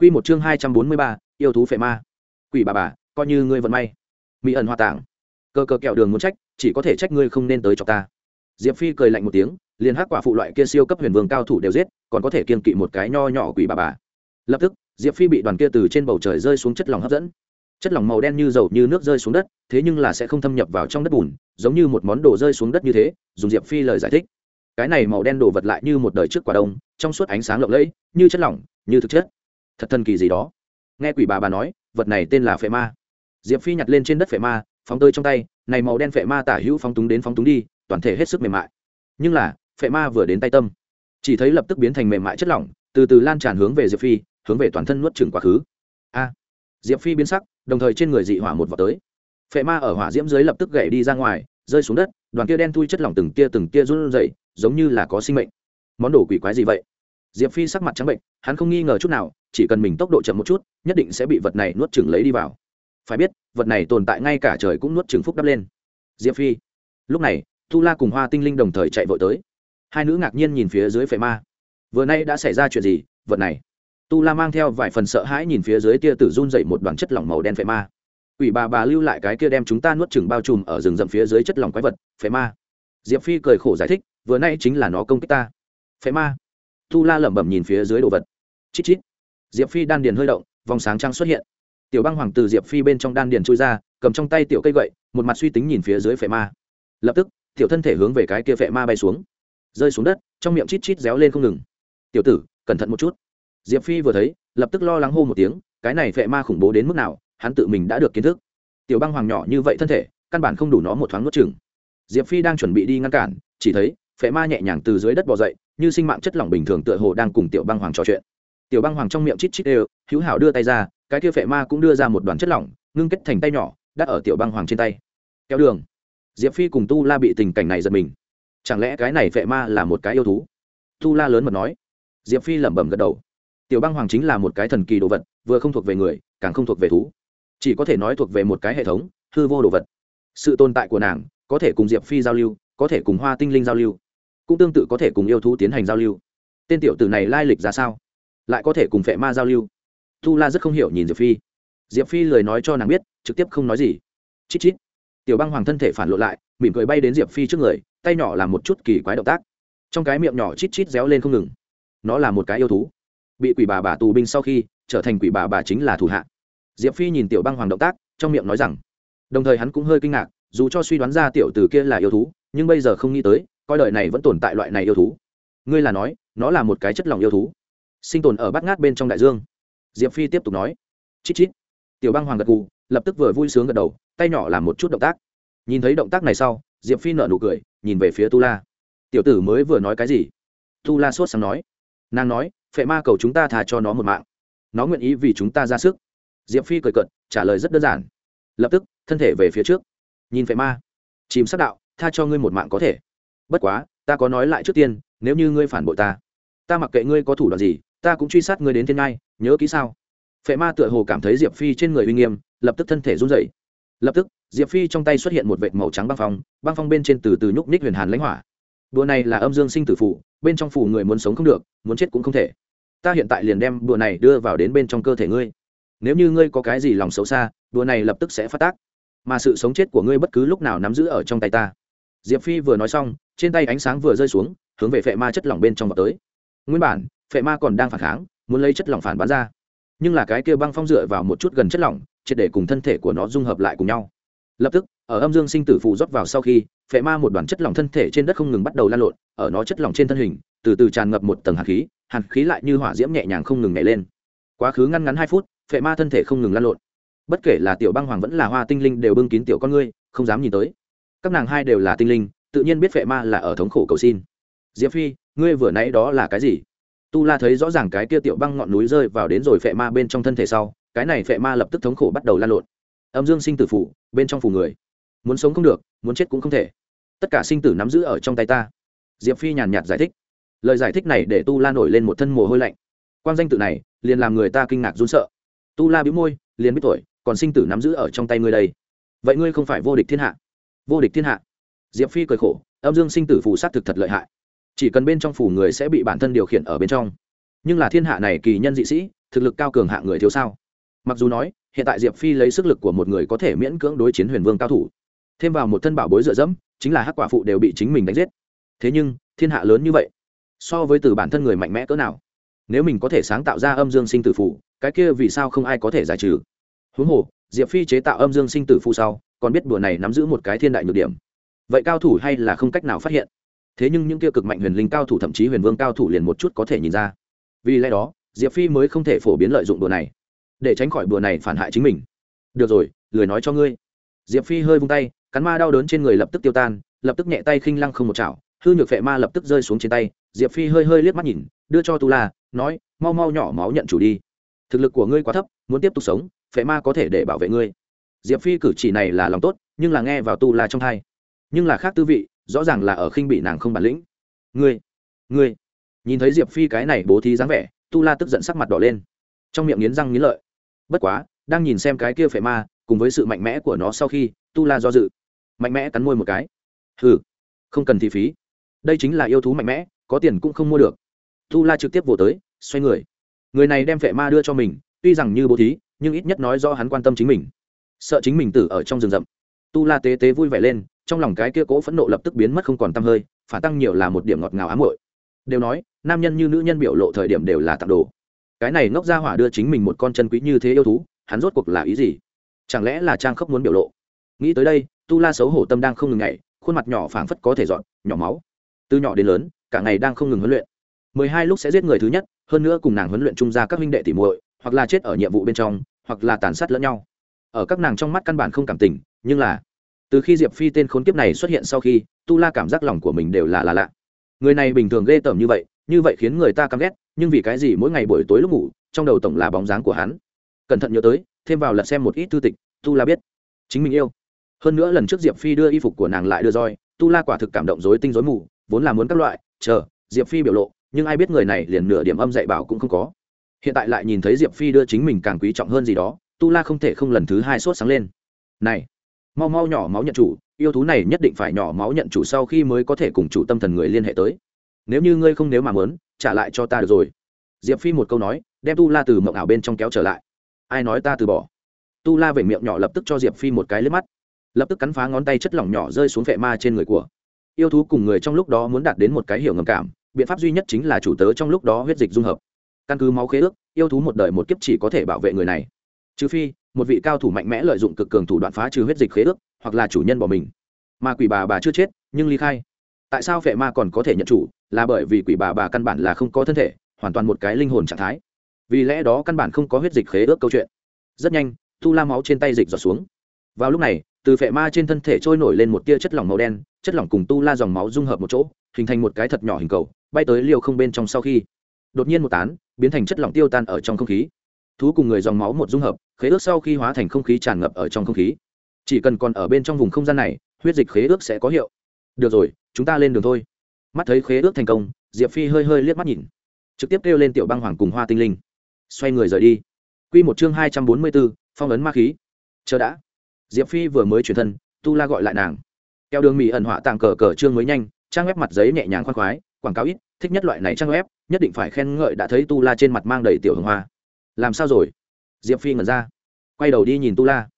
Quy một chương hai trăm bốn mươi ba, yêu thú phệ ma. Quỷ bà bà, coi như ngươi vận may. Mỹ ẩn hoa tạng, Cơ cơ kẹo đường muốn trách, chỉ có thể trách ngươi không nên tới cho ta. Diệp Phi cười lạnh một tiếng, liền hắc quả phụ loại kia siêu cấp huyền vương cao thủ đều giết, còn có thể kiên kỵ một cái nho nhỏ quỷ bà bà. Lập tức, Diệp Phi bị đoàn kia từ trên bầu trời rơi xuống chất lỏng hấp dẫn. Chất lỏng màu đen như dầu như nước rơi xuống đất, thế nhưng là sẽ không thâm nhập vào trong đất bùn, giống như một món đồ rơi xuống đất như thế, dùng Diệp Phi lời giải thích. Cái này màu đen đồ vật lại như một đời trước quả đông, trong suốt ánh sáng lộng lẫy, như chất lỏng, như thực chất thật thần kỳ gì đó. Nghe quỷ bà bà nói, vật này tên là phệ ma. Diệp phi nhặt lên trên đất phệ ma, phóng tơi trong tay, này màu đen phệ ma tả hữu phóng túng đến phóng túng đi, toàn thể hết sức mềm mại. Nhưng là, phệ ma vừa đến tay tâm, chỉ thấy lập tức biến thành mềm mại chất lỏng, từ từ lan tràn hướng về diệp phi, hướng về toàn thân nuốt chừng quá khứ. A! Diệp phi biến sắc, đồng thời trên người dị hỏa một vào tới. Phệ ma ở hỏa diễm dưới lập tức gãy đi ra ngoài, rơi xuống đất, đoàn kia đen thui chất lỏng từng tia từng tia run rẩy, giống như là có sinh mệnh. Món đồ quỷ quái gì vậy? Diệp phi sắc mặt trắng bệnh, hắn không nghi ngờ chút nào, chỉ cần mình tốc độ chậm một chút, nhất định sẽ bị vật này nuốt chừng lấy đi vào. Phải biết, vật này tồn tại ngay cả trời cũng nuốt chừng phúc đắp lên. Diệp phi, lúc này tu la cùng hoa tinh linh đồng thời chạy vội tới. Hai nữ ngạc nhiên nhìn phía dưới phệ ma. Vừa nay đã xảy ra chuyện gì, vật này? Tu la mang theo vài phần sợ hãi nhìn phía dưới tia tử run dậy một đoàn chất lỏng màu đen phệ ma. Ủy bà bà lưu lại cái kia đem chúng ta nuốt chừng bao trùm ở rừng rậm phía dưới chất lỏng quái vật, phệ ma. Diệp phi cười khổ giải thích, vừa nay chính là nó công kích ta. Phệ ma tu la lẩm bẩm nhìn phía dưới đồ vật. Chít chít. Diệp phi đan điền hơi động, vòng sáng trăng xuất hiện. Tiểu băng hoàng từ diệp phi bên trong đan điền trôi ra, cầm trong tay tiểu cây gậy, một mặt suy tính nhìn phía dưới phệ ma. Lập tức, tiểu thân thể hướng về cái kia phệ ma bay xuống. Rơi xuống đất, trong miệng chít chít réo lên không ngừng. Tiểu tử, cẩn thận một chút. Diệp phi vừa thấy, lập tức lo lắng hô một tiếng, cái này phệ ma khủng bố đến mức nào, hắn tự mình đã được kiến thức. Tiểu băng hoàng nhỏ như vậy thân thể, căn bản không đủ nó một thoáng nuốt chừng diệp phi đang chuẩn bị đi ngăn cản, chỉ thấy phệ ma nhẹ nhàng từ dưới đất bò dậy như sinh mạng chất lỏng bình thường tựa hồ đang cùng tiểu băng hoàng trò chuyện. Tiểu băng hoàng trong miệng chít chít đều hữu hảo đưa tay ra, cái kia phệ ma cũng đưa ra một đoàn chất lỏng, ngưng kết thành tay nhỏ, đắt ở tiểu băng hoàng trên tay. Kéo đường. Diệp phi cùng tu la bị tình cảnh này giật mình. Chẳng lẽ cái này phệ ma là một cái yêu thú? Tu la lớn mật nói. Diệp phi lẩm bẩm gật đầu. Tiểu băng hoàng chính là một cái thần kỳ đồ vật, vừa không thuộc về người, càng không thuộc về thú. Chỉ có thể nói thuộc về một cái hệ thống, hư vô đồ vật. Sự tồn tại của nàng có thể cùng diệp phi giao lưu, có thể cùng hoa tinh linh giao lưu cũng tương tự có thể cùng yêu thú tiến hành giao lưu. Tên tiểu tử này lai lịch ra sao? Lại có thể cùng phệ ma giao lưu? Tu la rất không hiểu nhìn diệp phi. Diệp phi lời nói cho nàng biết, trực tiếp không nói gì. Chít chít. Tiểu băng hoàng thân thể phản lộ lại, mỉm cười bay đến diệp phi trước người, tay nhỏ làm một chút kỳ quái động tác. Trong cái miệng nhỏ chít chít réo lên không ngừng. Nó là một cái yêu thú. Bị quỷ bà bà tù binh sau khi, trở thành quỷ bà bà chính là thủ hạ. Diệp phi nhìn tiểu băng hoàng động tác, trong miệng nói rằng, đồng thời hắn cũng hơi kinh ngạc, dù cho suy đoán ra tiểu từ kia là yêu thú, nhưng bây giờ không nghĩ tới coi đời này vẫn tồn tại loại này yêu thú. Ngươi là nói, nó là một cái chất lòng yêu thú. Sinh tồn ở bát ngát bên trong đại dương. Diệp phi tiếp tục nói. Chít chít. Tiểu băng hoàng gật gù, lập tức vừa vui sướng gật đầu, tay nhỏ làm một chút động tác. Nhìn thấy động tác này sau, diệp phi nở nụ cười, nhìn về phía tu la. Tiểu tử mới vừa nói cái gì? Tu la sốt sáng nói. Nàng nói, phệ ma cầu chúng ta thà cho nó một mạng. Nó nguyện ý vì chúng ta ra sức. Diệp phi cười cận trả lời rất đơn giản. Lập tức, thân thể về phía trước. Nhìn phệ ma. Chìm sắc đạo, tha cho ngươi một mạng có thể bất quá, ta có nói lại trước tiên, nếu như ngươi phản bội ta ta mặc kệ ngươi có thủ đoạn gì, ta cũng truy sát ngươi đến thiên ngai, nhớ kỹ sao? Phệ ma tựa hồ cảm thấy diệp phi trên người uy nghiêm, lập tức thân thể run rẩy. Lập tức, diệp phi trong tay xuất hiện một vệt màu trắng băng phong băng phong bên trên từ từ nhúc ních huyền hàn lãnh hỏa. Đùa này là âm dương sinh tử phụ bên trong phủ người muốn sống không được, muốn chết cũng không thể. Ta hiện tại liền đem đùa này đưa vào đến bên trong cơ thể ngươi. Nếu như ngươi có cái gì lòng xấu xa, đùa này lập tức sẽ phát tác. Mà sự sống chết của ngươi bất cứ lúc nào nắm giữ ở trong tay ta diệp phi vừa nói xong, trên tay ánh sáng vừa rơi xuống, hướng về phệ ma chất lỏng bên trong vào tới. Nguyên bản, phệ ma còn đang phản kháng, muốn lấy chất lỏng phản bắn ra. Nhưng là cái kia băng phong dựa vào một chút gần chất lỏng, triệt để cùng thân thể của nó dung hợp lại cùng nhau. Lập tức, ở âm dương sinh tử phụ rót vào sau khi, phệ ma một đoàn chất lỏng thân thể trên đất không ngừng bắt đầu lan lộn, ở nó chất lỏng trên thân hình, từ từ tràn ngập một tầng hạt khí hạt khí lại như hỏa diễm nhẹ nhàng không ngừng nhảy lên. Quá khứ ngăn ngắn hai phút, phệ ma thân thể không ngừng lan lộn. Bất kể là tiểu băng hoàng vẫn là hoa tinh linh đều bưng kín tiểu con ngươi, không dám nhìn tới các nàng hai đều là tinh linh, tự nhiên biết phệ ma là ở thống khổ cầu xin. Diệp phi, ngươi vừa nãy đó là cái gì? Tu la thấy rõ ràng cái kia tiểu băng ngọn núi rơi vào đến rồi phệ ma bên trong thân thể sau, cái này phệ ma lập tức thống khổ bắt đầu lan lộn. Âm dương sinh tử phủ, bên trong phủ người. Muốn sống không được, muốn chết cũng không thể. Tất cả sinh tử nắm giữ ở trong tay ta. Diệp phi nhàn nhạt giải thích. Lời giải thích này để tu la nổi lên một thân mồ hôi lạnh. Quan danh tự này, liền làm người ta kinh ngạc run sợ. Tu la bĩu môi, liền biết tuổi, còn sinh tử nắm giữ ở trong tay ngươi đây. Vậy ngươi không phải vô địch thiên hạ vô địch thiên hạ. Diệp phi cười khổ, âm dương sinh tử phù s á t thực thật lợi hại. Chỉ cần bên trong phủ người sẽ bị bản thân điều khiển ở bên trong. Nhưng là thiên hạ này kỳ nhân dị sĩ, thực lực cao cường hạng người thiếu sao? Mặc dù nói, hiện tại diệp phi lấy sức lực của một người có thể miễn cưỡng đối chiến huyền vương cao thủ. Thêm vào một thân bảo bối dựa dẫm, chính là hắc quả phụ đều bị chính mình đánh giết. Thế nhưng, thiên hạ lớn như vậy, so với từ bản thân người mạnh mẽ cỡ nào? Nếu mình có thể sáng tạo ra âm dương sinh tử phụ cái kia vì sao không ai có thể giải trừ? Huống hồ, diệp phi chế tạo âm dương sinh tử phụ sau còn biết đùa này nắm giữ một cái thiên đại nhược điểm. Vậy cao thủ hay là không cách nào phát hiện? Thế nhưng những kia cực mạnh huyền linh cao thủ thậm chí huyền vương cao thủ liền một chút có thể nhìn ra. Vì lẽ đó, diệp phi mới không thể phổ biến lợi dụng đùa này, để tránh khỏi đùa này phản hại chính mình. Được rồi lười nói cho ngươi. Diệp phi hơi vung tay, cắn ma đau đớn trên người lập tức tiêu tan, lập tức nhẹ tay khinh lăng không một chảo, hư nhược phệ ma lập tức rơi xuống trên tay. Diệp phi hơi hơi liếc mắt nhìn, đưa cho tu la, nói, mau mau nhỏ máu nhận chủ đi. Thực lực của ngươi quá thấp, muốn tiếp tục sống, phệ ma có thể để bảo vệ ngươi diệp phi cử chỉ này là lòng tốt, nhưng là nghe vào tu la trong thai. Nhưng là khác tư vị, rõ ràng là ở khinh bị nàng không bản lĩnh. Ngươi ngươi. Nhìn thấy diệp phi cái này bố thí dáng vẻ, tu la tức giận sắc mặt đỏ lên. Trong miệng nghiến răng nghiến lợi. Bất quá, đang nhìn xem cái kia phệ ma, cùng với sự mạnh mẽ của nó sau khi, tu la do dự. Mạnh mẽ cắn môi một cái. Hừ, không cần thị phí. Đây chính là yêu thú mạnh mẽ, có tiền cũng không mua được. Tu la trực tiếp vỗ tới, xoay người. Người này đem phệ ma đưa cho mình, tuy rằng như bố thí, nhưng ít nhất nói do hắn quan tâm chính mình sợ chính mình tử ở trong rừng rậm. Tu la tế tế vui vẻ lên, trong lòng cái kia cố phẫn nộ lập tức biến mất không còn t hơi, phản tăng nhiều là một điểm ngọt ngào ám hội đều nói, nam nhân như nữ nhân biểu lộ thời điểm đều là tặng đồ. Cái này ngốc ra hỏa đưa chính mình một con chân quý như thế yêu thú, hắn rốt cuộc là ý gì? Chẳng lẽ là trang khóc muốn biểu lộ? Nghĩ tới đây, tu la xấu hổ tâm đang không ngừng ngày khuôn mặt nhỏ phảng phất có thể dọn, nhỏ máu. Từ nhỏ đến lớn, cả ngày đang không ngừng huấn luyện. Mười hai lúc sẽ giết người thứ nhất, hơn nữa cùng nàng huấn luyện chung ra các huynh đệ tỉ muội, hoặc là chết ở nhiệm vụ bên trong, hoặc là tàn sát lẫn nhau ở các nàng trong mắt căn bản không cảm tình, nhưng là, từ khi diệp phi tên khốn kiếp này xuất hiện sau khi, tu la cảm giác lòng của mình đều là là lạ. Người này bình thường ghê tởm như vậy như vậy khiến người ta căm ghét, nhưng vì cái gì mỗi ngày buổi tối lúc ngủ, trong đầu tổng là bóng dáng của hắn. Cẩn thận nhớ tới, thêm vào lật xem một ít thư tịch, tu la biết, chính mình yêu. Hơn nữa lần trước diệp phi đưa y phục của nàng lại đưa roi, tu la quả thực cảm động dối tinh dối mù, vốn là muốn các loại, chờ, diệp phi biểu lộ, nhưng ai biết người này liền nửa điểm âm dạy bảo cũng không có. Hiện tại lại nhìn thấy diệp phi đưa chính mình càng quý trọng hơn gì đó tu la không thể không lần thứ hai sốt sáng lên. Này, mau mau nhỏ máu nhận chủ, yêu thú này nhất định phải nhỏ máu nhận chủ sau khi mới có thể cùng chủ tâm thần người liên hệ tới. Nếu như ngươi không nếu mà mớn trả lại cho ta được rồi. Diệp phi một câu nói, đem tu la từ mộng ảo bên trong kéo trở lại. Ai nói ta từ bỏ? Tu la vẩy miệng nhỏ lập tức cho diệp phi một cái lướp mắt. Lập tức cắn phá ngón tay chất lỏng nhỏ rơi xuống vệ ma trên người của. Yêu thú cùng người trong lúc đó muốn đạt đến một cái hiểu ngầm cảm, biện pháp duy nhất chính là chủ tớ trong lúc đó huyết dịch dung hợp. Căn cứ máu khế ước, yêu thú một đời một kiếp chỉ có thể bảo vệ người này trừ phi một vị cao thủ mạnh mẽ lợi dụng cực cường thủ đoạn phá trừ huyết dịch khế ước, hoặc là chủ nhân bỏ mình. Mà quỷ bà bà chưa chết, nhưng ly khai. Tại sao phệ ma còn có thể nhận chủ? Là bởi vì quỷ bà bà căn bản là không có thân thể, hoàn toàn một cái linh hồn trạng thái. Vì lẽ đó căn bản không có huyết dịch khế ước câu chuyện. Rất nhanh, thu la máu trên tay dịch giọt xuống. Vào lúc này, từ phệ ma trên thân thể trôi nổi lên một tia chất lỏng màu đen, chất lỏng cùng tu la dòng máu dung hợp một chỗ, hình thành một cái thật nhỏ hình cầu, bay tới liều không bên trong sau khi. Đột nhiên một tán, biến thành chất lỏng tiêu tan ở trong không khí thú cùng người dòng máu một dung hợp, khế ước sau khi hóa thành không khí tràn ngập ở trong không khí. Chỉ cần còn ở bên trong vùng không gian này, huyết dịch khế ước sẽ có hiệu. Được rồi, chúng ta lên đường thôi. Mắt thấy khế ước thành công, diệp phi hơi hơi liếc mắt nhìn. Trực tiếp kêu lên tiểu băng hoàng cùng hoa tinh linh. Xoay người rời đi. Q một chương hai trăm bốn mươi bốn, phong ấn ma khí. Chờ đã. Diệp phi vừa mới chuyển thân, tu la gọi lại nàng. Keo đường mỹ ẩn họa tàng cờ cờ chương mới nhanh, trang web mặt giấy nhẹ nhàng khoan khoái, quảng cáo ít, thích nhất loại này trang web, nhất định phải khen ngợi đã thấy tu la trên mặt mang đầy tiểu hồng hoa làm sao rồi? Diệp phi ngẩn ra, quay đầu đi nhìn tu la.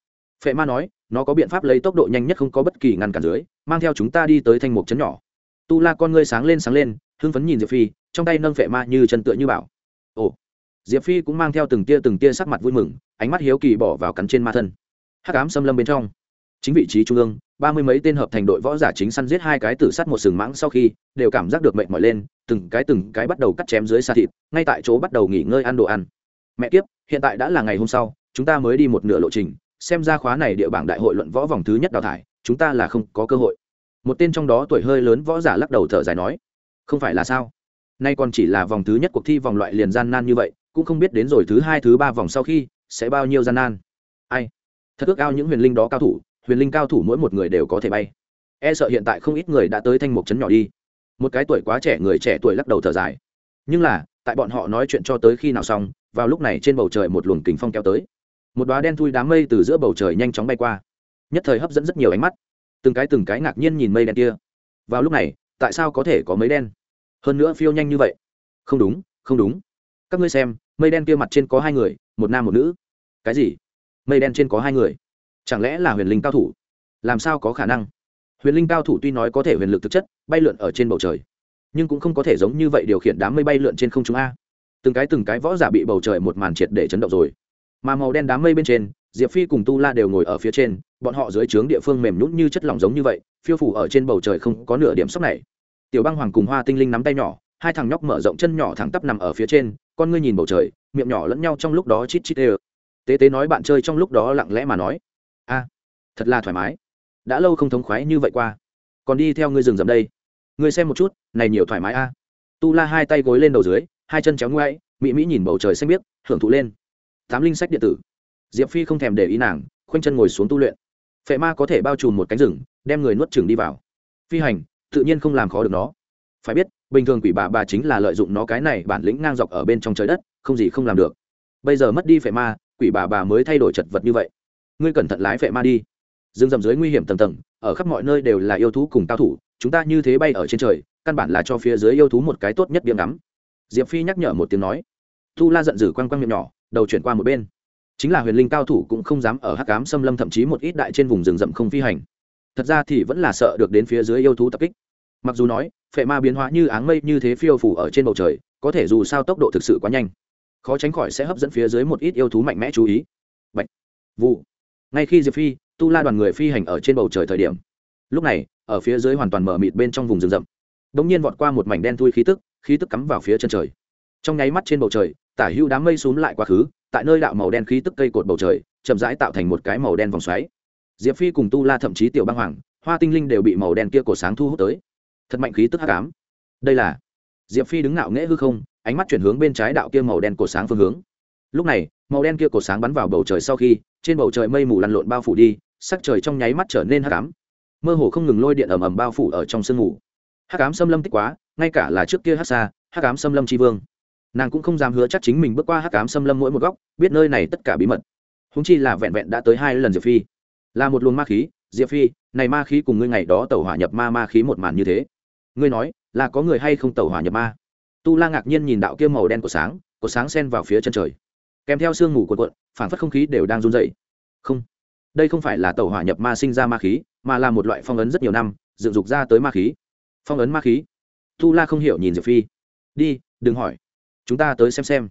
Phệ ma nói, nó có biện pháp lấy tốc độ nhanh nhất không có bất kỳ ngăn cản dưới, mang theo chúng ta đi tới thanh mục trấn nhỏ. Tu la con ngươi sáng lên sáng lên, hưng phấn nhìn diệp phi, trong tay nâng phệ ma như chân tựa như bảo. Ồ. Diệp phi cũng mang theo từng tia từng tia sắc mặt vui mừng, ánh mắt hiếu kỳ bỏ vào cắn trên ma thân. Hắc ám xâm lâm bên trong. Chính vị trí trung ương, ba mươi mấy tên hợp thành đội võ giả chính săn giết hai cái tử sắt một sừng mãng sau khi, đều cảm giác được mệt mỏi lên, từng cái từng cái bắt đầu cắt chém dưới xa thịt, ngay tại chỗ bắt đầu nghỉ ngơi ăn đồ ăn mẹ kiếp, hiện tại đã là ngày hôm sau, chúng ta mới đi một nửa lộ trình, xem ra khóa này địa bảng đại hội luận võ vòng thứ nhất đào thải, chúng ta là không có cơ hội. Một tên trong đó tuổi hơi lớn võ giả lắc đầu thở dài nói, không phải là sao? Nay còn chỉ là vòng thứ nhất cuộc thi vòng loại liền gian nan như vậy, cũng không biết đến rồi thứ hai, thứ ba vòng sau khi sẽ bao nhiêu gian nan. Ai? Thật ước ao những huyền linh đó cao thủ, huyền linh cao thủ mỗi một người đều có thể bay. E sợ hiện tại không ít người đã tới thanh mục trấn nhỏ đi. Một cái tuổi quá trẻ người trẻ tuổi lắc đầu thở dài nhưng là, tại bọn họ nói chuyện cho tới khi nào xong, vào lúc này trên bầu trời một luồng kính phong kéo tới. Một đoá đen thui đám mây từ giữa bầu trời nhanh chóng bay qua. Nhất thời hấp dẫn rất nhiều ánh mắt. Từng cái từng cái ngạc nhiên nhìn mây đen kia. Vào lúc này, tại sao có thể có mấy đen? Hơn nữa phiêu nhanh như vậy. Không đúng không đúng. Các ngươi xem, mây đen kia mặt trên có hai người, một nam một nữ. Cái gì? Mây đen trên có hai người. Chẳng lẽ là huyền linh cao thủ? Làm sao có khả năng? Huyền linh cao thủ tuy nói có thể huyền lực thực chất, bay lượn ở trên bầu trời nhưng cũng không có thể giống như vậy điều khiển đám mây bay lượn trên không trung a. Từng cái từng cái võ giả bị bầu trời một màn triệt để chấn động rồi. Mà màu đen đám mây bên trên, diệp phi cùng tu la đều ngồi ở phía trên, bọn họ dưới trướng địa phương mềm nhũn như chất lỏng giống như vậy, phiêu phủ ở trên bầu trời không có nửa điểm sốc này. Tiểu băng hoàng cùng hoa tinh linh nắm tay nhỏ, hai thằng nhóc mở rộng chân nhỏ thẳng tắp nằm ở phía trên, con ngươi nhìn bầu trời, miệng nhỏ lẫn nhau trong lúc đó chít chít ê tế tế nói bạn chơi trong lúc đó lặng lẽ mà nói, a, thật là thoải mái. Đã lâu không thống khoái như vậy qua. Còn đi theo ngươi rừng rậm đây ngươi xem một chút, này nhiều thoải mái a. Tu la hai tay gối lên đầu dưới, hai chân chéo ngoáy, mỹ mỹ nhìn bầu trời xanh biếc, hưởng thụ lên. Tám linh sách điện tử. Diệp phi không thèm để ý nàng, khoanh chân ngồi xuống tu luyện. Phệ ma có thể bao trùm một cánh rừng, đem người nuốt chừng đi vào. Phi hành, tự nhiên không làm khó được nó. Phải biết, bình thường quỷ bà bà chính là lợi dụng nó cái này bản lĩnh ngang dọc ở bên trong trời đất, không gì không làm được. Bây giờ mất đi phệ ma, quỷ bà bà mới thay đổi chật vật như vậy. Ngươi cẩn thận lái phệ ma đi. Rừng rầm dưới nguy hiểm tầng tầng ở khắp mọi nơi đều là yêu thú cùng cao thủ, chúng ta như thế bay ở trên trời, căn bản là cho phía dưới yêu thú một cái tốt nhất điểm ngắm. Diệp phi nhắc nhở một tiếng nói. Tu la giận dữ quăng quăng miệng nhỏ, đầu chuyển qua một bên. Chính là huyền linh cao thủ cũng không dám ở hắc cám xâm lâm thậm chí một ít đại trên vùng rừng rậm không phi hành. Thật ra thì vẫn là sợ được đến phía dưới yêu thú tập kích. Mặc dù nói, phệ ma biến hóa như áng mây như thế phiêu phủ ở trên bầu trời, có thể dù sao tốc độ thực sự quá nhanh. Khó tránh khỏi sẽ hấp dẫn phía dưới một ít yêu thú mạnh mẽ chú ý. Bạch. vụ. Ngay khi diệp phi tu la đoàn người phi hành ở trên bầu trời thời điểm. Lúc này, ở phía dưới hoàn toàn mở mịt bên trong vùng rừng rậm. Đ ỗ n g nhiên vọt qua một mảnh đen thui khí tức khí tức cắm vào phía chân trời. Trong nháy mắt trên bầu trời, tả hữu đám mây xúm lại quá khứ, tại nơi đạo màu đen khí tức cây cột bầu trời, chậm rãi tạo thành một cái màu đen vòng xoáy. Diệp phi cùng tu la thậm chí tiểu băng hoàng, hoa tinh linh đều bị màu đen kia cổ sáng thu hút tới. Thật mạnh khí tức h tám đây là diệp phi đứng ngạo nghễ hư không, ánh mắt chuyển hướng bên trái đạo kia màu đen cổ sáng phương hướng. Lúc này, màu đen kia cổ sáng bắn vào bầu trời sau khi, trên bầu trời mây mù lăn lộn bao phủ đi sắc trời trong nháy mắt trở nên hắc ám. Mơ hồ không ngừng lôi điện ầm ầm bao phủ ở trong sương ngủ. hắc ám xâm lâm tích quá, ngay cả là trước kia hắc xa, hắc ám xâm lâm tri vương. Nàng cũng không dám hứa chắc chính mình bước qua hắc ám xâm lâm mỗi một góc, biết nơi này tất cả bí mật. Húng chi là vẹn vẹn đã tới hai lần diệp phi. Là một luồng ma khí, diệp phi, này ma khí cùng ngươi ngày đó tẩu hỏa nhập ma ma khí một màn như thế. Ngươi nói, là có người hay không tẩu hỏa nhập ma? Tu la ngạc nhiên nhìn đạo kia màu đen của sáng của sáng sen vào phía chân trời. Kèm theo sương mù cuộn cuộn phản phất không khí đều đang run dậy không đây không phải là tàu hỏa nhập ma sinh ra ma khí, mà là một loại phong ấn rất nhiều năm, dựng dục ra tới ma khí. Phong ấn ma khí. Tu la không hiểu nhìn diệp phi. Đi, đừng hỏi. Chúng ta tới xem xem.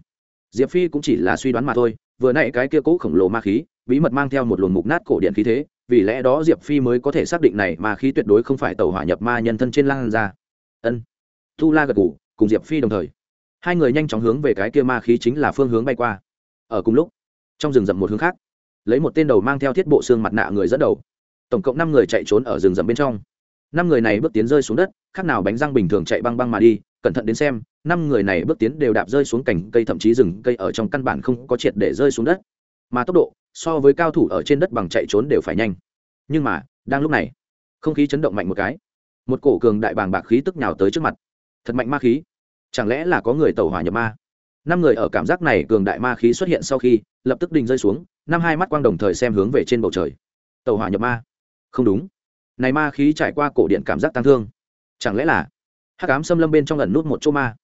Diệp phi cũng chỉ là suy đoán mà thôi, vừa nãy cái kia cũ khổng lồ ma khí, bí mật mang theo một luồng mục nát cổ điện khí thế, vì lẽ đó diệp phi mới có thể xác định này ma khí tuyệt đối không phải tàu hỏa nhập ma nhân thân trên lan ra. Ân. Tu la gật ngủ cùng diệp phi đồng thời. Hai người nhanh chóng hướng về cái kia ma khí chính là phương hướng bay qua. Ở cùng lúc, trong rừng rậm một hướng khác lấy một tên đầu mang theo thiết bộ xương mặt nạ người dẫn đầu. Tổng cộng năm người chạy trốn ở rừng rậm bên trong. Năm người này bước tiến rơi xuống đất, khác nào bánh răng bình thường chạy băng băng mà đi, cẩn thận đến xem, năm người này bước tiến đều đạp rơi xuống cành cây, thậm chí rừng cây ở trong căn bản không có triệt để rơi xuống đất. Mà tốc độ, so với cao thủ ở trên đất bằng chạy trốn đều phải nhanh. Nhưng mà, đang lúc này, không khí chấn động mạnh một cái. Một cổ cường đại bàng bạc khí tức nhào tới trước mặt. Thật mạnh ma khí. Chẳng lẽ là có người tàu hỏa nhập ma? Năm người ở cảm giác này cường đại ma khí xuất hiện sau khi, lập tức đình rơi xuống năm hai mắt quang đồng thời xem hướng về trên bầu trời. Tàu hỏa nhập ma. Không đúng. Này ma khí trải qua cổ điện cảm giác tăng thương. Chẳng lẽ là hát cám xâm lâm bên trong lần nút một chỗ ma?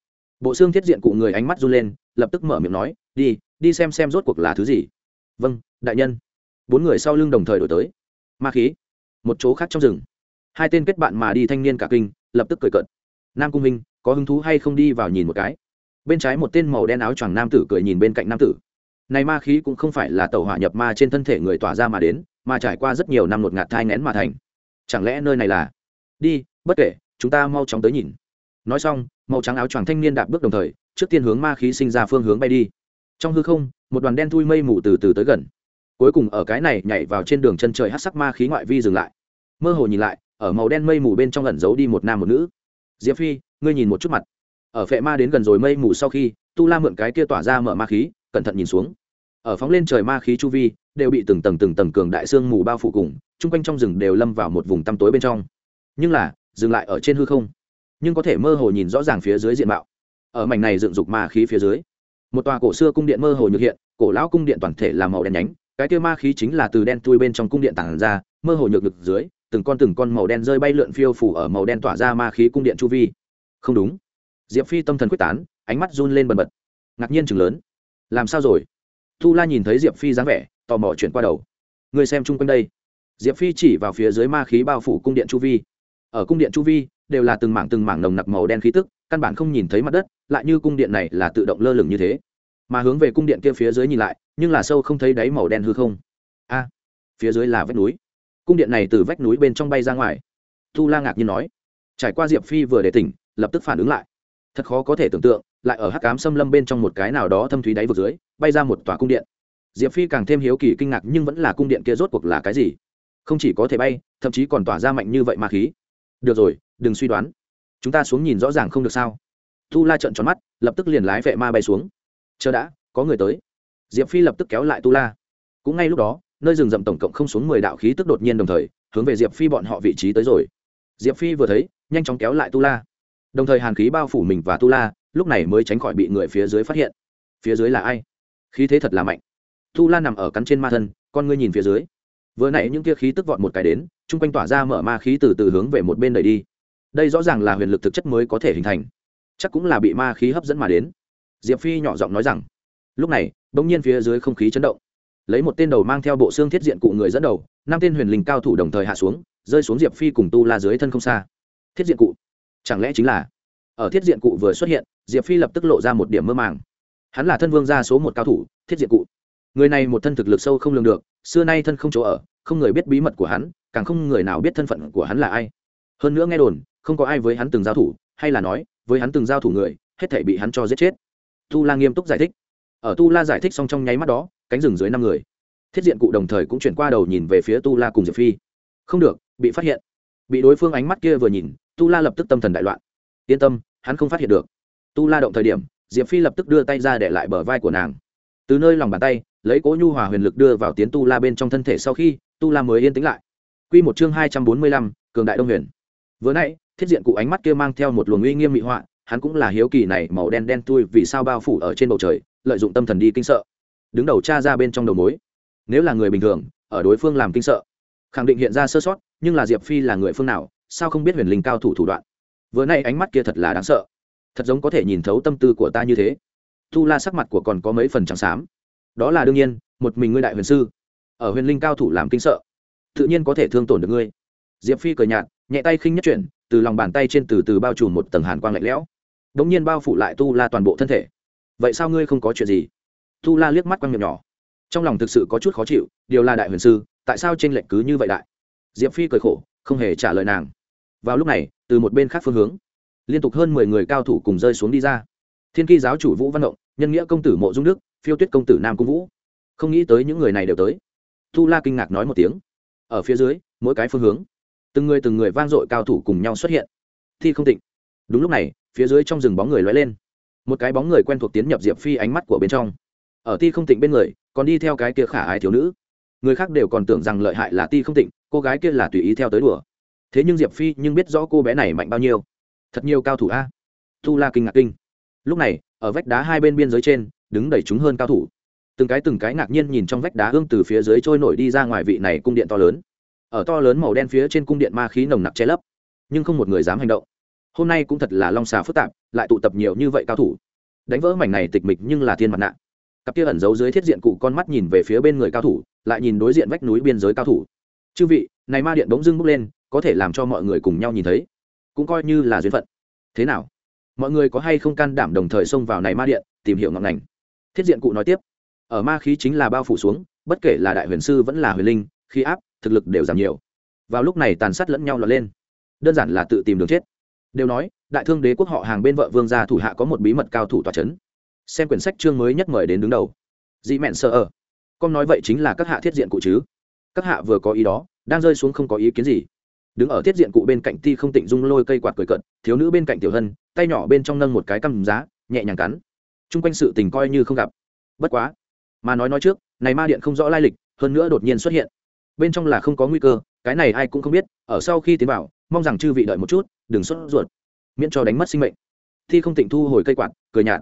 Bộ xương thiết diện cụ người ánh mắt run lên, lập tức mở miệng nói, đi đi xem xem rốt cuộc là thứ gì. Vâng đại nhân. Bốn người sau lưng đồng thời đổi tới. Ma khí. Một chỗ khác trong rừng. Hai tên kết bạn mà đi thanh niên cả kinh, lập tức cười cợt. Nam cung minh, có hứng thú hay không đi vào nhìn một cái? Bên trái một tên màu đen áo choàng nam tử cười nhìn bên cạnh nam tử này ma khí cũng không phải là tàu hỏa nhập ma trên thân thể người tỏa ra mà đến, mà trải qua rất nhiều năm lột ngạt thai ngén mà thành. Chẳng lẽ nơi này là? Đi, bất kể, chúng ta mau chóng tới nhìn. Nói xong, màu trắng áo choàng thanh niên đạp bước đồng thời, trước tiên hướng ma khí sinh ra phương hướng bay đi. Trong hư không, một đoàn đen thui mây mù từ từ tới gần. Cuối cùng ở cái này nhảy vào trên đường chân trời hát sắc ma khí ngoại vi dừng lại. Mơ hồ nhìn lại, ở màu đen mây mù bên trong ẩn giấu đi một nam một nữ. Diệp phi, ngươi nhìn một chút mặt. Ở phệ ma đến gần rồi mây mù sau khi, tu la mượn cái kia tỏa ra mở ma khí cẩn thận nhìn xuống. Ở phóng lên trời ma khí chu vi, đều bị từng tầng từng tầng cường đại xương mù bao phủ cùng, chung quanh trong rừng đều lâm vào một vùng tăm tối bên trong. Nhưng là, dừng lại ở trên hư không. Nhưng có thể mơ hồ nhìn rõ ràng phía dưới diện mạo. Ở mảnh này dựng dục ma khí phía dưới, một tòa cổ xưa cung điện mơ hồ nhược hiện, cổ lão cung điện toàn thể là màu đen nhánh, cái kia ma khí chính là từ đen tui bên trong cung điện tản ra, mơ hồ nhược lực dưới, từng con từng con màu đen rơi bay lượn phiêu phủ ở màu đen tỏa ra ma khí cung điện chu vi. Không đúng. Diệp phi tâm thần quyết tán, ánh mắt run lên bần bật. Ngạc nhiên chừng lớn làm sao rồi? Thu la nhìn thấy diệp phi dáng vẻ, tò mò chuyển qua đầu. Người xem chung quanh đây. Diệp phi chỉ vào phía dưới ma khí bao phủ cung điện chu vi. Ở cung điện chu vi, đều là từng mảng từng mảng nồng nặc màu đen khí tức, căn bản không nhìn thấy mặt đất, lại như cung điện này là tự động lơ lửng như thế. Mà hướng về cung điện kia phía dưới nhìn lại, nhưng là sâu không thấy đáy màu đen hư không. A, phía dưới là vách núi. Cung điện này từ vách núi bên trong bay ra ngoài. Thu la ngạc nhiên nói. Trải qua diệp phi vừa để tỉnh, lập tức phản ứng lại. Thật khó có thể tưởng tượng lại ở hắc cám xâm lâm bên trong một cái nào đó thâm thúy đáy vực dưới, bay ra một tòa cung điện. Diệp phi càng thêm hiếu kỳ kinh ngạc nhưng vẫn là cung điện kia rốt cuộc là cái gì? Không chỉ có thể bay, thậm chí còn tỏa ra mạnh như vậy mà khí. Được rồi, đừng suy đoán. Chúng ta xuống nhìn rõ ràng không được sao? Tu la trợn tròn mắt, lập tức liền lái vệ ma bay xuống. Chờ đã, có người tới. Diệp phi lập tức kéo lại tu la. Cũng ngay lúc đó, nơi rừng rậm tổng cộng không xuống mười đạo khí tức đột nhiên đồng thời, hướng về diệp phi bọn họ vị trí tới rồi. Diệp phi vừa thấy, nhanh chóng kéo lại tu la. Đồng thời hàn khí bao phủ mình và tu la lúc này mới tránh khỏi bị người phía dưới phát hiện. Phía dưới là ai? Khí thế thật là mạnh. Tu la nằm ở cắn trên ma thân, con ngươi nhìn phía dưới. Vừa nãy những kia khí tức vọt một cái đến, chung quanh tỏa ra mở ma khí từ từ hướng về một bên đẩy đi. Đây rõ ràng là huyền lực thực chất mới có thể hình thành. Chắc cũng là bị ma khí hấp dẫn mà đến. Diệp phi nhỏ giọng nói rằng, lúc này đ ỗ n g nhiên phía dưới không khí chấn động. Lấy một tên đầu mang theo bộ xương thiết diện cụ người dẫn đầu, năm tên huyền linh cao thủ đồng thời hạ xuống, rơi xuống diệp phi cùng tu la dưới thân không xa. Thiết diện cụ? Chẳng lẽ chính là ở thiết diện cụ vừa xuất hiện, diệp phi lập tức lộ ra một điểm mơ màng. Hắn là thân vương gia số một cao thủ, thiết diện cụ. Người này một thân thực lực sâu không lường được, xưa nay thân không chỗ ở, không người biết bí mật của hắn, càng không người nào biết thân phận của hắn là ai. Hơn nữa nghe đồn, không có ai với hắn từng giao thủ, hay là nói, với hắn từng giao thủ người, hết thể bị hắn cho giết chết. Tu la nghiêm túc giải thích. Ở tu la giải thích xong trong nháy mắt đó, cánh rừng dưới năm người. Thiết diện cụ đồng thời cũng chuyển qua đầu nhìn về phía tu la cùng diệp phi. Không được, bị phát hiện. Bị đối phương ánh mắt kia vừa nhìn, tu la lập tức tâm thần đại loạn yên tâm, hắn không phát hiện được. Tu la động thời điểm, diệp phi lập tức đưa tay ra để lại bờ vai của nàng. Từ nơi lòng bàn tay, lấy cố nhu hòa huyền lực đưa vào tiến tu la bên trong thân thể sau khi, tu la mới yên tĩnh lại. Q một chương hai trăm bốn mươi lăm, cường đại đông huyền. Vừa nãy, thiết diện cụ ánh mắt kia mang theo một luồng uy nghiêm mị họa, hắn cũng là hiếu kỳ này màu đen đen tui vì sao bao phủ ở trên bầu trời, lợi dụng tâm thần đi kinh sợ. Đứng đầu cha ra bên trong đầu mối. Nếu là người bình thường, ở đối phương làm kinh sợ, khẳng định hiện ra sơ sót, nhưng là diệp phi là người phương nào, sao không biết huyền linh cao thủ thủ đoạn? Vừa nay ánh mắt kia thật là đáng sợ. Thật giống có thể nhìn thấu tâm tư của ta như thế. Tu la sắc mặt của còn có mấy phần trắng xám. Đó là đương nhiên, một mình ngươi đại huyền sư. Ở huyền linh cao thủ làm kinh sợ, tự nhiên có thể thương tổn được ngươi. Diệp phi cười nhạt, nhẹ tay khinh nhất chuyển, từ lòng bàn tay trên từ từ bao trùm một tầng hàn quang lạnh lẽo. Đ ỗ n g nhiên bao phủ lại tu la toàn bộ thân thể. Vậy sao ngươi không có chuyện gì? Tu la liếc mắt quang miệng nhỏ. Trong lòng thực sự có chút khó chịu, điều là đại huyền sư, tại sao t r ê n lệch cứ như vậy đại diệp phi cười khổ, không hề trả lời nàng vào lúc này, từ một bên khác phương hướng, liên tục hơn mười người cao thủ cùng rơi xuống đi ra. Thiên kỳ giáo chủ vũ văn động, nhân nghĩa công tử mộ dung đức, phiêu tuyết công tử nam cung vũ. Không nghĩ tới những người này đều tới. Tu la kinh ngạc nói một tiếng. Ở phía dưới, mỗi cái phương hướng, từng người từng người vang dội cao thủ cùng nhau xuất hiện. Thi không tịnh. Đúng lúc này, phía dưới trong rừng bóng người lóe lên. Một cái bóng người quen thuộc tiến nhập diệp phi ánh mắt của bên trong. Ở ti không tịnh bên người, còn đi theo cái kia khả ái thiếu nữ. Người khác đều còn tưởng rằng lợi hại là ti không tịnh, cô gái kia là tùy ý theo tới đùa thế nhưng diệp phi nhưng biết rõ cô bé này mạnh bao nhiêu. Thật nhiều cao thủ a. Tu la kinh ngạc kinh. Lúc này, ở vách đá hai bên biên giới trên, đứng đầy chúng hơn cao thủ. Từng cái từng cái ngạc nhiên nhìn trong vách đá hương từ phía dưới trôi nổi đi ra ngoài vị này cung điện to lớn. Ở to lớn màu đen phía trên cung điện ma khí nồng nặc che lấp. Nhưng không một người dám hành động. Hôm nay cũng thật là long xà phức tạp, lại tụ tập nhiều như vậy cao thủ. Đánh vỡ mảnh này tịch mịch nhưng là thiên mặt nạ. Cặp kia ẩn giấu dưới thiết diện cụ con mắt nhìn về phía bên người cao thủ, lại nhìn đối diện vách núi biên giới cao thủ. Chư vị, này ma điện bỗng dưng bốc lên có thể làm cho mọi người cùng nhau nhìn thấy. Cũng coi như là duyên phận. Thế nào? Mọi người có hay không can đảm đồng thời xông vào này ma điện, tìm hiểu ngọn ngành? Thiết diện cụ nói tiếp. Ở ma khí chính là bao phủ xuống, bất kể là đại huyền sư vẫn là huyền linh khi áp, thực lực đều giảm nhiều. Vào lúc này tàn sát lẫn nhau lọt lên. Đơn giản là tự tìm đường chết. Đều nói, đại thương đế quốc họ hàng bên vợ vương gia thủ hạ có một bí mật cao thủ tòa c h ấ n xem quyển sách chương mới nhất mời đến đứng đầu. Dị mẹn sợ ở. Con nói vậy chính là các hạ thiết diện cụ chứ. Các hạ vừa có ý đó, đang rơi xuống không có ý kiến gì đứng ở tiết diện cụ bên cạnh ti không tịnh dung lôi cây quạt cười cận thiếu nữ bên cạnh tiểu hân, tay nhỏ bên trong nâng một cái căm giá, nhẹ nhàng cắn. T r u n g quanh sự tình coi như không gặp. Bất quá, mà nói nói trước, này ma điện không rõ lai lịch, hơn nữa đột nhiên xuất hiện. Bên trong là không có nguy cơ, cái này ai cũng không biết, ở sau khi tiến vào, mong rằng chư vị đợi một chút, đừng sốt ruột. Miễn cho đánh mất sinh mệnh. Thi không tịnh thu hồi cây quạt, cười nhạt.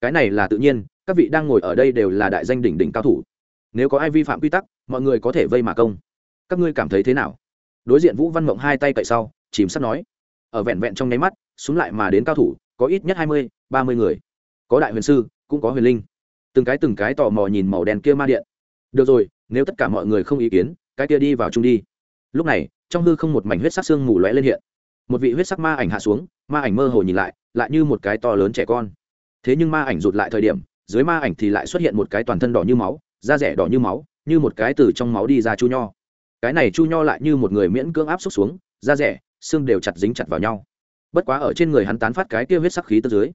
Cái này là tự nhiên, các vị đang ngồi ở đây đều là đại danh đỉnh đỉnh cao thủ. Nếu có ai vi phạm quy tắc, mọi người có thể vây mà công. Các ngươi cảm thấy thế nào? Đối diện vũ văn mộng hai tay cậy sau, chìm sắt nói. Ở vẹn vẹn trong nháy mắt, xuống lại mà đến cao thủ, có ít nhất hai mươi, ba mươi người. Có đại huyền sư, cũng có huyền linh. Từng cái từng cái tò mò nhìn màu đen kia ma điện. Được rồi, nếu tất cả mọi người không ý kiến, cái kia đi vào chung đi. Lúc này, trong hư không một mảnh huyết sắc xương mù lóe lên hiện. Một vị huyết sắc ma ảnh hạ xuống, ma ảnh mơ hồ nhìn lại lại như một cái to lớn trẻ con. Thế nhưng ma ảnh rụt lại thời điểm, dưới ma ảnh thì lại xuất hiện một cái toàn thân đỏ như máu, da rẻ đỏ như máu, như một cái từ trong máu đi ra chu nho cái này chu nho lại như một người miễn cưỡng áp xúc xuống, da rẻ, xương đều chặt dính chặt vào nhau. Bất quá ở trên người hắn tán phát cái kia huyết sắc khí từ dưới,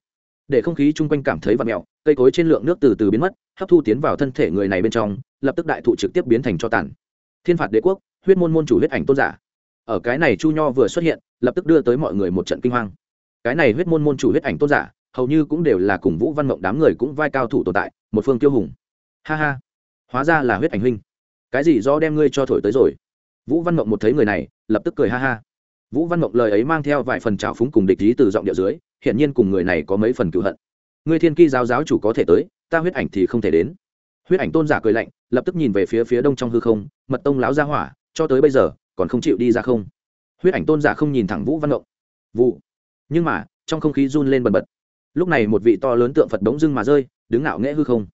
để không khí chung quanh cảm thấy và mẹo cây cối trên lượng nước từ từ biến mất, hấp thu tiến vào thân thể người này bên trong, lập tức đại thụ trực tiếp biến thành cho tàn. Thiên phạt đế quốc, huyết môn môn chủ huyết ảnh tôn giả. Ở cái này chu nho vừa xuất hiện, lập tức đưa tới mọi người một trận kinh hoàng. cái này huyết môn môn chủ huyết ảnh tôn giả, hầu như cũng đều là cùng vũ văn mộng đám người cũng vai cao thủ tồn tại, một phương tiêu hùng. Ha ha, hóa ra là huyết ảnh huynh cái gì do đem ngươi cho thổi tới rồi? Vũ văn mộng một thấy người này, lập tức cười ha ha. Vũ văn mộng lời ấy mang theo vài phần trào phúng cùng địch ý từ giọng điệu dưới, hiển nhiên cùng người này có mấy phần cựu hận. Ngươi thiên ki giáo giáo chủ có thể tới, ta huyết ảnh thì không thể đến. Huyết ảnh tôn giả cười lạnh, lập tức nhìn về phía phía đông trong hư không, mật tông láo ra hỏa, cho tới bây giờ, còn không chịu đi ra không? Huyết ảnh tôn giả không nhìn thẳng vũ văn mộng. Vụ. Nhưng mà, trong không khí run lên bần bật. Lúc này một vị to lớn tượng phật bỗng dưng mà rơi, đứng ngạo nghễ hư không.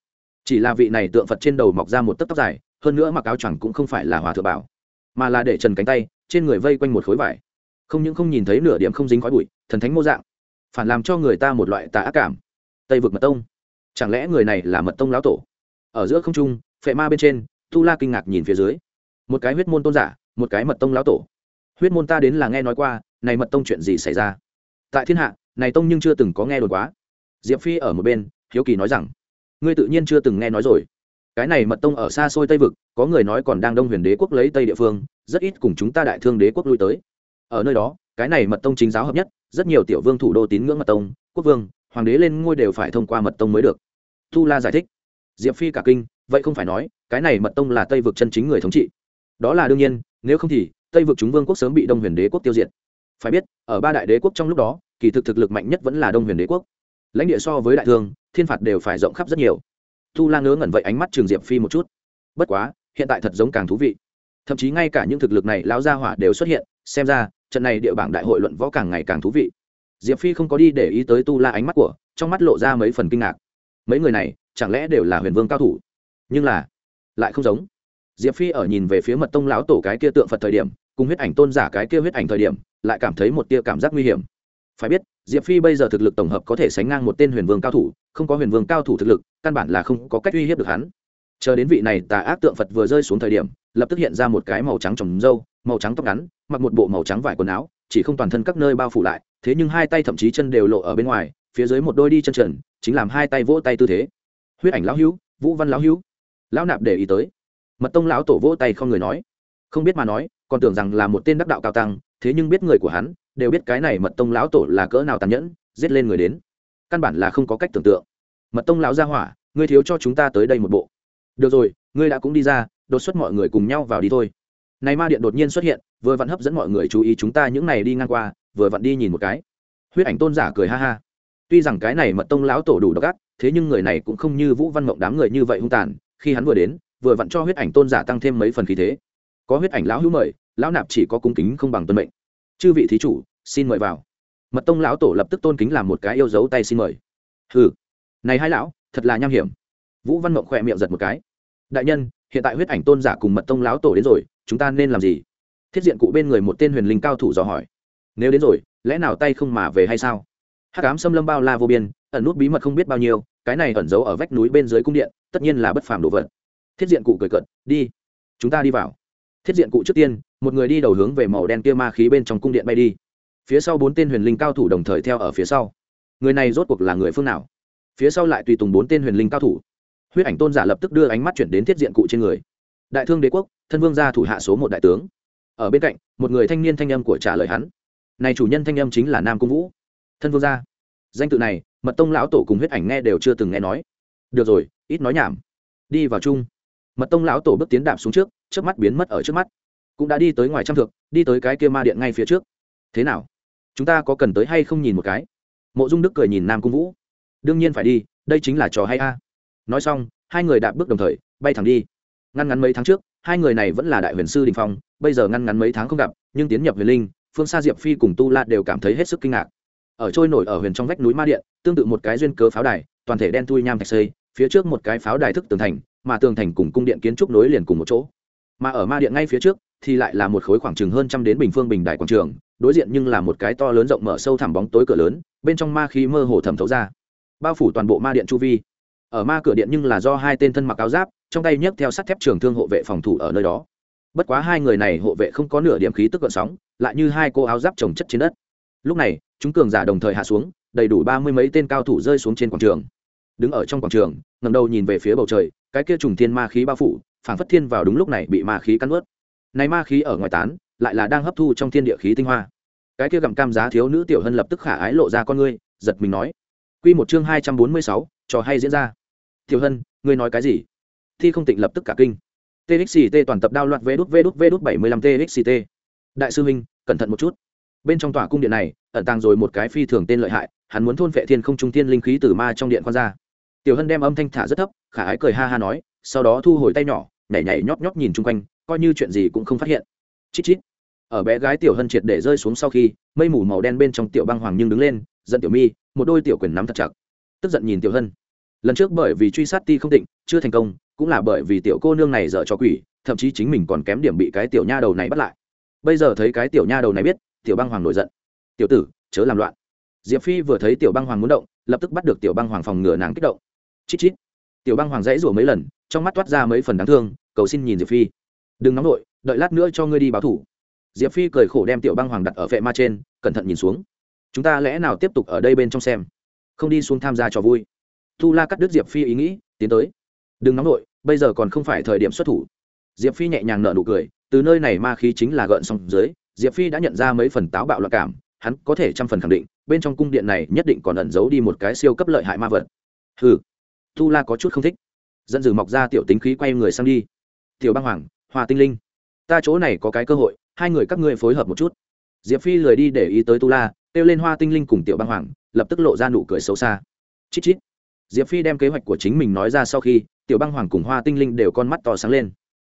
Chỉ là vị này tượng phật trên đầu mọc ra một tấc tóc dài hơn nữa mặc áo choàng cũng không phải là hòa thượng bảo, mà là để trần cánh tay, trên người vây quanh một khối vải. Không những không nhìn thấy nửa điểm không dính khói bụi, thần thánh mô dạng, phản làm cho người ta một loại tà ác cảm. Tây vực mật tông. Chẳng lẽ người này là mật tông lão tổ? Ở giữa không trung, phệ ma bên trên, tu la kinh ngạc nhìn phía dưới. Một cái huyết môn tôn giả, một cái mật tông lão tổ. Huyết môn ta đến là nghe nói qua, này mật tông chuyện gì xảy ra? Tại thiên hạ, này tông nhưng chưa từng có nghe đồn quá. Diệp phi ở một bên, hiếu kỳ nói rằng, ngươi tự nhiên chưa từng nghe nói rồi cái này mật tông ở xa xôi tây vực, có người nói còn đang đông huyền đế quốc lấy tây địa phương, rất ít cùng chúng ta đại thương đế quốc lui tới. Ở nơi đó, cái này mật tông chính giáo hợp nhất, rất nhiều tiểu vương thủ đô tín ngưỡng mật tông, quốc vương, hoàng đế lên ngôi đều phải thông qua mật tông mới được. Tu la giải thích. Diệp phi cả kinh, vậy không phải nói, cái này mật tông là tây vực chân chính người thống trị. Đó là đương nhiên, nếu không thì, tây vực chúng vương quốc sớm bị đông huyền đế quốc tiêu diệt. Phải biết, ở ba đại đế quốc trong lúc đó, kỳ thực thực lực mạnh nhất vẫn là đông huyền đế quốc. Lãnh địa so với đại thương, thiên phạt đều phải rộng khắp rất nhiều tu la ngớ ngẩn vậy ánh mắt trường diệp phi một chút. Bất quá, hiện tại thật giống càng thú vị. Thậm chí ngay cả những thực lực này lão gia hỏa đều xuất hiện, xem ra, trận này địa bảng đại hội luận võ càng ngày càng thú vị. Diệp phi không có đi để ý tới tu la ánh mắt của, trong mắt lộ ra mấy phần kinh ngạc. Mấy người này, chẳng lẽ đều là huyền vương cao thủ? Nhưng là, lại không giống. Diệp phi ở nhìn về phía mật tông lão tổ cái kia tượng phật thời điểm, cùng huyết ảnh tôn giả cái kia huyết ảnh thời điểm, lại cảm thấy một tia cảm giác nguy hiểm. Phải biết diệp phi bây giờ thực lực tổng hợp có thể sánh ngang một tên huyền vương cao thủ, không có huyền vương cao thủ thực lực, căn bản là không có cách uy hiếp được hắn. Chờ đến vị này tà ác tượng phật vừa rơi xuống thời điểm, lập tức hiện ra một cái màu trắng trồng râu, màu trắng tóc ngắn, mặc một bộ màu trắng vải quần áo, chỉ không toàn thân các nơi bao phủ lại, thế nhưng hai tay thậm chí chân đều lộ ở bên ngoài, phía dưới một đôi đi chân trần, chính làm hai tay vỗ tay tư thế. Huyết ảnh lão hữu, vũ văn lão hữu. Lão nạp để ý tới. Mật tông lão tổ vỗ tay không người nói không biết mà nói, còn tưởng rằng là một tên đắc đạo cao tăng, thế nhưng biết người của hắn, đều biết cái này mật tông lão tổ là cỡ nào tàn nhẫn, giết lên người đến. Căn bản là không có cách tưởng tượng. Mật tông lão ra hỏa, ngươi thiếu cho chúng ta tới đây một bộ. Được rồi, ngươi đã cũng đi ra, đột xuất mọi người cùng nhau vào đi thôi. Này ma điện đột nhiên xuất hiện, vừa vặn hấp dẫn mọi người chú ý chúng ta những này đi ngang qua, vừa vặn đi nhìn một cái. Huyết ảnh tôn giả cười ha ha. Tuy rằng cái này mật tông lão tổ đủ độc ác, thế nhưng người này cũng không như vũ văn mộng đám người như vậy hung tàn, khi hắn vừa đến, vừa vặn cho huyết ảnh tôn giả tăng thêm mấy phần khí thế có huyết ảnh lão hữu mời, lão nạp chỉ có cung kính không bằng tuân mệnh. Chư vị thí chủ, xin mời vào. Mật tông lão tổ lập tức tôn kính làm một cái yêu dấu tay xin mời. Hừ, này hai lão, thật là nham hiểm. Vũ văn mộng khỏe miệng giật một cái. Đại nhân, hiện tại huyết ảnh tôn giả cùng mật tông lão tổ đến rồi, chúng ta nên làm gì? Thiết diện cụ bên người một tên huyền linh cao thủ dò hỏi. Nếu đến rồi, lẽ nào tay không mà về hay sao? Hát cám xâm lâm bao la vô biên, ẩn nút bí mật không biết bao nhiêu, cái này ẩn giấu ở vách núi bên dưới cung điện, tất nhiên là bất phàm đồ vật. Thiết diện cụ cười cận đi, chúng ta đi vào thiết diện cụ trước tiên, một người đi đầu hướng về màu đen kia ma khí bên trong cung điện bay đi. Phía sau bốn tên huyền linh cao thủ đồng thời theo ở phía sau. Người này rốt cuộc là người phương nào? Phía sau lại tùy tùng bốn tên huyền linh cao thủ. Huyết ảnh tôn giả lập tức đưa ánh mắt chuyển đến thiết diện cụ trên người. Đại thương đế quốc, thân vương gia thủ hạ số một đại tướng. Ở bên cạnh, một người thanh niên thanh âm của trả lời hắn. Này chủ nhân thanh âm chính là nam cung vũ. Thân vương gia. Danh tự này, mật tông lão tổ cùng huyết ảnh nghe đều chưa từng nghe nói. Được rồi, ít nói nhảm. Đi vào chung mật tông lão tổ bước tiến đạp xuống trước trước mắt biến mất ở trước mắt. Cũng đã đi tới ngoài trăm thượng đi tới cái kia ma điện ngay phía trước. Thế nào? Chúng ta có cần tới hay không nhìn một cái? Mộ dung đức cười nhìn nam cung vũ. Đương nhiên phải đi, đây chính là trò hay a. Nói xong, hai người đạp bước đồng thời, bay thẳng đi. Ngăn ngắn mấy tháng trước, hai người này vẫn là đại huyền sư đình phong, bây giờ ngăn ngắn mấy tháng không gặp, nhưng tiến nhập huyền linh, phương xa diệp phi cùng tu la đều cảm thấy hết sức kinh ngạc. Ở trôi nổi ở huyền trong vách núi ma điện, tương tự một cái duyên cớ pháo đài, toàn thể đen thui nham thạch xây, phía trước một cái pháo đài thức tường thành mà tường thành cùng cung điện kiến trúc nối liền cùng một chỗ. Mà ở ma điện ngay phía trước thì lại là một khối khoảng chừng hơn trăm đến bình phương bình đại quảng trường, đối diện nhưng là một cái to lớn rộng mở sâu thẳm bóng tối cửa lớn, bên trong ma khí mơ hồ thẩm thấu ra. Bao phủ toàn bộ ma điện chu vi. Ở ma cửa điện nhưng là do hai tên thân mặc áo giáp, trong tay nhấc theo sắt thép trường thương hộ vệ phòng thủ ở nơi đó. Bất quá hai người này hộ vệ không có nửa điểm khí tức gợn sóng, lại như hai cô áo giáp trồng chất trên đất. Lúc này, chúng cường giả đồng thời hạ xuống, đầy đủ ba mươi mấy tên cao thủ rơi xuống trên quảng trường đứng ở trong quảng trường ngầm đầu nhìn về phía bầu trời, cái kia trùng thiên ma khí bao phủ, phảng phất thiên vào đúng lúc này bị ma khí cắn ướt này ma khí ở ngoài tán, lại là đang hấp thu trong thiên địa khí tinh hoa. Cái kia gặm cam giá thiếu nữ tiểu hân lập tức khả ái lộ ra con ngươi, giật mình nói. Quy một chương hai trăm bốn mươi sáu, trò hay diễn ra. Tiểu hân, ngươi nói cái gì? Thi không tịnh lập tức cả kinh. Txt toàn tập đao loạt vê đút vê đút vê đút bảy mươi lăm txt đại sư huynh, cẩn thận một chút. Bên trong tòa cung điện này, ẩn tàng rồi một cái phi thường tên lợi hại, hắn muốn thôn vệ thiên không trung thiên linh khí từ ma trong điện khoan ra tiểu hân đem âm thanh thả rất thấp, khả ái cười ha ha nói, sau đó thu hồi tay nhỏ, nhảy nhảy nhóp nhóp nhìn chung quanh, coi như chuyện gì cũng không phát hiện. Chít chít. Ở bé gái tiểu hân triệt để rơi xuống sau khi, mây mù màu đen bên trong tiểu băng hoàng nhưng đứng lên, giận tiểu mi, một đôi tiểu quyền nắm thật chặt. Tức giận nhìn tiểu hân. Lần trước bởi vì truy sát ti không định, chưa thành công, cũng là bởi vì tiểu cô nương này dở cho quỷ, thậm chí chính mình còn kém điểm bị cái tiểu nha đầu này bắt lại. Bây giờ thấy cái tiểu nha đầu này biết, tiểu băng hoàng nổi giận. Tiểu tử, chớ làm loạn. Diệp phi vừa thấy tiểu băng hoàng muốn động, lập tức bắt được tiểu băng hoàng phòng ngừa nàng kích động chít chít. Tiểu băng hoàng dãy rủa mấy lần, trong mắt toát ra mấy phần đáng thương, cầu xin nhìn diệp phi. Đừng nóng nổi đợi lát nữa cho ngươi đi báo thủ. Diệp phi cười khổ đem tiểu băng hoàng đặt ở vệ ma trên, cẩn thận nhìn xuống. Chúng ta lẽ nào tiếp tục ở đây bên trong xem? Không đi xuống tham gia trò vui. Thu la cắt đứt diệp phi ý nghĩ, tiến tới. Đừng nóng nổi bây giờ còn không phải thời điểm xuất thủ. Diệp phi nhẹ nhàng nở nụ cười, từ nơi này ma khí chính là gợn sóng dưới, diệp phi đã nhận ra mấy phần táo bạo loạn cảm, hắn có thể trăm phần khẳng định, bên trong cung điện này nhất định còn ẩn giấu đi một cái siêu cấp lợi hại ma vật. Hừ tu la có chút không thích. Dẫn dừ mọc ra tiểu tính khí quay người sang đi. Tiểu băng hoàng hòa tinh linh, ta chỗ này có cái cơ hội, hai người các ngươi phối hợp một chút. Diệp phi lười đi để ý tới tu la, kêu lên hoa tinh linh cùng tiểu băng hoàng, lập tức lộ ra nụ cười xấu xa. Chít chít. Diệp phi đem kế hoạch của chính mình nói ra sau khi, tiểu băng hoàng cùng hoa tinh linh đều con mắt to sáng lên.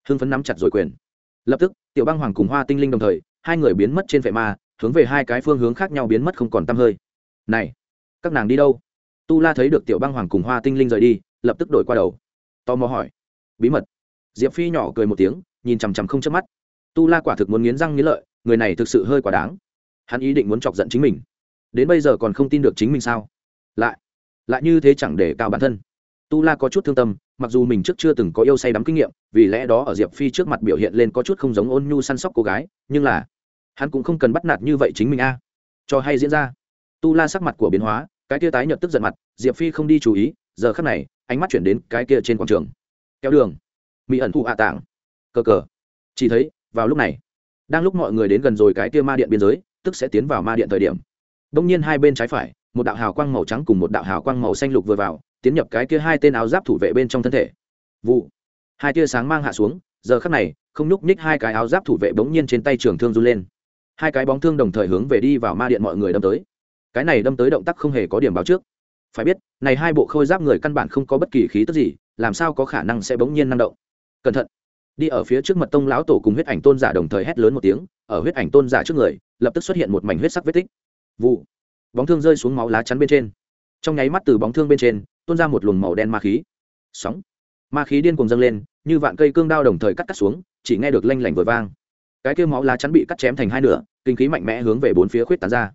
Hưng phấn nắm chặt rồi quyền. Lập tức, tiểu băng hoàng cùng hoa tinh linh đồng thời, hai người biến mất trên vệ ma, hướng về hai cái phương hướng khác nhau biến mất không còn t hơi. Này, các nàng đi đâu? Tu la thấy được tiểu băng hoàng cùng hoa tinh linh rời đi, lập tức đổi qua đầu. Tò mò hỏi. Bí mật. Diệp phi nhỏ cười một tiếng, nhìn chằm chằm không chớp mắt. Tu la quả thực muốn nghiến răng nghiến lợi, người này thực sự hơi quá đáng. Hắn ý định muốn chọc giận chính mình. Đến bây giờ còn không tin được chính mình sao? Lại lại như thế chẳng để cao bản thân. Tu la có chút thương tâm, mặc dù mình trước chưa từng có yêu say đắm kinh nghiệm, vì lẽ đó ở diệp phi trước mặt biểu hiện lên có chút không giống ôn nhu săn sóc cô gái, nhưng là, hắn cũng không cần bắt nạt như vậy chính mình a. Cho hay diễn ra. Tu la sắc mặt của biến hóa cái kia tái nhợt tức giận mặt, diệp phi không đi chú ý, giờ khắc này, ánh mắt chuyển đến cái kia trên quảng trường. Kéo đường. Mỹ ẩn thụ hạ tảng. Cờ cờ. Chỉ thấy, vào lúc này, đang lúc mọi người đến gần rồi cái kia ma điện biên giới, tức sẽ tiến vào ma điện thời điểm. Đông nhiên hai bên trái phải, một đạo hào quang màu trắng cùng một đạo hào quang màu xanh lục vừa vào, tiến nhập cái kia hai tên áo giáp thủ vệ bên trong thân thể. Vụ. Hai tia sáng mang hạ xuống, giờ khắc này, không nhúc nhích hai cái áo giáp thủ vệ bỗng nhiên trên tay trường thương run lên. Hai cái bóng thương đồng thời hướng về đi vào ma điện mọi người đâm tới cái này đâm tới động tác không hề có điểm báo trước. Phải biết, này hai bộ khôi giáp người căn bản không có bất kỳ khí tức gì, làm sao có khả năng sẽ bỗng nhiên năng động? Cẩn thận. Đi ở phía trước mật tông lão tổ cùng huyết ảnh tôn giả đồng thời hét lớn một tiếng, ở huyết ảnh tôn giả trước người, lập tức xuất hiện một mảnh huyết sắc vết tích. Vụ. Bóng thương rơi xuống máu lá chắn bên trên. Trong nháy mắt từ bóng thương bên trên, tuôn ra một luồng màu đen ma khí. Sóng. Ma khí điên cuồng dâng lên, như vạn cây cương đao đồng thời cắt cắt xuống, chỉ nghe được lanh lảnh vừa vang. Cái kêu máu lá chắn bị cắt chém thành hai nửa, kinh khí mạnh mẽ hướng về bốn phía khuyết tán ra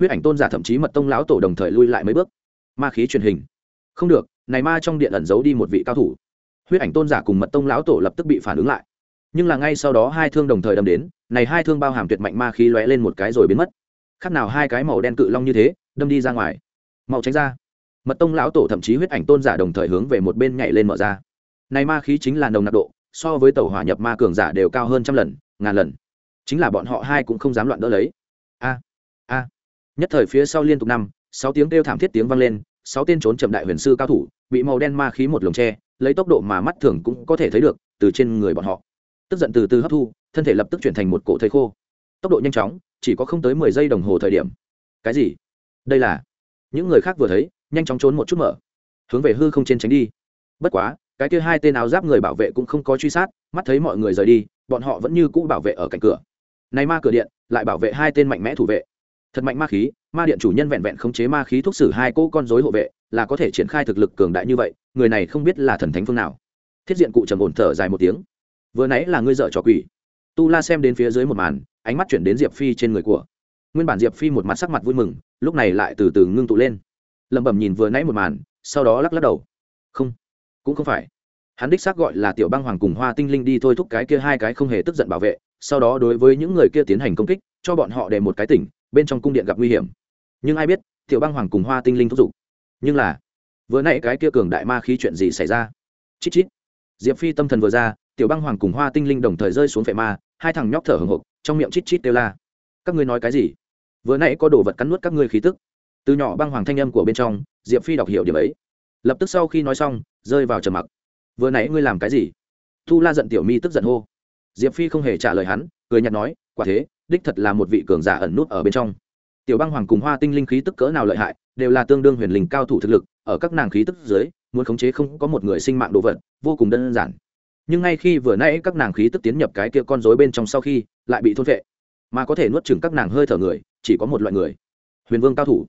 huyết ảnh tôn giả thậm chí mật tông lão tổ đồng thời lui lại mấy bước. Ma khí truyền hình. Không được, này ma trong điện ẩn giấu đi một vị cao thủ. Huyết ảnh tôn giả cùng mật tông lão tổ lập tức bị phản ứng lại. Nhưng là ngay sau đó hai thương đồng thời đâm đến, này hai thương bao hàm tuyệt mạnh ma khí lóe lên một cái rồi biến mất. Khác nào hai cái màu đen cự long như thế, đâm đi ra ngoài. Màu tránh ra. Mật tông lão tổ thậm chí huyết ảnh tôn giả đồng thời hướng về một bên nhảy lên mở ra. Này ma khí chính là nồng nặc độ, so với tàu hỏa nhập ma cường giả đều cao hơn trăm lần, ngàn lần. Chính là bọn họ hai cũng không dám loạn đỡ lấy nhất thời phía sau liên tục năm, sáu tiếng kêu thảm thiết tiếng vang lên, sáu tên trốn chậm đại huyền sư cao thủ, bị màu đen ma khí một lồng tre lấy tốc độ mà mắt thường cũng có thể thấy được, từ trên người bọn họ. Tức giận từ từ hấp thu, thân thể lập tức chuyển thành một cổ thây khô. Tốc độ nhanh chóng, chỉ có không tới mười giây đồng hồ thời điểm. Cái gì? Đây là? Những người khác vừa thấy, nhanh chóng trốn một chút mở. Hướng về hư không trên tránh đi. Bất quá, cái kia hai tên áo giáp người bảo vệ cũng không có truy sát, mắt thấy mọi người rời đi, bọn họ vẫn như cũ bảo vệ ở cạnh cửa. Này ma cửa điện, lại bảo vệ hai tên mạnh mẽ thủ vệ thật mạnh ma khí, ma điện chủ nhân vẹn vẹn khống chế ma khí thúc xử hai cỗ con dối hộ vệ, là có thể triển khai thực lực cường đại như vậy, người này không biết là thần thánh phương nào. Thiết diện cụ trầm ổn thở dài một tiếng. Vừa nãy là ngươi dợ trò quỷ. Tu la xem đến phía dưới một màn, ánh mắt chuyển đến diệp phi trên người của. Nguyên bản diệp phi một mặt sắc mặt vui mừng, lúc này lại từ từ ngưng tụ lên. Lẩm bẩm nhìn vừa nãy một màn, sau đó lắc lắc đầu. Không, cũng không phải. Hắn đích xác gọi là tiểu băng hoàng cùng hoa tinh linh đi thôi thúc cái kia hai cái không hề tức giận bảo vệ, sau đó đối với những người kia tiến hành công kích, cho bọn họ để một cái tỉnh bên trong cung điện gặp nguy hiểm. Nhưng ai biết, tiểu băng hoàng cùng hoa tinh linh thúc giục. Nhưng là, vừa nãy cái kia cường đại ma khí chuyện gì xảy ra? Chít chít. Diệp phi tâm thần vừa ra, tiểu băng hoàng cùng hoa tinh linh đồng thời rơi xuống phệ ma, hai thằng nhóc thở hồng hộc, trong miệng chít chít kêu la. Các ngươi nói cái gì? Vừa nãy có đồ vật cắn nuốt các ngươi khí tức. Từ nhỏ băng hoàng thanh âm của bên trong, diệp phi đọc hiểu điểm ấy. Lập tức sau khi nói xong, rơi vào trầm mặc. Vừa nãy ngươi làm cái gì? Thu la giận tiểu mi tức giận hô. Diệp phi không hề trả lời hắn, cười nhạt nói, quả thế đích thật là một vị cường giả ẩn nút ở bên trong. Tiểu băng hoàng cùng hoa tinh linh khí tức cỡ nào lợi hại, đều là tương đương huyền linh cao thủ thực lực, ở các nàng khí tức dưới, muốn khống chế không có một người sinh mạng đồ vật, vô cùng đơn giản. Nhưng ngay khi vừa nãy các nàng khí tức tiến nhập cái kia con rối bên trong sau khi, lại bị thôn vệ mà có thể nuốt chừng các nàng hơi thở người, chỉ có một loại người. Huyền vương cao thủ,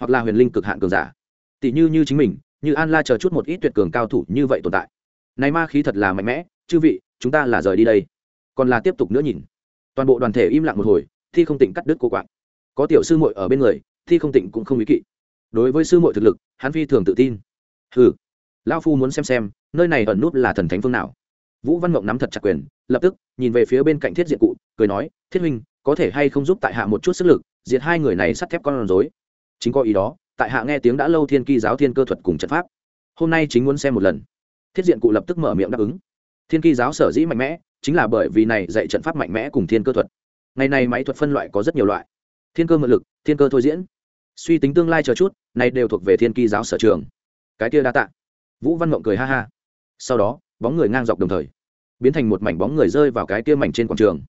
hoặc là huyền linh cực hạn cường giả. Tỷ như như chính mình, như an la chờ chút một ít tuyệt cường cao thủ như vậy tồn tại. Này ma khí thật là mạnh mẽ, chư vị, chúng ta là rời đi đây. Còn là tiếp tục nữa nhìn toàn bộ đoàn thể im lặng một hồi, thi không tỉnh cắt đứt cô quạng. Có tiểu sư muội ở bên người, thi không tỉnh cũng không ý kỵ. Đối với sư muội thực lực, hắn phi thường tự tin. Hừ lao phu muốn xem xem, nơi này ẩn nút là thần thánh phương nào. Vũ văn mộng nắm thật chặt quyền, lập tức, nhìn về phía bên cạnh thiết diện cụ, cười nói, thiết huynh, có thể hay không giúp tại hạ một chút sức lực, diệt hai người này sắt thép con rối? Chính có ý đó, tại hạ nghe tiếng đã lâu thiên kỳ giáo thiên cơ thuật cùng trận pháp. Hôm nay chính muốn xem một lần. Thiết diện cụ lập tức mở miệng đáp ứng. Thiên kỳ giáo sở dĩ mạnh mẽ chính là bởi vì này dạy trận pháp mạnh mẽ cùng thiên cơ thuật. Ngày nay máy thuật phân loại có rất nhiều loại. Thiên cơ mượn lực, thiên cơ thôi diễn. Suy tính tương lai chờ chút, này đều thuộc về thiên kỳ giáo sở trường. Cái kia đa tạ. Vũ văn mộng cười ha ha. Sau đó, bóng người ngang dọc đồng thời, biến thành một mảnh bóng người rơi vào cái kia mảnh trên quảng trường.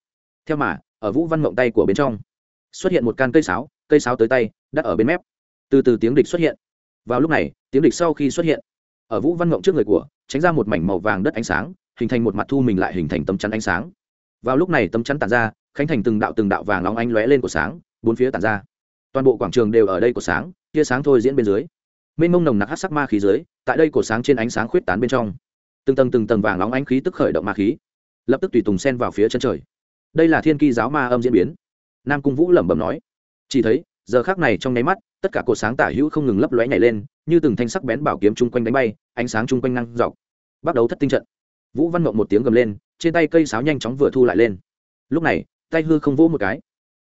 Theo mà, ở vũ văn mộng tay của bên trong, xuất hiện một can cây sáo cây sáo tới tay, đắt ở bên mép. Từ từ tiếng địch xuất hiện. Vào lúc này, tiếng địch sau khi xuất hiện, ở vũ văn mộng trước người của, tránh ra một mảnh màu vàng đất ánh sáng hình thành một mặt thu mình lại hình thành tấm chắn ánh sáng. Vào lúc này tấm chắn tản ra, khánh thành từng đạo từng đạo vàng nóng ánh lóe lên của sáng, bốn phía tản ra. Toàn bộ quảng trường đều ở đây của sáng, tia sáng thôi diễn bên dưới. Mênh mông nồng nặc hát sắc ma khí dưới, tại đây của sáng trên ánh sáng khuyết tán bên trong. Từng tầng từng tầng vàng nóng ánh khí tức khởi động ma khí, lập tức tùy tùng sen vào phía chân trời. Đây là thiên kỳ giáo ma âm diễn biến. Nam cung vũ lẩm bẩm nói. Chỉ thấy, giờ khác này trong nháy mắt, tất cả cột sáng tả hữu không ngừng lấp lóe nhảy lên, như từng thanh sắc bén bảo kiếm chung quanh đánh bay, ánh sáng chung quanh năng dọc. Bắt đầu thất tinh trận vũ văn mộng một tiếng gầm lên, trên tay cây sáo nhanh chóng vừa thu lại lên. Lúc này, tay hư không vỗ một cái.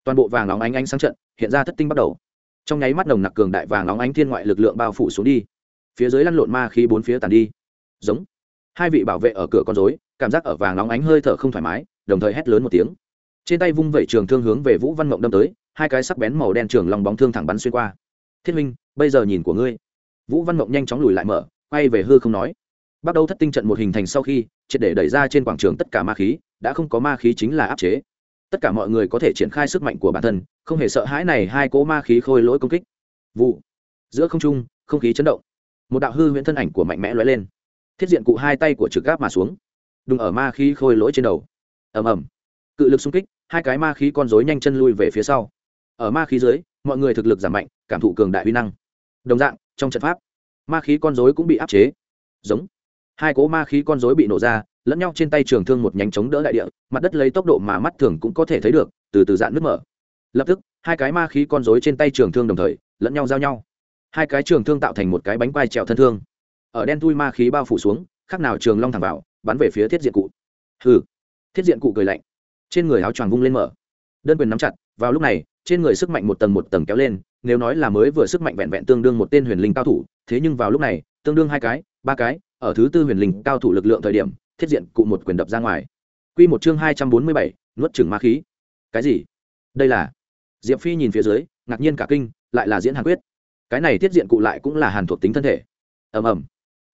Toàn bộ vàng óng ánh ánh sáng trận hiện ra thất tinh bắt đầu. Trong nháy mắt nồng nặc cường đại vàng óng ánh thiên ngoại lực lượng bao phủ xuống đi. Phía dưới lăn lộn ma khí bốn phía tàn đi. Giống. Hai vị bảo vệ ở cửa con rối, cảm giác ở vàng óng ánh hơi thở không thoải mái, đồng thời hét lớn một tiếng. Trên tay vung vẩy trường thương hướng về vũ văn mộng đâm tới, hai cái sắc bén màu đen trường lòng bóng thương thẳng bắn xuyên qua. Thiết minh bây giờ nhìn của ngươi. Vũ văn mộng nhanh chóng lùi lại mở, quay về hư không nói bắt đầu thất tinh trận một hình thành sau khi, triệt để đẩy ra trên quảng trường tất cả ma khí, đã không có ma khí chính là áp chế. Tất cả mọi người có thể triển khai sức mạnh của bản thân, không hề sợ hãi này hai cỗ ma khí khôi lỗi công kích. Vụ. Giữa không trung, không khí chấn động. Một đạo hư huyễn thân ảnh của mạnh mẽ lóe lên. Thiết diện cụ hai tay của trực gáp mà xuống. Đùng ở ma khí khôi lỗi trên đầu. Ầm ầm. Cự lực xung kích, hai cái ma khí con rối nhanh chân lui về phía sau. Ở ma khí dưới, mọi người thực lực giảm mạnh, cảm thụ cường đại uy năng. Đồng dạng, trong trận pháp, ma khí con rối cũng bị áp chế. Giống hai cố ma khí con rối bị nổ ra, lẫn nhau trên tay trường thương một nhánh chống đỡ đại địa, mặt đất lấy tốc độ mà mắt thường cũng có thể thấy được, từ từ dạn nước mở. Lập tức, hai cái ma khí con rối trên tay trường thương đồng thời, lẫn nhau giao nhau. Hai cái trường thương tạo thành một cái bánh quai trèo thân thương. Ở đen thui ma khí bao phủ xuống, khác nào trường long thẳng vào, bắn về phía thiết diện cụ. Hừ. Thiết diện cụ cười lạnh. Trên người áo choàng vung lên mở. Đơn quyền nắm chặt, vào lúc này, trên người sức mạnh một tầng một tầng kéo lên, nếu nói là mới vừa sức mạnh vẹn vẹn tương đương một tên huyền linh cao thủ, thế nhưng vào lúc này, tương đương hai cái, ba cái ở thứ tư huyền linh cao thủ lực lượng thời điểm, thiết diện cụ một quyền đập ra ngoài. Q một chương hai trăm bốn mươi bảy, nuốt chửng ma khí. Cái gì? Đây là? Diệp phi nhìn phía dưới, ngạc nhiên cả kinh, lại là diễn hàn quyết. Cái này thiết diện cụ lại cũng là hàn thuộc tính thân thể. Ầm ầm.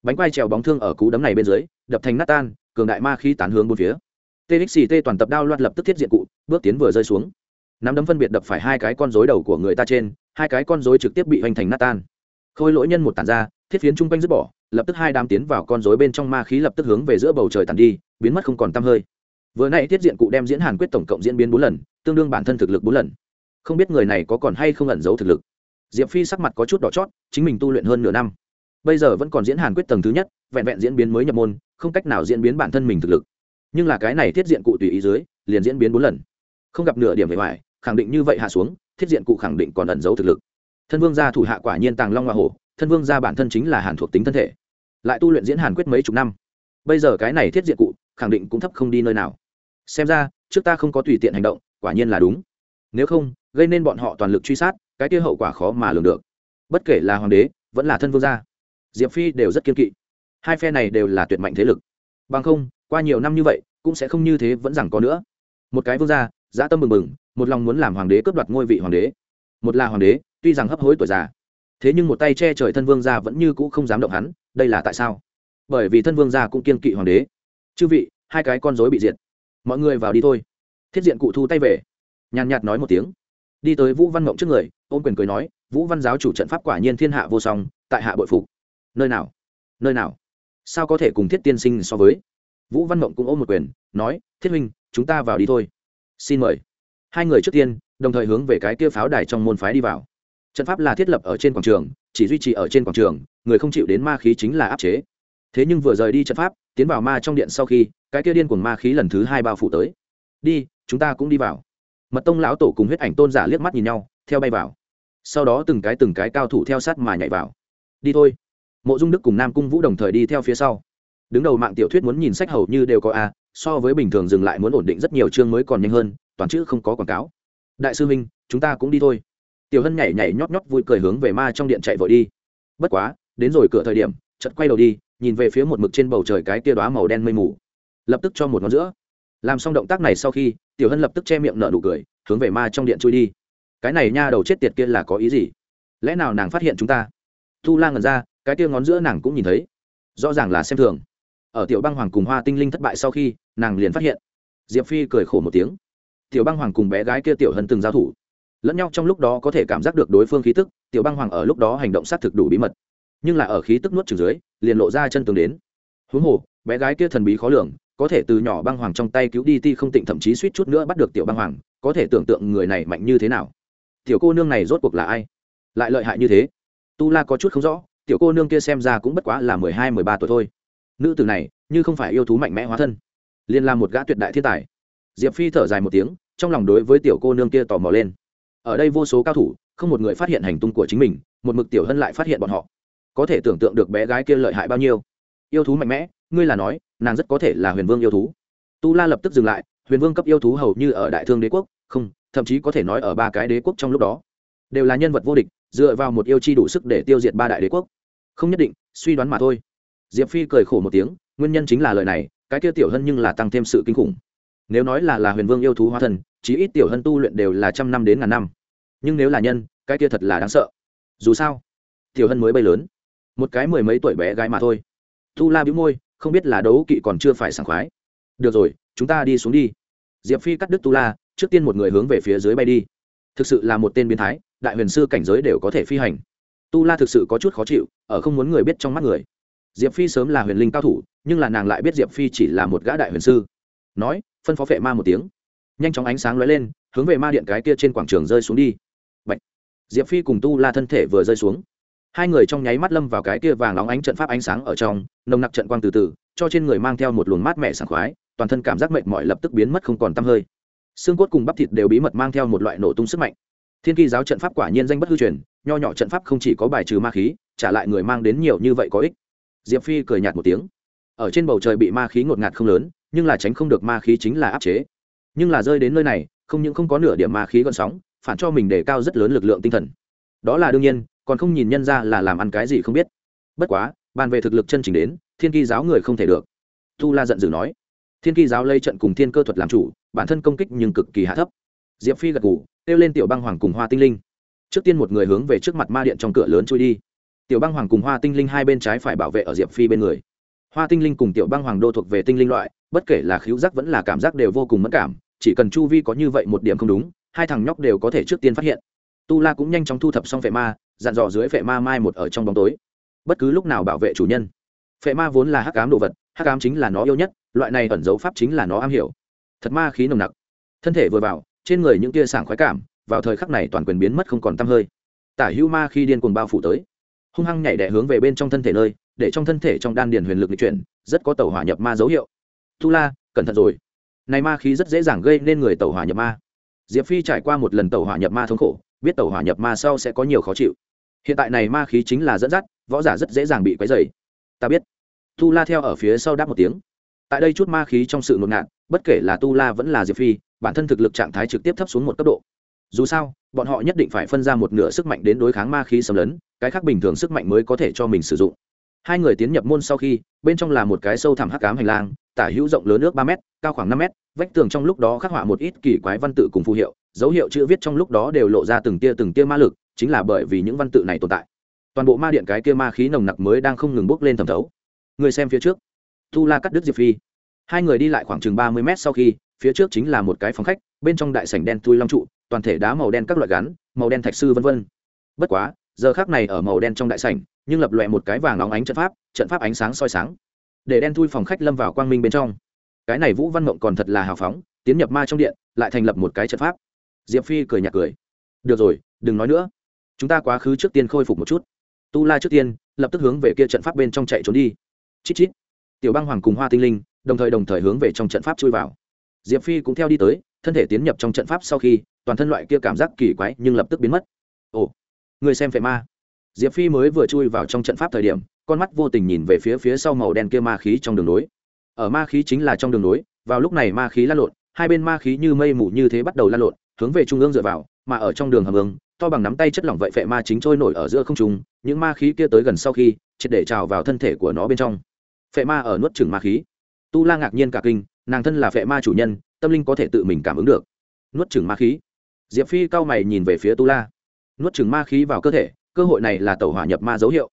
Bánh quai trèo bóng thương ở cú đấm này bên dưới, đập thành nát tan, cường đại ma khí tán hướng bốn phía. Txt toàn tập đao loạt lập tức thiết diện cụ, bước tiến vừa rơi xuống. Nắm đấm phân biệt đập phải hai cái con rối đầu của người ta trên, hai cái con rối trực tiếp bị hoành thành nát tan. Khôi lỗi nhân một tàn ra thiết phiến chung quanh dứt bỏ, lập tức hai đám tiến vào con rối bên trong ma khí lập tức hướng về giữa bầu trời tàn đi, biến mất không còn tăm hơi. Vừa nãy thiết diện cụ đem diễn hàn quyết tổng cộng diễn biến bốn lần, tương đương bản thân thực lực bốn lần. Không biết người này có còn hay không ẩn giấu thực lực. Diệp phi sắc mặt có chút đỏ chót, chính mình tu luyện hơn nửa năm. Bây giờ vẫn còn diễn hàn quyết tầng thứ nhất, vẹn vẹn diễn biến mới nhập môn, không cách nào diễn biến bản thân mình thực lực. Nhưng là cái này thiết diện cụ tùy ý dưới, liền diễn biến bốn lần. Không gặp nửa điểm về ngoài, khẳng định như vậy hạ xuống, thiết diện cụ khẳng định còn ẩn giấu thực lực. Thân vương gia thủ hạ quả nhiên tàng long hoa hổ thân vương gia bản thân chính là hàn thuộc tính thân thể, lại tu luyện diễn hàn quyết mấy chục năm. Bây giờ cái này thiết diện cụ, khẳng định cũng thấp không đi nơi nào. Xem ra, trước ta không có tùy tiện hành động, quả nhiên là đúng. Nếu không, gây nên bọn họ toàn lực truy sát, cái kia hậu quả khó mà lường được. Bất kể là hoàng đế, vẫn là thân vương gia, diệp phi đều rất kiên kỵ. Hai phe này đều là tuyệt mạnh thế lực. Bằng không, qua nhiều năm như vậy, cũng sẽ không như thế vẫn rằng có nữa. Một cái vương gia, dã tâm mừng mừng một lòng muốn làm hoàng đế cướp đoạt ngôi vị hoàng đế. Một là hoàng đế, tuy rằng hấp hối tuổi già thế nhưng một tay che trời thân vương gia vẫn như cũ không dám động hắn, đây là tại sao? Bởi vì thân vương gia cũng kiên kỵ hoàng đế. Chư vị, hai cái con rối bị diệt. Mọi người vào đi thôi. Thiết diện cụ thu tay về. Nhàn nhạt nói một tiếng. Đi tới vũ văn mộng trước người, ôm quyền cười nói, vũ văn giáo chủ trận pháp quả nhiên thiên hạ vô song, tại hạ bội phục. Nơi nào? Nơi nào? Sao có thể cùng thiết tiên sinh so với? Vũ văn mộng cũng ôm một quyền, nói, thiết huynh, chúng ta vào đi thôi. Xin mời. Hai người trước tiên, đồng thời hướng về cái kia pháo đài trong môn phái đi vào trận pháp là thiết lập ở trên quảng trường, chỉ duy trì ở trên quảng trường, người không chịu đến ma khí chính là áp chế. Thế nhưng vừa rời đi trận pháp, tiến vào ma trong điện sau khi, cái kia điên cuồng ma khí lần thứ hai bao phủ tới. Đi, chúng ta cũng đi vào. Mật tông lão tổ cùng huyết ảnh tôn giả liếc mắt nhìn nhau, theo bay vào. Sau đó từng cái từng cái cao thủ theo sát mà nhảy vào. Đi thôi. Mộ dung đức cùng nam cung vũ đồng thời đi theo phía sau. Đứng đầu mạng tiểu thuyết muốn nhìn sách hầu như đều có a, so với bình thường dừng lại muốn ổn định rất nhiều chương mới còn nhanh hơn, toàn chữ không có quảng cáo. Đại sư minh, chúng ta cũng đi thôi tiểu hân nhảy nhảy nhót nhót vui cười hướng về ma trong điện chạy vội đi. Bất quá, đến rồi cửa thời điểm, chợt quay đầu đi, nhìn về phía một mực trên bầu trời cái tia đoá màu đen mây mù. Lập tức cho một ngón giữa. Làm xong động tác này sau khi, tiểu hân lập tức che miệng nở nụ cười, hướng về ma trong điện chui đi. Cái này nha đầu chết tiệt kia là có ý gì? Lẽ nào nàng phát hiện chúng ta? Thu la ngần ra, cái tia ngón giữa nàng cũng nhìn thấy. Rõ ràng là xem thường. Ở tiểu băng hoàng cùng hoa tinh linh thất bại sau khi, nàng liền phát hiện. Diệp phi cười khổ một tiếng. Tiểu băng hoàng cùng bé gái kia tiểu hân từng giao thủ lẫn nhau trong lúc đó có thể cảm giác được đối phương khí tức, tiểu băng hoàng ở lúc đó hành động xác thực đủ bí mật. Nhưng là ở khí tức nuốt trừng dưới, liền lộ ra chân tường đến. Huống hồ, bé gái kia thần bí khó lường, có thể từ nhỏ băng hoàng trong tay cứu đi ti không tịnh thậm chí suýt chút nữa bắt được tiểu băng hoàng, có thể tưởng tượng người này mạnh như thế nào. Tiểu cô nương này rốt cuộc là ai? Lại lợi hại như thế? Tu la có chút không rõ, tiểu cô nương kia xem ra cũng bất quá là mười hai, mười ba tuổi thôi. Nữ tử này, như không phải yêu thú mạnh mẽ hóa thân. Liền là một gã tuyệt đại thiên tài. Diệp phi thở dài một tiếng, trong lòng đối với tiểu cô nương kia tò mò lên ở đây vô số cao thủ, không một người phát hiện hành tung của chính mình, một mực tiểu hân lại phát hiện bọn họ. Có thể tưởng tượng được bé gái kia lợi hại bao nhiêu. Yêu thú mạnh mẽ, ngươi là nói, nàng rất có thể là huyền vương yêu thú. Tu la lập tức dừng lại, huyền vương cấp yêu thú hầu như ở đại thương đế quốc, không, thậm chí có thể nói ở ba cái đế quốc trong lúc đó. Đều là nhân vật vô địch, dựa vào một yêu chi đủ sức để tiêu diệt ba đại đế quốc. Không nhất định, suy đoán mà thôi. Diệp phi cười khổ một tiếng, nguyên nhân chính là lời này, cái kia tiểu hân nhưng là tăng thêm sự kinh khủng nếu nói là là huyền vương yêu thú hóa thần, chí ít tiểu hân tu luyện đều là trăm năm đến ngàn năm. Nhưng nếu là nhân cái kia thật là đáng sợ. Dù sao tiểu hân mới bay lớn. Một cái mười mấy tuổi bé gái mà thôi. Tu la bĩu môi không biết là đấu kỵ còn chưa phải sảng khoái. Được rồi chúng ta đi xuống đi. Diệp phi cắt đứt tu la trước tiên một người hướng về phía dưới bay đi. Thực sự là một tên biến thái đại huyền sư cảnh giới đều có thể phi hành. Tu la thực sự có chút khó chịu ở không muốn người biết trong mắt người. Diệp phi sớm là huyền linh cao thủ nhưng là nàng lại biết diệp phi chỉ là một gã đại huyền sư. Nói phân phó vệ ma một tiếng. Nhanh chóng ánh sáng lóe lên, hướng về ma điện cái kia trên quảng trường rơi xuống đi. Bạch. diệp phi cùng tu la thân thể vừa rơi xuống. Hai người trong nháy mắt lâm vào cái kia vàng óng ánh trận pháp ánh sáng ở trong, nồng nặc trận quang từ từ, cho trên người mang theo một luồng mát mẻ sảng khoái, toàn thân cảm giác mệt mỏi lập tức biến mất không còn tăm hơi. Xương cốt cùng bắp thịt đều bí mật mang theo một loại nổ tung sức mạnh. Thiên kỳ giáo trận pháp quả nhiên danh bất hư truyền, nho nhỏ trận pháp không chỉ có bài trừ ma khí, trả lại người mang đến nhiều như vậy có ích. Diệp phi cười nhạt một tiếng. Ở trên bầu trời bị ma khí ngột ngạt không lớn nhưng là tránh không được ma khí chính là áp chế. Nhưng là rơi đến nơi này không những không có nửa điểm ma khí gọn sóng phản cho mình đề cao rất lớn lực lượng tinh thần. Đó là đương nhiên còn không nhìn nhân ra là làm ăn cái gì không biết. Bất quá bàn về thực lực chân chính đến thiên kỳ giáo người không thể được. Tu la giận dữ nói. Thiên kỳ giáo lây trận cùng thiên cơ thuật làm chủ bản thân công kích nhưng cực kỳ hạ thấp. Diệp phi gật gù, kêu lên tiểu băng hoàng cùng hoa tinh linh. Trước tiên một người hướng về trước mặt ma điện trong cửa lớn chui đi. Tiểu băng hoàng cùng hoa tinh linh hai bên trái phải bảo vệ ở diệp phi bên người. Hoa tinh linh cùng tiểu băng hoàng đô thuộc về tinh linh loại bất kể là khiếu giác vẫn là cảm giác đều vô cùng mất cảm, chỉ cần chu vi có như vậy một điểm không đúng, hai thằng nhóc đều có thể trước tiên phát hiện. Tu la cũng nhanh chóng thu thập xong phệ ma, dặn dò dưới phệ ma mai một ở trong bóng tối. Bất cứ lúc nào bảo vệ chủ nhân, phệ ma vốn là hắc ám đồ vật, hắc ám chính là nó yêu nhất, loại này ẩn dấu pháp chính là nó am hiểu. Thật ma khí nồng nặc. Thân thể vừa vào, trên người những tia sảng khoái cảm, vào thời khắc này toàn quyền biến mất không còn tăm hơi. Tả hữu ma khi điên cuồng bao phủ tới. Hung hăng nhảy đẻ hướng về bên trong thân thể nơi, để trong thân thể trong đan điền huyền lực di chuyển, rất có tàu hỏa nhập ma dấu hiệu tu la, cẩn thận rồi. Này ma khí rất dễ dàng gây nên người tàu hỏa nhập ma. Diệp phi trải qua một lần tàu hỏa nhập ma thống khổ, biết tàu hỏa nhập ma sau sẽ có nhiều khó chịu. Hiện tại này ma khí chính là dẫn dắt, võ giả rất dễ dàng bị quấy dày ta biết. Tu la theo ở phía sau đáp một tiếng. Tại đây chút ma khí trong sự ngột ngạt, bất kể là tu la vẫn là diệp phi, bản thân thực lực trạng thái trực tiếp thấp xuống một cấp độ. Dù sao, bọn họ nhất định phải phân ra một nửa sức mạnh đến đối kháng ma khí xâm lấn, cái khác bình thường sức mạnh mới có thể cho mình sử dụng hai người tiến nhập môn sau khi, bên trong là một cái sâu thẳm hắc cám hành lang, tả hữu rộng lớn nước ba m cao khoảng năm m vách tường trong lúc đó khắc họa một ít kỳ quái văn tự cùng phù hiệu, dấu hiệu chữ viết trong lúc đó đều lộ ra từng tia từng tia ma lực, chính là bởi vì những văn tự này tồn tại. Toàn bộ ma điện cái kia ma khí nồng nặc mới đang không ngừng bốc lên thẩm thấu. Người xem phía trước. Tu la cắt đứt diệp phi. Hai người đi lại khoảng chừng ba mươi mét sau khi, phía trước chính là một cái phòng khách, bên trong đại sảnh đen thui long trụ, toàn thể đá màu đen các loại gắn, màu đen thạch sư v v bất quá giờ khác này ở màu đen trong đại sảnh, nhưng lập lòe một cái vàng óng ánh trận pháp trận pháp ánh sáng soi sáng. Để đen thui phòng khách lâm vào quang minh bên trong. Cái này vũ văn mộng còn thật là hào phóng, tiến nhập ma trong điện, lại thành lập một cái trận pháp. Diệp phi cười nhạt cười. Được rồi, đừng nói nữa. Chúng ta quá khứ trước tiên khôi phục một chút. Tu la trước tiên, lập tức hướng về kia trận pháp bên trong chạy trốn đi. Chít chít. Tiểu băng hoàng cùng hoa tinh linh, đồng thời đồng thời hướng về trong trận pháp chui vào. Diệp phi cũng theo đi tới, thân thể tiến nhập trong trận pháp sau khi, toàn thân loại kia cảm giác kỳ quái nhưng lập tức biến mất. Ồ người xem phệ ma. Diệp phi mới vừa chui vào trong trận pháp thời điểm, con mắt vô tình nhìn về phía phía sau màu đen kia ma khí trong đường nối ở ma khí chính là trong đường nối vào lúc này ma khí lan lộn, hai bên ma khí như mây mù như thế bắt đầu lan lộn, hướng về trung ương dựa vào, mà ở trong đường hầm ương, to bằng nắm tay chất lỏng vậy phệ ma chính trôi nổi ở giữa không trung, những ma khí kia tới gần sau khi, triệt để trào vào thân thể của nó bên trong. Phệ ma ở nuốt chừng ma khí. Tu la ngạc nhiên cả kinh, nàng thân là phệ ma chủ nhân, tâm linh có thể tự mình cảm ứng được. Nuốt chừng ma khí. Diệp phi cao mày nhìn về phía tu la nuốt chừng ma khí vào cơ thể, cơ hội này là tàu hỏa nhập ma dấu hiệu.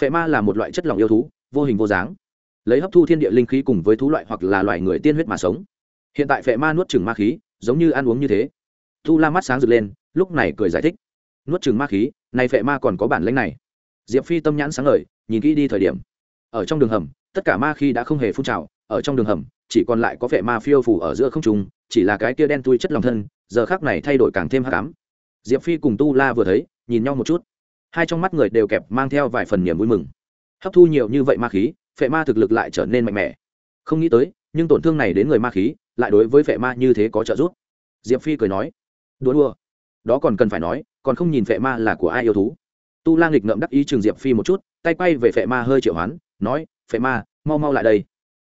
Phệ ma là một loại chất lỏng yêu thú, vô hình vô dáng. Lấy hấp thu thiên địa linh khí cùng với thú loại hoặc là loại người tiên huyết mà sống. Hiện tại phệ ma nuốt chừng ma khí, giống như ăn uống như thế. Tu la mắt sáng rực lên, lúc này cười giải thích. Nuốt chừng ma khí, này phệ ma còn có bản lãnh này. Diệp phi tâm nhãn sáng lời nhìn kỹ đi thời điểm. Ở trong đường hầm, tất cả ma khí đã không hề phun trào, ở trong đường hầm, chỉ còn lại có phệ ma phiêu phủ ở giữa không trung, chỉ là cái kia đen tui chất lòng thân, giờ khác này thay đổi càng thêm hắc ám diệp phi cùng tu la vừa thấy, nhìn nhau một chút. Hai trong mắt người đều kẹp mang theo vài phần niềm vui mừng. Hấp thu nhiều như vậy ma khí, phệ ma thực lực lại trở nên mạnh mẽ. Không nghĩ tới, nhưng tổn thương này đến người ma khí, lại đối với phệ ma như thế có trợ giúp. Diệp phi cười nói đua đua đó còn cần phải nói, còn không nhìn phệ ma là của ai yêu thú. Tu la nghịch ngậm đắc ý trường diệp phi một chút, tay quay về phệ ma hơi triệu hoán, nói, phệ ma, mau mau lại đây.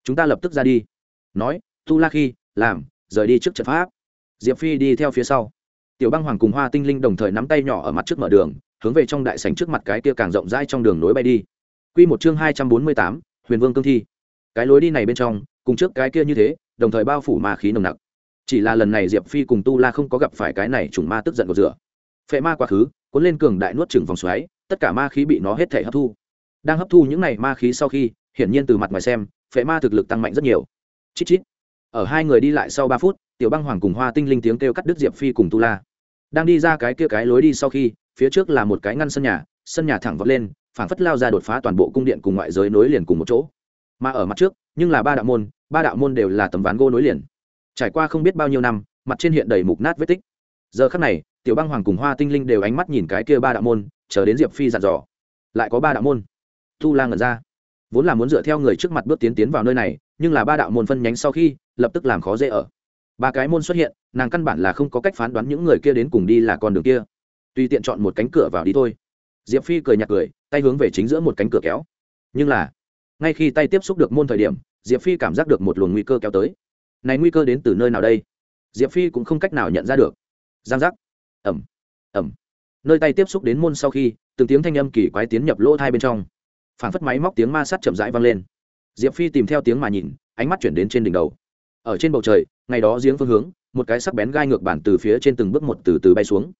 Chúng ta lập tức ra đi. Nói, tu la khi, làm, rời đi trước trận pháp. Diệp phi đi theo phía sau tiểu băng hoàng cùng hoa tinh linh đồng thời nắm tay nhỏ ở mặt trước mở đường, hướng về trong đại sảnh trước mặt cái kia càng rộng rãi trong đường nối bay đi. Quy một chương hai trăm bốn mươi tám, huyền vương cương thi. Cái lối đi này bên trong, cùng trước cái kia như thế, đồng thời bao phủ ma khí nồng nặc. Chỉ là lần này diệp phi cùng tu la không có gặp phải cái này trùng ma tức giận của rửa. Phệ ma quá khứ, cuốn lên cường đại nuốt trừng vòng xoáy, tất cả ma khí bị nó hết thể hấp thu. Đang hấp thu những này ma khí sau khi, hiển nhiên từ mặt ngoài xem, phệ ma thực lực tăng mạnh rất nhiều. Chít chít. Ở hai người đi lại sau ba phút, tiểu băng hoàng cùng hoa tinh linh tiếng kêu cắt đứt diệp phi cùng tu la đang đi ra cái kia cái lối đi sau khi, phía trước là một cái ngăn sân nhà sân nhà thẳng vọt lên, phảng phất lao ra đột phá toàn bộ cung điện cùng ngoại giới nối liền cùng một chỗ. Mà ở mặt trước, nhưng là ba đạo môn, ba đạo môn đều là tấm ván gỗ nối liền. Trải qua không biết bao nhiêu năm, mặt trên hiện đầy mục nát vết tích. Giờ khắc này, tiểu băng hoàng cùng hoa tinh linh đều ánh mắt nhìn cái kia ba đạo môn, chờ đến diệp phi dặn dò. Lại có ba đạo môn. Tu la ngẩn ra. Vốn là muốn dựa theo người trước mặt bước tiến tiến vào nơi này, nhưng là ba đạo môn phân nhánh sau khi, lập tức làm khó dễ ở. Ba cái môn xuất hiện nàng căn bản là không có cách phán đoán những người kia đến cùng đi là con đường kia. Tùy tiện chọn một cánh cửa vào đi thôi. Diệp phi cười nhạt cười, tay hướng về chính giữa một cánh cửa kéo. Nhưng là, ngay khi tay tiếp xúc được môn thời điểm, diệp phi cảm giác được một luồng nguy cơ kéo tới. Này nguy cơ đến từ nơi nào đây? Diệp phi cũng không cách nào nhận ra được. Giang giác. Ẩm ẩm nơi tay tiếp xúc đến môn sau khi, từng tiếng thanh âm kỳ quái tiến nhập lỗ thai bên trong. Phản phất máy móc tiếng ma sát chậm rãi vang lên. Diệp phi tìm theo tiếng mà nhìn, ánh mắt chuyển đến trên đỉnh đầu. Ở trên bầu trời, ngày đó giếng phương hướng một cái sắc bén gai ngược bản từ phía trên từng bước một từ từ bay xuống.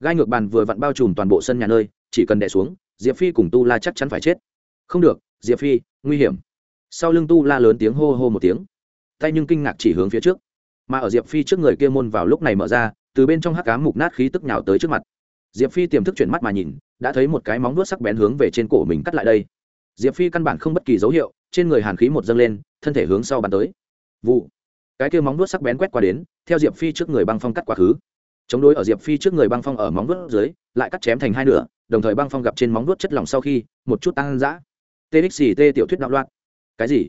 Gai ngược bàn vừa vặn bao trùm toàn bộ sân nhà nơi, chỉ cần đẻ xuống, diệp phi cùng tu la chắc chắn phải chết. Không được, diệp phi, nguy hiểm. Sau lưng tu la lớn tiếng hô hô một tiếng. Tay nhưng kinh ngạc chỉ hướng phía trước. Mà ở diệp phi trước người kia môn vào lúc này mở ra, từ bên trong hắc cá mục nát khí tức nhào tới trước mặt. Diệp phi tiềm thức chuyển mắt mà nhìn, đã thấy một cái móng vuốt sắc bén hướng về trên cổ mình cắt lại đây. Diệp phi căn bản không bất kỳ dấu hiệu, trên người hàn khí một dâng lên, thân thể hướng sau bắn tới. Vụ cái kia móng vuốt sắc bén quét qua đến, theo diệp phi trước người băng phong cắt quá khứ. Chống đối ở diệp phi trước người băng phong ở móng vuốt dưới, lại cắt chém thành hai nửa, đồng thời băng phong gặp trên móng nuốt chất lỏng sau khi, một chút tăng dã. Txct tiểu thuyết đạo loạn. Cái gì?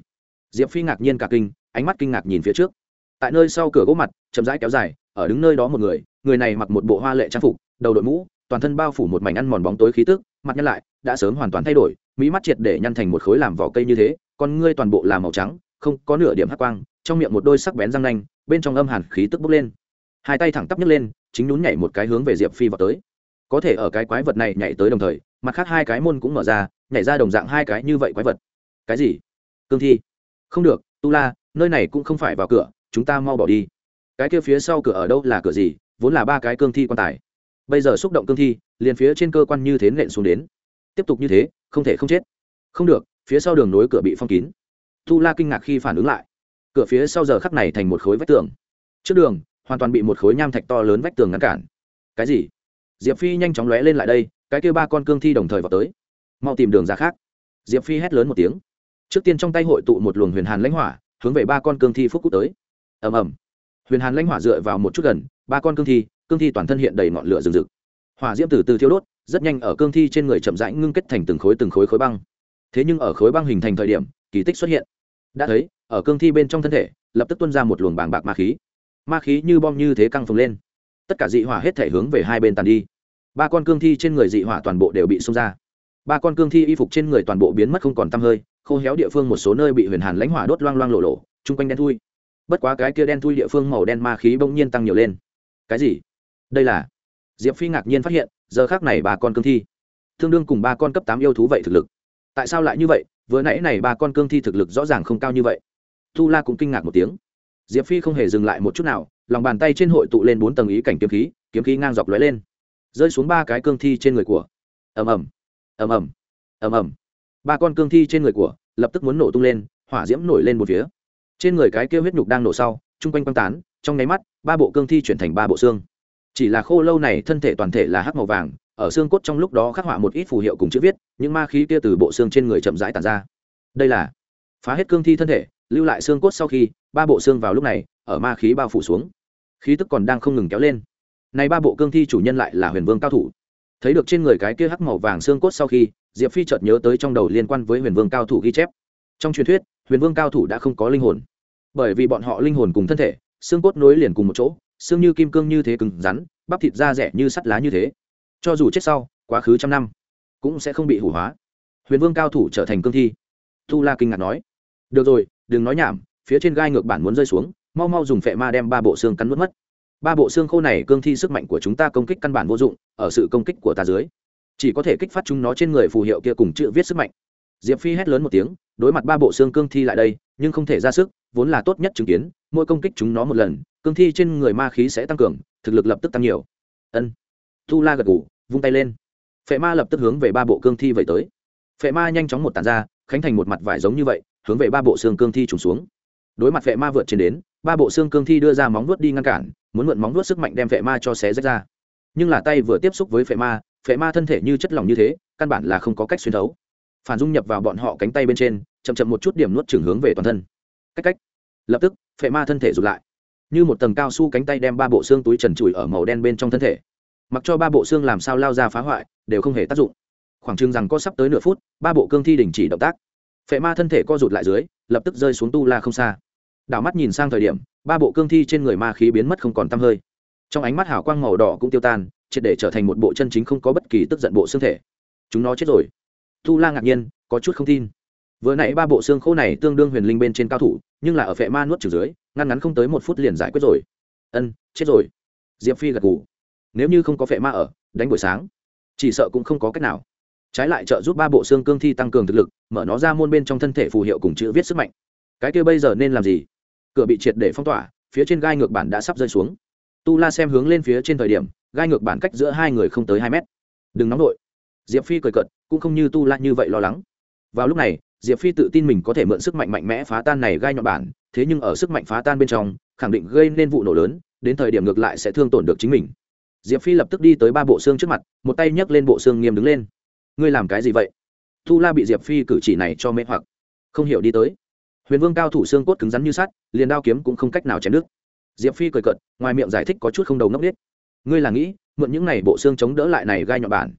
Diệp phi ngạc nhiên cả kinh, ánh mắt kinh ngạc nhìn phía trước. Tại nơi sau cửa gỗ mặt, chậm rãi kéo dài, ở đứng nơi đó một người người này mặc một bộ hoa lệ trang phục, đầu đội mũ, toàn thân bao phủ một mảnh ăn mòn bóng tối khí tức, mặt nhăn lại, đã sớm hoàn toàn thay đổi, mỹ mắt triệt để nhăn thành một khối làm vỏ cây như thế, con ngươi toàn bộ là màu trắng, không có nửa điểm hắc quang trong miệng một đôi sắc bén răng nanh, bên trong âm hàn khí tức bốc lên. Hai tay thẳng tắp nhấc lên, chính nhún nhảy một cái hướng về diệp phi vào tới. Có thể ở cái quái vật này nhảy tới đồng thời, mặt khác hai cái môn cũng mở ra, nhảy ra đồng dạng hai cái như vậy quái vật. Cái gì? Cương thi. Không được, tu la, nơi này cũng không phải vào cửa, chúng ta mau bỏ đi. Cái kia phía sau cửa ở đâu là cửa gì? Vốn là ba cái cương thi quan tài. Bây giờ xúc động cương thi, liền phía trên cơ quan như thế nện xuống đến. Tiếp tục như thế, không thể không chết. Không được, phía sau đường nối cửa bị phong kín. Tu la kinh ngạc khi phản ứng lại cửa phía sau giờ khắc này thành một khối vách tường. Trước đường, hoàn toàn bị một khối nham thạch to lớn vách tường ngăn cản. Cái gì? Diệp phi nhanh chóng lóe lên lại đây, cái kia ba con cương thi đồng thời vào tới. Mau tìm đường ra khác. Diệp phi hét lớn một tiếng. Trước tiên trong tay hội tụ một luồng huyền hàn lãnh hỏa, hướng về ba con cương thi phúc cúc tới. Ầm ầm. Huyền hàn lãnh hỏa dựa vào một chút gần, ba con cương thi cương thi toàn thân hiện đầy ngọn lửa rừng rực. Hỏa diễm từ từ thiêu đốt, rất nhanh ở cương thi trên người chậm rãi ngưng kết thành từng khối từng khối khối băng. Thế nhưng ở khối băng hình thành thời điểm, kỳ tích xuất hiện đã thấy, ở cương thi bên trong thân thể, lập tức tuôn ra một luồng bàng bạc ma khí. Ma khí như bom như thế căng phồng lên. Tất cả dị hỏa hết thể hướng về hai bên tàn đi. Ba con cương thi trên người dị hỏa toàn bộ đều bị xông ra. Ba con cương thi y phục trên người toàn bộ biến mất không còn tăm hơi, khô héo địa phương một số nơi bị huyền hàn lãnh hỏa đốt loang loang lộ lộ, chung quanh đen thui. Bất quá cái kia đen thui địa phương màu đen ma khí bỗng nhiên tăng nhiều lên. Cái gì? Đây là? Diệp phi ngạc nhiên phát hiện, giờ khác này ba con cương thi tương đương cùng ba con cấp tám yêu thú vậy thực lực. Tại sao lại như vậy? Vừa nãy này ba con cương thi thực lực rõ ràng không cao như vậy. Tu la cũng kinh ngạc một tiếng. Diệp phi không hề dừng lại một chút nào, lòng bàn tay trên hội tụ lên bốn tầng ý cảnh kiếm khí kiếm khí ngang dọc lóe lên. Rơi xuống ba cái cương thi trên người của. Ầm ầm ầm ầm ầm ầm. Ba con cương thi trên người của lập tức muốn nổ tung lên, hỏa diễm nổi lên một phía. Trên người cái kia huyết nhục đang nổ sau, chung quanh quăng tán, trong nháy mắt, ba bộ cương thi chuyển thành ba bộ xương. Chỉ là khô lâu này thân thể toàn thể là hắc màu vàng ở xương cốt trong lúc đó khắc họa một ít phù hiệu cùng chữ viết, những ma khí kia từ bộ xương trên người chậm rãi tàn ra. Đây là phá hết cương thi thân thể, lưu lại xương cốt sau khi, ba bộ xương vào lúc này, ở ma khí bao phủ xuống. Khí tức còn đang không ngừng kéo lên. Này ba bộ cương thi chủ nhân lại là huyền vương cao thủ. Thấy được trên người cái kia hắc màu vàng xương cốt sau khi, diệp phi chợt nhớ tới trong đầu liên quan với huyền vương cao thủ ghi chép. Trong truyền thuyết, huyền vương cao thủ đã không có linh hồn. Bởi vì bọn họ linh hồn cùng thân thể, xương cốt nối liền cùng một chỗ, xương như kim cương như thế cứng rắn, bắp thịt da rẻ như sắt lá như thế cho dù chết sau, quá khứ trăm năm cũng sẽ không bị hủ hóa. Huyền vương cao thủ trở thành cương thi. Tu la kinh ngạc nói, được rồi, đừng nói nhảm, phía trên gai ngược bản muốn rơi xuống, mau mau dùng phệ ma đem ba bộ xương cắn nuốt mất. Ba bộ xương khô này cương thi sức mạnh của chúng ta công kích căn bản vô dụng, ở sự công kích của ta dưới, chỉ có thể kích phát chúng nó trên người phù hiệu kia cùng chữ viết sức mạnh. Diệp phi hét lớn một tiếng, đối mặt ba bộ xương cương thi lại đây, nhưng không thể ra sức, vốn là tốt nhất chứng kiến, mỗi công kích chúng nó một lần, cương thi trên người ma khí sẽ tăng cường, thực lực lập tức tăng nhiều. Ân tu la gật gù, vung tay lên. Phệ ma lập tức hướng về ba bộ cương thi vậy tới. Phệ ma nhanh chóng một tàn ra khánh thành một mặt vải giống như vậy hướng về ba bộ xương cương thi trùng xuống. Đối mặt phệ ma vượt trên đến ba bộ xương cương thi đưa ra móng vuốt đi ngăn cản muốn mượn móng vuốt sức mạnh đem phệ ma cho xé rách ra. Nhưng là tay vừa tiếp xúc với phệ ma phệ ma thân thể như chất lỏng như thế căn bản là không có cách xuyên thấu. Phản dung nhập vào bọn họ cánh tay bên trên chậm chậm một chút điểm nuốt trường hướng về toàn thân. Cách cách. Lập tức phệ ma thân thể rụt lại. Như một tầng cao su cánh tay đem ba bộ xương túi trần trụi ở màu đen bên trong thân thể mặc cho ba bộ xương làm sao lao ra phá hoại, đều không hề tác dụng. Khoảng chừng rằng có sắp tới nửa phút, ba bộ cương thi đình chỉ động tác. Phệ ma thân thể co rụt lại dưới, lập tức rơi xuống tu la không xa. Đảo mắt nhìn sang thời điểm, ba bộ cương thi trên người ma khí biến mất không còn t hơi. Trong ánh mắt hào quang màu đỏ cũng tiêu tan, triệt để trở thành một bộ chân chính không có bất kỳ tức giận bộ xương thể. Chúng nó chết rồi. Tu la ngạc nhiên, có chút không tin. Vừa nãy ba bộ xương khô này tương đương huyền linh bên trên cao thủ, nhưng là ở phệ ma nuốt trừ dưới, ngăn ngắn không tới một phút liền giải quyết rồi. Ân, chết rồi. Diệp phi gật gù nếu như không có phệ ma ở, đánh buổi sáng, chỉ sợ cũng không có cách nào. Trái lại trợ giúp ba bộ xương cương thi tăng cường thực lực, mở nó ra môn bên trong thân thể phù hiệu cùng chữ viết sức mạnh. Cái kia bây giờ nên làm gì? Cửa bị triệt để phong tỏa, phía trên gai ngược bản đã sắp rơi xuống. Tu la xem hướng lên phía trên thời điểm, gai ngược bản cách giữa hai người không tới hai mét. Đừng nóng nổi diệp phi cười cợt, cũng không như tu la như vậy lo lắng. Vào lúc này, diệp phi tự tin mình có thể mượn sức mạnh mạnh mẽ phá tan này gai nhọn bản, thế nhưng ở sức mạnh phá tan bên trong, khẳng định gây nên vụ nổ lớn, đến thời điểm ngược lại sẽ thương tổn được chính mình diệp phi lập tức đi tới ba bộ xương trước mặt, một tay nhấc lên bộ xương nghiêm đứng lên. Ngươi làm cái gì vậy? Tu la bị diệp phi cử chỉ này cho mê hoặc. Không hiểu đi tới. Huyền vương cao thủ xương cốt cứng rắn như sắt, liền đao kiếm cũng không cách nào chém đứt. Diệp phi cười cợt, ngoài miệng giải thích có chút không đầu ngốc biết ngươi là nghĩ, mượn những này bộ xương chống đỡ lại này gai nhọn bản.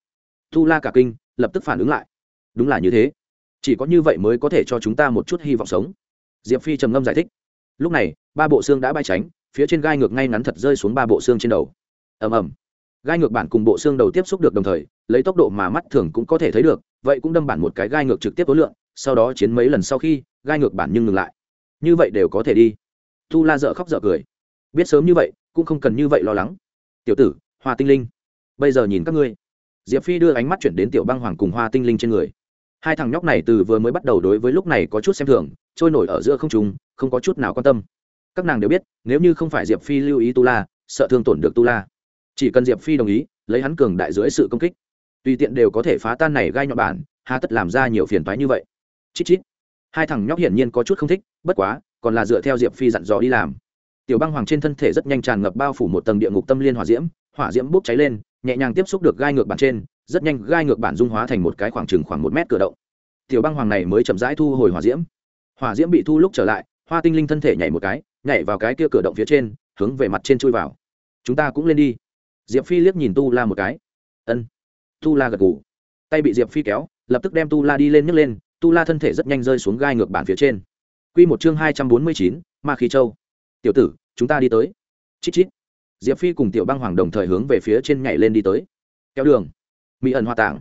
Tu la cả kinh, lập tức phản ứng lại. Đúng là như thế. Chỉ có như vậy mới có thể cho chúng ta một chút hy vọng sống. Diệp phi trầm ngâm giải thích. Lúc này, ba bộ xương đã bay tránh, phía trên gai ngược ngay ngắn thật rơi xuống ba bộ xương trên đầu ầm ầm. Gai ngược bản cùng bộ xương đầu tiếp xúc được đồng thời, lấy tốc độ mà mắt thường cũng có thể thấy được, vậy cũng đâm bản một cái gai ngược trực tiếp tối lượng, sau đó chiến mấy lần sau khi, gai ngược bản nhưng ngừng lại. Như vậy đều có thể đi. Tu la dợ khóc dợ cười. Biết sớm như vậy, cũng không cần như vậy lo lắng. Tiểu tử, hoa tinh linh. Bây giờ nhìn các ngươi. Diệp phi đưa ánh mắt chuyển đến tiểu băng hoàng cùng hoa tinh linh trên người. Hai thằng nhóc này từ vừa mới bắt đầu đối với lúc này có chút xem thường, trôi nổi ở giữa không trùng không có chút nào quan tâm. Các nàng đều biết, nếu như không phải diệp phi lưu ý tu la, sợ thương tổn được tu la chỉ cần diệp phi đồng ý, lấy hắn cường đại dưới sự công kích, tùy tiện đều có thể phá tan này gai nhọn bản, hà tất làm ra nhiều phiền toái như vậy. Chít chít. Hai thằng nhóc hiển nhiên có chút không thích, bất quá, còn là dựa theo diệp phi dặn dò đi làm. Tiểu băng hoàng trên thân thể rất nhanh tràn ngập bao phủ một tầng địa ngục tâm liên hỏa diễm hỏa diễm bốc cháy lên, nhẹ nhàng tiếp xúc được gai ngược bản trên, rất nhanh gai ngược bản dung hóa thành một cái khoảng chừng khoảng một mét cửa động. Tiểu băng hoàng này mới chậm rãi thu hồi hỏa diễm. Hỏa diễm bị thu lúc trở lại, hoa tinh linh thân thể nhảy một cái, nhảy vào cái kia cửa động phía trên, hướng về mặt trên chui vào. Chúng ta cũng lên đi diệp phi liếc nhìn tu la một cái. Ân. Tu la gật g ủ tay bị diệp phi kéo, lập tức đem tu la đi lên nhấc lên, tu la thân thể rất nhanh rơi xuống gai ngược bản phía trên. Q một chương hai trăm bốn mươi chín, ma khí châu. Tiểu tử, chúng ta đi tới. Chít chít. Diệp phi cùng tiểu băng hoàng đồng thời hướng về phía trên nhảy lên đi tới. Kéo đường. Mỹ ẩn hoa tảng.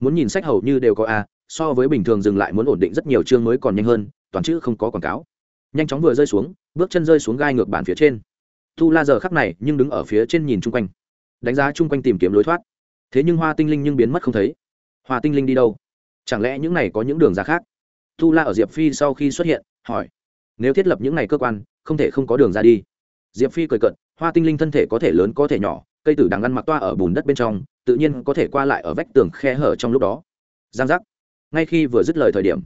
Muốn nhìn sách hầu như đều có a, so với bình thường dừng lại muốn ổn định rất nhiều chương mới còn nhanh hơn, toàn chữ không có quảng cáo. Nhanh chóng vừa rơi xuống, bước chân rơi xuống gai ngược bản phía trên. Tu la giờ khắc này nhưng đứng ở phía trên nhìn chung quanh đánh giá chung quanh tìm kiếm lối thoát. Thế nhưng hoa tinh linh nhưng biến mất không thấy. Hoa tinh linh đi đâu? Chẳng lẽ những này có những đường ra khác? Tu la ở diệp phi sau khi xuất hiện, hỏi. Nếu thiết lập những này cơ quan, không thể không có đường ra đi. Diệp phi cười cận hoa tinh linh thân thể có thể lớn có thể nhỏ, cây tử đang ăn mặc toa ở bùn đất bên trong, tự nhiên có thể qua lại ở vách tường khe hở trong lúc đó. Giang giác. Ngay khi vừa dứt lời thời điểm,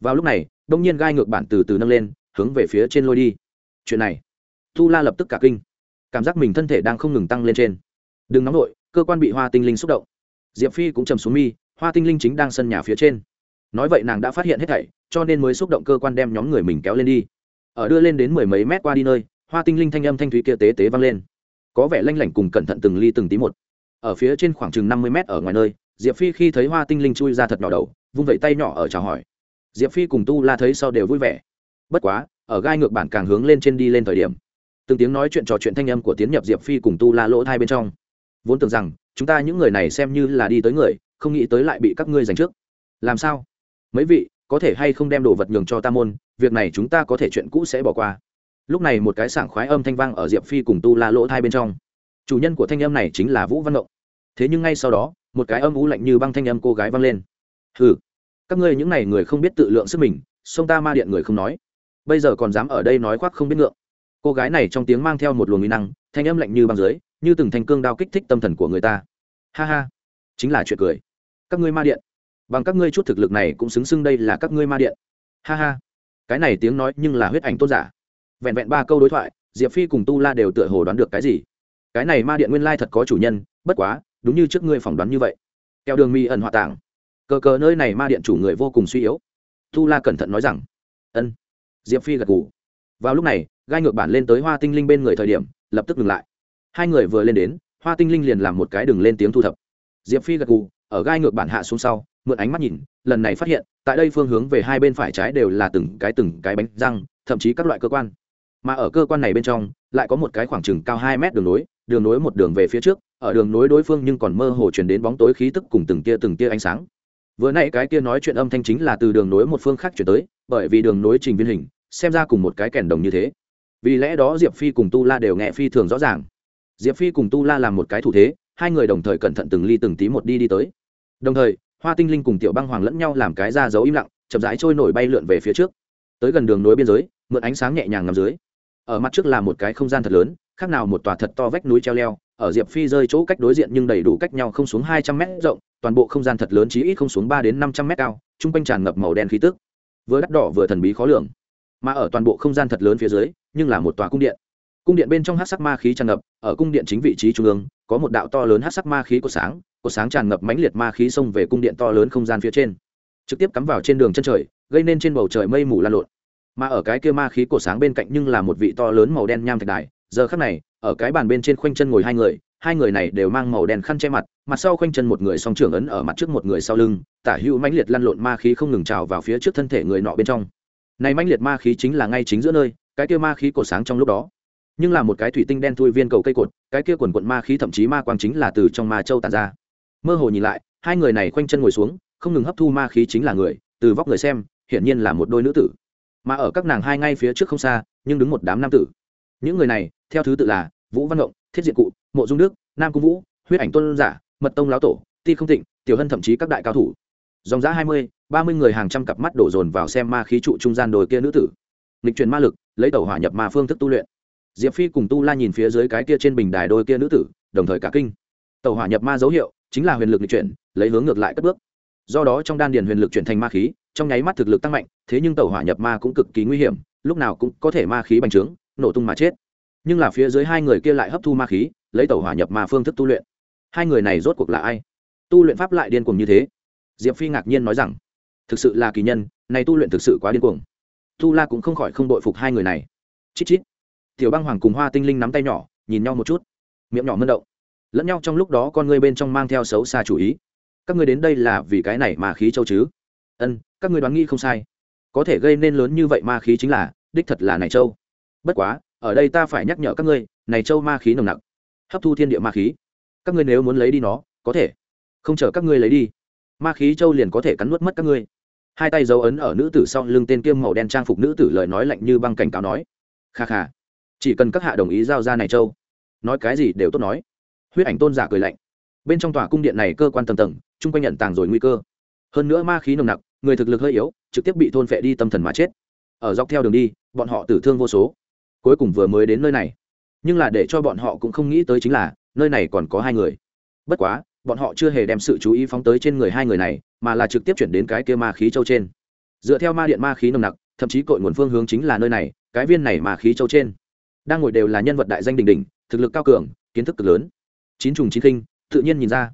vào lúc này, đông nhiên gai ngược bản từ từ nâng lên, hướng về phía trên lôi đi. Chuyện này tu la lập tức cả kinh. Cảm giác mình thân thể đang không ngừng tăng lên trên đừng nóng nổi cơ quan bị hoa tinh linh xúc động. Diệp phi cũng trầm xuống mi, hoa tinh linh chính đang sân nhà phía trên. Nói vậy nàng đã phát hiện hết thảy, cho nên mới xúc động cơ quan đem nhóm người mình kéo lên đi. Ở đưa lên đến mười mấy mét qua đi nơi, hoa tinh linh thanh âm thanh thúy kia tế tế vang lên. Có vẻ lanh lảnh cùng cẩn thận từng ly từng tí một. Ở phía trên khoảng chừng năm mươi mét ở ngoài nơi, diệp phi khi thấy hoa tinh linh chui ra thật nhỏ đầu, vung vẩy tay nhỏ ở chào hỏi. Diệp phi cùng tu la thấy sau đều vui vẻ. Bất quá, ở gai ngược bản càng hướng lên trên đi lên thời điểm. Từng tiếng nói chuyện trò chuyện thanh âm của tiến nhập diệp phi cùng tu la lỗ thai bên trong vốn tưởng rằng chúng ta những người này xem như là đi tới người, không nghĩ tới lại bị các ngươi giành trước. Làm sao? Mấy vị, có thể hay không đem đồ vật nhường cho ta môn, việc này chúng ta có thể chuyện cũ sẽ bỏ qua. Lúc này một cái sảng khoái âm thanh vang ở diệp phi cùng tu la lỗ thai bên trong. Chủ nhân của thanh âm này chính là vũ văn ngộng. Thế nhưng ngay sau đó, một cái âm ú lạnh như băng thanh âm cô gái vang lên. Hừ, các ngươi những n à y người không biết tự lượng sức mình, sông ta ma điện người không nói. Bây giờ còn dám ở đây nói khoác không biết ngượng. Cô gái này trong tiếng mang theo một luồng nguy năng, thanh âm lạnh như băng dưới như từng thanh cương đao kích thích tâm thần của người ta. Ha ha, chính là chuyện cười. Các ngươi ma điện. Bằng các ngươi chút thực lực này cũng xứng xưng đây là các ngươi ma điện. Ha ha, cái này tiếng nói nhưng là huyết ảnh tôn giả. Vẹn vẹn ba câu đối thoại, diệp phi cùng tu la đều tựa hồ đoán được cái gì. Cái này ma điện nguyên lai thật có chủ nhân, bất quá, đúng như trước ngươi phỏng đoán như vậy. Kẹo đường mi ẩn họa tảng. Cờ cờ nơi này ma điện chủ người vô cùng suy yếu. Tu la cẩn thận nói rằng, ân. Diệp phi gật ngủ vào lúc này, gai ngược bản lên tới hoa tinh linh bên người thời điểm, lập tức ngừng lại hai người vừa lên đến, hoa tinh linh liền làm một cái đừng lên tiếng thu thập. Diệp phi gật gù, ở gai ngược bản hạ xuống sau, mượn ánh mắt nhìn, lần này phát hiện, tại đây phương hướng về hai bên phải trái đều là từng cái từng cái bánh răng, thậm chí các loại cơ quan. Mà ở cơ quan này bên trong, lại có một cái khoảng chừng cao hai mét đường nối đường nối một đường về phía trước, ở đường nối đối phương nhưng còn mơ hồ chuyển đến bóng tối khí tức cùng từng tia từng tia ánh sáng. Vừa nãy cái kia nói chuyện âm thanh chính là từ đường nối một phương khác chuyển tới, bởi vì đường nối trình viên hình, xem ra cùng một cái kèn đồng như thế. Vì lẽ đó diệp phi cùng tu la đều nghe phi thường rõ ràng diệp phi cùng tu la làm một cái thủ thế, hai người đồng thời cẩn thận từng ly từng tí một đi đi tới. Đồng thời, hoa tinh linh cùng tiểu băng hoàng lẫn nhau làm cái ra dấu im lặng, chậm rãi trôi nổi bay lượn về phía trước. Tới gần đường núi biên giới, mượn ánh sáng nhẹ nhàng ngầm dưới. Ở mặt trước là một cái không gian thật lớn, khác nào một tòa thật to vách núi treo leo, ở diệp phi rơi chỗ cách đối diện nhưng đầy đủ cách nhau không xuống hai trăm mét rộng, toàn bộ không gian thật lớn chí ít không xuống ba đến năm trăm mét cao, chung quanh tràn ngập màu đen khí tức. Vừa đắt đỏ vừa thần bí khó lường. Mà ở toàn bộ không gian thật lớn phía dưới, nhưng là một tòa cung điện cung điện bên trong hát sắc ma khí tràn ngập, ở cung điện chính vị trí trung ương, có một đạo to lớn hát sắc ma khí của sáng của sáng tràn ngập mãnh liệt ma khí xông về cung điện to lớn không gian phía trên. Trực tiếp cắm vào trên đường chân trời, gây nên trên bầu trời mây mù lan lộn. Mà ở cái kia ma khí cổ sáng bên cạnh nhưng là một vị to lớn màu đen nham thạch đài, giờ khắc này, ở cái bàn bên trên khoanh chân ngồi hai người hai người này đều mang màu đen khăn che mặt mặt sau khoanh chân một người song trưởng ấn ở mặt trước một người sau lưng, tả hữu mãnh liệt lăn lộn ma khí không ngừng trào vào phía trước thân thể người nọ bên trong. Này mãnh liệt ma khí chính là ngay chính giữa nơi, cái kia ma khí cổ sáng trong lúc đó nhưng là một cái thủy tinh đen thui viên cầu cây cột, cái kia quần quận ma khí thậm chí ma quang chính là từ trong ma châu tàn ra. Mơ hồ nhìn lại, hai người này khoanh chân ngồi xuống, không ngừng hấp thu ma khí chính là người, từ vóc người xem, hiển nhiên là một đôi nữ tử. Mà ở các nàng hai ngay phía trước không xa, nhưng đứng một đám nam tử. Những người này, theo thứ tự là vũ văn ngộng, thiết diện cụ, mộ dung đức, nam cung vũ, huyết ảnh tôn giả, mật tông lão tổ, ti không tịnh, tiểu hân thậm chí các đại cao thủ. Dòng giã hai mươi, ba mươi người hàng trăm cặp mắt đổ dồn vào xem ma khí trụ trung gian đồi kia nữ tử. Nghịch truyền ma lực, lấy tàu hỏa nhập ma phương thức tu luyện diệp phi cùng tu la nhìn phía dưới cái kia trên bình đài đôi kia nữ tử, đồng thời cả kinh. Tàu hỏa nhập ma dấu hiệu, chính là huyền lực nghịch chuyển, lấy hướng ngược lại cất bước. Do đó trong đan điền huyền lực chuyển thành ma khí, trong nháy mắt thực lực tăng mạnh, thế nhưng tàu hỏa nhập ma cũng cực kỳ nguy hiểm, lúc nào cũng có thể ma khí bành trướng, nổ tung mà chết. Nhưng là phía dưới hai người kia lại hấp thu ma khí, lấy tàu hỏa nhập ma phương thức tu luyện. Hai người này rốt cuộc là ai? Tu luyện pháp lại điên cuồng như thế? Diệp phi ngạc nhiên nói rằng, thực sự là kỳ nhân này tu luyện thực sự quá điên cuồng. Tu la cũng không khỏi không đội phục hai người này. Chít chít tiểu băng hoàng cùng hoa tinh linh nắm tay nhỏ, nhìn nhau một chút. Miệng nhỏ mân động. Lẫn nhau trong lúc đó con ngươi bên trong mang theo xấu xa chủ ý. Các ngươi đến đây là vì cái này mà khí châu chứ? Ân, các ngươi đoán nghĩ không sai. Có thể gây nên lớn như vậy ma khí chính là, đích thật là này châu. Bất quá, ở đây ta phải nhắc nhở các ngươi, này châu ma khí nồng nặc. Hấp thu thiên địa ma khí. Các ngươi nếu muốn lấy đi nó, có thể. Không chờ các ngươi lấy đi, ma khí châu liền có thể cắn nuốt mất các ngươi. Hai tay dấu ấn ở nữ tử sau lưng tên kiêm màu đen trang phục nữ tử lời nói lạnh như băng cảnh cáo nói. Kha kha chỉ cần các hạ đồng ý giao ra này châu. Nói cái gì đều tốt nói. Huyết ảnh tôn giả cười lạnh. Bên trong tòa cung điện này cơ quan tầng tầng, chung quanh nhận tàng rồi nguy cơ. Hơn nữa ma khí nồng nặc, người thực lực hơi yếu, trực tiếp bị thôn phệ đi tâm thần mà chết. Ở dọc theo đường đi, bọn họ tử thương vô số. Cuối cùng vừa mới đến nơi này. Nhưng là để cho bọn họ cũng không nghĩ tới chính là, nơi này còn có hai người. Bất quá, bọn họ chưa hề đem sự chú ý phóng tới trên người hai người này, mà là trực tiếp chuyển đến cái kia ma khí châu trên. Dựa theo ma điện ma khí nồng nặc, thậm chí cội nguồn phương hướng chính là nơi này, cái viên này ma khí châu trên đang ngồi đều là nhân vật đại danh đình đình thực lực cao cường, kiến thức cực lớn. Chín trùng chín kinh tự nhiên nhìn ra.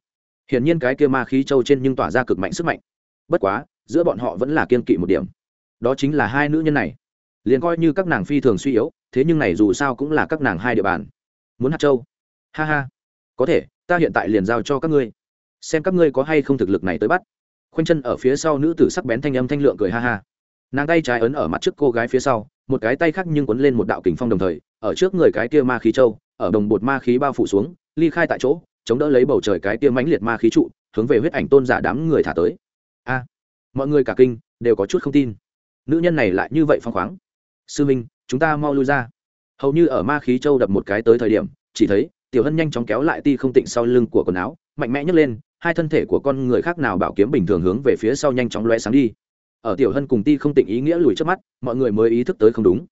Hiển nhiên cái kia ma khí châu trên nhưng tỏa ra cực mạnh sức mạnh. Bất quá, giữa bọn họ vẫn là kiên kỵ một điểm. Đó chính là hai nữ nhân này. Liền coi như các nàng phi thường suy yếu, thế nhưng này dù sao cũng là các nàng hai địa bàn. Muốn hạt châu. Ha ha. Có thể, ta hiện tại liền giao cho các ngươi. Xem các ngươi có hay không thực lực này tới bắt. Khoanh chân ở phía sau nữ tử sắc bén thanh âm thanh lượng cười ha ha nàng tay trái ấn ở mặt trước cô gái phía sau, một cái tay khác nhưng quấn lên một đạo kình phong đồng thời, ở trước người cái kia ma khí châu, ở đồng bột ma khí bao phủ xuống, ly khai tại chỗ, chống đỡ lấy bầu trời cái kia mãnh liệt ma khí trụ, hướng về huyết ảnh tôn giả đám người thả tới. A, mọi người cả kinh, đều có chút không tin. Nữ nhân này lại như vậy phong khoáng. Sư minh, chúng ta mau lui ra. Hầu như ở ma khí châu đập một cái tới thời điểm, chỉ thấy, tiểu hân nhanh chóng kéo lại ti không tịnh sau lưng của quần áo, mạnh mẽ nhấc lên, hai thân thể của con người khác nào bảo kiếm bình thường hướng về phía sau nhanh chóng loe sáng đi ở tiểu hân cùng ti không tịnh ý nghĩa lùi trước mắt, mọi người mới ý thức tới không đúng.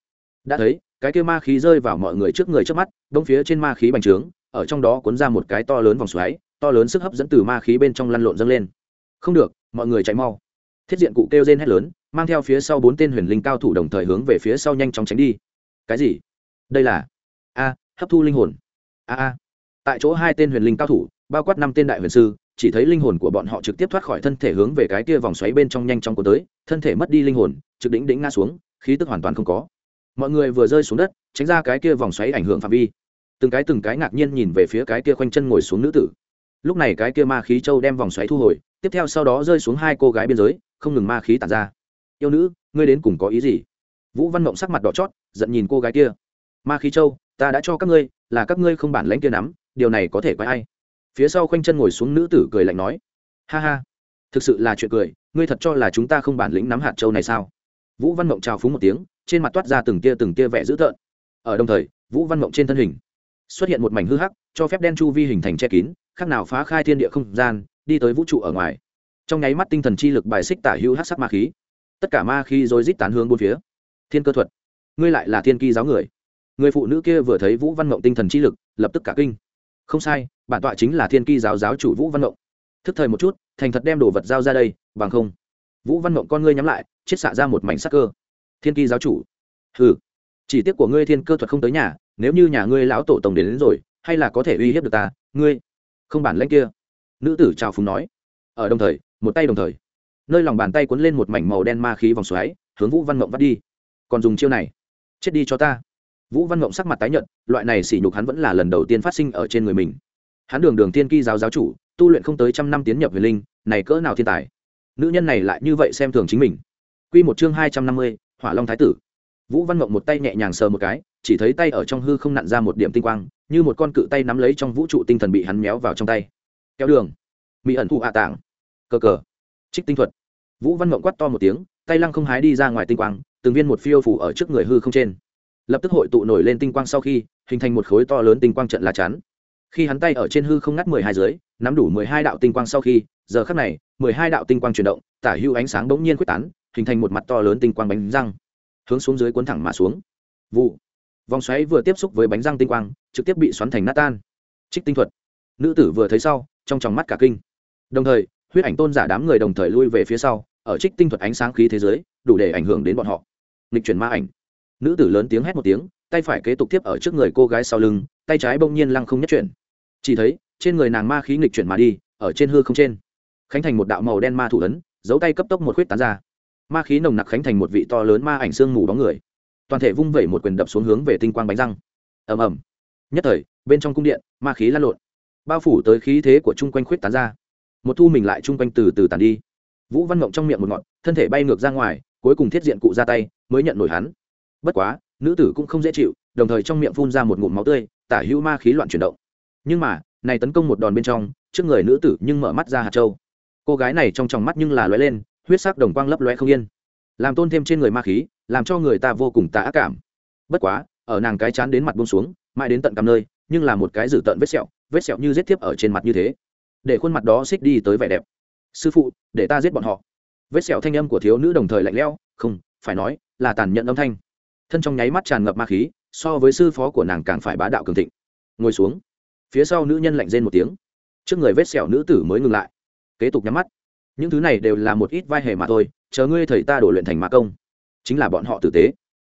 Đã thấy, cái kia ma khí rơi vào mọi người trước người trước mắt, đông phía trên ma khí bành trướng, ở trong đó cuốn ra một cái to lớn vòng xoáy, to lớn sức hấp dẫn từ ma khí bên trong lăn lộn dâng lên. Không được, mọi người chạy mau. Thiết diện cụ kêu rên hét lớn, mang theo phía sau bốn tên huyền linh cao thủ đồng thời hướng về phía sau nhanh chóng tránh đi. Cái gì? Đây là? A, hấp thu linh hồn. A a. Tại chỗ hai tên huyền linh cao thủ, bao quát năm tên đại huyền sư chỉ thấy linh hồn của bọn họ trực tiếp thoát khỏi thân thể hướng về cái kia vòng xoáy bên trong nhanh chóng cuốn tới, thân thể mất đi linh hồn, trực đỉnh đỉnh ngã xuống, khí tức hoàn toàn không có. Mọi người vừa rơi xuống đất, tránh ra cái kia vòng xoáy ảnh hưởng phạm vi. Từng cái từng cái ngạc nhiên nhìn về phía cái kia khoanh chân ngồi xuống nữ tử. Lúc này cái kia ma khí châu đem vòng xoáy thu hồi, tiếp theo sau đó rơi xuống hai cô gái biên giới, không ngừng ma khí tản ra. Yêu nữ, ngươi đến cùng có ý gì? Vũ văn mộng sắc mặt đỏ chót, giận nhìn cô gái kia. Ma khí châu, ta đã cho các ngươi, là các ngươi không bản lãnh kia nắm, điều này có thể có ai? Phía sau khoanh chân ngồi xuống nữ tử cười lạnh nói, ha ha, thực sự là chuyện cười, ngươi thật cho là chúng ta không bản lĩnh nắm hạt châu này sao? Vũ văn mộng trào phúng một tiếng, trên mặt toát ra từng tia từng tia vẻ dữ tợn. Ở đồng thời, vũ văn mộng trên thân hình xuất hiện một mảnh hư hắc, cho phép đen chu vi hình thành che kín, khác nào phá khai thiên địa không gian, đi tới vũ trụ ở ngoài. Trong nháy mắt tinh thần chi lực bài xích tả hữu hát sắc ma khí. Tất cả ma khí rồi rít tán hướng bốn phía. Thiên cơ thuật, ngươi lại là thiên kỳ giáo người. Người phụ nữ kia vừa thấy vũ văn mộng tinh thần chi lực, lập tức cả kinh không sai bản tọa chính là thiên ki giáo giáo chủ vũ văn mộng. Thức thời một chút thành thật đem đồ vật giao ra đây bằng không. Vũ văn mộng con ngươi nhắm lại chiết xạ ra một mảnh sắc cơ. Thiên ki giáo chủ. Ừ chỉ tiếc của ngươi thiên cơ thuật không tới nhà nếu như nhà ngươi lão tổ tổng đến, đến rồi hay là có thể uy hiếp được ta ngươi. Không bản lãnh kia. Nữ tử trào phúng nói. Ở đồng thời một tay đồng thời. Nơi lòng bàn tay cuốn lên một mảnh màu đen ma khí vòng xoáy hướng vũ văn mộng vắt đi. Còn dùng chiêu này. Chết đi cho ta vũ văn mộng sắc mặt tái nhợt, loại này sỉ nhục hắn vẫn là lần đầu tiên phát sinh ở trên người mình. Hắn đường đường tiên ki giáo giáo chủ, tu luyện không tới trăm năm tiến nhập huyền linh, này cỡ nào thiên tài? Nữ nhân này lại như vậy xem thường chính mình. Quy một chương hai trăm năm mươi, hỏa long thái tử. Vũ văn mộng một tay nhẹ nhàng sờ một cái, chỉ thấy tay ở trong hư không nặn ra một điểm tinh quang, như một con cự tay nắm lấy trong vũ trụ tinh thần bị hắn méo vào trong tay. Kéo đường. Mỹ ẩn thụ hạ tảng. Cờ cờ. Trích tinh thuật. Vũ văn mộng quát to một tiếng, tay lăng không hái đi ra ngoài tinh quang, từng viên một phiêu phủ ở trước người hư không trên lập tức hội tụ nổi lên tinh quang sau khi, hình thành một khối to lớn tinh quang trận lá chắn. Khi hắn tay ở trên hư không ngắt mười hai dưới, nắm đủ mười hai đạo tinh quang sau khi, giờ khắc này, mười hai đạo tinh quang chuyển động, tả hưu ánh sáng bỗng nhiên quyết tán, hình thành một mặt to lớn tinh quang bánh răng. Hướng xuống dưới cuốn thẳng mà xuống. Vụ. Vòng xoáy vừa tiếp xúc với bánh răng tinh quang, trực tiếp bị xoắn thành nát tan. Trích tinh thuật. Nữ tử vừa thấy sau, trong tròng mắt cả kinh. Đồng thời, huyết ảnh tôn giả đám người đồng thời lui về phía sau, ở trích tinh thuật ánh sáng khí thế giới, đủ để ảnh hưởng đến bọn họ. Nghịch chuyển ma ảnh nữ tử lớn tiếng hét một tiếng, tay phải kế tục tiếp ở trước người cô gái sau lưng, tay trái bỗng nhiên lăng không nhất chuyển. Chỉ thấy, trên người nàng ma khí nghịch chuyển mà đi, ở trên hư không trên. Khánh thành một đạo màu đen ma thủ ấn, giấu tay cấp tốc một khuyết tán ra. Ma khí nồng nặc khánh thành một vị to lớn ma ảnh sương mù bóng người. Toàn thể vung vẩy một quyền đập xuống hướng về tinh quang bánh răng. Ầm ầm. Nhất thời, bên trong cung điện, ma khí lan lộn. Bao phủ tới khí thế của chung quanh khuyết tán ra. Một thu mình lại chung quanh từ từ tàn đi. Vũ văn mộng trong miệng một ngọn, thân thể bay ngược ra ngoài, cuối cùng thiết diện cụ ra tay, mới nhận nổi hắn bất quá, nữ tử cũng không dễ chịu, đồng thời trong miệng phun ra một ngụm máu tươi, tả hữu ma khí loạn chuyển động. Nhưng mà, này tấn công một đòn bên trong, trước người nữ tử nhưng mở mắt ra hạt châu. Cô gái này trong tròng mắt nhưng là lóe lên, huyết sắc đồng quang lấp lóe không yên. Làm tôn thêm trên người ma khí, làm cho người ta vô cùng tà ác cảm. Bất quá, ở nàng cái chán đến mặt buông xuống, mãi đến tận cầm nơi, nhưng là một cái dử tợn vết sẹo vết sẹo như giết tiếp ở trên mặt như thế. Để khuôn mặt đó xích đi tới vẻ đẹp. Sư phụ, để ta giết bọn họ. Vết sẹo thanh âm của thiếu nữ đồng thời lạnh lẽo, không, phải nói, là tàn nhẫn âm thanh thân trong nháy mắt tràn ngập ma khí, so với sư phó của nàng càng phải bá đạo cường thịnh. Ngồi xuống. Phía sau nữ nhân lạnh rên một tiếng. Trước người vết sẹo nữ tử mới ngừng lại. Kế tục nhắm mắt. Những thứ này đều là một ít vai hề mà thôi, chờ ngươi thầy ta đổ luyện thành ma công. Chính là bọn họ tử tế.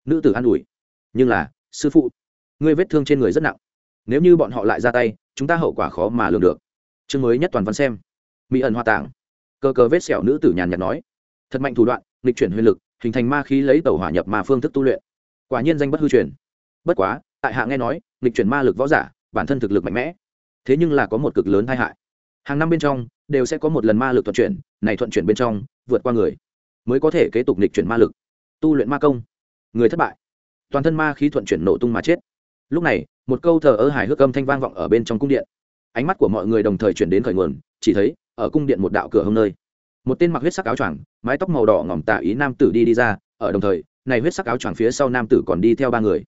Nữ tử an ủi. Nhưng là, sư phụ, ngươi vết thương trên người rất nặng. Nếu như bọn họ lại ra tay, chúng ta hậu quả khó mà lường được. Chương mới nhất toàn văn xem. Mỹ ẩn hoa tạng. Cơ cơ vết sẹo nữ tử nhàn nhạt nói. Thật mạnh thủ đoạn, nghịch chuyển huyền lực, hình thành ma khí lấy tàu hỏa nhập mà phương thức tu luyện quả nhiên danh bất hư truyền. Bất quá, tại hạ nghe nói, nghịch chuyển ma lực võ giả, bản thân thực lực mạnh mẽ. Thế nhưng là có một cực lớn tai hại. Hàng năm bên trong, đều sẽ có một lần ma lực thuận chuyển, này thuận chuyển bên trong, vượt qua người, mới có thể kế tục nghịch chuyển ma lực. Tu luyện ma công, người thất bại. Toàn thân ma khí thuận chuyển nổ tung mà chết. Lúc này, một câu thờ ơ hài hước âm thanh vang vọng ở bên trong cung điện. Ánh mắt của mọi người đồng thời chuyển đến khởi nguồn, chỉ thấy, ở cung điện một đạo cửa hông nơi, một tên mặc huyết sắc áo choàng, mái tóc màu đỏ ngỏm tà ý nam tử đi đi ra, ở đồng thời này huyết sắc áo choàng phía sau nam tử còn đi theo ba người.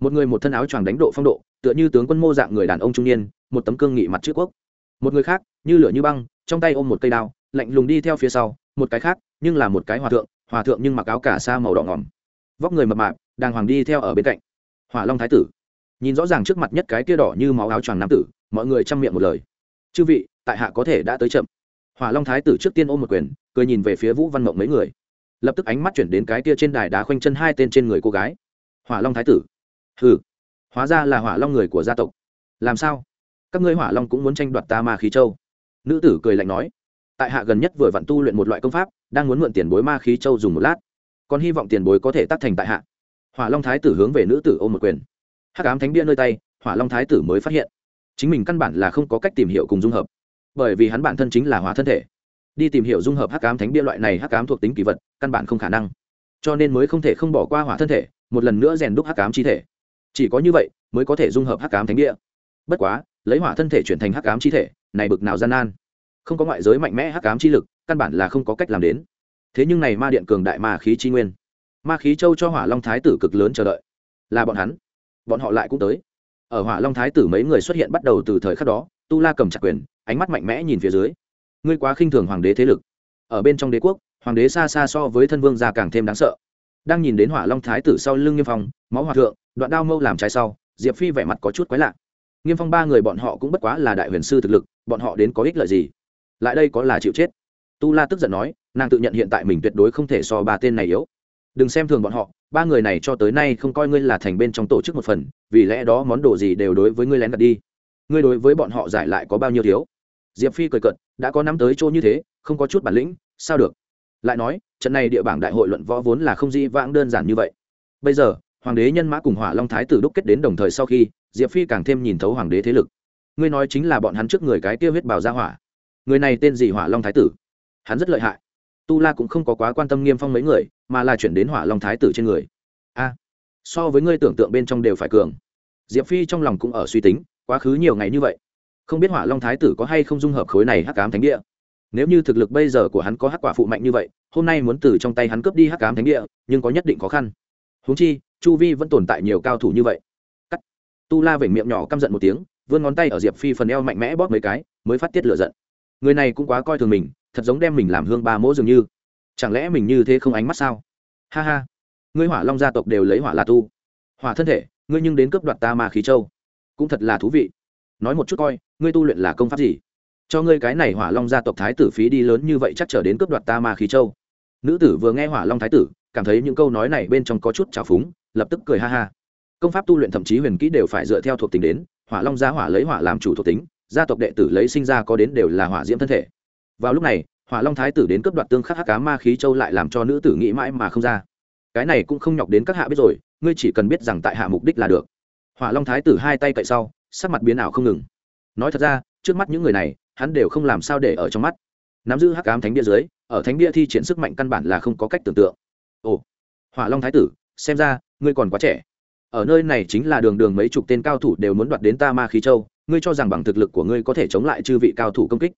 Một người một thân áo choàng đánh độ phong độ, tựa như tướng quân mô dạng người đàn ông trung niên, một tấm cương nghị mặt trước quốc. Một người khác, như lửa như băng, trong tay ôm một cây đao, lạnh lùng đi theo phía sau, một cái khác, nhưng là một cái hòa thượng hòa thượng nhưng mặc áo cả sa màu đỏ ngỏm. Vóc người mập mạp, đàng hoàng đi theo ở bên cạnh. Hỏa long thái tử. Nhìn rõ ràng trước mặt nhất cái kia đỏ như máu áo choàng nam tử, mọi người chăm miệng một lời. Chư vị, tại hạ có thể đã tới chậm. Hỏa long thái tử trước tiên ôm một quyền, cười nhìn về phía vũ văn mộng mấy người lập tức ánh mắt chuyển đến cái kia trên đài đá khoanh chân hai tên trên người cô gái. Hỏa long thái tử. Hừ, hóa ra là hỏa long người của gia tộc. Làm sao? Các ngươi hỏa long cũng muốn tranh đoạt ta ma khí châu. Nữ tử cười lạnh nói. Tại hạ gần nhất vừa vặn tu luyện một loại công pháp, đang muốn mượn tiền bối ma khí châu dùng một lát. Còn hy vọng tiền bối có thể tác thành tại hạ. Hỏa long thái tử hướng về nữ tử ôm một quyền. Hắc ám thánh bia nơi tay, hỏa long thái tử mới phát hiện. Chính mình căn bản là không có cách tìm hiểu cùng dung hợp. Bởi vì hắn bản thân chính là hóa thân thể đi tìm hiểu dung hợp hắc ám thánh bia loại này hắc ám thuộc tính kỳ vật, căn bản không khả năng. Cho nên mới không thể không bỏ qua hỏa thân thể, một lần nữa rèn đúc hắc ám chi thể. Chỉ có như vậy, mới có thể dung hợp hắc ám thánh bia. Bất quá, lấy hỏa thân thể chuyển thành hắc ám chi thể, này bực nào gian nan. Không có ngoại giới mạnh mẽ hắc ám chi lực, căn bản là không có cách làm đến. Thế nhưng này ma điện cường đại ma khí chi nguyên. Ma khí châu cho hỏa long thái tử cực lớn chờ đợi. Là bọn hắn. Bọn họ lại cũng tới. Ở hỏa long thái tử mấy người xuất hiện bắt đầu từ thời khắc đó, tu la cầm chặt quyền, ánh mắt mạnh mẽ nhìn phía dưới ngươi quá khinh thường hoàng đế thế lực. Ở bên trong đế quốc, hoàng đế xa xa so với thân vương già càng thêm đáng sợ. Đang nhìn đến hỏa long thái tử sau lưng nghiêm phong, máu hòa thượng, đoạn đao mâu làm trái sau, diệp phi vẻ mặt có chút quái lạ. Nghiêm phong ba người bọn họ cũng bất quá là đại huyền sư thực lực, bọn họ đến có ích lợi gì? Lại đây có là chịu chết? Tu la tức giận nói, nàng tự nhận hiện tại mình tuyệt đối không thể so ba tên này yếu. Đừng xem thường bọn họ, ba người này cho tới nay không coi ngươi là thành bên trong tổ chức một phần, vì lẽ đó món đồ gì đều đối với ngươi lén gạt đi. Ngươi đối với bọn họ giải lại có bao nhiêu thiếu? Diệp phi cười cận đã có nắm tới chỗ như thế, không có chút bản lĩnh, sao được? Lại nói, trận này địa bảng đại hội luận võ vốn là không di vãng đơn giản như vậy. Bây giờ, hoàng đế nhân mã cùng hỏa long thái tử đúc kết đến đồng thời sau khi, diệp phi càng thêm nhìn thấu hoàng đế thế lực. Ngươi nói chính là bọn hắn trước người cái tiêu huyết bảo gia hỏa. Người này tên gì hỏa long thái tử? Hắn rất lợi hại. Tu la cũng không có quá quan tâm nghiêm phong mấy người, mà là chuyển đến hỏa long thái tử trên người. A, so với ngươi tưởng tượng bên trong đều phải cường. Diệp phi trong lòng cũng ở suy tính, quá khứ nhiều ngày như vậy không biết hỏa long thái tử có hay không dung hợp khối này hắc cám thánh địa. Nếu như thực lực bây giờ của hắn có hắc quả phụ mạnh như vậy, hôm nay muốn từ trong tay hắn cướp đi hắc cám thánh địa, nhưng có nhất định khó khăn. Húng chi, chu vi vẫn tồn tại nhiều cao thủ như vậy. Cắt. Tu la vểnh miệng nhỏ căm giận một tiếng, vươn ngón tay ở diệp phi phần eo mạnh mẽ bóp mấy cái, mới phát tiết lửa giận. Người này cũng quá coi thường mình, thật giống đem mình làm hương ba mỗ dường như. Chẳng lẽ mình như thế không ánh mắt sao? Ha ha. Ngươi hỏa long gia tộc đều lấy hỏa là tu. Hỏa thân thể, ngươi nhưng đến cướp đoạt ta mà khí châu. Cũng thật là thú vị nói một chút coi, ngươi tu luyện là công pháp gì? Cho ngươi cái này hỏa long gia tộc thái tử phí đi lớn như vậy chắc trở đến cướp đoạt ta ma khí châu. Nữ tử vừa nghe hỏa long thái tử, cảm thấy những câu nói này bên trong có chút trào phúng, lập tức cười ha ha. Công pháp tu luyện thậm chí huyền kỹ đều phải dựa theo thuộc tính đến, hỏa long gia hỏa lấy hỏa làm chủ thuộc tính, gia tộc đệ tử lấy sinh ra có đến đều là hỏa diễm thân thể. Vào lúc này, hỏa long thái tử đến cướp đoạt tương khắc hắc cá ma khí châu lại làm cho nữ tử nghĩ mãi mà không ra. Cái này cũng không nhọc đến các hạ biết rồi, ngươi chỉ cần biết rằng tại hạ mục đích là được. Hỏa long thái tử hai tay cậy sau sắc mặt biến ảo không ngừng. Nói thật ra, trước mắt những người này, hắn đều không làm sao để ở trong mắt. Nắm giữ hắc ám thánh địa dưới, ở thánh địa thi triển sức mạnh căn bản là không có cách tưởng tượng. Ồ, hỏa long thái tử, xem ra, ngươi còn quá trẻ. Ở nơi này chính là đường đường mấy chục tên cao thủ đều muốn đoạt đến ta ma khí châu, ngươi cho rằng bằng thực lực của ngươi có thể chống lại chư vị cao thủ công kích?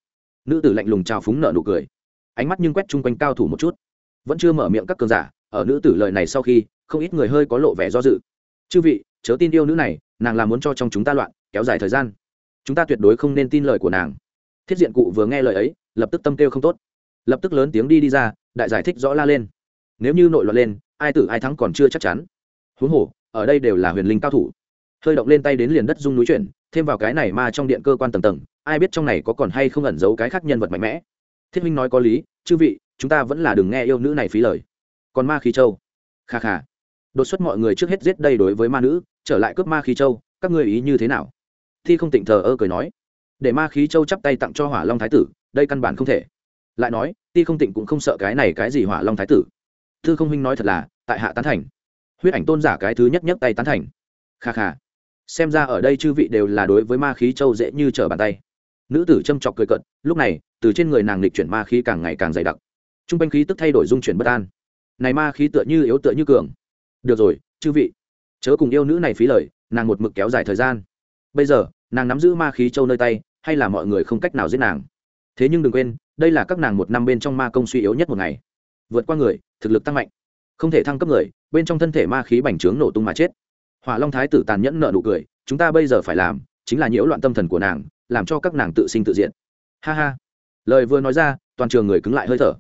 Nữ tử lạnh lùng trào phúng nợ nụ cười. Ánh mắt nhưng quét chung quanh cao thủ một chút. Vẫn chưa mở miệng các cường giả, ở nữ tử lời này sau khi, không ít người hơi có lộ vẻ do dự. Chư vị, chớ tin yêu nữ này nàng là muốn cho trong chúng ta loạn, kéo dài thời gian. Chúng ta tuyệt đối không nên tin lời của nàng. Thiết diện cụ vừa nghe lời ấy, lập tức tâm kêu không tốt. Lập tức lớn tiếng đi đi ra, đại giải thích rõ la lên. Nếu như nội loạn lên, ai tử ai thắng còn chưa chắc chắn. Huống hồ, ở đây đều là huyền linh cao thủ. Hơi động lên tay đến liền đất dung núi chuyển, thêm vào cái này mà trong điện cơ quan tầng tầng, ai biết trong này có còn hay không ẩn giấu cái khác nhân vật mạnh mẽ. Thiết minh nói có lý, chư vị, chúng ta vẫn là đừng nghe yêu nữ này phí lời. Còn ma khí châu. Kha kha. Đột xuất mọi người trước hết giết đây đối với ma nữ trở lại cướp ma khí châu, các ngươi ý như thế nào? Thi không tịnh thờ ơ cười nói. Để ma khí châu chắp tay tặng cho hỏa long thái tử, đây căn bản không thể. Lại nói ti không tịnh cũng không sợ cái này cái gì hỏa long thái tử. Thư không huynh nói thật là, tại hạ tán thành. Huyết ảnh tôn giả cái thứ nhất nhất tay tán thành. Kha kha. Xem ra ở đây chư vị đều là đối với ma khí châu dễ như trở bàn tay. Nữ tử châm chọc cười cận lúc này, từ trên người nàng lịch chuyển ma khí càng ngày càng dày đặc. T r u n g quanh khí tức thay đổi dung chuyển bất an. Này ma khí tựa như yếu tựa như cường. Được rồi, chư vị chớ cùng yêu nữ này phí lời, nàng một mực kéo dài thời gian. Bây giờ, nàng nắm giữ ma khí châu nơi tay, hay là mọi người không cách nào giết nàng. Thế nhưng đừng quên, đây là các nàng một năm bên trong ma công suy yếu nhất một ngày. Vượt qua người, thực lực tăng mạnh. Không thể thăng cấp người, bên trong thân thể ma khí bành trướng nổ tung mà chết. Hỏa long thái tử tàn nhẫn nợ nụ cười, chúng ta bây giờ phải làm, chính là nhiễu loạn tâm thần của nàng, làm cho các nàng tự sinh tự diện ha ha. Lời vừa nói ra, toàn trường người cứng lại hơi thở.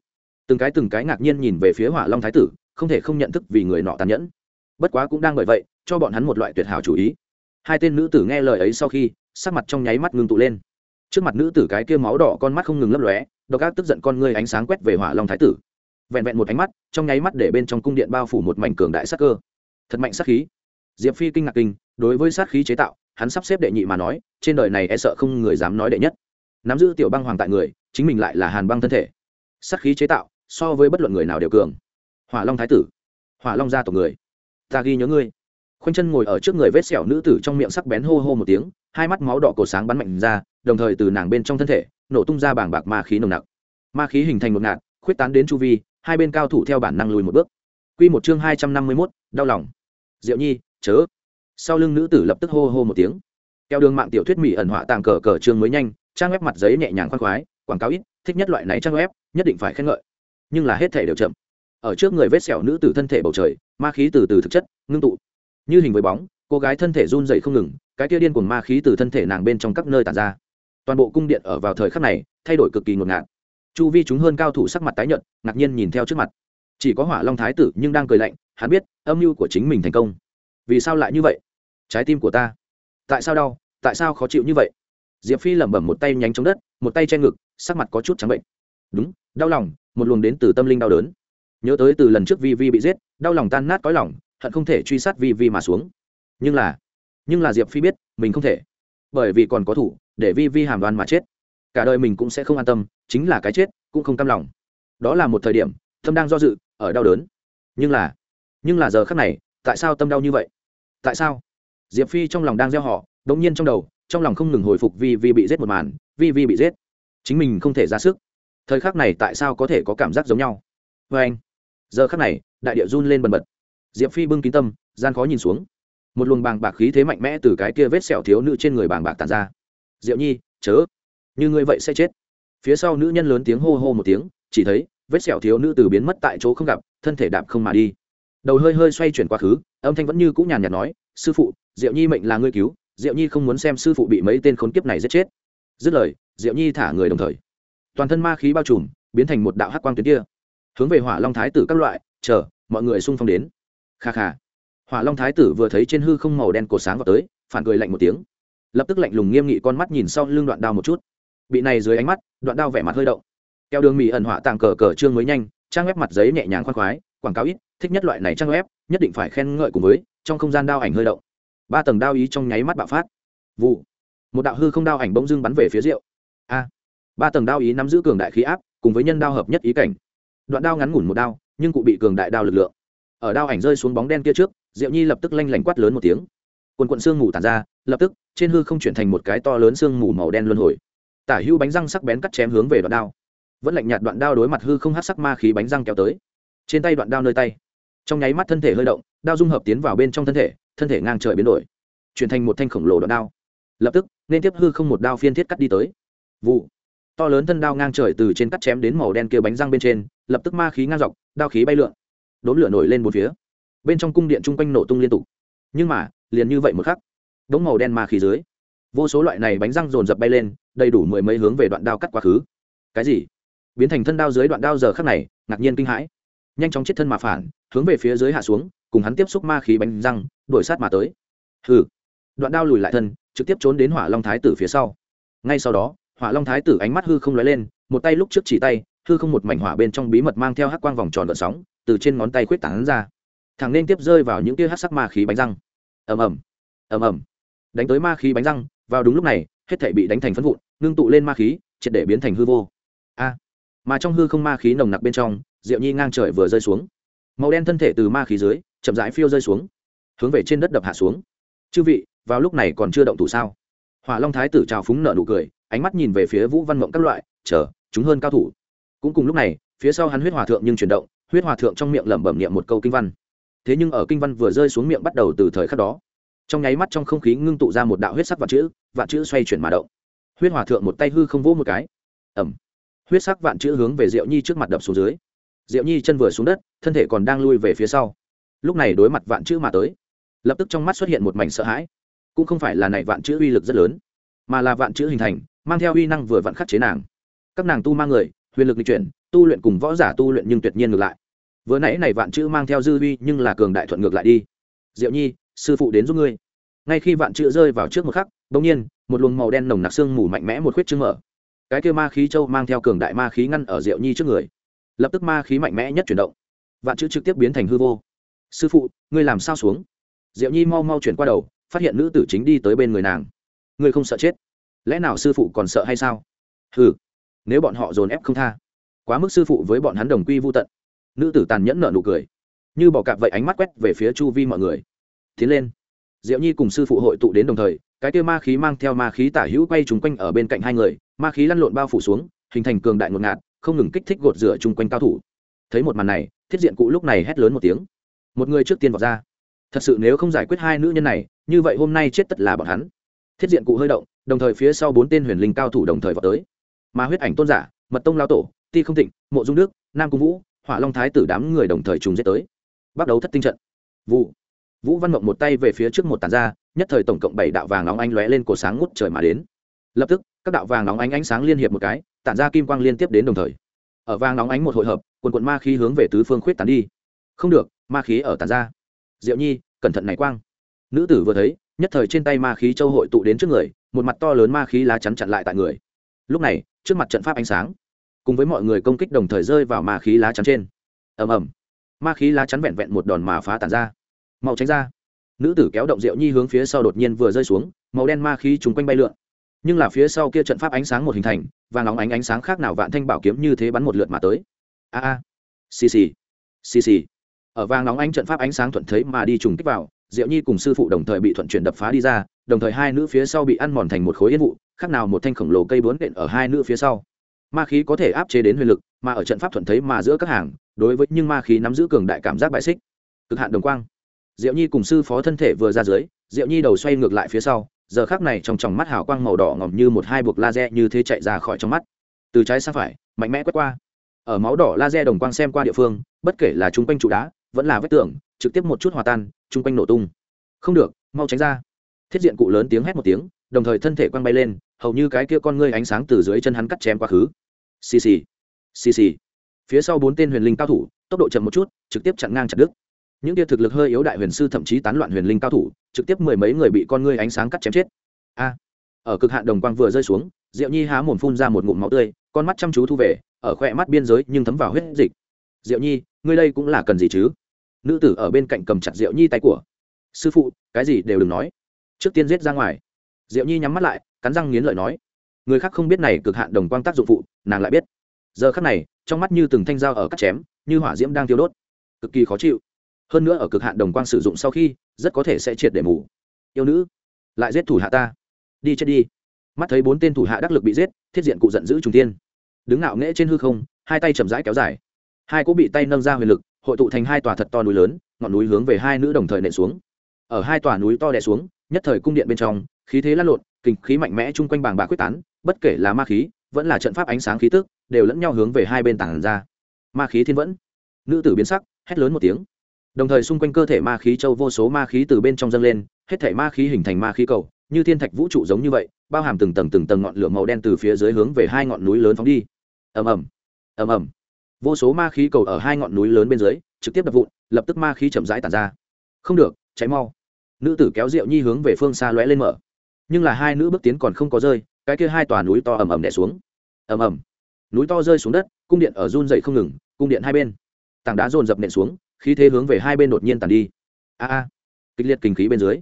Từng cái từng cái ngạc nhiên nhìn về phía hỏa long thái tử, không thể không nhận thức vì người nọ tàn nhẫn bất quá cũng đang bởi vậy, cho bọn hắn một loại tuyệt hảo chủ ý. Hai tên nữ tử nghe lời ấy sau khi, sắc mặt trong nháy mắt ngưng tụ lên. Trước mặt nữ tử cái kia máu đỏ con mắt không ngừng lấp lóe, độc ác tức giận con ngươi ánh sáng quét về hỏa long thái tử. Vẹn vẹn một ánh mắt, trong nháy mắt để bên trong cung điện bao phủ một mảnh cường đại sắc cơ. Thật mạnh sát khí. Diệp phi kinh ngạc kinh, đối với sát khí chế tạo, hắn sắp xếp đệ nhị mà nói, trên đời này e sợ không người dám nói đệ nhất. Nắm giữ tiểu băng hoàng tại người, chính mình lại là hàn băng thân thể. Sát khí chế tạo, so với bất luận người nào đều cường. Hỏa long thái tử. Hỏa long gia tộc người ta ghi nhớ ngươi. Khoanh chân ngồi ở trước người vết sẹo nữ tử trong miệng sắc bén hô hô một tiếng, hai mắt máu đỏ cổ sáng bắn mạnh ra, đồng thời từ nàng bên trong thân thể, nổ tung ra bảng bạc ma khí nồng nặc. Ma khí hình thành một ngạt, khuyết tán đến chu vi, hai bên cao thủ theo bản năng lùi một bước. Q một chương hai trăm năm mươi mốt, đau lòng. Diệu nhi, chớ. Sau lưng nữ tử lập tức hô hô một tiếng. Theo đường mạng tiểu thuyết mỹ ẩn họa tàng cờ cờ chương mới nhanh, trang web mặt giấy nhẹ nhàng khoan khoái, quảng cáo ít, thích nhất loại này trang web, nhất định phải khen ngợi. Nhưng là hết thể đều chậm ở trước người vết sẹo nữ tử thân thể bầu trời, ma khí từ từ thực chất, ngưng tụ. Như hình với bóng, cô gái thân thể run dậy không ngừng, cái kia điên cuồng ma khí từ thân thể nàng bên trong các nơi tàn ra. Toàn bộ cung điện ở vào thời khắc này, thay đổi cực kỳ ngột ngạt. Chu vi chúng hơn cao thủ sắc mặt tái nhợt, ngạc nhiên nhìn theo trước mặt. Chỉ có hỏa long thái tử nhưng đang cười lạnh, hắn biết âm mưu của chính mình thành công. Vì sao lại như vậy? Trái tim của ta. Tại sao đau, tại sao khó chịu như vậy? Diệp phi lẩm bẩm một tay nhánh chống đất, một tay che ngực, sắc mặt có chút trắng bệnh. Đúng, đau lòng, một luồng đến từ tâm linh đau đớn nhớ tới từ lần trước vi vi bị giết, đau lòng tan nát cõi lòng, hận không thể truy sát vi vi mà xuống. Nhưng là nhưng là diệp phi biết, mình không thể. Bởi vì còn có thủ, để vi vi hàm đoan mà chết. Cả đời mình cũng sẽ không an tâm, chính là cái chết, cũng không cam lòng. Đó là một thời điểm, tâm đang do dự, ở đau đớn. Nhưng là nhưng là giờ khắc này, tại sao tâm đau như vậy? Tại sao? Diệp phi trong lòng đang gieo họ đ ỗ n g nhiên trong đầu, trong lòng không ngừng hồi phục vi vi bị giết một màn vi vi bị giết. Chính mình không thể ra sức. Thời khắc này tại sao có thể có cảm giác giống nhau? Vê anh giờ khắc này, đại địa run lên bần bật. Diệp phi bưng kín tâm, gian khó nhìn xuống. Một luồng bàng bạc khí thế mạnh mẽ từ cái kia vết sẹo thiếu nữ trên người bàng bạc tàn ra. Diệu nhi, chớ. Như ngươi vậy sẽ chết. Phía sau nữ nhân lớn tiếng hô hô một tiếng, chỉ thấy vết sẹo thiếu nữ từ biến mất tại chỗ không gặp, thân thể đạp không mà đi. Đầu hơi hơi xoay chuyển quá khứ, âm thanh vẫn như cũng nhàn nhạt nói, sư phụ, diệu nhi mệnh là ngươi cứu, diệu nhi không muốn xem sư phụ bị mấy tên khốn kiếp này giết chết. Dứt lời, diệu nhi thả người đồng thời. Toàn thân ma khí bao trùm, biến thành một đạo hắc quang tuyến kia hướng về hỏa long thái tử các loại, chờ, mọi người xung phong đến. Kha kha. Hỏa long thái tử vừa thấy trên hư không màu đen cổ sáng vào tới, phản cười lạnh một tiếng. Lập tức lạnh lùng nghiêm nghị con mắt nhìn sau lưng đoạn đao một chút. Bị này dưới ánh mắt, đoạn đao vẻ mặt hơi động. Keo đường mỹ ẩn họa tàng cờ cờ trương mới nhanh, trang web mặt giấy nhẹ nhàng khoan khoái, quảng cáo ít, thích nhất loại này trang web, nhất định phải khen ngợi cùng với, trong không gian đao ảnh hơi động. Ba tầng đao ý trong nháy mắt bạo phát. Vụ. Một đạo hư không đao ảnh bỗng dưng bắn về phía rượu. A. Ba tầng đao ý nắm giữ cường đại khí áp, cùng với nhân đao hợp nhất ý cảnh đoạn đao ngắn ngủn một đao, nhưng cụ bị cường đại đao lực lượng. Ở đao ảnh rơi xuống bóng đen kia trước, diệu nhi lập tức lanh lảnh quát lớn một tiếng. Quần quận xương mù tàn ra, lập tức, trên hư không chuyển thành một cái to lớn xương mù màu đen luân hồi. Tả hưu bánh răng sắc bén cắt chém hướng về đoạn đao. Vẫn lạnh nhạt đoạn đao đối mặt hư không hát sắc ma khí bánh răng kéo tới. Trên tay đoạn đao nơi tay. Trong nháy mắt thân thể hơi động, đao dung hợp tiến vào bên trong thân thể thân thể ngang trời biến đổi, chuyển thành một thanh khổng lồ đoạn đao. Lập tức, nên tiếp hư không một đao phiên thiết cắt đi tới. Vụ to lớn thân đao ngang trời từ trên cắt chém đến màu đen kia bánh răng bên trên, lập tức ma khí ngang dọc, đao khí bay lượn. Đốn lửa nổi lên một phía. Bên trong cung điện chung quanh nổ tung liên tục. Nhưng mà, liền như vậy một khắc đống màu đen ma khí dưới, vô số loại này bánh răng dồn dập bay lên, đầy đủ mười mấy hướng về đoạn đao cắt quá khứ. Cái gì? Biến thành thân đao dưới đoạn đao giờ khắc này, ngạc nhiên kinh hãi. Nhanh chóng chết thân mà phản, hướng về phía dưới hạ xuống, cùng hắn tiếp xúc ma khí bánh răng, đuổi sát mà tới. Hừ. Đoạn đao lùi lại thân, trực tiếp trốn đến hỏa long thái tử phía sau. Ngay sau đó hỏa long thái tử ánh mắt hư không lóe lên, một tay lúc trước chỉ tay, hư không một mảnh hỏa bên trong bí mật mang theo hắc quang vòng tròn gợn sóng, từ trên ngón tay khuyết tảng ra. Thằng nên tiếp rơi vào những tia hắc sắc ma khí bánh răng. Ầm ầm. Ầm ầm. Đánh tới ma khí bánh răng, vào đúng lúc này, hết thể bị đánh thành phân vụn, ngưng tụ lên ma khí, triệt để biến thành hư vô. A. Mà trong hư không ma khí nồng nặc bên trong, diệu nhi ngang trời vừa rơi xuống. Màu đen thân thể từ ma khí dưới, chậm rãi phiêu rơi xuống, hướng về trên đất đập hạ xuống. Chư vị, vào lúc này còn chưa động thủ sao? Hỏa long thái tử trào phúng nợ nụ cười, ánh mắt nhìn về phía vũ văn mộng các loại, chờ, chúng hơn cao thủ. Cũng cùng lúc này, phía sau hắn huyết hòa thượng nhưng chuyển động, huyết hòa thượng trong miệng lẩm bẩm niệm một câu kinh văn. Thế nhưng ở kinh văn vừa rơi xuống miệng bắt đầu từ thời khắc đó, trong nháy mắt trong không khí ngưng tụ ra một đạo huyết sắc vạn chữ vạn chữ xoay chuyển mà động. Huyết hòa thượng một tay hư không vỗ một cái. Ẩm huyết sắc vạn chữ hướng về diệu nhi trước mặt đập xuống dưới. Diệu nhi chân vừa xuống đất, thân thể còn đang lui về phía sau. Lúc này đối mặt vạn chữ mà tới, lập tức trong mắt xuất hiện một mảnh sợ hãi cũng không phải là này vạn chữ uy lực rất lớn, mà là vạn chữ hình thành, mang theo uy năng vừa vặn khắc chế nàng. Các nàng tu mang người, huyền lực lịch chuyển, tu luyện cùng võ giả tu luyện nhưng tuyệt nhiên ngược lại. Vừa nãy này vạn chữ mang theo dư uy nhưng là cường đại thuận ngược lại đi. Diệu nhi, sư phụ đến giúp ngươi. Ngay khi vạn chữ rơi vào trước một khắc bỗng nhiên, một luồng màu đen nồng nặc xương mù mạnh mẽ một khuyết chương mở. Cái kia ma khí châu mang theo cường đại ma khí ngăn ở diệu nhi trước người. Lập tức ma khí mạnh mẽ nhất chuyển động. Vạn chữ trực tiếp biến thành hư vô. Sư phụ, ngươi làm sao xuống? Diệu nhi mau mau chuyển qua đầu phát hiện nữ tử chính đi tới bên người nàng. Ngươi không sợ chết. Lẽ nào sư phụ còn sợ hay sao? Ừ nếu bọn họ dồn ép không tha. Quá mức sư phụ với bọn hắn đồng quy vô tận. Nữ tử tàn nhẫn nợ nụ cười. Như bỏ cạp vậy ánh mắt quét về phía chu vi mọi người. Tiến lên. Diệu nhi cùng sư phụ hội tụ đến đồng thời, cái kia ma khí mang theo ma khí tả hữu quay trúng quanh ở bên cạnh hai người, ma khí lăn lộn bao phủ xuống, hình thành cường đại ngột ngạt, không ngừng kích thích gột rửa chung quanh cao thủ. Thấy một màn này, thiết diện cụ lúc này hét lớn một tiếng. Một người trước tiên vào ra thật sự nếu không giải quyết hai nữ nhân này, như vậy hôm nay chết tất là bọn hắn. Thiết diện cụ hơi động, đồng thời phía sau bốn tên huyền linh cao thủ đồng thời vào tới. Mà huyết ảnh tôn giả, mật tông lao tổ, ti không thịnh, mộ dung đức, nam cung vũ, hỏa long thái tử đám người đồng thời trùng giết tới. Bắt đầu thất tinh trận. Vụ. Vũ văn mộng một tay về phía trước một tàn ra, nhất thời tổng cộng bảy đạo vàng nóng ánh lóe lên cổ sáng ngút trời mà đến. Lập tức, các đạo vàng nóng ánh ánh sáng liên hiệp một cái, tản ra kim quang liên tiếp đến đồng thời. Ở vàng nóng ánh một hội hợp, quần quận ma khí hướng về tứ phương khuyết tán đi. Không được, ma khí ở tàn ra diệu nhi, cẩn thận này quang. Nữ tử vừa thấy, nhất thời trên tay ma khí châu hội tụ đến trước người, một mặt to lớn ma khí lá chắn chặn lại tại người. Lúc này, trước mặt trận pháp ánh sáng, cùng với mọi người công kích đồng thời rơi vào ma khí lá chắn trên. Ầm ầm. Ma khí lá chắn vẹn vẹn một đòn mà phá tàn ra. Mau tránh ra. Nữ tử kéo động diệu nhi hướng phía sau đột nhiên vừa rơi xuống, màu đen ma khí trúng quanh bay lượn. Nhưng là phía sau kia trận pháp ánh sáng một hình thành và nóng ánh ánh sáng khác nào vạn thanh bảo kiếm như thế bắn một lượt mà tới. A a. Xì xì. Xì xì ở vàng nóng ánh trận pháp ánh sáng thuận thấy mà đi trùng kích vào, diệu nhi cùng sư phụ đồng thời bị thuận chuyển đập phá đi ra, đồng thời hai nữ phía sau bị ăn mòn thành một khối yên vụ, khác nào một thanh khổng lồ cây bướn đện ở hai nữ phía sau. Ma khí có thể áp chế đến huyền lực, mà ở trận pháp thuận thấy mà giữa các hàng, đối với nhưng ma khí nắm giữ cường đại cảm giác bại xích. Cực hạn đồng quang. Diệu nhi cùng sư phó thân thể vừa ra dưới, diệu nhi đầu xoay ngược lại phía sau, giờ khác này trong tròng mắt hào quang màu đỏ ngòm như một hai buộc laser như thế chạy ra khỏi trong mắt. Từ trái sang phải, mạnh mẽ quét qua. Ở máu đỏ laser đồng quang xem qua địa phương, bất kể là chung quanh trụ đá vẫn là vết tường, trực tiếp một chút hòa tan, chung quanh nổ tung. Không được, mau tránh ra. Thiết diện cụ lớn tiếng hét một tiếng, đồng thời thân thể quăng bay lên, hầu như cái kia con ngươi ánh sáng từ dưới chân hắn cắt chém quá khứ. Xì xì xì xì. Phía sau bốn tên huyền linh cao thủ, tốc độ chậm một chút, trực tiếp chặn ngang chặt đứt. Những kia thực lực hơi yếu đại huyền sư thậm chí tán loạn huyền linh cao thủ, trực tiếp mười mấy người bị con ngươi ánh sáng cắt chém chết. A. Ở cực hạn đồng quang vừa rơi xuống, diệu nhi há mồm phun ra một ngụm máu tươi, con mắt chăm chú thu về, ở khoe mắt biên giới nhưng thấm vào huyết dịch. Diệu nhi ngươi đây cũng là cần gì chứ? Nữ tử ở bên cạnh cầm chặt diệu nhi tay của. Sư phụ, cái gì đều đừng nói. Trước tiên giết ra ngoài. Diệu nhi nhắm mắt lại, cắn răng nghiến lợi nói. Người khác không biết này cực hạn đồng quang tác dụng phụ, nàng lại biết. Giờ khắc này, trong mắt như từng thanh dao ở cắt chém, như hỏa diễm đang tiêu đốt. Cực kỳ khó chịu. Hơn nữa ở cực hạn đồng quang sử dụng sau khi, rất có thể sẽ triệt để mù. Yêu nữ, lại giết thủ hạ ta. Đi chết đi. Mắt thấy bốn tên thủ hạ đắc lực bị giết, thiết diện cụ giận dữ trùng tiên. Đứng ngạo nghễ trên hư không, hai tay chậm rãi kéo dài hai cỗ bị tay nâng ra huyền lực, hội tụ thành hai tòa thật to núi lớn, ngọn núi hướng về hai nữ đồng thời nện xuống. Ở hai tòa núi to đè xuống, nhất thời cung điện bên trong, khí thế lăn lộn, kinh khí mạnh mẽ chung quanh bàng bạc quyết tán, bất kể là ma khí, vẫn là trận pháp ánh sáng khí tức, đều lẫn nhau hướng về hai bên tảng ra. Ma khí thiên vẫn. Nữ tử biến sắc, hét lớn một tiếng. Đồng thời xung quanh cơ thể ma khí châu vô số ma khí từ bên trong dâng lên, hết thể ma khí hình thành ma khí cầu, như thiên thạch vũ trụ giống như vậy, bao hàm từng tầng từng tầng ngọn lửa màu đen từ phía dưới hướng về hai ngọn núi lớn phóng đi. Ầm ầm. Ầm ầm vô số ma khí cầu ở hai ngọn núi lớn bên dưới, trực tiếp đập vụn, lập tức ma khí chậm rãi tàn ra. Không được, cháy mau. Nữ tử kéo rượu nhi hướng về phương xa lóe lên mở. Nhưng là hai nữ bước tiến còn không có rơi, cái kia hai tòa núi to ầm ầm đẻ xuống. Ầm ầm. Núi to rơi xuống đất, cung điện ở run dậy không ngừng, cung điện hai bên. Tảng đá dồn dập nện xuống, khí thế hướng về hai bên đột nhiên tàn đi. A a. Kịch liệt kinh khí bên dưới.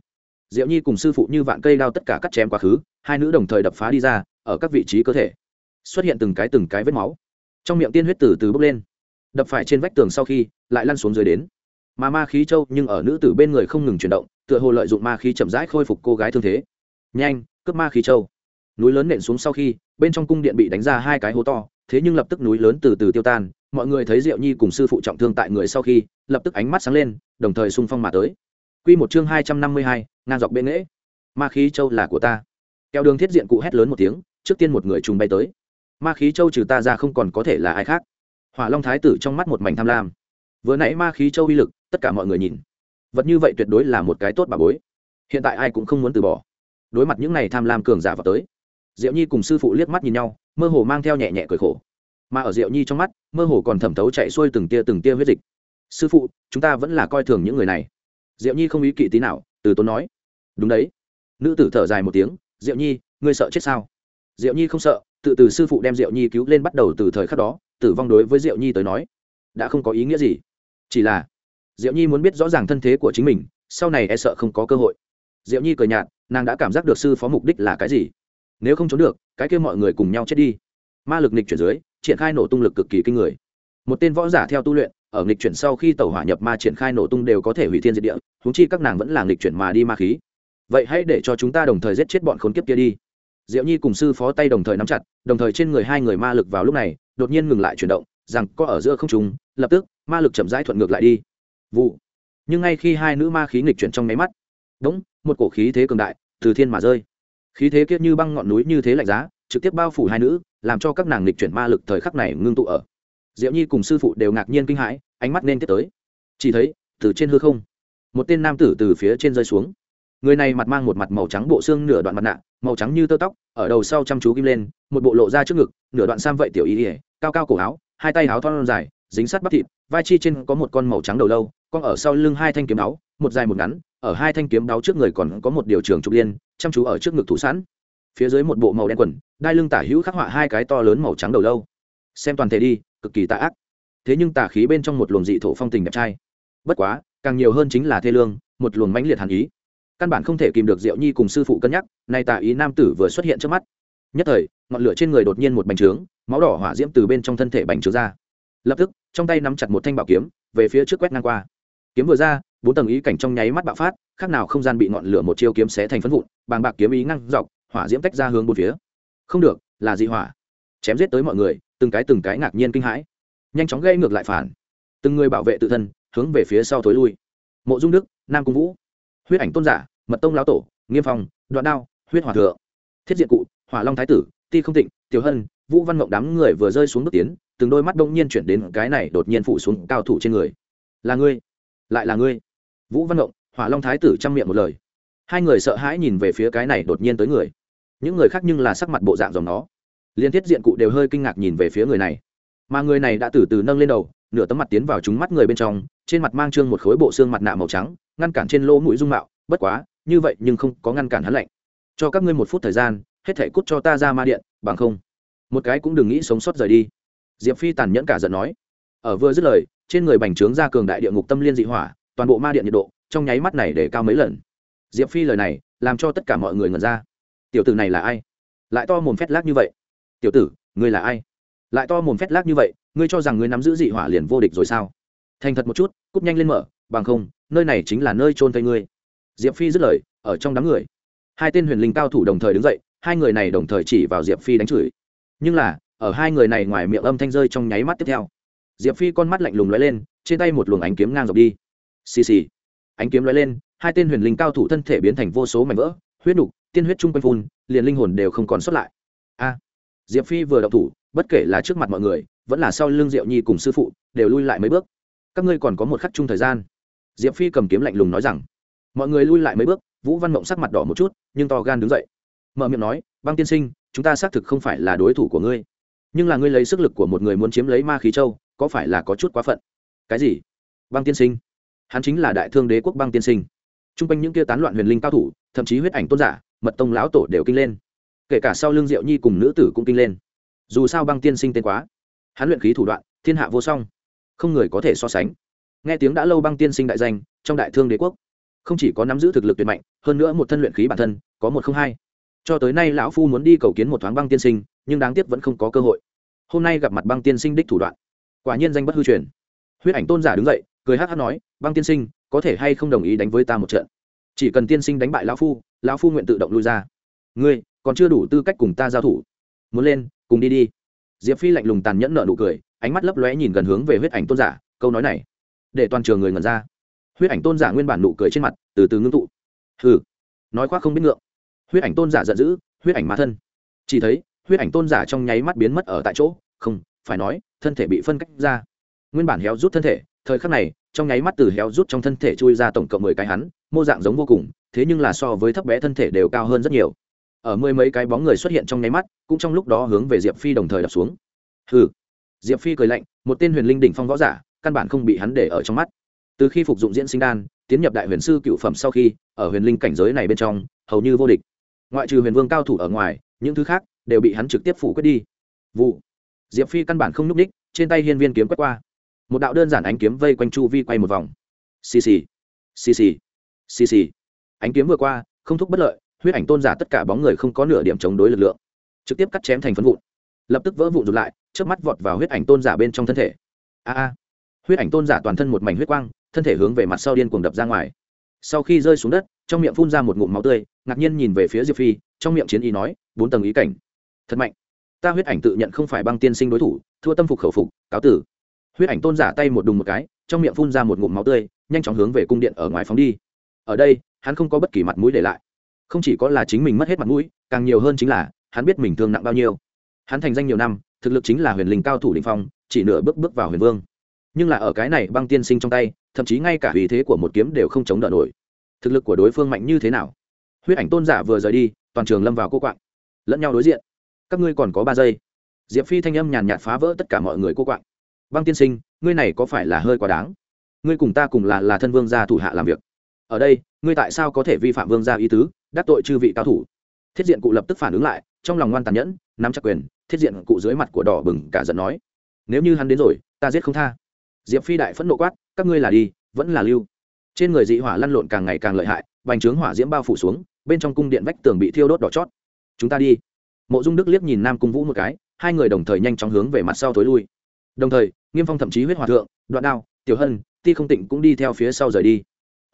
Diệu nhi cùng sư phụ như vạn cây đao tất cả cắt chém quá khứ, hai nữ đồng thời đập phá đi ra, ở các vị trí cơ thể. Xuất hiện từng cái từng cái vết máu trong miệng tiên huyết từ từ bốc lên. Đập phải trên vách tường sau khi lại lăn xuống dưới đến. Mà ma khí châu nhưng ở nữ tử bên người không ngừng chuyển động tựa hồ lợi dụng ma khí chậm rãi khôi phục cô gái thương thế. Nhanh cướp ma khí châu. Núi lớn nện xuống sau khi bên trong cung điện bị đánh ra hai cái hố to thế nhưng lập tức núi lớn từ từ tiêu tan mọi người thấy diệu nhi cùng sư phụ trọng thương tại người sau khi lập tức ánh mắt sáng lên đồng thời xung phong mà tới. Quy một chương hai trăm năm mươi hai, ngang dọc bên lễ Ma khí châu là của ta. Kéo đường thiết diện cụ hét lớn một tiếng, trước tiên một người trùng bay tới. Ma khí châu trừ ta ra không còn có thể là ai khác. Hỏa Long thái tử trong mắt một mảnh tham lam. Vừa nãy ma khí châu uy lực, tất cả mọi người nhìn. Vật như vậy tuyệt đối là một cái tốt bà bối. Hiện tại ai cũng không muốn từ bỏ. Đối mặt những này tham lam cường giả vào tới. Diệu Nhi cùng sư phụ liếc mắt nhìn nhau, mơ hồ mang theo nhẹ nhẹ cười khổ. Mà ở Diệu Nhi trong mắt, mơ hồ còn thẩm thấu chạy xuôi từng tia từng tia huyết dịch. Sư phụ, chúng ta vẫn là coi thường những người này diệu nhi không ý kỵ tí nào từ tốn nói đúng đấy nữ tử thở dài một tiếng diệu nhi ngươi sợ chết sao diệu nhi không sợ, tự từ sư phụ đem diệu nhi cứu lên bắt đầu từ thời khắc đó, tử vong đối với diệu nhi tới nói, đã không có ý nghĩa gì. Chỉ là, diệu nhi muốn biết rõ ràng thân thế của chính mình, sau này e sợ không có cơ hội. Diệu nhi cười nhạt, nàng đã cảm giác được sư phó mục đích là cái gì. Nếu không trốn được, cái kia mọi người cùng nhau chết đi. Ma lực nịch chuyển dưới, triển khai nổ tung lực cực kỳ kinh người. Một tên võ giả theo tu luyện, ở nghịch chuyển sau khi tàu hỏa nhập ma triển khai nổ tung đều có thể hủy thiên diệt địa húng chi các nàng vẫn là nghịch chuyển mà đi ma khí. Vậy hãy để cho chúng ta đồng thời giết chết bọn khốn kiếp kia đi diệu nhi cùng sư phó tay đồng thời nắm chặt, đồng thời trên người hai người ma lực vào lúc này, đột nhiên ngừng lại chuyển động, rằng có ở giữa không trùng lập tức, ma lực chậm rãi thuận ngược lại đi. Vụ. Nhưng ngay khi hai nữ ma khí nghịch chuyển trong máy mắt, đống, một cổ khí thế cường đại, từ thiên mà rơi. Khí thế kiết như băng ngọn núi như thế lạnh giá, trực tiếp bao phủ hai nữ, làm cho các nàng nghịch chuyển ma lực thời khắc này ngưng tụ ở. Diệu nhi cùng sư phụ đều ngạc nhiên kinh hãi, ánh mắt nên tiếp tới. Chỉ thấy, từ trên hư không, một tên nam tử từ phía trên rơi xuống. Người này mặt mang một mặt màu trắng bộ xương nửa đoạn mặt nạ màu trắng như tơ tóc, ở đầu sau chăm chú kim lên, một bộ lộ ra trước ngực, nửa đoạn sam vậy tiểu y ỉa cao cao cổ áo, hai tay áo thon dài, dính sắt bắp thịt, vai chi trên có một con màu trắng đầu lâu, con ở sau lưng hai thanh kiếm áo, một dài một ngắn, ở hai thanh kiếm áo trước người còn có một điều trường trục liên, chăm chú ở trước ngực thủ sẵn. Phía dưới một bộ màu đen quần, đai lưng tả hữu khắc họa hai cái to lớn màu trắng đầu lâu. Xem toàn thể đi, cực kỳ tà ác. Thế nhưng tà khí bên trong một luồng dị thổ phong tình đẹp trai. Bất quá, càng nhiều hơn chính là thê lương, một luồng mãnh liệt hàn ý căn bản không thể kìm được diệu nhi cùng sư phụ cân nhắc, nay tà ý nam tử vừa xuất hiện trước mắt. Nhất thời, ngọn lửa trên người đột nhiên một bành trướng, máu đỏ hỏa diễm từ bên trong thân thể bành trướng ra. Lập tức, trong tay nắm chặt một thanh bảo kiếm, về phía trước quét ngang qua. Kiếm vừa ra, bốn tầng ý cảnh trong nháy mắt bạo phát, khác nào không gian bị ngọn lửa một chiêu kiếm xé thành phân vụn, bàng bạc kiếm ý ngăn dọc, hỏa diễm tách ra hướng bốn phía. Không được, là dị hỏa. Chém giết tới mọi người, từng cái từng cái ngạc nhiên kinh hãi. Nhanh chóng gây ngược lại phản. Từng người bảo vệ tự thân, hướng về phía sau thối lui. Mộ dung đức, nam cung vũ huyết ảnh tôn giả, mật tông lão tổ, nghiêm phong, đoạn đao, huyết hòa thượng, thiết diện cụ, hỏa long thái tử, ti không tịnh, tiểu hân, vũ văn mộng đám người vừa rơi xuống bước tiến, từng đôi mắt đông nhiên chuyển đến cái này đột nhiên phụ xuống cao thủ trên người. Là ngươi, lại là ngươi? Vũ văn mộng, hỏa long thái tử chăm miệng một lời. Hai người sợ hãi nhìn về phía cái này đột nhiên tới người. Những người khác nhưng là sắc mặt bộ dạng dòng nó. Liên thiết diện cụ đều hơi kinh ngạc nhìn về phía người này. Mà người này đã từ từ nâng lên đầu, nửa tấm mặt tiến vào chúng mắt người bên trong trên mặt mang trương một khối bộ xương mặt nạ màu trắng, ngăn cản trên lỗ mũi dung mạo, bất quá, như vậy nhưng không có ngăn cản hắn lạnh. Cho các ngươi một phút thời gian, hết thể cút cho ta ra ma điện, bằng không, một cái cũng đừng nghĩ sống sót rời đi. Diệp phi tàn nhẫn cả giận nói. Ở vừa dứt lời, trên người bành trướng ra cường đại địa ngục tâm liên dị hỏa, toàn bộ ma điện nhiệt độ, trong nháy mắt này để cao mấy lần. Diệp phi lời này, làm cho tất cả mọi người ngẩn ra. Tiểu tử này là ai? Lại to mồm phét lác như vậy. Tiểu tử, ngươi là ai? Lại to mồm phét lác như vậy, ngươi cho rằng ngươi nắm giữ dị hỏa liền vô địch rồi sao? Thành thật một chút cúp nhanh lên mở bằng không nơi này chính là nơi trôn thây ngươi. Diệp phi dứt lời ở trong đám người. Hai tên huyền linh cao thủ đồng thời đứng dậy hai người này đồng thời chỉ vào diệp phi đánh chửi. Nhưng là ở hai người này ngoài miệng âm thanh rơi trong nháy mắt tiếp theo. Diệp phi con mắt lạnh lùng lóe lên trên tay một luồng ánh kiếm ngang dọc đi. Xì xì. Ánh kiếm lóe lên hai tên huyền linh cao thủ thân thể biến thành vô số mảnh vỡ huyết đục, tiên huyết chung quanh phun liền linh hồn đều không còn xuất lại. A. Diệp phi vừa đậu thủ bất kể là trước mặt mọi người vẫn là sau lưng diệu nhi cùng sư phụ đều lui lại mấy bước các ngươi còn có một khắc chung thời gian. Diệp phi cầm kiếm lạnh lùng nói rằng, mọi người lui lại mấy bước, vũ văn mộng sắc mặt đỏ một chút, nhưng to gan đứng dậy. Mở miệng nói, băng tiên sinh, chúng ta xác thực không phải là đối thủ của ngươi, nhưng là ngươi lấy sức lực của một người muốn chiếm lấy ma khí châu, có phải là có chút quá phận? Cái gì? Băng tiên sinh, hắn chính là đại thương đế quốc băng tiên sinh. T r u n g quanh những kia tán loạn huyền linh cao thủ, thậm chí huyết ảnh tôn giả, mật tông lão tổ đều kinh lên. Kể cả sau l ư n g diệu nhi cùng nữ tử cũng kinh lên. Dù sao băng tiên sinh tên quá, hắn luyện khí thủ đoạn, thiên hạ vô song không người có thể so sánh. Nghe tiếng đã lâu băng tiên sinh đại danh, trong đại thương đế quốc, không chỉ có nắm giữ thực lực tuyệt mạnh, hơn nữa một thân luyện khí bản thân, có một không hai. Cho tới nay lão phu muốn đi cầu kiến một thoáng băng tiên sinh, nhưng đáng tiếc vẫn không có cơ hội. Hôm nay gặp mặt băng tiên sinh đích thủ đoạn. Quả nhiên danh bất hư truyền. Huyết ảnh tôn giả đứng dậy, cười hát hát nói, băng tiên sinh, có thể hay không đồng ý đánh với ta một trận? Chỉ cần tiên sinh đánh bại lão phu lão phu nguyện tự động lui ra. Ngươi, còn chưa đủ tư cách cùng ta giao thủ. Muốn lên, cùng đi đi. Diệp phi lạnh lùng tàn nhẫn nợ nụ cười ánh mắt lấp lóe nhìn gần hướng về huyết ảnh tôn giả, câu nói này, để toàn trường người ngẩn ra. Huyết ảnh tôn giả nguyên bản nụ cười trên mặt, từ từ ngưng tụ. Hừ, nói khoác không biết ngượng. Huyết ảnh tôn giả giận dữ, huyết ảnh ma thân. Chỉ thấy, huyết ảnh tôn giả trong nháy mắt biến mất ở tại chỗ, không, phải nói, thân thể bị phân cách ra. Nguyên bản héo rút thân thể, thời khắc này, trong nháy mắt từ héo rút trong thân thể chui ra tổng cộng mười cái hắn, mô dạng giống vô cùng, thế nhưng là so với thấp bé thân thể đều cao hơn rất nhiều. Ở mười mấy cái bóng người xuất hiện trong nháy mắt, cũng trong lúc đó hướng về diệp phi đồng thời đập xuống. Hừ diệp phi cười lạnh, một tên huyền linh đỉnh phong võ giả, căn bản không bị hắn để ở trong mắt. Từ khi phục dụng diễn sinh đan, tiến nhập đại huyền sư cựu phẩm sau khi, ở huyền linh cảnh giới này bên trong, hầu như vô địch. Ngoại trừ huyền vương cao thủ ở ngoài, những thứ khác đều bị hắn trực tiếp phủ quyết đi. Vụ. Diệp phi căn bản không núp đích trên tay hiên viên kiếm quét qua. Một đạo đơn giản ánh kiếm vây quanh chu vi quay một vòng. Xì xì. Xì xì. Xì xì. Ánh kiếm vừa qua, không thúc bất lợi, huyết ảnh tôn giả tất cả bóng người không có nửa điểm chống đối lực lượng. Trực tiếp cắt chém thành phân vụn. Lập tức vỡ vụn rụt lại trước mắt vọt vào huyết ảnh tôn giả bên trong thân thể. A a. Huyết ảnh tôn giả toàn thân một mảnh huyết quang, thân thể hướng về mặt sau điên cuồng đập ra ngoài. Sau khi rơi xuống đất, trong miệng phun ra một ngụm máu tươi, ngạc nhiên nhìn về phía diệp phi, trong miệng chiến ý nói, bốn tầng ý cảnh. Thật mạnh. Ta huyết ảnh tự nhận không phải băng tiên sinh đối thủ, thua tâm phục khẩu phục, cáo tử. Huyết ảnh tôn giả tay một đùng một cái, trong miệng phun ra một ngụm máu tươi, nhanh chóng hướng về cung điện ở ngoài phóng đi. Ở đây, hắn không có bất kỳ mặt mũi để lại. Không chỉ có là chính mình mất hết mặt mũi, càng nhiều hơn chính là, hắn biết mình thương nặng bao nhiêu. Hắn thành danh nhiều năm thực lực chính là huyền linh cao thủ đình phong, chỉ nửa bước bước vào huyền vương. Nhưng là ở cái này băng tiên sinh trong tay, thậm chí ngay cả vì thế của một kiếm đều không chống đỡ nổi. Thực lực của đối phương mạnh như thế nào? Huyết ảnh tôn giả vừa rời đi, toàn trường lâm vào cô quạng. Lẫn nhau đối diện. Các ngươi còn có ba giây. Diệp phi thanh âm nhàn nhạt phá vỡ tất cả mọi người cô quạng. Băng tiên sinh, ngươi này có phải là hơi quá đáng? Ngươi cùng ta cùng là là thân vương gia thủ hạ làm việc. Ở đây, ngươi tại sao có thể vi phạm vương gia ý tứ, đắc tội chư vị cao thủ? Thiết diện cụ lập tức phản ứng lại, trong lòng ngoan tàn nhẫn, nắm chắc quyền thiết diện cụ dưới mặt của đỏ bừng cả giận nói, nếu như hắn đến rồi, ta giết không tha. Diệp phi đại phẫn nộ quát, các ngươi là đi, vẫn là lưu. Trên người dị hỏa lăn lộn càng ngày càng lợi hại bành trướng hỏa diễm bao phủ xuống, bên trong cung điện vách tường bị thiêu đốt đỏ chót. Chúng ta đi. Mộ dung đức liếc nhìn nam cung vũ một cái, hai người đồng thời nhanh chóng hướng về mặt sau thối lui. Đồng thời, nghiêm phong thậm chí huyết hòa thượng, đoạn đao, tiểu hân, ti không tịnh cũng đi theo phía sau rời đi.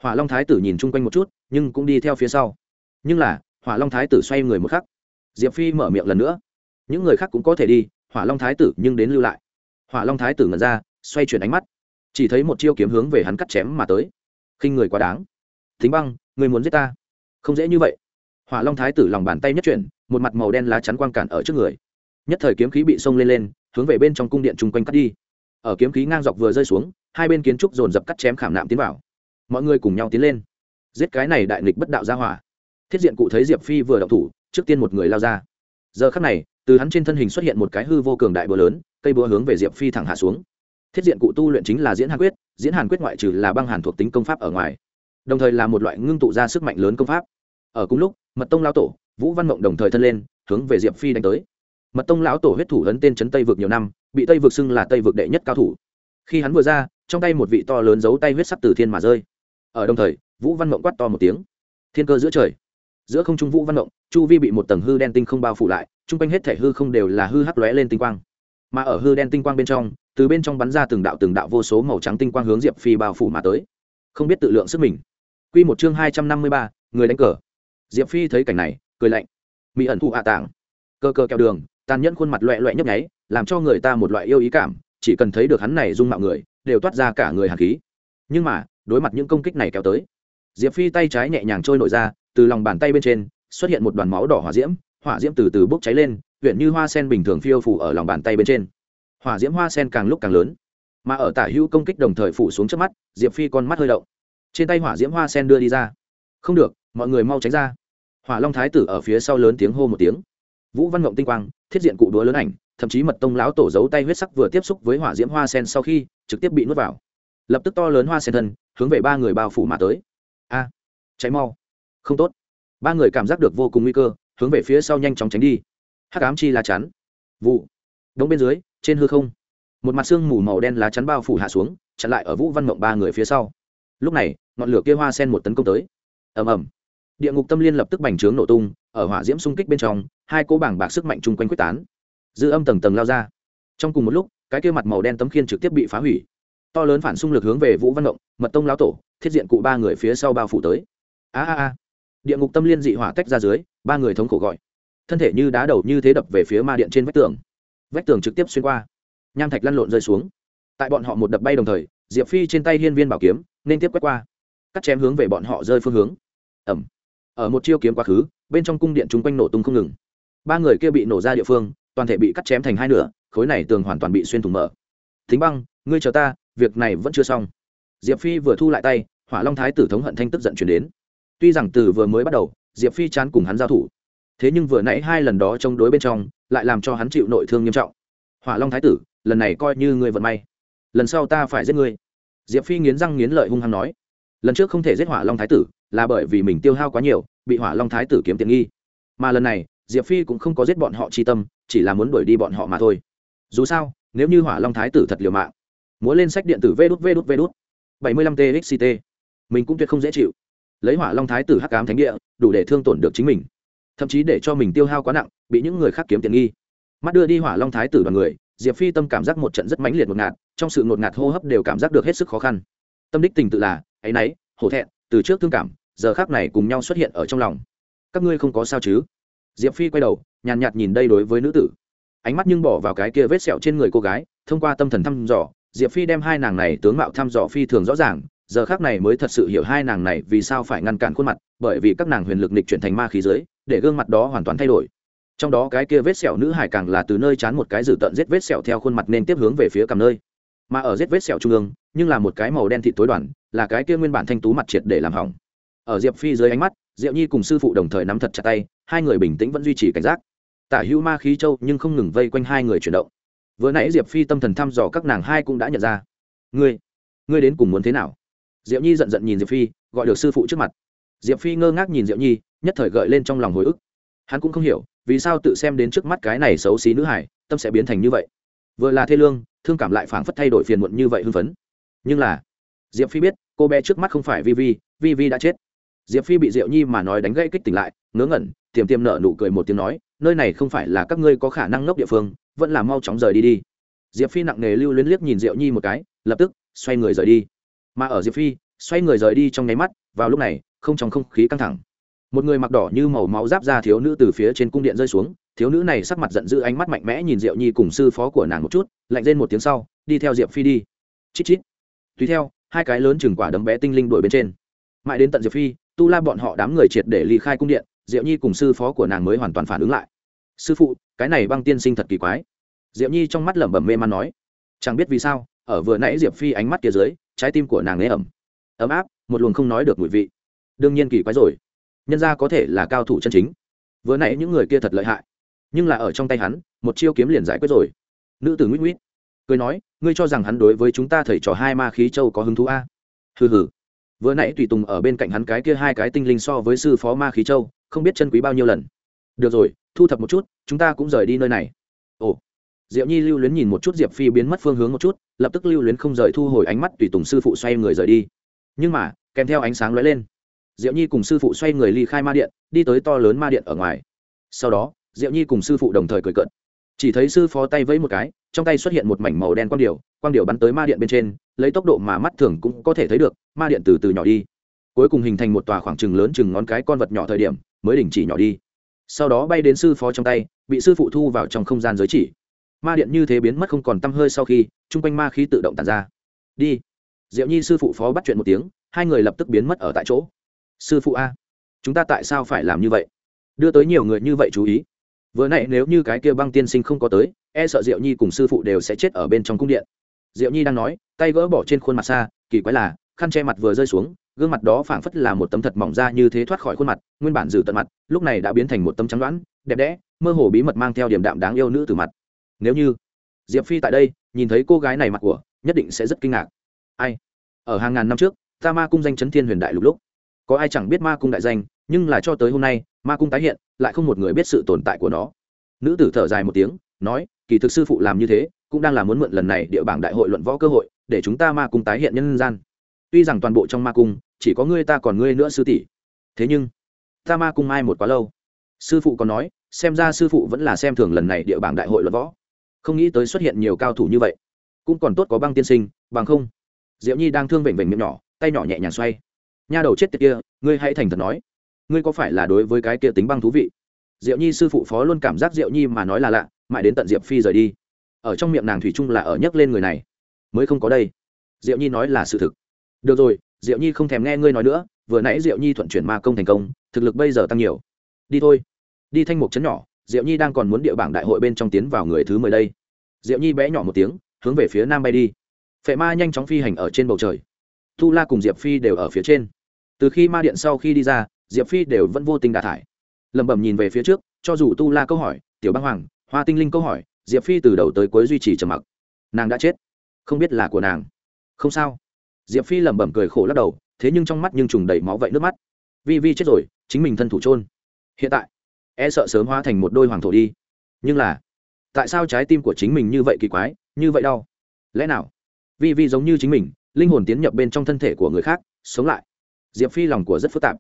Hỏa long thái tử nhìn chung quanh một chút, nhưng cũng đi theo phía sau. Nhưng là, hỏa long thái tử xoay người một khắc. Diệp phi mở miệng lần nữa những người khác cũng có thể đi, hỏa long thái tử nhưng đến lưu lại. Hỏa long thái tử ngẩn ra, xoay chuyển ánh mắt. Chỉ thấy một chiêu kiếm hướng về hắn cắt chém mà tới. Khinh người quá đáng. Thính băng, người muốn giết ta? Không dễ như vậy. Hỏa long thái tử lòng bàn tay nhất chuyển, một mặt màu đen lá chắn quang cản ở trước người. Nhất thời kiếm khí bị xông lên lên, hướng về bên trong cung điện chung quanh cắt đi. Ở kiếm khí ngang dọc vừa rơi xuống, hai bên kiến trúc dồn dập cắt chém khảm nạm tiến vào. Mọi người cùng nhau tiến lên. Giết cái này đại nghịch bất đạo ra hỏa. Thiết diện cụ thấy diệp phi vừa đậu thủ, trước tiên một người lao ra. Giờ khắc này từ hắn trên thân hình xuất hiện một cái hư vô cường đại búa lớn, cây búa hướng về diệp phi thẳng hạ xuống. Thiết diện cụ tu luyện chính là diễn hàn quyết, diễn hàn quyết ngoại trừ là băng hàn thuộc tính công pháp ở ngoài, đồng thời là một loại ngưng tụ ra sức mạnh lớn công pháp. Ở cùng lúc, mật tông lão tổ, vũ văn mộng đồng thời thân lên, hướng về diệp phi đánh tới. Mật tông lão tổ huyết thủ ấn tên trấn tây vực nhiều năm, bị tây vực xưng là tây vực đệ nhất cao thủ. Khi hắn vừa ra, trong tay một vị to lớn giấu tay huyết sắc từ thiên mà rơi. Ở đồng thời, vũ văn mộng quát to một tiếng. Thiên cơ giữa trời giữa không trung vũ văn động, chu vi bị một tầng hư đen tinh không bao phủ lại, chung quanh hết thể hư không đều là hư hắc lóe lên tinh quang. Mà ở hư đen tinh quang bên trong, từ bên trong bắn ra từng đạo từng đạo vô số màu trắng tinh quang hướng diệp phi bao phủ mà tới. Không biết tự lượng sức mình. Q một chương hai trăm năm mươi ba, người đánh cờ. Diệp phi thấy cảnh này, cười lạnh. Mỹ ẩn thụ hạ tảng. Cơ cơ kẹo đường, tàn nhẫn khuôn mặt loẹ loẹ nhấp nháy, làm cho người ta một loại yêu ý cảm, chỉ cần thấy được hắn này dung mạo người, đều toát ra cả người hàn khí. Nhưng mà, đối mặt những công kích này kéo tới diệp phi tay trái nhẹ nhàng trôi nổi ra, từ lòng bàn tay bên trên, xuất hiện một đoàn máu đỏ hỏa diễm hỏa diễm từ từ bốc cháy lên, huyện như hoa sen bình thường phiêu phủ ở lòng bàn tay bên trên. Hỏa diễm hoa sen càng lúc càng lớn, mà ở tả hữu công kích đồng thời phủ xuống trước mắt, diệp phi con mắt hơi đậu trên tay hỏa diễm hoa sen đưa đi ra. Không được, mọi người mau tránh ra. Hỏa long thái tử ở phía sau lớn tiếng hô một tiếng. Vũ văn ngộng tinh quang, thiết diện cụ đúa lớn ảnh, thậm chí mật tông lão tổ giấu tay huyết sắc vừa tiếp xúc với hỏa diễm hoa sen sau khi, trực tiếp bị nuốt vào. Lập tức to lớn hoa sen thân, hướng về ba người bao phủ mà tới a cháy mau. Không tốt. Ba người cảm giác được vô cùng nguy cơ, hướng về phía sau nhanh chóng tránh đi. Hắc ám chi lá chắn. Vụ. Đống bên dưới, trên hư không. Một mặt xương mù màu đen lá chắn bao phủ hạ xuống, chặn lại ở vũ văn mộng ba người phía sau. Lúc này, ngọn lửa kia hoa sen một tấn công tới. Ầm ầm. Địa ngục tâm liên lập tức bành trướng nổ tung, ở hỏa diễm xung kích bên trong, hai cỗ bảng bạc sức mạnh chung quanh quyết tán. Dư âm tầng tầng lao ra. Trong cùng một lúc, cái kia mặt màu đen tấm khiên trực tiếp bị phá hủy to lớn phản xung lực hướng về vũ văn động mật tông lão tổ, thiết diện cụ ba người phía sau bao phủ tới. A a a. Địa ngục tâm liên dị hỏa tách ra dưới, ba người thống khổ gọi. Thân thể như đá đầu như thế đập về phía ma điện trên vách tường. Vách tường trực tiếp xuyên qua. Nham thạch lăn lộn rơi xuống. Tại bọn họ một đập bay đồng thời, diệp phi trên tay hiên viên bảo kiếm, nên tiếp quét qua. Cắt chém hướng về bọn họ rơi phương hướng. Ẩm ở một chiêu kiếm quá khứ, bên trong cung điện chung quanh nổ tung không ngừng. Ba người kia bị nổ ra địa phương, toàn thể bị cắt chém thành hai nửa, khối này tường hoàn toàn bị xuyên thủng mở. Thính băng, ngươi chờ ta việc này vẫn chưa xong. Diệp phi vừa thu lại tay, hỏa long thái tử thống hận thanh tức giận chuyển đến. Tuy rằng từ vừa mới bắt đầu, diệp phi chán cùng hắn giao thủ, thế nhưng vừa nãy hai lần đó chống đối bên trong, lại làm cho hắn chịu nội thương nghiêm trọng. Hỏa long thái tử, lần này coi như ngươi vận may. Lần sau ta phải giết ngươi. Diệp phi nghiến răng nghiến lợi hung hăng nói. Lần trước không thể giết hỏa long thái tử, là bởi vì mình tiêu hao quá nhiều, bị hỏa long thái tử kiếm tiện nghi. Mà lần này, diệp phi cũng không có giết bọn họ chi tâm, chỉ là muốn đuổi đi bọn họ mà thôi. Dù sao, nếu như hỏa long thái tử thật liều mạng muốn lên sách điện tử vê đút vê đút vê đút. Bảy mươi lăm txt mình cũng tuyệt không dễ chịu. Lấy hỏa long thái tử hắc ám thánh địa, đủ để thương tổn được chính mình. Thậm chí để cho mình tiêu hao quá nặng, bị những người khác kiếm tiền nghi. Mắt đưa đi hỏa long thái tử đoàn người, diệp phi tâm cảm giác một trận rất mãnh liệt ngột ngạt, trong sự ngột ngạt hô hấp đều cảm giác được hết sức khó khăn. Tâm đích tình tự là ấ y n ấ y hổ thẹn, từ trước thương cảm, giờ khác này cùng nhau xuất hiện ở trong lòng. Các ngươi không có sao chứ? Diệp phi quay đầu, nhàn nhạt nhìn đây đối với nữ tử. Ánh mắt nhưng bỏ vào cái kia vết sẹo trên người cô gái, thông qua tâm thần thăm dò diệp phi đem hai nàng này tướng mạo thăm dò phi thường rõ ràng, giờ khác này mới thật sự hiểu hai nàng này vì sao phải ngăn cản khuôn mặt, bởi vì các nàng huyền lực nịch chuyển thành ma khí dưới, để gương mặt đó hoàn toàn thay đổi. Trong đó cái kia vết sẹo nữ hải càng là từ nơi chán một cái dử tận giết vết sẹo theo khuôn mặt nên tiếp hướng về phía cầm nơi. Mà ở giết vết sẹo trung ương, nhưng là một cái màu đen thị tối đoàn, là cái kia nguyên bản thanh tú mặt triệt để làm hỏng. Ở diệp phi dưới ánh mắt, diệu nhi cùng sư phụ đồng thời nắm thật chặt tay, hai người bình tĩnh vẫn duy trì cảnh giác. Tả hữu ma khí châu nhưng không ngừng vây quanh hai người chuyển động vừa nãy diệp phi tâm thần thăm dò các nàng hai cũng đã nhận ra. Ngươi ngươi đến cùng muốn thế nào? Diệu nhi giận giận nhìn diệp phi, gọi được sư phụ trước mặt. Diệp phi ngơ ngác nhìn diệu nhi, nhất thời gợi lên trong lòng hồi ức. Hắn cũng không hiểu, vì sao tự xem đến trước mắt cái này xấu xí nữ hải tâm sẽ biến thành như vậy. Vừa là thê lương, thương cảm lại phảng phất thay đổi phiền muộn như vậy hưng phấn. Nhưng là, diệp phi biết, cô bé trước mắt không phải vi vi vi vi đã chết. Diệp phi bị diệu nhi mà nói đánh gãy kích tỉnh lại, ngớ ngẩn tiềm tiềm nở nụ cười một tiếng nói, nơi này không phải là các ngươi có khả năng ngốc địa phương, vẫn là mau chóng rời đi đi. Diệp phi nặng nề lưu luyến liếc nhìn diệu nhi một cái, lập tức xoay người rời đi. Mà ở diệp phi, xoay người rời đi trong nháy mắt, vào lúc này, không trong không khí căng thẳng. Một người mặc đỏ như màu máu giáp ra thiếu nữ từ phía trên cung điện rơi xuống, thiếu nữ này sắc mặt giận dữ ánh mắt mạnh mẽ nhìn diệu nhi cùng sư phó của nàng một chút, lạnh lên một tiếng sau, đi theo diệp phi đi. Chít chít. Tùy theo, hai cái lớn chừng quả đấm bé tinh linh đuổi bên trên. Mãi đến tận diệp phi, tu la bọn họ đám người triệt để ly khai cung điện diệu nhi cùng sư phó của nàng mới hoàn toàn phản ứng lại. Sư phụ, cái này băng tiên sinh thật kỳ quái. Diệu nhi trong mắt lẩm bẩm mê man nói, chẳng biết vì sao, ở vừa nãy diệp phi ánh mắt kia dưới, trái tim của nàng ế ẩm. Ấm áp, một luồng không nói được mùi vị. Đương nhiên kỳ quái rồi. Nhân ra có thể là cao thủ chân chính. Vừa nãy những người kia thật lợi hại. Nhưng là ở trong tay hắn, một chiêu kiếm liền giải quyết rồi. Nữ tử nguyễn nguyễn cười nói, ngươi cho rằng hắn đối với chúng ta thầy trò hai ma khí châu có hứng thú a? Hừ hừ. Vừa nãy tùy tùng ở bên cạnh hắn cái kia hai cái tinh linh so với sư phó ma khí châu không biết chân quý bao nhiêu lần. Được rồi, thu thập một chút, chúng ta cũng rời đi nơi này. Ồ diệu nhi lưu luyến nhìn một chút diệp phi biến mất phương hướng một chút, lập tức lưu luyến không rời thu hồi ánh mắt tùy tùng sư phụ xoay người rời đi. Nhưng mà, kèm theo ánh sáng lóe lên diệu nhi cùng sư phụ xoay người ly khai ma điện, đi tới to lớn ma điện ở ngoài. Sau đó diệu nhi cùng sư phụ đồng thời cười cận chỉ thấy sư phó tay vẫy một cái, trong tay xuất hiện một mảnh màu đen quang điệu quang điệu bắn tới ma điện bên trên, lấy tốc độ mà mắt thường cũng có thể thấy được, ma điện từ từ nhỏ đi. Cuối cùng hình thành một tòa khoảng trừng lớn chừng ngón cái con vật nhỏ thời điểm mới đình chỉ nhỏ đi. Sau đó bay đến sư phó trong tay, bị sư phụ thu vào trong không gian giới chỉ. Ma điện như thế biến mất không còn t hơi sau khi, chung quanh ma khí tự động tàn ra. Đi. Diệu nhi sư phụ phó bắt chuyện một tiếng, hai người lập tức biến mất ở tại chỗ. Sư phụ a, chúng ta tại sao phải làm như vậy? Đưa tới nhiều người như vậy chú ý. Vừa n nếu như cái kia băng tiên sinh không có tới e sợ diệu nhi cùng sư phụ đều sẽ chết ở bên trong cung điện. Diệu nhi đang nói, tay gỡ bỏ trên khuôn mặt xa, kỳ quái là, khăn che mặt vừa rơi xuống gương mặt đó phảng phất là một tấm thật mỏng ra như thế thoát khỏi khuôn mặt, nguyên bản giữ tận mặt, lúc này đã biến thành một tấm trắng đoán, đẹp đẽ, mơ hồ bí mật mang theo điểm đạm đáng yêu nữ từ mặt. Nếu như diệp phi tại đây, nhìn thấy cô gái này mặt của, nhất định sẽ rất kinh ngạc. Ai? Ở hàng ngàn năm trước, ta ma cung danh chấn thiên huyền đại lục lúc, có ai chẳng biết ma cung đại danh, nhưng là cho tới hôm nay, ma cung tái hiện, lại không một người biết sự tồn tại của nó. Nữ tử thở dài một tiếng, nói, kỳ thực sư phụ làm như thế, cũng đang là muốn mượn lần này địa bảng đại hội luận võ cơ hội, để chúng ta ma cung tái hiện nhân gian tuy rằng toàn bộ trong ma cung, chỉ có ngươi ta còn ngươi nữa sư tỷ. Thế nhưng, ta ma cung ai một quá lâu. Sư phụ còn nói, xem ra sư phụ vẫn là xem thường lần này địa bảng đại hội luận võ. Không nghĩ tới xuất hiện nhiều cao thủ như vậy. Cũng còn tốt có băng tiên sinh, bằng không. Diệu nhi đang thương vểnh vểnh miệng nhỏ, tay nhỏ nhẹ nhàng xoay. Nha đầu chết tiệt kia, ngươi hãy thành thật nói. Ngươi có phải là đối với cái kia tính băng thú vị? Diệu nhi sư phụ phó luôn cảm giác diệu nhi mà nói là lạ, mãi đến tận diệp phi rời đi. Ở trong miệng nàng thủy chung là ở nhấc lên người này. Mới không có đây. Diệu nhi nói là sự thực được rồi, diệu nhi không thèm nghe ngươi nói nữa, vừa nãy diệu nhi thuận chuyển ma công thành công, thực lực bây giờ tăng nhiều. Đi thôi. Đi thanh mục trấn nhỏ, diệu nhi đang còn muốn địa bảng đại hội bên trong tiến vào người thứ mười đây. Diệu nhi bé nhỏ một tiếng, hướng về phía nam bay đi. Phệ ma nhanh chóng phi hành ở trên bầu trời. Tu la cùng diệp phi đều ở phía trên. Từ khi ma điện sau khi đi ra, diệp phi đều vẫn vô tình đà thải. Lẩm bẩm nhìn về phía trước, cho dù tu la câu hỏi, tiểu băng hoàng, hoa tinh linh câu hỏi, diệp phi từ đầu tới cuối duy trì trầm mặc. Nàng đã chết. Không biết là của nàng. Không sao diệp phi lẩm bẩm cười khổ lắc đầu, thế nhưng trong mắt nhưng trùng đầy máu vậy nước mắt. Vi vi chết rồi, chính mình thân thủ trôn hiện tại e sợ sớm hóa thành một đôi hoàng thổ đi. Nhưng là, tại sao trái tim của chính mình như vậy kỳ quái, như vậy đau? Lẽ nào? Vi vi giống như chính mình, linh hồn tiến nhập bên trong thân thể của người khác, sống lại. Diệp phi lòng của rất phức tạp.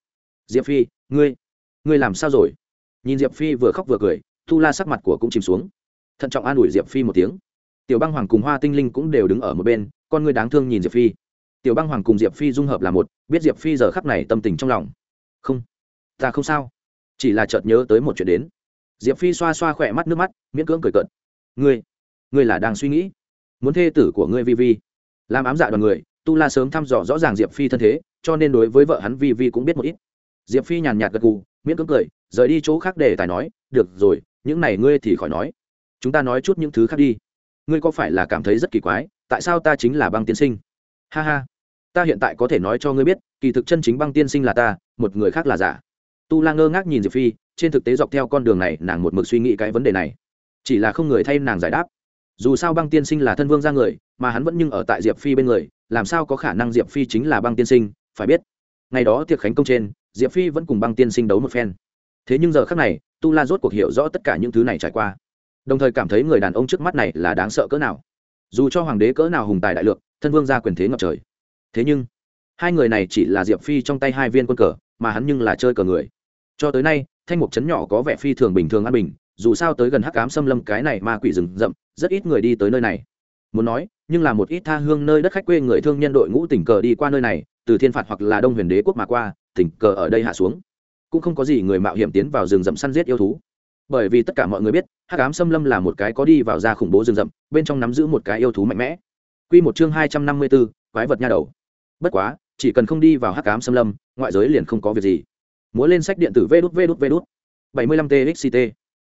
Diệp phi, ngươi ngươi làm sao rồi? Nhìn diệp phi vừa khóc vừa cười tu la sắc mặt của cũng chìm xuống. Thận trọng an ủi diệp phi một tiếng. Tiểu băng hoàng cùng hoa tinh linh cũng đều đứng ở một bên, con ngươi đáng thương nhìn diệp phi tiểu băng hoàng cùng diệp phi dung hợp là một, biết diệp phi giờ khắc này tâm tình trong lòng. Không, ta không sao. Chỉ là chợt nhớ tới một chuyện đến. Diệp phi xoa xoa khỏe mắt nước mắt, miễn cưỡng cười cợt. Ngươi ngươi là đang suy nghĩ. Muốn thê tử của ngươi vi vi. Làm ám dạ đoàn người, tu la sớm thăm dò rõ ràng diệp phi thân thế, cho nên đối với vợ hắn vi vi cũng biết một ít. Diệp phi nhàn nhạt gật gù, miễn cưỡng cười, rời đi chỗ khác để tài nói, được rồi, những này ngươi thì khỏi nói. Chúng ta nói chút những thứ khác đi. Ngươi có phải là cảm thấy rất kỳ quái, tại sao ta chính là băng tiên sinh? Ha ha ta hiện tại có thể nói cho ngươi biết, kỳ thực chân chính băng tiên sinh là ta, một người khác là giả. Tu la ngơ ngác nhìn diệp phi, trên thực tế dọc theo con đường này, nàng một mực suy nghĩ cái vấn đề này. Chỉ là không người thay nàng giải đáp. Dù sao băng tiên sinh là thân vương ra người, mà hắn vẫn nhưng ở tại diệp phi bên người, làm sao có khả năng diệp phi chính là băng tiên sinh, phải biết. Ngày đó tiệc khánh công trên, diệp phi vẫn cùng băng tiên sinh đấu một phen. Thế nhưng giờ khác này, tu la rốt cuộc hiểu rõ tất cả những thứ này trải qua. Đồng thời cảm thấy người đàn ông trước mắt này là đáng sợ cỡ nào. Dù cho hoàng đế cỡ nào hùng tài đại lượng, thân vương ra quyền thế ngập trời thế nhưng hai người này chỉ là diệp phi trong tay hai viên quân cờ mà hắn nhưng là chơi cờ người. Cho tới nay thanh mục trấn nhỏ có vẻ phi thường bình thường an bình dù sao tới gần hắc cám xâm lâm cái này ma quỷ rừng rậm rất ít người đi tới nơi này. Muốn nói nhưng là một ít tha hương nơi đất khách quê người thương nhân đội ngũ tình cờ đi qua nơi này từ thiên phạt hoặc là đông huyền đế quốc mà qua tình cờ ở đây hạ xuống. Cũng không có gì người mạo hiểm tiến vào rừng rậm săn giết yêu thú. Bởi vì tất cả mọi người biết hắc ám xâm lâm là một cái có đi vào ra khủng bố rừng rậm bên trong nắm giữ một cái yêu thú mạnh mẽ. Quy một chương hai trăm năm mươi 254, quái vật nha đầu. Bất quá, chỉ cần không đi vào hắc Cám xâm lâm, ngoại giới liền không có việc gì. Múa lên sách điện tử Vđút Vđút Vđút. 75 txct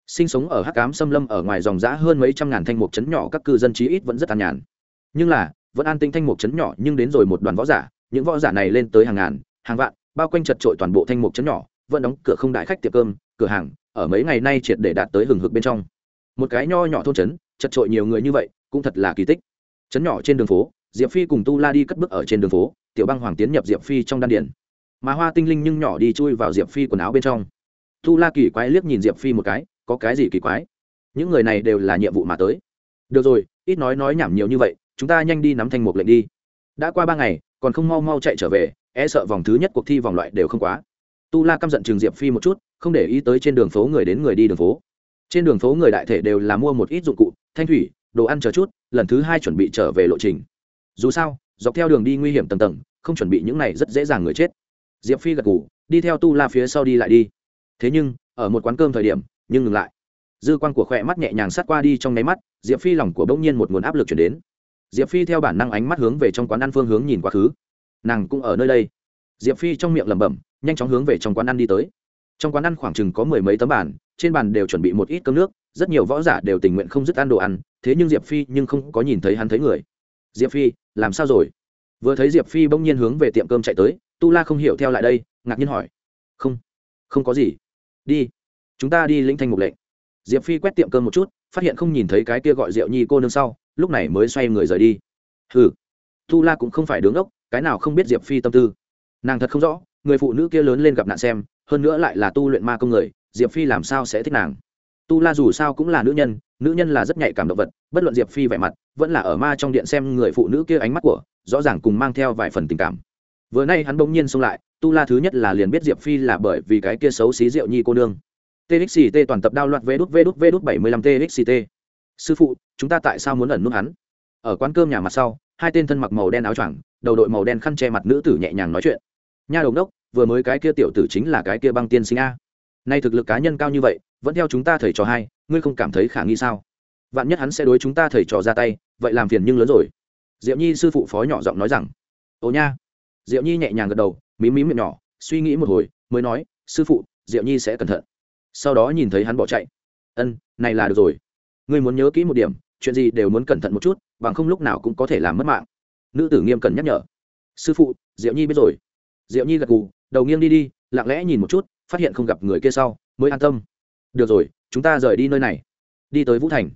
Sinh sống ở hắc Cám xâm lâm ở ngoài dòng giã hơn mấy trăm ngàn thanh mục trấn nhỏ các cư dân chí ít vẫn rất an nhàn. Nhưng là, vẫn an tinh thanh mục trấn nhỏ nhưng đến rồi một đoàn võ giả, những võ giả này lên tới hàng ngàn, hàng vạn, bao quanh chật trội toàn bộ thanh mục trấn nhỏ, vẫn đóng cửa không đại khách tiệm cơm, cửa hàng, ở mấy ngày nay triệt để đạt tới hừng hực bên trong. Một cái nho nhỏ thôn trấn, chật trội nhiều người như vậy, cũng thật là kỳ tích chấn nhỏ trên đường phố diệp phi cùng tu la đi cất bước ở trên đường phố, tiểu băng hoàng tiến nhập diệp phi trong đan điển mà hoa tinh linh nhưng nhỏ đi chui vào diệp phi quần áo bên trong. Tu la kỳ quái liếc nhìn diệp phi một cái, có cái gì kỳ quái? Những người này đều là nhiệm vụ mà tới. Được rồi, ít nói nói nhảm nhiều như vậy, chúng ta nhanh đi nắm thanh mục lệnh đi. Đã qua ba ngày, còn không mau mau chạy trở về e sợ vòng thứ nhất cuộc thi vòng loại đều không quá. Tu la căm giận trường diệp phi một chút, không để ý tới trên đường phố người đến người đi đường phố. Trên đường phố người đại thể đều là mua một ít dụng cụ, thanh thủy, đồ ăn chờ chút, lần thứ hai chuẩn bị trở về lộ trình dù sao, dọc theo đường đi nguy hiểm tầng tầng, không chuẩn bị những này rất dễ dàng người chết. Diệp phi gật g ủ đi theo tu la phía sau đi lại đi. Thế nhưng, ở một quán cơm thời điểm, nhưng ngừng lại. Dư quan của khỏe mắt nhẹ nhàng sát qua đi trong nháy mắt, diệp phi lòng của bỗng nhiên một nguồn áp lực chuyển đến. Diệp phi theo bản năng ánh mắt hướng về trong quán ăn phương hướng nhìn quá khứ. Nàng cũng ở nơi đây. Diệp phi trong miệng lẩm bẩm, nhanh chóng hướng về trong quán ăn đi tới. Trong quán ăn khoảng chừng có mười mấy tấm bàn, trên bàn đều chuẩn bị một ít cơm nước, rất nhiều võ giả đều tình nguyện không dứt ăn đồ ăn, thế nhưng diệp phi nhưng không có nhìn thấy hắn thấy người diệp phi, làm sao rồi? Vừa thấy diệp phi bỗng nhiên hướng về tiệm cơm chạy tới, tu la không hiểu theo lại đây, ngạc nhiên hỏi. Không không có gì. Đi, chúng ta đi lĩnh thanh mục lệnh. Diệp phi quét tiệm cơm một chút, phát hiện không nhìn thấy cái kia gọi rượu nhi cô nương sau, lúc này mới xoay người rời đi. Ừ tu la cũng không phải đứng ốc cái nào không biết diệp phi tâm tư. Nàng thật không rõ, người phụ nữ kia lớn lên gặp nạn xem, hơn nữa lại là tu luyện ma công người, diệp phi làm sao sẽ thích nàng? Tu la dù sao cũng là nữ nhân nữ nhân là rất nhạy cảm động vật, bất luận diệp phi vẻ mặt, vẫn là ở ma trong điện xem người phụ nữ kia ánh mắt của, rõ ràng cùng mang theo vài phần tình cảm. Vừa nay hắn bỗng nhiên xông lại, tu la thứ nhất là liền biết diệp phi là bởi vì cái kia xấu xí rượu nhi cô nương. Txt toàn tập đao loạt vê đút vê đút vê đút bảy mươi lăm txt sư phụ, chúng ta tại sao muốn ẩn nút hắn? Ở quán cơm nhà mặt sau, hai tên thân mặc màu đen áo choàng, đầu đội màu đen khăn che mặt nữ tử nhẹ nhàng nói chuyện. Nha đồng đốc, vừa mới cái kia tiểu tử chính là cái kia băng tiên sinh a. Nay thực lực cá nhân cao như vậy vẫn theo chúng ta thầy trò hai, ngươi không cảm thấy khả nghi sao? Vạn nhất hắn sẽ đối chúng ta thầy trò ra tay, vậy làm phiền nhưng lớn rồi. Diệu nhi sư phụ phó nhỏ giọng nói rằng. Ồ nha. Diệu nhi nhẹ nhàng gật đầu, mím mím miệng nhỏ, suy nghĩ một hồi, mới nói, sư phụ, diệu nhi sẽ cẩn thận. Sau đó nhìn thấy hắn bỏ chạy. Ân, này là được rồi. Ngươi muốn nhớ kỹ một điểm, chuyện gì đều muốn cẩn thận một chút, bằng không lúc nào cũng có thể làm mất mạng. Nữ tử nghiêm cần nhắc nhở. Sư phụ, diệu nhi biết rồi. Diệu nhi gật gù, đầu nghiêng đi đi, lặng lẽ nhìn một chút, phát hiện không gặp người kia sau, mới an tâm được rồi, chúng ta rời đi nơi này. Đi tới vũ thành.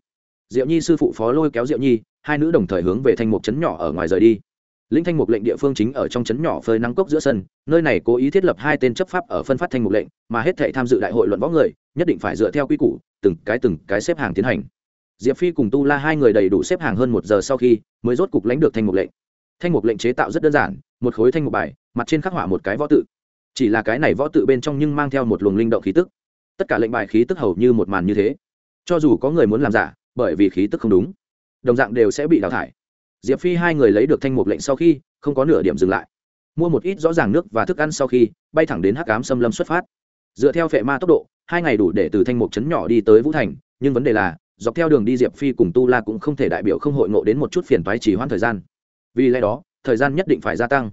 Diệu nhi sư phụ phó lôi kéo diệu nhi, hai nữ đồng thời hướng về thanh mục trấn nhỏ ở ngoài rời đi. Linh thanh mục lệnh địa phương chính ở trong trấn nhỏ phơi nắng cốc giữa sân, nơi này cố ý thiết lập hai tên chấp pháp ở phân phát thanh mục lệnh, mà hết thệ tham dự đại hội luận võ người, nhất định phải dựa theo quy củ, từng cái từng cái xếp hàng tiến hành. Diệp phi cùng tu la hai người đầy đủ xếp hàng hơn một giờ sau khi mới rốt cục lãnh được thanh mục lệnh. Thanh mục lệnh chế tạo rất đơn giản, một khối thanh mục bài, mặt trên khắc họa một cái võ tự. Chỉ là cái này võ tự bên trong nhưng mang theo một luồng linh động khí tức tất cả lệnh bài khí tức hầu như một màn như thế. Cho dù có người muốn làm giả, bởi vì khí tức không đúng, đồng dạng đều sẽ bị đào thải. Diệp phi hai người lấy được thanh mục lệnh sau khi, không có nửa điểm dừng lại. Mua một ít rõ ràng nước và thức ăn sau khi, bay thẳng đến hắc cám xâm lâm xuất phát. Dựa theo phệ ma tốc độ, hai ngày đủ để từ thanh mục trấn nhỏ đi tới vũ thành, nhưng vấn đề là, dọc theo đường đi diệp phi cùng tu la cũng không thể đại biểu không hội ngộ đến một chút phiền toái chỉ hoãn thời gian. Vì lẽ đó, thời gian nhất định phải gia tăng.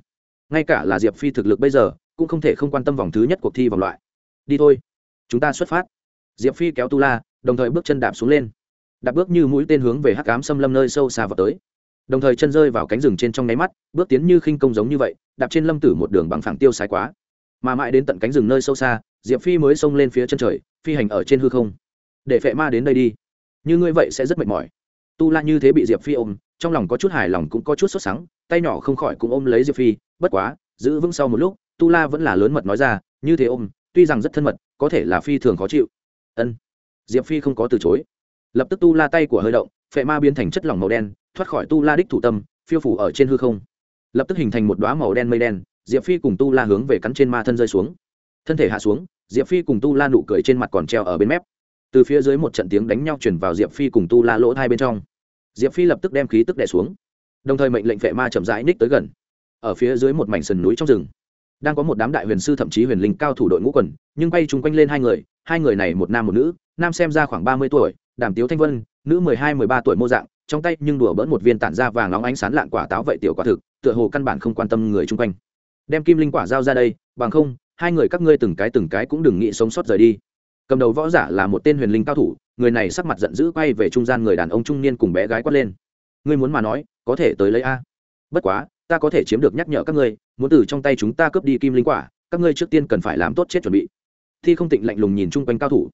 Ngay cả là diệp phi thực lực bây giờ, cũng không thể không quan tâm vòng thứ nhất cuộc thi vòng loại. Đi thôi chúng ta xuất phát. Diệp phi kéo tu la, đồng thời bước chân đạp xuống lên. Đạp bước như mũi tên hướng về hắc ám xâm lâm nơi sâu xa vào tới. Đồng thời chân rơi vào cánh rừng trên trong nháy mắt, bước tiến như khinh công giống như vậy, đạp trên lâm tử một đường bằng phẳng tiêu sái quá. Mà mãi đến tận cánh rừng nơi sâu xa, diệp phi mới xông lên phía chân trời, phi hành ở trên hư không. Để phệ ma đến đây đi. Như ngươi vậy sẽ rất mệt mỏi. Tu la như thế bị diệp phi ôm, trong lòng có chút hài lòng cũng có chút sốt sắng, tay nhỏ không khỏi cũng ôm lấy diệp phi, bất quá, giữ vững sau một lúc, tu la vẫn là lớn mật nói ra, như thế ôm, tuy rằng rất thân mật có thể là phi thường khó chịu. Ân. Diệp phi không có từ chối. Lập tức tu la tay của hơi động, phệ ma biến thành chất lỏng màu đen, thoát khỏi tu la đích thủ tâm, phiêu phủ ở trên hư không. Lập tức hình thành một đoá màu đen mây đen, diệp phi cùng tu la hướng về cắn trên ma thân rơi xuống. Thân thể hạ xuống, diệp phi cùng tu la nụ cười trên mặt còn treo ở bên mép. Từ phía dưới một trận tiếng đánh nhau chuyển vào diệp phi cùng tu la lỗ hai bên trong. Diệp phi lập tức đem khí tức đẻ xuống. Đồng thời mệnh lệnh phệ ma chậm rãi ních tới gần. Ở phía dưới một mảnh sườn núi trong rừng đang có một đám đại huyền sư thậm chí huyền linh cao thủ đội ngũ quần, nhưng bay chung quanh lên hai người hai người này một nam một nữ, nam xem ra khoảng ba mươi tuổi, đàm tiếu thanh vân, nữ mười hai, mười ba tuổi mô dạng, trong tay nhưng đùa bỡn một viên tản ra vàng nóng ánh sán lạn quả táo vậy tiểu quả thực, tựa hồ căn bản không quan tâm người chung quanh. Đem kim linh quả giao ra đây, bằng không, hai người các ngươi từng cái từng cái cũng đừng nghĩ sống sót rời đi. Cầm đầu võ giả là một tên huyền linh cao thủ, người này sắc mặt giận dữ quay về trung gian người đàn ông trung niên cùng bé gái quát lên. Ngươi muốn mà nói, có thể tới lấy a. Bất quá ta có thể chiếm được nhắc nhở các ngươi muốn từ trong tay chúng ta cướp đi kim linh quả các ngươi trước tiên cần phải làm tốt chết chuẩn bị. Thi không tịnh lạnh lùng nhìn chung quanh cao thủ.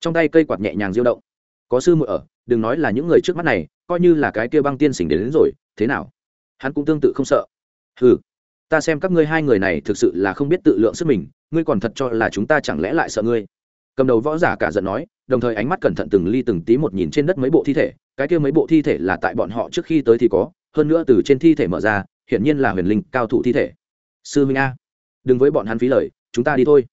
Trong tay cây quạt nhẹ nhàng diêu động. Có sư muội ở đừng nói là những người trước mắt này coi như là cái kia băng tiên xỉnh đến, đến rồi thế nào? Hắn cũng tương tự không sợ. Hừ, ta xem các ngươi hai người này thực sự là không biết tự lượng sức mình ngươi còn thật cho là chúng ta chẳng lẽ lại sợ ngươi? Cầm đầu võ giả cả giận nói đồng thời ánh mắt cẩn thận từng ly từng tí một nhìn trên đất mấy bộ thi thể cái kia mấy bộ thi thể là tại bọn họ trước khi tới thì có hơn nữa từ trên thi thể mở ra hiển nhiên là huyền linh cao thủ thi thể. Sư minh a, đừng với bọn hắn phí lời, chúng ta đi thôi.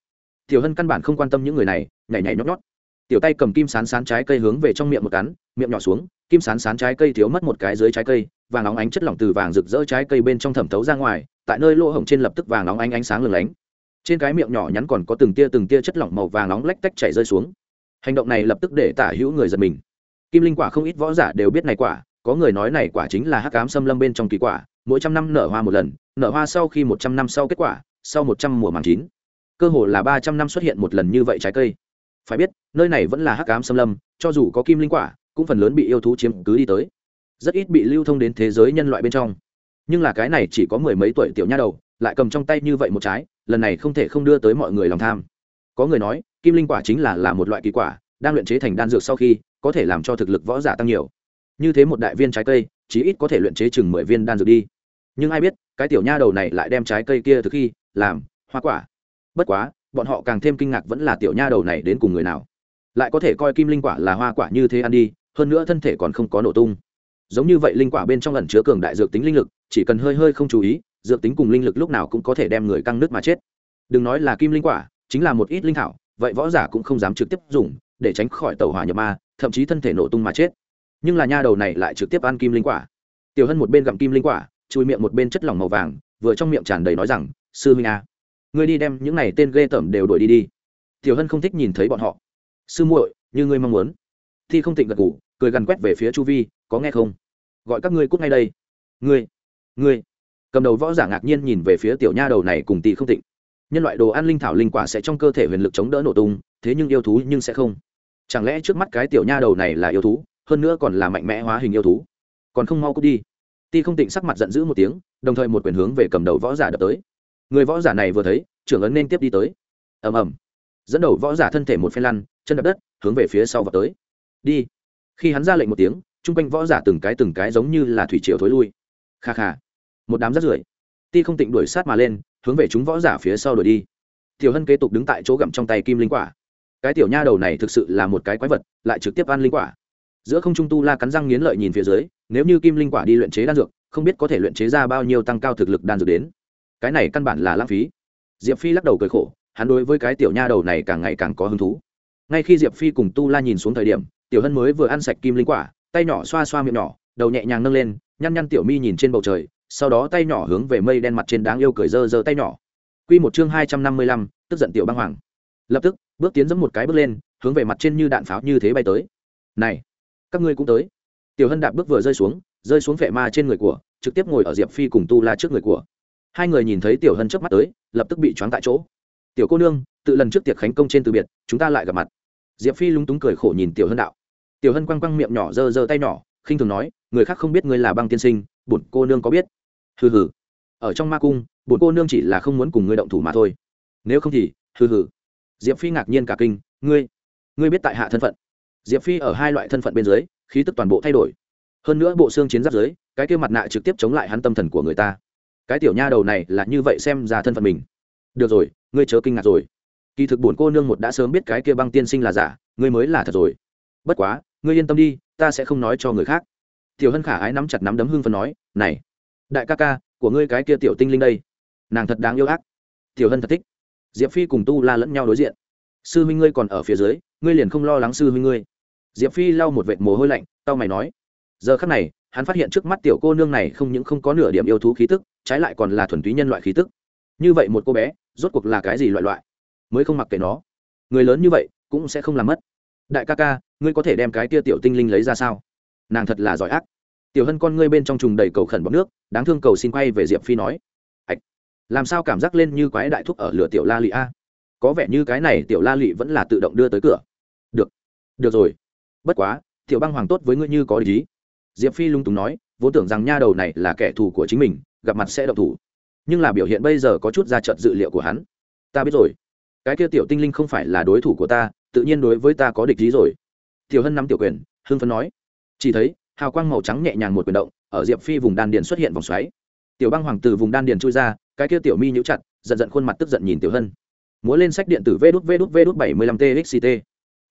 Tiểu hân căn bản không quan tâm những người này, nhảy nhảy nhót nhót. Tiểu tay cầm kim sán sán trái cây hướng về trong miệng một cắn, miệng nhỏ xuống, kim sán sán trái cây thiếu mất một cái dưới trái cây, vàng óng ánh chất lỏng từ vàng rực rỡ trái cây bên trong thẩm thấu ra ngoài, tại nơi lỗ hổng trên lập tức vàng óng ánh ánh sáng lừng lánh. Trên cái miệng nhỏ nhắn còn có từng tia từng tia chất lỏng màu vàng nóng lách tách chảy rơi xuống. Hành động này lập tức để tả hữu người giật mình. Kim linh quả không ít võ giả đều biết này quả, có người nói này quả chính là hắc cám xâm lâm bên trong kỳ quả mỗi trăm năm nở hoa một lần, nở hoa sau khi một trăm năm sau kết quả, sau một trăm mùa màng chín. Cơ hồ là ba trăm năm xuất hiện một lần như vậy trái cây. Phải biết, nơi này vẫn là hắc cám xâm lâm, cho dù có kim linh quả, cũng phần lớn bị yêu thú chiếm cứ đi tới. Rất ít bị lưu thông đến thế giới nhân loại bên trong. Nhưng là cái này chỉ có mười mấy tuổi tiểu nha đầu, lại cầm trong tay như vậy một trái, lần này không thể không đưa tới mọi người lòng tham. Có người nói, kim linh quả chính là là một loại kỳ quả, đang luyện chế thành đan dược sau khi, có thể làm cho thực lực võ giả tăng nhiều. Như thế một đại viên trái cây, chí ít có thể luyện chế chừng mười viên đan dược đi nhưng ai biết, cái tiểu nha đầu này lại đem trái cây kia thực khi làm hoa quả. Bất quá, bọn họ càng thêm kinh ngạc vẫn là tiểu nha đầu này đến cùng người nào. Lại có thể coi kim linh quả là hoa quả như thế ăn đi, hơn nữa thân thể còn không có nổ tung. Giống như vậy linh quả bên trong lần chứa cường đại dược tính linh lực, chỉ cần hơi hơi không chú ý, dược tính cùng linh lực lúc nào cũng có thể đem người căng nước mà chết. Đừng nói là kim linh quả, chính là một ít linh thảo, vậy võ giả cũng không dám trực tiếp dùng, để tránh khỏi tàu hỏa nhập ma, thậm chí thân thể nổ tung mà chết. Nhưng là nha đầu này lại trực tiếp ăn kim linh quả. Tiểu hân một bên gặm kim linh quả chui miệng một bên chất lỏng màu vàng vừa trong miệng tràn đầy nói rằng sư huynh a à, ngươi đi đem những này tên ghê tởm đều đuổi đi đi. Tiểu hân không thích nhìn thấy bọn họ. Sư muội như ngươi mong muốn. Thi không tịnh gật ngủ cười gằn quét về phía chu vi có nghe không? Gọi các ngươi cút ngay đây. Ngươi ngươi. Cầm đầu võ giả ngạc nhiên nhìn về phía tiểu nha đầu này cùng tỷ không tịnh. Nhân loại đồ ăn linh thảo linh quả sẽ trong cơ thể huyền lực chống đỡ nổ tung thế nhưng yêu thú nhưng sẽ không. Chẳng lẽ trước mắt cái tiểu nha đầu này là yêu thú hơn nữa còn là mạnh mẽ hóa hình yêu thú? Còn không mau cút đi ti không tịnh sắc mặt giận dữ một tiếng, đồng thời một quyền hướng về cầm đầu võ giả đập tới. Người võ giả này vừa thấy, trưởng ấn nên tiếp đi tới. Ầm ầm. Dẫn đầu võ giả thân thể một phen lăn, chân đập đất, hướng về phía sau và tới. Đi. Khi hắn ra lệnh một tiếng, chung quanh võ giả từng cái từng cái giống như là thủy triều thối lui. Kha kha. Một đám rất rưởi. Ti không tịnh đuổi sát mà lên, hướng về chúng võ giả phía sau đuổi đi. Tiểu hân kế tục đứng tại chỗ gặm trong tay kim linh quả. Cái tiểu nha đầu này thực sự là một cái quái vật, lại trực tiếp ăn linh quả giữa không trung tu la cắn răng nghiến lợi nhìn phía dưới, nếu như kim linh quả đi luyện chế đan dược, không biết có thể luyện chế ra bao nhiêu tăng cao thực lực đan dược đến. Cái này căn bản là lãng phí. Diệp phi lắc đầu cười khổ, hắn đối với cái tiểu nha đầu này càng ngày càng có hứng thú. Ngay khi diệp phi cùng tu la nhìn xuống thời điểm, tiểu hân mới vừa ăn sạch kim linh quả, tay nhỏ xoa xoa miệng nhỏ, đầu nhẹ nhàng nâng lên, nhăn nhăn tiểu mi nhìn trên bầu trời, sau đó tay nhỏ hướng về mây đen mặt trên đáng yêu cười dơ dơ tay nhỏ. Q một chương hai trăm năm mươi lăm, tức giận tiểu băng hoàng. Lập tức, bước tiến dẫm một cái bước lên, hướng về mặt trên như đạn pháo như thế bay tới. Này! Các ngươi cũng tới. Tiểu hân đạp bước vừa rơi xuống rơi xuống vệ ma trên người của, trực tiếp ngồi ở diệp phi cùng tu la trước người của. Hai người nhìn thấy tiểu hân trước mắt tới, lập tức bị choáng tại chỗ. Tiểu cô nương, tự lần trước tiệc khánh công trên từ biệt, chúng ta lại gặp mặt. Diệp phi lúng túng cười khổ nhìn tiểu hân đạo. Tiểu hân quăng quăng miệng nhỏ giơ giơ tay nhỏ, khinh thường nói, người khác không biết ngươi là băng tiên sinh, bổn cô nương có biết. Hừ hừ. Ở trong ma cung, bổn cô nương chỉ là không muốn cùng ngươi động thủ mà thôi. Nếu không thì, hừ hừ. Diệp phi ngạc nhiên cả kinh, ngươi ngươi biết tại hạ thân phận diệp phi ở hai loại thân phận bên dưới, khí tức toàn bộ thay đổi. Hơn nữa bộ xương chiến giáp dưới, cái kia mặt nạ trực tiếp chống lại hắn tâm thần của người ta. Cái tiểu nha đầu này là như vậy xem ra thân phận mình. Được rồi, ngươi chớ kinh ngạc rồi. Kỳ thực bổn cô nương một đã sớm biết cái kia băng tiên sinh là giả, ngươi mới là thật rồi. Bất quá, ngươi yên tâm đi, ta sẽ không nói cho người khác. Tiểu hân khả ái nắm chặt nắm đấm hưng phần nói, này, đại ca ca, của ngươi cái kia tiểu tinh linh đây, nàng thật đáng yêu ác. Tiểu hân thật thích. Diệp phi cùng tu la lẫn nhau đối diện. Sư huynh ngươi còn ở phía dưới, ngươi liền không lo lắng sư huynh ngươi diệp phi lau một vệt mồ hôi lạnh tao mày nói, giờ khắc này, hắn phát hiện trước mắt tiểu cô nương này không những không có nửa điểm yêu thú khí tức, trái lại còn là thuần túy nhân loại khí tức. Như vậy một cô bé, rốt cuộc là cái gì loại loại? Mới không mặc kệ nó. Người lớn như vậy, cũng sẽ không làm mất. Đại ca ca, ngươi có thể đem cái tia tiểu tinh linh lấy ra sao? Nàng thật là giỏi ác. Tiểu hân con ngươi bên trong trùng đầy cầu khẩn bọc nước, đáng thương cầu xin quay về diệp phi nói ạch làm sao cảm giác lên như quái đại thúc ở lửa tiểu la lị a? Có vẻ như cái này tiểu la lị vẫn là tự động đưa tới cửa. Được được rồi bất quá, tiểu băng hoàng tốt với ngươi như có lý. Diệp phi lung túng nói, vốn tưởng rằng nha đầu này là kẻ thù của chính mình, gặp mặt sẽ độc thủ. Nhưng là biểu hiện bây giờ có chút ra trận dự liệu của hắn. Ta biết rồi. Cái kia tiểu tinh linh không phải là đối thủ của ta, tự nhiên đối với ta có địch lý rồi. Tiểu hân nắm tiểu quyền, hưng phấn nói. Chỉ thấy, hào quang màu trắng nhẹ nhàng một quyền động, ở diệp phi vùng đan điền xuất hiện vòng xoáy. Tiểu băng hoàng từ vùng đan điền chui ra, cái kia tiểu mi nhũ chặt, giận giận khuôn mặt tức giận nhìn tiểu hân. Múa lên sách điện tử vê đút vê đút vê đút bảy mươi lăm txt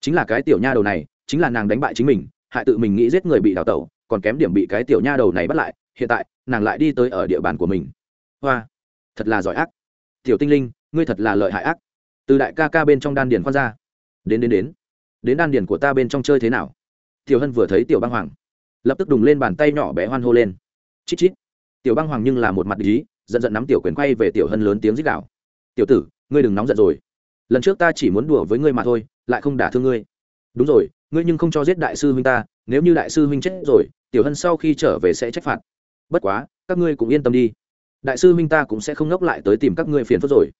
chính là cái tiểu nha đầu này chính là nàng đánh bại chính mình, hại tự mình nghĩ giết người bị đào tẩu, còn kém điểm bị cái tiểu nha đầu này bắt lại, hiện tại, nàng lại đi tới ở địa bàn của mình. Hoa, thật là giỏi ác. Tiểu tinh linh, ngươi thật là lợi hại ác. Từ đại ca ca bên trong đan điền khoan ra. Đến đến đến. Đến đan điền của ta bên trong chơi thế nào? Tiểu hân vừa thấy tiểu băng hoàng, lập tức đùng lên bàn tay nhỏ bé hoan hô lên. Chít chít. Tiểu băng hoàng nhưng là một mặt ý, giận giận nắm tiểu quyền quay về tiểu hân lớn tiếng rít đạo tiểu tử, ngươi đừng nóng giận rồi. Lần trước ta chỉ muốn đùa với ngươi mà thôi, lại không đả thương ngươi. Đúng rồi ngươi nhưng không cho giết đại sư huynh ta, nếu như đại sư huynh chết rồi, tiểu hân sau khi trở về sẽ trách phạt. Bất quá, các ngươi cũng yên tâm đi. Đại sư huynh ta cũng sẽ không ngốc lại tới tìm các ngươi phiền phức rồi.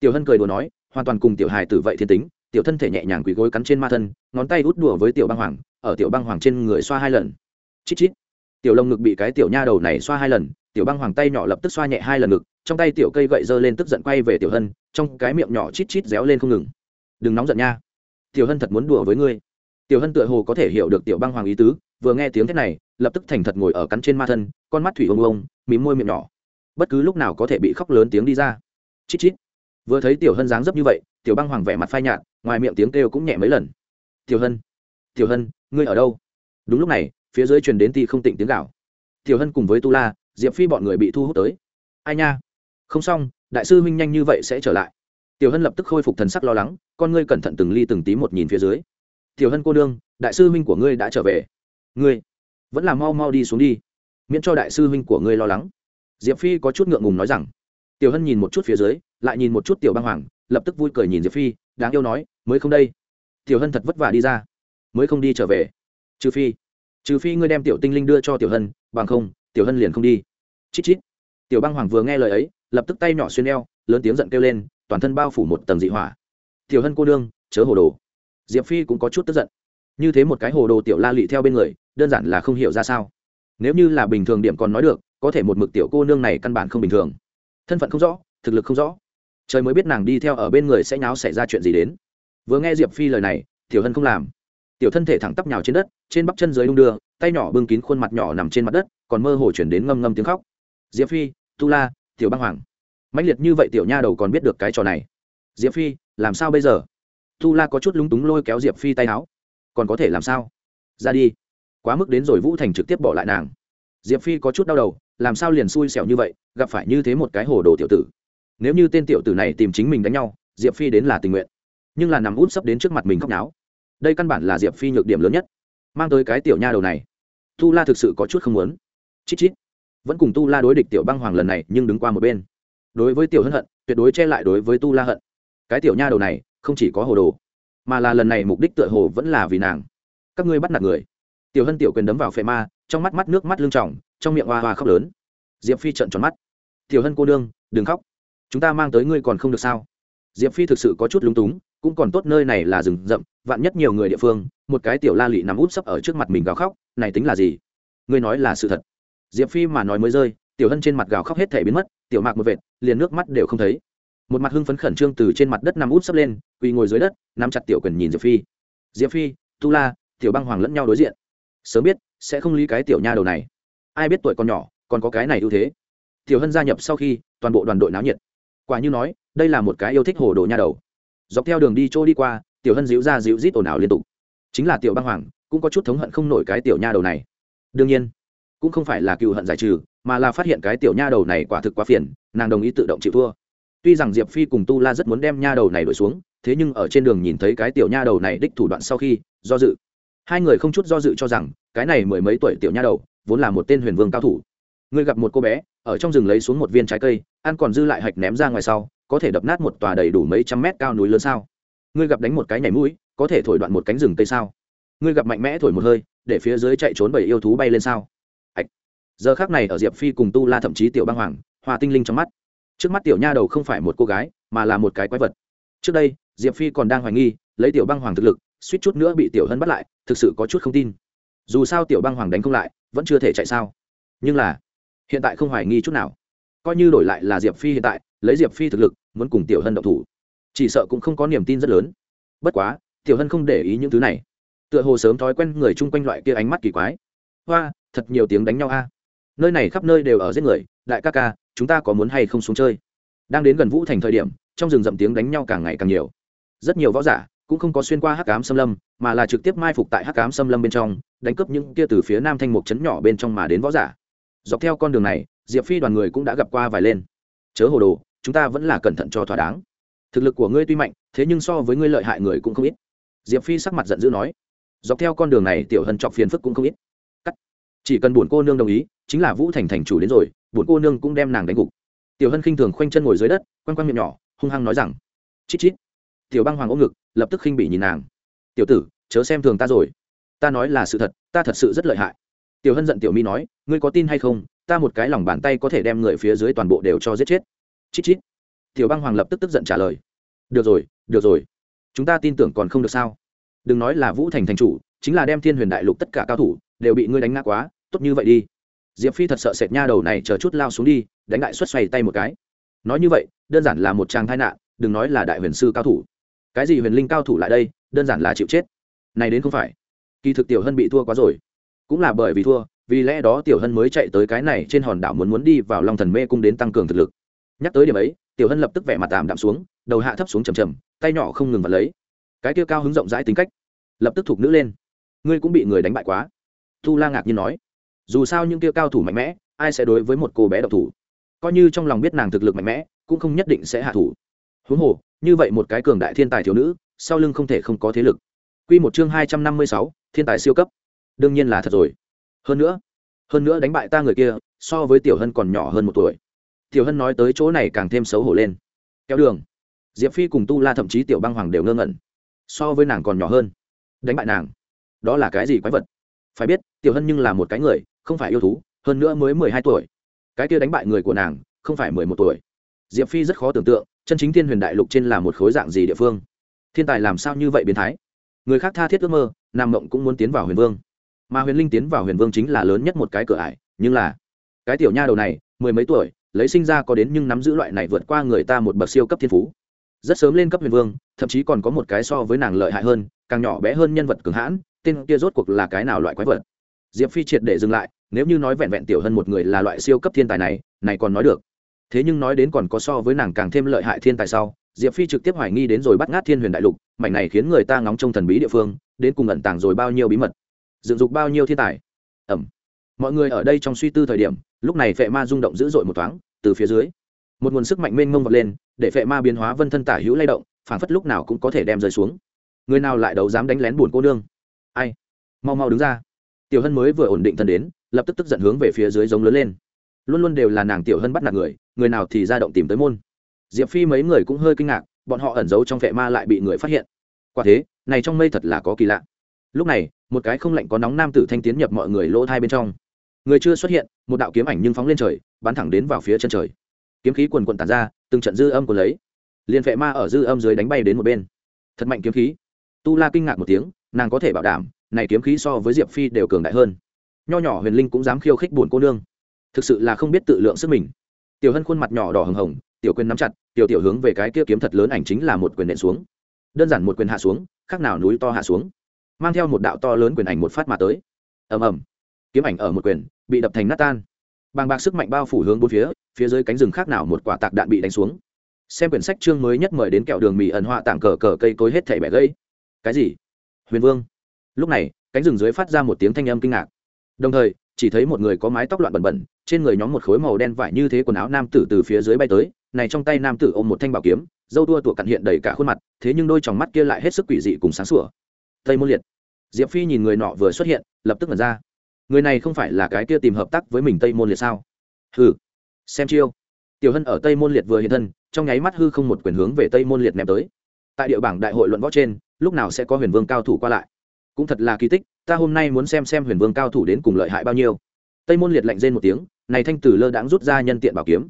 Tiểu hân cười đùa nói, hoàn toàn cùng tiểu hài tử vậy thiên tính, tiểu thân thể nhẹ nhàng quỳ gối cắn trên ma thân, ngón tay út đùa với tiểu băng hoàng, ở tiểu băng hoàng trên người xoa hai lần. Chít chít. Tiểu lông ngực bị cái tiểu nha đầu này xoa hai lần, tiểu băng hoàng tay nhỏ lập tức xoa nhẹ hai lần ngực, trong tay tiểu cây gậy giơ lên tức giận quay về tiểu hân, trong cái miệng nhỏ chít chít réo lên không ngừng. Đừng nóng giận nha. Tiểu hân thật muốn đùa với ngươi tiểu hân tựa hồ có thể hiểu được tiểu băng hoàng ý tứ, vừa nghe tiếng thế này, lập tức thành thật ngồi ở cắn trên ma thân, con mắt thủy ông ông mím môi miệng nhỏ. Bất cứ lúc nào có thể bị khóc lớn tiếng đi ra. Chít chít. Vừa thấy tiểu hân dáng dấp như vậy, tiểu băng hoàng vẻ mặt phai nhạt, ngoài miệng tiếng kêu cũng nhẹ mấy lần. Tiểu hân tiểu hân, ngươi ở đâu? Đúng lúc này, phía dưới truyền đến ti không tịnh tiếng gạo tiểu hân cùng với tu la, diệp phi bọn người bị thu hút tới. Ai nha? Không xong, đại sư huynh nhanh như vậy sẽ trở lại. Tiểu hân lập tức khôi phục thần sắc lo lắng, con ngươi cẩn thận từng ly từng tí một nhìn phía dưới tiểu hân cô nương, đại sư huynh của ngươi đã trở về. Ngươi, vẫn là mau mau đi xuống đi, miễn cho đại sư huynh của ngươi lo lắng. Diệp phi có chút ngượng ngùng nói rằng. Tiểu hân nhìn một chút phía dưới, lại nhìn một chút tiểu băng hoàng, lập tức vui cười nhìn diệp phi, đáng yêu nói, mới không đây. Tiểu hân thật vất vả đi ra. Mới không đi trở về. Trừ phi trừ phi ngươi đem tiểu tinh linh đưa cho tiểu hân, bằng không, tiểu hân liền không đi. Chít chít. Tiểu băng hoàng vừa nghe lời ấy, lập tức tay nhỏ xuyên eo, lớn tiếng giận kêu lên, toàn thân bao phủ một tầng dị hỏa. Tiểu hân cô đương chớ hồ đồ diệp phi cũng có chút tức giận. Như thế một cái hồ đồ tiểu la lị theo bên người, đơn giản là không hiểu ra sao. Nếu như là bình thường điểm còn nói được, có thể một mực tiểu cô nương này căn bản không bình thường. Thân phận không rõ, thực lực không rõ. Trời mới biết nàng đi theo ở bên người sẽ nháo xảy ra chuyện gì đến. Vừa nghe diệp phi lời này, tiểu hân không làm. Tiểu thân thể thẳng tắp nhào trên đất, trên bắp chân dưới đung đưa, tay nhỏ bưng kín khuôn mặt nhỏ nằm trên mặt đất, còn mơ hồ chuyển đến ngâm ngâm tiếng khóc. Diệp phi, tu la, tiểu băng hoàng. Mãnh liệt như vậy tiểu nha đầu còn biết được cái trò này. Diệp phi, làm sao bây giờ? Tu la có chút lúng túng lôi kéo diệp phi tay áo. Còn có thể làm sao? Ra đi. Quá mức đến rồi vũ thành trực tiếp bỏ lại nàng. Diệp phi có chút đau đầu, làm sao liền xui xẻo như vậy, gặp phải như thế một cái hồ đồ tiểu tử. Nếu như tên tiểu tử này tìm chính mình đánh nhau, diệp phi đến là tình nguyện. Nhưng là nằm út sấp đến trước mặt mình khóc náo. Đây căn bản là diệp phi nhược điểm lớn nhất. Mang tới cái tiểu nha đầu này. Tu la thực sự có chút không muốn. Chít chít. Vẫn cùng tu la đối địch tiểu băng hoàng lần này, nhưng đứng qua một bên. Đối với tiểu hân hận, tuyệt đối che lại đối với tu la hận. Cái tiểu nha đầu này không chỉ có hồ đồ, mà là lần này mục đích tựa hồ vẫn là vì nàng. Các ngươi bắt nạt người. Tiểu hân tiểu quyền đấm vào phệ ma, trong mắt mắt nước mắt lưng tròng, trong miệng hoa hoa khóc lớn. Diệp phi trận tròn mắt. Tiểu hân cô đương đừng khóc. Chúng ta mang tới ngươi còn không được sao? Diệp phi thực sự có chút lúng túng, cũng còn tốt nơi này là rừng rậm, vạn nhất nhiều người địa phương, một cái tiểu la lị nằm út sấp ở trước mặt mình gào khóc, này tính là gì? Ngươi nói là sự thật. Diệp phi mà nói mới rơi, tiểu hân trên mặt gào khóc hết thể biến mất, tiểu mạc một vệt, liền nước mắt đều không thấy một mặt hưng phấn khẩn trương từ trên mặt đất nằm út sấp lên, quỳ ngồi dưới đất, nắm chặt tiểu quyền nhìn diệp phi. Diệp phi, tu la, tiểu băng hoàng lẫn nhau đối diện. Sớm biết sẽ không lý cái tiểu nha đầu này. Ai biết tuổi còn nhỏ, còn có cái này ưu thế. Tiểu hân gia nhập sau khi, toàn bộ đoàn đội náo nhiệt. Quả như nói, đây là một cái yêu thích hồ đồ nha đầu. Dọc theo đường đi trôi đi qua, tiểu hân dịu ra dịu rít ồn ào liên tục. Chính là tiểu băng hoàng, cũng có chút thống hận không nổi cái tiểu nha đầu này. Đương nhiên, cũng không phải là cựu hận giải trừ, mà là phát hiện cái tiểu nha đầu này quả thực quá phiền, nàng đồng ý tự động chịu thua tuy rằng diệp phi cùng tu la rất muốn đem nha đầu này đổi xuống, thế nhưng ở trên đường nhìn thấy cái tiểu nha đầu này đích thủ đoạn sau khi, do dự. Hai người không chút do dự cho rằng, cái này mười mấy tuổi tiểu nha đầu, vốn là một tên huyền vương cao thủ. Ngươi gặp một cô bé, ở trong rừng lấy xuống một viên trái cây, ăn còn dư lại hạch ném ra ngoài sau, có thể đập nát một tòa đầy đủ mấy trăm mét cao núi lớn sao? Ngươi gặp đánh một cái nhảy mũi, có thể thổi đoạn một cánh rừng cây sao? Ngươi gặp mạnh mẽ thổi một hơi, để phía dưới chạy trốn bởi yêu thú bay lên sao? Hạch. giờ khác này ở diệp phi cùng tu la thậm chí tiểu băng hoàng, hòa tinh linh trong mắt trước mắt tiểu nha đầu không phải một cô gái, mà là một cái quái vật. Trước đây, diệp phi còn đang hoài nghi, lấy tiểu băng hoàng thực lực, suýt chút nữa bị tiểu hân bắt lại, thực sự có chút không tin. Dù sao tiểu băng hoàng đánh không lại, vẫn chưa thể chạy sao. Nhưng là, hiện tại không hoài nghi chút nào. Coi như đổi lại là diệp phi hiện tại, lấy diệp phi thực lực, muốn cùng tiểu hân động thủ. Chỉ sợ cũng không có niềm tin rất lớn. Bất quá, tiểu hân không để ý những thứ này. Tựa hồ sớm thói quen người chung quanh loại kia ánh mắt kỳ quái. Hoa, thật nhiều tiếng đánh nhau a. Nơi này khắp nơi đều ở giết người, đại ca ca chúng ta có muốn hay không xuống chơi? Đang đến gần vũ thành thời điểm, trong rừng rậm tiếng đánh nhau càng ngày càng nhiều. Rất nhiều võ giả cũng không có xuyên qua hắc cám xâm lâm, mà là trực tiếp mai phục tại hắc cám xâm lâm bên trong, đánh cướp những kia từ phía nam thanh mục trấn nhỏ bên trong mà đến võ giả. Dọc theo con đường này, diệp phi đoàn người cũng đã gặp qua vài lên. Chớ hồ đồ, chúng ta vẫn là cẩn thận cho thỏa đáng. Thực lực của ngươi tuy mạnh, thế nhưng so với ngươi lợi hại người cũng không ít. Diệp phi sắc mặt giận dữ nói. Dọc theo con đường này, tiểu hân chọc phiền phức cũng không ít chỉ cần buồn cô nương đồng ý, chính là vũ thành thành chủ đến rồi, buồn cô nương cũng đem nàng đánh gục. Tiểu hân khinh thường khoanh chân ngồi dưới đất quanh quanh miệng nhỏ, hung hăng nói rằng, chít chít. Tiểu băng hoàng ôm ngực, lập tức khinh bị nhìn nàng. Tiểu tử, chớ xem thường ta rồi. Ta nói là sự thật, ta thật sự rất lợi hại. Tiểu hân giận tiểu mi nói, ngươi có tin hay không, ta một cái lòng bàn tay có thể đem người phía dưới toàn bộ đều cho giết chết. Chít chít. Tiểu băng hoàng lập tức tức giận trả lời, được rồi được rồi. Chúng ta tin tưởng còn không được sao? Đừng nói là vũ thành thành chủ chính là đem thiên huyền đại lục tất cả cao thủ đều bị ngươi đánh ngã quá, tốt như vậy đi. Diệp phi thật sợ sệt nha đầu này chờ chút lao xuống đi, đánh đại xuất xoay tay một cái. Nói như vậy, đơn giản là một trang tai nạn, đừng nói là đại huyền sư cao thủ. Cái gì huyền linh cao thủ lại đây, đơn giản là chịu chết. Này đến không phải. Kỳ thực tiểu hân bị thua quá rồi. Cũng là bởi vì thua, vì lẽ đó tiểu hân mới chạy tới cái này trên hòn đảo muốn muốn đi vào long thần mê cung đến tăng cường thực lực. Nhắc tới điểm ấy, tiểu hân lập tức vẻ mặt tạm đạm xuống, đầu hạ thấp xuống chầm chầm tay nhỏ không ngừng vật lấy. Cái kia cao hứng rộng rãi tính cách, lập tức thục nữ lên ngươi cũng bị người đánh bại quá. Tu la ngạc nhiên nói, dù sao những kia cao thủ mạnh mẽ, ai sẽ đối với một cô bé độc thủ? Coi như trong lòng biết nàng thực lực mạnh mẽ, cũng không nhất định sẽ hạ thủ. Huống hồ, như vậy một cái cường đại thiên tài thiếu nữ, sau lưng không thể không có thế lực. Q một chương hai trăm năm mươi sáu, thiên tài siêu cấp. Đương nhiên là thật rồi. Hơn nữa hơn nữa đánh bại ta người kia, so với tiểu hân còn nhỏ hơn một tuổi. Tiểu hân nói tới chỗ này càng thêm xấu hổ lên. Kéo đường. Diệp phi cùng tu la thậm chí tiểu băng hoàng đều ngơ ngẩn. So với nàng còn nhỏ hơn. Đánh bại nàng đó là cái gì quái vật? Phải biết, tiểu hân nhưng là một cái người, không phải yêu thú, hơn nữa mới mười hai tuổi. Cái kia đánh bại người của nàng, không phải mười một tuổi. Diệp phi rất khó tưởng tượng, chân chính thiên huyền đại lục trên là một khối dạng gì địa phương. Thiên tài làm sao như vậy biến thái? Người khác tha thiết ước mơ, nam mộng cũng muốn tiến vào huyền vương. Mà huyền linh tiến vào huyền vương chính là lớn nhất một cái cửa ải, nhưng là cái tiểu nha đầu này, mười mấy tuổi, lấy sinh ra có đến nhưng nắm giữ loại này vượt qua người ta một bậc siêu cấp thiên phú. Rất sớm lên cấp huyền vương, thậm chí còn có một cái so với nàng lợi hại hơn, càng nhỏ bé hơn nhân vật cường hãn tên kia rốt cuộc là cái nào loại quái vật? Diệp phi triệt để dừng lại, nếu như nói vẹn vẹn tiểu hơn một người là loại siêu cấp thiên tài này này còn nói được. Thế nhưng nói đến còn có so với nàng càng thêm lợi hại thiên tài sau, diệp phi trực tiếp hoài nghi đến rồi bắt ngát thiên huyền đại lục, mảnh này khiến người ta ngóng trong thần bí địa phương, đến cùng ẩn tàng rồi bao nhiêu bí mật? Dựng dục bao nhiêu thiên tài? Ẩm. Mọi người ở đây trong suy tư thời điểm, lúc này phệ ma rung động dữ dội một thoáng, từ phía dưới, một nguồn sức mạnh mênh mông vọt lên, để phệ ma biến hóa vân thân tả hữu lay động phản phất lúc nào cũng có thể đem rơi xuống. Người nào lại đấu dám đánh lén buồn cô nương? Ai? Mau mau đứng ra. Tiểu hân mới vừa ổn định thân đến, lập tức tức giận hướng về phía dưới giống lớn lên. Luôn luôn đều là nàng tiểu hân bắt nạt người người nào thì ra động tìm tới môn. Diệp phi mấy người cũng hơi kinh ngạc, bọn họ ẩn giấu trong vệ ma lại bị người phát hiện. Quả thế, này trong mây thật là có kỳ lạ. Lúc này, một cái không lạnh có nóng nam tử thanh tiến nhập mọi người lỗ thai bên trong. Người chưa xuất hiện, một đạo kiếm ảnh nhưng phóng lên trời, bắn thẳng đến vào phía chân trời. Kiếm khí quần quần tàn ra, từng trận dư âm của lấy. Liền vệ ma ở dư âm dưới đánh bay đến một bên. Thật mạnh kiếm khí. Tu la kinh ngạc một tiếng nàng có thể bảo đảm, này kiếm khí so với diệp phi đều cường đại hơn. Nho nhỏ huyền linh cũng dám khiêu khích buồn cô nương. Thực sự là không biết tự lượng sức mình. Tiểu hân khuôn mặt nhỏ đỏ hừng hồng, tiểu quyền nắm chặt, tiểu tiểu hướng về cái kia kiếm thật lớn ảnh chính là một quyền nện xuống. Đơn giản một quyền hạ xuống, khác nào núi to hạ xuống. Mang theo một đạo to lớn quyền ảnh một phát mà tới. Ầm ầm. Kiếm ảnh ở một quyền, bị đập thành nát tan. Bàng bạc sức mạnh bao phủ hướng bốn phía phía dưới cánh rừng khác nào một quả tạc đạn bị đánh xuống. Xem quyển sách chương mới nhất mời đến kẹo đường mì ẩn họa tảng cờ cờ cây cối hết thảy bẻ gây cái gì? Huyền vương. Lúc này, cánh rừng dưới phát ra một tiếng thanh âm kinh ngạc. Đồng thời, chỉ thấy một người có mái tóc loạn bẩn bẩn, trên người nhóm một khối màu đen vải như thế quần áo nam tử từ phía dưới bay tới, này trong tay nam tử ôm một thanh bảo kiếm, dâu tua tủa cặn hiện đầy cả khuôn mặt, thế nhưng đôi tròng mắt kia lại hết sức quỷ dị cùng sáng sủa. Tây môn liệt. Diệp phi nhìn người nọ vừa xuất hiện, lập tức mật ra. Người này không phải là cái kia tìm hợp tác với mình tây môn liệt sao? Hừ. Xem chiêu. Tiểu hân ở tây môn liệt vừa hiện thân, trong nháy mắt hư không một quyền hướng về tây môn liệt ném tới. Tại địa bảng đại hội luận võ trên lúc nào sẽ có huyền vương cao thủ qua lại? Cũng thật là kỳ tích, ta hôm nay muốn xem xem huyền vương cao thủ đến cùng lợi hại bao nhiêu. Tây môn liệt lạnh rên một tiếng, này thanh tử lơ đãng rút ra nhân tiện bảo kiếm.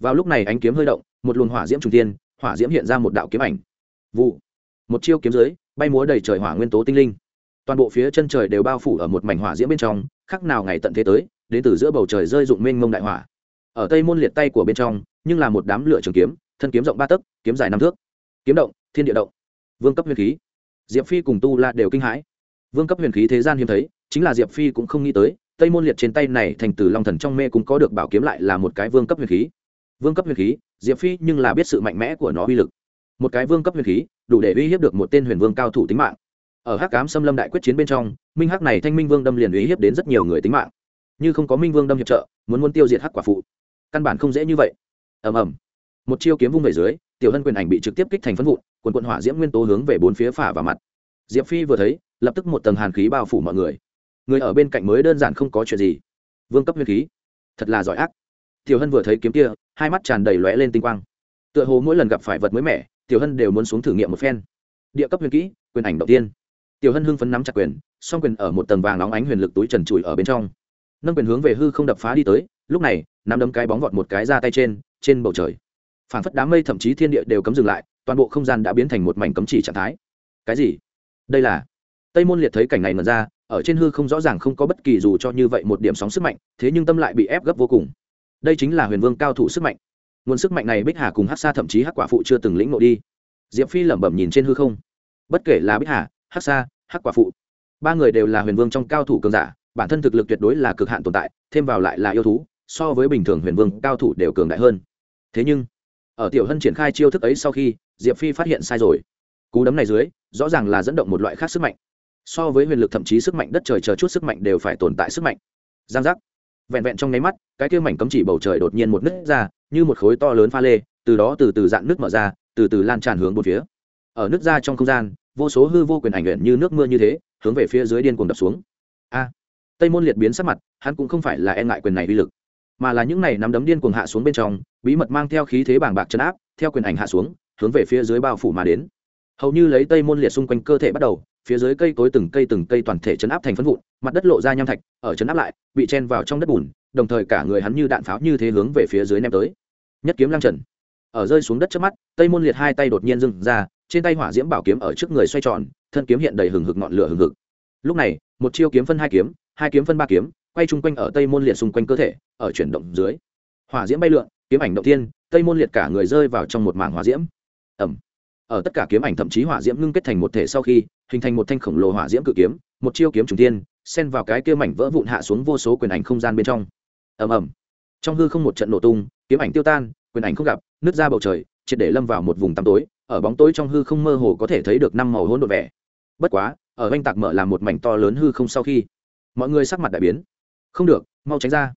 Vào lúc này ánh kiếm hơi động, một luồng hỏa diễm trung tiên hỏa diễm hiện ra một đạo kiếm ảnh. Vụ. Một chiêu kiếm dưới, bay múa đầy trời hỏa nguyên tố tinh linh. Toàn bộ phía chân trời đều bao phủ ở một mảnh hỏa diễm bên trong khác nào ngày tận thế tới, đến từ giữa bầu trời rơi dụng mênh mông đại hỏa. Ở tây môn liệt tay của bên trong, nhưng là một đám lửa trường kiếm, thân kiếm rộng ba tấc, kiếm dài năm thước. Kiếm động, thiên địa động vương cấp huyền khí. Diệp phi cùng tu la đều kinh hãi. Vương cấp huyền khí thế gian hiếm thấy, chính là diệp phi cũng không nghĩ tới, tây môn liệt trên tay này thành từ long thần trong mê cũng có được bảo kiếm lại là một cái vương cấp huyền khí. Vương cấp huyền khí, diệp phi nhưng là biết sự mạnh mẽ của nó uy lực. Một cái vương cấp huyền khí, đủ để uy hiếp được một tên huyền vương cao thủ tính mạng. Ở hắc cám xâm lâm đại quyết chiến bên trong, minh hắc này thanh minh vương đâm liền uy hiếp đến rất nhiều người tính mạng. Như không có minh vương đâm hiệp trợ, muốn muốn tiêu diệt hắc quả phụ. Căn bản không dễ như vậy. Ầm ầm. Một chiêu kiếm vung về dưới tiểu hân quyền ảnh bị trực tiếp kích thành phân vụn quần quận hỏa diễm nguyên tố hướng về bốn phía phả vào mặt. Diệp phi vừa thấy, lập tức một tầng hàn khí bao phủ mọi người. Người ở bên cạnh mới đơn giản không có chuyện gì. Vương cấp huyền khí, thật là giỏi ác. Tiểu hân vừa thấy kiếm kia, hai mắt tràn đầy lóe lên tinh quang. Tựa hồ mỗi lần gặp phải vật mới mẻ, tiểu hân đều muốn xuống thử nghiệm một phen. Địa cấp huyền kỹ quyền ảnh đầu tiên. Tiểu hân hưng phấn nắm chặt quyền, song quyền ở một tầng vàng nóng ánh huyền lực túi trần trụi ở bên trong. Nâng quyền hướng về hư không đập phá đi tới, lúc này, nắm đấm cái bóng vọt một cái ra tay trên trên bầu trời phản phất đám mây thậm chí thiên địa đều cấm dừng lại, toàn bộ không gian đã biến thành một mảnh cấm chỉ trạng thái. Cái gì? Đây là? Tây môn liệt thấy cảnh này mật ra, ở trên hư không rõ ràng không có bất kỳ dù cho như vậy một điểm sóng sức mạnh, thế nhưng tâm lại bị ép gấp vô cùng. Đây chính là huyền vương cao thủ sức mạnh. Nguồn sức mạnh này bích hà cùng hát xa thậm chí hát quả phụ chưa từng lĩnh ngộ đi. Diệp phi lẩm bẩm nhìn trên hư không. Bất kể là bích hà hát xa hát quả phụ, ba người đều là huyền vương trong cao thủ cường giả, bản thân thực lực tuyệt đối là cực hạn tồn tại, thêm vào lại là yêu thú, so với bình thường huyền vương cao thủ đều cường đại hơn. Thế nhưng ở tiểu hân triển khai chiêu thức ấy sau khi, diệp phi phát hiện sai rồi. Cú đấm này dưới, rõ ràng là dẫn động một loại khác sức mạnh. So với huyền lực thậm chí sức mạnh đất trời chờ chút sức mạnh đều phải tồn tại sức mạnh. Giang giác. Vẹn vẹn trong nháy mắt, cái kia mảnh cấm chỉ bầu trời đột nhiên một nứt ra, như một khối to lớn pha lê, từ đó từ từ dạn nước mở ra, từ từ lan tràn hướng bốn phía. Ở nước ra trong không gian, vô số hư vô quyền ảnh nguyện như nước mưa như thế, hướng về phía dưới điên cuồng đập xuống. A. Tây môn liệt biến sắc mặt, hắn cũng không phải là e ngại quyền này uy lực mà là những này nắm đấm điên cuồng hạ xuống bên trong, bí mật mang theo khí thế bàng bạc chấn áp, theo quyền ảnh hạ xuống, hướng về phía dưới bao phủ mà đến. Hầu như lấy tây môn liệt xung quanh cơ thể bắt đầu, phía dưới cây cối từng cây từng cây toàn thể chấn áp thành phân vụn, mặt đất lộ ra nham thạch, ở chấn áp lại, bị chen vào trong đất bùn, đồng thời cả người hắn như đạn pháo như thế hướng về phía dưới ném tới. Nhất kiếm lăng trần. Ở rơi xuống đất trước mắt, tây môn liệt hai tay đột nhiên dừng ra, trên tay hỏa diễm bảo kiếm ở trước người xoay tròn, thân kiếm hiện đầy hừng hực ngọn lửa hừng hực. Lúc này, một chiêu kiếm phân hai kiếm hai kiếm phân ba kiếm quay chung quanh ở tây môn liệt xung quanh cơ thể, ở chuyển động dưới. Hỏa diễm bay lượn, kiếm ảnh động tiên tây môn liệt cả người rơi vào trong một mảng hỏa diễm. Ẩm ở tất cả kiếm ảnh thậm chí hỏa diễm ngưng kết thành một thể sau khi, hình thành một thanh khổng lồ hỏa diễm cự kiếm, một chiêu kiếm trùng tiên xen vào cái kia mảnh vỡ vụn hạ xuống vô số quyền ảnh không gian bên trong. Ầm ầm. Trong hư không một trận nổ tung, kiếm ảnh tiêu tan, quyền ảnh không gặp, nứt ra bầu trời, triệt để lâm vào một vùng tăm tối, ở bóng tối trong hư không mơ hồ có thể thấy được năm màu hỗn độn vẻ. Bất quá, ở oanh tạc mở làm một mảnh to lớn hư không sau khi, mọi người sắc mặt đại biến không được, mau tránh ra.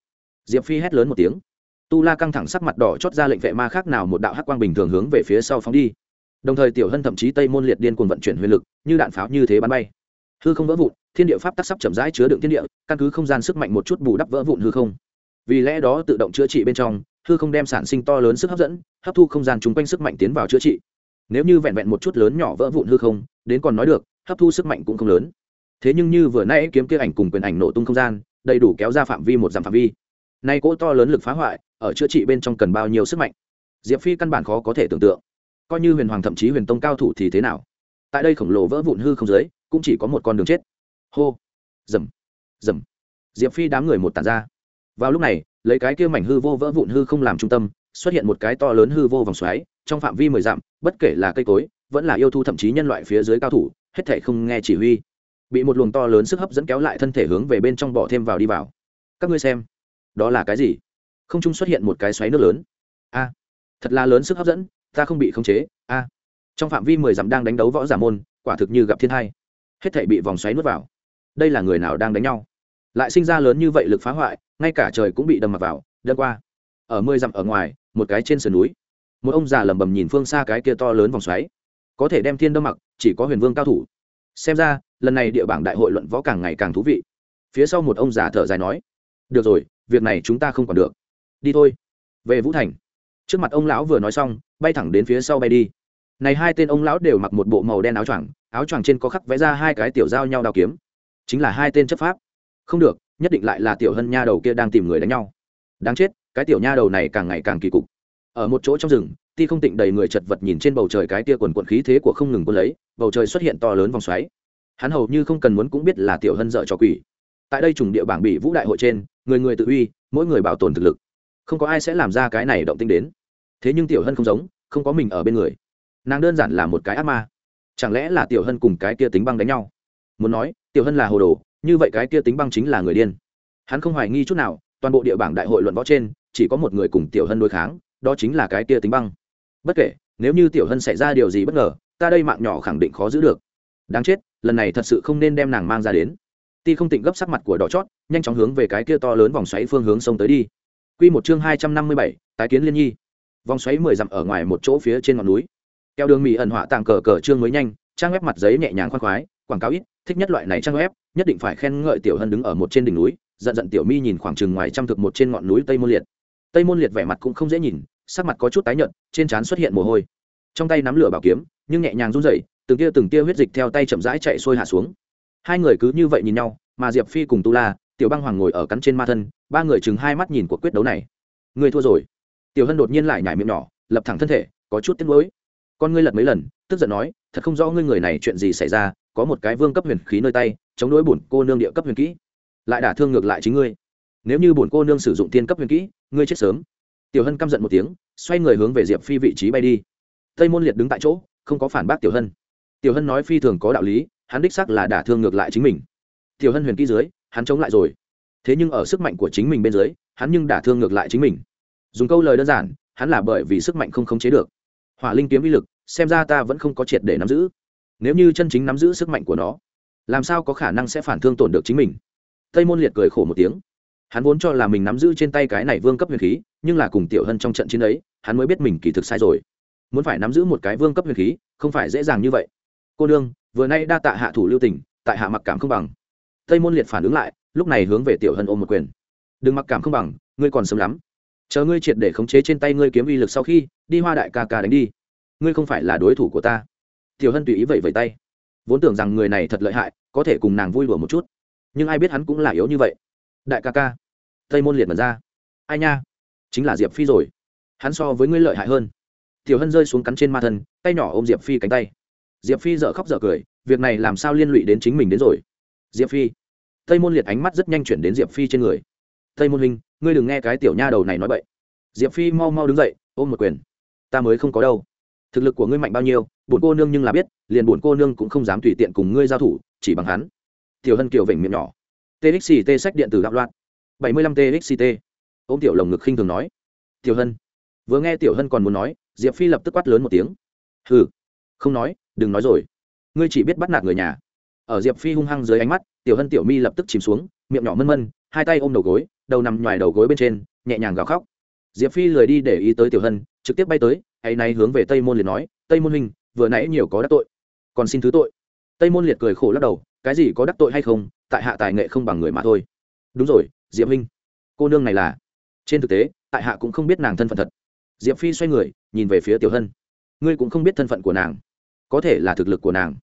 Diệp phi hét lớn một tiếng. Tu la căng thẳng sắc mặt đỏ chót ra lệnh vệ ma khác nào một đạo hắc quang bình thường hướng về phía sau phóng đi. Đồng thời tiểu hân thậm chí tây môn liệt điên cuồng vận chuyển huyền lực, như đạn pháo như thế bắn bay. Hư không vỡ vụn, thiên địa pháp tắc sắp chậm rãi chứa đựng thiên địa, căn cứ không gian sức mạnh một chút bù đắp vỡ vụn hư không. Vì lẽ đó tự động chữa trị bên trong, hư không đem sản sinh to lớn sức hấp dẫn, hấp thu không gian chung quanh sức mạnh tiến vào chữa trị. Nếu như vẹn vẹn một chút lớn nhỏ vỡ vụn hư không, đến còn nói được, hấp thu sức mạnh cũng không lớn. Thế nhưng như vừa nãy kiếm kia ảnh cùng quyền ảnh nổ tung không gian đầy đủ kéo ra phạm vi một dặm phạm vi. Nay cỗ to lớn lực phá hoại, ở chữa trị bên trong cần bao nhiêu sức mạnh? Diệp phi căn bản khó có thể tưởng tượng. Coi như huyền hoàng thậm chí huyền tông cao thủ thì thế nào? Tại đây khổng lồ vỡ vụn hư không dưới, cũng chỉ có một con đường chết. Hô! Dầm! Dầm! Diệp phi đám người một tàn ra. Vào lúc này, lấy cái kia mảnh hư vô vỡ vụn hư không làm trung tâm, xuất hiện một cái to lớn hư vô vòng xoáy, trong phạm vi mười dặm, bất kể là cây cối, vẫn là yêu thu thậm chí nhân loại phía dưới cao thủ, hết thể không nghe chỉ huy bị một luồng to lớn sức hấp dẫn kéo lại thân thể hướng về bên trong bỏ thêm vào đi vào. Các ngươi xem, đó là cái gì? Không trung xuất hiện một cái xoáy nước lớn. A, thật là lớn sức hấp dẫn, ta không bị khống chế. A, trong phạm vi mười dặm đang đánh đấu võ giả môn, quả thực như gặp thiên hai. Hết thể bị vòng xoáy nuốt vào. Đây là người nào đang đánh nhau? Lại sinh ra lớn như vậy lực phá hoại, ngay cả trời cũng bị đâm mặc vào, đâm qua. Ở mười dặm ở ngoài, một cái trên sườn núi. Một ông già lầm bầm nhìn phương xa cái kia to lớn vòng xoáy. Có thể đem thiên đâm mặc, chỉ có huyền vương cao thủ xem ra, lần này địa bảng đại hội luận võ càng ngày càng thú vị. Phía sau một ông già thở dài nói, được rồi, việc này chúng ta không còn được. Đi thôi. Về vũ thành, trước mặt ông lão vừa nói xong, bay thẳng đến phía sau bay đi. Này hai tên ông lão đều mặc một bộ màu đen áo choàng áo choàng trên có khắc vẽ ra hai cái tiểu giao nhau đao kiếm. Chính là hai tên chấp pháp. Không được, nhất định lại là tiểu hân nha đầu kia đang tìm người đánh nhau. Đáng chết, cái tiểu nha đầu này càng ngày càng kỳ cục. Ở một chỗ trong rừng ti không tịnh đầy người chật vật nhìn trên bầu trời cái tia quần quận khí thế của không ngừng quân lấy, bầu trời xuất hiện to lớn vòng xoáy. Hắn hầu như không cần muốn cũng biết là tiểu hân dợ cho quỷ. Tại đây trùng địa bảng bị vũ đại hội trên, người người tự uy, mỗi người bảo tồn thực lực. Không có ai sẽ làm ra cái này động tinh đến. Thế nhưng tiểu hân không giống, không có mình ở bên người. Nàng đơn giản là một cái ác ma. Chẳng lẽ là tiểu hân cùng cái kia tính băng đánh nhau? Muốn nói, tiểu hân là hồ đồ, như vậy cái kia tính băng chính là người điên. Hắn không hoài nghi chút nào, toàn bộ địa bảng đại hội luận võ trên, chỉ có một người cùng tiểu hân đối kháng, đó chính là cái kia tính băng bất kể, nếu như tiểu hân xảy ra điều gì bất ngờ, ta đây mạng nhỏ khẳng định khó giữ được. Đáng chết, lần này thật sự không nên đem nàng mang ra đến. Ti không tịnh gấp sắc mặt của đỏ chót, nhanh chóng hướng về cái kia to lớn vòng xoáy phương hướng sông tới đi. Q một chương hai trăm năm mươi bảy, tái kiến liên nhi. Vòng xoáy mười dặm ở ngoài một chỗ phía trên ngọn núi. Keo đường mỹ ẩn họa tàng cờ cờ chương mới nhanh, trang web mặt giấy nhẹ nhàng khoan khoái, quảng cáo ít, thích nhất loại này trang web, nhất định phải khen ngợi tiểu hân đứng ở một trên đỉnh núi, giận giận tiểu mi nhìn khoảng chừng ngoài trăm thực một trên ngọn núi tây môn liệt. Tây môn liệt vẻ mặt cũng không dễ nhìn sắc mặt có chút tái nhợt, trên trán xuất hiện mồ hôi. Trong tay nắm lửa bảo kiếm, nhưng nhẹ nhàng run rẩy, từng tia từng tia huyết dịch theo tay chậm rãi chạy xuôi hạ xuống. Hai người cứ như vậy nhìn nhau, mà diệp phi cùng tu la, tiểu băng hoàng ngồi ở cắn trên ma thân, ba người chừng hai mắt nhìn cuộc quyết đấu này. Người thua rồi. Tiểu hân đột nhiên lại nhảy miệng nhỏ, lập thẳng thân thể, có chút tiếc nuối. Con ngươi lật mấy lần, tức giận nói, thật không rõ ngươi người này chuyện gì xảy ra, có một cái vương cấp huyền khí nơi tay, chống đối bổn cô nương địa cấp huyền kỹ, lại đả thương ngược lại chính ngươi. Nếu như bổn cô nương sử dụng tiên cấp huyền kỹ, ngươi chết sớm tiểu hân căm giận một tiếng, xoay người hướng về diệp phi vị trí bay đi. Tây môn liệt đứng tại chỗ, không có phản bác tiểu hân. Tiểu hân nói phi thường có đạo lý, hắn đích sắc là đả thương ngược lại chính mình. Tiểu hân huyền kỹ dưới, hắn chống lại rồi. Thế nhưng ở sức mạnh của chính mình bên dưới, hắn nhưng đả thương ngược lại chính mình. Dùng câu lời đơn giản, hắn là bởi vì sức mạnh không khống chế được. Hỏa linh kiếm vi lực, xem ra ta vẫn không có triệt để nắm giữ. Nếu như chân chính nắm giữ sức mạnh của nó, làm sao có khả năng sẽ phản thương tổn được chính mình? Tây môn liệt cười khổ một tiếng. Hắn vốn cho là mình nắm giữ trên tay cái này vương cấp huyền khí nhưng là cùng tiểu hân trong trận chiến ấy, hắn mới biết mình kỳ thực sai rồi. Muốn phải nắm giữ một cái vương cấp huyền khí, không phải dễ dàng như vậy. Cô đương vừa nay đa tạ hạ thủ lưu tình, tại hạ mặc cảm không bằng. Tây môn liệt phản ứng lại, lúc này hướng về tiểu hân ôm một quyền. Đừng mặc cảm không bằng, ngươi còn sớm lắm. Chờ ngươi triệt để khống chế trên tay ngươi kiếm uy lực sau khi, đi hoa đại ca ca đánh đi. Ngươi không phải là đối thủ của ta. Tiểu hân tùy ý vậy vẫy tay. Vốn tưởng rằng người này thật lợi hại, có thể cùng nàng vui đùa một chút. Nhưng ai biết hắn cũng là yếu như vậy. Đại ca ca. Tây môn liệt mật ra. Ai nha? Chính là diệp phi rồi. Hắn so với ngươi lợi hại hơn. Tiểu hân rơi xuống cắn trên ma thân, tay nhỏ ôm diệp phi cánh tay. Diệp phi dở khóc dở cười, việc này làm sao liên lụy đến chính mình đến rồi? Diệp phi. Tây môn liệt ánh mắt rất nhanh chuyển đến diệp phi trên người. Tây môn huynh, ngươi đừng nghe cái tiểu nha đầu này nói vậy diệp phi mau mau đứng dậy, ôm một quyền. Ta mới không có đâu. Thực lực của ngươi mạnh bao nhiêu, bổn cô nương nhưng là biết, liền bổn cô nương cũng không dám tùy tiện cùng ngươi giao thủ, chỉ bằng hắn. Tiểu hân kiều vểnh miệng nhỏ. Txt sách điện tử đạo loạn. Bảy mươi lăm ôm tiểu lồng ngực khinh thường nói. Tiểu hân. Vừa nghe tiểu hân còn muốn nói, diệp phi lập tức quát lớn một tiếng. Hừ. Không nói, đừng nói rồi. Ngươi chỉ biết bắt nạt người nhà. Ở diệp phi hung hăng dưới ánh mắt, tiểu hân tiểu mi lập tức chìm xuống, miệng nhỏ mân mân, hai tay ôm đầu gối, đầu nằm ngoài đầu gối bên trên, nhẹ nhàng gào khóc. Diệp phi lười đi để ý tới tiểu hân, trực tiếp bay tới hay nay hướng về tây môn liệt nói, tây môn huynh, vừa nãy nhiều có đắc tội, còn xin thứ tội. Tây môn liệt cười khổ lắc đầu, cái gì có đắc tội hay không, tại hạ tài nghệ không bằng người mà thôi. Đúng rồi, diệp huynh, cô nương này là trên thực tế, tại hạ cũng không biết nàng thân phận thật. Diệp phi xoay người, nhìn về phía tiểu hân. Ngươi cũng không biết thân phận của nàng. Có thể là thực lực của nàng.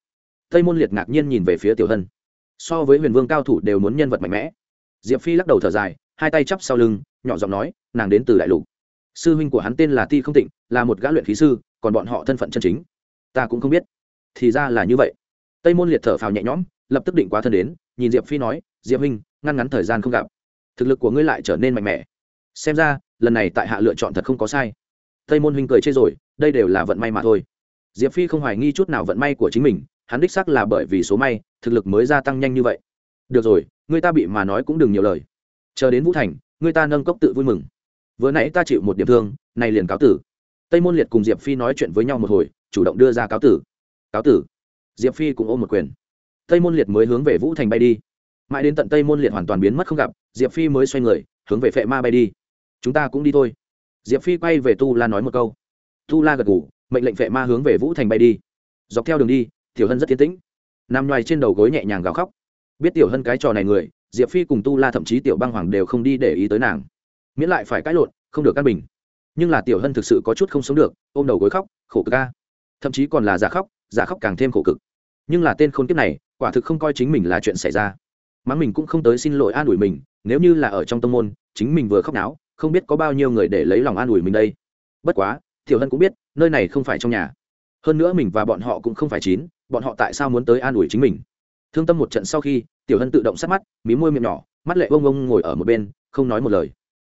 Tây môn liệt ngạc nhiên nhìn về phía tiểu hân. So với huyền vương cao thủ đều muốn nhân vật mạnh mẽ. Diệp phi lắc đầu thở dài, hai tay chắp sau lưng, nhỏ giọng nói, nàng đến từ đại lục. Sư huynh của hắn tên là ti không tịnh, là một gã luyện khí sư, còn bọn họ thân phận chân chính. Ta cũng không biết. Thì ra là như vậy. Tây môn liệt thở phào nhẹ nhõm, lập tức định quá thân đến, nhìn diệp phi nói, diệp huynh, ngăn ngắn thời gian không gặp. Thực lực của ngươi lại trở nên mạnh mẽ xem ra, lần này tại hạ lựa chọn thật không có sai. Tây môn huynh cười chê rồi, đây đều là vận may mà thôi. Diệp phi không hoài nghi chút nào vận may của chính mình, hắn đích xác là bởi vì số may, thực lực mới gia tăng nhanh như vậy. Được rồi, người ta bị mà nói cũng đừng nhiều lời. Chờ đến vũ thành, người ta nâng cốc tự vui mừng. Vừa nãy ta chịu một điểm thương này liền cáo tử. Tây môn liệt cùng diệp phi nói chuyện với nhau một hồi, chủ động đưa ra cáo tử. Cáo tử? Diệp phi cũng ôm một quyền. Tây môn liệt mới hướng về vũ thành bay đi. Mãi đến tận tây môn liệt hoàn toàn biến mất không gặp, diệp phi mới xoay người, hướng về phệ ma bay đi chúng ta cũng đi thôi. Diệp phi quay về tu la nói một câu. Tu la gật ngủ mệnh lệnh vệ ma hướng về vũ thành bay đi. Dọc theo đường đi, tiểu hân rất tiến tĩnh. Nằm ngoài trên đầu gối nhẹ nhàng gào khóc. Biết tiểu hân cái trò này người, diệp phi cùng tu la thậm chí tiểu băng hoàng đều không đi để ý tới nàng. Miễn lại phải cãi lộn, không được căn bình. Nhưng là tiểu hân thực sự có chút không sống được, ôm đầu gối khóc, khổ cực ca thậm chí còn là giả khóc giả khóc càng thêm khổ cực. Nhưng là tên khôn kiếp này, quả thực không coi chính mình là chuyện xảy ra. Mắng mình cũng không tới xin lỗi an ủi mình, nếu như là ở trong tâm môn, chính mình vừa khóc náo không biết có bao nhiêu người để lấy lòng an ủi mình đây. Bất quá tiểu hân cũng biết, nơi này không phải trong nhà. Hơn nữa mình và bọn họ cũng không phải chín, bọn họ tại sao muốn tới an ủi chính mình? Thương tâm một trận sau khi, tiểu hân tự động sát mắt, mí môi miệng nhỏ, mắt lệ bông bông ngồi ở một bên, không nói một lời.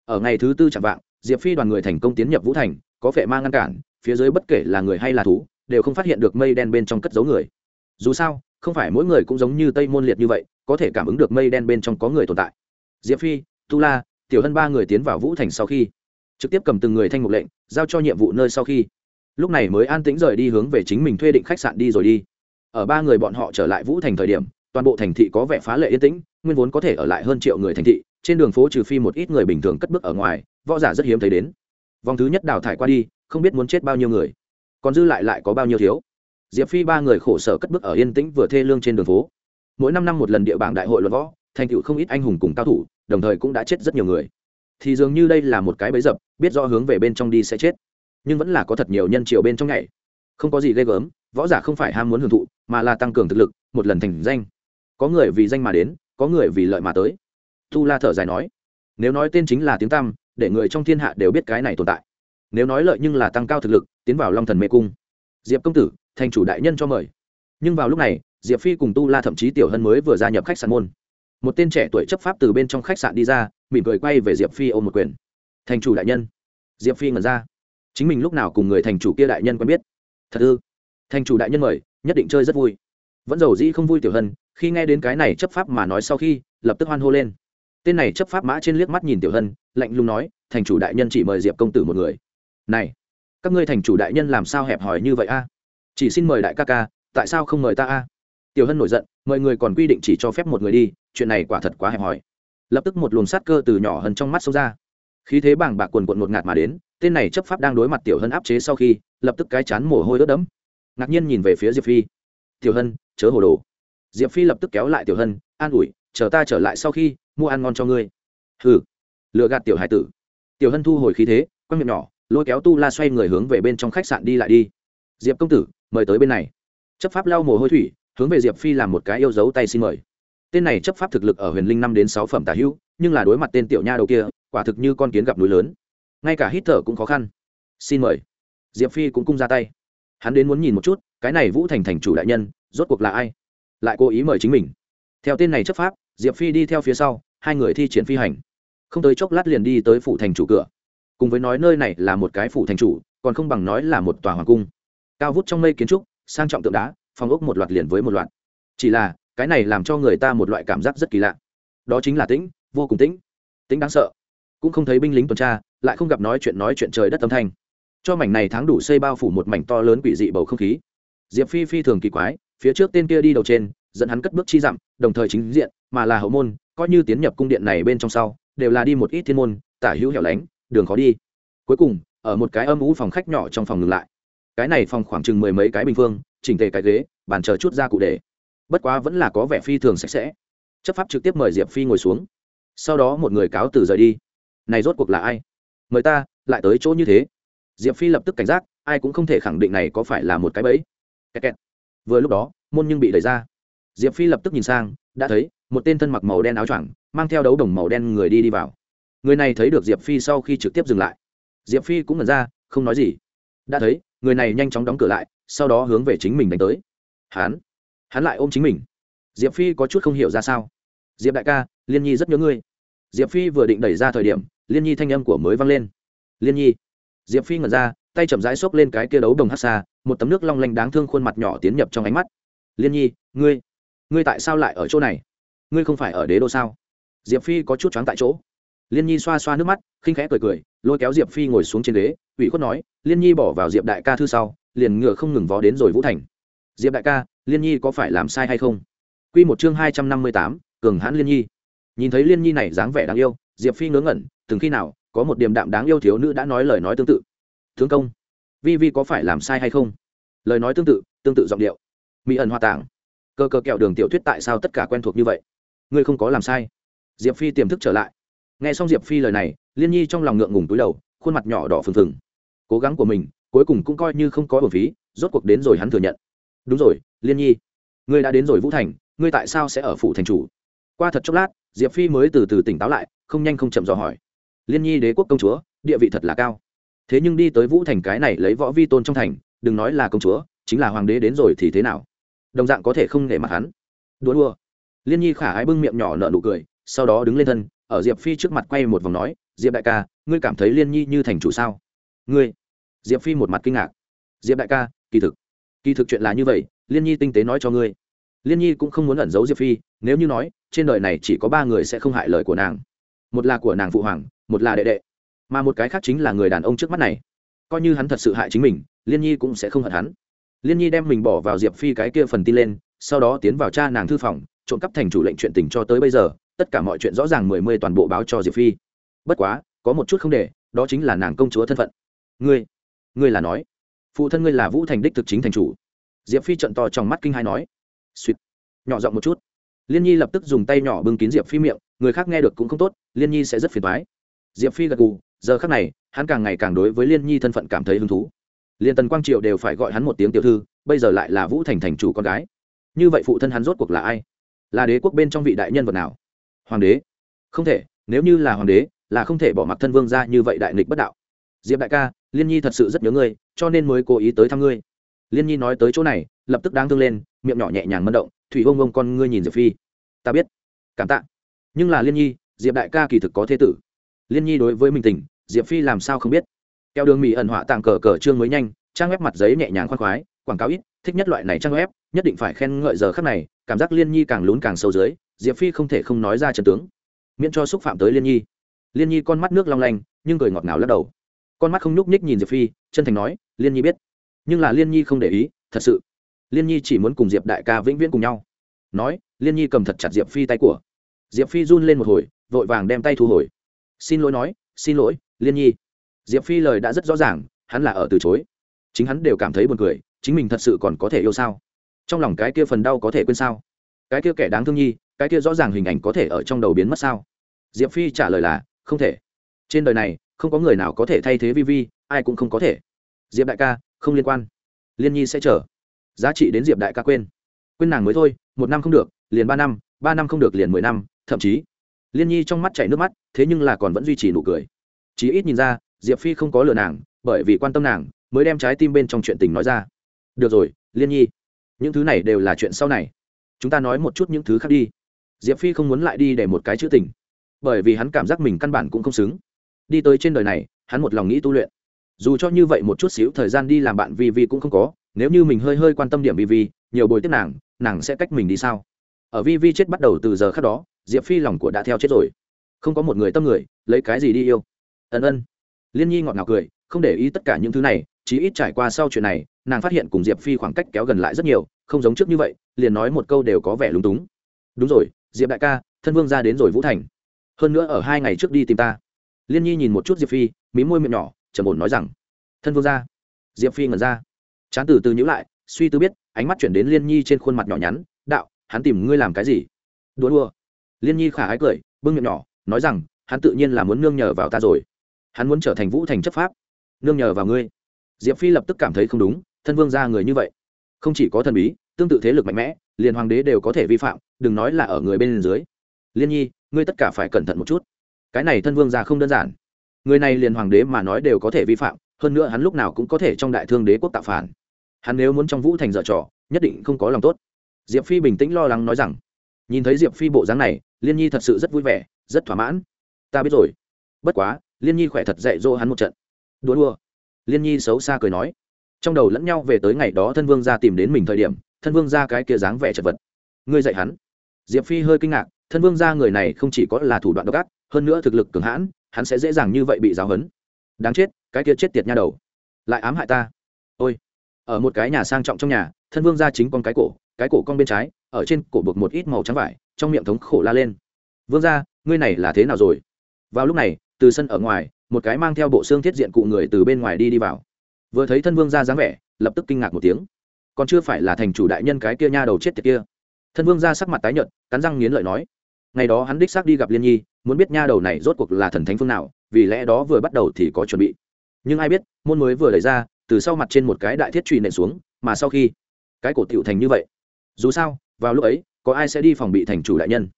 Ở ngày thứ tư chẳng vạng, diệp phi đoàn người thành công tiến nhập vũ thành, có vẻ mang ngăn cản, phía dưới bất kể là người hay là thú, đều không phát hiện được mây đen bên trong cất giấu người. Dù sao, không phải mỗi người cũng giống như tây môn liệt như vậy, có thể cảm ứng được mây đen bên trong có người tồn tại. Diệp phi tu la tiểu hân ba người tiến vào vũ thành sau khi, trực tiếp cầm từng người thanh mục lệnh, giao cho nhiệm vụ nơi sau khi. Lúc này mới an tĩnh rời đi hướng về chính mình thuê định khách sạn đi rồi đi. Ở ba người bọn họ trở lại vũ thành thời điểm, toàn bộ thành thị có vẻ phá lệ yên tĩnh, nguyên vốn có thể ở lại hơn triệu người thành thị, trên đường phố trừ phi một ít người bình thường cất bước ở ngoài, võ giả rất hiếm thấy đến. Vòng thứ nhất đào thải qua đi, không biết muốn chết bao nhiêu người, còn dư lại lại có bao nhiêu thiếu. Diệp phi ba người khổ sở cất bước ở yên tĩnh vừa thê lương trên đường phố. Mỗi năm năm một lần địa bảng đại hội luận võ, thành tựu không ít anh hùng cùng cao thủ đồng thời cũng đã chết rất nhiều người. Thì dường như đây là một cái bẫy dập, biết do hướng về bên trong đi sẽ chết. Nhưng vẫn là có thật nhiều nhân triều bên trong ngày không có gì ghê gớm, võ giả không phải ham muốn hưởng thụ, mà là tăng cường thực lực, một lần thành danh. Có người vì danh mà đến, có người vì lợi mà tới. Tu la thở dài nói, nếu nói tên chính là tiếng tăm, để người trong thiên hạ đều biết cái này tồn tại. Nếu nói lợi nhưng là tăng cao thực lực, tiến vào long thần mê cung. Diệp công tử, thành chủ đại nhân cho mời. Nhưng vào lúc này, diệp phi cùng tu la thậm chí tiểu hân mới vừa gia nhập khách sạn môn một tên trẻ tuổi chấp pháp từ bên trong khách sạn đi ra, mỉm cười quay về diệp phi ôm một quyền. Thành chủ đại nhân. Diệp phi ngẩn ra. Chính mình lúc nào cùng người thành chủ kia đại nhân quen biết? Thật ư? Thành chủ đại nhân mời, nhất định chơi rất vui. Vẫn giàu dĩ không vui tiểu hân, khi nghe đến cái này chấp pháp mà nói sau khi, lập tức hoan hô lên. Tên này chấp pháp mã trên liếc mắt nhìn tiểu hân, lạnh lùng nói, thành chủ đại nhân chỉ mời diệp công tử một người. Này, các ngươi thành chủ đại nhân làm sao hẹp hòi như vậy a? Chỉ xin mời đại ca ca, tại sao không mời ta a? Tiểu hân nổi giận, mọi người còn quy định chỉ cho phép một người đi, chuyện này quả thật quá hẹp hòi. Lập tức một luồng sát cơ từ nhỏ hân trong mắt xông ra. Khí thế bảng bạc quần quận một ngạt mà đến, tên này chấp pháp đang đối mặt tiểu hân áp chế sau khi, lập tức cái chán mồ hôi ướt đẫm. Ngạc nhiên nhìn về phía diệp phi. Tiểu hân, chớ hồ đồ. Diệp phi lập tức kéo lại tiểu hân, an ủi, chờ ta trở lại sau khi, mua ăn ngon cho ngươi. Hừ. Lựa gạt tiểu hải tử. Tiểu hân thu hồi khí thế, quăng miệng nhỏ, lôi kéo tu la xoay người hướng về bên trong khách sạn đi lại đi. Diệp công tử, mời tới bên này. Chấp pháp lau mồ hôi thủy hướng về diệp phi làm một cái yêu dấu tay xin mời. Tên này chấp pháp thực lực ở huyền linh năm đến sáu phẩm tả hữu, nhưng là đối mặt tên tiểu nha đầu kia, quả thực như con kiến gặp núi lớn. Ngay cả hít thở cũng khó khăn. Xin mời. Diệp phi cũng cung ra tay. Hắn đến muốn nhìn một chút, cái này vũ thành thành chủ đại nhân, rốt cuộc là ai? Lại cố ý mời chính mình. Theo tên này chấp pháp, diệp phi đi theo phía sau, hai người thi triển phi hành. Không tới chốc lát liền đi tới phủ thành chủ cửa. Cùng với nói nơi này là một cái phủ thành chủ, còn không bằng nói là một tòa hoàng cung. Cao vút trong mây kiến trúc, sang trọng tượng đá phong ốc một loạt liền với một loạt. Chỉ là, cái này làm cho người ta một loại cảm giác rất kỳ lạ. Đó chính là tĩnh, vô cùng tĩnh. Tĩnh đáng sợ. Cũng không thấy binh lính tuần tra, lại không gặp nói chuyện nói chuyện trời đất âm thanh. Cho mảnh này tháng đủ xây bao phủ một mảnh to lớn quỷ dị bầu không khí. Diệp phi phi thường kỳ quái, phía trước tên kia đi đầu trên, dẫn hắn cất bước chi dặm, đồng thời chính diện, mà là hậu môn, coi như tiến nhập cung điện này bên trong sau, đều là đi một ít thiên môn, tả hữu hẻo lánh, đường khó đi. Cuối cùng, ở một cái âm ú phòng khách nhỏ trong phòng ngừng lại. Cái này phòng khoảng chừng mười mấy cái bình phương chỉnh tề cái ghế, bàn chờ chút ra cụ để. Bất quá vẫn là có vẻ phi thường sạch sẽ. Chấp pháp trực tiếp mời diệp phi ngồi xuống. Sau đó một người cáo từ rời đi. Này rốt cuộc là ai? Mời ta, lại tới chỗ như thế. Diệp phi lập tức cảnh giác, ai cũng không thể khẳng định này có phải là một cái bẫy. Kẹt kẹt. vừa lúc đó, môn nhưng bị đẩy ra. Diệp phi lập tức nhìn sang, đã thấy, một tên thân mặc màu đen áo choàng, mang theo đấu đồng màu đen người đi đi vào. Người này thấy được diệp phi sau khi trực tiếp dừng lại. Diệp phi cũng ngẩn ra, không nói gì. Đã thấy, người này nhanh chóng đóng cửa lại sau đó hướng về chính mình đánh tới. Hắn hắn lại ôm chính mình. Diệp phi có chút không hiểu ra sao. Diệp đại ca, liên nhi rất nhớ ngươi. Diệp phi vừa định đẩy ra thời điểm, liên nhi thanh âm của mới vang lên. Liên nhi. Diệp phi ngẩn ra, tay chậm rãi xốc lên cái kia đấu đồng hát xa, một tấm nước long lanh đáng thương khuôn mặt nhỏ tiến nhập trong ánh mắt. Liên nhi, ngươi ngươi tại sao lại ở chỗ này? Ngươi không phải ở đế đô sao? Diệp phi có chút choáng tại chỗ. Liên nhi xoa xoa nước mắt, khinh khẽ cười cười, lôi kéo diệp phi ngồi xuống trên ghế ủy khuất nói, liên nhi bỏ vào diệp đại ca thư sau liền ngựa không ngừng vó đến rồi vũ thành. Diệp đại ca, liên nhi có phải làm sai hay không? Q một chương hai trăm năm mươi tám, cường hãn liên nhi. Nhìn thấy liên nhi này dáng vẻ đáng yêu, diệp phi ngớ ngẩn, từng khi nào, có một điểm đạm đáng yêu thiếu nữ đã nói lời nói tương tự. Thương công, vi vi có phải làm sai hay không? Lời nói tương tự tương tự giọng điệu. Mỹ ẩn hoa tảng cơ cơ kẹo đường tiểu thuyết tại sao tất cả quen thuộc như vậy? Ngươi không có làm sai. Diệp phi tiềm thức trở lại. Nghe xong diệp phi lời này, liên nhi trong lòng ngượng ngùng túi đầu, khuôn mặt nhỏ đỏ phừng phừng. Cố gắng của mình cuối cùng cũng coi như không có bổn phí rốt cuộc đến rồi hắn thừa nhận. Đúng rồi liên nhi ngươi đã đến rồi vũ thành ngươi tại sao sẽ ở phủ thành chủ? Qua thật chốc lát diệp phi mới từ từ tỉnh táo lại không nhanh không chậm dò hỏi. Liên nhi đế quốc công chúa địa vị thật là cao. Thế nhưng đi tới vũ thành cái này lấy võ vi tôn trong thành đừng nói là công chúa chính là hoàng đế đến rồi thì thế nào? Đồng dạng có thể không nể mặt hắn. Đùa đùa, liên nhi khả ái bưng miệng nhỏ nợ nụ cười sau đó đứng lên thân ở diệp phi trước mặt quay một vòng nói diệp đại ca ngươi cảm thấy liên nhi như thành chủ sao? Ngươi diệp phi một mặt kinh ngạc. Diệp đại ca, kỳ thực kỳ thực chuyện là như vậy, liên nhi tinh tế nói cho ngươi. Liên nhi cũng không muốn ẩn giấu diệp phi, nếu như nói, trên đời này chỉ có ba người sẽ không hại lời của nàng. Một là của nàng phụ hoàng, một là đệ đệ. Mà một cái khác chính là người đàn ông trước mắt này. Coi như hắn thật sự hại chính mình, liên nhi cũng sẽ không hận hắn. Liên nhi đem mình bỏ vào diệp phi cái kia phần tin lên, sau đó tiến vào cha nàng thư phòng, trộm cắp thành chủ lệnh chuyện tình cho tới bây giờ, tất cả mọi chuyện rõ ràng mười mươi toàn bộ báo cho diệp phi. Bất quá, có một chút không để, đó chính là nàng công chúa thân phận. Ngươi ngươi là nói. Phụ thân ngươi là vũ thành đích thực chính thành chủ. Diệp phi trận to trong mắt kinh hai nói. Suýt nhỏ giọng một chút. Liên nhi lập tức dùng tay nhỏ bưng kín diệp phi miệng, người khác nghe được cũng không tốt, liên nhi sẽ rất phiền thoái diệp phi gật gù, giờ khác này, hắn càng ngày càng đối với liên nhi thân phận cảm thấy hứng thú. Liên tần quang triệu đều phải gọi hắn một tiếng tiểu thư, bây giờ lại là vũ thành thành chủ con gái. Như vậy phụ thân hắn rốt cuộc là ai? Là đế quốc bên trong vị đại nhân vật nào? Hoàng đế. Không thể, nếu như là hoàng đế, là không thể bỏ mặc thân vương ra như vậy đại nghịch bất đạo diệp đại ca, liên nhi thật sự rất nhớ ngươi, cho nên mới cố ý tới thăm ngươi. Liên nhi nói tới chỗ này, lập tức đáng thương lên, miệng nhỏ nhẹ nhàng mân động, thủy ông ông con ngươi nhìn diệp phi. Ta biết. Cảm tạ. Nhưng là liên nhi, diệp đại ca kỳ thực có thế tử. Liên nhi đối với mình tình, diệp phi làm sao không biết. Keo đường mỹ ẩn họa tàng cờ cờ trương mới nhanh, trang web mặt giấy nhẹ nhàng khoan khoái, quảng cáo ít, thích nhất loại này trang web, nhất định phải khen ngợi giờ khắc này, cảm giác liên nhi càng lún càng sâu dưới, diệp phi không thể không nói ra trần tướng. Miễn cho xúc phạm tới liên nhi. Liên nhi con mắt nước long lanh, nhưng cười ngọt ngào lắc đầu con mắt không nhúc nhích nhìn diệp phi chân thành nói liên nhi biết nhưng là liên nhi không để ý thật sự liên nhi chỉ muốn cùng diệp đại ca vĩnh viễn cùng nhau nói liên nhi cầm thật chặt diệp phi tay của diệp phi run lên một hồi vội vàng đem tay thu hồi xin lỗi nói xin lỗi liên nhi diệp phi lời đã rất rõ ràng hắn là ở từ chối chính hắn đều cảm thấy buồn cười chính mình thật sự còn có thể yêu sao trong lòng cái kia phần đau có thể quên sao cái kia kẻ đáng thương nhi cái kia rõ ràng hình ảnh có thể ở trong đầu biến mất sao diệp phi trả lời là không thể trên đời này không có người nào có thể thay thế vi vi, ai cũng không có thể. Diệp đại ca, không liên quan. Liên nhi sẽ chờ. Giá trị đến diệp đại ca quên. Quên nàng mới thôi, một năm không được, liền ba năm ba năm không được liền mười năm, thậm chí. Liên nhi trong mắt chảy nước mắt, thế nhưng là còn vẫn duy trì nụ cười. Chí ít nhìn ra, diệp phi không có lừa nàng, bởi vì quan tâm nàng, mới đem trái tim bên trong chuyện tình nói ra. Được rồi, liên nhi. Những thứ này đều là chuyện sau này. Chúng ta nói một chút những thứ khác đi. Diệp phi không muốn lại đi để một cái chữ tình. Bởi vì hắn cảm giác mình căn bản cũng không xứng đi tới trên đời này, hắn một lòng nghĩ tu luyện. Dù cho như vậy một chút xíu thời gian đi làm bạn vi vi cũng không có, nếu như mình hơi hơi quan tâm điểm vi vi nhiều bồi tiếp nàng nàng sẽ cách mình đi sao? Ở vi vi chết bắt đầu từ giờ khác đó, diệp phi lòng của đã theo chết rồi. Không có một người tâm người, lấy cái gì đi yêu? Ân ân. Liên nhi ngọt ngào cười, không để ý tất cả những thứ này chỉ ít trải qua sau chuyện này, nàng phát hiện cùng diệp phi khoảng cách kéo gần lại rất nhiều, không giống trước như vậy, liền nói một câu đều có vẻ lúng túng. Đúng rồi, diệp đại ca, thân vương ra đến rồi vũ thành. Hơn nữa ở hai ngày trước đi tìm ta liên nhi nhìn một chút diệp phi, mí môi miệng nhỏ, trầm ổn nói rằng, thân vương ra diệp phi ngẩn ra. Chán từ từ nhữ lại, suy tư biết, ánh mắt chuyển đến liên nhi trên khuôn mặt nhỏ nhắn, đạo, hắn tìm ngươi làm cái gì? Đua đua liên nhi khả ái cười, bưng miệng nhỏ, nói rằng, hắn tự nhiên là muốn nương nhờ vào ta rồi. Hắn muốn trở thành vũ thành chấp pháp, nương nhờ vào ngươi. Diệp phi lập tức cảm thấy không đúng, thân vương ra người như vậy, không chỉ có thần bí, tương tự thế lực mạnh mẽ, liền hoàng đế đều có thể vi phạm, đừng nói là ở người bên dưới. Liên nhi, ngươi tất cả phải cẩn thận một chút cái này thân vương ra không đơn giản. Người này liền hoàng đế mà nói đều có thể vi phạm, hơn nữa hắn lúc nào cũng có thể trong đại thương đế quốc tạo phản. Hắn nếu muốn trong vũ thành dở trò, nhất định không có lòng tốt. Diệp phi bình tĩnh lo lắng nói rằng, nhìn thấy diệp phi bộ dáng này, liên nhi thật sự rất vui vẻ, rất thỏa mãn. Ta biết rồi. Bất quá, liên nhi khỏe thật dạy dỗ hắn một trận. Đua đua liên nhi xấu xa cười nói. Trong đầu lẫn nhau về tới ngày đó thân vương ra tìm đến mình thời điểm, thân vương ra cái kia dáng vẻ chật vật. Ngươi dạy hắn. Diệp phi hơi kinh ngạc, thân vương ra người này không chỉ có là thủ đoạn độc ác hơn nữa thực lực cường hãn, hắn sẽ dễ dàng như vậy bị giáo hấn đáng chết, cái kia chết tiệt nha đầu. Lại ám hại ta. Ôi. Ở một cái nhà sang trọng trong nhà, thân vương ra chính con cái cổ cái cổ con bên trái, ở trên cổ buộc một ít màu trắng vải, trong miệng thống khổ la lên. Vương ra ngươi này là thế nào rồi? Vào lúc này, từ sân ở ngoài, một cái mang theo bộ xương thiết diện cụ người từ bên ngoài đi đi vào. Vừa thấy thân vương ra dáng vẻ, lập tức kinh ngạc một tiếng. Còn chưa phải là thành chủ đại nhân cái kia nha đầu chết tiệt kia. Thân vương ra sắc mặt tái nhợt, cắn răng nghiến lợi nói ngày đó hắn đích xác đi gặp liên nhi, muốn biết nha đầu này rốt cuộc là thần thánh phương nào, vì lẽ đó vừa bắt đầu thì có chuẩn bị. Nhưng ai biết, môn mới vừa đẩy ra, từ sau mặt trên một cái đại thiết truy nện xuống, mà sau khi cái cổ tiểu thành như vậy, dù sao, vào lúc ấy, có ai sẽ đi phòng bị thành chủ đại nhân?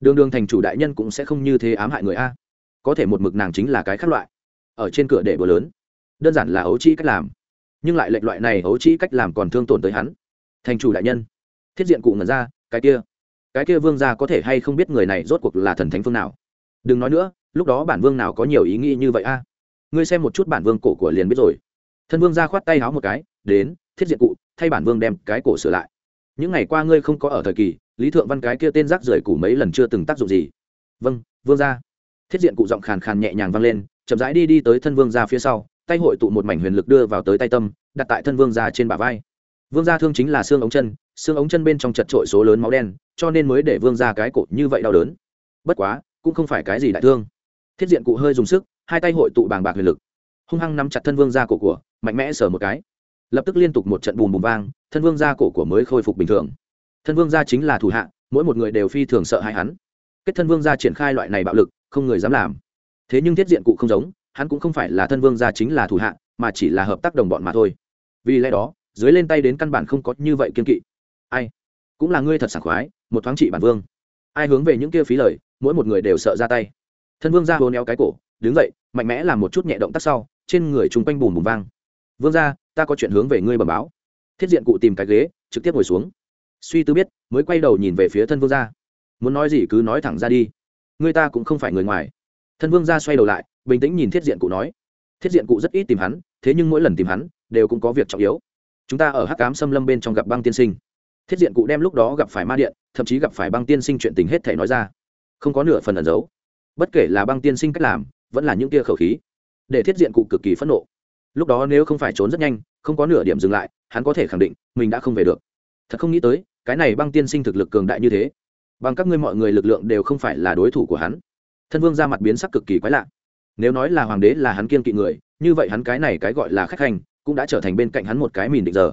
Đường đường thành chủ đại nhân cũng sẽ không như thế ám hại người a. Có thể một mực nàng chính là cái khác loại, ở trên cửa để bừa lớn. Đơn giản là ấu trĩ cách làm. Nhưng lại lệnh loại này ấu trĩ cách làm còn thương tổn tới hắn. Thành chủ đại nhân. Thiết diện cụ ngẩn ra, cái kia cái kia vương gia có thể hay không biết người này rốt cuộc là thần thánh phương nào? Đừng nói nữa, lúc đó bản vương nào có nhiều ý nghĩ như vậy a? Ngươi xem một chút bản vương cổ của liền biết rồi. Thân vương ra khoát tay háo một cái, đến, thiết diện cụ, thay bản vương đem cái cổ sửa lại. Những ngày qua ngươi không có ở thời kỳ, lý thượng văn cái kia tên rác rưởi củ mấy lần chưa từng tác dụng gì. Vâng vương ra thiết diện cụ giọng khàn khàn nhẹ nhàng vang lên, chậm rãi đi đi tới thân vương ra phía sau, tay hội tụ một mảnh huyền lực đưa vào tới tay tâm, đặt tại thân vương ra trên bả vai. Vương gia thương chính là xương ống chân, xương ống chân bên trong chật trội số lớn máu đen cho nên mới để vương ra cái cổ như vậy đau đớn. Bất quá, cũng không phải cái gì đại thương. Thiết diện cụ hơi dùng sức, hai tay hội tụ bàng bạc huyền lực. Hung hăng nắm chặt thân vương ra cổ của, mạnh mẽ sờ một cái. Lập tức liên tục một trận bùm bùm vang, thân vương ra cổ của mới khôi phục bình thường. Thân vương gia chính là thủ hạ, mỗi một người đều phi thường sợ hãi hắn. Kết thân vương gia triển khai loại này bạo lực, không người dám làm. Thế nhưng thiết diện cụ không giống, hắn cũng không phải là thân vương gia chính là thủ hạ, mà chỉ là hợp tác đồng bọn mà thôi. Vì lẽ đó, dưới lên tay đến căn bản không có như vậy kiên kỵ. Ai? Cũng là ngươi thật sảng khoái, một thoáng trị bản vương. Ai hướng về những kia phí lời, mỗi một người đều sợ ra tay. Thân vương gia hôn éo cái cổ, đứng dậy, mạnh mẽ làm một chút nhẹ động tác sau, trên người chúng quanh bùm bùm vang. Vương gia ta có chuyện hướng về ngươi bẩm báo. Thiết diện cụ tìm cái ghế, trực tiếp ngồi xuống. Suy tư biết, mới quay đầu nhìn về phía thân vương gia muốn nói gì cứ nói thẳng ra đi. Người ta cũng không phải người ngoài. Thân vương gia xoay đầu lại, bình tĩnh nhìn thiết diện cụ nói. Thiết diện cụ rất ít tìm hắn, thế nhưng mỗi lần tìm hắn, đều cũng có việc trọng yếu. Chúng ta ở hắc cám xâm lâm bên trong gặp băng tiên sinh thiết diện cụ đem lúc đó gặp phải ma điện, thậm chí gặp phải băng tiên sinh chuyện tình hết thể nói ra. Không có nửa phần ẩn giấu. Bất kể là băng tiên sinh cách làm, vẫn là những tia khẩu khí, để thiết diện cụ cực kỳ phẫn nộ. Lúc đó nếu không phải trốn rất nhanh, không có nửa điểm dừng lại, hắn có thể khẳng định, mình đã không về được. Thật không nghĩ tới, cái này băng tiên sinh thực lực cường đại như thế. Bằng các ngươi mọi người lực lượng đều không phải là đối thủ của hắn. Thân vương ra mặt biến sắc cực kỳ quái lạ. Nếu nói là hoàng đế là hắn kiên kỵ người, như vậy hắn cái này cái gọi là khách hành, cũng đã trở thành bên cạnh hắn một cái mìn định giờ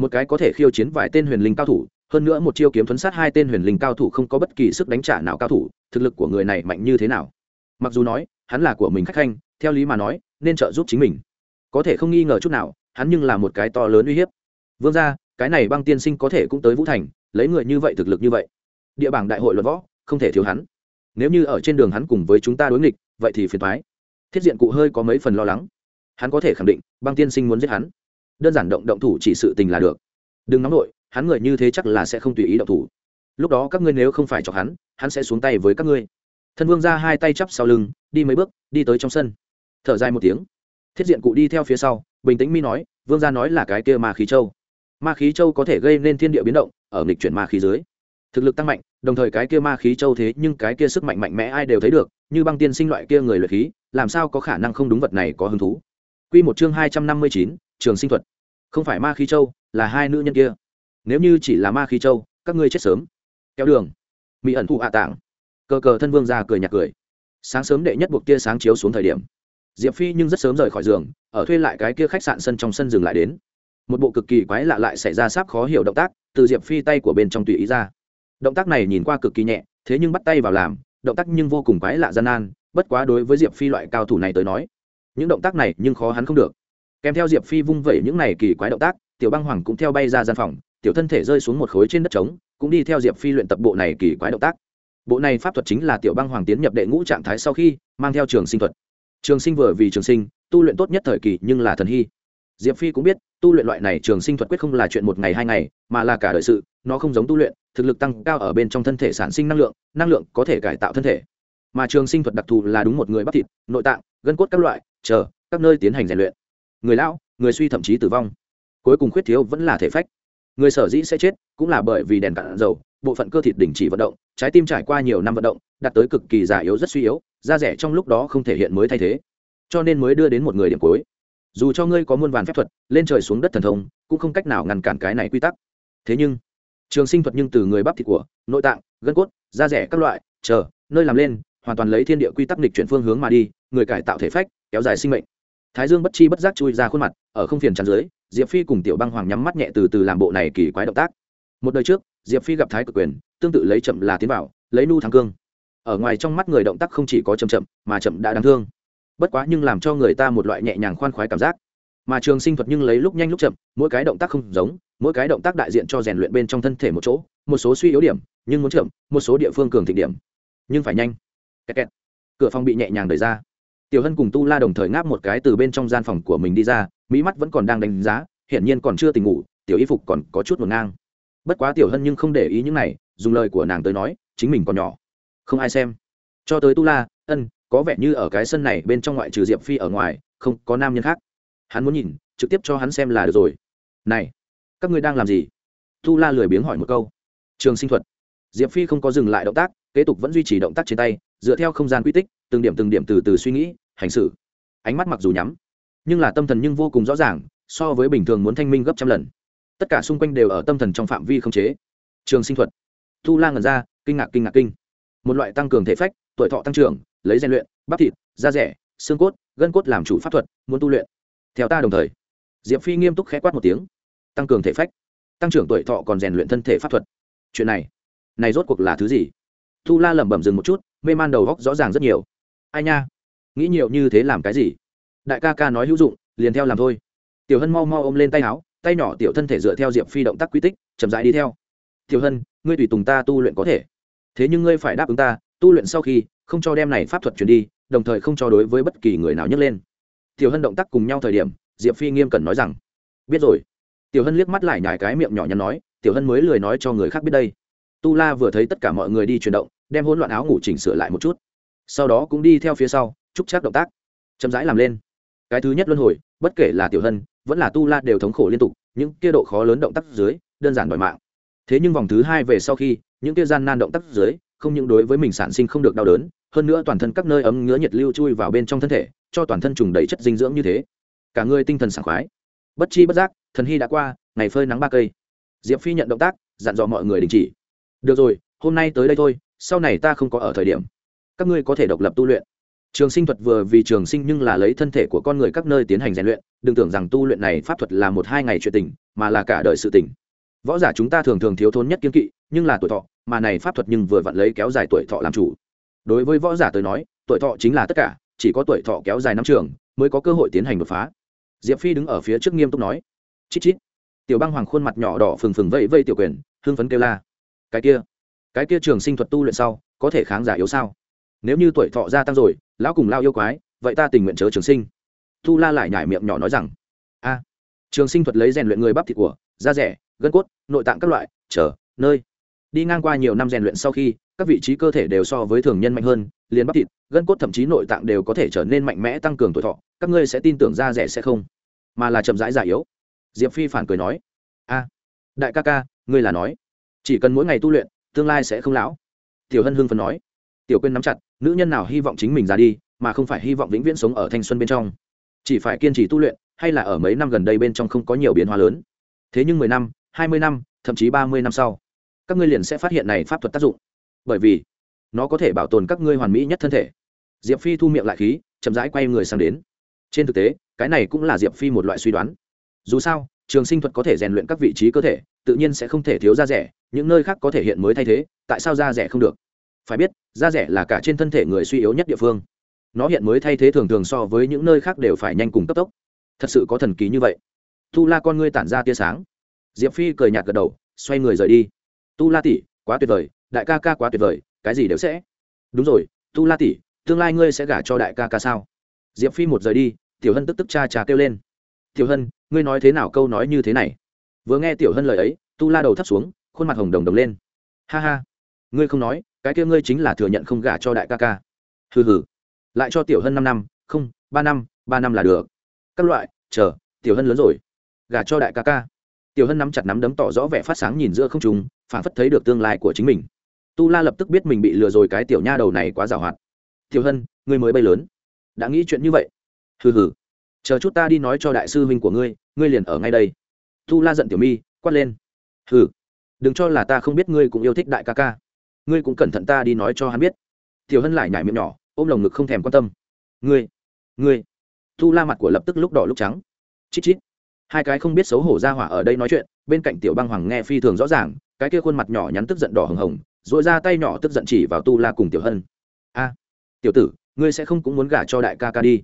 một cái có thể khiêu chiến vài tên huyền linh cao thủ, hơn nữa một chiêu kiếm thuấn sát hai tên huyền linh cao thủ không có bất kỳ sức đánh trả nào cao thủ, thực lực của người này mạnh như thế nào? Mặc dù nói, hắn là của mình khách khanh, theo lý mà nói, nên trợ giúp chính mình. Có thể không nghi ngờ chút nào, hắn nhưng là một cái to lớn uy hiếp. Vương ra cái này băng tiên sinh có thể cũng tới vũ thành, lấy người như vậy thực lực như vậy. Địa bảng đại hội luận võ, không thể thiếu hắn. Nếu như ở trên đường hắn cùng với chúng ta đối nghịch, vậy thì phiền thoái thiết diện cụ hơi có mấy phần lo lắng. Hắn có thể khẳng định, băng tiên sinh muốn giết hắn đơn giản động động thủ chỉ sự tình là được. Đừng nóng nổi, hắn người như thế chắc là sẽ không tùy ý động thủ. Lúc đó các ngươi nếu không phải chọc hắn hắn sẽ xuống tay với các ngươi. Thân vương ra hai tay chắp sau lưng, đi mấy bước, đi tới trong sân. Thở dài một tiếng. Thiết diện cụ đi theo phía sau, bình tĩnh mi nói, vương gia nói là cái kia ma khí châu. Ma khí châu có thể gây nên thiên địa biến động, ở nghịch chuyển ma khí dưới. Thực lực tăng mạnh, đồng thời cái kia ma khí châu thế nhưng cái kia sức mạnh mạnh mẽ ai đều thấy được, như băng tiên sinh loại kia người luyện khí, làm sao có khả năng không đúng vật này có hứng thú? Quy một chương hai trăm năm mươi chín trường sinh thuật. Không phải ma khí châu, là hai nữ nhân kia. Nếu như chỉ là ma khí châu, các ngươi chết sớm. Kéo đường. Mỹ ẩn thụ hạ tạng cờ cờ thân vương ra cười nhạt cười. Sáng sớm đệ nhất buộc tia sáng chiếu xuống thời điểm. Diệp phi nhưng rất sớm rời khỏi giường, ở thuê lại cái kia khách sạn sân trong sân dừng lại đến. Một bộ cực kỳ quái lạ lại xảy ra sáp khó hiểu động tác, từ diệp phi tay của bên trong tùy ý ra. Động tác này nhìn qua cực kỳ nhẹ, thế nhưng bắt tay vào làm, động tác nhưng vô cùng quái lạ gian nan, bất quá đối với diệp phi loại cao thủ này tới nói, những động tác này nhưng khó hắn không được kèm theo diệp phi vung vẩy những này kỳ quái động tác, tiểu băng hoàng cũng theo bay ra gian phòng, tiểu thân thể rơi xuống một khối trên đất trống, cũng đi theo diệp phi luyện tập bộ này kỳ quái động tác. Bộ này pháp thuật chính là tiểu băng hoàng tiến nhập đệ ngũ trạng thái sau khi, mang theo trường sinh thuật. Trường sinh vừa vì trường sinh, tu luyện tốt nhất thời kỳ nhưng là thần hy. Diệp phi cũng biết, tu luyện loại này trường sinh thuật quyết không là chuyện một ngày hai ngày, mà là cả đời sự, nó không giống tu luyện, thực lực tăng cao ở bên trong thân thể sản sinh năng lượng năng lượng có thể cải tạo thân thể. Mà trường sinh thuật đặc thù là đúng một người bắp thịt, nội tạng, gân cốt các loại, chờ, các nơi tiến hành rèn luyện người lão, người suy thậm chí tử vong. Cuối cùng khuyết thiếu vẫn là thể phách. Người sở dĩ sẽ chết cũng là bởi vì đèn cạn dầu, bộ phận cơ thịt đình chỉ vận động, trái tim trải qua nhiều năm vận động, đạt tới cực kỳ già yếu rất suy yếu, da rẻ trong lúc đó không thể hiện mới thay thế. Cho nên mới đưa đến một người điểm cuối. Dù cho ngươi có muôn vàn phép thuật, lên trời xuống đất thần thông, cũng không cách nào ngăn cản cái này quy tắc. Thế nhưng, trường sinh thuật nhưng từ người bắp thịt của, nội tạng, gân cốt, da rẻ các loại, chờ, nơi làm lên, hoàn toàn lấy thiên địa quy tắc lịch chuyển phương hướng mà đi, người cải tạo thể phách, kéo dài sinh mệnh thái dương bất chi bất giác chui ra khuôn mặt ở không phiền chắn dưới diệp phi cùng tiểu băng hoàng nhắm mắt nhẹ từ từ làm bộ này kỳ quái động tác. Một đời trước diệp phi gặp thái cực quyền tương tự lấy chậm là tiến bảo, lấy nu thắng cương. Ở ngoài trong mắt người động tác không chỉ có chậm chậm mà chậm đã đáng thương. Bất quá nhưng làm cho người ta một loại nhẹ nhàng khoan khoái cảm giác. Mà trường sinh thuật nhưng lấy lúc nhanh lúc chậm mỗi cái động tác không giống mỗi cái động tác đại diện cho rèn luyện bên trong thân thể một chỗ một số suy yếu điểm nhưng muốn chậm một số địa phương cường thịnh điểm. Nhưng phải nhanh. Kẹt kẹt. cửa phòng bị nhẹ nhàng đẩy ra tiểu hân cùng tu la đồng thời ngáp một cái từ bên trong gian phòng của mình đi ra, mỹ mắt vẫn còn đang đánh giá, hiển nhiên còn chưa tỉnh ngủ, tiểu y phục còn có chút ngổn ngang. Bất quá tiểu hân nhưng không để ý những này, dùng lời của nàng tới nói, chính mình còn nhỏ. Không ai xem. Cho tới tu la, ân, có vẻ như ở cái sân này bên trong ngoại trừ diệp phi ở ngoài, không có nam nhân khác. Hắn muốn nhìn, trực tiếp cho hắn xem là được rồi. Này, các ngươi đang làm gì? Tu la lười biếng hỏi một câu. Trường sinh thuật. Diệp phi không có dừng lại động tác, kế tục vẫn duy trì động tác trên tay, dựa theo không gian quy tích từng điểm từng điểm từ từ suy nghĩ, hành xử. Ánh mắt mặc dù nhắm, nhưng là tâm thần nhưng vô cùng rõ ràng, so với bình thường muốn thanh minh gấp trăm lần. Tất cả xung quanh đều ở tâm thần trong phạm vi không chế. Trường sinh thuật. Thu la ngẩn ra, kinh ngạc kinh ngạc kinh. Một loại tăng cường thể phách, tuổi thọ tăng trưởng, lấy rèn luyện, bắp thịt, da rẻ, xương cốt, gân cốt làm chủ pháp thuật, muốn tu luyện. Theo ta đồng thời, diệp phi nghiêm túc khẽ quát một tiếng. Tăng cường thể phách. Tăng trưởng tuổi thọ còn rèn luyện thân thể pháp thuật. Chuyện này này rốt cuộc là thứ gì? Thu la lẩm bẩm dừng một chút, mê man đầu góc rõ ràng rất nhiều ai nha? Nghĩ nhiều như thế làm cái gì? Đại ca ca nói hữu dụng, liền theo làm thôi. Tiểu hân mau mau ôm lên tay áo, tay nhỏ tiểu thân thể dựa theo diệp phi động tác quy tích, chậm rãi đi theo. Tiểu hân, ngươi tùy tùng ta tu luyện có thể. Thế nhưng ngươi phải đáp ứng ta, tu luyện sau khi, không cho đem này pháp thuật truyền đi, đồng thời không cho đối với bất kỳ người nào nhấc lên. Tiểu hân động tác cùng nhau thời điểm, diệp phi nghiêm cẩn nói rằng, biết rồi. Tiểu hân liếc mắt lại nhải cái miệng nhỏ nhắn nói, tiểu hân mới lười nói cho người khác biết đây. Tu la vừa thấy tất cả mọi người đi chuyển động, đem hỗn loạn áo ngủ chỉnh sửa lại một chút sau đó cũng đi theo phía sau chúc chắc động tác, chậm rãi làm lên. Cái thứ nhất luân hồi, bất kể là tiểu hân, vẫn là tu la đều thống khổ liên tục, những kia độ khó lớn động tác dưới, đơn giản đòi mạng. Thế nhưng vòng thứ hai về sau khi, những kia gian nan động tác dưới, không những đối với mình sản sinh không được đau đớn, hơn nữa toàn thân các nơi ấm ngứa nhiệt lưu chui vào bên trong thân thể, cho toàn thân trùng đầy chất dinh dưỡng như thế. Cả người tinh thần sảng khoái. Bất chi bất giác, thần hy đã qua, ngày phơi nắng ba cây. Diệp phi nhận động tác, dặn dò mọi người đình chỉ. Được rồi, hôm nay tới đây thôi, sau này ta không có ở thời điểm các ngươi có thể độc lập tu luyện. Trường sinh thuật vừa vì trường sinh nhưng là lấy thân thể của con người các nơi tiến hành rèn luyện, đừng tưởng rằng tu luyện này pháp thuật là một hai ngày chuyện tình, mà là cả đời sự tình. Võ giả chúng ta thường thường thiếu thốn nhất kiên kỵ, nhưng là tuổi thọ, mà này pháp thuật nhưng vừa vặn lấy kéo dài tuổi thọ làm chủ. Đối với võ giả tới nói, tuổi thọ chính là tất cả, chỉ có tuổi thọ kéo dài năm trường mới có cơ hội tiến hành đột phá. Diệp phi đứng ở phía trước nghiêm túc nói, chít chít. Tiểu băng hoàng khuôn mặt nhỏ đỏ phừng phừng vẫy vây tiểu quyền, hưng phấn kêu la, cái kia cái kia trường sinh thuật tu luyện sau, có thể kháng giả yếu sao? Nếu như tuổi thọ gia tăng rồi, lão cùng lao yêu quái, vậy ta tình nguyện chớ trường sinh. Tu la lại nhải miệng nhỏ nói rằng, a, trường sinh thuật lấy rèn luyện người bắp thịt của, da rẻ, gân cốt, nội tạng các loại, chờ, nơi. Đi ngang qua nhiều năm rèn luyện sau khi, các vị trí cơ thể đều so với thường nhân mạnh hơn, liền bắp thịt, gân cốt thậm chí nội tạng đều có thể trở nên mạnh mẽ tăng cường tuổi thọ, các ngươi sẽ tin tưởng da rẻ sẽ không? Mà là chậm rãi già yếu. Diệp phi phản cười nói, a, đại ca ca, ngươi là nói, chỉ cần mỗi ngày tu luyện, tương lai sẽ không lão. Tiểu hân hưng phần nói tiểu quên nắm chặt, nữ nhân nào hy vọng chính mình ra đi, mà không phải hy vọng vĩnh viễn sống ở thanh xuân bên trong. Chỉ phải kiên trì tu luyện, hay là ở mấy năm gần đây bên trong không có nhiều biến hóa lớn. Thế nhưng mười năm, hai mươi năm, thậm chí ba mươi năm sau, các ngươi liền sẽ phát hiện này pháp thuật tác dụng. Bởi vì, nó có thể bảo tồn các ngươi hoàn mỹ nhất thân thể. Diệp phi thu miệng lại khí, chậm rãi quay người sang đến. Trên thực tế, cái này cũng là diệp phi một loại suy đoán. Dù sao, trường sinh thuật có thể rèn luyện các vị trí cơ thể, tự nhiên sẽ không thể thiếu da rẻ, những nơi khác có thể hiện mới thay thế, tại sao da rẻ không được? Phải biết da rẻ là cả trên thân thể người suy yếu nhất địa phương. Nó hiện mới thay thế thường thường so với những nơi khác đều phải nhanh cùng cấp tốc. Thật sự có thần kỳ như vậy. Tu la con ngươi tản ra tia sáng. Diệp phi cười nhạt gật đầu, xoay người rời đi. Tu la tỷ, quá tuyệt vời, đại ca ca quá tuyệt vời, cái gì đều sẽ. Đúng rồi, tu la tỷ, tương lai ngươi sẽ gả cho đại ca ca sao? Diệp phi một rời đi, tiểu hân tức tức cha cha kêu lên. Tiểu hân, ngươi nói thế nào câu nói như thế này? Vừa nghe tiểu hân lời ấy, tu la đầu thấp xuống, khuôn mặt hồng đồng đồng lên. Ha ha, ngươi không nói cái kia ngươi chính là thừa nhận không gả cho đại ca ca. Hừ hừ. Lại cho tiểu hân năm năm, không, ba năm ba năm là được. Các loại, chờ, tiểu hân lớn rồi. Gả cho đại ca ca. Tiểu hân nắm chặt nắm đấm tỏ rõ vẻ phát sáng nhìn giữa không trùng phản phất thấy được tương lai của chính mình. Tu la lập tức biết mình bị lừa rồi cái tiểu nha đầu này quá giảo hoạt tiểu hân, ngươi mới bay lớn. Đã nghĩ chuyện như vậy. Hừ hừ. Chờ chút ta đi nói cho đại sư huynh của ngươi ngươi liền ở ngay đây. Tu la giận tiểu mi, quát lên. Hừ. Đừng cho là ta không biết ngươi cũng yêu thích đại ca ca ngươi cũng cẩn thận ta đi nói cho hắn biết. Tiểu hân lại nhảy miệng nhỏ, ôm lồng ngực không thèm quan tâm. Ngươi ngươi. Tu la mặt của lập tức lúc đỏ lúc trắng. Chít chít. Hai cái không biết xấu hổ ra hỏa ở đây nói chuyện, bên cạnh tiểu băng hoàng nghe phi thường rõ ràng, cái kia khuôn mặt nhỏ nhắn tức giận đỏ hồng hồng dội ra tay nhỏ tức giận chỉ vào tu la cùng tiểu hân. A, tiểu tử, ngươi sẽ không cũng muốn gả cho đại ca ca đi.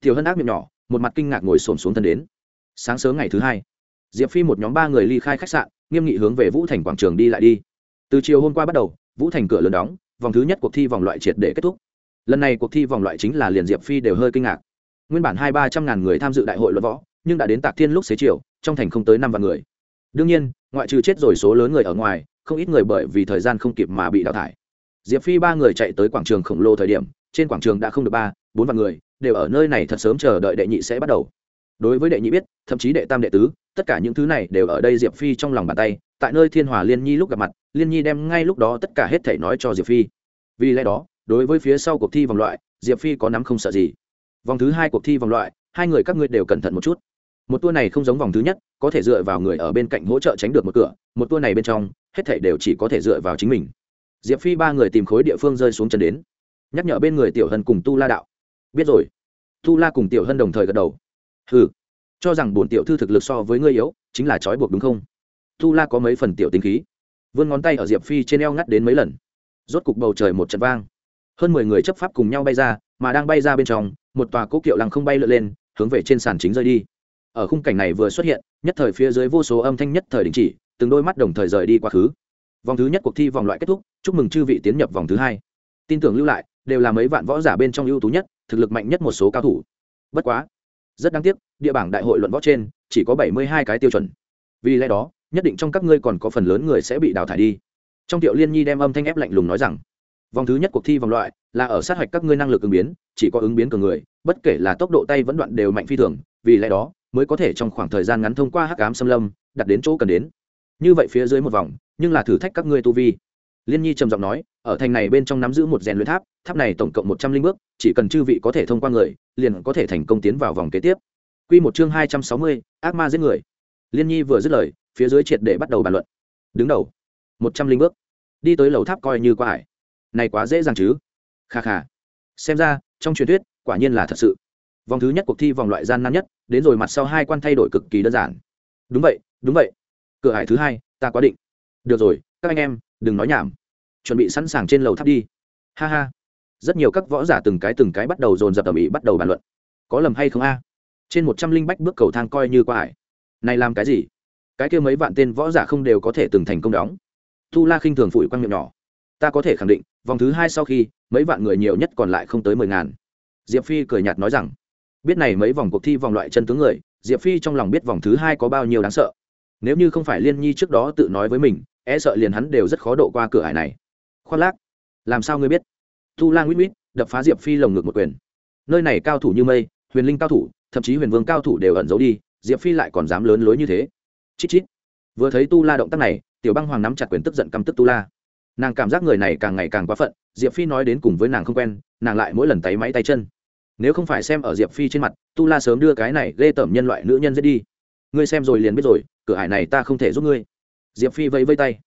Tiểu hân ác miệng nhỏ, một mặt kinh ngạc ngồi xổm xuống thân đến. Sáng sớm ngày thứ hai, diệp phi một nhóm ba người ly khai khách sạn, nghiêm nghị hướng về vũ thành quảng trường đi lại đi. Từ chiều hôm qua bắt đầu vũ thành cửa lớn đóng, vòng thứ nhất cuộc thi vòng loại triệt để kết thúc. Lần này cuộc thi vòng loại chính là liền diệp phi đều hơi kinh ngạc. Nguyên bản hai ba trăm ngàn người tham dự đại hội luận võ, nhưng đã đến tạc thiên lúc xế chiều, trong thành không tới năm vạn người. Đương nhiên, ngoại trừ chết rồi số lớn người ở ngoài, không ít người bởi vì thời gian không kịp mà bị đào thải. Diệp phi ba người chạy tới quảng trường khổng lồ thời điểm, trên quảng trường đã không được ba, bốn vạn người, đều ở nơi này thật sớm chờ đợi đệ nhị sẽ bắt đầu đối với đệ nhị biết, thậm chí đệ tam đệ tứ, tất cả những thứ này đều ở đây diệp phi trong lòng bàn tay, tại nơi thiên hòa liên nhi lúc gặp mặt, liên nhi đem ngay lúc đó tất cả hết thể nói cho diệp phi. Vì lẽ đó, đối với phía sau cuộc thi vòng loại, diệp phi có nắm không sợ gì. Vòng thứ hai cuộc thi vòng loại, hai người các ngươi đều cẩn thận một chút. Một tour này không giống vòng thứ nhất, có thể dựa vào người ở bên cạnh hỗ trợ tránh được một cửa, một tour này bên trong, hết thể đều chỉ có thể dựa vào chính mình. Diệp phi ba người tìm khối địa phương rơi xuống chân đến. Nhắc nhở bên người tiểu hân cùng tu la đạo. Biết rồi. Tu la cùng tiểu hân đồng thời gật đầu hừ, cho rằng bổn tiểu thư thực lực so với ngươi yếu, chính là trói buộc đúng không? Tu la có mấy phần tiểu tính khí. Vươn ngón tay ở diệp phi trên eo ngắt đến mấy lần. Rốt cục bầu trời một trận vang. Hơn mười người chấp pháp cùng nhau bay ra, mà đang bay ra bên trong, một tòa cố kiệu lăng không bay lượn lên, hướng về trên sàn chính rơi đi. Ở khung cảnh này vừa xuất hiện, nhất thời phía dưới vô số âm thanh nhất thời đình chỉ, từng đôi mắt đồng thời rời đi quá khứ. Vòng thứ nhất cuộc thi vòng loại kết thúc, chúc mừng chư vị tiến nhập vòng thứ hai. Tin tưởng lưu lại, đều là mấy vạn võ giả bên trong ưu tú nhất, thực lực mạnh nhất một số cao thủ. Bất quá rất đáng tiếc, địa bảng đại hội luận võ trên, chỉ có bảy mươi hai cái tiêu chuẩn. Vì lẽ đó, nhất định trong các ngươi còn có phần lớn người sẽ bị đào thải đi. Trong tiệu liên nhi đem âm thanh ép lạnh lùng nói rằng, vòng thứ nhất cuộc thi vòng loại là ở sát hạch các ngươi năng lực ứng biến, chỉ có ứng biến cường người, bất kể là tốc độ tay vẫn đoạn đều mạnh phi thường, vì lẽ đó mới có thể trong khoảng thời gian ngắn thông qua hắc ám xâm lâm, đặt đến chỗ cần đến. Như vậy phía dưới một vòng, nhưng là thử thách các ngươi tu vi liên nhi trầm giọng nói, ở thành này bên trong nắm giữ một rèn luyện tháp tháp này tổng cộng một trăm linh bước, chỉ cần chư vị có thể thông qua người, liền có thể thành công tiến vào vòng kế tiếp. Q một chương hai trăm sáu mươi, ác ma giết người. Liên nhi vừa dứt lời, phía dưới triệt để bắt đầu bàn luận. Đứng đầu, một trăm linh bước, đi tới lầu tháp coi như qua hải. Này quá dễ dàng chứ? Kha kha. Xem ra, trong truyền thuyết, quả nhiên là thật sự. Vòng thứ nhất cuộc thi vòng loại gian nan nhất, đến rồi mặt sau hai quan thay đổi cực kỳ đơn giản. Đúng vậy đúng vậy. Cửa hải thứ hai, ta quá định. Được rồi, các anh em đừng nói nhảm. Chuẩn bị sẵn sàng trên lầu tháp đi. Ha ha. Rất nhiều các võ giả từng cái từng cái bắt đầu dồn dập tầm ĩ bắt đầu bàn luận. Có lầm hay không a? Trên một trăm linh bách bước cầu thang coi như qua hải. Này làm cái gì? Cái kia mấy vạn tên võ giả không đều có thể từng thành công đóng. Tu la khinh thường phủi quang miệng nhỏ. Ta có thể khẳng định, vòng thứ hai sau khi, mấy vạn người nhiều nhất còn lại không tới mười ngàn. Diệp phi cười nhạt nói rằng, biết này mấy vòng cuộc thi vòng loại chân tướng người, diệp phi trong lòng biết vòng thứ hai có bao nhiêu đáng sợ. Nếu như không phải liên nhi trước đó tự nói với mình e sợ liền hắn đều rất khó độ qua cửa hải này. Khoác lác, làm sao ngươi biết? Tu la nguyễn nguyễn đập phá diệp phi lồng ngực một quyền. Nơi này cao thủ như mây, huyền linh cao thủ, thậm chí huyền vương cao thủ đều ẩn giấu đi, diệp phi lại còn dám lớn lối như thế. Chít chít. Vừa thấy tu la động tác này, tiểu băng hoàng nắm chặt quyền tức giận căm tức tu la. Nàng cảm giác người này càng ngày càng quá phận, diệp phi nói đến cùng với nàng không quen, nàng lại mỗi lần tay máy tay chân. Nếu không phải xem ở diệp phi trên mặt, tu la sớm đưa cái này ghê tởm nhân loại nữ nhân dễ đi. Ngươi xem rồi liền biết rồi, cửa hải này ta không thể giúp ngươi diệp phi vẫy vây tay.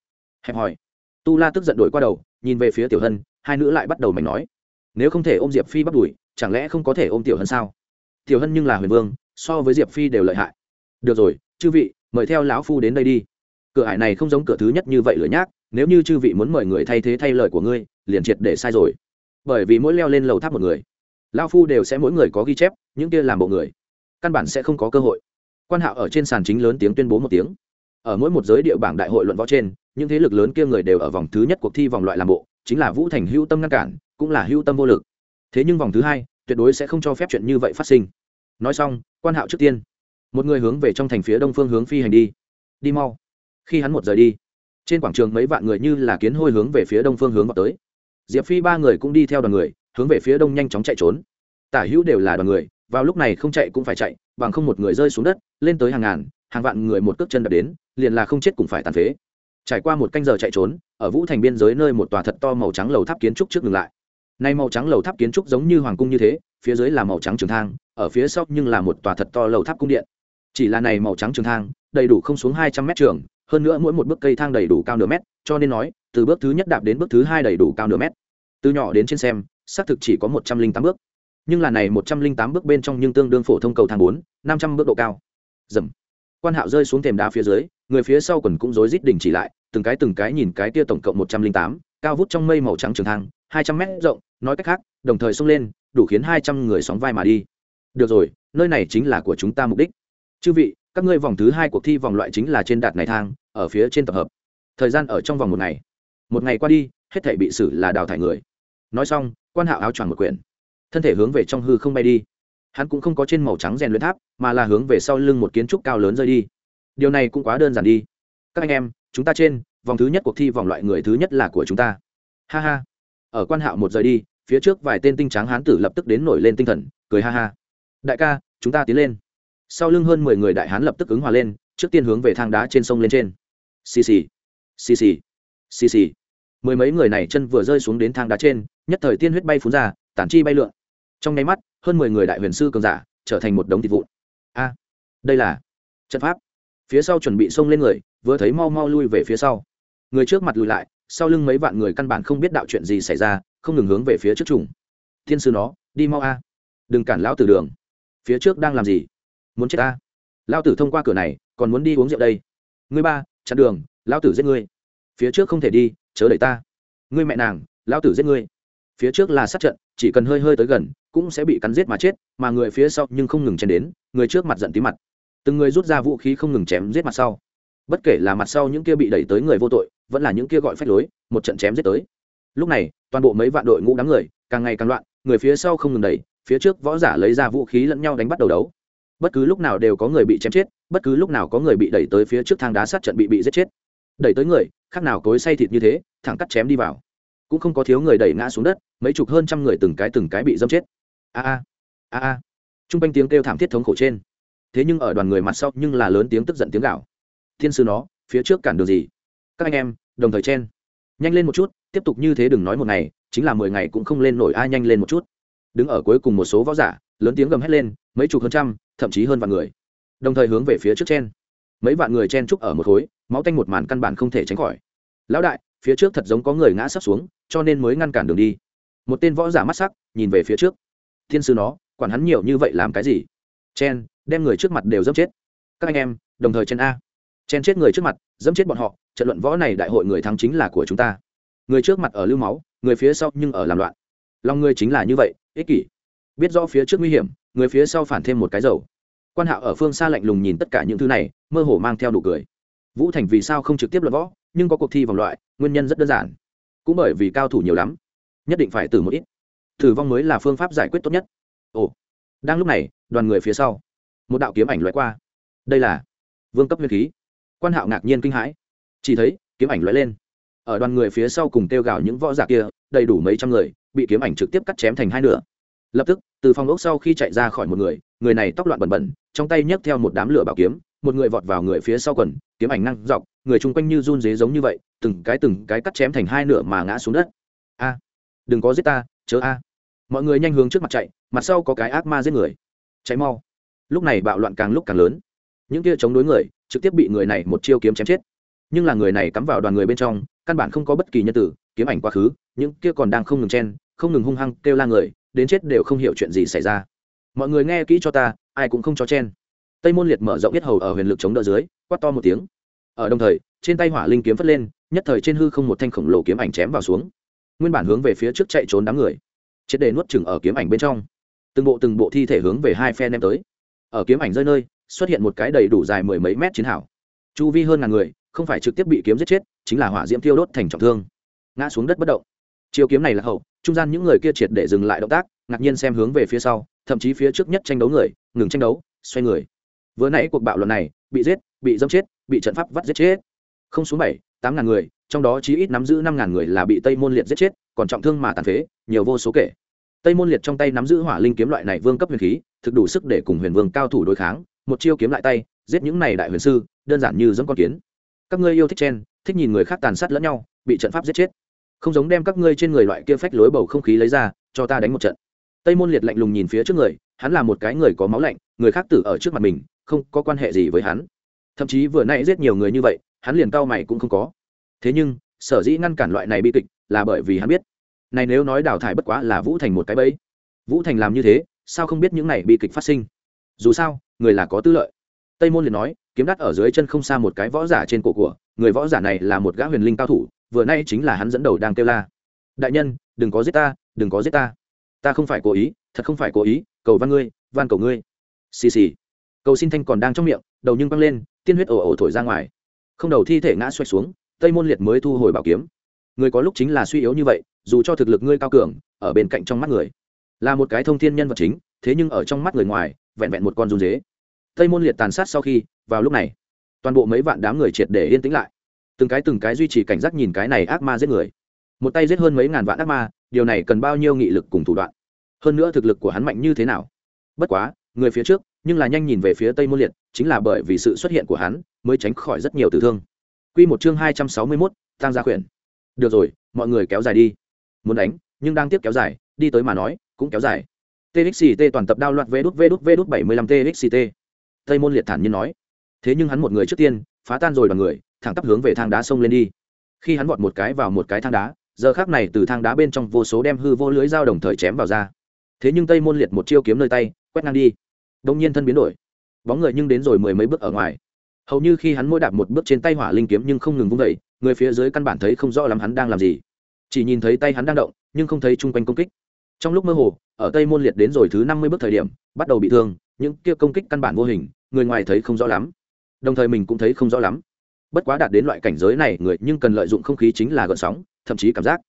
Hẹp hỏi. Tu la tức giận đổi qua đầu, nhìn về phía tiểu hân, hai nữ lại bắt đầu mảnh nói. Nếu không thể ôm diệp phi bắt đuổi chẳng lẽ không có thể ôm tiểu hân sao? Tiểu hân nhưng là huyền vương, so với diệp phi đều lợi hại. Được rồi, chư vị, mời theo lão phu đến đây đi. Cửa hải này không giống cửa thứ nhất như vậy lửa nhác, nếu như chư vị muốn mời người thay thế thay lời của ngươi, liền triệt để sai rồi. Bởi vì mỗi leo lên lầu tháp một người, lão phu đều sẽ mỗi người có ghi chép, những kia làm bộ người, căn bản sẽ không có cơ hội. Quan hạo ở trên sàn chính lớn tiếng tuyên bố một tiếng ở mỗi một giới địa bảng đại hội luận võ trên, những thế lực lớn kia người đều ở vòng thứ nhất cuộc thi vòng loại làm bộ, chính là vũ thành hữu tâm ngăn cản, cũng là hữu tâm vô lực. Thế nhưng vòng thứ hai, tuyệt đối sẽ không cho phép chuyện như vậy phát sinh. Nói xong, quan hạo trước tiên. Một người hướng về trong thành phía đông phương hướng phi hành đi. Đi mau. Khi hắn một rời đi, trên quảng trường mấy vạn người như là kiến hôi hướng về phía đông phương hướng vào tới. Diệp phi ba người cũng đi theo đoàn người, hướng về phía đông nhanh chóng chạy trốn. Tả hữu đều là đoàn người, vào lúc này không chạy cũng phải chạy, bằng không một người rơi xuống đất, lên tới hàng ngàn, hàng vạn người một cước chân đập đến liền là không chết cũng phải tàn phế. Trải qua một canh giờ chạy trốn, ở vũ thành biên giới nơi một tòa thật to màu trắng lầu tháp kiến trúc trước ngừng lại. Nay màu trắng lầu tháp kiến trúc giống như hoàng cung như thế, phía dưới là màu trắng trường thang, ở phía sau nhưng là một tòa thật to lầu tháp cung điện. Chỉ là này màu trắng trường thang, đầy đủ không xuống hai trăm mét trường, hơn nữa mỗi một bước cây thang đầy đủ cao nửa mét, cho nên nói, từ bước thứ nhất đạp đến bước thứ hai đầy đủ cao nửa mét. Từ nhỏ đến trên xem, xác thực chỉ có một trăm linh tám bước. Nhưng là này một trăm linh tám bước bên trong nhưng tương đương phổ thông cầu thang bốn, năm trăm bước độ cao. Dầm quan hạo rơi xuống thềm đá phía dưới, người phía sau quần cũng rối rít đình chỉ lại, từng cái từng cái nhìn cái tia tổng cộng một trăm linh tám, cao vút trong mây màu trắng trường thang, hai trăm mét rộng, nói cách khác, đồng thời xông lên, đủ khiến hai trăm người sóng vai mà đi. Được rồi, nơi này chính là của chúng ta mục đích. Chư vị, các ngươi vòng thứ hai cuộc thi vòng loại chính là trên đạt này thang, ở phía trên tập hợp. Thời gian ở trong vòng một ngày. Một ngày qua đi, hết thể bị xử là đào thải người. Nói xong, quan hạo áo choàng một quyển. Thân thể hướng về trong hư không bay đi hắn cũng không có trên màu trắng rèn luyện tháp, mà là hướng về sau lưng một kiến trúc cao lớn rơi đi. Điều này cũng quá đơn giản đi. Các anh em, chúng ta trên, vòng thứ nhất cuộc thi vòng loại người thứ nhất là của chúng ta. Ha ha. Ở quan hạo một rời đi, phía trước vài tên tinh tráng hán tử lập tức đến nổi lên tinh thần, cười ha ha. Đại ca, chúng ta tiến lên. Sau lưng hơn mười người đại hán lập tức ứng hòa lên, trước tiên hướng về thang đá trên sông lên trên. Xì xì. Xì xì. Xì xì. Mười mấy người này chân vừa rơi xuống đến thang đá trên, nhất thời tiên huyết bay phun ra, tản chi bay lượn. Trong nháy mắt hơn mười người đại huyền sư cường giả trở thành một đống thịt vụn. A, đây là trận pháp. Phía sau chuẩn bị xông lên người, vừa thấy mau mau lui về phía sau. Người trước mặt lùi lại, sau lưng mấy vạn người căn bản không biết đạo chuyện gì xảy ra, không ngừng hướng về phía trước trùng. Thiên sư nó, đi mau a. Đừng cản lão tử đường. Phía trước đang làm gì? Muốn chết ta? Lão tử thông qua cửa này, còn muốn đi uống rượu đây. Ngươi ba, chặn đường, lão tử giết ngươi. Phía trước không thể đi, chớ đẩy ta. Ngươi mẹ nàng, lão tử giết ngươi. Phía trước là sát trận, chỉ cần hơi hơi tới gần cũng sẽ bị cắn giết mà chết, mà người phía sau nhưng không ngừng chen đến, người trước mặt giận tí mặt. Từng người rút ra vũ khí không ngừng chém giết mặt sau. Bất kể là mặt sau những kia bị đẩy tới người vô tội, vẫn là những kia gọi phách lối, một trận chém giết tới. Lúc này, toàn bộ mấy vạn đội ngũ đám người, càng ngày càng loạn, người phía sau không ngừng đẩy, phía trước võ giả lấy ra vũ khí lẫn nhau đánh bắt đầu đấu. Bất cứ lúc nào đều có người bị chém chết, bất cứ lúc nào có người bị đẩy tới phía trước thang đá sát trận bị bị giết chết. Đẩy tới người, khác nào cối say thịt như thế, thẳng cắt chém đi vào. Cũng không có thiếu người đẩy ngã xuống đất, mấy chục hơn trăm người từng cái từng cái bị dâm chết a a a a. T r u n g quanh tiếng kêu thảm thiết thống khổ trên. Thế nhưng ở đoàn người mặt sau nhưng là lớn tiếng tức giận tiếng gạo thiên sư nó, phía trước cản đường gì? Các anh em, đồng thời chen. Nhanh lên một chút, tiếp tục như thế đừng nói một ngày, chính là mười ngày cũng không lên nổi ai nhanh lên một chút. Đứng ở cuối cùng một số võ giả, lớn tiếng gầm hét lên, mấy chục hơn trăm, thậm chí hơn vạn người. Đồng thời hướng về phía trước chen. Mấy vạn người chen trúc ở một khối, máu tanh một màn căn bản không thể tránh khỏi. Lão đại, phía trước thật giống có người ngã sắp xuống, cho nên mới ngăn cản đường đi. Một tên võ giả mắt sắc, nhìn về phía trước thiên sư nó, quản hắn nhiều như vậy làm cái gì? Chen, đem người trước mặt đều dẫm chết. Các anh em, đồng thời chen a. Chen chết người trước mặt, dẫm chết bọn họ, trận luận võ này đại hội người thắng chính là của chúng ta. Người trước mặt ở lưu máu, người phía sau nhưng ở làm loạn. Lòng người chính là như vậy, ích kỷ. Biết rõ phía trước nguy hiểm, người phía sau phản thêm một cái dầu. Quan hạo ở phương xa lạnh lùng nhìn tất cả những thứ này, mơ hồ mang theo nụ cười. Vũ thành vì sao không trực tiếp luận võ, nhưng có cuộc thi vòng loại, nguyên nhân rất đơn giản. Cũng bởi vì cao thủ nhiều lắm, nhất định phải từ một ít thử vong mới là phương pháp giải quyết tốt nhất. Ồ, đang lúc này, đoàn người phía sau, một đạo kiếm ảnh loại qua. Đây là vương cấp huyền khí. Quan hạo ngạc nhiên kinh hãi. Chỉ thấy, kiếm ảnh loại lên. Ở đoàn người phía sau cùng kêu gào những võ giả kia, đầy đủ mấy trăm người, bị kiếm ảnh trực tiếp cắt chém thành hai nửa. Lập tức, từ phòng ốc sau khi chạy ra khỏi một người người này tóc loạn bẩn bẩn, trong tay nhấc theo một đám lửa bảo kiếm, một người vọt vào người phía sau quần, kiếm ảnh năng dọc, người chung quanh như run dế giống như vậy, từng cái từng cái cắt chém thành hai nửa mà ngã xuống đất. A, đừng có giết ta, chớ a mọi người nhanh hướng trước mặt chạy, mặt sau có cái ác ma giết người. Cháy mau. Lúc này bạo loạn càng lúc càng lớn. Những kia chống đối người, trực tiếp bị người này một chiêu kiếm chém chết. Nhưng là người này cắm vào đoàn người bên trong, căn bản không có bất kỳ nhân tử, kiếm ảnh quá khứ, những kia còn đang không ngừng chen, không ngừng hung hăng kêu la người, đến chết đều không hiểu chuyện gì xảy ra. Mọi người nghe kỹ cho ta, ai cũng không cho chen. Tây môn liệt mở rộng biết hầu ở huyền lực chống đỡ dưới, quát to một tiếng. Ở đồng thời, trên tay hỏa linh kiếm phất lên, nhất thời trên hư không một thanh khổng lồ kiếm ảnh chém vào xuống. Nguyên bản hướng về phía trước chạy trốn đám người triệt để nuốt chừng ở kiếm ảnh bên trong. Từng bộ từng bộ thi thể hướng về hai phe nem tới. Ở kiếm ảnh rơi nơi, xuất hiện một cái đầy đủ dài mười mấy mét chiến hảo chu vi hơn ngàn người, không phải trực tiếp bị kiếm giết chết, chính là hỏa diễm tiêu đốt thành trọng thương. Ngã xuống đất bất động. Chiêu kiếm này là hậu, trung gian những người kia triệt để dừng lại động tác, ngạc nhiên xem hướng về phía sau, thậm chí phía trước nhất tranh đấu người, ngừng tranh đấu, xoay người. Vừa nãy cuộc bạo luận này, bị giết, bị dâm chết, bị trận pháp vắt giết chết. Không xuống bảy, tám ngàn người trong đó chí ít nắm giữ năm ngàn người là bị tây môn liệt giết chết, còn trọng thương mà tàn phế, nhiều vô số kể. Tây môn liệt trong tay nắm giữ hỏa linh kiếm loại này vương cấp huyền khí, thực đủ sức để cùng huyền vương cao thủ đối kháng, một chiêu kiếm lại tay, giết những này đại huyền sư, đơn giản như dẫm con kiến. Các ngươi yêu thích chen, thích nhìn người khác tàn sát lẫn nhau, bị trận pháp giết chết. Không giống đem các ngươi trên người loại kia phách lối bầu không khí lấy ra, cho ta đánh một trận. Tây môn liệt lạnh lùng nhìn phía trước người, hắn là một cái người có máu lạnh, người khác tử ở trước mặt mình, không có quan hệ gì với hắn. Thậm chí vừa nãy giết nhiều người như vậy, hắn liền cao mày cũng không có thế nhưng, sở dĩ ngăn cản loại này bi kịch là bởi vì hắn biết, này nếu nói đào thải bất quá là vũ thành một cái bẫy. Vũ thành làm như thế, sao không biết những này bi kịch phát sinh? Dù sao, người là có tư lợi. Tây môn liền nói, kiếm đắt ở dưới chân không xa một cái võ giả trên cổ của, người võ giả này là một gã huyền linh cao thủ, vừa nay chính là hắn dẫn đầu đang kêu la. Đại nhân, đừng có giết ta, đừng có giết ta. Ta không phải cố ý, thật không phải cố ý, cầu văn ngươi, van cầu ngươi. Xì xì. Cầu xin thanh còn đang trong miệng, đầu nhưng băng lên, tiên huyết ồ ồ thổi ra ngoài. Không đầu thi thể ngã xoay xuống tây môn liệt mới thu hồi bảo kiếm. Người có lúc chính là suy yếu như vậy, dù cho thực lực ngươi cao cường, ở bên cạnh trong mắt người, là một cái thông thiên nhân vật chính, thế nhưng ở trong mắt người ngoài, vẹn vẹn một con run dế. Tây môn liệt tàn sát sau khi, vào lúc này, toàn bộ mấy vạn đám người triệt để yên tĩnh lại. Từng cái từng cái duy trì cảnh giác nhìn cái này ác ma giết người. Một tay giết hơn mấy ngàn vạn ác ma, điều này cần bao nhiêu nghị lực cùng thủ đoạn? Hơn nữa thực lực của hắn mạnh như thế nào? Bất quá, người phía trước, nhưng là nhanh nhìn về phía tây môn liệt, chính là bởi vì sự xuất hiện của hắn, mới tránh khỏi rất nhiều tử thương. Quy một chương hai trăm sáu mươi 261, tăng gia quyển. Được rồi, mọi người kéo dài đi. Muốn đánh, nhưng đang tiếp kéo dài, đi tới mà nói, cũng kéo dài. TXT toàn tập đao loạt vé đút vé đút đút 75 TXT. Tây môn liệt thản nhiên nói. Thế nhưng hắn một người trước tiên, phá tan rồi đoàn người, thẳng tắp hướng về thang đá sông lên đi. Khi hắn vọt một cái vào một cái thang đá, giờ khắc này từ thang đá bên trong vô số đem hư vô lưới dao đồng thời chém vào ra. Thế nhưng Tây môn liệt một chiêu kiếm nơi tay, quét ngang đi. Đông nhiên thân biến đổi, bóng người nhưng đến rồi mười mấy bước ở ngoài hầu như khi hắn mỗi đạp một bước trên tay hỏa linh kiếm nhưng không ngừng vung vẩy người phía dưới căn bản thấy không rõ lắm hắn đang làm gì. Chỉ nhìn thấy tay hắn đang động, nhưng không thấy chung quanh công kích. Trong lúc mơ hồ, ở tây môn liệt đến rồi thứ năm mươi bước thời điểm, bắt đầu bị thương, những kia công kích căn bản vô hình, người ngoài thấy không rõ lắm. Đồng thời mình cũng thấy không rõ lắm. Bất quá đạt đến loại cảnh giới này, người nhưng cần lợi dụng không khí chính là gợn sóng, thậm chí cảm giác.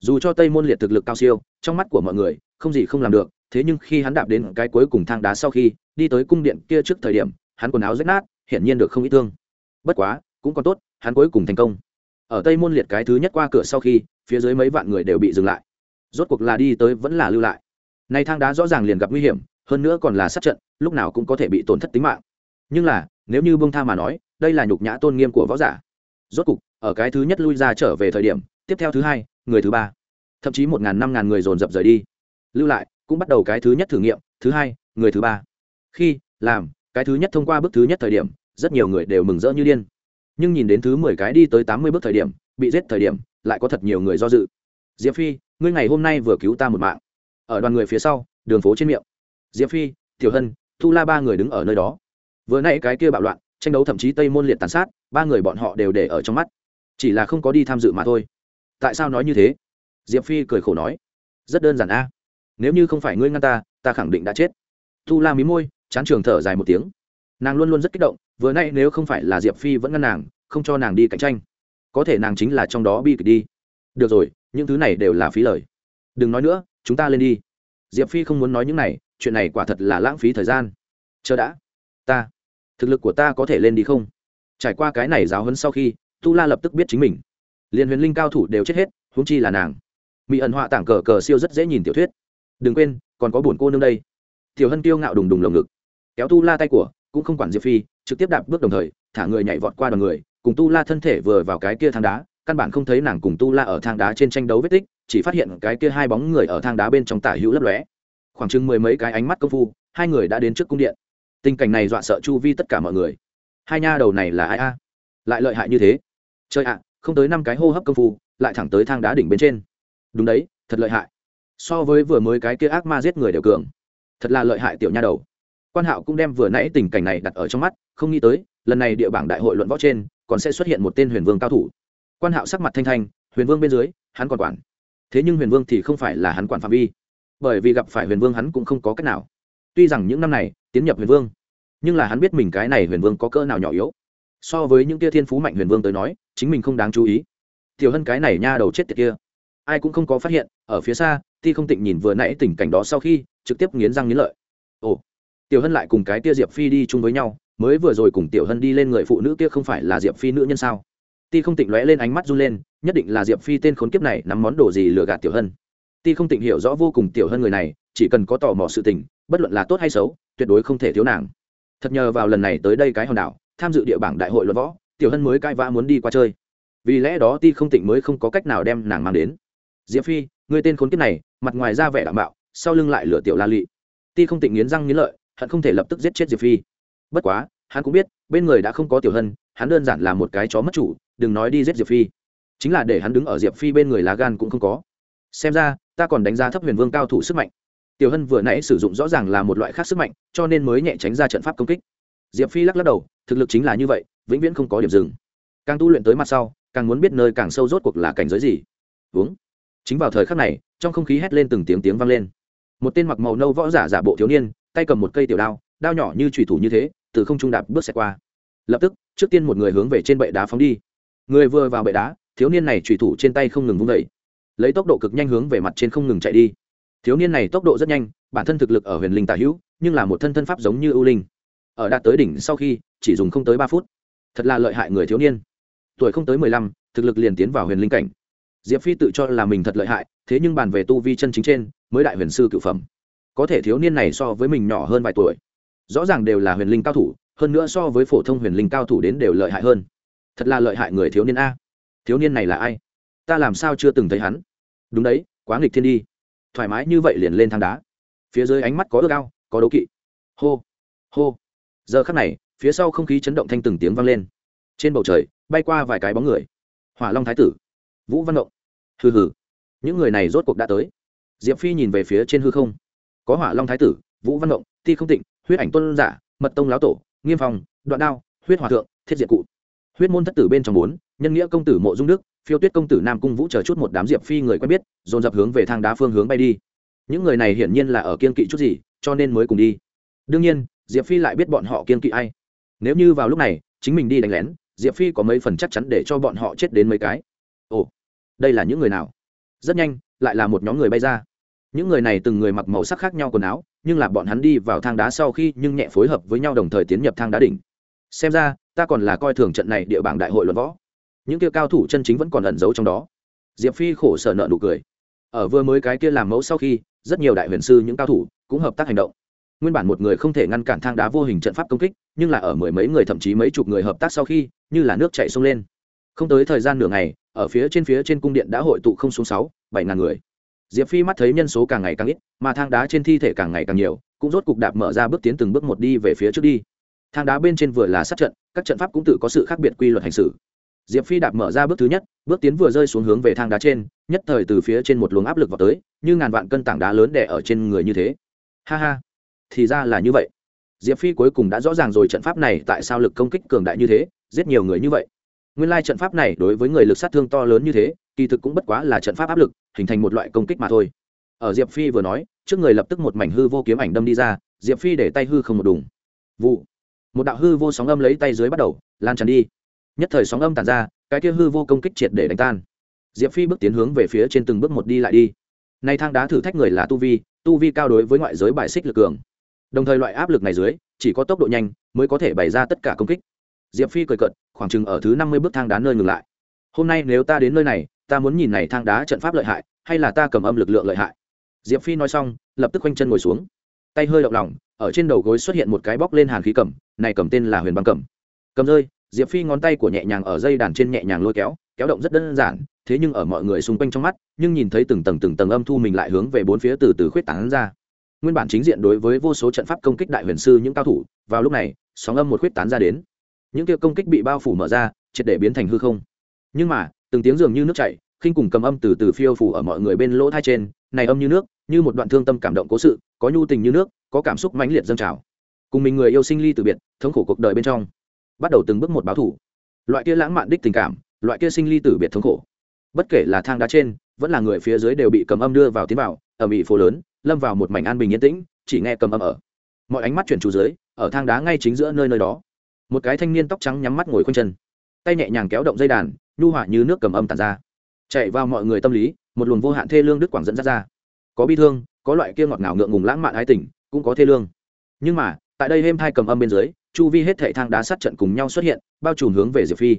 Dù cho tây môn liệt thực lực cao siêu, trong mắt của mọi người, không gì không làm được, thế nhưng khi hắn đạp đến cái cuối cùng thang đá sau khi, đi tới cung điện kia trước thời điểm, hắn quần áo rách nát hiển nhiên được không ít thương. Bất quá, cũng còn tốt, hắn cuối cùng thành công. Ở tây môn liệt cái thứ nhất qua cửa sau khi, phía dưới mấy vạn người đều bị dừng lại. Rốt cuộc là đi tới vẫn là lưu lại. Nay thang đá rõ ràng liền gặp nguy hiểm, hơn nữa còn là sát trận, lúc nào cũng có thể bị tổn thất tính mạng. Nhưng là, nếu như bông tha mà nói, đây là nhục nhã tôn nghiêm của võ giả. Rốt cục, ở cái thứ nhất lui ra trở về thời điểm, tiếp theo thứ hai, người thứ ba. Thậm chí một ngàn năm ngàn người dồn dập rời đi. Lưu lại, cũng bắt đầu cái thứ nhất thử nghiệm, thứ hai, người thứ ba. Khi, làm cái thứ nhất thông qua bước thứ nhất thời điểm, rất nhiều người đều mừng rỡ như điên. Nhưng nhìn đến thứ mười cái đi tới tám mươi bước thời điểm, bị giết thời điểm, lại có thật nhiều người do dự. Diệp phi, ngươi ngày hôm nay vừa cứu ta một mạng. Ở đoàn người phía sau, đường phố trên miệng. Diệp phi, tiểu hân, thu la ba người đứng ở nơi đó. Vừa nãy cái kia bạo loạn, tranh đấu thậm chí tây môn liệt tàn sát, ba người bọn họ đều để ở trong mắt. Chỉ là không có đi tham dự mà thôi. Tại sao nói như thế? Diệp phi cười khổ nói. Rất đơn giản a. Nếu như không phải ngươi ngăn ta ta khẳng định đã chết. Thu la mí môi chán trường thở dài một tiếng. Nàng luôn luôn rất kích động, vừa nay nếu không phải là diệp phi vẫn ngăn nàng, không cho nàng đi cạnh tranh. Có thể nàng chính là trong đó bi kịch đi. Được rồi, những thứ này đều là phí lời. Đừng nói nữa, chúng ta lên đi. Diệp phi không muốn nói những này, chuyện này quả thật là lãng phí thời gian. Chờ đã. Ta. Thực lực của ta có thể lên đi không? Trải qua cái này giáo hấn sau khi, tu la lập tức biết chính mình. Liền huyền linh cao thủ đều chết hết, huống chi là nàng. Mỹ ẩn họa tảng cờ cờ siêu rất dễ nhìn tiểu thuyết. Đừng quên, còn có bổn cô nương đây. Tiểu hân tiêu ngạo đùng đùng lồng ngực kéo tu la tay của, cũng không quản diệp phi, trực tiếp đạp bước đồng thời, thả người nhảy vọt qua đoàn người, cùng tu la thân thể vừa vào cái kia thang đá, căn bản không thấy nàng cùng tu la ở thang đá trên tranh đấu vết tích, chỉ phát hiện cái kia hai bóng người ở thang đá bên trong tả hữu lấp lóe. Khoảng chừng mười mấy cái ánh mắt công phu, hai người đã đến trước cung điện. Tình cảnh này dọa sợ chu vi tất cả mọi người. Hai nha đầu này là ai a? Lại lợi hại như thế. Chơi ạ, không tới năm cái hô hấp công phu, lại thẳng tới thang đá đỉnh bên trên. Đúng đấy, thật lợi hại. So với vừa mới cái kia ác ma giết người đều cường. Thật là lợi hại tiểu nha đầu quan hạo cũng đem vừa nãy tình cảnh này đặt ở trong mắt, không nghĩ tới, lần này địa bảng đại hội luận võ trên, còn sẽ xuất hiện một tên huyền vương cao thủ. Quan hạo sắc mặt thanh thanh, huyền vương bên dưới, hắn còn quản. Thế nhưng huyền vương thì không phải là hắn quản phạm vi. Bởi vì gặp phải huyền vương hắn cũng không có cách nào. Tuy rằng những năm này, tiến nhập huyền vương, nhưng là hắn biết mình cái này huyền vương có cỡ nào nhỏ yếu. So với những tia thiên phú mạnh huyền vương tới nói, chính mình không đáng chú ý. Tiểu hân cái này nha đầu chết tiệt kia, ai cũng không có phát hiện, ở phía xa, ti không tịnh nhìn vừa nãy tình cảnh đó sau khi, trực tiếp nghiến răng nghiến lợi. Ồ tiểu hân lại cùng cái Tia diệp phi đi chung với nhau, mới vừa rồi cùng tiểu hân đi lên người phụ nữ kia không phải là diệp phi nữ nhân sao? Ti không tịnh lóe lên ánh mắt run lên, nhất định là diệp phi tên khốn kiếp này nắm món đồ gì lừa gạt tiểu hân. Ti không tịnh hiểu rõ vô cùng tiểu hân người này, chỉ cần có tò mò sự tình, bất luận là tốt hay xấu, tuyệt đối không thể thiếu nàng. Thật nhờ vào lần này tới đây cái hòn đảo, tham dự địa bảng đại hội luận võ, tiểu hân mới cãi vã muốn đi qua chơi. Vì lẽ đó ti không tịnh mới không có cách nào đem nàng mang đến. Diệp phi người tên khốn kiếp này, mặt ngoài ra vẻ đảm bảo, sau lưng lại lửa tiểu la lị. Ti không tịnh nghiến răng nghiến lợi hận không thể lập tức giết chết diệp phi. Bất quá, hắn cũng biết, bên người đã không có tiểu hân, hắn đơn giản là một cái chó mất chủ, đừng nói đi giết diệp phi. Chính là để hắn đứng ở diệp phi bên người lá gan cũng không có. Xem ra, ta còn đánh giá thấp huyền vương cao thủ sức mạnh. Tiểu hân vừa nãy sử dụng rõ ràng là một loại khác sức mạnh, cho nên mới nhẹ tránh ra trận pháp công kích. Diệp phi lắc lắc đầu, thực lực chính là như vậy, vĩnh viễn không có điểm dừng. Càng tu luyện tới mặt sau, càng muốn biết nơi càng sâu rốt cuộc là cảnh giới gì. Uống. Chính vào thời khắc này, trong không khí hét lên từng tiếng tiếng vang lên. Một tên mặc màu nâu võ giả giả bộ thiếu niên tay cầm một cây tiểu đao đao nhỏ như trùy thủ như thế, từ không trung đạp bước xẹt qua. Lập tức, trước tiên một người hướng về trên bệ đá phóng đi. Người vừa vào bệ đá, thiếu niên này trùy thủ trên tay không ngừng vung vẩy lấy tốc độ cực nhanh hướng về mặt trên không ngừng chạy đi. Thiếu niên này tốc độ rất nhanh, bản thân thực lực ở huyền linh tả hữu, nhưng là một thân thân pháp giống như ưu linh. Ở đạt tới đỉnh sau khi, chỉ dùng không tới ba phút. Thật là lợi hại người thiếu niên. Tuổi không tới mười lăm, thực lực liền tiến vào huyền linh cảnh. Diệp phi tự cho là mình thật lợi hại, thế nhưng bàn về tu vi chân chính trên, mới đại huyền sư cựu phẩm có thể thiếu niên này so với mình nhỏ hơn vài tuổi. Rõ ràng đều là huyền linh cao thủ, hơn nữa so với phổ thông huyền linh cao thủ đến đều lợi hại hơn. Thật là lợi hại người thiếu niên a. Thiếu niên này là ai? Ta làm sao chưa từng thấy hắn? Đúng đấy, quá nghịch thiên đi. Thoải mái như vậy liền lên thang đá. Phía dưới ánh mắt có ước ao, có đấu kỵ. Hô hô. Giờ khắc này, phía sau không khí chấn động thanh từng tiếng vang lên. Trên bầu trời, bay qua vài cái bóng người. Hỏa long thái tử, vũ văn động. Hừ hừ. Những người này rốt cuộc đã tới. Diệp phi nhìn về phía trên hư không có hỏa long thái tử, vũ văn động ti không tịnh, huyết ảnh tôn giả, mật tông lão tổ, nghiêm phòng đoạn đao, huyết hòa thượng, thiết diện cụ. Huyết môn thất tử bên trong bốn, nhân nghĩa công tử mộ dung đức, phiêu tuyết công tử nam cung vũ chờ chút một đám diệp phi người quen biết, dồn dập hướng về thang đá phương hướng bay đi. Những người này hiển nhiên là ở kiên kỵ chút gì, cho nên mới cùng đi. Đương nhiên, diệp phi lại biết bọn họ kiên kỵ ai. Nếu như vào lúc này, chính mình đi đánh lén, diệp phi có mấy phần chắc chắn để cho bọn họ chết đến mấy cái. Ồ, đây là những người nào? Rất nhanh, lại là một nhóm người bay ra những người này từng người mặc màu sắc khác nhau quần áo, nhưng là bọn hắn đi vào thang đá sau khi nhưng nhẹ phối hợp với nhau đồng thời tiến nhập thang đá đỉnh. Xem ra, ta còn là coi thường trận này địa bảng đại hội luận võ. Những kia cao thủ chân chính vẫn còn ẩn giấu trong đó. Diệp phi khổ sở nợ nụ cười. Ở vừa mới cái kia làm mẫu sau khi, rất nhiều đại huyền sư, những cao thủ cũng hợp tác hành động. Nguyên bản một người không thể ngăn cản thang đá vô hình trận pháp công kích, nhưng là ở mười mấy người thậm chí mấy chục người hợp tác sau khi, như là nước chạy sông lên. Không tới thời gian nửa ngày, ở phía trên phía trên cung điện đã hội tụ không xuống sáu, bảy ngàn người diệp phi mắt thấy nhân số càng ngày càng ít, mà thang đá trên thi thể càng ngày càng nhiều, cũng rốt cục đạp mở ra bước tiến từng bước một đi về phía trước đi. Thang đá bên trên vừa là sát trận, các trận pháp cũng tự có sự khác biệt quy luật hành xử. Diệp phi đạp mở ra bước thứ nhất, bước tiến vừa rơi xuống hướng về thang đá trên, nhất thời từ phía trên một luồng áp lực vào tới, như ngàn vạn cân tảng đá lớn đè ở trên người như thế. Ha ha, thì ra là như vậy. Diệp phi cuối cùng đã rõ ràng rồi trận pháp này tại sao lực công kích cường đại như thế, giết nhiều người như vậy. Nguyên lai trận pháp này đối với người lực sát thương to lớn như thế, kỳ thực cũng bất quá là trận pháp áp lực hình thành một loại công kích mà thôi. Ở diệp phi vừa nói, trước người lập tức một mảnh hư vô kiếm ảnh đâm đi ra, diệp phi để tay hư không một đùng. Vụ. Một đạo hư vô sóng âm lấy tay dưới bắt đầu, lan tràn đi. Nhất thời sóng âm tàn ra, cái kia hư vô công kích triệt để đánh tan. Diệp phi bước tiến hướng về phía trên từng bước một đi lại đi. Nay thang đá thử thách người là tu vi tu vi cao đối với ngoại giới bài xích lực cường. Đồng thời loại áp lực này dưới, chỉ có tốc độ nhanh mới có thể bày ra tất cả công kích. Diệp phi cười cận khoảng chừng ở thứ năm mươi bước thang đá nơi ngừng lại. Hôm nay nếu ta đến nơi này ta muốn nhìn này thang đá trận pháp lợi hại, hay là ta cầm âm lực lượng lợi hại? Diệp phi nói xong, lập tức quanh chân ngồi xuống. Tay hơi động lòng, ở trên đầu gối xuất hiện một cái bóc lên hàn khí cầm, này cầm tên là huyền băng cầm. Cầm rơi, diệp phi ngón tay của nhẹ nhàng ở dây đàn trên nhẹ nhàng lôi kéo kéo động rất đơn giản, thế nhưng ở mọi người xung quanh trong mắt, nhưng nhìn thấy từng tầng từng tầng âm thu mình lại hướng về bốn phía từ từ khuyết tán ra. Nguyên bản chính diện đối với vô số trận pháp công kích đại huyền sư những cao thủ, vào lúc này, sóng âm một khuyết tán ra đến. Những kia công kích bị bao phủ mở ra, triệt để biến thành hư không. Nhưng mà từng tiếng dường như nước chảy, khinh cùng cầm âm từ từ phiêu phủ ở mọi người bên lỗ thai trên, này âm như nước, như một đoạn thương tâm cảm động cố sự, có nhu tình như nước, có cảm xúc mãnh liệt dâng trào. Cùng mình người yêu sinh ly từ biệt, thống khổ cuộc đời bên trong. Bắt đầu từng bước một báo thủ loại kia lãng mạn đích tình cảm, loại kia sinh ly tử biệt thống khổ. Bất kể là thang đá trên, vẫn là người phía dưới đều bị cầm âm đưa vào tiến vào ở bị phố lớn, lâm vào một mảnh an bình yên tĩnh, chỉ nghe cầm âm ở. Mọi ánh mắt chuyển chủ dưới, ở thang đá ngay chính giữa nơi nơi đó. Một cái thanh niên tóc trắng nhắm mắt ngồi khoanh chân. Tay nhẹ nhàng kéo động dây đàn nhu hỏa như nước cầm âm tàn ra. Chạy vào mọi người tâm lý một luồng vô hạn thê lương đức quảng dẫn dắt ra. Có bi thương có loại kia ngọt ngào ngượng ngùng lãng mạn ái tình cũng có thê lương. Nhưng mà tại đây êm hai cầm âm bên dưới chu vi hết thệ thang đá sát trận cùng nhau xuất hiện bao trùm hướng về diệp phi.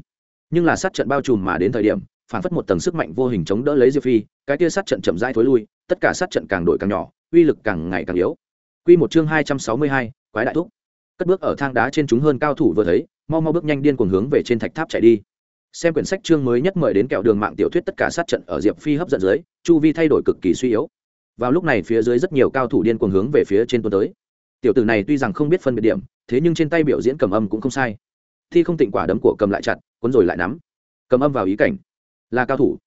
Nhưng là sát trận bao trùm mà đến thời điểm phản phất một tầng sức mạnh vô hình chống đỡ lấy diệp phi cái kia sát trận chậm rãi thối lui tất cả sát trận càng đổi càng nhỏ uy lực càng ngày càng yếu. Quy một chương hai trăm sáu mươi hai, quái đại thúc. Cất bước ở thang đá trên chúng hơn cao thủ vừa thấy, mau mau bước nhanh điên cuồng hướng về trên thạch tháp chạy đi. Xem quyển sách chương mới nhất mời đến kẹo đường mạng tiểu thuyết tất cả sát trận ở Diệp Phi hấp dẫn dưới, chu vi thay đổi cực kỳ suy yếu. Vào lúc này phía dưới rất nhiều cao thủ điên cuồng hướng về phía trên tuần tới. Tiểu tử này tuy rằng không biết phân biệt điểm, thế nhưng trên tay biểu diễn cầm âm cũng không sai. Thi không tịnh quả đấm của cầm lại chặt, cuốn rồi lại nắm. Cầm âm vào ý cảnh, là cao thủ.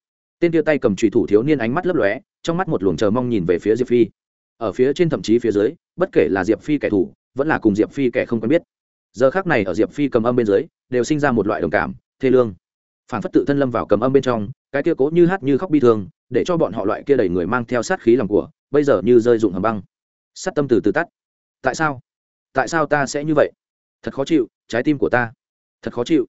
Tên tia tay cầm trùy thủ thiếu niên ánh mắt lấp lóe, trong mắt một luồng chờ mong nhìn về phía Diệp Phi ở phía trên thậm chí phía dưới bất kể là diệp phi kẻ thù vẫn là cùng diệp phi kẻ không quen biết giờ khác này ở diệp phi cầm âm bên dưới đều sinh ra một loại đồng cảm thê lương phản phất tự thân lâm vào cầm âm bên trong, cái kia cố như hát như khóc bi thương để cho bọn họ loại kia đầy người mang theo sát khí lòng của, bây giờ như rơi dụng hầm băng. Sắt tâm từ từ tắt. Tại sao? Tại sao ta sẽ như vậy? Thật khó chịu, trái tim của ta. Thật khó chịu.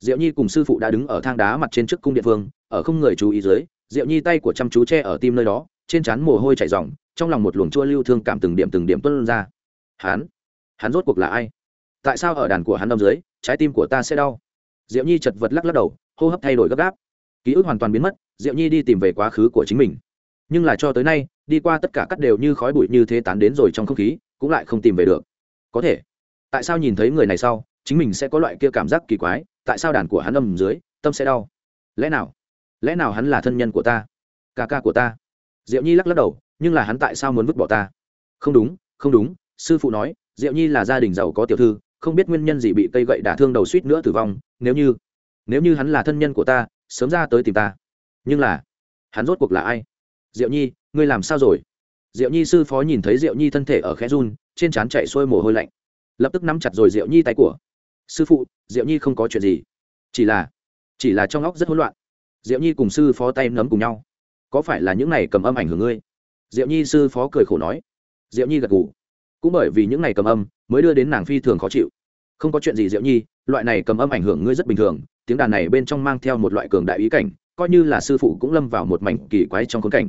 Diệu nhi cùng sư phụ đã đứng ở thang đá mặt trên trước cung điện vương, ở không người chú ý dưới, diệu nhi tay của chăm chú che ở tim nơi đó, trên trán mồ hôi chảy ròng, trong lòng một luồng chua lưu thương cảm từng điểm từng điểm tuân ra. Hắn? Hắn rốt cuộc là ai? Tại sao ở đàn của hắn đâm dưới, trái tim của ta sẽ đau? Diệu nhi chật vật lắc lắc đầu hô hấp thay đổi gấp gáp. Ký ức hoàn toàn biến mất, diệu nhi đi tìm về quá khứ của chính mình. Nhưng là cho tới nay, đi qua tất cả các đều như khói bụi như thế tán đến rồi trong không khí, cũng lại không tìm về được. Có thể, tại sao nhìn thấy người này sau, chính mình sẽ có loại kia cảm giác kỳ quái, tại sao đàn của hắn âm dưới, tâm sẽ đau? Lẽ nào? Lẽ nào hắn là thân nhân của ta? Ca ca của ta? Diệu nhi lắc lắc đầu, nhưng là hắn tại sao muốn vứt bỏ ta? Không đúng không đúng, sư phụ nói, diệu nhi là gia đình giàu có tiểu thư, không biết nguyên nhân gì bị cây gậy đả thương đầu suýt nữa tử vong, nếu như nếu như hắn là thân nhân của ta, sớm ra tới tìm ta. Nhưng là, hắn rốt cuộc là ai? Diệu nhi, ngươi làm sao rồi? Diệu nhi sư phó nhìn thấy diệu nhi thân thể ở khẽ run, trên trán chạy xuôi mồ hôi lạnh. Lập tức nắm chặt rồi diệu nhi tay của. Sư phụ, diệu nhi không có chuyện gì. Chỉ là chỉ là trong óc rất hỗn loạn. Diệu nhi cùng sư phó tay nấm cùng nhau. Có phải là những này cầm âm ảnh hưởng ngươi? Diệu nhi sư phó cười khổ nói. Diệu nhi gật gù. Cũng bởi vì những này cầm âm, mới đưa đến nàng phi thường khó chịu. Không có chuyện gì diệu nhi loại này cầm âm ảnh hưởng ngươi rất bình thường, tiếng đàn này bên trong mang theo một loại cường đại ý cảnh, coi như là sư phụ cũng lâm vào một mảnh kỳ quái trong khốn cảnh.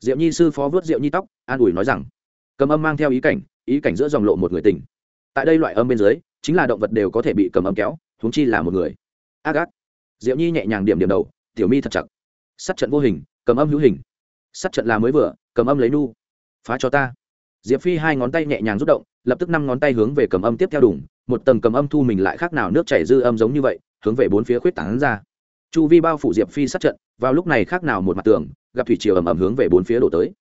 Diệu nhi sư phó vớt diệu nhi tóc, an ủi nói rằng, cầm âm mang theo ý cảnh ý cảnh giữa dòng lộ một người tình. Tại đây loại âm bên dưới, chính là động vật đều có thể bị cầm âm kéo thúng chi là một người. Ác ác. Diệu nhi nhẹ nhàng điểm điểm đầu, tiểu mi thật chặt. Sát trận vô hình, cầm âm hữu hình. Sát trận là mới vừa, cầm âm lấy nu. Phá cho ta. Diệp phi hai ngón tay nhẹ nhàng rút động, lập tức năm ngón tay hướng về cầm âm tiếp theo đủng một tầng cầm âm thu mình lại khác nào nước chảy dư âm giống như vậy, hướng về bốn phía khuyết tảng ra. Chu vi bao phủ diệp phi sát trận, vào lúc này khác nào một mặt tường, gặp thủy chiều ầm ầm hướng về bốn phía đổ tới.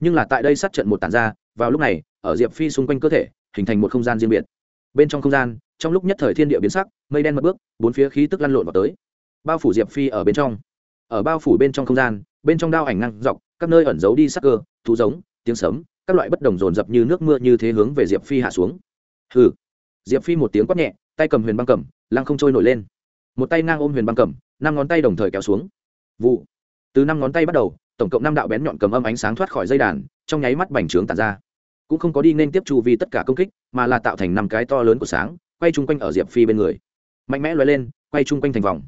Nhưng là tại đây sát trận một tản ra, vào lúc này, ở diệp phi xung quanh cơ thể, hình thành một không gian riêng biệt. Bên trong không gian, trong lúc nhất thời thiên địa biến sắc, mây đen mất bước, bốn phía khí tức lăn lộn vào tới. Bao phủ diệp phi ở bên trong. Ở bao phủ bên trong không gian, bên trong đao ảnh năng dọc, các nơi ẩn giấu đi sắc cơ, thú giống, tiếng sấm, các loại bất đồng dồn dập như nước mưa như thế hướng về diệp phi hạ xuống. Hừ diệp phi một tiếng quát nhẹ, tay cầm huyền băng cầm, lăng không trôi nổi lên. Một tay ngang ôm huyền băng cầm, năm ngón tay đồng thời kéo xuống. Vụ. Từ năm ngón tay bắt đầu, tổng cộng năm đạo bén nhọn cầm âm ánh sáng thoát khỏi dây đàn, trong nháy mắt bành trướng tàn ra. Cũng không có đi nên tiếp chu vi tất cả công kích, mà là tạo thành năm cái to lớn của sáng, quay chung quanh ở diệp phi bên người. Mạnh mẽ loay lên, quay chung quanh thành vòng.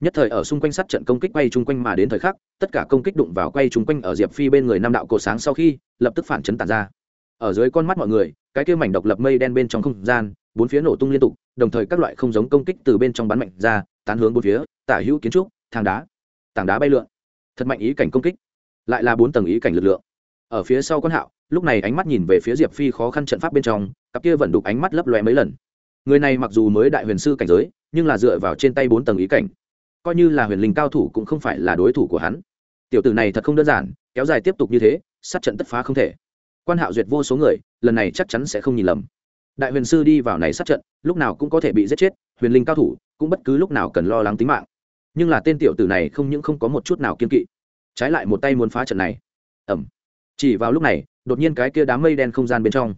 Nhất thời ở xung quanh sát trận công kích quay chung quanh mà đến thời khắc, tất cả công kích đụng vào quay chung quanh ở diệp phi bên người năm đạo cột sáng sau khi, lập tức phản chấn tàn ra. Ở dưới con mắt mọi người, cái kia mảnh độc lập mây đen bên trong không gian bốn phía nổ tung liên tục, đồng thời các loại không giống công kích từ bên trong bắn mạnh ra, tán hướng bốn phía, tả hữu kiến trúc, thang đá, tảng đá bay lượn. Thật mạnh ý cảnh công kích, lại là bốn tầng ý cảnh lực lượng. Ở phía sau con hạo, lúc này ánh mắt nhìn về phía diệp phi khó khăn trận pháp bên trong, cặp kia vẫn đục ánh mắt lấp lóe mấy lần. Người này mặc dù mới đại huyền sư cảnh giới, nhưng là dựa vào trên tay bốn tầng ý cảnh. Coi như là huyền linh cao thủ cũng không phải là đối thủ của hắn. Tiểu tử này thật không đơn giản, kéo dài tiếp tục như thế, sát trận tất phá không thể. Quan hạo duyệt vô số người, lần này chắc chắn sẽ không nhìn lầm đại huyền sư đi vào này sát trận, lúc nào cũng có thể bị giết chết, huyền linh cao thủ cũng bất cứ lúc nào cần lo lắng tính mạng. Nhưng là tên tiểu tử này không những không có một chút nào kiên kỵ, trái lại một tay muốn phá trận này. Ẩm chỉ vào lúc này, đột nhiên cái kia đám mây đen không gian bên trong,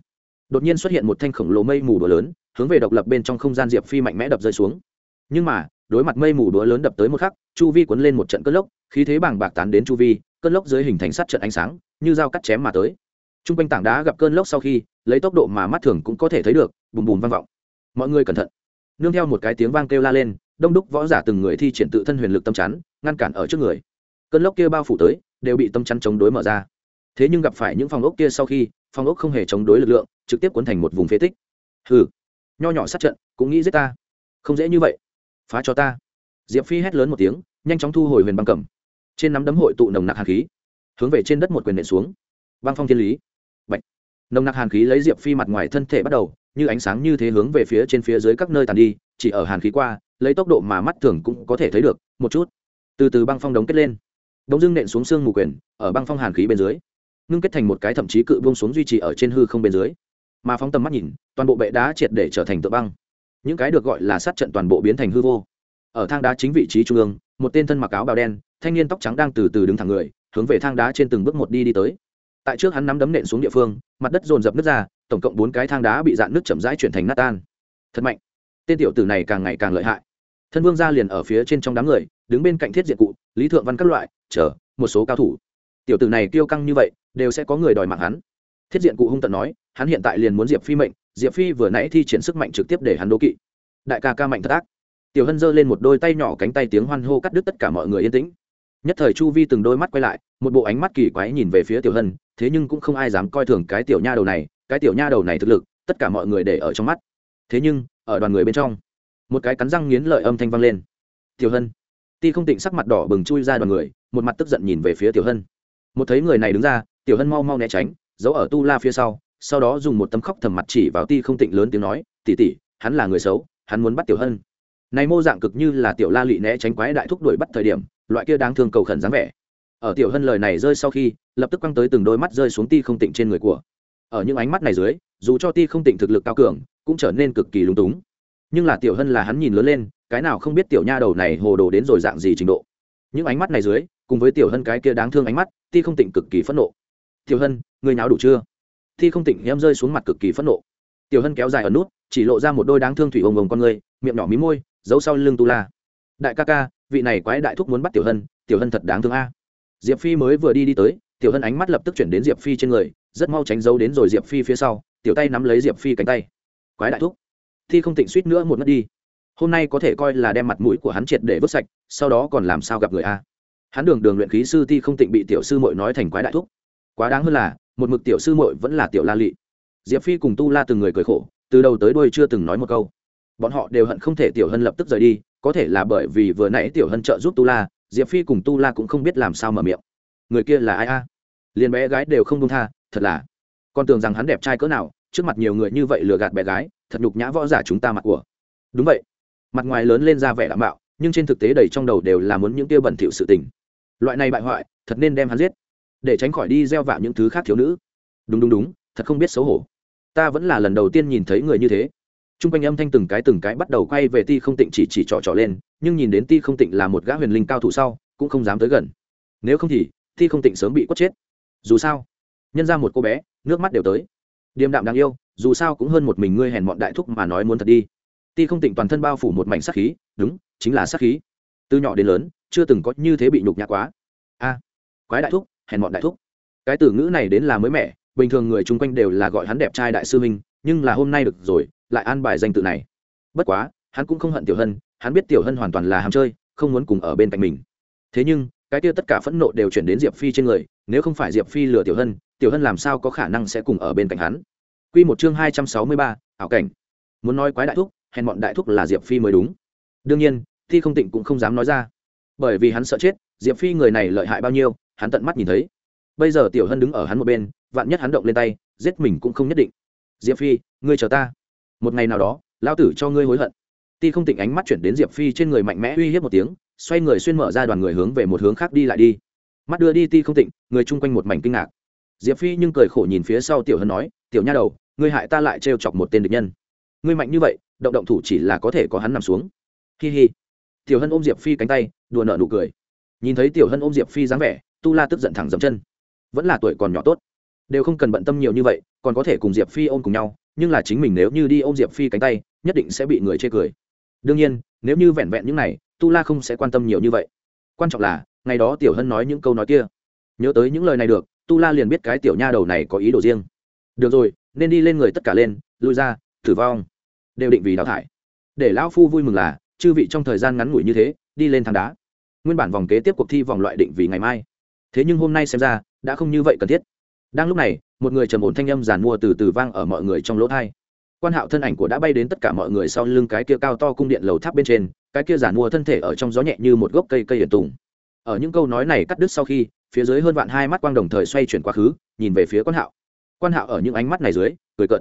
đột nhiên xuất hiện một thanh khổng lồ mây mù đùa lớn, hướng về độc lập bên trong không gian diệp phi mạnh mẽ đập rơi xuống. Nhưng mà, đối mặt mây mù đũa lớn đập tới một khắc, chu vi cuốn lên một trận cơn lốc, khí thế bàng bạc tán đến chu vi, cơn lốc dưới hình thành sát trận ánh sáng, như dao cắt chém mà tới t r u n g quanh tảng đá gặp cơn lốc sau khi, lấy tốc độ mà mắt thường cũng có thể thấy được, bùm bùm vang vọng. Mọi người cẩn thận. Nương theo một cái tiếng vang kêu la lên, đông đúc võ giả từng người thi triển tự thân huyền lực tâm chắn, ngăn cản ở trước người. Cơn lốc kia bao phủ tới, đều bị tâm chắn chống đối mở ra. Thế nhưng gặp phải những phòng ốc kia sau khi, phòng ốc không hề chống đối lực lượng, trực tiếp cuốn thành một vùng phế tích. Hừ, nho nhỏ sát trận, cũng nghĩ giết ta. Không dễ như vậy. Phá cho ta. Diệp phi hét lớn một tiếng, nhanh chóng thu hồi huyền băng cầm trên nắm đấm hội tụ nồng nặc hàn khí, hướng về trên đất một quyền nện xuống. Băng phong thiên lý nồng nặc hàn khí lấy diệp phi mặt ngoài thân thể bắt đầu, như ánh sáng như thế hướng về phía trên phía dưới các nơi tàn đi, chỉ ở hàn khí qua, lấy tốc độ mà mắt thường cũng có thể thấy được, một chút. Từ từ băng phong đống kết lên. Đống dưng nện xuống xương mù quyền, ở băng phong hàn khí bên dưới. Ngưng kết thành một cái thậm chí cự buông xuống duy trì ở trên hư không bên dưới. Mà phóng tầm mắt nhìn, toàn bộ bệ đá triệt để trở thành tựa băng. Những cái được gọi là sát trận toàn bộ biến thành hư vô. Ở thang đá chính vị trí trung ương, một tên thân mặc áo bào đen, thanh niên tóc trắng đang từ từ đứng thẳng người, hướng về thang đá trên từng bước một đi đi tới tại trước hắn nắm đấm nện xuống địa phương, mặt đất dồn dập nứt ra, tổng cộng bốn cái thang đá bị dạn nước chậm rãi chuyển thành nát tan. Thật mạnh. Tên tiểu tử này càng ngày càng lợi hại. Thân vương gia liền ở phía trên trong đám người, đứng bên cạnh thiết diện cụ, lý thượng văn các loại, chờ, một số cao thủ. Tiểu tử này kiêu căng như vậy, đều sẽ có người đòi mạng hắn. Thiết diện cụ hung tận nói, hắn hiện tại liền muốn diệp phi mệnh, diệp phi vừa nãy thi triển sức mạnh trực tiếp để hắn đố kỵ. Đại ca ca mạnh thất ác. Tiểu hân giơ lên một đôi tay nhỏ cánh tay tiếng hoan hô cắt đứt tất cả mọi người yên tĩnh nhất thời chu vi từng đôi mắt quay lại, một bộ ánh mắt kỳ quái nhìn về phía tiểu hân, thế nhưng cũng không ai dám coi thường cái tiểu nha đầu này, cái tiểu nha đầu này thực lực, tất cả mọi người để ở trong mắt. Thế nhưng, ở đoàn người bên trong, một cái cắn răng nghiến lợi âm thanh vang lên. Tiểu hân. Ti không tịnh sắc mặt đỏ bừng chui ra đoàn người, một mặt tức giận nhìn về phía tiểu hân. Một thấy người này đứng ra, tiểu hân mau mau né tránh, giấu ở tu la phía sau sau đó dùng một tấm khóc thầm mặt chỉ vào ti không tịnh lớn tiếng nói tỉ tỉ hắn là người xấu, hắn muốn bắt tiểu hân này mô dạng cực như là tiểu la lị né tránh quái đại thúc đuổi bắt thời điểm, loại kia đáng thương cầu khẩn dáng vẻ. Ở tiểu hân lời này rơi sau khi, lập tức quăng tới từng đôi mắt rơi xuống ti không tịnh trên người của. Ở những ánh mắt này dưới, dù cho ti không tịnh thực lực cao cường, cũng trở nên cực kỳ lúng túng. Nhưng là tiểu hân là hắn nhìn lớn lên, cái nào không biết tiểu nha đầu này hồ đồ đến rồi dạng gì trình độ. Những ánh mắt này dưới, cùng với tiểu hân cái kia đáng thương ánh mắt, ti không tịnh cực kỳ phẫn nộ. Tiểu hân người nào đủ chưa? Ti không tịnh em rơi xuống mặt cực kỳ phẫn nộ. Tiểu hân kéo dài ở nút, chỉ lộ ra một đôi đáng thương thủy ông ông con người, miệng nhỏ mí môi giấu sau lưng tu la. Đại ca ca, vị này quái đại thúc muốn bắt tiểu hân tiểu hân thật đáng thương a. Diệp phi mới vừa đi đi tới, tiểu hân ánh mắt lập tức chuyển đến diệp phi trên người, rất mau tránh giấu đến rồi diệp phi phía sau, tiểu tay nắm lấy diệp phi cánh tay. Quái đại thúc, thi không tịnh suýt nữa một mất đi. Hôm nay có thể coi là đem mặt mũi của hắn triệt để vứt sạch, sau đó còn làm sao gặp người a? Hắn đường đường luyện khí sư thi không tịnh bị tiểu sư mội nói thành quái đại thúc. Quá đáng hơn là, một mực tiểu sư mội vẫn là tiểu la lị. Diệp phi cùng tu la từng người cười khổ, từ đầu tới đuôi chưa từng nói một câu bọn họ đều hận không thể tiểu hân lập tức rời đi, có thể là bởi vì vừa nãy tiểu hân trợ giúp tu la, diệp phi cùng tu la cũng không biết làm sao mở miệng. Người kia là ai a? À? liền bé gái đều không đông tha, thật là. Con tưởng rằng hắn đẹp trai cỡ nào, trước mặt nhiều người như vậy lừa gạt bé gái, thật nhục nhã võ giả chúng ta mặt của. Đúng vậy. Mặt ngoài lớn lên ra vẻ đảm bảo, nhưng trên thực tế đầy trong đầu đều là muốn những tiêu bẩn thỉu sự tình. Loại này bại hoại, thật nên đem hắn giết. Để tránh khỏi đi gieo vạ những thứ khác thiếu nữ. Đúng đúng đúng, thật không biết xấu hổ. Ta vẫn là lần đầu tiên nhìn thấy người như thế. Trung quanh âm thanh từng cái từng cái bắt đầu quay về ti không tịnh chỉ chỉ trỏ trỏ lên nhưng nhìn đến ti không tịnh là một gã huyền linh cao thủ sau cũng không dám tới gần. Nếu không thì ti không tịnh sớm bị quất chết. Dù sao nhân ra một cô bé nước mắt đều tới. Điềm đạm đáng yêu dù sao cũng hơn một mình ngươi hèn mọn đại thúc mà nói muốn thật đi. Ti không tịnh toàn thân bao phủ một mảnh sát khí đúng chính là sát khí. Từ nhỏ đến lớn chưa từng có như thế bị nhục nhã quá. A quái đại thúc hèn mọn đại thúc. Cái từ ngữ này đến là mới mẻ bình thường người chung quanh đều là gọi hắn đẹp trai đại sư huynh, nhưng là hôm nay được rồi lại an bài danh tự này. Bất quá, hắn cũng không hận tiểu hân, hắn biết tiểu hân hoàn toàn là ham chơi, không muốn cùng ở bên cạnh mình. Thế nhưng, cái kia tất cả phẫn nộ đều chuyển đến diệp phi trên người, nếu không phải diệp phi lừa tiểu hân tiểu hân làm sao có khả năng sẽ cùng ở bên cạnh hắn? Q một chương hai trăm sáu mươi ba, ảo cảnh. Muốn nói quái đại thúc, hèn bọn đại thúc là diệp phi mới đúng. Đương nhiên, thi không tịnh cũng không dám nói ra. Bởi vì hắn sợ chết, diệp phi người này lợi hại bao nhiêu, hắn tận mắt nhìn thấy. Bây giờ tiểu hân đứng ở hắn một bên, vạn nhất hắn động lên tay, giết mình cũng không nhất định. Diệp phi, ngươi chờ ta một ngày nào đó lao tử cho ngươi hối hận. Ti không tịnh ánh mắt chuyển đến diệp phi trên người mạnh mẽ uy hiếp một tiếng, xoay người xuyên mở ra đoàn người hướng về một hướng khác đi lại đi. Mắt đưa đi ti không tịnh, người chung quanh một mảnh kinh ngạc. Diệp phi nhưng cười khổ nhìn phía sau tiểu hân nói, tiểu nha đầu, ngươi hại ta lại trêu chọc một tên địch nhân. Ngươi mạnh như vậy, động động thủ chỉ là có thể có hắn nằm xuống. Hi hi. Tiểu hân ôm diệp phi cánh tay, đùa nợ nụ cười. Nhìn thấy tiểu hân ôm diệp phi dáng vẻ, tu la tức giận thẳng dầm chân. Vẫn là tuổi còn nhỏ tốt. Đều không cần bận tâm nhiều như vậy, còn có thể cùng diệp phi ôm cùng nhau nhưng là chính mình nếu như đi ôm diệp phi cánh tay, nhất định sẽ bị người chê cười. Đương nhiên, nếu như vẹn vẹn những này, tu la không sẽ quan tâm nhiều như vậy. Quan trọng là, ngày đó tiểu hân nói những câu nói kia. Nhớ tới những lời này được, tu la liền biết cái tiểu nha đầu này có ý đồ riêng. Được rồi, nên đi lên người tất cả lên, lui ra, thử vong. Đều định vì đào thải. Để lão phu vui mừng là, chư vị trong thời gian ngắn ngủi như thế, đi lên thang đá. Nguyên bản vòng kế tiếp cuộc thi vòng loại định vì ngày mai. Thế nhưng hôm nay xem ra, đã không như vậy cần thiết. Đang lúc này một người trầm ổn thanh âm giàn mua từ từ vang ở mọi người trong lỗ thai. Quan hạo thân ảnh của đã bay đến tất cả mọi người sau lưng cái kia cao to cung điện lầu tháp bên trên cái kia giàn mua thân thể ở trong gió nhẹ như một gốc cây cây hiển tùng. Ở những câu nói này cắt đứt sau khi phía dưới hơn vạn hai mắt quang đồng thời xoay chuyển quá khứ nhìn về phía quan hạo. Quan hạo ở những ánh mắt này dưới cười cợt,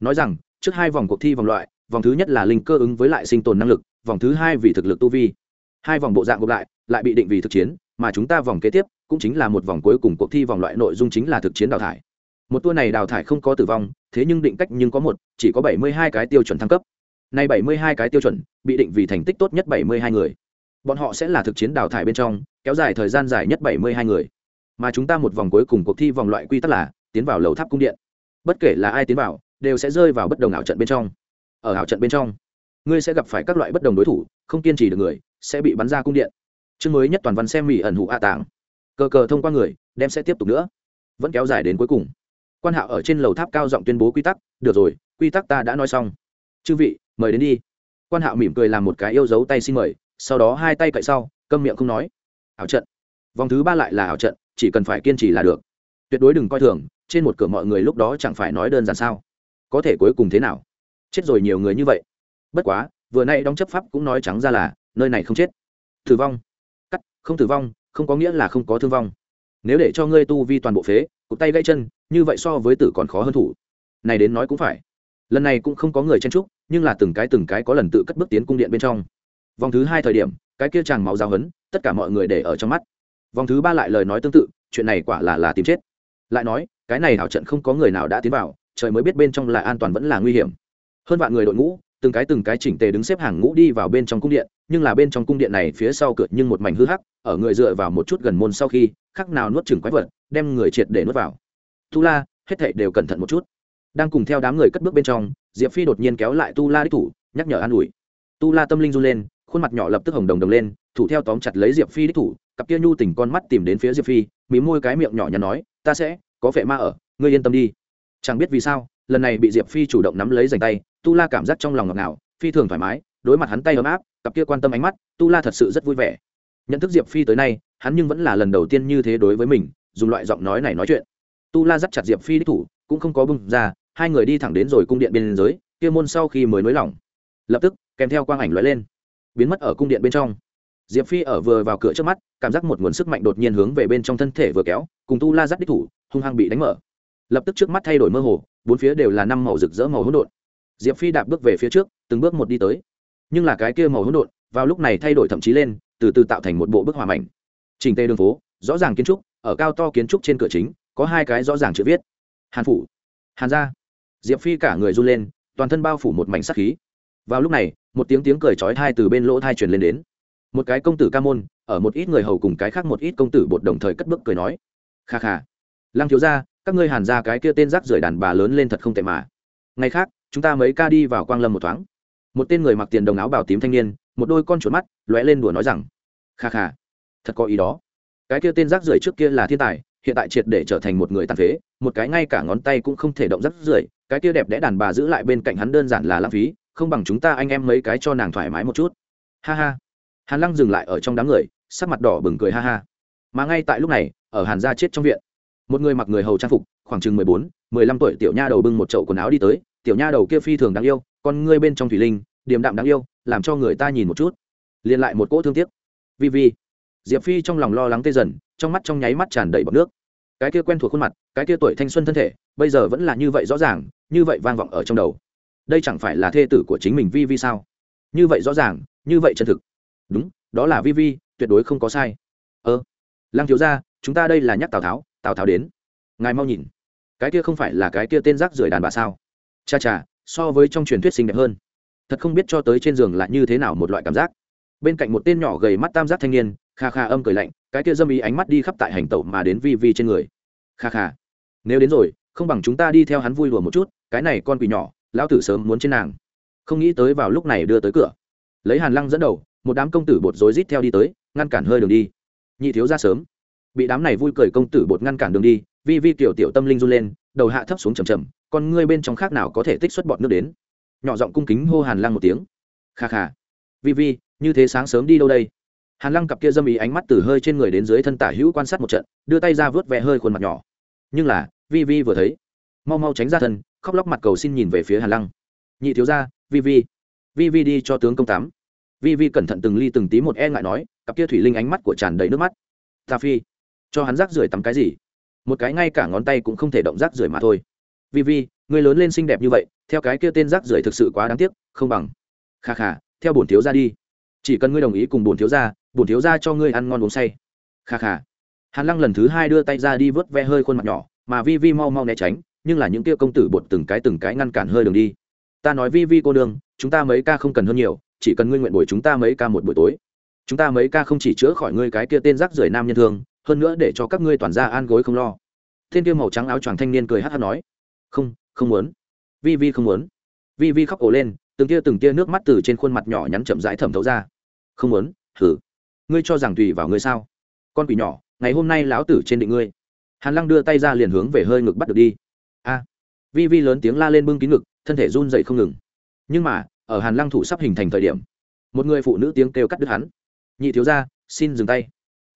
nói rằng trước hai vòng cuộc thi vòng loại vòng thứ nhất là linh cơ ứng với lại sinh tồn năng lực vòng thứ hai vì thực lực tu vi. Hai vòng bộ dạng gộp lại lại bị định vì thực chiến mà chúng ta vòng kế tiếp cũng chính là một vòng cuối cùng cuộc thi vòng loại nội dung chính là thực chiến đào thải một tour này đào thải không có tử vong, thế nhưng định cách nhưng có một, chỉ có bảy mươi hai cái tiêu chuẩn thăng cấp. Nay bảy mươi hai cái tiêu chuẩn, bị định vì thành tích tốt nhất bảy mươi hai người. Bọn họ sẽ là thực chiến đào thải bên trong, kéo dài thời gian dài nhất bảy mươi hai người. Mà chúng ta một vòng cuối cùng cuộc thi vòng loại quy tắc là, tiến vào lầu tháp cung điện. Bất kể là ai tiến vào, đều sẽ rơi vào bất đồng ảo trận bên trong. Ở ảo trận bên trong, ngươi sẽ gặp phải các loại bất đồng đối thủ, không kiên trì được người, sẽ bị bắn ra cung điện. Chương mới nhất toàn văn xem mỹ ẩn hụ a tàng cờ cờ thông qua người, đem sẽ tiếp tục nữa. Vẫn kéo dài đến cuối cùng quan hạo ở trên lầu tháp cao giọng tuyên bố quy tắc, được rồi, quy tắc ta đã nói xong. Chư vị, mời đến đi. Quan hạo mỉm cười làm một cái yêu dấu tay xin mời, sau đó hai tay cậy sau, câm miệng không nói. Ảo trận. Vòng thứ ba lại là ảo trận, chỉ cần phải kiên trì là được. Tuyệt đối đừng coi thường, trên một cửa mọi người lúc đó chẳng phải nói đơn giản sao? Có thể cuối cùng thế nào? Chết rồi nhiều người như vậy. Bất quá, vừa nay đóng chấp pháp cũng nói trắng ra là, nơi này không chết. Tử vong. Cắt, không tử vong, không có nghĩa là không có thương vong nếu để cho ngươi tu vi toàn bộ phế, cụt tay gãy chân, như vậy so với tử còn khó hơn thủ. Này đến nói cũng phải. Lần này cũng không có người chen trúc nhưng là từng cái từng cái có lần tự cất bước tiến cung điện bên trong. Vòng thứ hai thời điểm, cái kia chàng máu giáo hấn, tất cả mọi người để ở trong mắt. Vòng thứ ba lại lời nói tương tự, chuyện này quả là là tìm chết. Lại nói, cái này hảo trận không có người nào đã tiến vào, trời mới biết bên trong là an toàn vẫn là nguy hiểm. Hơn vạn người đội ngũ, từng cái từng cái chỉnh tề đứng xếp hàng ngũ đi vào bên trong cung điện, nhưng là bên trong cung điện này phía sau cửa nhưng một mảnh hư hắc, ở người dựa vào một chút gần môn sau khi khác nào nuốt chừng quái vật, đem người triệt để nuốt vào. Tu la, hết thảy đều cẩn thận một chút. Đang cùng theo đám người cất bước bên trong, diệp phi đột nhiên kéo lại tu la đích thủ, nhắc nhở an ủi. Tu la tâm linh run lên, khuôn mặt nhỏ lập tức hồng đồng đồng lên, thủ theo tóm chặt lấy diệp phi đích thủ, cặp kia nhu tỉnh con mắt tìm đến phía diệp phi, mí môi cái miệng nhỏ nhắn nói, ta sẽ, có vệ ma ở, ngươi yên tâm đi. Chẳng biết vì sao, lần này bị diệp phi chủ động nắm lấy dành tay, tu la cảm giác trong lòng ngọt ngào, phi thường thoải mái, đối mặt hắn tay ấm áp, cặp kia quan tâm ánh mắt, tu la thật sự rất vui vẻ. Nhận thức diệp phi tới nay hắn nhưng vẫn là lần đầu tiên như thế đối với mình, dùng loại giọng nói này nói chuyện. Tu la dắt chặt diệp phi đích thủ, cũng không có bưng ra, hai người đi thẳng đến rồi cung điện biên giới kia môn sau khi mới nới lỏng. Lập tức, kèm theo quang ảnh lóe lên, biến mất ở cung điện bên trong. Diệp phi ở vừa vào cửa trước mắt, cảm giác một nguồn sức mạnh đột nhiên hướng về bên trong thân thể vừa kéo, cùng tu la dắt đích thủ, hung hăng bị đánh mở. Lập tức trước mắt thay đổi mơ hồ, bốn phía đều là năm màu rực rỡ màu hỗn độn. Diệp phi đạp bước về phía trước, từng bước một đi tới. Nhưng là cái kia màu hỗn độn, vào lúc này thay đổi thậm chí lên, từ từ tạo thành một bộ bức hòa mảnh trình tề đường phố, rõ ràng kiến trúc, ở cao to kiến trúc trên cửa chính, có hai cái rõ ràng chữ viết. Hàn phủ, hàn gia. Diệp phi cả người run lên, toàn thân bao phủ một mảnh sắc khí. Vào lúc này, một tiếng tiếng cười chói thai từ bên lỗ thai truyền lên đến. Một cái công tử ca môn, ở một ít người hầu cùng cái khác một ít công tử bột đồng thời cất bước cười nói. Kha kha. Lăng thiếu gia, các ngươi hàn ra cái kia tên rác rưởi đàn bà lớn lên thật không tệ mà. Ngày khác, chúng ta mấy ca đi vào quang lâm một thoáng. Một tên người mặc tiền đồng áo bảo tím thanh niên, một đôi con chuột mắt, lóe lên đùa nói rằng. Kha kha thật có ý đó. Cái kia tên rác rưởi trước kia là thiên tài, hiện tại triệt để trở thành một người tàn phế, một cái ngay cả ngón tay cũng không thể động rác rưởi, cái kia đẹp đẽ đàn bà giữ lại bên cạnh hắn đơn giản là lãng phí, không bằng chúng ta anh em mấy cái cho nàng thoải mái một chút. Ha ha. Hàn lăng dừng lại ở trong đám người, sắc mặt đỏ bừng cười ha ha. Mà ngay tại lúc này, ở hàn gia chết trong viện, một người mặc người hầu trang phục, khoảng chừng mười bốn, mười lăm tuổi tiểu nha đầu bưng một chậu quần áo đi tới, tiểu nha đầu kia phi thường đáng yêu, con ngươi bên trong thủy linh, điềm đạm đáng yêu, làm cho người ta nhìn một chút. Liền lại một cỗ thương tiếc. Vi vi diệp phi trong lòng lo lắng tê dần, trong mắt trong nháy mắt tràn đầy bọc nước. Cái kia quen thuộc khuôn mặt, cái kia tuổi thanh xuân thân thể, bây giờ vẫn là như vậy rõ ràng, như vậy vang vọng ở trong đầu. Đây chẳng phải là thê tử của chính mình vi vi sao? Như vậy rõ ràng, như vậy chân thực. Đúng, đó là vi vi tuyệt đối không có sai. Ơ lăng thiếu ra chúng ta đây là nhắc tào tháo tào tháo đến. Ngài mau nhìn. Cái kia không phải là cái kia tên rác rưởi đàn bà sao? Cha cha, so với trong truyền thuyết xinh đẹp hơn. Thật không biết cho tới trên giường là như thế nào một loại cảm giác. Bên cạnh một tên nhỏ gầy mắt tam giác thanh niên kha kha âm cười lạnh, cái kia dâm ý ánh mắt đi khắp tại hành tẩu mà đến vi vi trên người. Kha kha, nếu đến rồi, không bằng chúng ta đi theo hắn vui đùa một chút, cái này con quỷ nhỏ, lão tử sớm muốn trên nàng. Không nghĩ tới vào lúc này đưa tới cửa. Lấy hàn lăng dẫn đầu, một đám công tử bột rối rít theo đi tới, ngăn cản hơi đường đi. Nhị thiếu ra sớm. Bị đám này vui cười công tử bột ngăn cản đường đi, vi vi tiểu tiểu tâm linh run lên, đầu hạ thấp xuống chầm chầm con ngươi bên trong khác nào có thể tích xuất bọt nước đến. Nhỏ giọng cung kính hô hàn lăng một tiếng. Kha kha, vi vi, như thế sáng sớm đi đâu đây? Hàn lăng cặp kia dâm ý ánh mắt từ hơi trên người đến dưới thân tả hữu quan sát một trận, đưa tay ra vớt ve hơi khuôn mặt nhỏ. Nhưng là, vi vi vừa thấy, mau mau tránh ra thân, khóc lóc mặt cầu xin nhìn về phía hàn lăng. Nhị thiếu ra vi vi. Vi vi đi cho tướng công tám. vi vi cẩn thận từng ly từng tí một e ngại nói, cặp kia thủy linh ánh mắt của tràn đầy nước mắt. Ta phi, cho hắn rác rưởi tắm cái gì? Một cái ngay cả ngón tay cũng không thể động rác rưởi mà thôi. Vi vi người lớn lên xinh đẹp như vậy, theo cái kia tên rác rưởi thực sự quá đáng tiếc, không bằng. Kha kha, theo bổn thiếu ra đi. Chỉ cần ngươi đồng ý cùng bổn thiếu ra bổn thiếu ra cho ngươi ăn ngon uống say. Kha kha. Hàn lăng lần thứ hai đưa tay ra đi vớt ve hơi khuôn mặt nhỏ, mà vi vi mau mau né tránh, nhưng là những kia công tử bột từng cái từng cái ngăn cản hơi đường đi. Ta nói vi vi cô đường chúng ta mấy ca không cần hơn nhiều, chỉ cần ngươi nguyện buổi chúng ta mấy ca một buổi tối. Chúng ta mấy ca không chỉ chữa khỏi ngươi cái kia tên rác rưởi nam nhân thương, hơn nữa để cho các ngươi toàn ra an gối không lo. Thiên kia màu trắng áo choàng thanh niên cười hát hát nói, không không muốn. Vi vi không muốn. Vi vi khóc ổ lên, từng tia từng tia nước mắt từ trên khuôn mặt nhỏ nhắn chậm rãi thẩm thấu ra. Không muốn thử ngươi cho rằng tùy vào ngươi sao? Con quỷ nhỏ, ngày hôm nay lão tử trên định ngươi. Hàn lăng đưa tay ra liền hướng về hơi ngực bắt được đi. A. Vi vi lớn tiếng la lên bưng kín ngực, thân thể run dậy không ngừng. Nhưng mà, ở hàn lăng thủ sắp hình thành thời điểm, một người phụ nữ tiếng kêu cắt đứt hắn. Nhị thiếu ra xin dừng tay.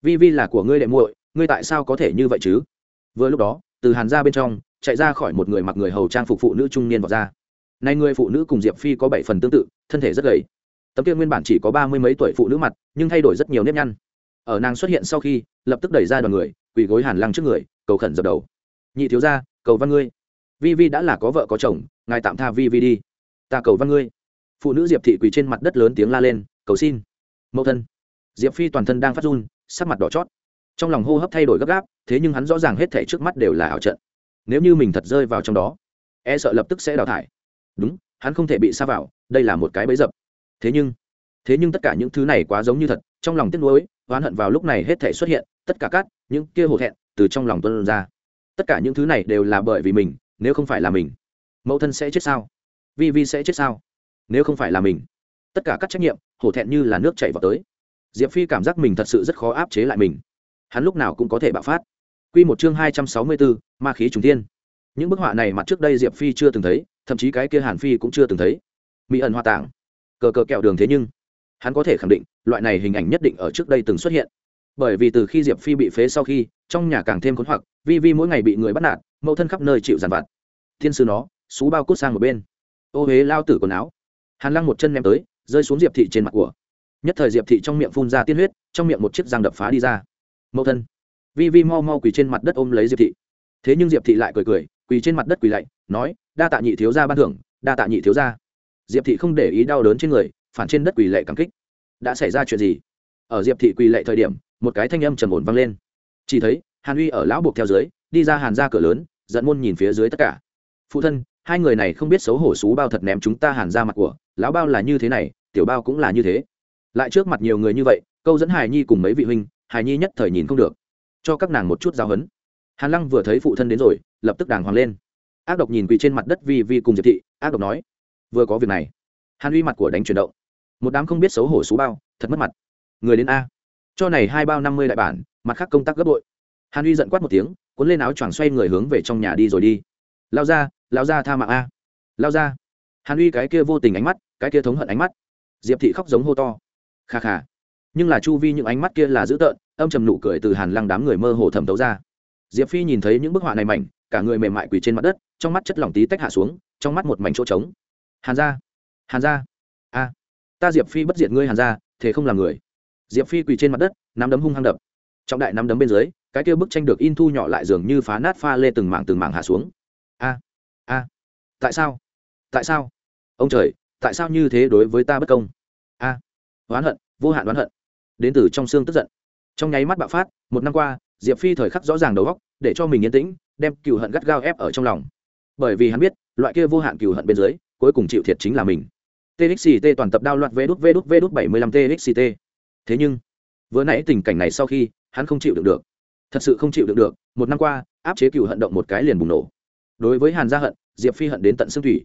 Vi vi là của ngươi đệ muội, ngươi tại sao có thể như vậy chứ? Vừa lúc đó, từ hàn ra bên trong, chạy ra khỏi một người mặc người hầu trang phục phụ nữ trung niên vào ra. Nay người phụ nữ cùng diệp phi có bảy phần tương tự, thân thể rất gầy tấm kia nguyên bản chỉ có ba mươi mấy tuổi phụ nữ mặt, nhưng thay đổi rất nhiều nếp nhăn. Ở nàng xuất hiện sau khi, lập tức đẩy ra đoàn người, quỳ gối hàn lăng trước người, cầu khẩn dập đầu. Nhị thiếu gia, cầu văn ngươi. Vi vi đã là có vợ có chồng, ngài tạm tha vi vi đi. Ta cầu văn ngươi. Phụ nữ diệp thị quỳ trên mặt đất lớn tiếng la lên, cầu xin, mẫu thân. Diệp phi toàn thân đang phát run, sắc mặt đỏ chót. Trong lòng hô hấp thay đổi gấp gáp, thế nhưng hắn rõ ràng hết thể trước mắt đều là ảo trận. Nếu như mình thật rơi vào trong đó e sợ lập tức sẽ đào thải. Đúng, hắn không thể bị xa vào, đây là một cái bẫy dập thế nhưng thế nhưng tất cả những thứ này quá giống như thật, trong lòng tiếc nuối, oán hận vào lúc này hết thể xuất hiện, tất cả cát, những kia hổ thẹn, từ trong lòng tuân ra. Tất cả những thứ này đều là bởi vì mình, nếu không phải là mình, mẫu thân sẽ chết sao? Vi vi sẽ chết sao? Nếu không phải là mình, tất cả các trách nhiệm, hổ thẹn như là nước chảy vào tới. Diệp phi cảm giác mình thật sự rất khó áp chế lại mình. Hắn lúc nào cũng có thể bạo phát. Q một chương hai trăm sáu mươi bốn, ma khí trùng thiên. Những bức họa này mặt trước đây diệp phi chưa từng thấy, thậm chí cái kia hàn phi cũng chưa từng thấy. Mỹ ẩn hoa tạng cờ cờ kẹo đường thế nhưng hắn có thể khẳng định loại này hình ảnh nhất định ở trước đây từng xuất hiện. Bởi vì từ khi diệp phi bị phế sau khi, trong nhà càng thêm khốn hoặc, vi vi mỗi ngày bị người bắt nạt, mẫu thân khắp nơi chịu giàn vặt. Thiên sư nó, xú bao cút sang một bên. Ô huế lao tử quần áo. Hàn lăng một chân ném tới, rơi xuống diệp thị trên mặt của. Nhất thời diệp thị trong miệng phun ra tiên huyết, trong miệng một chiếc răng đập phá đi ra. Mẫu thân. Vi vi mau mau quỳ trên mặt đất ôm lấy diệp thị. Thế nhưng diệp thị lại cười cười, quỳ trên mặt đất quỳ lạy, nói, đa tạ nhị thiếu gia ban thưởng, đa tạ nhị thiếu gia diệp thị không để ý đau đớn trên người, phản trên đất quỳ lệ cảm kích. Đã xảy ra chuyện gì? Ở diệp thị quỳ lệ thời điểm, một cái thanh âm trầm ổn vang lên. Chỉ thấy, hàn uy ở lão buộc theo dưới, đi ra hàn ra cửa lớn dẫn môn nhìn phía dưới tất cả. Phụ thân, hai người này không biết xấu hổ xú bao thật ném chúng ta hàn ra mặt của, lão bao là như thế này, tiểu bao cũng là như thế. Lại trước mặt nhiều người như vậy, câu dẫn hài nhi cùng mấy vị huynh hài nhi nhất thời nhìn không được. Cho các nàng một chút giáo hấn hàn lăng vừa thấy phụ thân đến rồi, lập tức đàng hoàng lên. Ác độc nhìn quỳ trên mặt đất vi vi cùng diệp thị, ác độc nói vừa có việc này. Hàn uy mặt của đánh chuyển động. Một đám không biết xấu hổ xú bao, thật mất mặt. Người đến a. Cho này hai bao năm mươi đại bản, mặt khác công tác gấp bội. Hàn uy giận quát một tiếng, cuốn lên áo choàng xoay người hướng về trong nhà đi rồi đi. Lao ra lao ra tha mạng a. Lao ra. Hàn uy cái kia vô tình ánh mắt, cái kia thống hận ánh mắt. Diệp thị khóc giống hô to. Kha kha. Nhưng là chu vi những ánh mắt kia là dữ tợn, âm trầm nụ cười từ hàn lăng đám người mơ hồ thẩm tấu ra. Diệp phi nhìn thấy những bức họa này mảnh, cả người mềm mại quỳ trên mặt đất, trong mắt chất lỏng tí tách hạ xuống, trong mắt một mảnh chỗ trống hàn Gia, hàn Gia, a. Ta diệp phi bất diệt ngươi hàn Gia, thế không làm người. Diệp phi quỳ trên mặt đất nắm đấm hung hăng đập. Trọng đại nắm đấm bên dưới cái kia bức tranh được in thu nhỏ lại dường như phá nát pha lê từng mảng từng mảng hạ xuống. A. A. Tại sao? Tại sao? Ông trời tại sao như thế đối với ta bất công? A. Oán hận vô hạn oán hận. Đến từ trong xương tức giận. Trong nháy mắt bạo phát một năm qua diệp phi thời khắc rõ ràng đầu góc để cho mình yên tĩnh đem cựu hận gắt gao ép ở trong lòng. Bởi vì hắn biết loại kia vô hạn cựu hận bên dưới cuối cùng chịu thiệt chính là mình. Txt toàn tập đao loạt vê đút vê đút vê đút bảy mươi lăm txt thế nhưng, vừa nãy tình cảnh này sau khi, hắn không chịu được được. Thật sự không chịu được được. Một năm qua, áp chế cựu hận động một cái liền bùng nổ. Đối với hàn gia hận, diệp phi hận đến tận xương thủy.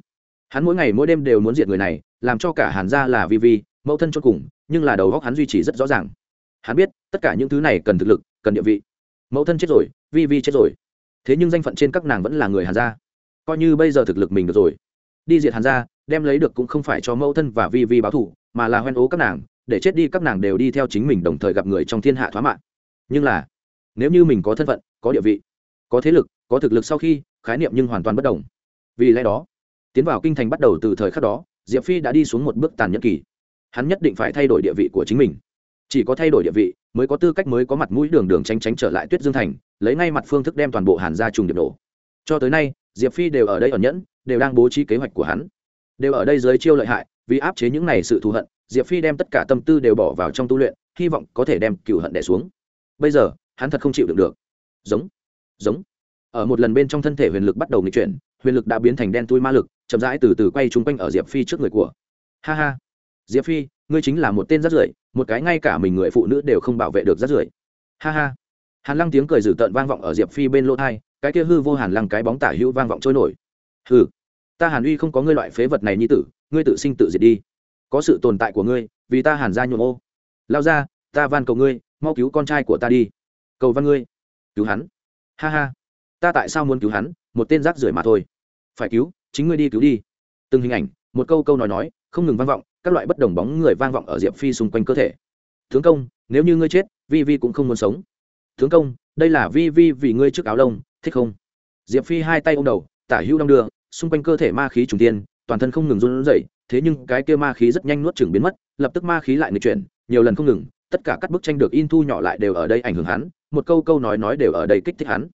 Hắn mỗi ngày mỗi đêm đều muốn diệt người này, làm cho cả hàn gia là vi vi, mẫu thân cho cùng, nhưng là đầu góc hắn duy trì rất rõ ràng. Hắn biết, tất cả những thứ này cần thực lực, cần địa vị. Mẫu thân chết rồi, vi vi chết rồi. Thế nhưng danh phận trên các nàng vẫn là người hàn gia. Coi như bây giờ thực lực mình được rồi đi diệt hàn gia đem lấy được cũng không phải cho mẫu thân và vi vi báo thù, mà là hoen ố các nàng, để chết đi các nàng đều đi theo chính mình đồng thời gặp người trong thiên hạ thoá mạng. Nhưng là, nếu như mình có thân phận, có địa vị, có thế lực, có thực lực sau khi, khái niệm nhưng hoàn toàn bất đồng. Vì lẽ đó, tiến vào kinh thành bắt đầu từ thời khắc đó, diệp phi đã đi xuống một bước tàn nhẫn kỳ. Hắn nhất định phải thay đổi địa vị của chính mình. Chỉ có thay đổi địa vị, mới có tư cách mới có mặt mũi đường đường tránh tránh trở lại tuyết dương thành, lấy ngay mặt phương thức đem toàn bộ hàn gia trùng điệp nổ. Cho tới nay, diệp phi đều ở đây ẩn nhẫn đều đang bố trí kế hoạch của hắn. Đều ở đây dưới chiêu lợi hại, vì áp chế những này sự thù hận, diệp phi đem tất cả tâm tư đều bỏ vào trong tu luyện, hy vọng có thể đem cựu hận đẻ xuống. Bây giờ, hắn thật không chịu được được. Giống giống. Ở một lần bên trong thân thể huyền lực bắt đầu nghịch chuyển, huyền lực đã biến thành đen tui ma lực, chậm rãi từ từ quay chung quanh ở diệp phi trước người của. Ha ha. Diệp phi, ngươi chính là một tên rát rưởi, một cái ngay cả mình người phụ nữ đều không bảo vệ được rát rưởi. Ha ha. Hàn lăng tiếng cười dữ tợn vang vọng ở diệp phi bên lỗ thai cái kia hư vô hàn lăng cái bóng tả hữu vang vọng trôi nổi hừ, ta hàn uy không có ngươi loại phế vật này như tử, ngươi tự sinh tự diệt đi. Có sự tồn tại của ngươi, vì ta hàn ra nhuộm ô. Lao ra, ta van cầu ngươi, mau cứu con trai của ta đi. Cầu văn ngươi. Cứu hắn. Ha ha. Ta tại sao muốn cứu hắn? Một tên rác rưởi mà thôi. Phải cứu, chính ngươi đi cứu đi. Từng hình ảnh, một câu câu nói nói, không ngừng vang vọng, các loại bất đồng bóng người vang vọng ở diệp phi xung quanh cơ thể. Tướng công, nếu như ngươi chết, vi vi cũng không muốn sống. Tướng công, đây là vi vi vì ngươi trước áo lông, thích không? Diệp phi hai tay ô m đầu tả hữu đong đưa, xung quanh cơ thể ma khí trùng tiên, toàn thân không ngừng run rẩy, thế nhưng cái kia ma khí rất nhanh nuốt chừng biến mất, lập tức ma khí lại người chuyển, nhiều lần không ngừng, tất cả các bức tranh được in thu nhỏ lại đều ở đây ảnh hưởng hắn, một câu câu nói nói đều ở đây kích thích hắn.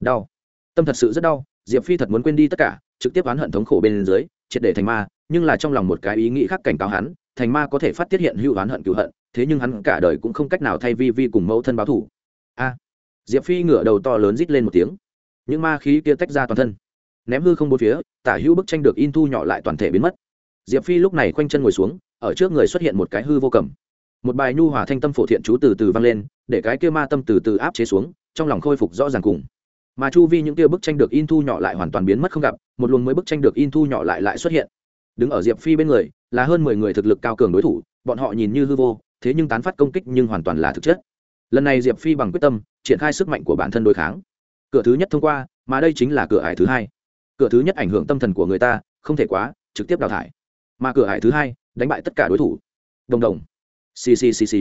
Đau. Tâm thật sự rất đau, diệp phi thật muốn quên đi tất cả, trực tiếp oán hận thống khổ bên dưới, triệt để thành ma, nhưng là trong lòng một cái ý nghĩ khác cảnh cáo hắn, thành ma có thể phát tiết hiện hữu oán hận cựu hận, thế nhưng hắn cả đời cũng không cách nào thay vi vi cùng mẫu thân báo thủ a. Diệp phi ngửa đầu to lớn rít lên một tiếng. Những ma khí kia tách ra toàn thân ném hư không bốn phía, tả hữu bức tranh được in thu nhỏ lại toàn thể biến mất. Diệp phi lúc này khoanh chân ngồi xuống, ở trước người xuất hiện một cái hư vô cầm. Một bài nhu hòa thanh tâm phổ thiện chú từ từ vang lên, để cái kia ma tâm từ từ áp chế xuống, trong lòng khôi phục rõ ràng cùng. Mà chu vi những kia bức tranh được in thu nhỏ lại hoàn toàn biến mất không gặp, một luồng mới bức tranh được in thu nhỏ lại lại xuất hiện. Đứng ở diệp phi bên người, là hơn mười người thực lực cao cường đối thủ, bọn họ nhìn như hư vô, thế nhưng tán phát công kích nhưng hoàn toàn là thực chất. Lần này diệp phi bằng quyết tâm, triển khai sức mạnh của bản thân đối kháng. Cửa thứ nhất thông qua, mà đây chính là cửa ải thứ hai cửa thứ nhất ảnh hưởng tâm thần của người ta, không thể quá, trực tiếp đào thải. Mà cửa hải thứ hai, đánh bại tất cả đối thủ. Đồng đồng. Ccc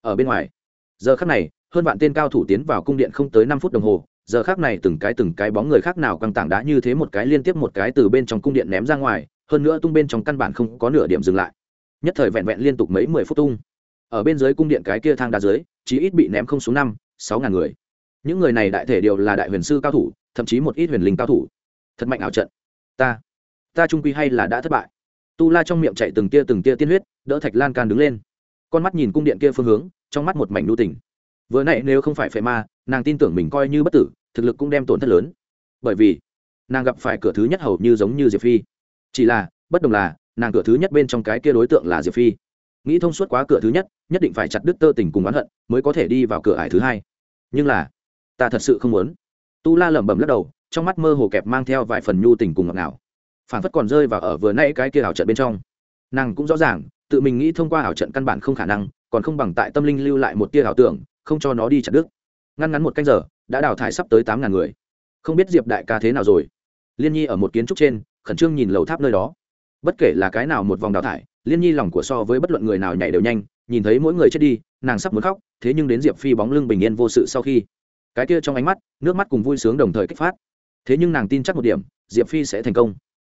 ở bên ngoài. Giờ khắc này, hơn vạn tên cao thủ tiến vào cung điện không tới năm phút đồng hồ. Giờ khác này từng cái từng cái bóng người khác nào căng tảng đá như thế một cái liên tiếp một cái từ bên trong cung điện ném ra ngoài, hơn nữa tung bên trong căn bản không có nửa điểm dừng lại. Nhất thời vẹn vẹn liên tục mấy mười phút tung. Ở bên dưới cung điện cái kia thang đá dưới, chí ít bị ném không xuống năm, sáu ngàn người. Những người này đại thể đều là đại huyền sư cao thủ, thậm chí một ít huyền linh cao thủ thật mạnh ảo trận. Ta ta trung quy hay là đã thất bại. Tu la trong miệng chạy từng tia từng tia tiên huyết, đỡ thạch lan can đứng lên. Con mắt nhìn cung điện kia phương hướng, trong mắt một mảnh nu tình. Vừa nãy nếu không phải phệ ma, nàng tin tưởng mình coi như bất tử, thực lực cũng đem tổn thất lớn. Bởi vì, nàng gặp phải cửa thứ nhất hầu như giống như diệp phi. Chỉ là, bất đồng là, nàng cửa thứ nhất bên trong cái kia đối tượng là diệp phi. Nghĩ thông suốt quá cửa thứ nhất nhất định phải chặt đứt tơ tình cùng oán hận, mới có thể đi vào cửa ải thứ hai. Nhưng là, ta thật sự không muốn. Tu la lẩm bẩm lắc đầu trong mắt mơ hồ kẹp mang theo vài phần nhu tình cùng ngọt ngào. Phản phất còn rơi vào ở vừa nãy cái kia ảo trận bên trong. Nàng cũng rõ ràng, tự mình nghĩ thông qua ảo trận căn bản không khả năng, còn không bằng tại tâm linh lưu lại một tia ảo tưởng, không cho nó đi chặt đứt. Ngăn ngắn một canh giờ, đã đào thải sắp tới tám ngàn người. Không biết diệp đại ca thế nào rồi. Liên nhi ở một kiến trúc trên, khẩn trương nhìn lầu tháp nơi đó. Bất kể là cái nào một vòng đào thải, liên nhi lòng của so với bất luận người nào nhảy đều nhanh, nhìn thấy mỗi người chết đi, nàng sắp muốn khóc, thế nhưng đến diệp phi bóng lưng bình yên vô sự sau khi. Cái kia trong ánh mắt, nước mắt cùng vui sướng đồng thời kích phát thế nhưng nàng tin chắc một điểm, diệp phi sẽ thành công.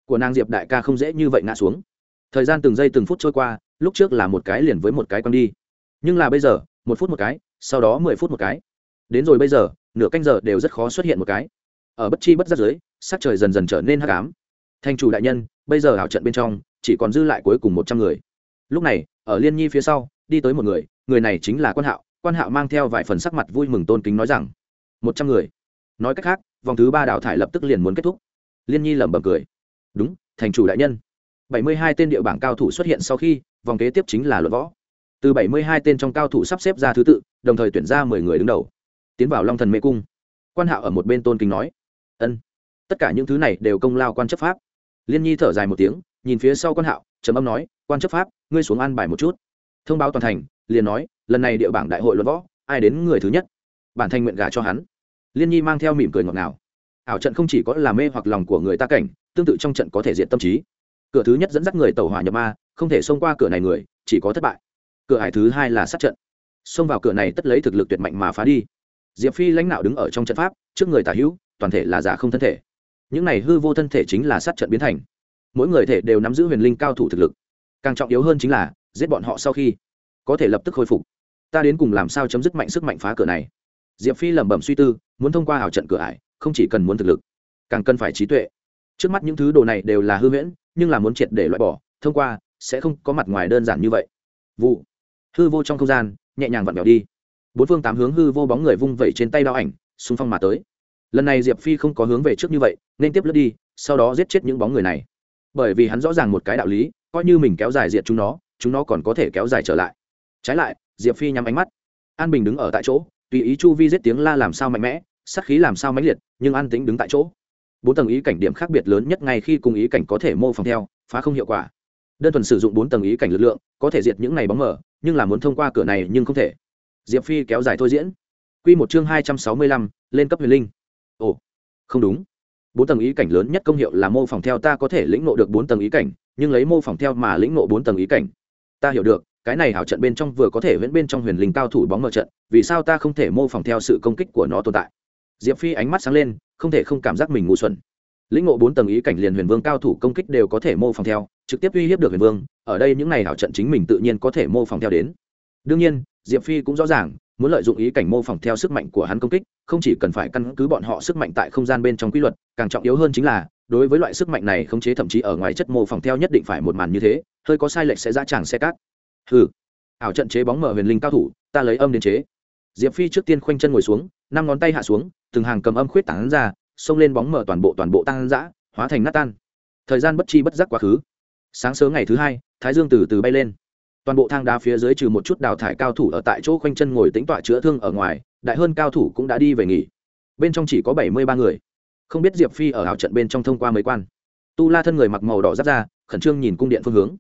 Của nàng diệp đại ca không dễ như vậy ngã xuống. Thời gian từng giây từng phút trôi qua, lúc trước là một cái liền với một cái con đi. Nhưng là bây giờ, một phút một cái, sau đó mười phút một cái. Đến rồi bây giờ, nửa canh giờ đều rất khó xuất hiện một cái. Ở bất chi bất giác giới sắc trời dần dần trở nên hắc ám. Thành chủ đại nhân, bây giờ ảo trận bên trong, chỉ còn dư lại cuối cùng một trăm người. Lúc này, ở liên nhi phía sau, đi tới một người người này chính là quan hạo. Quan hạo mang theo vài phần sắc mặt vui mừng tôn kính nói rằng, một trăm người. Nói cách khác vòng thứ ba đào thải lập tức liền muốn kết thúc. Liên nhi lẩm bẩm cười. Đúng, thành chủ đại nhân. Bảy mươi hai tên địa bảng cao thủ xuất hiện sau khi, vòng kế tiếp chính là luật võ. Từ bảy mươi hai tên trong cao thủ sắp xếp ra thứ tự, đồng thời tuyển ra mười người đứng đầu. Tiến vào long thần mê cung. Quan hạo ở một bên tôn kính nói. Ân. Tất cả những thứ này đều công lao quan chấp pháp. Liên nhi thở dài một tiếng, nhìn phía sau quan hạo, trầm âm nói, quan chấp pháp, ngươi xuống ăn bài một chút. Thông báo toàn thành, liền nói, lần này địa bảng đại hội luận võ, ai đến người thứ nhất? Bản thanh nguyện gả cho hắn liên nhi mang theo mỉm cười ngọt ngào. Ảo trận không chỉ có làm mê hoặc lòng của người ta cảnh, tương tự trong trận có thể diện tâm trí. Cửa thứ nhất dẫn dắt người tàu hỏa nhập ma, không thể xông qua cửa này người, chỉ có thất bại. Cửa hải thứ hai là sát trận. Xông vào cửa này tất lấy thực lực tuyệt mạnh mà phá đi. Diệp phi lãnh đạo đứng ở trong trận pháp, trước người tả hữu, toàn thể là giả không thân thể. Những này hư vô thân thể chính là sát trận biến thành. Mỗi người thể đều nắm giữ huyền linh cao thủ thực lực. Càng trọng yếu hơn chính là, giết bọn họ sau khi, có thể lập tức khôi phục. Ta đến cùng làm sao chấm dứt mạnh sức mạnh phá cửa này? Diệp phi lẩm bẩm suy tư, muốn thông qua ảo trận cửa ải, không chỉ cần muốn thực lực, càng cần phải trí tuệ. Trước mắt những thứ đồ này đều là hư huyễn, nhưng là muốn triệt để loại bỏ, thông qua, sẽ không có mặt ngoài đơn giản như vậy. Vụ. Hư vô trong không gian, nhẹ nhàng vặn vẹo đi. Bốn phương tám hướng hư vô bóng người vung vẩy trên tay đao ảnh, xung phong mà tới. Lần này diệp phi không có hướng về trước như vậy, nên tiếp lướt đi, sau đó giết chết những bóng người này. Bởi vì hắn rõ ràng một cái đạo lý, coi như mình kéo dài diệt chúng nó chúng nó còn có thể kéo dài trở lại. Trái lại, diệp phi nhắm ánh mắt. An bình đứng ở tại chỗ tùy ý chu vi giết tiếng la làm sao mạnh mẽ sắc khí làm sao mãnh liệt nhưng an tính đứng tại chỗ. Bốn tầng ý cảnh điểm khác biệt lớn nhất ngay khi cùng ý cảnh có thể mô phỏng theo phá không hiệu quả. Đơn thuần sử dụng bốn tầng ý cảnh lực lượng có thể diệt những này bóng mở, nhưng là muốn thông qua cửa này nhưng không thể. Diệp phi kéo dài thôi diễn. Q một chương hai trăm sáu mươi lăm lên cấp huyền linh. Ồ không đúng. Bốn tầng ý cảnh lớn nhất công hiệu là mô phỏng theo ta có thể lĩnh nộ được bốn tầng ý cảnh nhưng lấy mô phỏng theo mà lĩnh nộ bốn tầng ý cảnh. Ta hiểu được cái này hảo trận bên trong vừa có thể viễn bên trong huyền linh cao thủ bóng mở trận, vì sao ta không thể mô phỏng theo sự công kích của nó tồn tại? Diệp phi ánh mắt sáng lên, không thể không cảm giác mình ngu xuẩn. Lĩnh ngộ bốn tầng ý cảnh liền huyền vương cao thủ công kích đều có thể mô phỏng theo, trực tiếp uy hiếp được huyền vương, ở đây những này hảo trận chính mình tự nhiên có thể mô phỏng theo đến. Đương nhiên, diệp phi cũng rõ ràng, muốn lợi dụng ý cảnh mô phỏng theo sức mạnh của hắn công kích, không chỉ cần phải căn cứ bọn họ sức mạnh tại không gian bên trong quy luật, càng trọng yếu hơn chính là, đối với loại sức mạnh này khống chế thậm chí ở ngoài chất mô phỏng theo nhất định phải một màn như thế, hơi có sai lệch sẽ ra tràng xe cát hừ. Ảo trận chế bóng mở huyền linh cao thủ, ta lấy âm đến chế. Diệp phi trước tiên khoanh chân ngồi xuống, năm ngón tay hạ xuống, từng hàng cầm âm khuyết tảng ra, xông lên bóng mở toàn bộ toàn bộ tăng dã, hóa thành nát tan. Thời gian bất chi bất giác quá khứ. Sáng sớm ngày thứ hai, thái dương từ từ bay lên. Toàn bộ thang đá phía dưới trừ một chút đào thải cao thủ ở tại chỗ khoanh chân ngồi tính tọa chữa thương ở ngoài, đại hơn cao thủ cũng đã đi về nghỉ. Bên trong chỉ có bảy mươi ba người. Không biết diệp phi ở ảo trận bên trong thông qua mấy quan. Tu la thân người mặc màu đỏ giáp ra, khẩn trương nhìn cung điện phương hướng.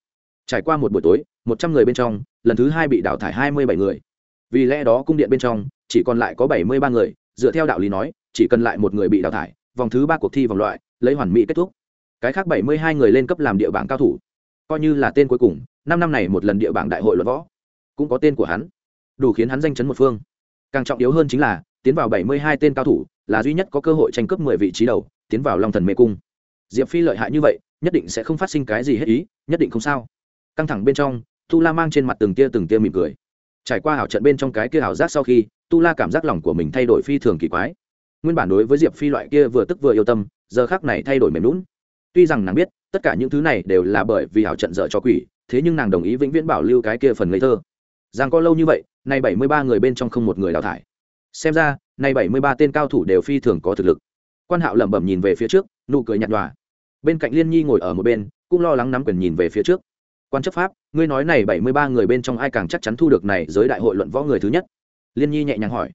Trải qua một buổi tối một trăm người bên trong, lần thứ hai bị đào thải hai mươi bảy người. Vì lẽ đó cung điện bên trong, chỉ còn lại có bảy mươi ba người, dựa theo đạo lý nói, chỉ cần lại một người bị đào thải, vòng thứ ba cuộc thi vòng loại, lấy hoàn mỹ kết thúc. Cái khác bảy mươi hai người lên cấp làm địa bảng cao thủ. Coi như là tên cuối cùng, năm năm này một lần địa bảng đại hội luận võ, cũng có tên của hắn. Đủ khiến hắn danh chấn một phương. Càng trọng yếu hơn chính là, tiến vào bảy mươi hai tên cao thủ, là duy nhất có cơ hội tranh cướp mười vị trí đầu, tiến vào long thần mê cung. Diệp phi lợi hại như vậy, nhất định sẽ không phát sinh cái gì hết ý, nhất định không sao. Căng thẳng bên trong tu la mang trên mặt từng tia từng tia mỉm cười. Trải qua hảo trận bên trong cái kia hảo giác sau khi, tu la cảm giác lòng của mình thay đổi phi thường kỳ quái. Nguyên bản đối với diệp phi loại kia vừa tức vừa yêu tâm, giờ khác này thay đổi mềm lún tuy rằng nàng biết, tất cả những thứ này đều là bởi vì hảo trận dở cho quỷ, thế nhưng nàng đồng ý vĩnh viễn bảo lưu cái kia phần ngây thơ. Rằng có lâu như vậy, nay bảy mươi ba người bên trong không một người đào thải. Xem ra, nay bảy mươi ba tên cao thủ đều phi thường có thực lực. Quan hạo lẩm bẩm nhìn về phía trước, nụ cười nhạt nhòa. Bên cạnh liên nhi ngồi ở một bên, cũng lo lắng nắm quyền nhìn về phía trước quan chấp pháp, ngươi nói này bảy mươi ba người bên trong ai càng chắc chắn thu được này giới đại hội luận võ người thứ nhất? Liên nhi nhẹ nhàng hỏi.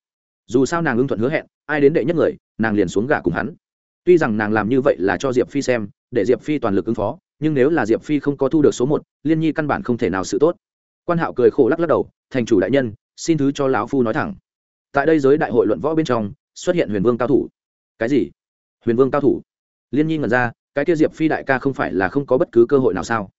Dù sao nàng ưng thuận hứa hẹn, ai đến đệ nhất người, nàng liền xuống gà cùng hắn. Tuy rằng nàng làm như vậy là cho diệp phi xem, để diệp phi toàn lực ứng phó, nhưng nếu là diệp phi không có thu được số một, liên nhi căn bản không thể nào sự tốt. Quan hạo cười khổ lắc lắc đầu, thành chủ đại nhân, xin thứ cho lão phu nói thẳng. Tại đây giới đại hội luận võ bên trong, xuất hiện huyền vương cao thủ. Cái gì? Huyền vương cao thủ. Liên nhi ngẩn ra, cái kia diệp phi đại ca không phải là không có bất cứ cơ hội nào sao?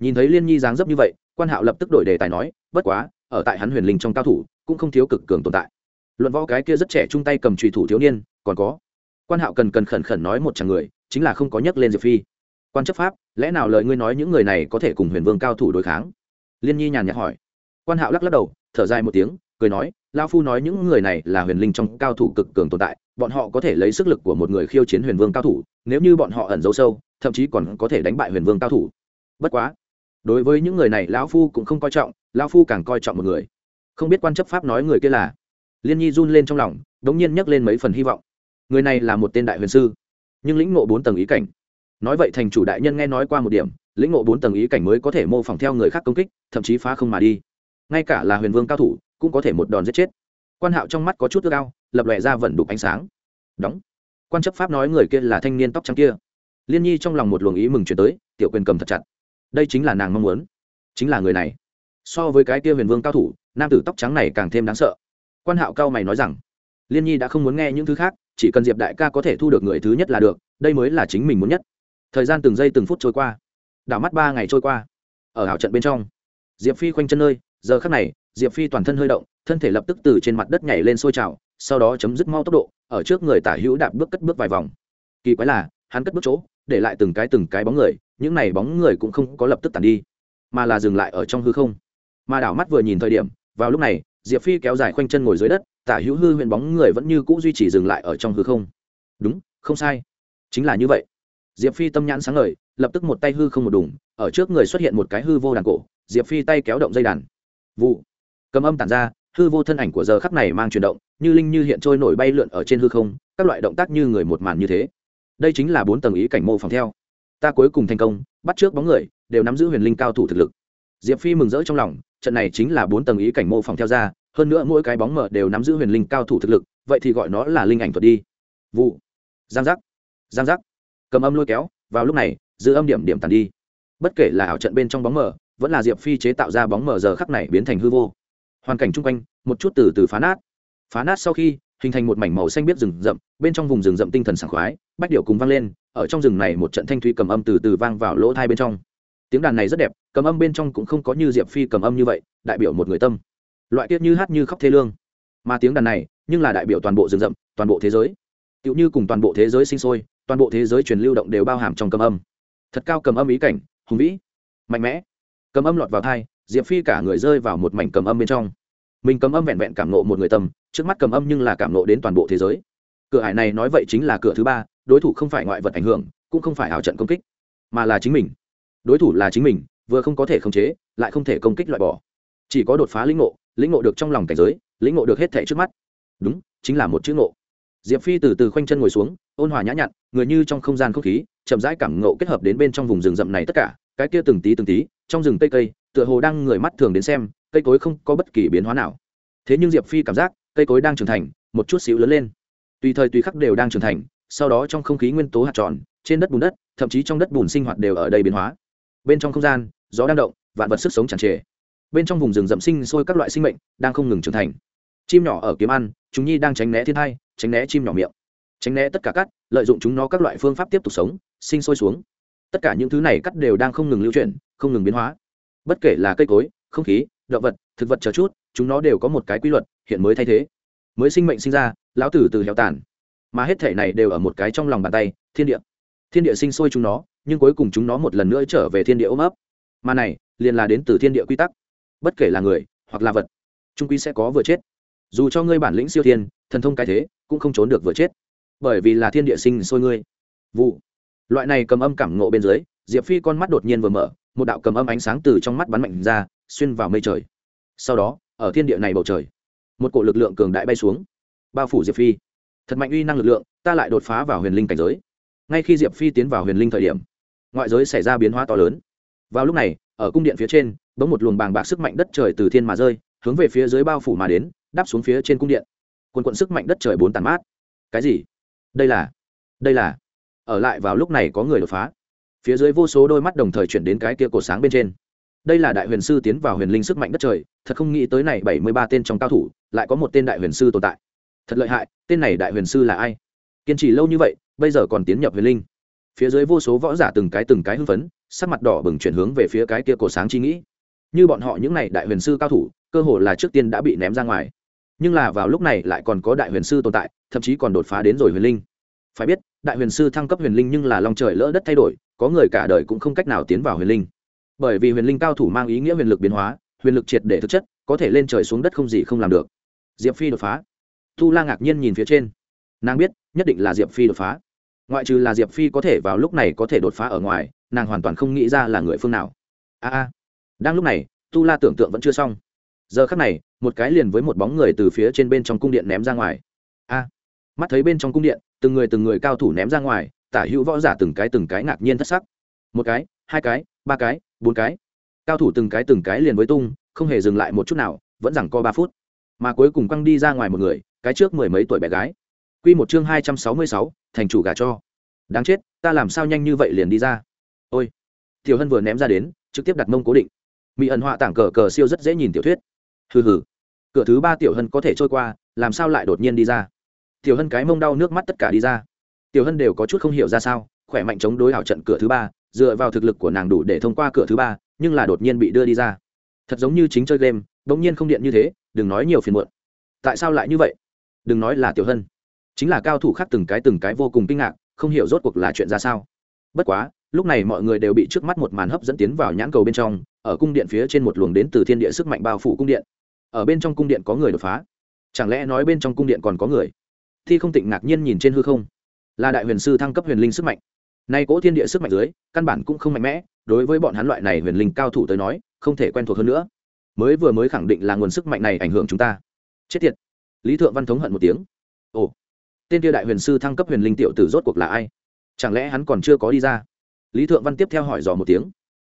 Nhìn thấy liên nhi dáng dấp như vậy, quan hạo lập tức đổi đề tài nói, bất quá, ở tại hắn huyền linh trong cao thủ, cũng không thiếu cực cường tồn tại. Luận võ cái kia rất trẻ chung tay cầm trùy thủ thiếu niên, còn có. Quan hạo cần cần khẩn khẩn nói một chàng người, chính là không có nhắc lên diệp phi. Quan chấp pháp, lẽ nào lời ngươi nói những người này có thể cùng huyền vương cao thủ đối kháng? Liên nhi nhàn nhạt hỏi. Quan hạo lắc lắc đầu, thở dài một tiếng, cười nói lao phu nói những người này là huyền linh trong cao thủ cực cường tồn tại, bọn họ có thể lấy sức lực của một người khiêu chiến huyền vương cao thủ, nếu như bọn họ ẩn giấu sâu, thậm chí còn có thể đánh bại huyền vương cao thủ. Bất quá đối với những người này, lão phu cũng không coi trọng, lão phu càng coi trọng một người. Không biết quan chấp pháp nói người kia là? Liên nhi run lên trong lòng đ n g nhiên nhắc lên mấy phần hy vọng. Người này là một tên đại huyền sư. Nhưng lĩnh ngộ bốn tầng ý cảnh. Nói vậy thành chủ đại nhân nghe nói qua một điểm, lĩnh ngộ bốn tầng ý cảnh mới có thể mô phỏng theo người khác công kích, thậm chí phá không mà đi. Ngay cả là huyền vương cao thủ, cũng có thể một đòn giết chết. Quan hạo trong mắt có chút ước ao, lập lòe ra vẩn đục ánh sáng. Đóng. Quan chấp pháp nói người kia là thanh niên tóc trắng kia. Liên nhi trong lòng một luồng ý mừng chuyển tới, tiểu quyền cầm thật chặt đây chính là nàng mong muốn. Chính là người này. So với cái kia huyền vương cao thủ, nam tử tóc trắng này càng thêm đáng sợ. Quan hạo cao mày nói rằng, liên nhi đã không muốn nghe những thứ khác, chỉ cần diệp đại ca có thể thu được người thứ nhất là được, đây mới là chính mình muốn nhất. Thời gian từng giây từng phút trôi qua. Đảo mắt ba ngày trôi qua. Ở hảo trận bên trong, diệp phi khoanh chân nơi, giờ khắc này, diệp phi toàn thân hơi động, thân thể lập tức từ trên mặt đất nhảy lên sôi trào, sau đó chấm dứt mau tốc độ, ở trước người tả hữu đạp bước cất bước vài vòng. Kỳ quái là, hắn cất bước chỗ để lại từng cái từng cái bóng người những này bóng người cũng không có lập tức tàn đi mà là dừng lại ở trong hư không. Mà đảo mắt vừa nhìn thời điểm vào lúc này diệp phi kéo dài khoanh chân ngồi dưới đất tả hữu hư huyện bóng người vẫn như cũ duy trì dừng lại ở trong hư không. Đúng không sai. Chính là như vậy. Diệp phi tâm nhãn sáng lời, lập tức một tay hư không một đùng ở trước người xuất hiện một cái hư vô đàn cổ diệp phi tay kéo động dây đàn. Vụ. Cầm âm tản ra hư vô thân ảnh của giờ khắc này mang chuyển động như linh như hiện trôi nổi bay lượn ở trên hư không các loại động tác như người một màn như thế đây chính là bốn tầng ý cảnh mô phỏng theo. Ta cuối cùng thành công, bắt trước bóng người, đều nắm giữ huyền linh cao thủ thực lực. Diệp phi mừng rỡ trong lòng, trận này chính là bốn tầng ý cảnh mô phỏng theo ra, hơn nữa mỗi cái bóng mở đều nắm giữ huyền linh cao thủ thực lực, vậy thì gọi nó là linh ảnh thuật đi. Vụ. Giang giác. Giang giác. Cầm âm lôi kéo, vào lúc này, giữ âm điểm điểm tàn đi. Bất kể là ảo trận bên trong bóng mở, vẫn là diệp phi chế tạo ra bóng mở giờ khắc này biến thành hư vô. Hoàn cảnh chung quanh, một chút từ từ phá nát. Phá nát sau khi hình thành một mảnh màu xanh biết rừng rậm, bên trong vùng rừng rậm tinh thần sảng khoái, bách điệu cùng vang lên, ở trong rừng này một trận thanh thúy cầm âm từ từ vang vào lỗ thai bên trong. Tiếng đàn này rất đẹp, cầm âm bên trong cũng không có như diệp phi cầm âm như vậy, đại biểu một người tâm. Loại tiết như hát như khóc thê lương. Mà tiếng đàn này, nhưng là đại biểu toàn bộ rừng rậm, toàn bộ thế giới. Tựu như cùng toàn bộ thế giới sinh sôi, toàn bộ thế giới truyền lưu động đều bao hàm trong cầm âm. Thật cao cầm âm ý cảnh, hùng vĩ, mạnh mẽ. Cầm âm lọt vào thai, diệp phi cả người rơi vào một mảnh cầm âm bên trong. Mình cầm âm vẹn vẹn cảm nộ một người tâm trước mắt cầm âm nhưng là cảm nộ đến toàn bộ thế giới. Cửa hải này nói vậy chính là cửa thứ ba, đối thủ không phải ngoại vật ảnh hưởng, cũng không phải ảo trận công kích, mà là chính mình. Đối thủ là chính mình, vừa không có thể khống chế, lại không thể công kích loại bỏ. Chỉ có đột phá lĩnh ngộ lĩnh ngộ được trong lòng cảnh giới, lĩnh ngộ được hết thể trước mắt. Đúng, chính là một chữ ngộ. Diệp phi từ từ khoanh chân ngồi xuống, ôn hòa nhã nhặn, người như trong không gian không khí, chậm rãi cảm ngộ kết hợp đến bên trong vùng rừng rậm này tất cả, cái kia từng tí từng tí, trong rừng cây cây, tựa hồ đang người mắt thường đến xem, cây cối không có bất kỳ biến hóa nào. Thế nhưng diệp phi cảm giác cây cối đang trưởng thành, một chút xíu lớn lên. Tùy thời tùy khắc đều đang trưởng thành, sau đó trong không khí nguyên tố hạt tròn, trên đất bùn đất, thậm chí trong đất bùn sinh hoạt đều ở đây biến hóa. Bên trong không gian, gió đang động, vạn vật sức sống tràn trề. Bên trong vùng rừng rậm sinh sôi các loại sinh mệnh đang không ngừng trưởng thành. Chim nhỏ ở kiếm ăn, chúng nhi đang tránh né thiên thai tránh né chim nhỏ miệng. Tránh né tất cả cắt, lợi dụng chúng nó các loại phương pháp tiếp tục sống, sinh sôi xuống. Tất cả những thứ này cắt đều đang không ngừng lưu chuyển, không ngừng biến hóa. Bất kể là cây cối, không khí, động vật, thực vật chờ chút, chúng nó đều có một cái quy luật hiện mới thay thế. Mới sinh mệnh sinh ra, lão tử từ héo tàn. Mà hết thể này đều ở một cái trong lòng bàn tay, thiên địa. Thiên địa sinh sôi chúng nó, nhưng cuối cùng chúng nó một lần nữa trở về thiên địa ôm ấp. Mà này, liền là đến từ thiên địa quy tắc. Bất kể là người, hoặc là vật trung quy sẽ có vừa chết. Dù cho ngươi bản lĩnh siêu thiên, thần thông cái thế, cũng không trốn được vừa chết. Bởi vì là thiên địa sinh sôi ngươi. Vụ. Loại này cầm âm cảm ngộ bên dưới, diệp phi con mắt đột nhiên vừa mở, một đạo cầm âm ánh sáng từ trong mắt bắn mạnh ra, xuyên vào mây trời. Sau đó, ở thiên địa này bầu trời một cổ lực lượng cường đại bay xuống. Bao phủ diệp phi. Thật mạnh uy năng lực lượng, ta lại đột phá vào huyền linh cảnh giới. Ngay khi diệp phi tiến vào huyền linh thời điểm, ngoại giới xảy ra biến hóa to lớn. Vào lúc này, ở cung điện phía trên, bỗng một luồng bàng bạc sức mạnh đất trời từ thiên mà rơi, hướng về phía dưới bao phủ mà đến, đáp xuống phía trên cung điện. Quần quận sức mạnh đất trời bốn tàn mát. Cái gì? Đây là đây là. Ở lại vào lúc này có người đột phá. Phía dưới vô số đôi mắt đồng thời chuyển đến cái kia cổ sáng bên trên đây là đại huyền sư tiến vào huyền linh sức mạnh đất trời, thật không nghĩ tới này bảy mươi ba tên trong cao thủ, lại có một tên đại huyền sư tồn tại. Thật lợi hại, tên này đại huyền sư là ai? Kiên trì lâu như vậy, bây giờ còn tiến nhập huyền linh. Phía dưới vô số võ giả từng cái từng cái hưng phấn, sắc mặt đỏ bừng chuyển hướng về phía cái kia cổ sáng chi nghĩ. Như bọn họ những n à y đại huyền sư cao thủ, cơ hồ là trước tiên đã bị ném ra ngoài. Nhưng là vào lúc này lại còn có đại huyền sư tồn tại, thậm chí còn đột phá đến rồi huyền linh. Phải biết, đại huyền sư thăng cấp huyền linh nhưng là lòng trời lỡ đất thay đổi, có người cả đời cũng không cách nào tiến vào huyền linh bởi vì huyền linh cao thủ mang ý nghĩa huyền lực biến hóa, huyền lực triệt để thực chất, có thể lên trời xuống đất không gì không làm được. Diệp phi đột phá. Tu la ngạc nhiên nhìn phía trên. Nàng biết, nhất định là diệp phi đột phá. Ngoại trừ là diệp phi có thể vào lúc này có thể đột phá ở ngoài, nàng hoàn toàn không nghĩ ra là người phương nào. A a. Đang lúc này, tu la tưởng tượng vẫn chưa xong. Giờ khắc này, một cái liền với một bóng người từ phía trên bên trong cung điện ném ra ngoài. A. Mắt thấy bên trong cung điện, từng người từng người cao thủ ném ra ngoài, tả hữu võ giả từng cái từng cái ngạc nhiên thất sắc. Một cái, hai cái, ba cái bốn cái. Cao thủ từng cái từng cái liền với tung, không hề dừng lại một chút nào, vẫn rằng co ba phút. Mà cuối cùng quăng đi ra ngoài một người, cái trước mười mấy tuổi bé gái. Q một chương hai trăm sáu mươi sáu, thành chủ gà cho. Đáng chết, ta làm sao nhanh như vậy liền đi ra? Ôi. Tiểu hân vừa ném ra đến, trực tiếp đặt mông cố định. Mỹ ẩn họa tảng cờ cờ siêu rất dễ nhìn tiểu thuyết. Hừ hừ. Cửa thứ ba tiểu hân có thể trôi qua, làm sao lại đột nhiên đi ra? Tiểu hân cái mông đau nước mắt tất cả đi ra. Tiểu hân đều có chút không hiểu ra sao, khỏe mạnh chống đối ảo trận cửa thứ ba dựa vào thực lực của nàng đủ để thông qua cửa thứ ba, nhưng là đột nhiên bị đưa đi ra. Thật giống như chính chơi game, bỗng nhiên không điện như thế, đừng nói nhiều phiền muộn. Tại sao lại như vậy? Đừng nói là tiểu hân. Chính là cao thủ khác từng cái từng cái vô cùng kinh ngạc, không hiểu rốt cuộc là chuyện ra sao. Bất quá, lúc này mọi người đều bị trước mắt một màn hấp dẫn tiến vào nhãn cầu bên trong, ở cung điện phía trên một luồng đến từ thiên địa sức mạnh bao phủ cung điện. Ở bên trong cung điện có người đột phá. Chẳng lẽ nói bên trong cung điện còn có người? Thi không tịnh ngạc nhiên nhìn trên hư không. Là đại huyền sư thăng cấp huyền linh sức mạnh nay cỗ thiên địa sức mạnh dưới, căn bản cũng không mạnh mẽ, đối với bọn hắn loại này huyền linh cao thủ tới nói, không thể quen thuộc hơn nữa. Mới vừa mới khẳng định là nguồn sức mạnh này ảnh hưởng chúng ta. Chết tiệt. Lý thượng văn thống hận một tiếng. Ồ. Tên kia đại huyền sư thăng cấp huyền linh tiểu tử rốt cuộc là ai? Chẳng lẽ hắn còn chưa có đi ra? Lý thượng văn tiếp theo hỏi dò một tiếng.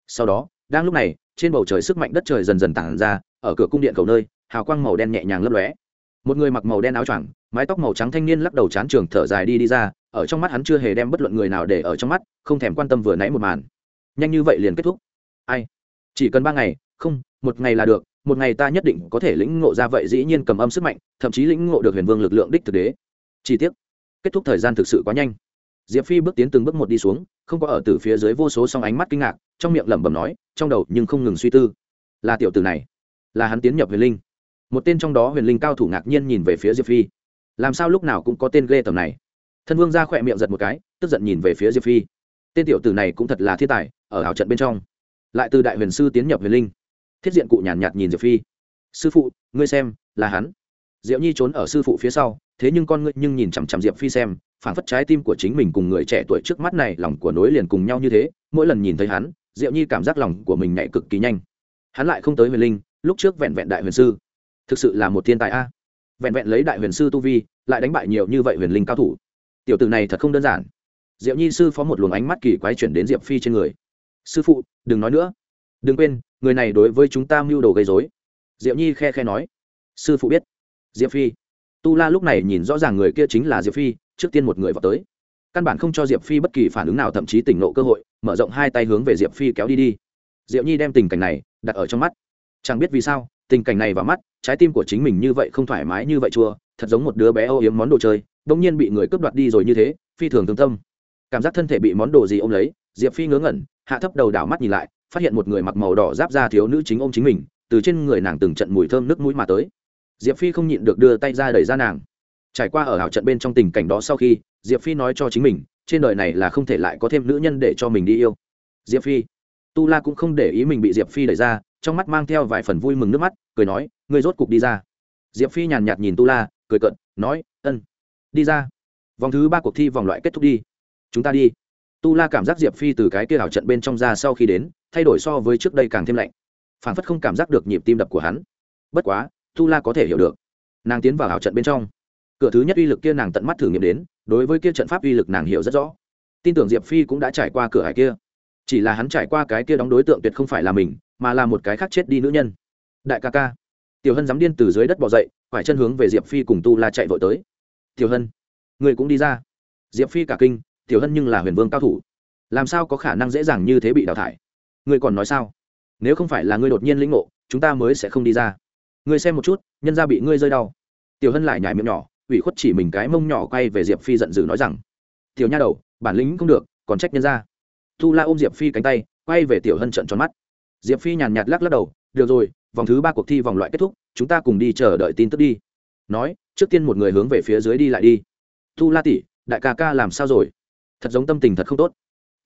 Sau đó, đang lúc này, trên bầu trời sức mạnh đất trời dần dần tản ra, ở cửa cung điện cầu nơi, hào quang màu đen nhẹ nhàng lấp lóe. Một người mặc màu đen áo choàng, mái tóc màu trắng thanh niên lắc đầu chán trường thở dài đi đi ra ở trong mắt hắn chưa hề đem bất luận người nào để ở trong mắt, không thèm quan tâm vừa nãy một màn. Nhanh như vậy liền kết thúc. Ai? Chỉ cần ba ngày, không, một ngày là được, một ngày ta nhất định có thể lĩnh ngộ ra vậy dĩ nhiên cầm âm sức mạnh, thậm chí lĩnh ngộ được huyền vương lực lượng đích thực đế. Chi tiết kết thúc thời gian thực sự quá nhanh. Diệp phi bước tiến từng bước một đi xuống, không có ở từ phía dưới vô số song ánh mắt kinh ngạc, trong miệng lẩm bẩm nói, trong đầu nhưng không ngừng suy tư. Là tiểu tử này, là hắn tiến nhập huyền linh. Một tên trong đó huyền linh cao thủ ngạc nhiên nhìn về phía diệp phi. Làm sao lúc nào cũng có tên ghê tầm này? Thân vương ra khỏe miệng giật một cái tức giận nhìn về phía diệp phi. Tên tiểu tử này cũng thật là thiên tài ở hào trận bên trong. Lại từ đại huyền sư tiến nhập huyền linh. Thiết diện cụ nhàn nhạt, nhạt nhìn diệp phi. Sư phụ ngươi xem là hắn. Diệu nhi trốn ở sư phụ phía sau thế nhưng con ngươi nhưng nhìn chằm chằm diệp phi xem phản phất trái tim của chính mình cùng người trẻ tuổi trước mắt này lòng của nối liền cùng nhau như thế mỗi lần nhìn thấy hắn diệu nhi cảm giác lòng của mình nhạy cực kỳ nhanh. Hắn lại không tới huyền linh lúc trước vẹn vẹn đại huyền sư. Thực sự là một thiên tài a. Vẹn vẹn lấy đại huyền sư tu vi lại đánh bại nhiều như vậy huyền linh cao thủ tiểu tử này thật không đơn giản. Diệu nhi sư phó một luồng ánh mắt kỳ quái chuyển đến diệp phi trên người. Sư phụ, đừng nói nữa. Đừng quên, người này đối với chúng ta mưu đồ gây dối diệu nhi khe khe nói. Sư phụ biết. Diệp phi. Tu la lúc này nhìn rõ ràng người kia chính là diệp phi, trước tiên một người vào tới. Căn bản không cho diệp phi bất kỳ phản ứng nào, thậm chí tỉnh nộ cơ hội, mở rộng hai tay hướng về diệp phi kéo đi đi. Diệu nhi đem tình cảnh này đặt ở trong mắt. Chẳng biết vì sao, tình cảnh này vào mắt, trái tim của chính mình như vậy không thoải mái như vậy chua, thật giống một đứa bé âu yếm món đồ chơi bỗng nhiên bị người cướp đoạt đi rồi như thế, phi thường thương tâm. Cảm giác thân thể bị món đồ gì ôm lấy, diệp phi ngớ ngẩn, hạ thấp đầu đảo mắt nhìn lại, phát hiện một người mặc màu đỏ giáp ra thiếu nữ chính ôm chính mình, từ trên người nàng từng trận mùi thơm nước mũi mà tới. Diệp phi không nhịn được đưa tay ra đẩy ra nàng. Trải qua ở hảo trận bên trong tình cảnh đó sau khi, diệp phi nói cho chính mình, trên đời này là không thể lại có thêm nữ nhân để cho mình đi yêu. Diệp phi. Tu la cũng không để ý mình bị diệp phi đẩy ra, trong mắt mang theo vài phần vui mừng nước mắt, cười nói, ngươi rốt cục đi ra. Diệp phi nhàn nhạt nhìn tu la, cười cận nói, ân đi ra. Vòng thứ ba cuộc thi vòng loại kết thúc đi. Chúng ta đi. Tu la cảm giác diệp phi từ cái kia ảo trận bên trong ra sau khi đến, thay đổi so với trước đây càng thêm lạnh. Phản phất không cảm giác được nhịp tim đập của hắn. Bất quá, tu la có thể hiểu được. Nàng tiến vào ảo trận bên trong. Cửa thứ nhất uy lực kia nàng tận mắt thử nghiệm đến, đối với kia trận pháp uy lực nàng hiểu rất rõ. Tin tưởng diệp phi cũng đã trải qua cửa hải kia. Chỉ là hắn trải qua cái kia đóng đối tượng tuyệt không phải là mình, mà là một cái khác chết đi nữ nhân. Đại ca ca. Tiểu hân dám điên từ dưới đất bỏ dậy phải chân hướng về diệp phi cùng tu la chạy vội tới tiểu hân. Người cũng đi ra. Diệp phi cả kinh, tiểu hân nhưng là huyền vương cao thủ. Làm sao có khả năng dễ dàng như thế bị đào thải? Ngươi còn nói sao? Nếu không phải là ngươi đột nhiên lĩnh ngộ, chúng ta mới sẽ không đi ra. Ngươi xem một chút, nhân ra bị ngươi rơi đau. Tiểu hân lại nhảy miệng nhỏ, ủy khuất chỉ mình cái mông nhỏ quay về diệp phi giận dữ nói rằng, tiểu nha đầu, bản lĩnh không được, còn trách nhân ra tu la ôm diệp phi cánh tay, quay về tiểu hân trận tròn mắt. Diệp phi nhàn nhạt lắc lắc đầu, được rồi, vòng thứ ba cuộc thi vòng loại kết thúc, chúng ta cùng đi chờ đợi tin tức đi. Nói trước tiên một người hướng về phía dưới đi lại đi. Tu la tỷ, đại ca ca làm sao rồi? Thật giống tâm tình thật không tốt.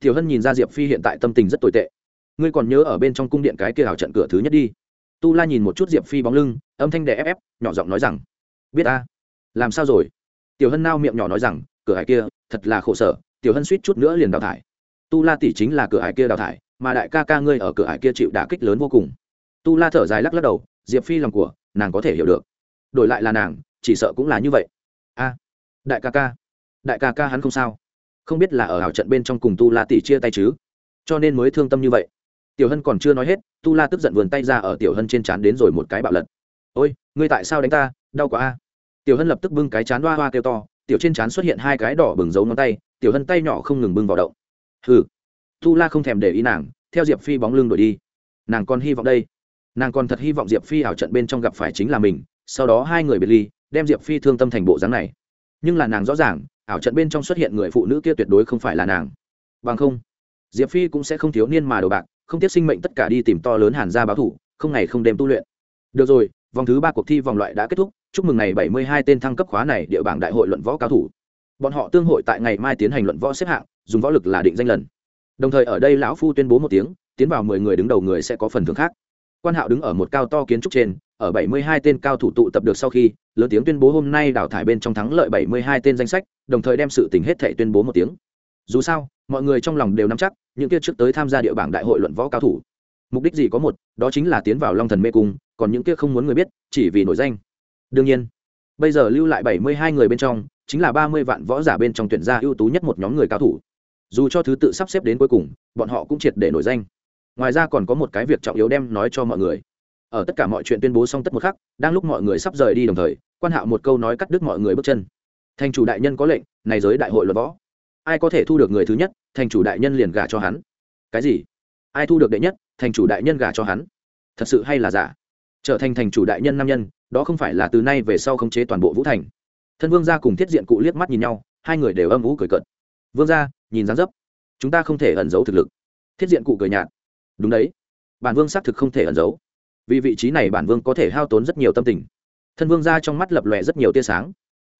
Tiểu hân nhìn ra diệp phi hiện tại tâm tình rất tồi tệ. Ngươi còn nhớ ở bên trong cung điện cái kia hào trận cửa thứ nhất đi. Tu la nhìn một chút diệp phi bóng lưng, âm thanh đè ép ép, nhỏ giọng nói rằng, biết à? làm sao rồi? Tiểu hân nao miệng nhỏ nói rằng, cửa hải kia, thật là khổ sở. Tiểu hân suýt chút nữa liền đào thải. Tu la tỷ chính là cửa hải kia đào thải, mà đại ca ca ngươi ở cửa hải kia chịu đả kích lớn vô cùng. Tu la thở dài lắc lắc đầu, diệp phi lòng của, nàng có thể hiểu được. Đổi lại là nàng chỉ sợ cũng là như vậy. A, đại ca ca, đại ca ca hắn không sao. Không biết là ở hảo trận bên trong cùng tu la tỷ chia tay chứ? Cho nên mới thương tâm như vậy. Tiểu hân còn chưa nói hết, tu la tức giận vườn tay ra ở tiểu hân trên trán đến rồi một cái bạo lật. Ôi, ngươi tại sao đánh ta? Đau quá a. Tiểu hân lập tức bưng cái chán hoa hoa kêu to, tiểu trên trán xuất hiện hai cái đỏ bừng dấu ngón tay, tiểu hân tay nhỏ không ngừng bưng vào động. Hừ. Tu la không thèm để ý nàng, theo diệp phi bóng lưng đổi đi. Nàng còn hy vọng đây. Nàng còn thật hy vọng diệp phi ảo trận bên trong gặp phải chính là mình, sau đó hai người biệt ly đem diệp phi thương tâm thành bộ dáng này nhưng là nàng rõ ràng ảo trận bên trong xuất hiện người phụ nữ kia tuyệt đối không phải là nàng bằng không diệp phi cũng sẽ không thiếu niên mà đồ bạc không tiếc sinh mệnh tất cả đi tìm to lớn hàn ra báo thủ không ngày không đêm tu luyện được rồi vòng thứ ba cuộc thi vòng loại đã kết thúc chúc mừng ngày bảy mươi hai tên thăng cấp khóa này địa bảng đại hội luận võ cao thủ bọn họ tương hội tại ngày mai tiến hành luận võ xếp hạng dùng võ lực là định danh lần đồng thời ở đây lão phu tuyên bố một tiếng tiến vào mười người đứng đầu người sẽ có phần thưởng khác quan hạo đứng ở một cao to kiến trúc trên ở bảy mươi hai tên cao thủ tụ tập được sau khi, lớn tiếng tuyên bố hôm nay đào thải bên trong thắng lợi bảy mươi hai tên danh sách, đồng thời đem sự tình hết thảy tuyên bố một tiếng. Dù sao, mọi người trong lòng đều nắm chắc, những kia trước tới tham gia địa bảng đại hội luận võ cao thủ. Mục đích gì có một, đó chính là tiến vào long thần mê cung, còn những kia không muốn người biết, chỉ vì nổi danh. Đương nhiên, bây giờ lưu lại bảy mươi hai người bên trong, chính là ba mươi vạn võ giả bên trong tuyển ra ưu tú nhất một nhóm người cao thủ. Dù cho thứ tự sắp xếp đến cuối cùng, bọn họ cũng triệt để nổi danh. Ngoài ra còn có một cái việc trọng yếu đem nói cho mọi người ở tất cả mọi chuyện tuyên bố xong tất một khắc, đang lúc mọi người sắp rời đi đồng thời, quan hạo một câu nói cắt đứt mọi người bước chân. Thành chủ đại nhân có lệnh, này giới đại hội luật võ. Ai có thể thu được người thứ nhất, thành chủ đại nhân liền gả cho hắn. Cái gì? Ai thu được đệ nhất, thành chủ đại nhân gả cho hắn? Thật sự hay là giả? Trở thành thành chủ đại nhân nam nhân, đó không phải là từ nay về sau khống chế toàn bộ vũ thành. Thân vương gia cùng thiết diện cụ liếc mắt nhìn nhau, hai người đều âm u cười cợt. Vương gia, nhìn dáng dấp, chúng ta không thể ẩn giấu thực lực. Thiết diện cụ cười nhạt. Đúng đấy. Bản vương xác thực không thể ẩn giấu vì vị trí này bản vương có thể hao tốn rất nhiều tâm tình. Thân vương ra trong mắt lập lòe rất nhiều tia sáng.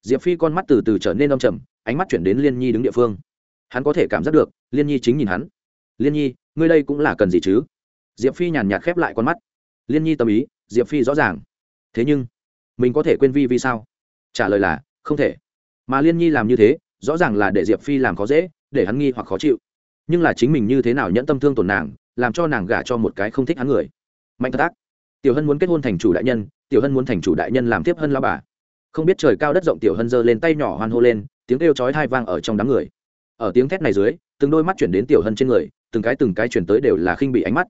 Diệp phi con mắt từ từ trở nên đông trầm, ánh mắt chuyển đến liên nhi đứng địa phương. Hắn có thể cảm giác được, liên nhi chính nhìn hắn. Liên nhi, ngươi đây cũng là cần gì chứ? Diệp phi nhàn nhạt khép lại con mắt. Liên nhi tâm ý, diệp phi rõ ràng. Thế nhưng, mình có thể quên vi vì sao? Trả lời là, không thể. Mà liên nhi làm như thế, rõ ràng là để diệp phi làm khó dễ, để hắn nghi hoặc khó chịu. Nhưng là chính mình như thế nào nhẫn tâm thương tổn nàng, làm cho nàng gả cho một cái không thích hắn người. Mạnh thật ác tiểu hân muốn kết hôn thành chủ đại nhân, tiểu hân muốn thành chủ đại nhân làm tiếp hân lao bà. Không biết trời cao đất rộng tiểu hân giơ lên tay nhỏ hoan hô lên, tiếng kêu chói thai vang ở trong đám người. Ở tiếng thét này dưới, từng đôi mắt chuyển đến tiểu hân trên người, từng cái từng cái chuyển tới đều là khinh bị ánh mắt.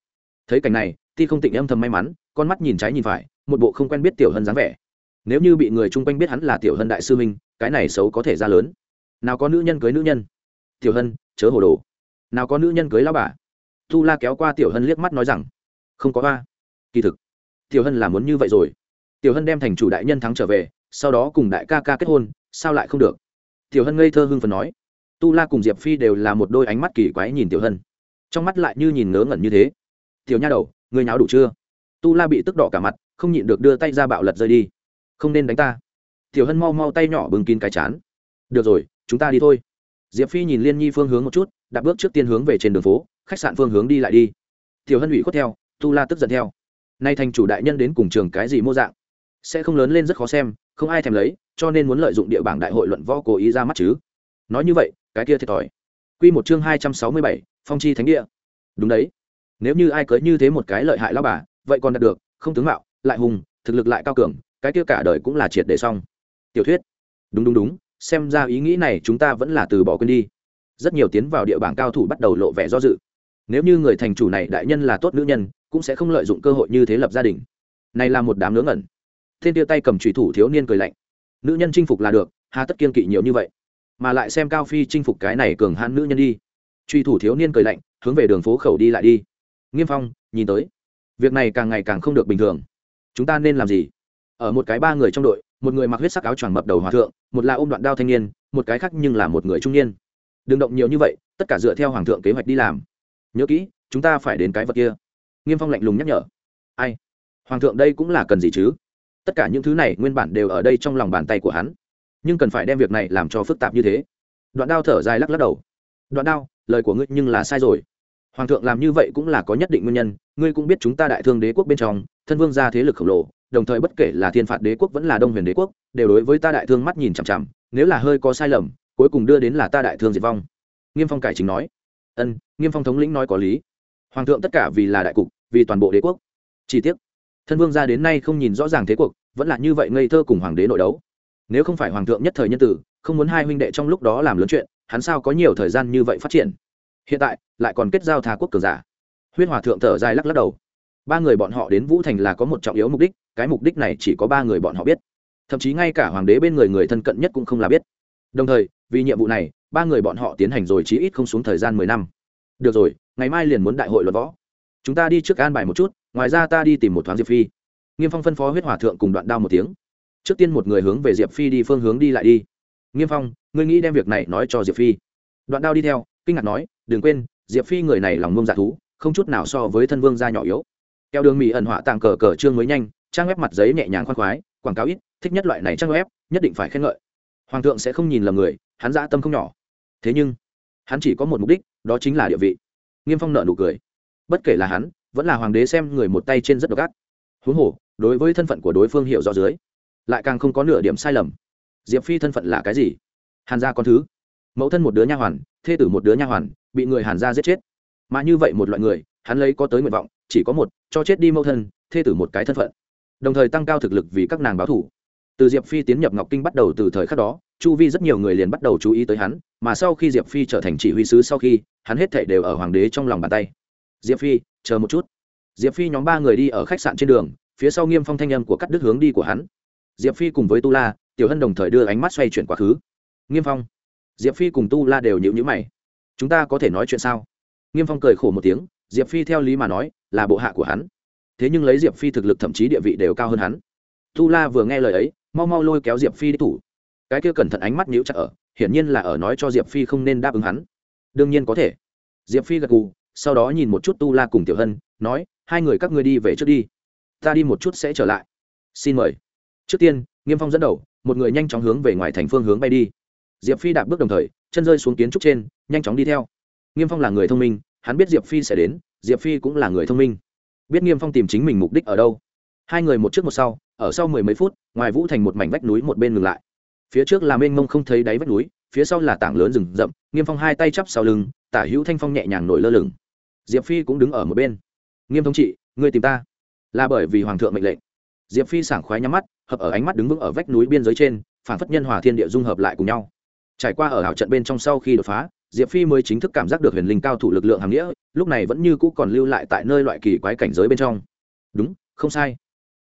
Thấy cảnh này, ti không tịnh âm thầm may mắn, con mắt nhìn trái nhìn phải, một bộ không quen biết tiểu hân dáng vẻ. Nếu như bị người chung quanh biết hắn là tiểu hân đại sư minh cái này xấu có thể ra lớn. Nào có nữ nhân cưới nữ nhân? Tiểu hân, chớ hồ đồ. Nào có nữ nhân cưới lao bà? Tu la kéo qua tiểu hân liếc mắt nói rằng, không có ba. Kỳ thực tiểu hân là muốn như vậy rồi. Tiểu hân đem thành chủ đại nhân thắng trở về, sau đó cùng đại ca ca kết hôn, sao lại không được? Tiểu hân ngây thơ hưng phần nói. Tu la cùng diệp phi đều là một đôi ánh mắt kỳ quái nhìn tiểu hân. Trong mắt lại như nhìn ngớ ngẩn như thế. Tiểu nha đầu, người nháo đủ chưa? Tu la bị tức đỏ cả mặt, không nhịn được đưa tay ra bạo lật rơi đi. Không nên đánh ta. Tiểu hân mau mau tay nhỏ bưng kín cái chán. Được rồi, chúng ta đi thôi. Diệp phi nhìn liên nhi phương hướng một chút đã bước trước tiên hướng về trên đường phố, khách sạn phương hướng đi lại đi. Tiểu hân ủy khuất theo, tu la tức giận theo nay thành chủ đại nhân đến cùng trường cái gì mô dạng? Sẽ không lớn lên rất khó xem, không ai thèm lấy, cho nên muốn lợi dụng địa bảng đại hội luận võ cố ý ra mắt chứ? Nói như vậy, cái kia thiệt thòi. Q một chương hai trăm sáu mươi bảy, phong chi thánh địa. Đúng đấy. Nếu như ai cưới như thế một cái lợi hại lao bà, vậy còn đạt được, không tướng mạo, lại hùng, thực lực lại cao cường, cái kia cả đời cũng là triệt để xong. Tiểu thuyết. Đúng đúng đúng, xem ra ý nghĩ này chúng ta vẫn là từ bỏ quên đi. Rất nhiều tiến vào địa bảng cao thủ bắt đầu lộ vẻ do dự nếu như người thành chủ này đại nhân là tốt nữ nhân, cũng sẽ không lợi dụng cơ hội như thế lập gia đình. Này là một đám nướng ngẩn. Thiên tiêu tay cầm trùy thủ thiếu niên cười lạnh. Nữ nhân chinh phục là được, hà tất kiên kỵ nhiều như vậy. Mà lại xem cao phi chinh phục cái này cường hãn nữ nhân đi. Truy thủ thiếu niên cười lạnh, hướng về đường phố khẩu đi lại đi. Nghiêm phong, nhìn tới. Việc này càng ngày càng không được bình thường. Chúng ta nên làm gì? Ở một cái ba người trong đội, một người mặc huyết sắc áo choàng mập đầu hòa thượng, một là ôm đoạn đao thanh niên, một cái khác nhưng là một người trung niên. Đừng động nhiều như vậy, tất cả dựa theo hoàng thượng kế hoạch đi làm nhớ kỹ, chúng ta phải đến cái vật kia. Nghiêm phong lạnh lùng nhắc nhở. Ai? Hoàng thượng đây cũng là cần gì chứ? Tất cả những thứ này nguyên bản đều ở đây trong lòng bàn tay của hắn. Nhưng cần phải đem việc này làm cho phức tạp như thế. Đoạn đao thở dài lắc lắc đầu. Đoạn đao, lời của ngươi nhưng là sai rồi. Hoàng thượng làm như vậy cũng là có nhất định nguyên nhân, ngươi cũng biết chúng ta đại thương đế quốc bên trong, thân vương ra thế lực khổng lồ, đồng thời bất kể là thiên phạt đế quốc vẫn là đông huyền đế quốc, đều đối với ta đại thương mắt nhìn chằm chằm, nếu là hơi có sai lầm, cuối cùng đưa đến là ta đại thương diệt vong. Nghiêm phong cải chính nói ân, nghiêm phong thống lĩnh nói có lý. Hoàng thượng tất cả vì là đại cục, vì toàn bộ đế quốc. Chi tiết thân vương ra đến nay không nhìn rõ ràng thế cuộc, vẫn là như vậy ngây thơ cùng hoàng đế nội đấu. Nếu không phải hoàng thượng nhất thời nhân tử, không muốn hai huynh đệ trong lúc đó làm lớn chuyện, hắn sao có nhiều thời gian như vậy phát triển? Hiện tại, lại còn kết giao thà quốc cường giả. Huyết hòa thượng thở dài lắc lắc đầu. Ba người bọn họ đến vũ thành là có một trọng yếu mục đích, cái mục đích này chỉ có ba người bọn họ biết. Thậm chí ngay cả hoàng đế bên người người thân cận nhất cũng không là biết. Đồng thời, vì nhiệm vụ này ba người bọn họ tiến hành rồi chí ít không xuống thời gian mười năm. Được rồi, ngày mai liền muốn đại hội luận võ. Chúng ta đi trước an bài một chút, ngoài ra ta đi tìm một thoáng diệp phi. Nghiêm phong phân phó huyết hòa thượng cùng đoạn đao một tiếng. Trước tiên một người hướng về diệp phi đi phương hướng đi lại đi. Nghiêm phong, ngươi nghĩ đem việc này nói cho diệp phi. Đoạn đao đi theo, kinh ngạc nói, đừng quên, diệp phi người này lòng ngông dạ thú, không chút nào so với thân vương gia nhỏ yếu. Keo đường mỹ ẩn họa tàng cờ cờ trương mới nhanh, trang web mặt giấy nhẹ nhàng khoan khoái, quảng cáo ít, thích nhất loại này trang web, nhất định phải khen ngợi. Hoàng thượng sẽ không nhìn lầm người, hắn dã tâm không nhỏ thế nhưng, hắn chỉ có một mục đích, đó chính là địa vị. Nghiêm phong nợ nụ cười. Bất kể là hắn, vẫn là hoàng đế xem người một tay trên rất độc ác. Huống hồ, đối với thân phận của đối phương hiểu rõ dưới, lại càng không có nửa điểm sai lầm. Diệp phi thân phận là cái gì? Hàn gia con thứ. Mẫu thân một đứa nha hoàn, thê tử một đứa nha hoàn, bị người hàn gia giết chết. Mà như vậy một loại người, hắn lấy có tới nguyện vọng, chỉ có một, cho chết đi mẫu thân, thê tử một cái thân phận. Đồng thời tăng cao thực lực vì các nàng báo thủ. Từ diệp phi tiến nhập ngọc kinh bắt đầu từ thời khắc đó, chu vi rất nhiều người liền bắt đầu chú ý tới hắn mà sau khi diệp phi trở thành chỉ huy sứ sau khi, hắn hết thảy đều ở hoàng đế trong lòng bàn tay. Diệp phi, chờ một chút. Diệp phi nhóm ba người đi ở khách sạn trên đường, phía sau nghiêm phong thanh âm của cắt đứt hướng đi của hắn. Diệp phi cùng với tu la, tiểu hân đồng thời đưa ánh mắt xoay chuyển quá khứ. Nghiêm phong. Diệp phi cùng tu la đều nhịu nhữ mày. Chúng ta có thể nói chuyện sao? Nghiêm phong cười khổ một tiếng, diệp phi theo lý mà nói, là bộ hạ của hắn. Thế nhưng lấy diệp phi thực lực thậm chí địa vị đều cao hơn hắn. Tu la vừa nghe lời ấy, mau mau lôi kéo diệp phi đi thủ cái kia cẩn thận ánh mắt nhíu chặt ở, hiển nhiên là ở nói cho diệp phi không nên đáp ứng hắn. Đương nhiên có thể. Diệp phi gật gù, sau đó nhìn một chút tu la cùng tiểu hân, nói, hai người các ngươi đi về trước đi. Ta đi một chút sẽ trở lại. Xin mời. Trước tiên, nghiêm phong dẫn đầu, một người nhanh chóng hướng về ngoài thành phương hướng bay đi. Diệp phi đạp bước đồng thời, chân rơi xuống kiến trúc trên, nhanh chóng đi theo. Nghiêm phong là người thông minh, hắn biết diệp phi sẽ đến, diệp phi cũng là người thông minh. Biết nghiêm phong tìm chính mình mục đích ở đâu. Hai người một trước một sau, ở sau mười mấy phút, ngoài vũ thành một mảnh vách núi một bên ngừng lại phía trước là mênh mông không thấy đáy vách núi, phía sau là tảng lớn rừng rậm, nghiêm phong hai tay chắp sau lưng, tả hữu thanh phong nhẹ nhàng nổi lơ lửng. Diệp phi cũng đứng ở một bên. Nghiêm thống trị, ngươi tìm ta? Là bởi vì hoàng thượng mệnh lệnh. Diệp phi sảng khoái nhắm mắt, hợp ở ánh mắt đứng vững ở vách núi biên giới trên phản phất nhân hòa thiên địa dung hợp lại cùng nhau. Trải qua ở ảo trận bên trong sau khi đột phá, diệp phi mới chính thức cảm giác được huyền linh cao thủ lực lượng hàm nghĩa, lúc này vẫn như cũ còn lưu lại tại nơi loại kỳ quái cảnh giới bên trong. Đúng, không sai.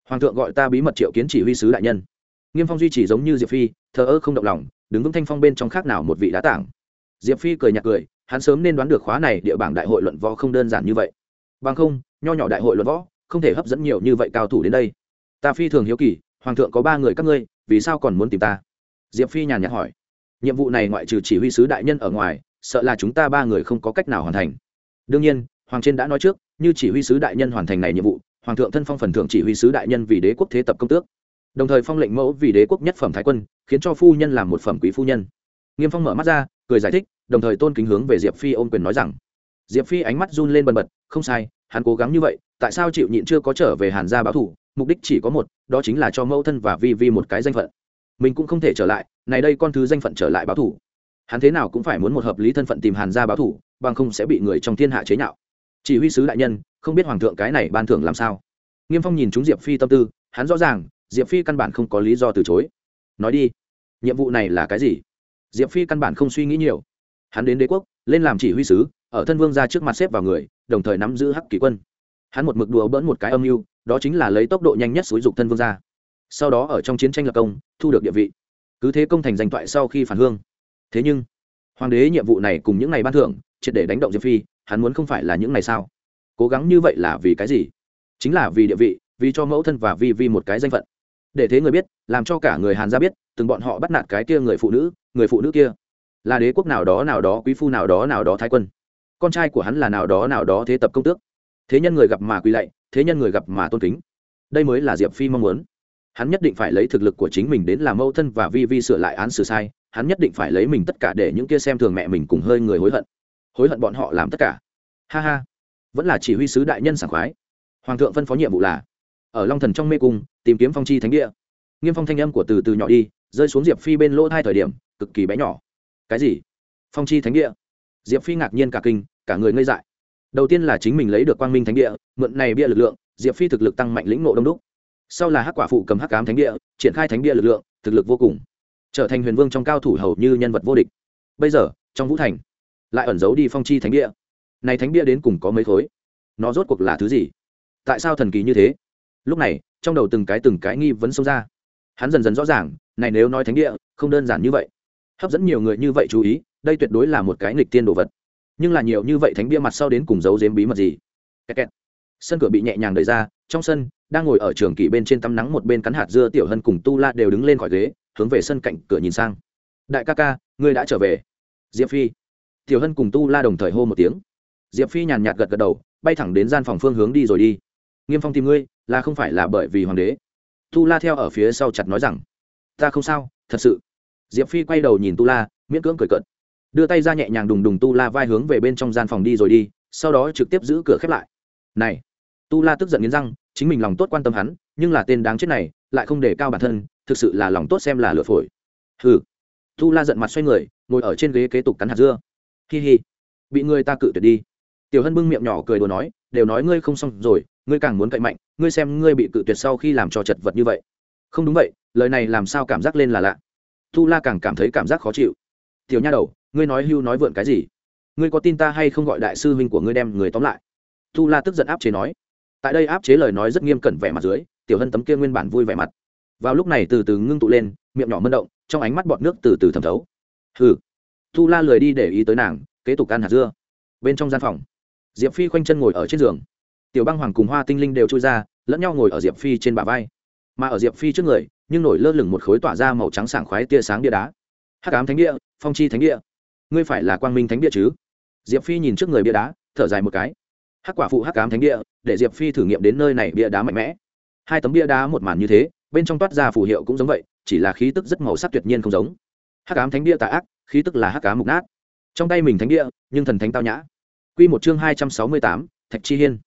Hoàng thượng gọi ta bí mật triệu kiến chỉ huy sứ đại nhân nghiêm phong duy trì giống như diệp phi, thờ ơ không động lòng, đứng vững thanh phong bên trong khác nào một vị đá tảng. Diệp phi cười nhạt cười, hắn sớm nên đoán được khóa này địa bảng đại hội luận võ không đơn giản như vậy. Bằng không, nho nhỏ đại hội luận võ, không thể hấp dẫn nhiều như vậy cao thủ đến đây. Ta phi thường hiếu kỳ, hoàng thượng có ba người các ngươi, vì sao còn muốn tìm ta? Diệp phi nhàn nhạt hỏi. Nhiệm vụ này ngoại trừ chỉ huy sứ đại nhân ở ngoài, sợ là chúng ta ba người không có cách nào hoàn thành. Đương nhiên, hoàng trên đã nói trước, như chỉ huy sứ đại nhân hoàn thành này nhiệm vụ, hoàng thượng thân phong phần thượng chỉ huy sứ đại nhân vì đế quốc thế tập công tước đồng thời phong lệnh mẫu vì đế quốc nhất phẩm thái quân, khiến cho phu nhân làm một phẩm quý phu nhân. Nghiêm phong mở mắt ra, cười giải thích, đồng thời tôn kính hướng về diệp phi ôm quyền nói rằng, diệp phi ánh mắt run lên bần bật, không sai, hắn cố gắng như vậy, tại sao chịu nhịn chưa có trở về hàn gia báo thủ, mục đích chỉ có một, đó chính là cho mẫu thân và vi vi một cái danh phận. Mình cũng không thể trở lại, này đây con thứ danh phận trở lại báo thủ. Hắn thế nào cũng phải muốn một hợp lý thân phận tìm hàn gia báo thủ, bằng không sẽ bị người trong thiên hạ chế nhạo. Chỉ huy sứ đại nhân, không biết hoàng thượng cái này ban thưởng làm sao. Nghiêm phong nhìn chúng diệp phi tâm tư, hắn rõ ràng diệp phi căn bản không có lý do từ chối. Nói đi, nhiệm vụ này là cái gì? Diệp phi căn bản không suy nghĩ nhiều. Hắn đến đế quốc, lên làm chỉ huy sứ, ở thân vương ra trước mặt xếp vào người, đồng thời nắm giữ hắc kỷ quân. Hắn một mực đùa bỡn một cái âm mưu, đó chính là lấy tốc độ nhanh nhất xúi dục thân vương ra sau đó ở trong chiến tranh lập công, thu được địa vị. Cứ thế công thành danh toại sau khi phản hương. Thế nhưng, hoàng đế nhiệm vụ này cùng những ngày ban thưởng, triệt để đánh động diệp phi, hắn muốn không phải là những ngày sao cố gắng như vậy là vì cái gì? Chính là vì địa vị, vì cho mẫu thân và vì vì một cái danh phận để thế người biết, làm cho cả người hàn ra biết, từng bọn họ bắt nạt cái kia người phụ nữ, người phụ nữ kia. Là đế quốc nào đó nào đó quý phu, nào đó nào đó thái quân. Con trai của hắn là nào đó nào đó thế tập công tước. Thế nhân người gặp mà quỳ lạy, thế nhân người gặp mà tôn kính. Đây mới là diệp phi mong muốn. Hắn nhất định phải lấy thực lực của chính mình đến làm mâu thân và vi vi sửa lại án xử sai. Hắn nhất định phải lấy mình tất cả để những kia xem thường mẹ mình cùng hơi người hối hận. Hối hận bọn họ làm tất cả. Ha ha. Vẫn là chỉ huy sứ đại nhân sảng khoái. Hoàng thượng phân phó nhiệm vụ là ở long thần trong mê cung, tìm kiếm phong chi thánh địa. Nghiêm phong thanh âm của từ từ nhỏ đi, rơi xuống diệp phi bên lỗ hai thời điểm, cực kỳ bé nhỏ. Cái gì? Phong chi thánh địa? Diệp phi ngạc nhiên cả kinh, cả người ngây dại. Đầu tiên là chính mình lấy được quang minh thánh địa, mượn này bia lực lượng, diệp phi thực lực tăng mạnh lĩnh nộ đông đúc. Sau là hắc quả phụ cầm hắc cám thánh địa, triển khai thánh địa lực lượng, thực lực vô cùng. Trở thành huyền vương trong cao thủ hầu như nhân vật vô địch. Bây giờ, trong vũ thành, lại ẩn giấu đi phong chi thánh địa. Này thánh địa đến cùng có mấy khối? Nó rốt cuộc là thứ gì? Tại sao thần kỳ như thế? Lúc này, trong đầu từng cái từng cái nghi vấn xông ra. Hắn dần dần rõ ràng, này nếu nói thánh địa, không đơn giản như vậy. Hấp dẫn nhiều người như vậy chú ý, đây tuyệt đối là một cái nghịch tiên đồ vật. Nhưng là nhiều như vậy thánh bia mặt sau đến cùng giấu giếm bí mật gì? Kẹt kẹt. sân cửa bị nhẹ nhàng đẩy ra, trong sân, đang ngồi ở trường kỷ bên trên tắm nắng một bên cắn hạt dưa tiểu hân cùng tu la đều đứng lên khỏi ghế, hướng về sân cạnh cửa nhìn sang. Đại ca ca, ngươi đã trở về? Diệp phi. Tiểu hân cùng tu la đồng thời hô một tiếng. Diệp phi nhàn nhạt gật gật đầu, bay thẳng đến gian phòng phương hướng đi rồi đi nghiêm phong tìm ngươi là không phải là bởi vì hoàng đế. Tu la theo ở phía sau chặt nói rằng, ta không sao, thật sự. Diệp phi quay đầu nhìn tu la, miễn cưỡng cười cợt. Đưa tay ra nhẹ nhàng đùng đùng tu la vai hướng về bên trong gian phòng đi rồi đi, sau đó trực tiếp giữ cửa khép lại. Này. Tu la tức giận nghiến răng, chính mình lòng tốt quan tâm hắn, nhưng là tên đáng chết này, lại không để cao bản thân, thực sự là lòng tốt xem là lửa phổi. Hừ. Tu la giận mặt xoay người, ngồi ở trên ghế kế tục cắn hạt dưa. Hi hi, bị người ta cự tuyệt đi. Tiểu hân bưng miệng nhỏ cười đùa nói, đều nói ngươi không xong rồi ngươi càng muốn cậy mạnh, ngươi xem ngươi bị cự tuyệt sau khi làm trò chật vật như vậy. Không đúng vậy, lời này làm sao cảm giác lên là lạ. Tu la càng cảm thấy cảm giác khó chịu. Tiểu nha đầu, ngươi nói hưu nói vượn cái gì? Ngươi có tin ta hay không gọi đại sư huynh của ngươi đem người tóm lại? Tu la tức giận áp chế nói. Tại đây áp chế lời nói rất nghiêm cẩn vẻ mặt dưới, tiểu hân tấm kia nguyên bản vui vẻ mặt. Vào lúc này từ từ ngưng tụ lên, miệng nhỏ mân động, trong ánh mắt bọt nước từ từ thẩm thấu. Hừ. Tu la lười đi để ý tới nàng, kế tục ăn hạt dưa. Bên trong gian phòng, diệp phi khoanh chân ngồi ở trên giường tiểu băng hoàng cùng hoa tinh linh đều trôi ra, lẫn nhau ngồi ở diệp phi trên bả vai. Mà ở diệp phi trước người, nhưng nổi lơ lửng một khối tỏa ra màu trắng sảng khoái tia sáng bia đá. Hắc ám thánh địa, phong chi thánh địa. Ngươi phải là quang minh thánh địa chứ? Diệp phi nhìn trước người bia đá, thở dài một cái. Hắc quả phụ hắc ám thánh địa, để diệp phi thử nghiệm đến nơi này bia đá mạnh mẽ. Hai tấm bia đá một màn như thế, bên trong toát ra phù hiệu cũng giống vậy, chỉ là khí tức rất màu sắc tuyệt nhiên không giống. Hắc ám thánh địa tà ác, khí tức là hắc ám mục nát. Trong tay mình thánh địa, nhưng thần thánh tao nhã. Quy một chương hai trăm sáu mươi tám, thạch chi hiên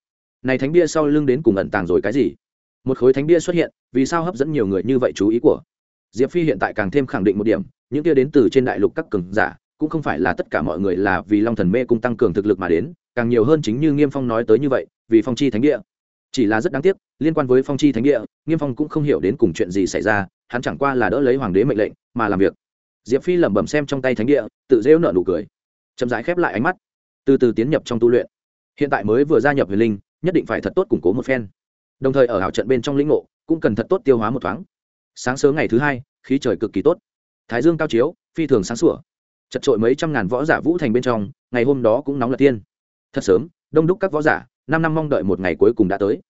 này thánh bia sau lưng đến cùng ẩn tàng rồi cái gì? Một khối thánh bia xuất hiện, vì sao hấp dẫn nhiều người như vậy chú ý của? Diệp phi hiện tại càng thêm khẳng định một điểm, những kia đến từ trên đại lục các cường giả, cũng không phải là tất cả mọi người là vì long thần mê cung tăng cường thực lực mà đến, càng nhiều hơn chính như nghiêm phong nói tới như vậy, vì phong chi thánh địa. Chỉ là rất đáng tiếc, liên quan với phong chi thánh địa, nghiêm phong cũng không hiểu đến cùng chuyện gì xảy ra, hắn chẳng qua là đỡ lấy hoàng đế mệnh lệnh, mà làm việc. Diệp phi lẩm bẩm xem trong tay thánh địa, tự rêu nợ nụ cười. Chậm rãi khép lại ánh mắt. Từ từ tiến nhập trong tu luyện. Hiện tại mới vừa gia nhập huyền linh nhất định phải thật tốt củng cố một phen. Đồng thời ở hảo trận bên trong lĩnh ngộ, cũng cần thật tốt tiêu hóa một thoáng. Sáng sớm ngày thứ hai, khí trời cực kỳ tốt. Thái dương cao chiếu, phi thường sáng sủa. Chật trội mấy trăm ngàn võ giả vũ thành bên trong, ngày hôm đó cũng nóng lật tiên. Thật sớm, đông đúc các võ giả, năm năm mong đợi một ngày cuối cùng đã tới.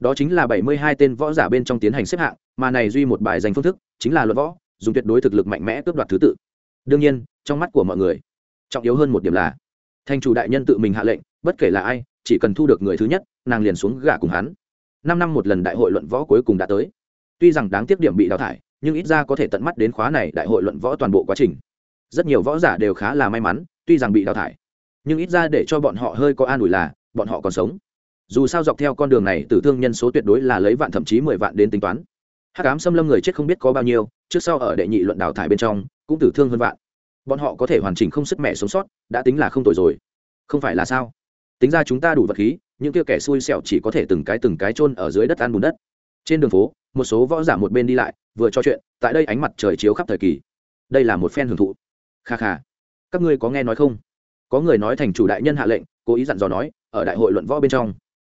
Đó chính là bảy mươi hai tên võ giả bên trong tiến hành xếp hạng, mà này duy một bài danh phương thức, chính là luật võ, dùng tuyệt đối thực lực mạnh mẽ cướp đoạt thứ tự. Đương nhiên, trong mắt của mọi người, trọng yếu hơn một điểm là thành chủ đại nhân tự mình hạ lệnh, bất kể là ai chỉ cần thu được người thứ nhất, nàng liền xuống gả cùng hắn. Năm năm một lần đại hội luận võ cuối cùng đã tới. Tuy rằng đáng tiếc điểm bị đào thải, nhưng ít ra có thể tận mắt đến khóa này đại hội luận võ toàn bộ quá trình. Rất nhiều võ giả đều khá là may mắn, tuy rằng bị đào thải, nhưng ít ra để cho bọn họ hơi có an ủi là, bọn họ còn sống. Dù sao dọc theo con đường này, tử thương nhân số tuyệt đối là lấy vạn thậm chí mười vạn đến tính toán. Hắc ám xâm lâm người chết không biết có bao nhiêu, trước sau ở đệ nhị luận đào thải bên trong, cũng tử thương hơn vạn. Bọn họ có thể hoàn chỉnh không sức mẹ sống sót, đã tính là không tội rồi. Không phải là sao? Tính ra chúng ta đủ vật khí, những kia kẻ xui xẻo chỉ có thể từng cái từng cái chôn ở dưới đất ăn bùn đất. Trên đường phố, một số võ giả một bên đi lại, vừa trò chuyện, tại đây ánh mặt trời chiếu khắp thời kỳ. Đây là một phen hưởng thụ. Kha kha. Các ngươi có nghe nói không? Có người nói thành chủ đại nhân hạ lệnh, cố ý dặn dò nói, ở đại hội luận võ bên trong,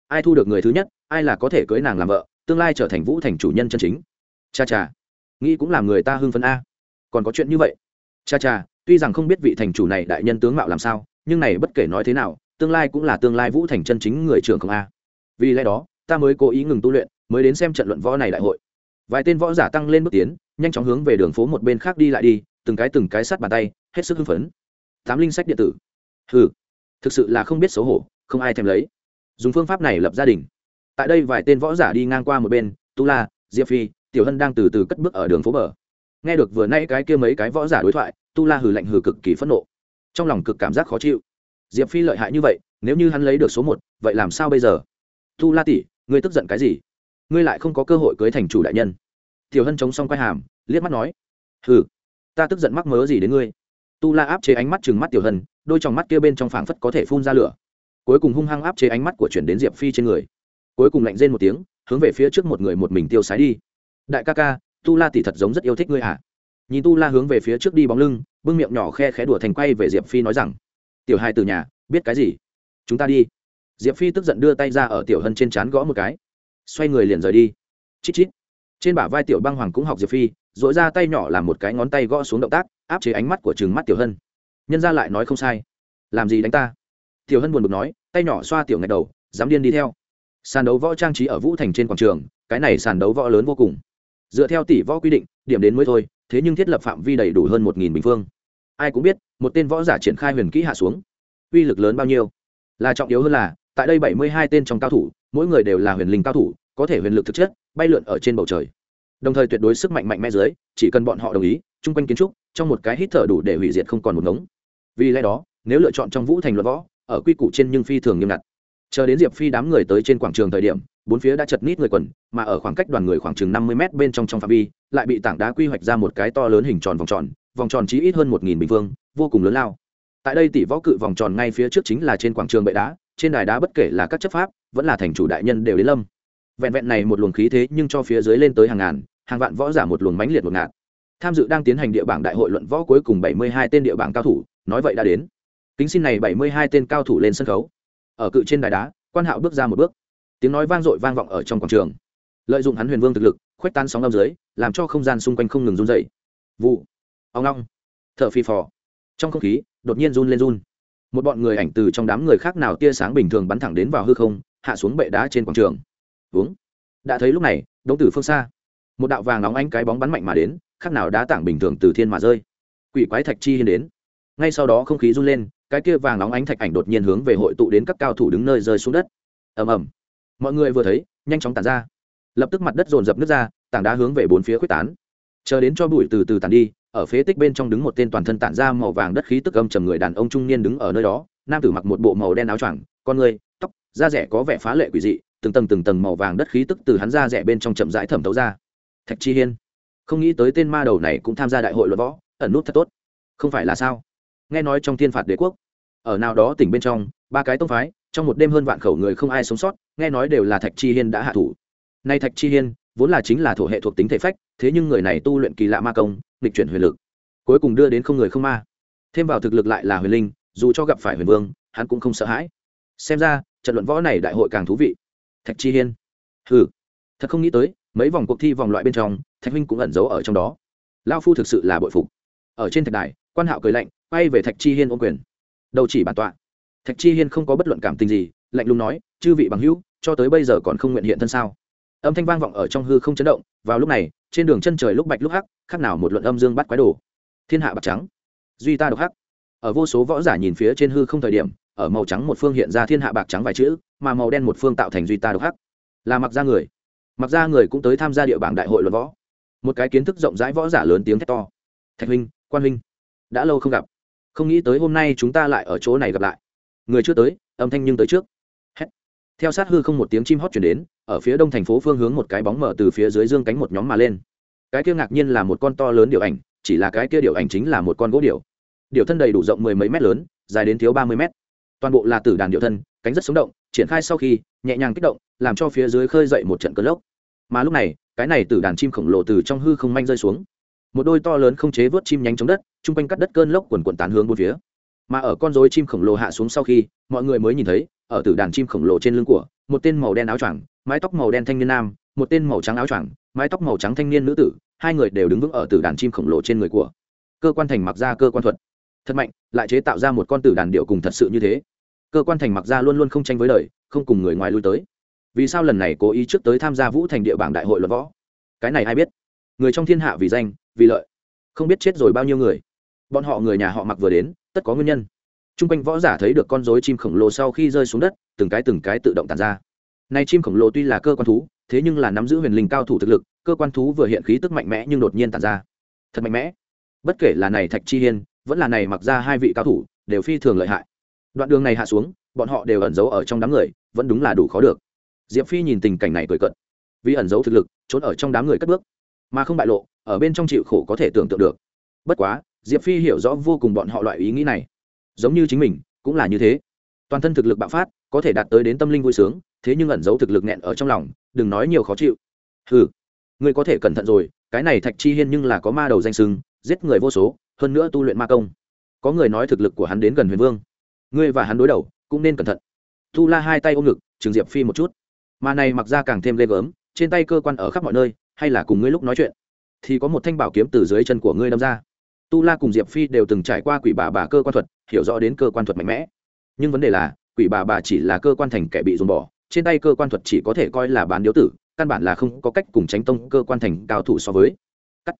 ai thu được người thứ nhất, ai là có thể cưới nàng làm vợ, tương lai trở thành vũ thành chủ nhân chân chính. Cha cha. Nghĩ cũng làm người ta hưng phấn a. Còn có chuyện như vậy. Cha cha, tuy rằng không biết vị thành chủ này đại nhân tướng mạo làm sao, nhưng này bất kể nói thế nào tương lai cũng là tương lai vũ thành chân chính người trưởng không a. Vì lẽ đó, ta mới cố ý ngừng tu luyện, mới đến xem trận luận võ này đại hội. Vài tên võ giả tăng lên bước tiến, nhanh chóng hướng về đường phố một bên khác đi lại đi, từng cái từng cái sắt bàn tay, hết sức hưng phấn. Tám linh sách điện tử. Ừ thực sự là không biết xấu hổ, không ai thèm lấy. Dùng phương pháp này lập gia đình. Tại đây vài tên võ giả đi ngang qua một bên, tu la, diệp phi, tiểu hân đang từ từ cất bước ở đường phố bờ. Nghe được vừa nay cái kia mấy cái võ giả đối thoại, tu la hừ lạnh hừ cực kỳ phẫn nộ. Trong lòng cực cảm giác khó chịu diệp phi lợi hại như vậy, nếu như hắn lấy được số một, vậy làm sao bây giờ? Tu la tỷ, ngươi tức giận cái gì? Ngươi lại không có cơ hội cưới thành chủ đại nhân. Tiểu hân chống xong quay hàm, liếc mắt nói, hừ, ta tức giận mắc mớ gì đến ngươi? Tu la áp chế ánh mắt chừng mắt tiểu hân, đôi t mắt kia bên trong phảng phất có thể phun ra lửa. Cuối cùng hung hăng áp chế ánh mắt của chuyển đến diệp phi trên người. Cuối cùng lạnh rên một tiếng, hướng về phía trước một người một mình tiêu sái đi. Đại ca ca, tu la tỷ thật giống rất yêu thích ngươi hả? Nhìn tu la hướng về phía trước đi bóng lưng, bưng miệng nhỏ khe khẽ đùa thành quay về diệp phi nói rằng tiểu hai từ nhà, biết cái gì? Chúng ta đi. Diệp phi tức giận đưa tay ra ở tiểu hân trên trán gõ một cái. Xoay người liền rời đi. Chít chít. Trên bả vai tiểu băng hoàng cũng học diệp phi dội ra tay nhỏ làm một cái ngón tay gõ xuống động tác, áp chế ánh mắt của trừng mắt tiểu hân. Nhân ra lại nói không sai. Làm gì đánh ta? Tiểu hân buồn bực nói, tay nhỏ xoa tiểu ngạch đầu, dám điên đi theo. Sàn đấu võ trang trí ở vũ thành trên quảng trường, cái này sàn đấu võ lớn vô cùng. Dựa theo tỷ võ quy định, điểm đến mới thôi, thế nhưng thiết lập phạm vi đầy đủ hơn một nghìn bình phương ai cũng biết, một tên võ giả triển khai huyền kỹ hạ xuống, uy lực lớn bao nhiêu. Là trọng yếu hơn là, tại đây bảy mươi hai tên trong cao thủ, mỗi người đều là huyền linh cao thủ, có thể huyền lực thực chất, bay lượn ở trên bầu trời. Đồng thời tuyệt đối sức mạnh mạnh mẽ dưới, chỉ cần bọn họ đồng ý, chung quanh kiến trúc, trong một cái hít thở đủ để hủy diệt không còn một ngống. Vì lẽ đó, nếu lựa chọn trong vũ thành luật võ, ở quy củ trên nhưng phi thường nghiêm ngặt. Chờ đến diệp phi đám người tới trên quảng trường thời điểm, bốn phía đã chật nít người quần, mà ở khoảng cách đoàn người khoảng chừng năm mươi m bên trong trong phạm vi, lại bị tảng đá quy hoạch ra một cái to lớn hình tròn vòng tròn vòng tròn chỉ ít hơn một nghìn bình phương, vô cùng lớn lao. Tại đây tỷ võ cự vòng tròn ngay phía trước chính là trên quảng trường bệ đá, trên đài đá bất kể là các chấp pháp, vẫn là thành chủ đại nhân đều đến lâm. Vẹn vẹn này một luồng khí thế nhưng cho phía dưới lên tới hàng ngàn, hàng vạn võ giả một luồng mãnh liệt một ngạt. Tham dự đang tiến hành địa bảng đại hội luận võ cuối cùng bảy mươi hai tên địa bảng cao thủ, nói vậy đã đến. Kính xin này bảy mươi hai tên cao thủ lên sân khấu. Ở cự trên đài đá, quan hạo bước ra một bước. Tiếng nói vang dội vang vọng ở trong quảng trường. Lợi dụng hắn huyền vương thực lực, khuếch tan sóng âm dưới, làm cho không gian xung quanh không ngừng run dậy vụ ông long thợ phi phò. Trong không khí, đột nhiên run lên run. Một bọn người ảnh từ trong đám người khác nào tia sáng bình thường bắn thẳng đến vào hư không, hạ xuống bệ đá trên quảng trường. Uống. Đã thấy lúc này, đống từ phương xa. Một đạo vàng nóng ánh cái bóng bắn mạnh mà đến, khác nào đá tảng bình thường từ thiên mà rơi. Quỷ quái thạch chi hiên đến. Ngay sau đó không khí run lên, cái kia vàng nóng ánh thạch ảnh đột nhiên hướng về hội tụ đến các cao thủ đứng nơi rơi xuống đất. Ầm ầm. Mọi người vừa thấy, nhanh chóng tàn ra. Lập tức mặt đất dồn dập nước ra, tảng đá hướng về bốn phía quyết tán. Chờ đến cho bụi từ từ tàn đi ở phế tích bên trong đứng một tên toàn thân tản ra màu vàng đất khí tức âm trầm người đàn ông trung niên đứng ở nơi đó, nam tử mặc một bộ màu đen áo choàng, con người, tóc, da rẻ có vẻ phá lệ quỷ dị, từng tầng từng tầng màu vàng đất khí tức từ hắn da rẻ bên trong chậm rãi thẩm thấu ra. Thạch chi hiên, không nghĩ tới tên ma đầu này cũng tham gia đại hội luận võ, ẩn nút thật tốt. Không phải là sao? Nghe nói trong thiên phạt đế quốc, ở nào đó tỉnh bên trong, ba cái tông phái, trong một đêm hơn vạn khẩu người không ai sống sót, nghe nói đều là thạch chi hiên đã hạ thủ. Nay thạch chi hiên vốn là chính là thổ hệ thuộc tính thể phách, thế nhưng người này tu luyện kỳ lạ ma công, nghịch chuyển huyền lực, cuối cùng đưa đến không người không ma. Thêm vào thực lực lại là huyền linh, dù cho gặp phải huyền vương, hắn cũng không sợ hãi. Xem ra, trận luận võ này đại hội càng thú vị. Thạch chi hiên. Hừ. Thật không nghĩ tới, mấy vòng cuộc thi vòng loại bên trong, thạch huynh cũng ẩn giấu ở trong đó. Lao phu thực sự là bội phục. Ở trên thạch đài, quan hạo cười lạnh, quay về thạch chi hiên ôm quyền. Đầu chỉ bản tọa. Thạch chi hiên không có bất luận cảm tình gì, lạnh lùng nói, chư vị bằng hữu, cho tới bây giờ còn không nguyện hiện thân sao? Âm thanh vang vọng ở trong hư không chấn động, vào lúc này, trên đường chân trời lúc bạch lúc hắc, khác nào một luận âm dương bắt quái đồ. Thiên hạ bạc trắng, duy ta độc hắc. Ở vô số võ giả nhìn phía trên hư không thời điểm, ở màu trắng một phương hiện ra thiên hạ bạc trắng vài chữ, mà màu đen một phương tạo thành duy ta độc hắc. Là mặc ra người. Mặc ra người cũng tới tham gia địa bảng đại hội luận võ. Một cái kiến thức rộng rãi võ giả lớn tiếng thét to. Thạch huynh, quan huynh, đã lâu không gặp. Không nghĩ tới hôm nay chúng ta lại ở chỗ này gặp lại. Người chưa tới, âm thanh nhưng tới trước theo sát hư không một tiếng chim hót chuyển đến, ở phía đông thành phố phương hướng một cái bóng mở từ phía dưới dương cánh một nhóm mà lên. Cái kia ngạc nhiên là một con to lớn điệu ảnh, chỉ là cái kia điệu ảnh chính là một con gỗ điệu điệu thân đầy đủ rộng mười mấy mét lớn, dài đến thiếu ba mươi mét. Toàn bộ là tử đàn điệu thân, cánh rất sống động, triển khai sau khi, nhẹ nhàng kích động, làm cho phía dưới khơi dậy một trận cơn lốc. Mà lúc này, cái này tử đàn chim khổng lồ từ trong hư không manh rơi xuống. Một đôi to lớn không chế vớt chim nhánh chống đất, chung quanh cắt đất cơn lốc quần quần tán hướng bốn phía. Mà ở con rối chim khổng lồ hạ xuống sau khi, mọi người mới nhìn thấy ở tử đàn chim khổng lồ trên lưng của, một tên màu đen áo choàng, mái tóc màu đen thanh niên nam, một tên màu trắng áo choàng, mái tóc màu trắng thanh niên nữ tử, hai người đều đứng vững ở tử đàn chim khổng lồ trên người của. Cơ quan thành mặc ra cơ quan thuật. Thật mạnh, lại chế tạo ra một con tử đàn điệu cùng thật sự như thế. Cơ quan thành mặc ra luôn luôn không tranh với đời, không cùng người ngoài lui tới. Vì sao lần này cố ý trước tới tham gia vũ thành địa bảng đại hội luận võ? Cái này ai biết? Người trong thiên hạ vì danh, vì lợi. Không biết chết rồi bao nhiêu người. Bọn họ người nhà họ mặc vừa đến, tất có nguyên nhân t r u n g quanh võ giả thấy được con dối chim khổng lồ sau khi rơi xuống đất, từng cái từng cái tự động tàn ra. Nay chim khổng lồ tuy là cơ quan thú, thế nhưng là nắm giữ huyền linh cao thủ thực lực, cơ quan thú vừa hiện khí tức mạnh mẽ nhưng đột nhiên tàn ra. Thật mạnh mẽ. Bất kể là này thạch chi hiên, vẫn là này mặc ra hai vị cao thủ, đều phi thường lợi hại. Đoạn đường này hạ xuống, bọn họ đều ẩn giấu ở trong đám người, vẫn đúng là đủ khó được. Diệp phi nhìn tình cảnh này cười cận vì ẩn giấu thực lực, trốn ở trong đám người cất bước, mà không bại lộ, ở bên trong chịu khổ có thể tưởng tượng được. Bất quá, diệp phi hiểu rõ vô cùng bọn họ loại ý nghĩ này giống như chính mình, cũng là như thế. Toàn thân thực lực bạo phát, có thể đạt tới đến tâm linh vui sướng, thế nhưng ẩn giấu thực lực nghẹn ở trong lòng, đừng nói nhiều khó chịu. Ừ ngươi có thể cẩn thận rồi, cái này thạch chi hiên nhưng là có ma đầu danh sưng giết người vô số, hơn nữa tu luyện ma công. Có người nói thực lực của hắn đến gần huyền vương. Ngươi và hắn đối đầu, cũng nên cẩn thận. Tu la hai tay ôm ngực, trường diệp phi một chút. Mà này mặc ra càng thêm ghê gớm, trên tay cơ quan ở khắp mọi nơi, hay là cùng ngươi lúc nói chuyện. Thì có một thanh bảo kiếm từ dưới chân của ngươi đâm ra. Tu la cùng diệp phi đều từng trải qua quỷ bà bà cơ quan thuật hiểu rõ đến cơ quan thuật mạnh mẽ. Nhưng vấn đề là, quỷ bà bà chỉ là cơ quan thành kẻ bị dồn bỏ, trên tay cơ quan thuật chỉ có thể coi là bán điếu tử, căn bản là không có cách cùng tránh tông cơ quan thành cao thủ so với. Cắt.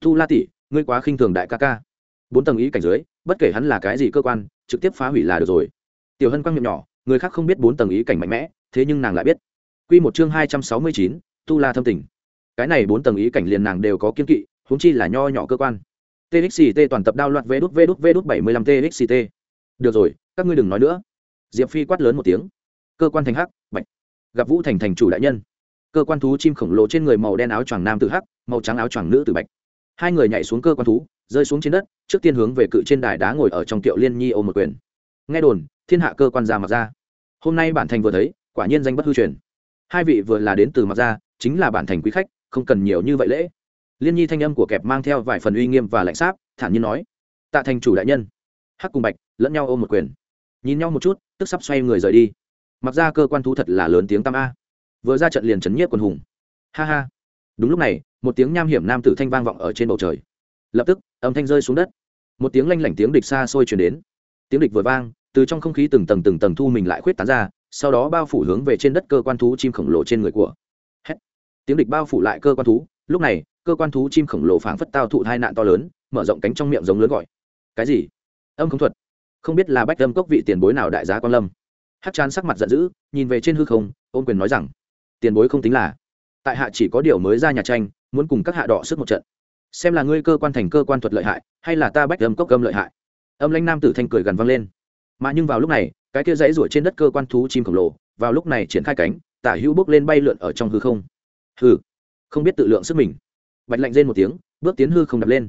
Tu la tỷ, ngươi quá khinh thường đại ca ca. Bốn tầng ý cảnh dưới, bất kể hắn là cái gì cơ quan, trực tiếp phá hủy là được rồi. Tiểu hân quang miệng nhỏ, người khác không biết bốn tầng ý cảnh mạnh mẽ, thế nhưng nàng lại biết. Q một chương hai trăm sáu mươi chín tu la thâm tình. Cái này bốn tầng ý cảnh liền nàng đều có kiên kỵ, huống chi là nho nhỏ cơ quan txt toàn tập đao loạt vê đút vê đút vê đút bảy mươi lăm txt được rồi, các ngươi đừng nói nữa. Diệp phi quát lớn một tiếng. Cơ quan thành hắc, bạch. Gặp vũ thành thành chủ đại nhân. Cơ quan thú chim khổng lồ trên người màu đen áo choàng nam tử hắc, màu trắng áo choàng nữ tử bạch. Hai người nhảy xuống cơ quan thú, rơi xuống trên đất, trước tiên hướng về cự trên đài đá ngồi ở trong tiệu liên nhi ôm một quyền. Nghe đồn, thiên hạ cơ quan ra mặc ra. Hôm nay bản thành vừa thấy, quả nhiên danh bất hư truyền. Hai vị vừa là đến từ mặc ra, chính là bản thành quý khách, không cần nhiều như vậy lễ liên nhi thanh âm của kẹp mang theo vài phần uy nghiêm và lạnh sáp, thản nhiên nói, tạ thành chủ đại nhân. Hắc cùng bạch lẫn nhau ôm một quyền. Nhìn nhau một chút, tức sắp xoay người rời đi. Mặc ra cơ quan thú thật là lớn tiếng tam a. Vừa ra trận liền chấn nhiếp quần hùng. Ha ha. Đúng lúc này, một tiếng nham hiểm nam tử thanh vang vọng ở trên bầu trời. Lập tức, âm thanh rơi xuống đất. Một tiếng lanh lảnh tiếng địch xa xôi chuyển đến. Tiếng địch vừa vang, từ trong không khí từng tầng từng tầng thu mình lại khuyết tán ra, sau đó bao phủ hướng về trên đất cơ quan thú chim khổng lồ trên người của. Hét. Tiếng địch bao phủ lại cơ quan thú lúc này, cơ quan thú chim khổng lồ phảng phất tao thụ hai nạn to lớn, mở rộng cánh trong miệng giống lớn gọi. Cái gì? Âm không thuật. Không biết là bách âm cốc vị tiền bối nào đại giá quan lâm. Hát chán sắc mặt giận dữ, nhìn về trên hư không, ôn quyền nói rằng, tiền bối không tính là. Tại hạ chỉ có điều mới ra nhà tranh, muốn cùng các hạ đọ sức một trận. Xem là ngươi cơ quan thành cơ quan thuật lợi hại, hay là ta bách âm cốc âm lợi hại. Âm lãnh nam tử thanh cười gần vang lên. Mà nhưng vào lúc này, cái kia dãy ruổi trên đất cơ quan thú chim khổng lồ, vào lúc này triển khai cánh, tả hữu bước lên bay lượn ở trong hư không. Hư không biết tự lượng sức mình. Bạch lạnh rên một tiếng, bước tiến hư không đập lên.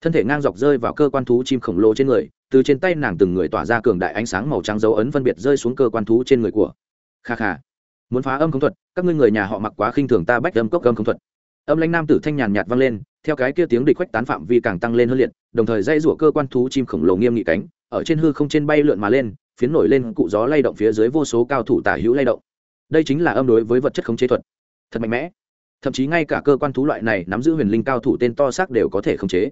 Thân thể ngang dọc rơi vào cơ quan thú chim khổng lồ trên người, từ trên tay nàng từng người tỏa ra cường đại ánh sáng màu trắng dấu ấn phân biệt rơi xuống cơ quan thú trên người của. Kha kha. Muốn phá âm không thuật, các ngươi người nhà họ mặc quá khinh thường ta bách âm cốc âm không thuật. Âm lãnh nam tử thanh nhàn nhạt vang lên, theo cái kia tiếng địch quách tán phạm vi càng tăng lên hơn liệt, đồng thời dây rủa cơ quan thú chim khổng lồ nghiêm nghị cánh, ở trên hư không trên bay lượn mà lên, phiến nổi lên cụ gió lay động phía dưới vô số cao thủ tả hữu lay động. Đây chính là âm đối với vật chất khống chế thuật. Thật mạnh mẽ thậm chí ngay cả cơ quan thú loại này nắm giữ huyền linh cao thủ tên to xác đều có thể khống chế.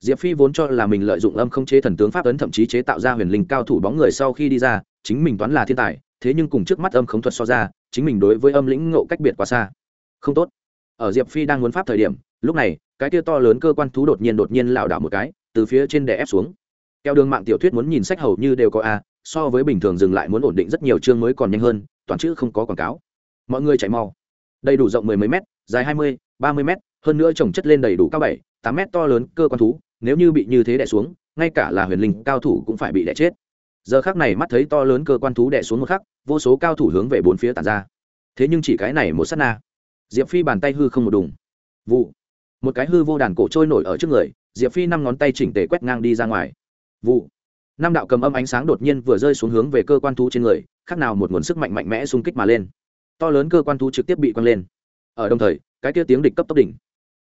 Diệp phi vốn cho là mình lợi dụng âm khống chế thần tướng pháp ấn thậm chí chế tạo ra huyền linh cao thủ bóng người sau khi đi ra, chính mình toán là thiên tài, thế nhưng cùng trước mắt âm khống thuật so ra, chính mình đối với âm lĩnh ngộ cách biệt quá xa. Không tốt. Ở diệp phi đang muốn pháp thời điểm, lúc này, cái kia to lớn cơ quan thú đột nhiên đột nhiên lảo đảo một cái, từ phía trên đè ép xuống. Theo đường mạng tiểu thuyết muốn nhìn sách hầu như đều có a, so với bình thường dừng lại muốn ổn định rất nhiều chương mới còn nhanh hơn, toàn chữ không có quảng cáo. Mọi người chạy mau. Đầy đủ rộng mười mấy mét dài hai mươi, ba mươi mét, hơn nữa trồng chất lên đầy đủ cao bảy, tám mét to lớn cơ quan thú, nếu như bị như thế đè xuống, ngay cả là huyền linh cao thủ cũng phải bị đè chết. Giờ khác này mắt thấy to lớn cơ quan thú đè xuống một khắc, vô số cao thủ hướng về bốn phía tàn ra. Thế nhưng chỉ cái này một s á t na. Diệp phi bàn tay hư không một đùng. Vụ. Một cái hư vô đàn cổ trôi nổi ở trước người, diệp phi năm ngón tay chỉnh tề quét ngang đi ra ngoài. Vụ. Năm đạo cầm âm ánh sáng đột nhiên vừa rơi xuống hướng về cơ quan thú trên người, khác nào một nguồn sức mạnh mạnh mẽ xung kích mà lên. To lớn cơ quan thú trực tiếp bị quăng lên ở đồng thời, cái kia tiếng địch cấp tốc đỉnh.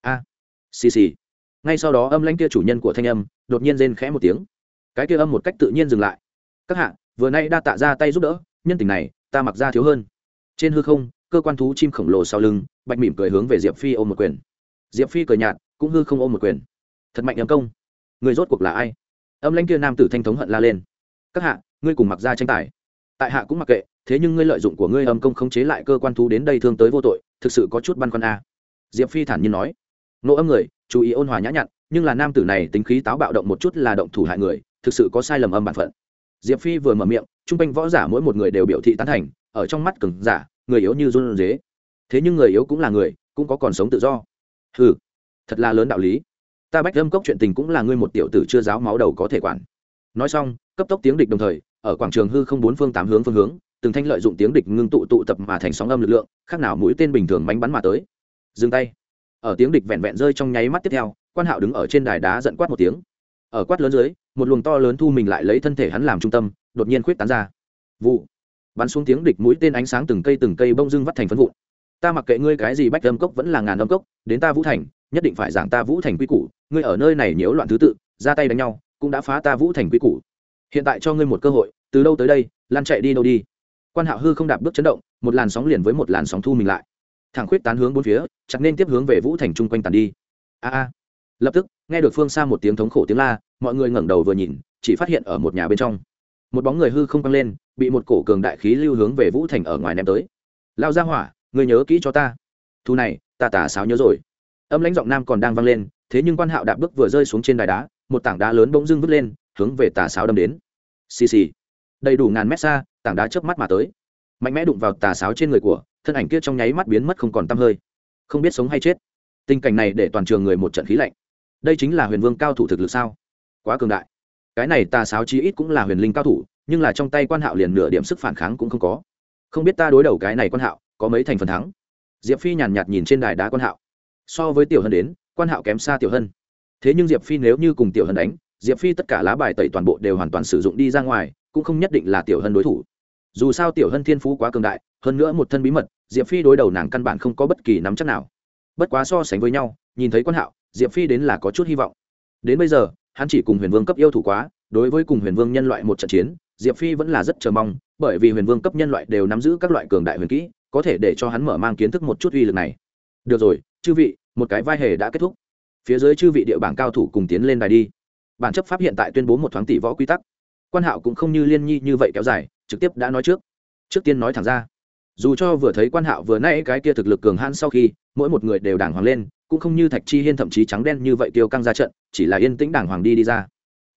A, xì xì. Ngay sau đó âm lãnh kia chủ nhân của thanh âm đột nhiên rên khẽ một tiếng. Cái kia âm một cách tự nhiên dừng lại. Các hạ, vừa nay đa tạ ra tay giúp đỡ, nhân tình này, ta mặc ra thiếu hơn. Trên hư không, cơ quan thú chim khổng lồ sau lưng, bạch mỉm cười hướng về diệp phi ôm một quyền. Diệp phi cười nhạt, cũng hư không ôm một quyền. Thật mạnh âm công. Người rốt cuộc là ai? Âm lãnh kia nam tử thanh thống hận la lên. Các hạ, ngươi cùng mặc ra tranh tài tại hạ cũng mặc kệ, thế nhưng ngươi lợi dụng của ngươi âm công khống chế lại cơ quan thú đến đây thương tới vô tội, thực sự có chút băn khoăn a. À. diệp phi thản nhiên nói. Nộ âm người, chú ý ôn hòa nhã nhặn, nhưng là nam tử này tính khí táo bạo động một chút là động thủ hại người, thực sự có sai lầm âm bản phận. Diệp phi vừa mở miệng chung quanh võ giả mỗi một người đều biểu thị tán thành, ở trong mắt cừng giả, người yếu như run dế. Thế nhưng người yếu cũng là người, cũng có còn sống tự do. Ừ thật là lớn đạo lý. Ta bách lâm cốc chuyện tình cũng là ngươi một tiểu tử chưa giáo máu đầu có thể quản. Nói xong, cấp tốc tiếng địch đồng thời ở quảng trường hư không bốn phương tám hướng phương hướng, từng thanh lợi dụng tiếng địch ngưng tụ tụ tập mà thành sóng âm lực lượng, khác nào mũi tên bình thường bánh bắn mà tới. Dừng tay. Ở tiếng địch vẹn vẹn rơi trong nháy mắt tiếp theo, quan hạo đứng ở trên đài đá giận quát một tiếng. Ở quát lớn dưới, một luồng to lớn thu mình lại lấy thân thể hắn làm trung tâm, đột nhiên khuyết tán ra. Vụ. Bắn xuống tiếng địch mũi tên ánh sáng từng cây từng cây bông dưng vắt thành phân vụn. Ta mặc kệ ngươi cái gì bách âm cốc vẫn là ngàn âm cốc, đến ta vũ thành, nhất định phải giảng ta vũ thành quy củ, ngươi ở nơi này nhiễu loạn thứ tự, ra tay đánh nhau, cũng đã phá ta vũ thành quy củ hiện tại cho ngươi một cơ hội, từ đâu tới đây, lan chạy đi đâu đi. Quan hạo hư không đạp bước chấn động, một làn sóng liền với một làn sóng thu mình lại. Thẳng khuyết tán hướng bốn phía, chặt nên tiếp hướng về vũ thành chung quanh tàn đi. A a. Lập tức, nghe được phương xa một tiếng thống khổ tiếng la, mọi người ngẩng đầu vừa nhìn, chỉ phát hiện ở một nhà bên trong. Một bóng người hư không quăng lên, bị một cổ cường đại khí lưu hướng về vũ thành ở ngoài ném tới. Lao ra hỏa người nhớ kỹ cho ta. Thu này, ta tả sáo nhớ rồi. Âm lãnh giọng nam còn đang vang lên, thế nhưng quan hạo đạp bước vừa rơi xuống trên đài đá, một tảng đá lớn bỗng dưng vứt lên hướng về tà sáo đâm đến. Xì xì. Đầy đủ ngàn mét xa, tảng đá chớp mắt mà tới. Mạnh mẽ đụng vào tà sáo trên người của, thân ảnh kia trong nháy mắt biến mất không còn t hơi. Không biết sống hay chết. Tình cảnh này để toàn trường người một trận khí lạnh. Đây chính là huyền vương cao thủ thực lực sao? Quá cường đại. Cái này tà sáo chí ít cũng là huyền linh cao thủ, nhưng là trong tay quan hạo liền nửa điểm sức phản kháng cũng không có. Không biết ta đối đầu cái này quan hạo, có mấy thành phần thắng? Diệp phi nhàn nhạt nhìn trên đài đá quan hạo. So với tiểu hân đến, quan hạo kém xa tiểu hân. Thế nhưng diệp phi nếu như cùng tiểu hân đánh diệp phi tất cả lá bài tẩy toàn bộ đều hoàn toàn sử dụng đi ra ngoài, cũng không nhất định là tiểu hân đối thủ. Dù sao tiểu hân thiên phú quá cường đại, hơn nữa một thân bí mật, diệp phi đối đầu nàng căn bản không có bất kỳ nắm chắc nào. Bất quá so sánh với nhau, nhìn thấy quan hạo, diệp phi đến là có chút hy vọng. Đến bây giờ, hắn chỉ cùng huyền vương cấp yêu thủ quá, đối với cùng huyền vương nhân loại một trận chiến, diệp phi vẫn là rất chờ mong, bởi vì huyền vương cấp nhân loại đều nắm giữ các loại cường đại huyền kỹ, có thể để cho hắn mở mang kiến thức một chút uy lực này. Được rồi, chư vị, một cái vai hề đã kết thúc. Phía dưới chư vị địa bảng cao thủ cùng tiến lên đài đi bản chấp pháp hiện tại tuyên bố một thoáng tỷ võ quy tắc. Quan hạo cũng không như liên nhi như vậy kéo dài, trực tiếp đã nói trước. Trước tiên nói thẳng ra, dù cho vừa thấy quan hạo vừa nãy cái kia thực lực cường hãn sau khi, mỗi một người đều đàng hoàng lên, cũng không như thạch chi hiên thậm chí trắng đen như vậy tiêu căng ra trận, chỉ là yên tĩnh đàng hoàng đi đi ra.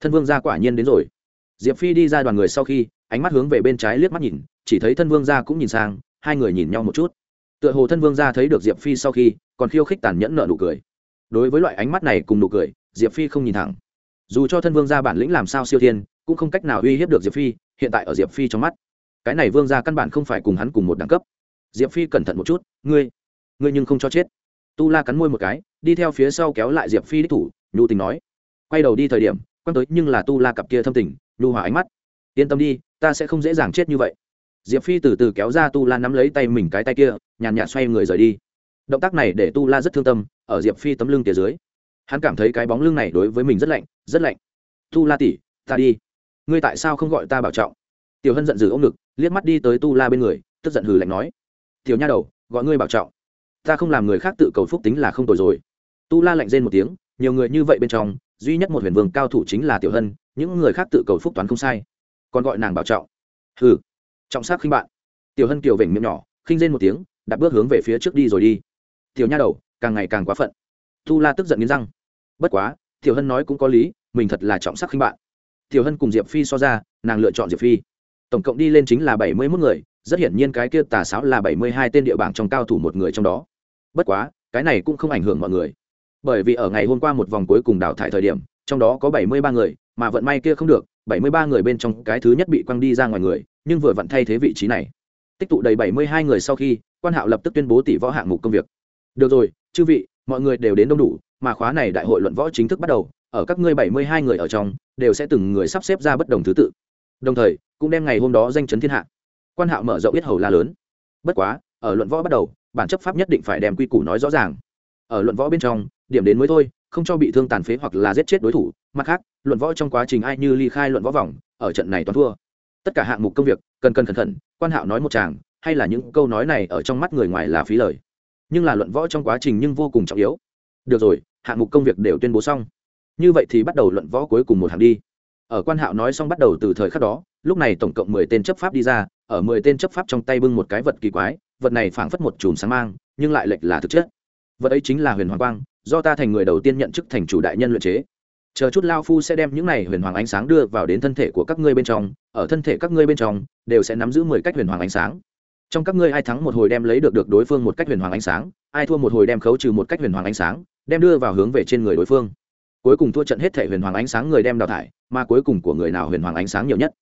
Thân vương gia quả nhiên đến rồi. Diệp phi đi ra đoàn người sau khi, ánh mắt hướng về bên trái liếc mắt nhìn, chỉ thấy thân vương gia cũng nhìn sang, hai người nhìn nhau một chút. Tựa hồ thân vương gia thấy được diệp phi sau khi, còn khiêu khích tàn nhẫn nợ nụ cười. Đối với loại ánh mắt này cùng nụ cười, diệp phi không nhìn thẳng dù cho thân vương gia bản lĩnh làm sao siêu thiên, cũng không cách nào uy hiếp được diệp phi, hiện tại ở diệp phi trong mắt, cái này vương gia căn bản không phải cùng hắn cùng một đẳng cấp. Diệp phi cẩn thận một chút, ngươi ngươi nhưng không cho chết. Tu la cắn môi một cái, đi theo phía sau kéo lại diệp phi đích thủ, nhu tình nói. Quay đầu đi thời điểm, quan tới nhưng là tu la cặp kia thâm tình, nhu hòa ánh mắt. Yên tâm đi, ta sẽ không dễ dàng chết như vậy. Diệp phi từ từ kéo ra tu la nắm lấy tay mình cái tay kia, nhàn nhạt xoay người rời đi. Động tác này để tu la rất thương tâm, ở diệp phi tấm lưng phía dưới hắn cảm thấy cái bóng lưng này đối với mình rất lạnh rất lạnh. Tu la tỉ ta đi. Ngươi tại sao không gọi ta bảo trọng? Tiểu hân giận dữ ôm ngực, liếc mắt đi tới tu la bên người, tức giận hừ lạnh nói. Tiểu nha đầu, gọi ngươi bảo trọng. Ta không làm người khác tự cầu phúc tính là không tồi rồi. Tu la lạnh rên một tiếng, nhiều người như vậy bên trong, duy nhất một huyền vương cao thủ chính là tiểu hân, những người khác tự cầu phúc toán không sai. Còn gọi nàng bảo trọng. Hừ, trọng sắc khinh bạn. Tiểu hân kiều vểnh miệng nhỏ, khinh rên một tiếng, đặt bước hướng về phía trước đi rồi đi. Tiểu nha đầu, càng ngày càng quá phận tu la tức giận nghiến răng. Bất quá, tiểu hân nói cũng có lý, mình thật là trọng sắc khinh bạn. Tiểu hân cùng diệp phi so ra, nàng lựa chọn diệp phi. Tổng cộng đi lên chính là bảy mươi mốt người, rất hiển nhiên cái kia tà sáo là bảy mươi hai tên địa bảng trong cao thủ một người trong đó. Bất quá, cái này cũng không ảnh hưởng mọi người. Bởi vì ở ngày hôm qua một vòng cuối cùng đào thải thời điểm, trong đó có bảy mươi ba người, mà vận may kia không được, bảy mươi ba người bên trong cái thứ nhất bị quăng đi ra ngoài người, nhưng vừa vặn thay thế vị trí này. Tích tụ đầy bảy mươi hai người sau khi, quan hạo lập tức tuyên bố tỷ võ hạng mục công việc. Được rồi, chư vị mọi người đều đến đông đủ, mà khóa này đại hội luận võ chính thức bắt đầu, ở các ngươi bảy mươi hai người ở trong, đều sẽ từng người sắp xếp ra bất đồng thứ tự. Đồng thời, cũng đem ngày hôm đó danh chấn thiên hạ. Quan hạo mở rộng biết hầu la lớn. Bất quá, ở luận võ bắt đầu, bản chấp pháp nhất định phải đem quy củ nói rõ ràng. Ở luận võ bên trong, điểm đến mới thôi, không cho bị thương tàn phế hoặc là giết chết đối thủ, mặt khác, luận võ trong quá trình ai như ly khai luận võ vòng, ở trận này toàn thua. Tất cả hạng mục công việc, cần cần cẩn thận, quan hạo nói một chàng, hay là những câu nói này ở trong mắt người ngoài là phí lời nhưng là luận võ trong quá trình nhưng vô cùng trọng yếu. Được rồi, hạng mục công việc đều tuyên bố xong. Như vậy thì bắt đầu luận võ cuối cùng một hạng đi. Ở quan hạo nói xong bắt đầu từ thời khắc đó, lúc này tổng cộng mười tên chấp pháp đi ra, ở mười tên chấp pháp trong tay bưng một cái vật kỳ quái, vật này phảng phất một chùm sáng mang, nhưng lại lệch là thực chất. Vật ấy chính là huyền hoàng quang, do ta thành người đầu tiên nhận chức thành chủ đại nhân luyện chế. Chờ chút lao phu sẽ đem những này huyền hoàng ánh sáng đưa vào đến thân thể của các ngươi bên trong, ở thân thể các ngươi bên trong, đều sẽ nắm giữ mười cách huyền hoàng ánh sáng trong các ngươi ai thắng một hồi đem lấy được được đối phương một cách huyền hoàng ánh sáng, ai thua một hồi đem khấu trừ một cách huyền hoàng ánh sáng, đem đưa vào hướng về trên người đối phương. Cuối cùng thua trận hết thể huyền hoàng ánh sáng người đem đào thải, mà cuối cùng của người nào huyền hoàng ánh sáng nhiều nhất.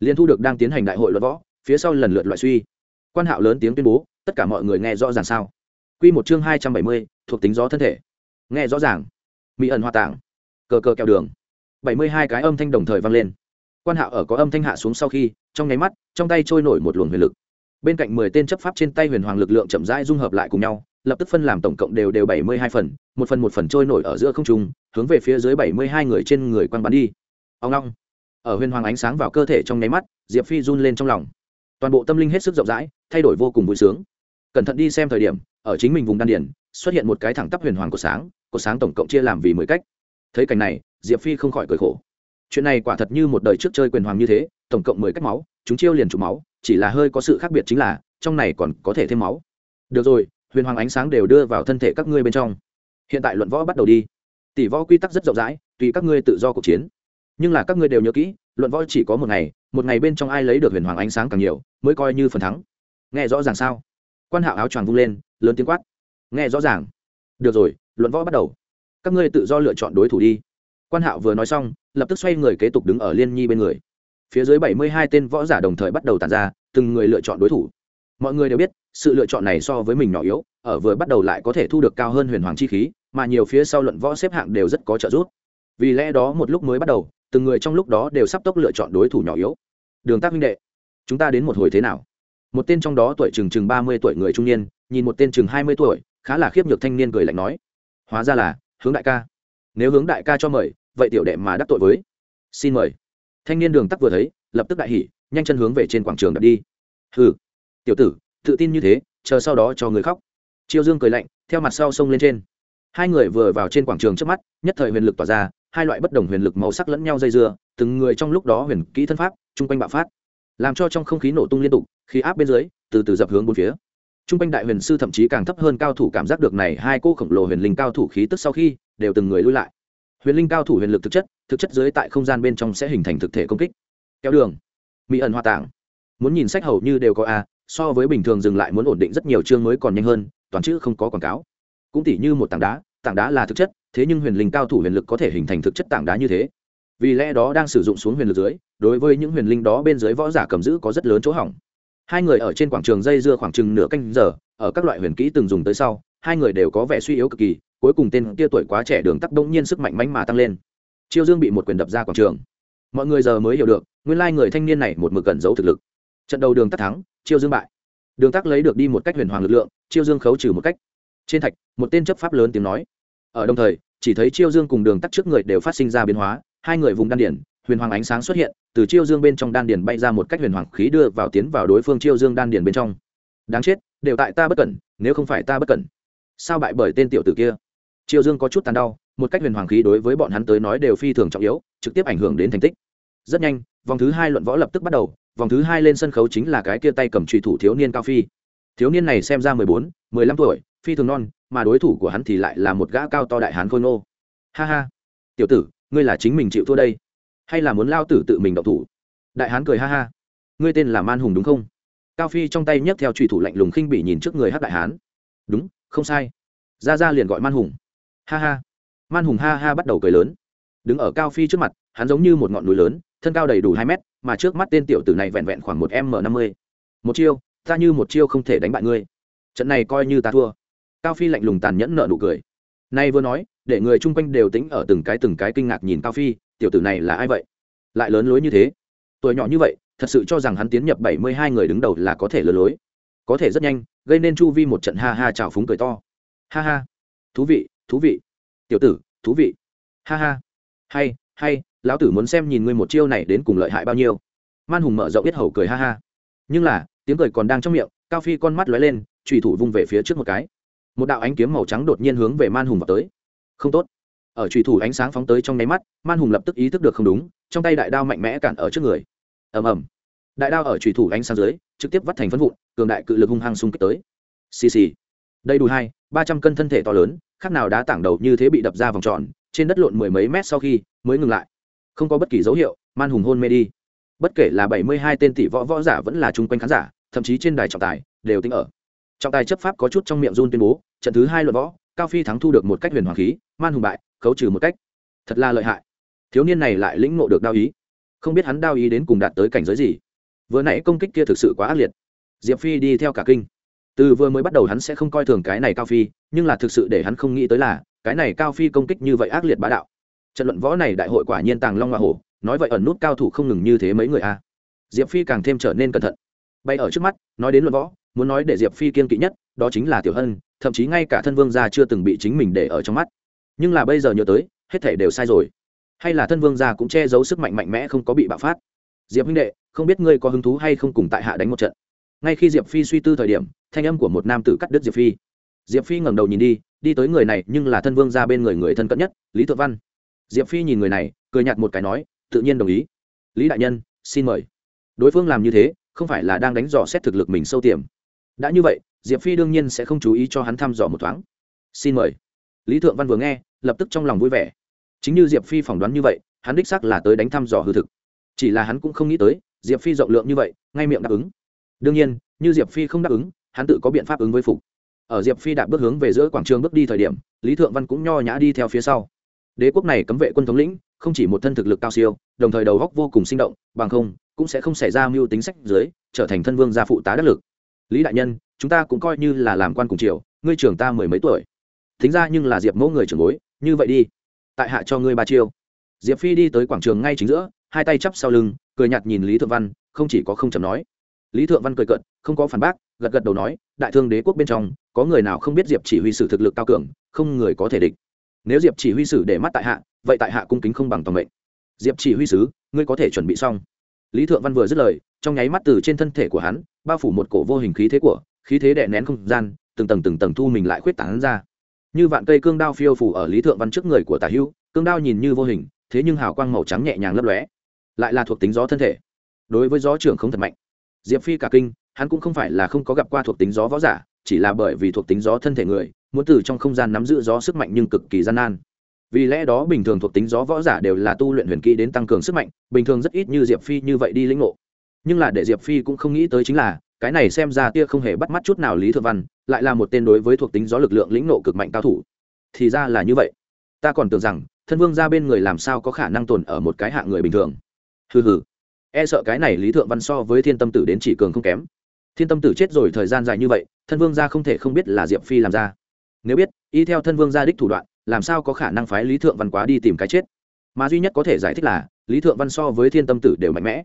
Liên thu được đang tiến hành đại hội luận võ, phía sau lần lượt loại suy. Quan hạo lớn tiếng tuyên bố, tất cả mọi người nghe rõ ràng sao? Q một chương hai trăm bảy mươi, thuộc tính gió thân thể. Nghe rõ ràng. Mỹ ẩn hoa tảng cờ cờ kẹo đường. Bảy mươi hai cái âm thanh đồng thời vang lên. Quan hạo ở có âm thanh hạ xuống sau khi, trong nháy mắt, trong tay trôi nổi một luồng huyền lực bên cạnh mười tên chấp pháp trên tay huyền hoàng lực lượng chậm rãi dung hợp lại cùng nhau, lập tức phân làm tổng cộng đều đều bảy mươi hai phần, một phần một phần trôi nổi ở giữa không trung, hướng về phía dưới bảy mươi hai người trên người quăng bắn đi. Ông long. Ở huyền hoàng ánh sáng vào cơ thể trong nháy mắt, diệp phi run lên trong lòng. Toàn bộ tâm linh hết sức rộng rãi, thay đổi vô cùng vui sướng. Cẩn thận đi xem thời điểm, ở chính mình vùng đan điển xuất hiện một cái thẳng tắp huyền hoàng của sáng của sáng tổng cộng chia làm vì mười cách. Thấy cảnh này, diệp phi không khỏi cười khổ. Chuyện này quả thật như một đời trước chơi quyền hoàng như thế, tổng cộng mười cách máu, chúng chiêu liền trục máu chỉ là hơi có sự khác biệt chính là, trong này còn có thể thêm máu. Được rồi, huyền hoàng ánh sáng đều đưa vào thân thể các ngươi bên trong. Hiện tại luận võ bắt đầu đi. Tỷ võ quy tắc rất rộng rãi, tùy các ngươi tự do cuộc chiến. Nhưng là các ngươi đều nhớ kỹ, luận võ chỉ có một ngày một ngày bên trong ai lấy được huyền hoàng ánh sáng càng nhiều, mới coi như phần thắng. Nghe rõ ràng sao? Quan hạo áo choàng vung lên, lớn tiếng quát. Nghe rõ ràng. Được rồi, luận võ bắt đầu. Các ngươi tự do lựa chọn đối thủ đi. Quan hạo vừa nói xong, lập tức xoay người kế tục đứng ở liên nhi bên người phía dưới bảy mươi hai tên võ giả đồng thời bắt đầu tàn ra, từng người lựa chọn đối thủ. Mọi người đều biết, sự lựa chọn này so với mình nhỏ yếu, ở vừa bắt đầu lại có thể thu được cao hơn huyền hoàng chi khí, mà nhiều phía sau luận võ xếp hạng đều rất có trợ giúp. Vì lẽ đó một lúc mới bắt đầu, từng người trong lúc đó đều sắp tốc lựa chọn đối thủ nhỏ yếu. Đường tác minh đệ, chúng ta đến một hồi thế nào? Một tên trong đó tuổi chừng chừng ba mươi tuổi người trung niên, nhìn một tên chừng hai mươi tuổi, khá là khiếp nhược thanh niên cười lạnh nói, hóa ra là hướng đại ca. Nếu hướng đại ca cho mời, vậy tiểu đệ mà đắc tội với. Xin mời thanh niên đường tắc vừa thấy, lập tức đại hỉ, nhanh chân hướng về trên quảng trường đặt đi. Hừ, tiểu tử, tự tin như thế, chờ sau đó cho người khóc. Chiêu dương cười lạnh, theo mặt sau sông lên trên. Hai người vừa vào trên quảng trường trước mắt, nhất thời huyền lực tỏa ra, hai loại bất đồng huyền lực màu sắc lẫn nhau dây dưa, từng người trong lúc đó huyền kỹ thân pháp, chung quanh bạo phát, làm cho trong không khí nổ tung liên tục khi áp bên dưới, từ từ dập hướng bốn phía. Chung quanh đại huyền sư thậm chí càng thấp hơn cao thủ cảm giác được này hai cô khổng lồ huyền linh cao thủ khí tức sau khi, đều từng người lui lại huyền linh cao thủ huyền lực thực chất thực chất dưới tại không gian bên trong sẽ hình thành thực thể công kích. Kéo đường. Mỹ ẩn hoa tảng muốn nhìn sách hầu như đều có a, so với bình thường dừng lại muốn ổn định rất nhiều chương mới còn nhanh hơn, toàn chữ không có quảng cáo. Cũng tỉ như một tảng đá tảng đá là thực chất, thế nhưng huyền linh cao thủ huyền lực có thể hình thành thực chất tảng đá như thế. Vì lẽ đó đang sử dụng xuống huyền lực dưới, đối với những huyền linh đó bên dưới võ giả cầm giữ có rất lớn chỗ hỏng. Hai người ở trên quảng trường dây dưa khoảng chừng nửa canh giờ, ở các loại huyền kỹ từng dùng tới sau hai người đều có vẻ suy yếu cực kỳ, cuối cùng tên kia tuổi quá trẻ đường tắc đông nhiên sức mạnh mánh mà tăng lên. Chiêu dương bị một quyền đập ra quảng trường. Mọi người giờ mới hiểu được, nguyên lai người thanh niên này một mực cẩn giấu thực lực. Trận đầu đường tắc thắng chiêu dương bại. Đường tắc lấy được đi một cách huyền hoàng lực lượng chiêu dương khấu trừ một cách. Trên thạch, một tên chấp pháp lớn tiếng nói. Ở đồng thời, chỉ thấy chiêu dương cùng đường tắc trước người đều phát sinh ra biến hóa, hai người vùng đan điển, huyền hoàng ánh sáng xuất hiện, từ chiêu dương bên trong đan điển bay ra một cách huyền hoàng khí đưa vào tiến vào đối phương chiêu dương đan điển bên trong. Đáng chết, đều tại ta bất cẩn, nếu không phải ta bất cẩn sao bại bởi tên tiểu tử kia? Chiêu dương có chút tàn đau, một cách huyền hoàng khí đối với bọn hắn tới nói đều phi thường trọng yếu, trực tiếp ảnh hưởng đến thành tích. Rất nhanh, vòng thứ hai luận võ lập tức bắt đầu, vòng thứ hai lên sân khấu chính là cái kia tay cầm trùy thủ thiếu niên cao phi. Thiếu niên này xem ra mười bốn, mười lăm tuổi, phi thường non, mà đối thủ của hắn thì lại là một gã cao to đại hán khôi ngô. Ha ha. Tiểu tử, ngươi là chính mình chịu thua đây? Hay là muốn lao tử tự mình động thủ? Đại hán cười ha ha. Ngươi tên là man hùng đúng không? Cao phi trong tay nhấc theo trùy thủ lạnh lùng khinh bỉ nhìn trước người hát đại hán. Đúng không sai. Ra ra liền gọi man hùng. Ha ha. Man hùng ha ha bắt đầu cười lớn. Đứng ở cao phi trước mặt, hắn giống như một ngọn núi lớn, thân cao đầy đủ hai mét, mà trước mắt tên tiểu tử này vẹn vẹn khoảng một m năm mươi. Một chiêu, ta như một chiêu không thể đánh bại ngươi. Trận này coi như ta thua. Cao phi lạnh lùng tàn nhẫn nợ nụ cười. Nay vừa nói, để người chung quanh đều tính ở từng cái từng cái kinh ngạc nhìn cao phi, tiểu tử này là ai vậy? Lại lớn lối như thế. Tuổi nhỏ như vậy, thật sự cho rằng hắn tiến nhập bảy mươi hai người đứng đầu là có thể lừa lối có thể rất nhanh, gây nên chu vi một trận ha ha trào phúng cười to. Ha ha. Thú vị thú vị. Tiểu tử, thú vị. Ha ha. Hay hay, lão tử muốn xem nhìn ngươi một chiêu này đến cùng lợi hại bao nhiêu. Man hùng mở rộng biết hầu cười ha ha. Nhưng là, tiếng cười còn đang trong miệng, cao phi con mắt lóe lên trùy thủ vung về phía trước một cái. Một đạo ánh kiếm màu trắng đột nhiên hướng về man hùng vào tới. Không tốt. Ở trùy thủ ánh sáng phóng tới trong nháy mắt, man hùng lập tức ý thức được không đúng, trong tay đại đao mạnh mẽ cản ở trước người. Ầm ầm đại đao ở trùy thủ ánh sáng dưới, trực tiếp vắt thành phân vụn, cường đại cự lực hung hăng xung kích tới. Xì xì. Đây đủ hai, ba trăm cân thân thể to lớn, khác nào đá tảng đầu như thế bị đập ra vòng tròn, trên đất lộn mười mấy mét sau khi mới ngừng lại. Không có bất kỳ dấu hiệu, man hùng hôn mê đi. Bất kể là bảy mươi hai tên tỷ võ võ giả vẫn là chung quanh khán giả, thậm chí trên đài trọng tài, đều tính ở. Trọng tài chấp pháp có chút trong miệng run tuyên bố, trận thứ hai luận võ, cao phi thắng thu được một cách huyền hoàng khí, man hùng bại, khấu trừ một cách. Thật là lợi hại. Thiếu niên này lại lĩnh ngộ được đao ý. Không biết hắn đao ý đến cùng đạt tới cảnh giới gì vừa nãy công kích kia thực sự quá ác liệt. Diệp phi đi theo cả kinh. Từ vừa mới bắt đầu hắn sẽ không coi thường cái này cao phi, nhưng là thực sự để hắn không nghĩ tới là, cái này cao phi công kích như vậy ác liệt bá đạo. Trận luận võ này đại hội quả nhiên tàng long hoa hổ, nói vậy ẩn nút cao thủ không ngừng như thế mấy người a. Diệp phi càng thêm trở nên cẩn thận. Bay ở trước mắt, nói đến luận võ, muốn nói để diệp phi kiên kỵ nhất, đó chính là tiểu hân, thậm chí ngay cả thân vương gia chưa từng bị chính mình để ở trong mắt. Nhưng là bây giờ nhớ tới, hết thể đều sai rồi. Hay là thân vương gia cũng che giấu sức mạnh mạnh mẽ không có bị bạo phát. Diệp huynh đệ không biết ngươi có hứng thú hay không cùng tại hạ đánh một trận. Ngay khi diệp phi suy tư thời điểm, thanh âm của một nam tử cắt đứt diệp phi. Diệp phi ngẩng đầu nhìn đi đi tới người này, nhưng là thân vương ra bên người người thân cận nhất, lý thượng văn. Diệp phi nhìn người này, cười nhạt một cái nói, tự nhiên đồng ý. Lý đại nhân, xin mời. Đối phương làm như thế, không phải là đang đánh dò xét thực lực mình sâu tiềm. Đã như vậy, diệp phi đương nhiên sẽ không chú ý cho hắn thăm dò một thoáng. Xin mời. Lý thượng văn vừa nghe, lập tức trong lòng vui vẻ. Chính như diệp phi phỏng đoán như vậy, hắn đích xác là tới đánh thăm dò hư thực. Chỉ là hắn cũng không nghĩ tới diệp phi rộng lượng như vậy, ngay miệng đáp ứng. Đương nhiên, như diệp phi không đáp ứng, hắn tự có biện pháp ứng với phục. Ở diệp phi đạp bước hướng về giữa quảng trường bước đi thời điểm, lý thượng văn cũng nho nhã đi theo phía sau. Đế quốc này cấm vệ quân thống lĩnh, không chỉ một thân thực lực cao siêu, đồng thời đầu góc vô cùng sinh động, bằng không, cũng sẽ không xảy ra mưu tính sách dưới, trở thành thân vương gia phụ tá đắc lực. Lý đại nhân, chúng ta cũng coi như là làm quan cùng triều, ngươi trưởng ta mười mấy tuổi. Thính ra nhưng là diệp mẫu người trưởng bối, như vậy đi. Tại hạ cho ngươi ba chiêu. Diệp phi đi tới quảng trường ngay chính giữa, hai tay chắp sau lưng cười nhạt nhìn lý thượng văn, không chỉ có không chấm nói. Lý thượng văn cười cận không có phản bác, gật gật đầu nói, đại thương đế quốc bên trong, có người nào không biết diệp chỉ huy sử thực lực cao cường, không người có thể địch. Nếu diệp chỉ huy sử để mắt tại hạ, vậy tại hạ cung kính không bằng toàn mệnh. Diệp chỉ huy sứ, ngươi có thể chuẩn bị xong. Lý thượng văn vừa dứt lời, trong nháy mắt từ trên thân thể của hắn, bao phủ một cổ vô hình khí thế của, khí thế đè nén không gian, từng tầng từng tầng thu mình lại khuyết tảng ra. Như vạn cây cương đao phiêu phủ ở lý thượng văn trước người của tả hữu cương đao nhìn như vô hình, thế nhưng hào quang màu trắng nhẹ nhàng lấp lóe lại là thuộc tính gió thân thể. Đối với gió trưởng không thật mạnh, diệp phi cả kinh, hắn cũng không phải là không có gặp qua thuộc tính gió võ giả, chỉ là bởi vì thuộc tính gió thân thể người, muốn từ trong không gian nắm giữ gió sức mạnh nhưng cực kỳ gian nan. Vì lẽ đó bình thường thuộc tính gió võ giả đều là tu luyện huyền kỹ đến tăng cường sức mạnh, bình thường rất ít như diệp phi như vậy đi lĩnh ngộ. Nhưng là để diệp phi cũng không nghĩ tới chính là, cái này xem ra tia không hề bắt mắt chút nào lý thượng văn, lại là một tên đối với thuộc tính gió lực lượng lĩnh nộ cực mạnh cao thủ. Thì ra là như vậy. Ta còn tưởng rằng, thân vương ra bên người làm sao có khả năng tồn ở một cái hạng người bình thường hừ hừ. E sợ cái này lý thượng văn so với thiên tâm tử đến chỉ cường không kém. Thiên tâm tử chết rồi thời gian dài như vậy, thân vương gia không thể không biết là diệp phi làm ra. Nếu biết, y theo thân vương gia đích thủ đoạn, làm sao có khả năng phái lý thượng văn quá đi tìm cái chết? Mà duy nhất có thể giải thích là, lý thượng văn so với thiên tâm tử đều mạnh mẽ.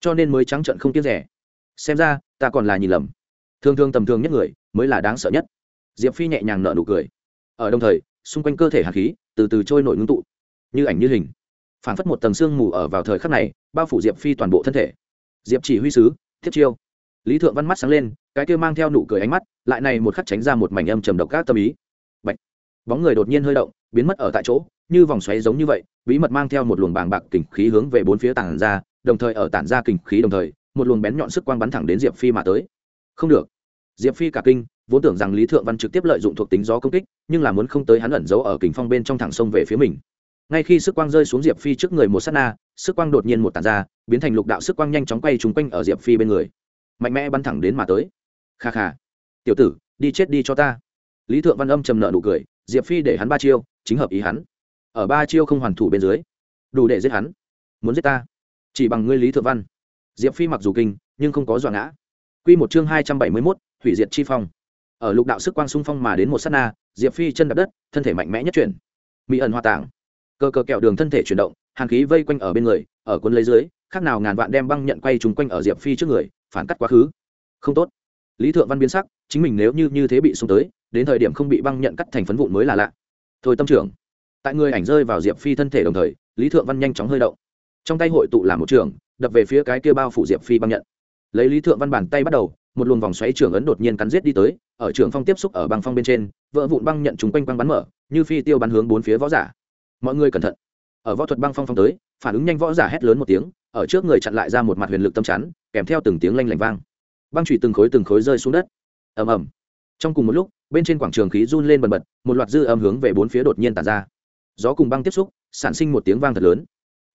Cho nên mới trắng trận không tiếc rẻ. Xem ra, ta còn là nhìn lầm. Thường thường tầm thường nhất người, mới là đáng sợ nhất. Diệp phi nhẹ nhàng nở nụ cười. Ở đồng thời, xung quanh cơ thể hạt khí, từ từ trôi nổi ngưng tụ. Như ảnh như hình phản phất một tầng sương mù ở vào thời khắc này, bao phủ diệp phi toàn bộ thân thể. Diệp chỉ huy sứ thiết chiêu. Lý thượng văn mắt sáng lên, cái kia mang theo nụ cười ánh mắt, lại này một khắc tránh ra một mảnh âm trầm độc các tâm ý. Bạch. bóng người đột nhiên hơi động, biến mất ở tại chỗ, như vòng xoáy giống như vậy, bí mật mang theo một luồng bàng bạc kình khí hướng về bốn phía tản ra, đồng thời ở tản ra kình khí đồng thời, một luồng bén nhọn sức quang bắn thẳng đến diệp phi mà tới. Không được. Diệp phi cả kinh, vốn tưởng rằng lý thượng văn trực tiếp lợi dụng thuộc tính gió công kích, nhưng là muốn không tới hắn ẩn giấu ở kình phong bên trong thẳng sông về phía mình ngay khi sức quang rơi xuống diệp phi trước người một s á t na, sức quang đột nhiên một tàn ra, biến thành lục đạo sức quang nhanh chóng quay trúng quanh ở diệp phi bên người. Mạnh mẽ bắn thẳng đến mà tới. Kha kha. Tiểu tử, đi chết đi cho ta. Lý thượng văn âm trầm nợ nụ cười, diệp phi để hắn ba chiêu, chính hợp ý hắn. Ở ba chiêu không hoàn thủ bên dưới, đủ để giết hắn. Muốn giết ta? Chỉ bằng ngươi lý thượng văn. Diệp phi mặc dù kinh, nhưng không có dọa ngã. Q một chương hai trăm bảy mươi mốt, hủy diệt chi phong. Ở lục đạo sức quang xung phong mà đến một s á t na, diệp phi chân đập đất, thân thể mạnh mẽ nhất chuyển. Mỹ ẩn hoa tảng cờ cờ kẹo đường thân thể chuyển động, hàn khí vây quanh ở bên người, ở quân lấy dưới, khác nào ngàn vạn đem băng nhận quay trúng quanh ở diệp phi trước người, phản cắt quá khứ. Không tốt. Lý thượng văn biến sắc, chính mình nếu như như thế bị xung tới, đến thời điểm không bị băng nhận cắt thành phấn vụn mới là lạ. Thôi tâm trưởng. Tại người ảnh rơi vào diệp phi thân thể đồng thời, lý thượng văn nhanh chóng hơi động. Trong tay hội tụ là một trường, đập về phía cái kia bao phủ diệp phi băng nhận. Lấy lý thượng văn bàn tay bắt đầu, một luồng vòng xoáy trưởng ấn đột nhiên cắn giết đi tới, ở trường phong tiếp xúc ở băng phong bên trên, vỡ vụn băng nhận chúng quanh băng bắn mở, như phi tiêu bắn hướng bốn phía võ giả mọi người cẩn thận. Ở võ thuật băng phong phong tới, phản ứng nhanh võ giả hét lớn một tiếng, ở trước người chặn lại ra một mặt huyền lực tâm chắn, kèm theo từng tiếng lanh lảnh vang. Băng trụy từng khối từng khối rơi xuống đất. Ầm ầm. Trong cùng một lúc, bên trên quảng trường khí run lên bần bật, một loạt dư âm hướng về bốn phía đột nhiên tàn ra. Gió cùng băng tiếp xúc, sản sinh một tiếng vang thật lớn.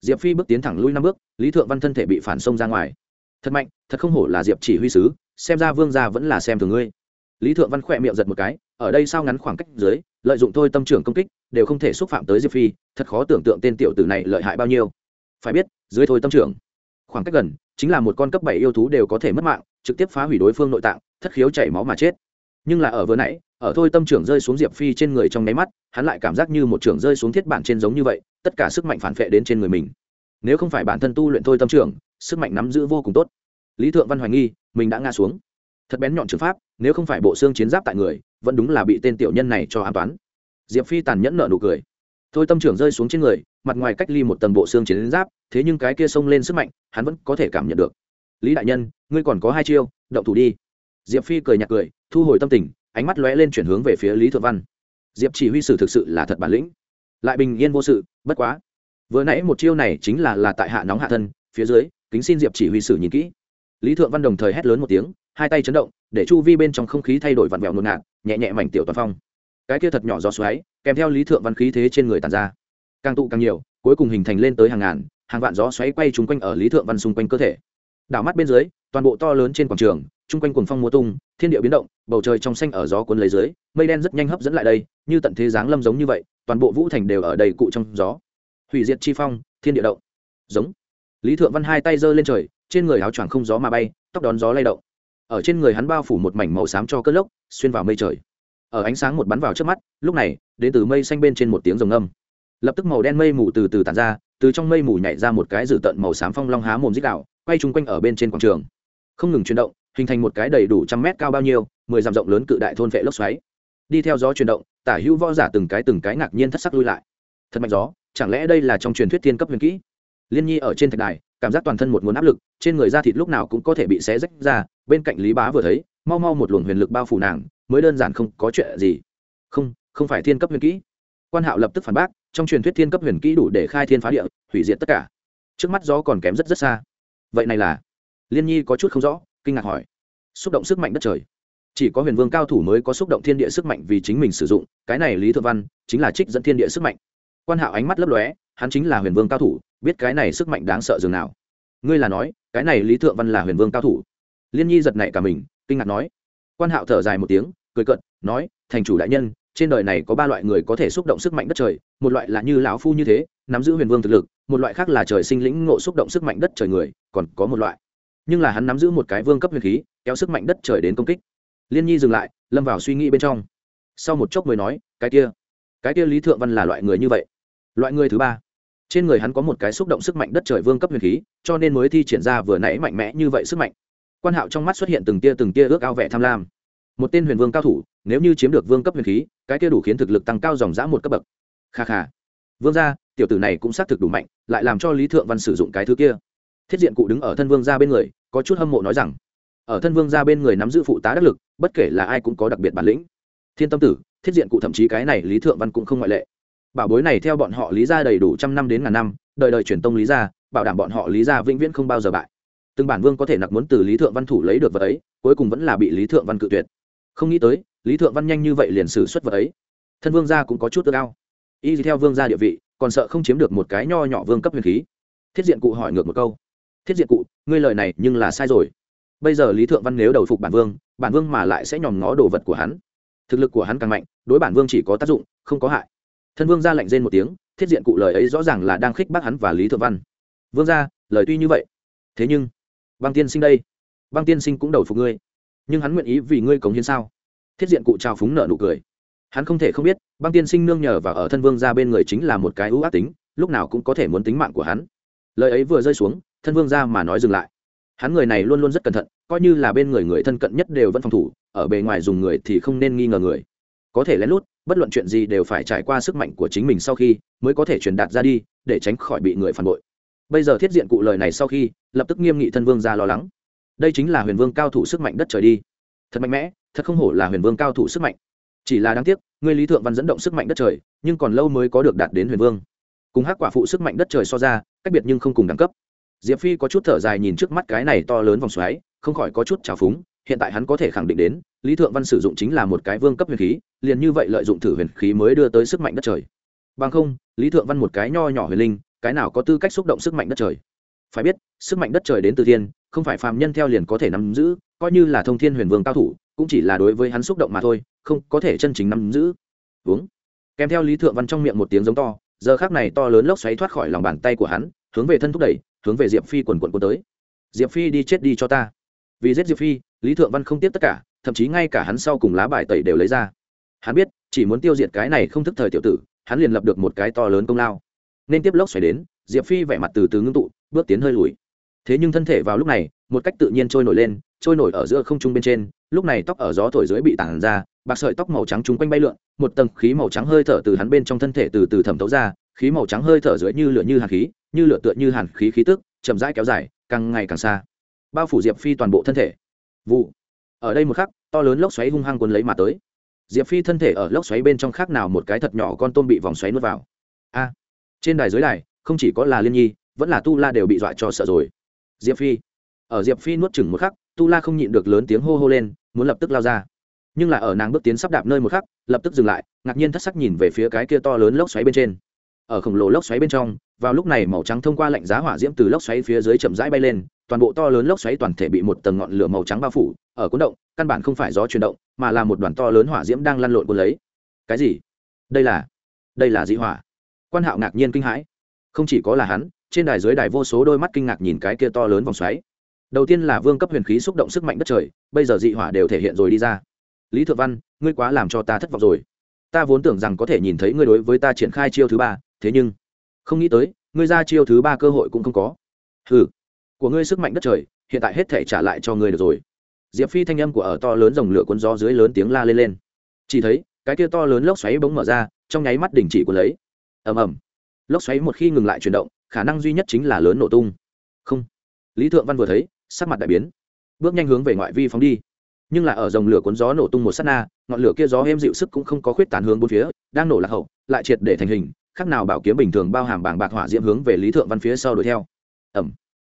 Diệp phi bước tiến thẳng lui năm bước, lý thượng văn thân thể bị phản xông ra ngoài. Thật mạnh, thật không hổ là diệp chỉ huy sứ, xem ra vương gia vẫn là xem thường ngươi. Lý thượng văn khỏe miệng giật một cái, ở đây sao ngắn khoảng cách dưới lợi dụng thôi tâm trưởng công kích, đều không thể xúc phạm tới diệp phi, thật khó tưởng tượng tên tiểu tử này lợi hại bao nhiêu. Phải biết, dưới thôi tâm trưởng, khoảng cách gần, chính là một con cấp bảy yêu thú đều có thể mất mạng, trực tiếp phá hủy đối phương nội tạng, thất khiếu chảy máu mà chết. Nhưng là ở vừa nãy, ở thôi tâm trưởng rơi xuống diệp phi trên người trong nháy mắt, hắn lại cảm giác như một trưởng rơi xuống thiết bản trên giống như vậy, tất cả sức mạnh phản vệ đến trên người mình. Nếu không phải bản thân tu luyện thôi tâm trưởng, sức mạnh nắm giữ vô cùng tốt. Lý thượng văn hoài nghi, mình đã ngã xuống. Thật bén nhọn trường pháp, nếu không phải bộ xương chiến giáp tại người vẫn đúng là bị tên tiểu nhân này cho an toán diệp phi tàn nhẫn nợ nụ cười. Thôi tâm trưởng rơi xuống trên người, mặt ngoài cách ly một tầng bộ xương chiến giáp, thế nhưng cái kia xông lên sức mạnh, hắn vẫn có thể cảm nhận được. Lý đại nhân, ngươi còn có hai chiêu, động thủ đi. Diệp phi cười nhạt cười, thu hồi tâm tình, ánh mắt lóe lên chuyển hướng về phía lý thượng văn. Diệp chỉ huy sử thực sự là thật bản lĩnh. Lại bình yên vô sự, bất quá. Vừa nãy một chiêu này chính là là tại hạ nóng hạ thân, phía dưới, kính xin diệp chỉ huy sử nhìn kỹ. Lý thượng văn đồng thời hét lớn một tiếng hai tay chấn động, để chu vi bên trong không khí thay đổi vặn vẹo ngột ngạt nhẹ nhẹ mảnh tiểu toàn phong. Cái kia thật nhỏ gió xoáy, kèm theo lý thượng văn khí thế trên người tàn ra. Càng tụ càng nhiều, cuối cùng hình thành lên tới hàng ngàn, hàng vạn gió xoáy quay trúng quanh ở lý thượng văn xung quanh cơ thể. Đảo mắt bên dưới, toàn bộ to lớn trên quảng trường, chung quanh cuồng phong mùa tung, thiên địa biến động, bầu trời trong xanh ở gió cuốn lấy dưới, mây đen rất nhanh hấp dẫn lại đây, như tận thế giáng lâm giống như vậy, toàn bộ vũ thành đều ở đầy cụ trong gió. Hủy diệt chi phong, thiên địa động. Giống. Lý thượng văn hai tay giơ lên trời, trên người áo choàng không gió mà bay, tóc đón gió lay động ở trên người hắn bao phủ một mảnh màu xám cho cơn lốc, xuyên vào mây trời. Ở ánh sáng một bắn vào trước mắt, lúc này, đến từ mây xanh bên trên một tiếng rồng âm lập tức màu đen mây mù từ từ tàn ra, từ trong mây mù nhảy ra một cái dử tận màu xám phong long há mồm dích đạo, quay chung quanh ở bên trên quảng trường. Không ngừng chuyển động, hình thành một cái đầy đủ trăm mét cao bao nhiêu, mười dặm rộng lớn cự đại thôn vệ lốc xoáy. Đi theo gió chuyển động, tả hữu võ giả từng cái từng cái ngạc nhiên thất sắc lui lại. Thật mạnh gió, chẳng lẽ đây là trong truyền thuyết thiên cấp huyền kỹ? Liên nhi ở trên thạch đài cảm giác toàn thân một nguồn áp lực, trên người da thịt lúc nào cũng có thể bị xé rách ra, bên cạnh lý bá vừa thấy, mau mau một luồng huyền lực bao phủ nàng, mới đơn giản không có chuyện gì. Không không phải thiên cấp huyền kỹ. Quan hạo lập tức phản bác, trong truyền thuyết thiên cấp huyền kỹ đủ để khai thiên phá địa, hủy diệt tất cả. Trước mắt gió còn kém rất rất xa. Vậy này là? Liên nhi có chút không rõ, kinh ngạc hỏi. Xúc động sức mạnh đất trời. Chỉ có huyền vương cao thủ mới có xúc động thiên địa sức mạnh vì chính mình sử dụng, cái này lý thượng văn chính là trích dẫn thiên địa sức mạnh. Quan hạo ánh mắt lấp lóe, hắn chính là huyền vương cao thủ biết cái này sức mạnh đáng sợ dường nào. Ngươi là nói, cái này lý thượng văn là huyền vương cao thủ. Liên nhi giật nảy cả mình, kinh ngạc nói. Quan hạo thở dài một tiếng, cười cận nói, thành chủ đại nhân, trên đời này có ba loại người có thể xúc động sức mạnh đất trời, một loại là như lão phu như thế, nắm giữ huyền vương thực lực, một loại khác là trời sinh lĩnh ngộ xúc động sức mạnh đất trời người, còn có một loại. Nhưng là hắn nắm giữ một cái vương cấp huyền khí, kéo sức mạnh đất trời đến công kích. Liên nhi dừng lại, lâm vào suy nghĩ bên trong. Sau một chốc mới nói, cái kia cái kia lý thượng văn là loại người như vậy. Loại người thứ ba trên người hắn có một cái xúc động sức mạnh đất trời vương cấp huyền khí, cho nên mới thi triển ra vừa nãy mạnh mẽ như vậy sức mạnh. Quan hạo trong mắt xuất hiện từng tia từng tia ước ao vẻ tham lam. Một tên huyền vương cao thủ, nếu như chiếm được vương cấp huyền khí, cái kia đủ khiến thực lực tăng cao dòng dã một cấp bậc. Kha kha. Vương gia, tiểu tử này cũng xác thực đủ mạnh, lại làm cho lý thượng văn sử dụng cái thứ kia. Thiết diện cụ đứng ở thân vương gia bên người, có chút hâm mộ nói rằng, ở thân vương gia bên người nắm giữ phụ tá đắc lực, bất kể là ai cũng có đặc biệt bản lĩnh. Thiên tâm tử, thiết diện cụ thậm chí cái này lý thượng văn cũng không ngoại lệ bảo bối này theo bọn họ lý ra đầy đủ trăm năm đến ngàn năm, đời đời truyền tông lý ra, bảo đảm bọn họ lý ra vĩnh viễn không bao giờ bại. Từng bản vương có thể nặc muốn từ lý thượng văn thủ lấy được vật ấy, cuối cùng vẫn là bị lý thượng văn cự tuyệt. Không nghĩ tới, lý thượng văn nhanh như vậy liền xử xuất vật ấy. Thân vương gia cũng có chút ước ao. Y theo vương gia địa vị, còn sợ không chiếm được một cái nho nhỏ vương cấp huyền khí. Thiết diện cụ hỏi ngược một câu. Thiết diện cụ, ngươi lời này nhưng là sai rồi. Bây giờ lý thượng văn nếu đầu phục bản vương bản vương mà lại sẽ nhòm ngó đồ vật của hắn. Thực lực của hắn càng mạnh, đối bản vương chỉ có tác dụng, không có hại thân vương ra lệnh rên một tiếng, thiết diện cụ lời ấy rõ ràng là đang khích bác hắn và lý thượng văn. Vương ra, lời tuy như vậy, thế nhưng, băng tiên sinh đây, băng tiên sinh cũng đầu phục ngươi. Nhưng hắn nguyện ý vì ngươi cống hiến sao? Thiết diện cụ trào phúng nợ nụ cười. Hắn không thể không biết, băng tiên sinh nương nhờ và ở thân vương ra bên người chính là một cái ưu ác tính, lúc nào cũng có thể muốn tính mạng của hắn. Lời ấy vừa rơi xuống, thân vương ra mà nói dừng lại. Hắn người này luôn luôn rất cẩn thận, coi như là bên người người thân cận nhất đều vẫn phòng thủ, ở bề ngoài dùng người thì không nên nghi ngờ người. Có thể lén lút bất luận chuyện gì đều phải trải qua sức mạnh của chính mình sau khi mới có thể truyền đạt ra đi, để tránh khỏi bị người phản bội. Bây giờ thiết diện cụ lời này sau khi, lập tức nghiêm nghị thân vương ra lo lắng. Đây chính là huyền vương cao thủ sức mạnh đất trời đi. Thật mạnh mẽ, thật không hổ là huyền vương cao thủ sức mạnh. Chỉ là đáng tiếc ngươi lý thượng văn dẫn động sức mạnh đất trời, nhưng còn lâu mới có được đạt đến huyền vương. Cùng hắc quả phụ sức mạnh đất trời so ra, cách biệt nhưng không cùng đẳng cấp. Diệp phi có chút thở dài nhìn trước mắt cái này to lớn vòng xoáy, không khỏi có chút trào phúng hiện tại hắn có thể khẳng định đến, lý thượng văn sử dụng chính là một cái vương cấp huyền khí, liền như vậy lợi dụng thử huyền khí mới đưa tới sức mạnh đất trời. Bằng không, lý thượng văn một cái nho nhỏ huyền linh, cái nào có tư cách xúc động sức mạnh đất trời? Phải biết, sức mạnh đất trời đến từ thiên, không phải phàm nhân theo liền có thể nắm giữ, coi như là thông thiên huyền vương cao thủ, cũng chỉ là đối với hắn xúc động mà thôi, không có thể chân chính nắm giữ. Uống. Kèm theo lý thượng văn trong miệng một tiếng giống to, giờ khác này to lớn lốc xoáy thoát khỏi lòng bàn tay của hắn, hướng về thân thúc đẩy, hướng về diệp phi quần quận quần tới. Diệp phi đi chết đi cho ta. Vì giết diệp phi lý thượng văn không tiếp tất cả, thậm chí ngay cả hắn sau cùng lá bài tẩy đều lấy ra. Hắn biết, chỉ muốn tiêu diệt cái này không thức thời tiểu tử, hắn liền lập được một cái to lớn công lao. Nên tiếp lốc xoáy đến, diệp phi vẻ mặt từ từ ngưng tụ, bước tiến hơi lùi. Thế nhưng thân thể vào lúc này, một cách tự nhiên trôi nổi lên, trôi nổi ở giữa không trung bên trên, lúc này tóc ở gió thổi dưới bị tản ra, bạc sợi tóc màu trắng chung quanh bay lượn, một tầng khí màu trắng hơi thở từ hắn bên trong thân thể từ từ thẩm thấu ra, khí màu trắng hơi thở dưới như lửa như hàn khí, như lửa tựa như hàn khí khí tức, chậm rãi kéo dài, càng ngày càng xa. Bao phủ diệp phi toàn bộ thân thể vụ. Ở đây một khắc, to lớn lốc xoáy hung hăng cuốn lấy mà tới. Diệp phi thân thể ở lốc xoáy bên trong khác nào một cái thật nhỏ con tôm bị vòng xoáy nuốt vào. A. Trên đài dưới đài, không chỉ có là liên nhi, vẫn là tu la đều bị dọa cho sợ rồi. Diệp phi. Ở diệp phi nuốt chừng một khắc, tu la không nhịn được lớn tiếng hô hô lên, muốn lập tức lao ra. Nhưng là ở nàng bước tiến sắp đạp nơi một khắc, lập tức dừng lại, ngạc nhiên thất sắc nhìn về phía cái kia to lớn lốc xoáy bên trên ở khổng lồ lốc xoáy bên trong, vào lúc này màu trắng thông qua lạnh giá hỏa diễm từ lốc xoáy phía dưới chậm rãi bay lên, toàn bộ to lớn lốc xoáy toàn thể bị một tầng ngọn lửa màu trắng bao phủ, ở cuốn động, căn bản không phải gió chuyển động, mà là một đoàn to lớn hỏa diễm đang lăn lộn cuốn lấy. Cái gì? Đây là đây là dị hỏa. Quan hạo ngạc nhiên kinh hãi. Không chỉ có là hắn, trên đài dưới đài vô số đôi mắt kinh ngạc nhìn cái kia to lớn vòng xoáy. Đầu tiên là vương cấp huyền khí xúc động sức mạnh đất trời, bây giờ dị hỏa đều thể hiện rồi đi ra. Lý thượng văn, ngươi quá làm cho ta thất vọng rồi. Ta vốn tưởng rằng có thể nhìn thấy ngươi đối với ta triển khai chiêu thứ ba thế nhưng, không nghĩ tới, ngươi ra chiêu thứ ba cơ hội cũng không có. Ừ của ngươi sức mạnh đất trời, hiện tại hết thể trả lại cho ngươi được rồi. Diệp phi thanh âm của ở to lớn dòng lửa cuốn gió dưới lớn tiếng la lên lên. Chỉ thấy, cái kia to lớn lốc xoáy bỗng mở ra, trong nháy mắt đình chỉ của lấy. Ầm ầm. Lốc xoáy một khi ngừng lại chuyển động, khả năng duy nhất chính là lớn nổ tung. Không. Lý thượng văn vừa thấy, sắc mặt đại biến. Bước nhanh hướng về ngoại vi phóng đi. Nhưng là ở dòng lửa cuốn gió nổ tung một s á t na, ngọn lửa kia gió êm dịu sức cũng không có khuyết tán hướng bốn phía, đang nổ lạc hậu, lại triệt để thành hình khác nào bảo kiếm bình thường bao hàm bảng bạc hỏa diễm hướng về lý thượng văn phía sau đuổi theo. Ẩm.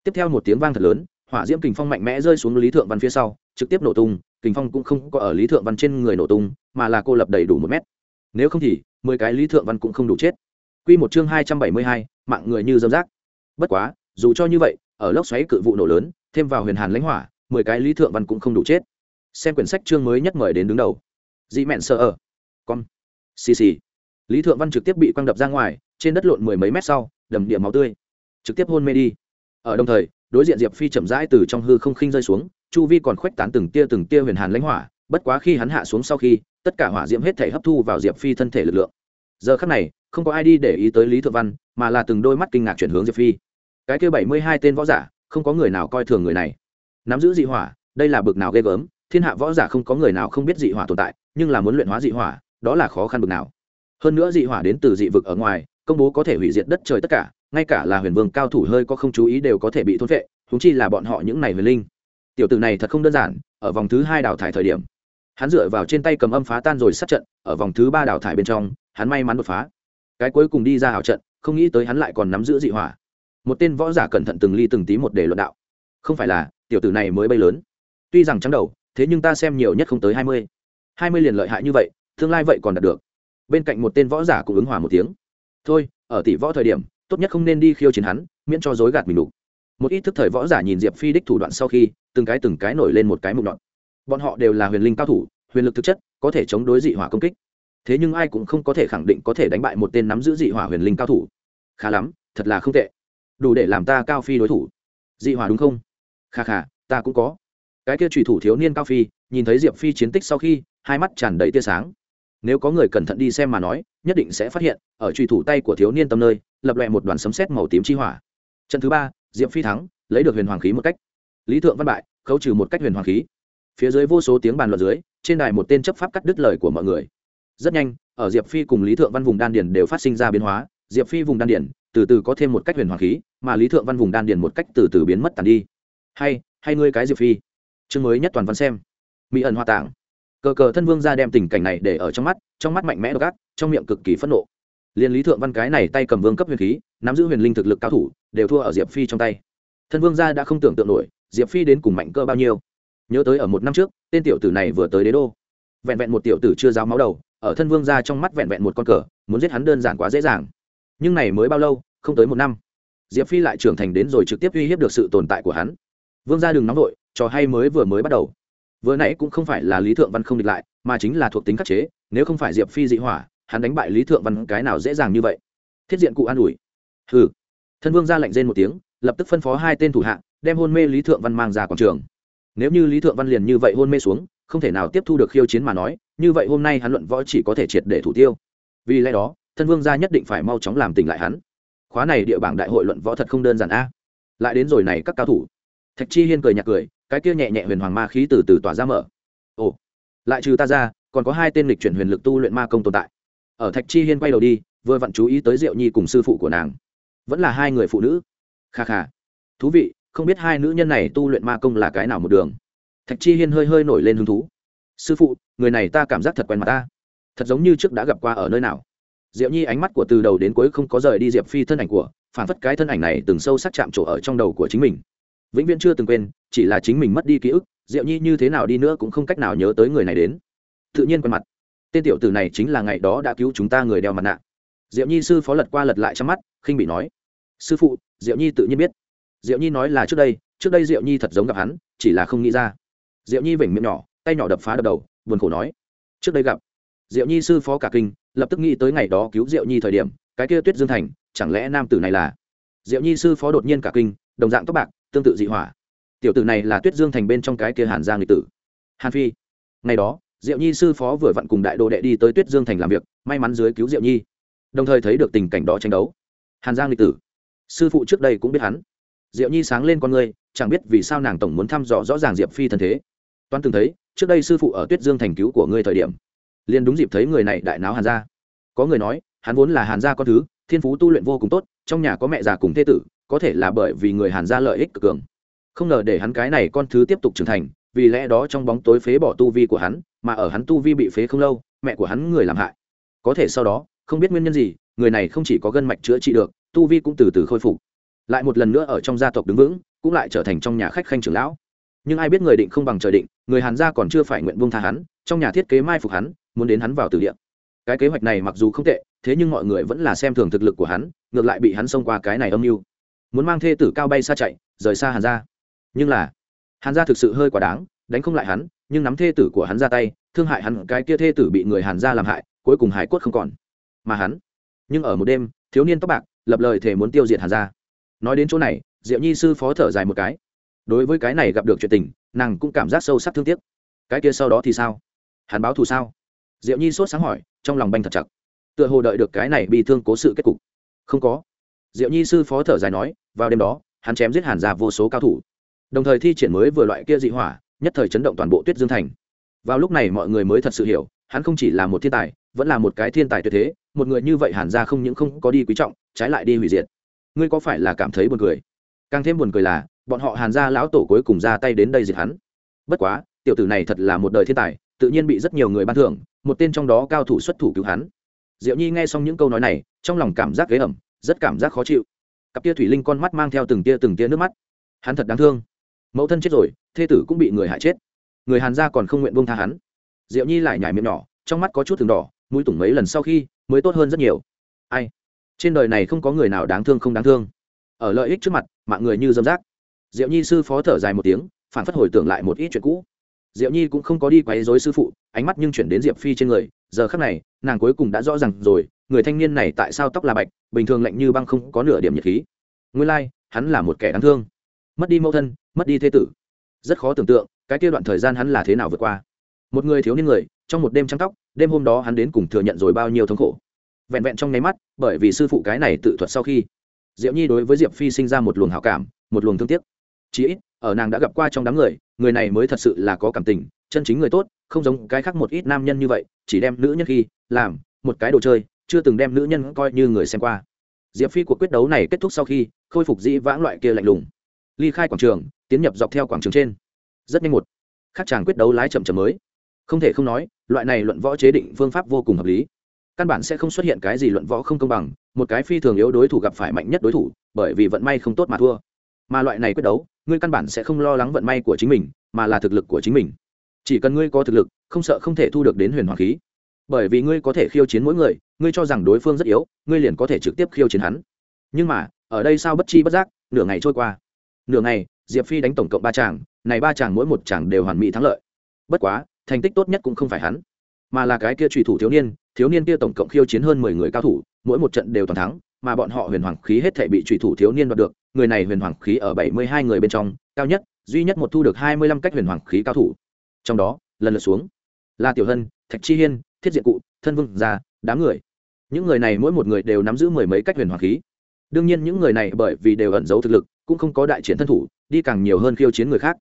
Tiếp theo một tiếng vang thật lớn, hỏa diễm kình phong mạnh mẽ rơi xuống lý thượng văn phía sau, trực tiếp nổ tung, kình phong cũng không có ở lý thượng văn trên người nổ tung, mà là cô lập đầy đủ một mét. Nếu không thì, mười cái lý thượng văn cũng không đủ chết. Q một chương hai trăm bảy mươi hai, mạng người như dâm rác. Bất quá, dù cho như vậy, ở lốc xoáy cự vụ nổ lớn, thêm vào huyền hàn lãnh hỏa, mười cái lý thượng văn cũng không đủ chết. Xem quyển sách chương mới nhất mời đến đứng đầu. Dị mẹn sợ ở. Con xì xì lý thượng văn trực tiếp bị quăng đập ra ngoài, trên đất lộn mười mấy mét sau, đầm điểm máu tươi. Trực tiếp hôn mê đi. Ở đồng thời, đối diện diệp phi chậm rãi từ trong hư không khinh rơi xuống, chu vi còn khuếch tán từng tia từng tia huyền hàn lãnh hỏa, bất quá khi hắn hạ xuống sau khi, tất cả hỏa diễm hết thể hấp thu vào diệp phi thân thể lực lượng. Giờ khắc này, không có ai đi để ý tới lý thượng văn, mà là từng đôi mắt kinh ngạc chuyển hướng diệp phi. Cái kia bảy mươi hai tên võ giả, không có người nào coi thường người này. Nắm giữ dị hỏa, đây là bực nào ghê gớm, thiên hạ võ giả không có người nào không biết dị hỏa tồn tại, nhưng là muốn luyện hóa dị hỏa, đó là khó khăn bực nào hơn nữa dị hỏa đến từ dị vực ở ngoài, công bố có thể hủy diệt đất trời tất cả, ngay cả là huyền vương cao thủ hơi có không chú ý đều có thể bị thôn vệ thúng chi là bọn họ những này huyền linh. Tiểu tử này thật không đơn giản, ở vòng thứ hai đào thải thời điểm, hắn dựa vào trên tay cầm âm phá tan rồi sát trận, ở vòng thứ ba đào thải bên trong, hắn may mắn đột phá. Cái cuối cùng đi ra hào trận, không nghĩ tới hắn lại còn nắm giữ dị hỏa. Một tên võ giả cẩn thận từng ly từng tí một để luận đạo. Không phải là, tiểu tử này mới bay lớn. Tuy rằng trắng đầu, thế nhưng ta xem nhiều nhất không tới hai mươi. Hai mươi liền lợi hại như vậy, tương lai vậy còn đạt được bên cạnh một tên võ giả cũng ứng hòa một tiếng. Thôi, ở tỷ võ thời điểm, tốt nhất không nên đi khiêu chiến hắn, miễn cho dối gạt mình đủ. Một ít thức thời võ giả nhìn diệp phi đích thủ đoạn sau khi, từng cái từng cái nổi lên một cái mục nhọn bọn họ đều là huyền linh cao thủ, huyền lực thực chất, có thể chống đối dị hỏa công kích. Thế nhưng ai cũng không có thể khẳng định có thể đánh bại một tên nắm giữ dị hỏa huyền linh cao thủ. Khá lắm, thật là không tệ. Đủ để làm ta cao phi đối thủ. Dị hỏa đúng không? Kha kha, ta cũng có. Cái kia trùy thủ thiếu niên cao phi, nhìn thấy diệp phi chiến tích sau khi, hai mắt tràn đầy tia sáng nếu có người cẩn thận đi xem mà nói, nhất định sẽ phát hiện, ở trùy thủ tay của thiếu niên tâm nơi, lập loẹ một đoàn sấm sét màu tím chi hỏa. Trận thứ ba, diệp phi thắng, lấy được huyền hoàng khí một cách. Lý thượng văn bại, khấu trừ một cách huyền hoàng khí. Phía dưới vô số tiếng bàn luận dưới, trên đài một tên chấp pháp cắt đứt lời của mọi người. Rất nhanh, ở diệp phi cùng lý thượng văn vùng đan điền đều phát sinh ra biến hóa. Diệp phi vùng đan điền, từ từ có thêm một cách huyền hoàng khí, mà lý thượng văn vùng đan điền một cách từ từ biến mất tàn đi. Hay hay ngươi cái diệp phi? Chương mới nhất toàn văn xem. Mỹ ẩn hoa tạng cờ cờ thân vương ra đem tình cảnh này để ở trong mắt trong mắt mạnh mẽ độc ác, trong miệng cực kỳ phẫn nộ. Liên lý thượng văn cái này tay cầm vương cấp huyền khí, nắm giữ huyền linh thực lực cao thủ, đều thua ở diệp phi trong tay. Thân vương gia đã không tưởng tượng nổi, diệp phi đến cùng mạnh cơ bao nhiêu. Nhớ tới ở một năm trước, tên tiểu tử này vừa tới đế đô. Vẹn vẹn một tiểu tử chưa giáo máu đầu, ở thân vương gia trong mắt vẹn vẹn một con cờ, muốn giết hắn đơn giản quá dễ dàng. Nhưng này mới bao lâu, không tới một năm. Diệp phi lại trưởng thành đến rồi trực tiếp uy hiếp được sự tồn tại của hắn. Vương gia đừng nóng vội, trò hay mới vừa mới bắt đầu vừa nãy cũng không phải là lý thượng văn không địch lại, mà chính là thuộc tính khắc chế, nếu không phải diệp phi dị hỏa, hắn đánh bại lý thượng văn cái nào dễ dàng như vậy? Thiết diện cụ an ủi. Hừ. Thân vương ra lệnh rên một tiếng, lập tức phân phó hai tên thủ hạ, đem hôn mê lý thượng văn mang ra quảng trường. Nếu như lý thượng văn liền như vậy hôn mê xuống, không thể nào tiếp thu được khiêu chiến mà nói, như vậy hôm nay hắn luận võ chỉ có thể triệt để thủ tiêu. Vì lẽ đó, thân vương gia nhất định phải mau chóng làm tỉnh lại hắn. Khóa này địa bảng đại hội luận võ thật không đơn giản a. Lại đến rồi này các cao thủ. Thạch chi hiên cười nhạt cười cái kia nhẹ nhẹ huyền hoàng ma khí từ từ tỏa ra mở. Ồ, lại trừ ta ra, còn có hai tên lịch chuyển huyền lực tu luyện ma công tồn tại. Ở thạch chi hiên quay đầu đi, vừa vặn chú ý tới diệu nhi cùng sư phụ của nàng. Vẫn là hai người phụ nữ. Kha kha. Thú vị, không biết hai nữ nhân này tu luyện ma công là cái nào một đường. Thạch chi hiên hơi hơi nổi lên hứng thú. Sư phụ, người này ta cảm giác thật quen mặt ta. Thật giống như trước đã gặp qua ở nơi nào. Diệu nhi ánh mắt của từ đầu đến cuối không có rời đi diệp phi thân ảnh của, phản phất cái thân ảnh này từng sâu sắc chạm trổ ở trong đầu của chính mình vĩnh viễn chưa từng quên, chỉ là chính mình mất đi ký ức, diệu nhi như thế nào đi nữa cũng không cách nào nhớ tới người này đến. Tự nhiên quen mặt. Tên tiểu tử này chính là ngày đó đã cứu chúng ta người đeo mặt nạ. Diệu nhi sư phó lật qua lật lại trong mắt, khinh bị nói. Sư phụ, diệu nhi tự nhiên biết. Diệu nhi nói là trước đây trước đây diệu nhi thật giống gặp hắn, chỉ là không nghĩ ra. Diệu nhi vểnh miệng nhỏ, tay nhỏ đập phá đập đầu, buồn khổ nói. Trước đây gặp. Diệu nhi sư phó cả kinh, lập tức nghĩ tới ngày đó cứu diệu nhi thời điểm, cái kia tuyết dương thành, chẳng lẽ nam tử này là? Diệu nhi sư phó đột nhiên cả kinh, đồng dạng tóc bạc tương tự dị hỏa. Tiểu tử này là tuyết dương thành bên trong cái kia hàn giang lịch tử. Hàn phi, ngày đó, diệu nhi sư phó vừa vặn cùng đại đồ đệ đi tới tuyết dương thành làm việc, may mắn dưới cứu diệu nhi. Đồng thời thấy được tình cảnh đó tranh đấu. Hàn giang lịch tử. Sư phụ trước đây cũng biết hắn. Diệu nhi sáng lên con người, chẳng biết vì sao nàng tổng muốn thăm dò rõ ràng diệp phi thân thế. Toán từng thấy, trước đây sư phụ ở tuyết dương thành cứu của ngươi thời điểm, liền đúng dịp thấy người này đại náo hàn gia. Có người nói, hắn vốn là hàn gia con thứ, thiên phú tu luyện vô cùng tốt trong nhà có mẹ già cùng thế tử, có thể là bởi vì người hàn gia lợi ích cực cường. Không ngờ để hắn cái này con thứ tiếp tục trưởng thành, vì lẽ đó trong bóng tối phế bỏ tu vi của hắn, mà ở hắn tu vi bị phế không lâu, mẹ của hắn người làm hại. Có thể sau đó, không biết nguyên nhân gì, người này không chỉ có gân mạch chữa trị được, tu vi cũng từ từ khôi phục. Lại một lần nữa ở trong gia tộc đứng vững, cũng lại trở thành trong nhà khách khanh trưởng lão. Nhưng ai biết người định không bằng trời định, người hàn gia còn chưa phải nguyện buông tha hắn, trong nhà thiết kế mai phục hắn, muốn đến hắn vào từ địa. Cái kế hoạch này mặc dù không tệ thế nhưng mọi người vẫn là xem thường thực lực của hắn, ngược lại bị hắn xông qua cái này âm mưu. Muốn mang thê tử cao bay xa chạy, rời xa hàn gia. Nhưng là, hàn gia thực sự hơi quá đáng, đánh không lại hắn, nhưng nắm thê tử của hắn ra tay, thương hại hắn, cái kia thê tử bị người hàn gia làm hại, cuối cùng hải cốt không còn. Mà hắn, nhưng ở một đêm, thiếu niên tóc bạc, lập lời thể muốn tiêu diệt hàn gia. Nói đến chỗ này, diệu nhi sư phó thở dài một cái. Đối với cái này gặp được chuyện tình, nàng cũng cảm giác sâu sắc thương tiếc. Cái kia sau đó thì sao? Hắn báo thù sao? Diệu nhi sốt sáng hỏi, trong lòng banh thật chặt tựa hồ đợi được cái này bị thương cố sự kết cục. Không có. Diệu nhi sư phó thở dài nói, vào đêm đó, hắn chém giết hàn ra vô số cao thủ. Đồng thời thi triển mới vừa loại kia dị hỏa, nhất thời chấn động toàn bộ tuyết dương thành. Vào lúc này mọi người mới thật sự hiểu, hắn không chỉ là một thiên tài, vẫn là một cái thiên tài tuyệt thế, một người như vậy hàn ra không những không có đi quý trọng, trái lại đi hủy diệt. Ngươi có phải là cảm thấy buồn cười? Càng thêm buồn cười là, bọn họ hàn ra lão tổ cuối cùng ra tay đến đây diệt hắn. Bất quá, tiểu tử này thật là một đời thiên tài, tự nhiên bị rất nhiều người ban thưởng, một tên trong đó cao thủ xuất thủ cứu hắn diệu nhi nghe xong những câu nói này, trong lòng cảm giác ghế ẩm, rất cảm giác khó chịu. Cặp tia thủy linh con mắt mang theo từng tia từng tia nước mắt. Hắn thật đáng thương. Mẫu thân chết rồi, thê tử cũng bị người hại chết. Người hàn gia còn không nguyện buông tha hắn. Diệu nhi lại nhảy miệng nhỏ, trong mắt có chút thường đỏ, mũi tủng mấy lần sau khi mới tốt hơn rất nhiều. Ai? Trên đời này không có người nào đáng thương không đáng thương. Ở lợi ích trước mặt, mạng người như dâm rác. Diệu nhi sư phó thở dài một tiếng, phản phất hồi tưởng lại một ít chuyện cũ. Diệu nhi cũng không có đi quấy dối sư phụ, ánh mắt nhưng chuyển đến diệp phi trên người giờ khắc này nàng cuối cùng đã rõ r à n g rồi người thanh niên này tại sao tóc là bạch bình thường lạnh như băng không có nửa điểm nhiệt khí. Nguyên lai、like, hắn là một kẻ đáng thương. Mất đi mẫu thân mất đi thế tử. Rất khó tưởng tượng cái kia đoạn thời gian hắn là thế nào vượt qua. Một người thiếu niên người trong một đêm trắng tóc đêm hôm đó hắn đến cùng thừa nhận rồi bao nhiêu thống khổ. Vẹn vẹn trong nháy mắt bởi vì sư phụ cái này tự thuật sau khi diệu nhi đối với diệp phi sinh ra một luồng hảo cảm một luồng thương tiếc. Chí ít ở nàng đã gặp qua trong đám người người này mới thật sự là có cảm tình chân chính người tốt, không giống cái khác một ít nam nhân như vậy, chỉ đem nữ nhân khi làm một cái đồ chơi, chưa từng đem nữ nhân coi như người xem qua. Diệp phi cuộc quyết đấu này kết thúc sau khi khôi phục dĩ vãng loại kia lạnh lùng. Ly khai quảng trường, tiến nhập dọc theo quảng trường trên. Rất nhanh một khác chàng quyết đấu lái chậm chậm mới. Không thể không nói, loại này luận võ chế định phương pháp vô cùng hợp lý. Căn bản sẽ không xuất hiện cái gì luận võ không công bằng, một cái phi thường yếu đối thủ gặp phải mạnh nhất đối thủ, bởi vì vận may không tốt mà thua. Mà loại này quyết đấu, ngươi căn bản sẽ không lo lắng vận may của chính mình, mà là thực lực của chính mình chỉ cần ngươi có thực lực, không sợ không thể thu được đến huyền hoàng khí. Bởi vì ngươi có thể khiêu chiến mỗi người, ngươi cho rằng đối phương rất yếu, ngươi liền có thể trực tiếp khiêu chiến hắn. Nhưng mà, ở đây sao bất chi bất giác, nửa ngày trôi qua. Nửa ngày, diệp phi đánh tổng cộng ba chàng, này ba chàng mỗi một chàng đều hoàn mỹ thắng lợi. Bất quá, thành tích tốt nhất cũng không phải hắn, mà là cái kia trùy thủ thiếu niên thiếu niên kia tổng cộng khiêu chiến hơn mười người cao thủ, mỗi một trận đều toàn thắng, mà bọn họ huyền hoàng khí hết thể bị trùy thủ thiếu niên đoạt được, người này huyền hoàng khí ở bảy mươi hai người bên trong, cao nhất, duy nhất một thu được hai mươi lăm cách huyền hoàng khí cao thủ trong đó, lần lượt xuống. Là tiểu hân, thạch chi hiên, thiết diện cụ, thân vương gia, đám người. Những người này mỗi một người đều nắm giữ mười mấy cách huyền hoàng khí. Đương nhiên những người này bởi vì đều ẩn giấu thực lực, cũng không có đại chiến thân thủ, đi càng nhiều hơn khiêu chiến người khác.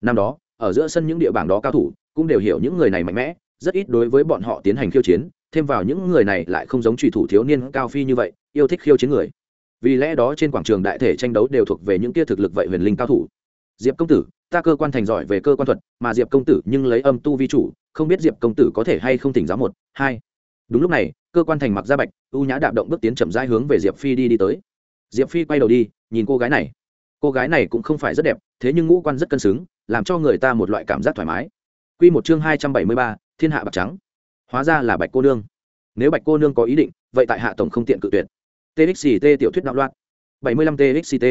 Năm đó, ở giữa sân những địa bảng đó cao thủ cũng đều hiểu những người này mạnh mẽ, rất ít đối với bọn họ tiến hành khiêu chiến, thêm vào những người này lại không giống trùy thủ thiếu niên cao phi như vậy, yêu thích khiêu chiến người. Vì lẽ đó trên quảng trường đại thể tranh đấu đều thuộc về những kia thực lực vậy huyền linh cao thủ. Diệp công tử ta cơ quan thành giỏi về cơ quan thuật, mà diệp công tử nhưng lấy âm tu vi chủ, không biết diệp công tử có thể hay không tỉnh giáo một, hai. Đúng lúc này, cơ quan thành mặc ra bạch, ưu nhã đạp động bước tiến chậm rãi hướng về diệp phi đi đi tới. Diệp phi quay đầu đi, nhìn cô gái này. Cô gái này cũng không phải rất đẹp, thế nhưng ngũ quan rất cân xứng, làm cho người ta một loại cảm giác thoải mái. Q một chương hai trăm bảy mươi ba, thiên hạ bạc trắng. Hóa ra là bạch cô nương. Nếu bạch cô nương có ý định, vậy tại hạ tổng không tiện cự tuyệt. Txt tiểu thuyết đạo loạn. bảy mươi lăm txt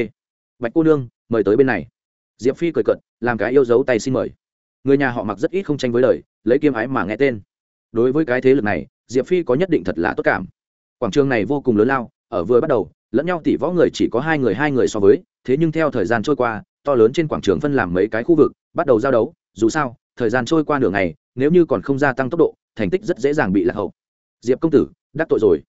bạch cô nương, mời tới bên này diệp phi cười cận làm cái yêu dấu tay xin mời. Người nhà họ mặc rất ít không tranh với lời, lấy kiêm ái mà nghe tên. Đối với cái thế lực này, diệp phi có nhất định thật là tốt cảm. Quảng trường này vô cùng lớn lao, ở vừa bắt đầu, lẫn nhau tỷ võ người chỉ có hai người hai người so với, thế nhưng theo thời gian trôi qua, to lớn trên quảng trường phân làm mấy cái khu vực, bắt đầu giao đấu, dù sao, thời gian trôi qua nửa ngày, nếu như còn không gia tăng tốc độ, thành tích rất dễ dàng bị lạc hậu. Diệp công tử, đắc tội rồi.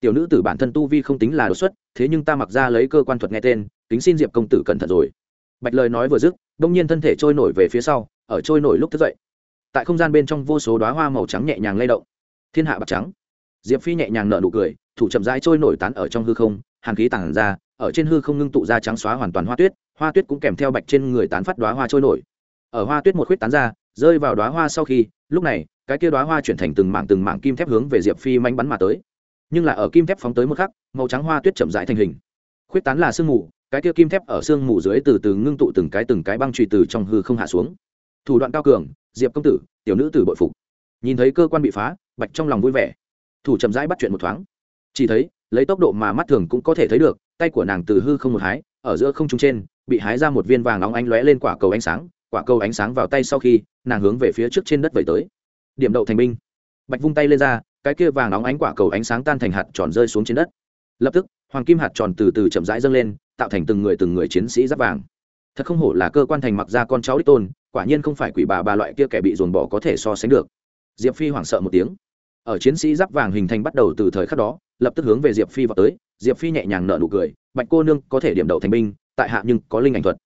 Tiểu nữ tử bản thân tu vi không tính là đột xuất, thế nhưng ta mặc ra lấy cơ quan thuật nghe tên tính xin diệp công tử cẩn thận rồi bạch lời nói vừa dứt, đông nhiên thân thể trôi nổi về phía sau, ở trôi nổi lúc thức dậy. Tại không gian bên trong vô số đoá hoa màu trắng nhẹ nhàng lay động. Thiên hạ bạc trắng. Diệp phi nhẹ nhàng nở nụ cười, thủ chậm rãi trôi nổi tán ở trong hư không, hàn khí tản ra, ở trên hư không ngưng tụ ra trắng xóa hoàn toàn hoa tuyết hoa tuyết cũng kèm theo bạch trên người tán phát đoá hoa trôi nổi. Ở hoa tuyết một khuyết tán ra, rơi vào đoá hoa sau khi, lúc này, cái kia đoá hoa chuyển thành từng mảng từng mảng kim thép hướng về diệp phi manh bắn mà tới. Nhưng là ở kim thép phóng tới một khắc, màu trắng hoa tuyết chậm rãi thành hình. Khuyết tán là sương mù cái kia kim thép ở xương mù dưới từ từ ngưng tụ từng cái từng cái băng truy từ trong hư không hạ xuống. Thủ đoạn cao cường, diệp công tử, tiểu nữ tử bội phục. Nhìn thấy cơ quan bị phá, bạch trong lòng vui vẻ. Thủ chậm rãi bắt chuyện một thoáng. Chỉ thấy, lấy tốc độ mà mắt thường cũng có thể thấy được, tay của nàng từ hư không một hái, ở giữa không trung trên, bị hái ra một viên vàng nóng ánh lóe lên quả cầu ánh sáng, quả cầu ánh sáng vào tay sau khi, nàng hướng về phía trước trên đất vẩy tới. Điểm đậu thành binh. Bạch vung tay lên ra, cái kia vàng nóng ánh quả cầu ánh sáng tan thành hạt tròn rơi xuống trên đất. Lập tức, hoàng kim hạt tròn từ từ chậm rãi dâng lên tạo thành từng người từng người chiến sĩ giáp vàng. Thật không hổ là cơ quan thành mặc ra con cháu đích tôn, quả nhiên không phải quỷ bà bà loại kia kẻ bị dồn bỏ có thể so sánh được. Diệp phi hoảng sợ một tiếng. Ở chiến sĩ giáp vàng hình thành bắt đầu từ thời khắc đó, lập tức hướng về diệp phi vào tới, diệp phi nhẹ nhàng nở nụ cười, bạch cô nương, có thể điểm đậu thành binh, tại hạ nhưng có linh ảnh thuật.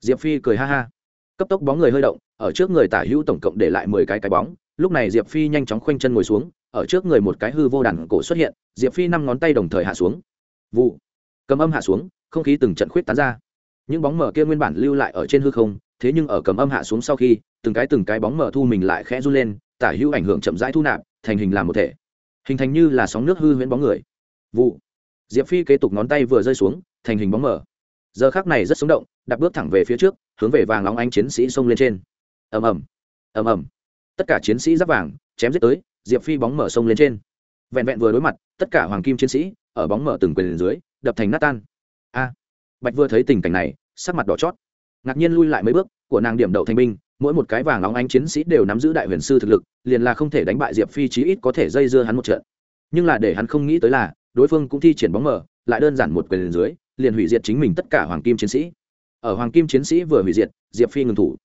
Diệp phi cười ha ha. Cấp tốc bóng người hơi động, ở trước người tả hữu tổng cộng để lại mười cái cái bóng, lúc này diệp phi nhanh chóng khoanh chân ngồi xuống, ở trước người một cái hư vô đàn cổ xuất hiện, diệp phi năm ngón tay đồng thời hạ xuống. Vụ. Cầm âm hạ xuống không khí từng trận khuyết tán ra. Những bóng mở kia nguyên bản lưu lại ở trên hư không, thế nhưng ở cầm âm hạ xuống sau khi, từng cái từng cái bóng mở thu mình lại khẽ run lên, tả hữu ảnh hưởng chậm rãi thu nạp, thành hình làm một thể. Hình thành như là sóng nước hư huyễn bóng người. Vụ. Diệp phi kế tục ngón tay vừa rơi xuống, thành hình bóng mở giờ khác này rất sống động, đặt bước thẳng về phía trước, hướng về vàng óng anh chiến sĩ xông lên trên. Ầm ầm. Ầm ầm. Tất cả chiến sĩ giáp vàng, chém giết tới, diệp phi bóng mở sông lên trên. Vẹn vẹn vừa đối mặt, tất cả hoàng kim chiến sĩ, ở bóng mở từng quyền dưới, đập thành nát tan bạch vừa thấy tình cảnh này, sắc mặt đỏ chót. Ngạc nhiên lui lại mấy bước, của nàng điểm đậu thanh binh, mỗi một cái vàng óng ánh chiến sĩ đều nắm giữ đại huyền sư thực lực, liền là không thể đánh bại diệp phi chí ít có thể dây dưa hắn một trận. Nhưng là để hắn không nghĩ tới là, đối phương cũng thi triển bóng mở lại đơn giản một quyền dưới, liền hủy diệt chính mình tất cả hoàng kim chiến sĩ. Ở hoàng kim chiến sĩ vừa hủy diệt, diệp phi ngừng thủ.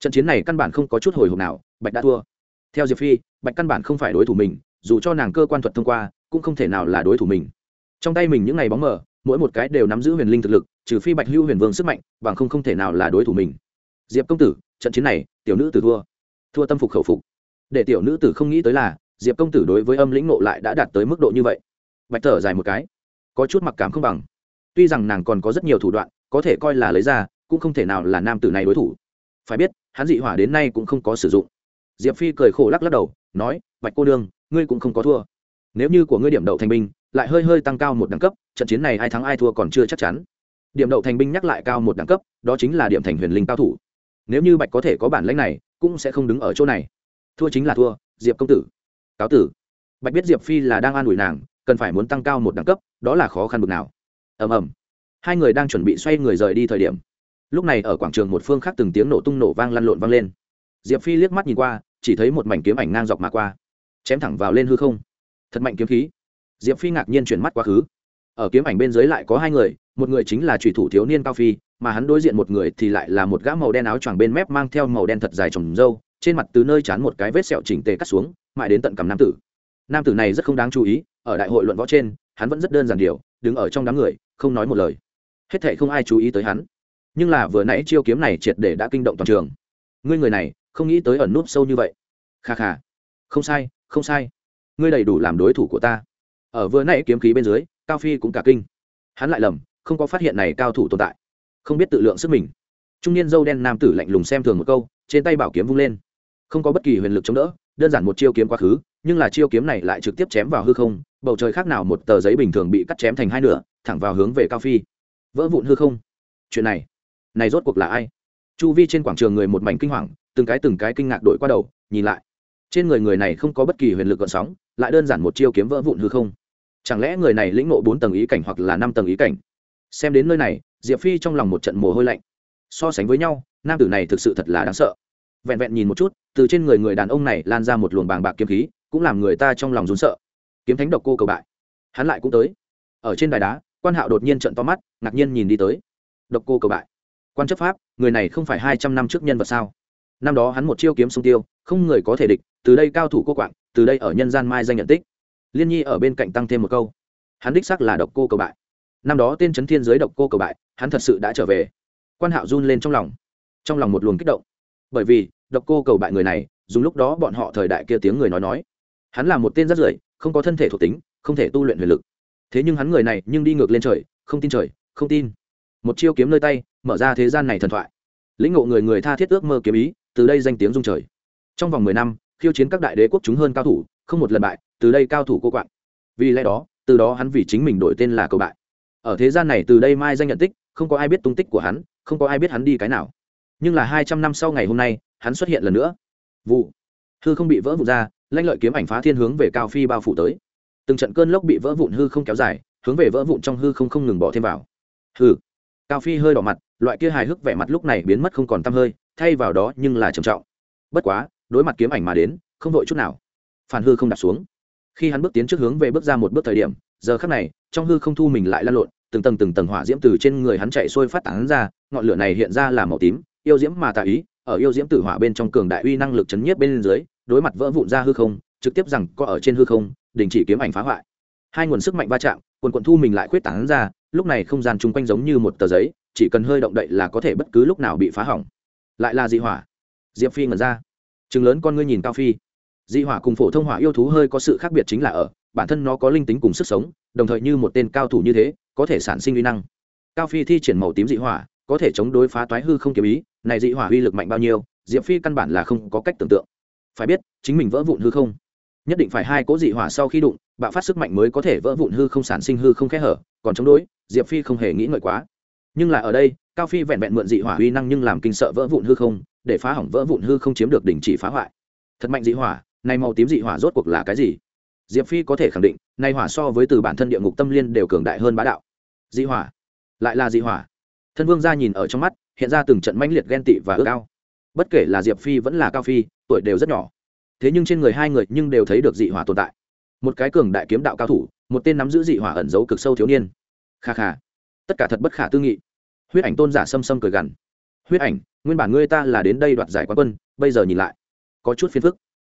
Trận chiến này căn bản không có chút hồi hộp nào, bạch đã thua. Theo diệp phi, bạch căn bản không phải đối thủ mình, dù cho nàng cơ quan thuật thông qua, cũng không thể nào là đối thủ mình. Trong tay mình những ngày bóng mờ mỗi một cái đều nắm giữ huyền linh thực lực, trừ phi bạch hưu huyền vương sức mạnh, bằng không không thể nào là đối thủ mình. Diệp công tử, trận chiến này, tiểu nữ tử thua. Thua tâm phục khẩu phục. Để tiểu nữ tử không nghĩ tới là, diệp công tử đối với âm lĩnh nộ lại đã đạt tới mức độ như vậy. Bạch thở dài một cái. Có chút mặc cảm không bằng. Tuy rằng nàng còn có rất nhiều thủ đoạn, có thể coi là lấy ra, cũng không thể nào là nam tử này đối thủ. Phải biết, hắn dị hỏa đến nay cũng không có sử dụng. Diệp phi cười khổ lắc lắc đầu, nói, bạch cô đương ngươi cũng không có thua. Nếu như của ngươi điểm đậu thành binh lại hơi hơi tăng cao một đẳng cấp, trận chiến này ai thắng ai thua còn chưa chắc chắn. Điểm đậu thành binh nhắc lại cao một đẳng cấp, đó chính là điểm thành huyền linh cao thủ. Nếu như bạch có thể có bản lãnh này, cũng sẽ không đứng ở chỗ này. Thua chính là thua, diệp công tử. Cáo tử. Bạch biết diệp phi là đang an ủi nàng, cần phải muốn tăng cao một đẳng cấp, đó là khó khăn bực nào. Ầm ầm. Hai người đang chuẩn bị xoay người rời đi thời điểm, lúc này ở quảng trường một phương khác từng tiếng nổ tung nổ vang lăn lộn vang lên. Diệp phi liếc mắt nhìn qua, chỉ thấy một mảnh kiếm ảnh ngang dọc mà qua, chém thẳng vào lên hư không. Thật mạnh kiếm khí diệp phi ngạc nhiên chuyển mắt quá khứ. Ở kiếm ảnh bên dưới lại có hai người, một người chính là thủy thủ thiếu niên cao phi, mà hắn đối diện một người thì lại là một gã màu đen áo choàng bên mép mang theo màu đen thật dài trồng râu trên mặt từ nơi chán một cái vết sẹo chỉnh tề cắt xuống, mãi đến tận cầm nam tử. Nam tử này rất không đáng chú ý, ở đại hội luận võ trên, hắn vẫn rất đơn giản điều, đứng ở trong đám người, không nói một lời. Hết thệ không ai chú ý tới hắn. Nhưng là vừa nãy chiêu kiếm này triệt để đã kinh động toàn trường. Ngươi người này, không nghĩ tới ẩn núp sâu như vậy. Kha kha. Không sai không sai. Ngươi đầy đủ làm đối thủ của ta ở vừa nãy kiếm khí bên dưới, cao phi cũng cả kinh. Hắn lại lầm, không có phát hiện này cao thủ tồn tại. Không biết tự lượng sức mình. Trung niên dâu đen nam tử lạnh lùng xem thường một câu, trên tay bảo kiếm vung lên. Không có bất kỳ huyền lực chống đỡ, đơn giản một chiêu kiếm quá khứ, nhưng là chiêu kiếm này lại trực tiếp chém vào hư không, bầu trời khác nào một tờ giấy bình thường bị cắt chém thành hai nửa, thẳng vào hướng về cao phi. Vỡ vụn hư không. Chuyện này này rốt cuộc là ai? Chu vi trên quảng trường người một mảnh kinh hoàng, từng cái từng cái kinh ngạc đổi qua đầu, nhìn lại. Trên người người này không có bất kỳ huyền lực gợn sóng, lại đơn giản một chiêu kiếm vỡ vụn hư không chẳng lẽ người này lĩnh ngộ bốn tầng ý cảnh hoặc là năm tầng ý cảnh? Xem đến nơi này, diệp phi trong lòng một trận mồ hôi lạnh. So sánh với nhau, nam tử này thực sự thật là đáng sợ. Vẹn vẹn nhìn một chút, từ trên người người đàn ông này lan ra một luồng bàng bạc kiếm khí, cũng làm người ta trong lòng rún sợ. Kiếm thánh độc cô cầu bại. Hắn lại cũng tới. Ở trên đài đá, quan hạo đột nhiên trận to mắt, ngạc nhiên nhìn đi tới. Độc cô cầu bại. Quan chấp pháp, người này không phải hai trăm năm trước nhân vật sao? Năm đó hắn một chiêu kiếm sông tiêu, không người có thể địch, từ đây cao thủ cô quạng, từ đây ở nhân gian mai danh nhận tích liên nhi ở bên cạnh tăng thêm một câu. Hắn đích sắc là độc cô cầu bại. Năm đó tên trấn thiên giới độc cô cầu bại, hắn thật sự đã trở về. Quan hạo run lên trong lòng. Trong lòng một luồng kích động. Bởi vì, độc cô cầu bại người này, dùng lúc đó bọn họ thời đại kia tiếng người nói nói. Hắn là một tên rất rưởi không có thân thể thuộc tính, không thể tu luyện huyền lực. Thế nhưng hắn người này nhưng đi ngược lên trời, không tin trời, không tin. Một chiêu kiếm nơi tay, mở ra thế gian này thần thoại. Lĩnh ngộ người người tha thiết ước mơ kiếm ý, từ đây danh tiếng dung trời. Trong vòng mười năm, khiêu chiến các đại đế quốc chúng hơn cao thủ, không một lần bại từ đây cao thủ cô quạng. Vì lẽ đó, từ đó hắn vì chính mình đổi tên là cầu bại. Ở thế gian này từ đây mai danh nhận tích, không có ai biết tung tích của hắn, không có ai biết hắn đi cái nào. Nhưng là hai trăm năm sau ngày hôm nay, hắn xuất hiện lần nữa. Vụ. Hư không bị vỡ vụn ra lanh lợi kiếm ảnh phá thiên hướng về cao phi bao phủ tới. Từng trận cơn lốc bị vỡ vụn hư không kéo dài, hướng về vỡ vụn trong hư không không ngừng bỏ thêm vào. Hư cao phi hơi đỏ mặt, loại kia hài hước vẻ mặt lúc này biến mất không còn t hơi, thay vào đó nhưng là trầm trọng. Bất quá, đối mặt kiếm ảnh mà đến, không vội chút nào. Phản hư không đặt xuống khi hắn bước tiến trước hướng về bước ra một bước thời điểm, giờ khắc này, trong hư không thu mình lại lan lộn, từng tầng từng tầng hỏa diễm từ trên người hắn chạy xuôi phát tán ra, ngọn lửa này hiện ra là màu tím, yêu diễm mà tà ý, ở yêu diễm tử hỏa bên trong cường đại uy năng lực chấn nhiếp bên dưới, đối mặt vỡ vụn ra hư không, trực tiếp rằng có ở trên hư không, đình chỉ kiếm ảnh phá hoại. Hai nguồn sức mạnh va chạm, quần quận thu mình lại khuyết tán ra, lúc này không gian chung quanh giống như một tờ giấy, chỉ cần hơi động đậy là có thể bất cứ lúc nào bị phá hỏng. Lại là dị hỏa. Diệp phi ngẩn ra. Chừng lớn con ngươi nhìn cao phi dị hỏa cùng phổ thông hỏa yêu thú hơi có sự khác biệt chính là ở, bản thân nó có linh tính cùng sức sống, đồng thời như một tên cao thủ như thế, có thể sản sinh uy năng. Cao phi thi triển màu tím dị hỏa, có thể chống đối phá toái hư không kiếm ý, này dị hỏa uy lực mạnh bao nhiêu, diệp phi căn bản là không có cách tưởng tượng. Phải biết, chính mình vỡ vụn hư không. Nhất định phải hai cố dị hỏa sau khi đụng, bạo phát sức mạnh mới có thể vỡ vụn hư không sản sinh hư không khẽ hở, còn chống đối, diệp phi không hề nghĩ ngợi quá. Nhưng là ở đây, cao phi vẹn vẹn mượn dị hỏa uy năng nhưng làm kinh sợ vỡ vụn hư không, để phá hỏng vỡ vụn hư không chiếm được đỉnh chỉ phá hoại. Thật mạnh dị hỏa này màu tím dị hỏa rốt cuộc là cái gì? Diệp phi có thể khẳng định, nay hỏa so với từ bản thân địa ngục tâm liên đều cường đại hơn bá đạo. Dị hỏa? Lại là dị hỏa? Thân vương gia nhìn ở trong mắt, hiện ra từng trận mãnh liệt ghen tị và ước ao. Bất kể là diệp phi vẫn là cao phi, tuổi đều rất nhỏ. Thế nhưng trên người hai người nhưng đều thấy được dị hỏa tồn tại. Một cái cường đại kiếm đạo cao thủ, một tên nắm giữ dị hỏa ẩn giấu cực sâu thiếu niên. Kha kha. Tất cả thật bất khả tư nghị. Huyết ảnh tôn giả xâm xâm cười gằn. Huyết ảnh, nguyên bản ngươi ta là đến đây đoạt giải quán quân, bây giờ nhìn lại. Có chút phiền phức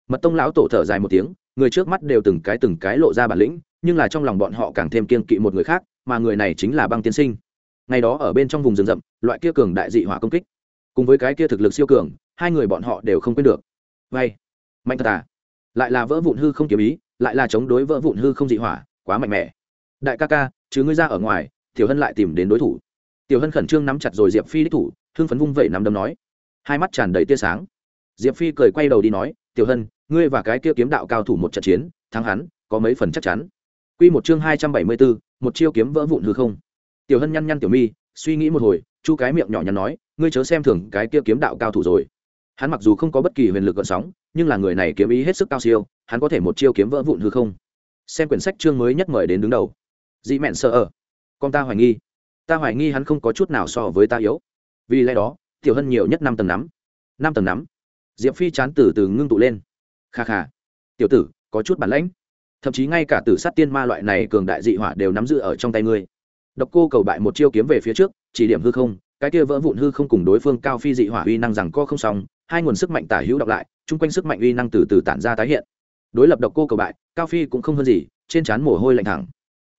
mật tông lão tổ thở dài một tiếng, người trước mắt đều từng cái từng cái lộ ra bản lĩnh, nhưng là trong lòng bọn họ càng thêm kiên kỵ một người khác, mà người này chính là băng tiên sinh. Ngày đó ở bên trong vùng rừng rậm, loại kia cường đại dị hỏa công kích, cùng với cái kia thực lực siêu cường, hai người bọn họ đều không quên được. Vay. Mạnh thật à. Lại là vỡ vụn hư không kiếm ý, lại là chống đối vỡ vụn hư không dị hỏa, quá mạnh mẽ. Đại ca ca, chứ ngươi ra ở ngoài, tiểu hân lại tìm đến đối thủ. Tiểu hân khẩn trương nắm chặt rồi diệp phi đích thủ hưng phấn vung vẩy nắm đấm nói. Hai mắt tràn đầy tia sáng. Diệp phi cười quay đầu đi nói, tiểu hân ngươi và cái kia kiếm đạo cao thủ một trận chiến, thắng hắn, có mấy phần chắc chắn. Quy một chương hai trăm bảy mươi bốn, một chiêu kiếm vỡ vụn hư không. Tiểu hân nhăn nhăn tiểu mi, suy nghĩ một hồi, chu cái miệng nhỏ nhắn nói, ngươi chớ xem thường cái kia kiếm đạo cao thủ rồi. Hắn mặc dù không có bất kỳ huyền lực gợn sóng, nhưng là người này kiếm ý hết sức cao siêu, hắn có thể một chiêu kiếm vỡ vụn hư không. Xem quyển sách chương mới nhất mời đến đứng đầu. Dị mẹn sợ ở. Con ta hoài nghi. Ta hoài nghi hắn không có chút nào so với ta yếu. Vì lẽ đó, tiểu hân nhiều nhất năm tầng nắm. Năm tầng nắm. Diệp phi chán từ từ ngưng tụ lên kha kha. Tiểu tử, có chút bản lãnh. Thậm chí ngay cả tử sát tiên ma loại này cường đại dị hỏa đều nắm giữ ở trong tay ngươi. Độc cô cầu bại một chiêu kiếm về phía trước, chỉ điểm hư không, cái kia vỡ vụn hư không cùng đối phương cao phi dị hỏa uy năng rằng co không xong, hai nguồn sức mạnh tả hữu đọc lại, chung quanh sức mạnh uy năng từ từ tản ra tái hiện. Đối lập độc cô cầu bại, cao phi cũng không hơn gì, trên trán mồ hôi lạnh thẳng.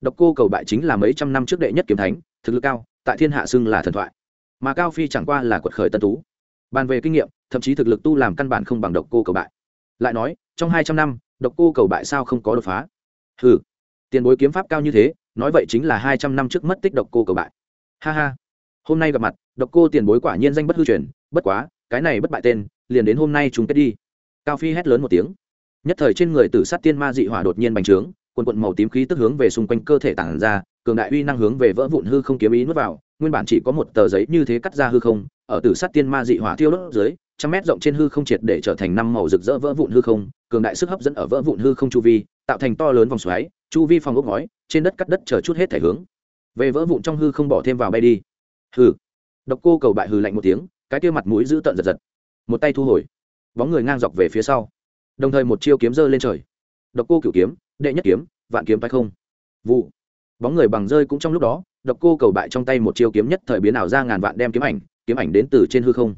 Độc cô cầu bại chính là mấy trăm năm trước đệ nhất kiếm thánh, thực lực cao, tại thiên hạ xưng là thần thoại. Mà cao phi chẳng qua là quật khởi tân tú. Bàn về kinh nghiệm, thậm chí thực lực tu làm căn bản không bằng độc cô cầu bại lại nói, trong hai trăm năm, độc cô cầu bại sao không có đột phá? Hừ, tiền bối kiếm pháp cao như thế, nói vậy chính là hai trăm năm trước mất tích độc cô cầu bại. Ha ha, hôm nay gặp mặt, độc cô tiền bối quả nhiên danh bất hư truyền, bất quá, cái này bất bại tên, liền đến hôm nay chúng kết đi. Cao phi hét lớn một tiếng. Nhất thời trên người tử sát tiên ma dị hỏa đột nhiên bành trướng, quần quận màu tím khí tức hướng về xung quanh cơ thể tản ra, cường đại uy năng hướng về vỡ vụn hư không kiếm ý nuốt vào, nguyên bản chỉ có một tờ giấy như thế cắt ra hư không, ở tử sát tiên ma dị hỏa thiêu đốt dưới trăm mét rộng trên hư không triệt để trở thành năm màu rực rỡ vỡ vụn hư không, cường đại sức hấp dẫn ở vỡ vụn hư không chu vi, tạo thành to lớn vòng xoáy, chu vi phòng ốc ngói, trên đất cắt đất chờ chút hết thể hướng. Về vỡ vụn trong hư không bỏ thêm vào bay đi. Hư độc cô cầu bại hư lạnh một tiếng, cái kia mặt mũi giữ tận giật giật. Một tay thu hồi. Bóng người ngang dọc về phía sau. Đồng thời một chiêu kiếm rơi lên trời. Độc cô cửu kiếm, đệ nhất kiếm, vạn kiếm tay không. Vụ. Bóng người bằng rơi cũng trong lúc đó, độc cô cầu bại trong tay một chiêu kiếm nhất thời biến ảo ra ngàn vạn đem kiếm ảnh kiếm ảnh đến từ trên hư không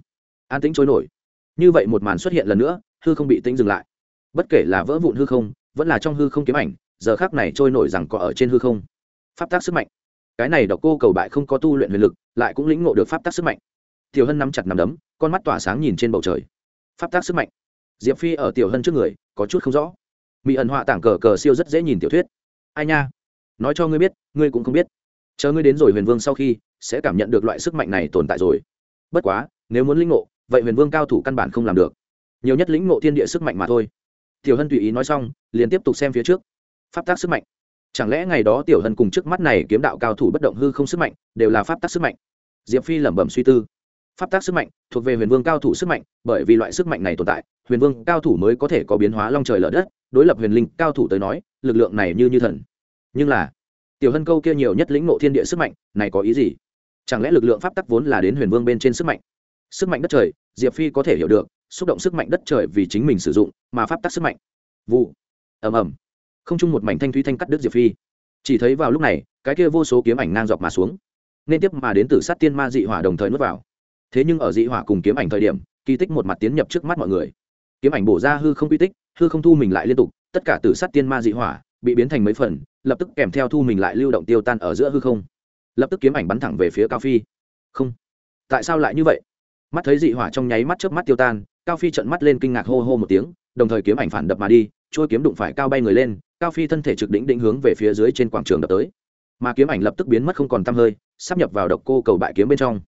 an tĩnh trôi nổi. Như vậy một màn xuất hiện lần nữa, hư không bị tĩnh dừng lại. Bất kể là vỡ vụn hư không, vẫn là trong hư không kiếm ảnh, giờ khác này trôi nổi rằng có ở trên hư không. Pháp tác sức mạnh. Cái này độc cô cầu bại không có tu luyện huyền lực, lại cũng lĩnh ngộ được pháp tác sức mạnh. Tiểu hân nắm chặt nằm đấm, con mắt tỏa sáng nhìn trên bầu trời. Pháp tác sức mạnh. Diệp phi ở tiểu hân trước người, có chút không rõ. Mỹ ẩn họa tảng cờ cờ siêu rất dễ nhìn tiểu thuyết. Ai nha? Nói cho ngươi biết, ngươi cũng không biết. Chờ ngươi đến rồi huyền vương sau khi, sẽ cảm nhận được loại sức mạnh này tồn tại rồi. Bất quá, nếu muốn lĩnh ngộ vậy huyền vương cao thủ căn bản không làm được. Nhiều nhất lĩnh ngộ thiên địa sức mạnh mà thôi. Tiểu hân tùy ý nói xong, liền tiếp tục xem phía trước. Pháp tác sức mạnh. Chẳng lẽ ngày đó tiểu hân cùng trước mắt này kiếm đạo cao thủ bất động hư không sức mạnh, đều là pháp tác sức mạnh? Diệp phi lẩm bẩm suy tư. Pháp tác sức mạnh thuộc về huyền vương cao thủ sức mạnh, bởi vì loại sức mạnh này tồn tại, huyền vương cao thủ mới có thể có biến hóa long trời lở đất, đối lập huyền linh cao thủ tới nói, lực lượng này như như thần. Nhưng là, tiểu hân câu kia nhiều nhất lĩnh ngộ thiên địa sức mạnh, này có ý gì? Chẳng lẽ lực lượng pháp tắc vốn là đến huyền vương bên trên sức mạnh? Sức mạnh đất trời, diệp phi có thể hiểu được, xúc động sức mạnh đất trời vì chính mình sử dụng, mà pháp tắc sức mạnh. Vụ. Ầm ầm. Không chung một mảnh thanh thúy thanh cắt đứt diệp phi. Chỉ thấy vào lúc này, cái kia vô số kiếm ảnh ngang dọc mà xuống. Nên tiếp mà đến từ sát tiên ma dị hỏa đồng thời nuốt vào. Thế nhưng ở dị hỏa cùng kiếm ảnh thời điểm, kỳ tích một mặt tiến nhập trước mắt mọi người. Kiếm ảnh bổ ra hư không quy tích, hư không thu mình lại liên tục, tất cả từ sát tiên ma dị hỏa bị biến thành mấy phần, lập tức kèm theo thu mình lại lưu động tiêu tan ở giữa hư không. Lập tức kiếm ảnh bắn thẳng về phía cao phi. Không. Tại sao lại như vậy? Mắt thấy dị hỏa trong nháy mắt trước mắt tiêu tan, cao phi trận mắt lên kinh ngạc hô hô một tiếng, đồng thời kiếm ảnh phản đập mà đi trôi kiếm đụng phải cao bay người lên, cao phi thân thể trực đỉnh định hướng về phía dưới trên quảng trường đập tới. Mà kiếm ảnh lập tức biến mất không còn t hơi, sắp nhập vào độc cô cầu bại kiếm bên trong.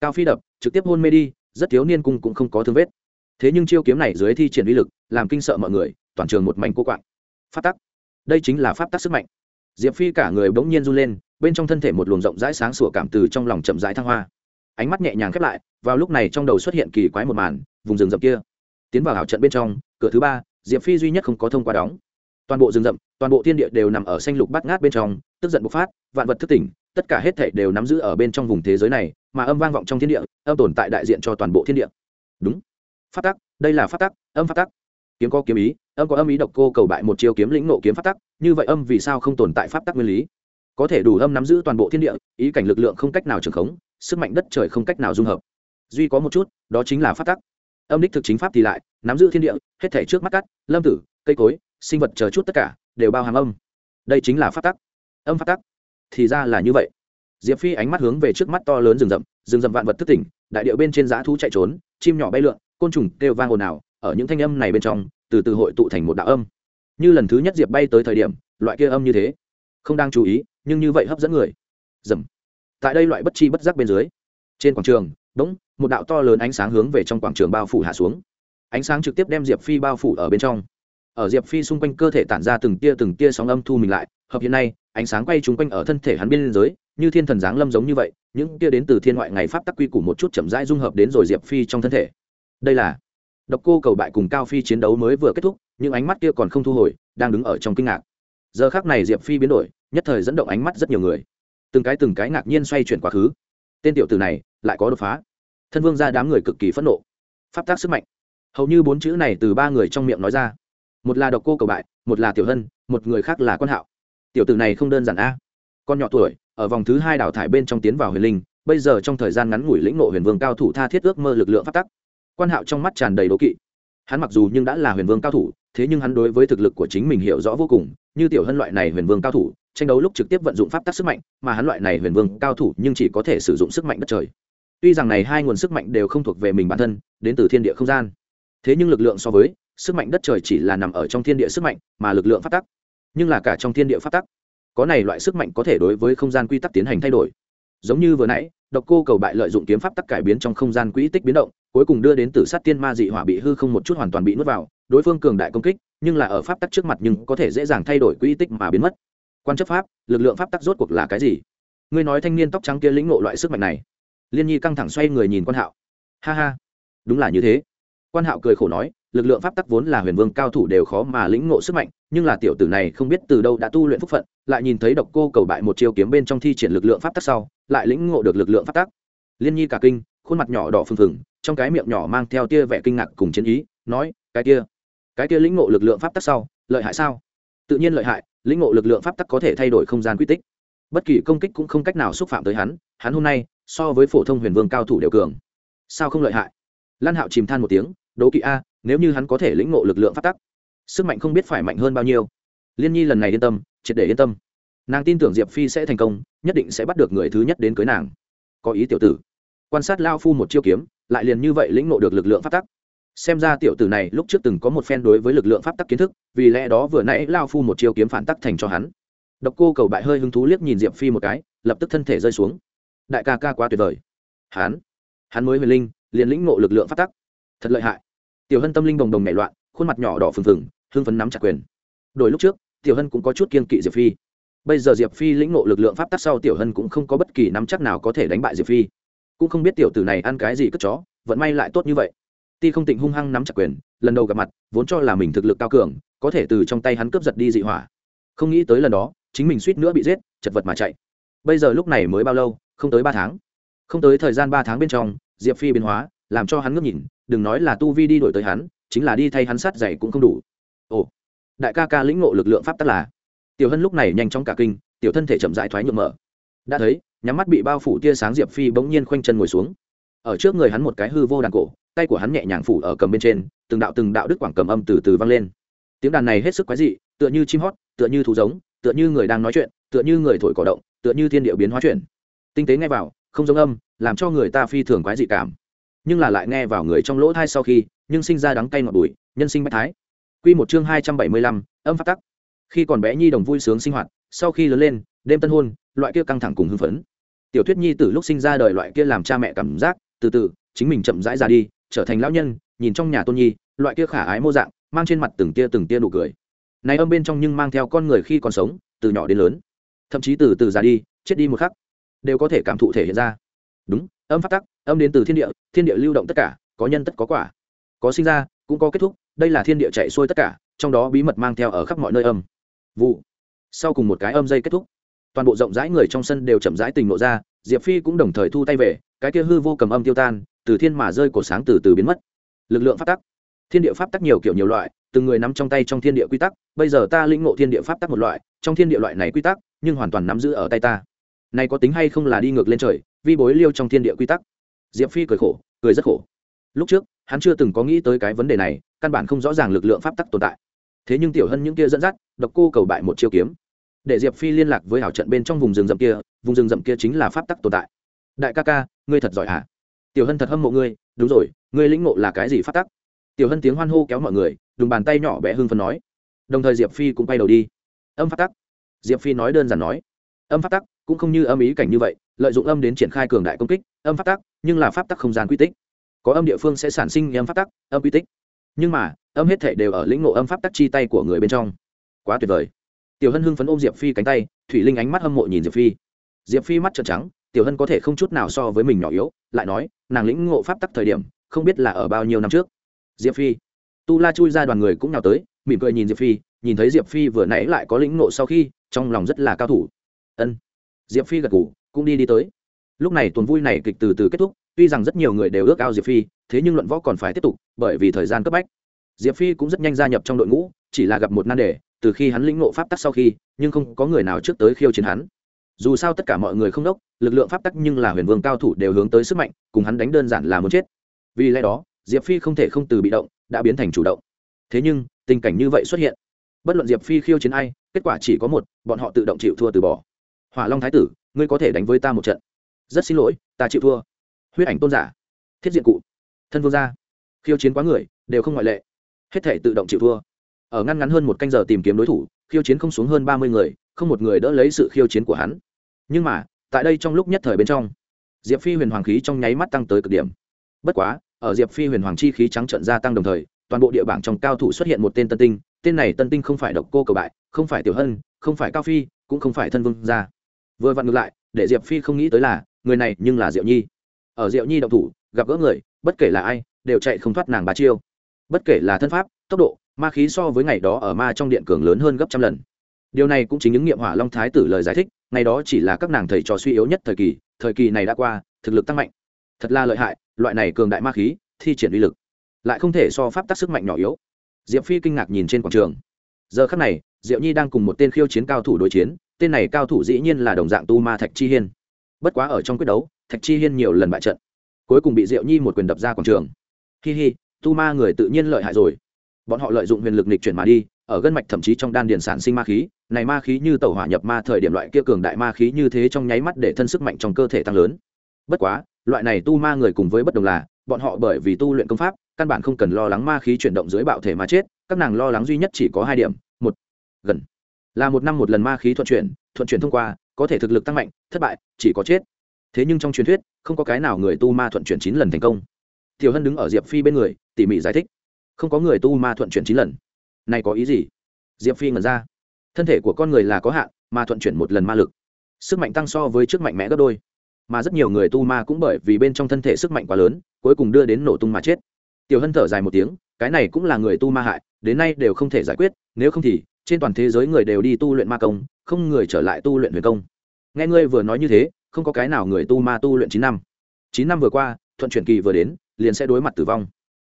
Cao phi đập, trực tiếp hôn mê đi, rất thiếu niên cung cũng không có thương vết. Thế nhưng chiêu kiếm này dưới thi triển uy lực, làm kinh sợ mọi người, toàn trường một mảnh cô quạng. Pháp tắc. Đây chính là pháp tắc sức mạnh. Diệp phi cả người bỗng nhiên run lên, bên trong thân thể một luồng rộng rãi sáng sủa cảm từ trong lòng chậm rãi thăng hoa ánh mắt nhẹ nhàng khép lại, vào lúc này trong đầu xuất hiện kỳ quái một màn, vùng rừng rậm kia. Tiến vào hảo trận bên trong, cửa thứ ba, diệp phi duy nhất không có thông qua đóng. Toàn bộ rừng rậm, toàn bộ thiên địa đều nằm ở xanh lục bát ngát bên trong, tức giận bộc phát, vạn vật thức tỉnh, tất cả hết thể đều nắm giữ ở bên trong vùng thế giới này, mà âm vang vọng trong thiên địa, âm tồn tại đại diện cho toàn bộ thiên địa. Đúng. Phát tắc, đây là phát tắc, âm phát tắc. Kiếm có kiếm ý, âm có âm ý độc cô cầu bại một chiêu kiếm lĩnh nộ kiếm phát tắc, như vậy âm vì sao không tồn tại pháp tắc nguyên lý? Có thể đủ âm nắm giữ toàn bộ thiên địa, ý cảnh lực lượng không cách nào trường khống, sức mạnh đất trời không cách nào dung hợp. Duy có một chút, đó chính là phát tắc. Âm đích thực chính pháp thì lại, nắm giữ thiên địa, hết thể trước mắt cắt, lâm tử, cây cối, sinh vật chờ chút tất cả, đều bao hàm âm. Đây chính là phát tắc. Âm phát tắc. Thì ra là như vậy. Diệp phi ánh mắt hướng về trước mắt to lớn rừng rậm rừng rậm vạn vật thức tỉnh, đại điệu bên trên dã thú chạy trốn, chim nhỏ bay lượn, côn trùng kêu vang ồn ào, ở những thanh âm này bên trong, từ từ hội tụ thành một đạo âm. Như lần thứ nhất diệp bay tới thời điểm, loại kia âm như thế. Không đang chú ý nhưng như vậy hấp dẫn người. Dầm. Tại đây loại bất chi bất giác bên dưới, trên quảng trường, bỗng, một đạo to lớn ánh sáng hướng về trong quảng trường bao phủ hạ xuống. Ánh sáng trực tiếp đem diệp phi bao phủ ở bên trong. Ở diệp phi xung quanh cơ thể tản ra từng tia từng tia sóng âm thu mình lại, hợp hiện nay, ánh sáng quay trúng quanh ở thân thể hắn bên giới như thiên thần giáng lâm giống như vậy, những tia đến từ thiên ngoại ngày pháp tắc quy củ một chút chậm rãi dung hợp đến rồi diệp phi trong thân thể. Đây là độc cô cầu bại cùng cao phi chiến đấu mới vừa kết thúc nhưng ánh mắt kia còn không thu hồi, đang đứng ở trong kinh ngạc. Giờ khác này diệp phi biến đổi nhất thời dẫn động ánh mắt rất nhiều người. Từng cái từng cái ngạc nhiên xoay chuyển quá khứ. Tên tiểu tử này lại có đột phá. Thân vương ra đám người cực kỳ phẫn nộ. Pháp tác sức mạnh. Hầu như bốn chữ này từ ba người trong miệng nói ra. Một là độc cô cầu bại, một là tiểu hân, một người khác là quan hạo. Tiểu tử này không đơn giản a. Con nhỏ tuổi, ở vòng thứ hai đào thải bên trong tiến vào huyền linh, bây giờ trong thời gian ngắn ngủi lĩnh nộ huyền vương cao thủ tha thiết ước mơ lực lượng pháp tắc. Quan hạo trong mắt tràn đầy đố kỵ. Hắn mặc dù nhưng đã là huyền vương cao thủ, thế nhưng hắn đối với thực lực của chính mình hiểu rõ vô cùng, như tiểu hân loại này huyền vương cao thủ tranh đấu lúc trực tiếp vận dụng pháp tắc sức mạnh, mà hắn loại này huyền vương cao thủ nhưng chỉ có thể sử dụng sức mạnh đất trời. Tuy rằng này hai nguồn sức mạnh đều không thuộc về mình bản thân, đến từ thiên địa không gian. Thế nhưng lực lượng so với, sức mạnh đất trời chỉ là nằm ở trong thiên địa sức mạnh, mà lực lượng pháp tắc. Nhưng là cả trong thiên địa pháp tắc. Có này loại sức mạnh có thể đối với không gian quy tắc tiến hành thay đổi. Giống như vừa nãy, độc cô cầu bại lợi dụng kiếm pháp tắc cải biến trong không gian quỹ tích biến động, cuối cùng đưa đến tử sát tiên ma dị hỏa bị hư không một chút hoàn toàn bị nuốt vào, đối phương cường đại công kích, nhưng là ở pháp tắc trước mặt nhưng có thể dễ dàng thay đổi quỹ tích mà biến mất quan chấp pháp, lực lượng pháp tắc rốt cuộc là cái gì? Ngươi nói thanh niên tóc trắng kia lĩnh ngộ loại sức mạnh này. Liên nhi căng thẳng xoay người nhìn quan hạo. Ha ha, đúng là như thế. Quan hạo cười khổ nói, lực lượng pháp tắc vốn là huyền vương cao thủ đều khó mà lĩnh ngộ sức mạnh, nhưng là tiểu tử này không biết từ đâu đã tu luyện phúc phận, lại nhìn thấy độc cô cầu bại một chiêu kiếm bên trong thi triển lực lượng pháp tắc sau, lại lĩnh ngộ được lực lượng pháp tắc. Liên nhi cả kinh, khuôn mặt nhỏ đỏ phừng phừng, trong cái miệng nhỏ mang theo tia vẻ kinh ngạc cùng chiến ý, nói, cái kia cái kia lĩnh ngộ lực lượng pháp tắc sau, lợi hại sao? Tự nhiên lợi hại lĩnh ngộ lực lượng pháp tắc có thể thay đổi không gian quy tích. Bất kỳ công kích cũng không cách nào xúc phạm tới hắn hắn hôm nay, so với phổ thông huyền vương cao thủ đều cường. Sao không lợi hại? Lan hạo chìm than một tiếng, đố kỵ a, nếu như hắn có thể lĩnh ngộ lực lượng pháp tắc, sức mạnh không biết phải mạnh hơn bao nhiêu. Liên nhi lần này yên tâm, triệt để yên tâm. Nàng tin tưởng diệp phi sẽ thành công, nhất định sẽ bắt được người thứ nhất đến cưới nàng. Có ý tiểu tử. Quan sát lao phu một chiêu kiếm, lại liền như vậy lĩnh ngộ được lực lượng pháp tắc xem ra tiểu tử này lúc trước từng có một phen đối với lực lượng pháp tắc kiến thức, vì lẽ đó vừa nãy lao phu một chiêu kiếm phản tắc thành cho hắn. Độc cô cầu bại hơi hứng thú liếc nhìn diệp phi một cái, lập tức thân thể rơi xuống. Đại ca ca quá tuyệt vời. Hắn hắn mới huyền linh, liền lĩnh ngộ lực lượng pháp tắc. Thật lợi hại. Tiểu hân tâm linh đồng đồng nhảy loạn, khuôn mặt nhỏ đỏ phừng phừng, hưng phấn nắm chặt quyền. Đổi lúc trước, tiểu hân cũng có chút kiên kỵ diệp phi. Bây giờ diệp phi lĩnh ngộ lực lượng pháp tắc sau tiểu hân cũng không có bất kỳ nắm chắc nào có thể đánh bại diệp phi. Cũng không biết tiểu tử này ăn cái gì cất chó, vận may lại tốt như vậy ti không tịnh hung hăng nắm chặt quyền, lần đầu gặp mặt, vốn cho là mình thực lực cao cường, có thể từ trong tay hắn cướp giật đi dị hỏa. Không nghĩ tới lần đó, chính mình suýt nữa bị giết, chật vật mà chạy. Bây giờ lúc này mới bao lâu? Không tới ba tháng. Không tới thời gian ba tháng bên trong, diệp phi biến hóa, làm cho hắn ngước nhìn, đừng nói là tu vi đi đổi tới hắn, chính là đi thay hắn sát dày cũng không đủ. Ồ, đại ca ca lĩnh ngộ lực lượng pháp tắc là. Tiểu hân lúc này nhanh chóng cả kinh, tiểu thân thể chậm rãi thoái nhuộm mở. Đã thấy, nhắm mắt bị bao phủ tia sáng diệp phi bỗng nhiên khoanh chân ngồi xuống ở trước người hắn một cái hư vô đàn cổ, tay của hắn nhẹ nhàng phủ ở cầm bên trên, từng đạo từng đạo đức quảng cầm âm từ từ vang lên. Tiếng đàn này hết sức quái dị, tựa như chim hót, tựa như thú giống, tựa như người đang nói chuyện, tựa như người thổi cỏ động, tựa như thiên điệu biến hóa chuyển. Tinh tế nghe vào, không giống âm, làm cho người ta phi thường quái dị cảm. Nhưng là lại nghe vào người trong lỗ thai sau khi, nhưng sinh ra đắng cay ngọt bùi, nhân sinh bách thái. Quy một chương hai trăm bảy mươi lăm, âm phát tắc. Khi còn bé nhi đồng vui sướng sinh hoạt, sau khi lớn lên, đêm tân hôn, loại kia căng thẳng cùng hưng phấn. Tiểu thuyết nhi từ lúc sinh ra đời loại kia làm cha mẹ cảm giác từ từ, chính mình chậm rãi ra đi, trở thành lão nhân, nhìn trong nhà tôn nhi, loại kia khả ái mô dạng, mang trên mặt từng tia từng tia nụ cười. Này âm bên trong nhưng mang theo con người khi còn sống, từ nhỏ đến lớn. Thậm chí từ từ già đi, chết đi một khắc, đều có thể cảm thụ thể hiện ra. Đúng, âm phát tắc, âm đến từ thiên địa thiên địa lưu động tất cả, có nhân tất có quả. Có sinh ra, cũng có kết thúc, đây là thiên địa chạy xuôi tất cả, trong đó bí mật mang theo ở khắp mọi nơi âm. Vụ. Sau cùng một cái âm dây kết thúc. Toàn bộ rộng rãi người trong sân đều chậm rãi tình nộ ra, diệp phi cũng đồng thời thu tay về cái kia hư vô cầm âm tiêu tan, từ thiên mà rơi cổ sáng từ từ biến mất. Lực lượng phát tắc. Thiên địa pháp tắc nhiều kiểu nhiều loại, từng người nắm trong tay trong thiên địa quy tắc, bây giờ ta lĩnh ngộ thiên địa pháp tắc một loại, trong thiên địa loại này quy tắc, nhưng hoàn toàn nắm giữ ở tay ta. Này có tính hay không là đi ngược lên trời, vi bối liêu trong thiên địa quy tắc. Diệp phi cười khổ, cười rất khổ. Lúc trước, hắn chưa từng có nghĩ tới cái vấn đề này, căn bản không rõ ràng lực lượng pháp tắc tồn tại. Thế nhưng tiểu hân những kia dẫn dắt, độc cô cầu bại một chiêu kiếm. Để diệp phi liên lạc với hảo trận bên trong vùng rừng rậm kia, vùng rừng rậm kia chính là pháp tắc tồn tại. Đại ca ca ngươi thật giỏi hả? Tiểu hân thật hâm mộ ngươi, đúng rồi, ngươi lĩnh ngộ là cái gì phát tắc? Tiểu hân tiếng hoan hô kéo mọi người, dùng bàn tay nhỏ bé hưng phân nói. Đồng thời diệp phi cũng bay đầu đi. Âm phát tắc. Diệp phi nói đơn giản nói. Âm phát tắc, cũng không như âm ý cảnh như vậy, lợi dụng âm đến triển khai cường đại công kích, âm phát tắc, nhưng là pháp tắc không gian quy tích. Có âm địa phương sẽ sản sinh âm pháp tắc, âm quy tích. Nhưng mà, âm hết thể đều ở lĩnh ngộ âm pháp tắc chi tay của người bên trong. Quá tuyệt vời. Tiểu hân hưng phấn ôm diệp phi cánh tay, thủy linh ánh mắt hâm mộ nhìn diệp phi. Diệp phi mắt trợn trắng tiểu hân có thể không chút nào so với mình nhỏ yếu, lại nói, nàng lĩnh ngộ pháp tắc thời điểm, không biết là ở bao nhiêu năm trước. Diệp phi. Tu la chui ra đoàn người cũng nào tới, mỉm cười nhìn diệp phi, nhìn thấy diệp phi vừa nãy lại có lĩnh ngộ sau khi, trong lòng rất là cao thủ. Ân. Diệp phi gật ngủ cũng đi đi tới. Lúc này tuần vui này kịch từ từ kết thúc, tuy rằng rất nhiều người đều ước ao diệp phi, thế nhưng luận võ còn phải tiếp tục, bởi vì thời gian cấp bách. Diệp phi cũng rất nhanh gia nhập trong đội ngũ, chỉ là gặp một nan đề, từ khi hắn lĩnh ngộ pháp tắc sau khi, nhưng không có người nào trước tới khiêu chiến hắn dù sao tất cả mọi người không đốc, lực lượng pháp tắc nhưng là huyền vương cao thủ đều hướng tới sức mạnh, cùng hắn đánh đơn giản là muốn chết. Vì lẽ đó, diệp phi không thể không từ bị động, đã biến thành chủ động. Thế nhưng, tình cảnh như vậy xuất hiện. Bất luận diệp phi khiêu chiến ai, kết quả chỉ có một, bọn họ tự động chịu thua từ bỏ. Hỏa long thái tử, ngươi có thể đánh với ta một trận. Rất xin lỗi, ta chịu thua. Huyết ảnh tôn giả. Thiết diện cụ. Thân vương gia. Khiêu chiến quá người, đều không ngoại lệ. Hết thể tự động chịu thua. Ở ngăn ngắn hơn một canh giờ tìm kiếm đối thủ, khiêu chiến không xuống hơn ba mươi người không một người đỡ lấy sự khiêu chiến của hắn. Nhưng mà, tại đây trong lúc nhất thời bên trong, diệp phi huyền hoàng khí trong nháy mắt tăng tới cực điểm. Bất quá, ở diệp phi huyền hoàng chi khí trắng trận gia tăng đồng thời, toàn bộ địa bảng trong cao thủ xuất hiện một tên tân tinh. Tên này tân tinh không phải độc cô cầu bại, không phải tiểu hân, không phải cao phi, cũng không phải thân vương gia. Vừa vặn ngược lại, để diệp phi không nghĩ tới là, người này nhưng là diệu nhi. Ở diệu nhi động thủ, gặp gỡ người, bất kể là ai, đều chạy không thoát nàng bà chiêu. Bất kể là thân pháp, tốc độ, ma khí so với ngày đó ở ma trong điện cường lớn hơn gấp trăm lần điều này cũng chính những nghiệm hỏa long thái tử lời giải thích, ngày đó chỉ là các nàng thầy trò suy yếu nhất thời kỳ thời kỳ này đã qua, thực lực tăng mạnh. Thật là lợi hại, loại này cường đại ma khí, thi triển uy lực, lại không thể so pháp tác sức mạnh nhỏ yếu. Diệp phi kinh ngạc nhìn trên quảng trường. Giờ khắc này, diệu nhi đang cùng một tên khiêu chiến cao thủ đối chiến, tên này cao thủ dĩ nhiên là đồng dạng tu ma thạch chi hiên. Bất quá ở trong quyết đấu, thạch chi hiên nhiều lần bại trận. Cuối cùng bị diệu nhi một quyền đập ra quảng trường. Hi hi, tu ma người tự nhiên lợi hại rồi. Bọn họ lợi dụng huyền lực nịch chuyển mà đi ở gân mạch thậm chí trong đan điền sản sinh ma khí, này ma khí như tẩu hỏa nhập ma thời điểm loại kia cường đại ma khí như thế trong nháy mắt để thân sức mạnh trong cơ thể tăng lớn. Bất quá, loại này tu ma người cùng với bất đồng là, bọn họ bởi vì tu luyện công pháp, căn bản không cần lo lắng ma khí chuyển động dưới bạo thể mà chết, các nàng lo lắng duy nhất chỉ có hai điểm, một, gần. Là một năm một lần ma khí thuận chuyển thuận chuyển thông qua, có thể thực lực tăng mạnh, thất bại, chỉ có chết. Thế nhưng trong truyền thuyết, không có cái nào người tu ma thuận chuyển chín lần thành công. Tiểu hân đứng ở diệp phi bên người, tỉ mỉ giải thích. Không có người tu ma thuận chuyển chín lần này có ý gì? Diệp phi ngẩn ra. Thân thể của con người là có hạn, mà thuận chuyển một lần ma lực. Sức mạnh tăng so với trước mạnh mẽ gấp đôi. Mà rất nhiều người tu ma cũng bởi vì bên trong thân thể sức mạnh quá lớn, cuối cùng đưa đến nổ tung mà chết. Tiểu hân thở dài một tiếng, cái này cũng là người tu ma hại, đến nay đều không thể giải quyết, nếu không thì, trên toàn thế giới người đều đi tu luyện ma công, không người trở lại tu luyện huyền công. Nghe ngươi vừa nói như thế, không có cái nào người tu ma tu luyện chín năm. Chín năm vừa qua, thuận chuyển kỳ vừa đến, liền sẽ đối mặt tử vong.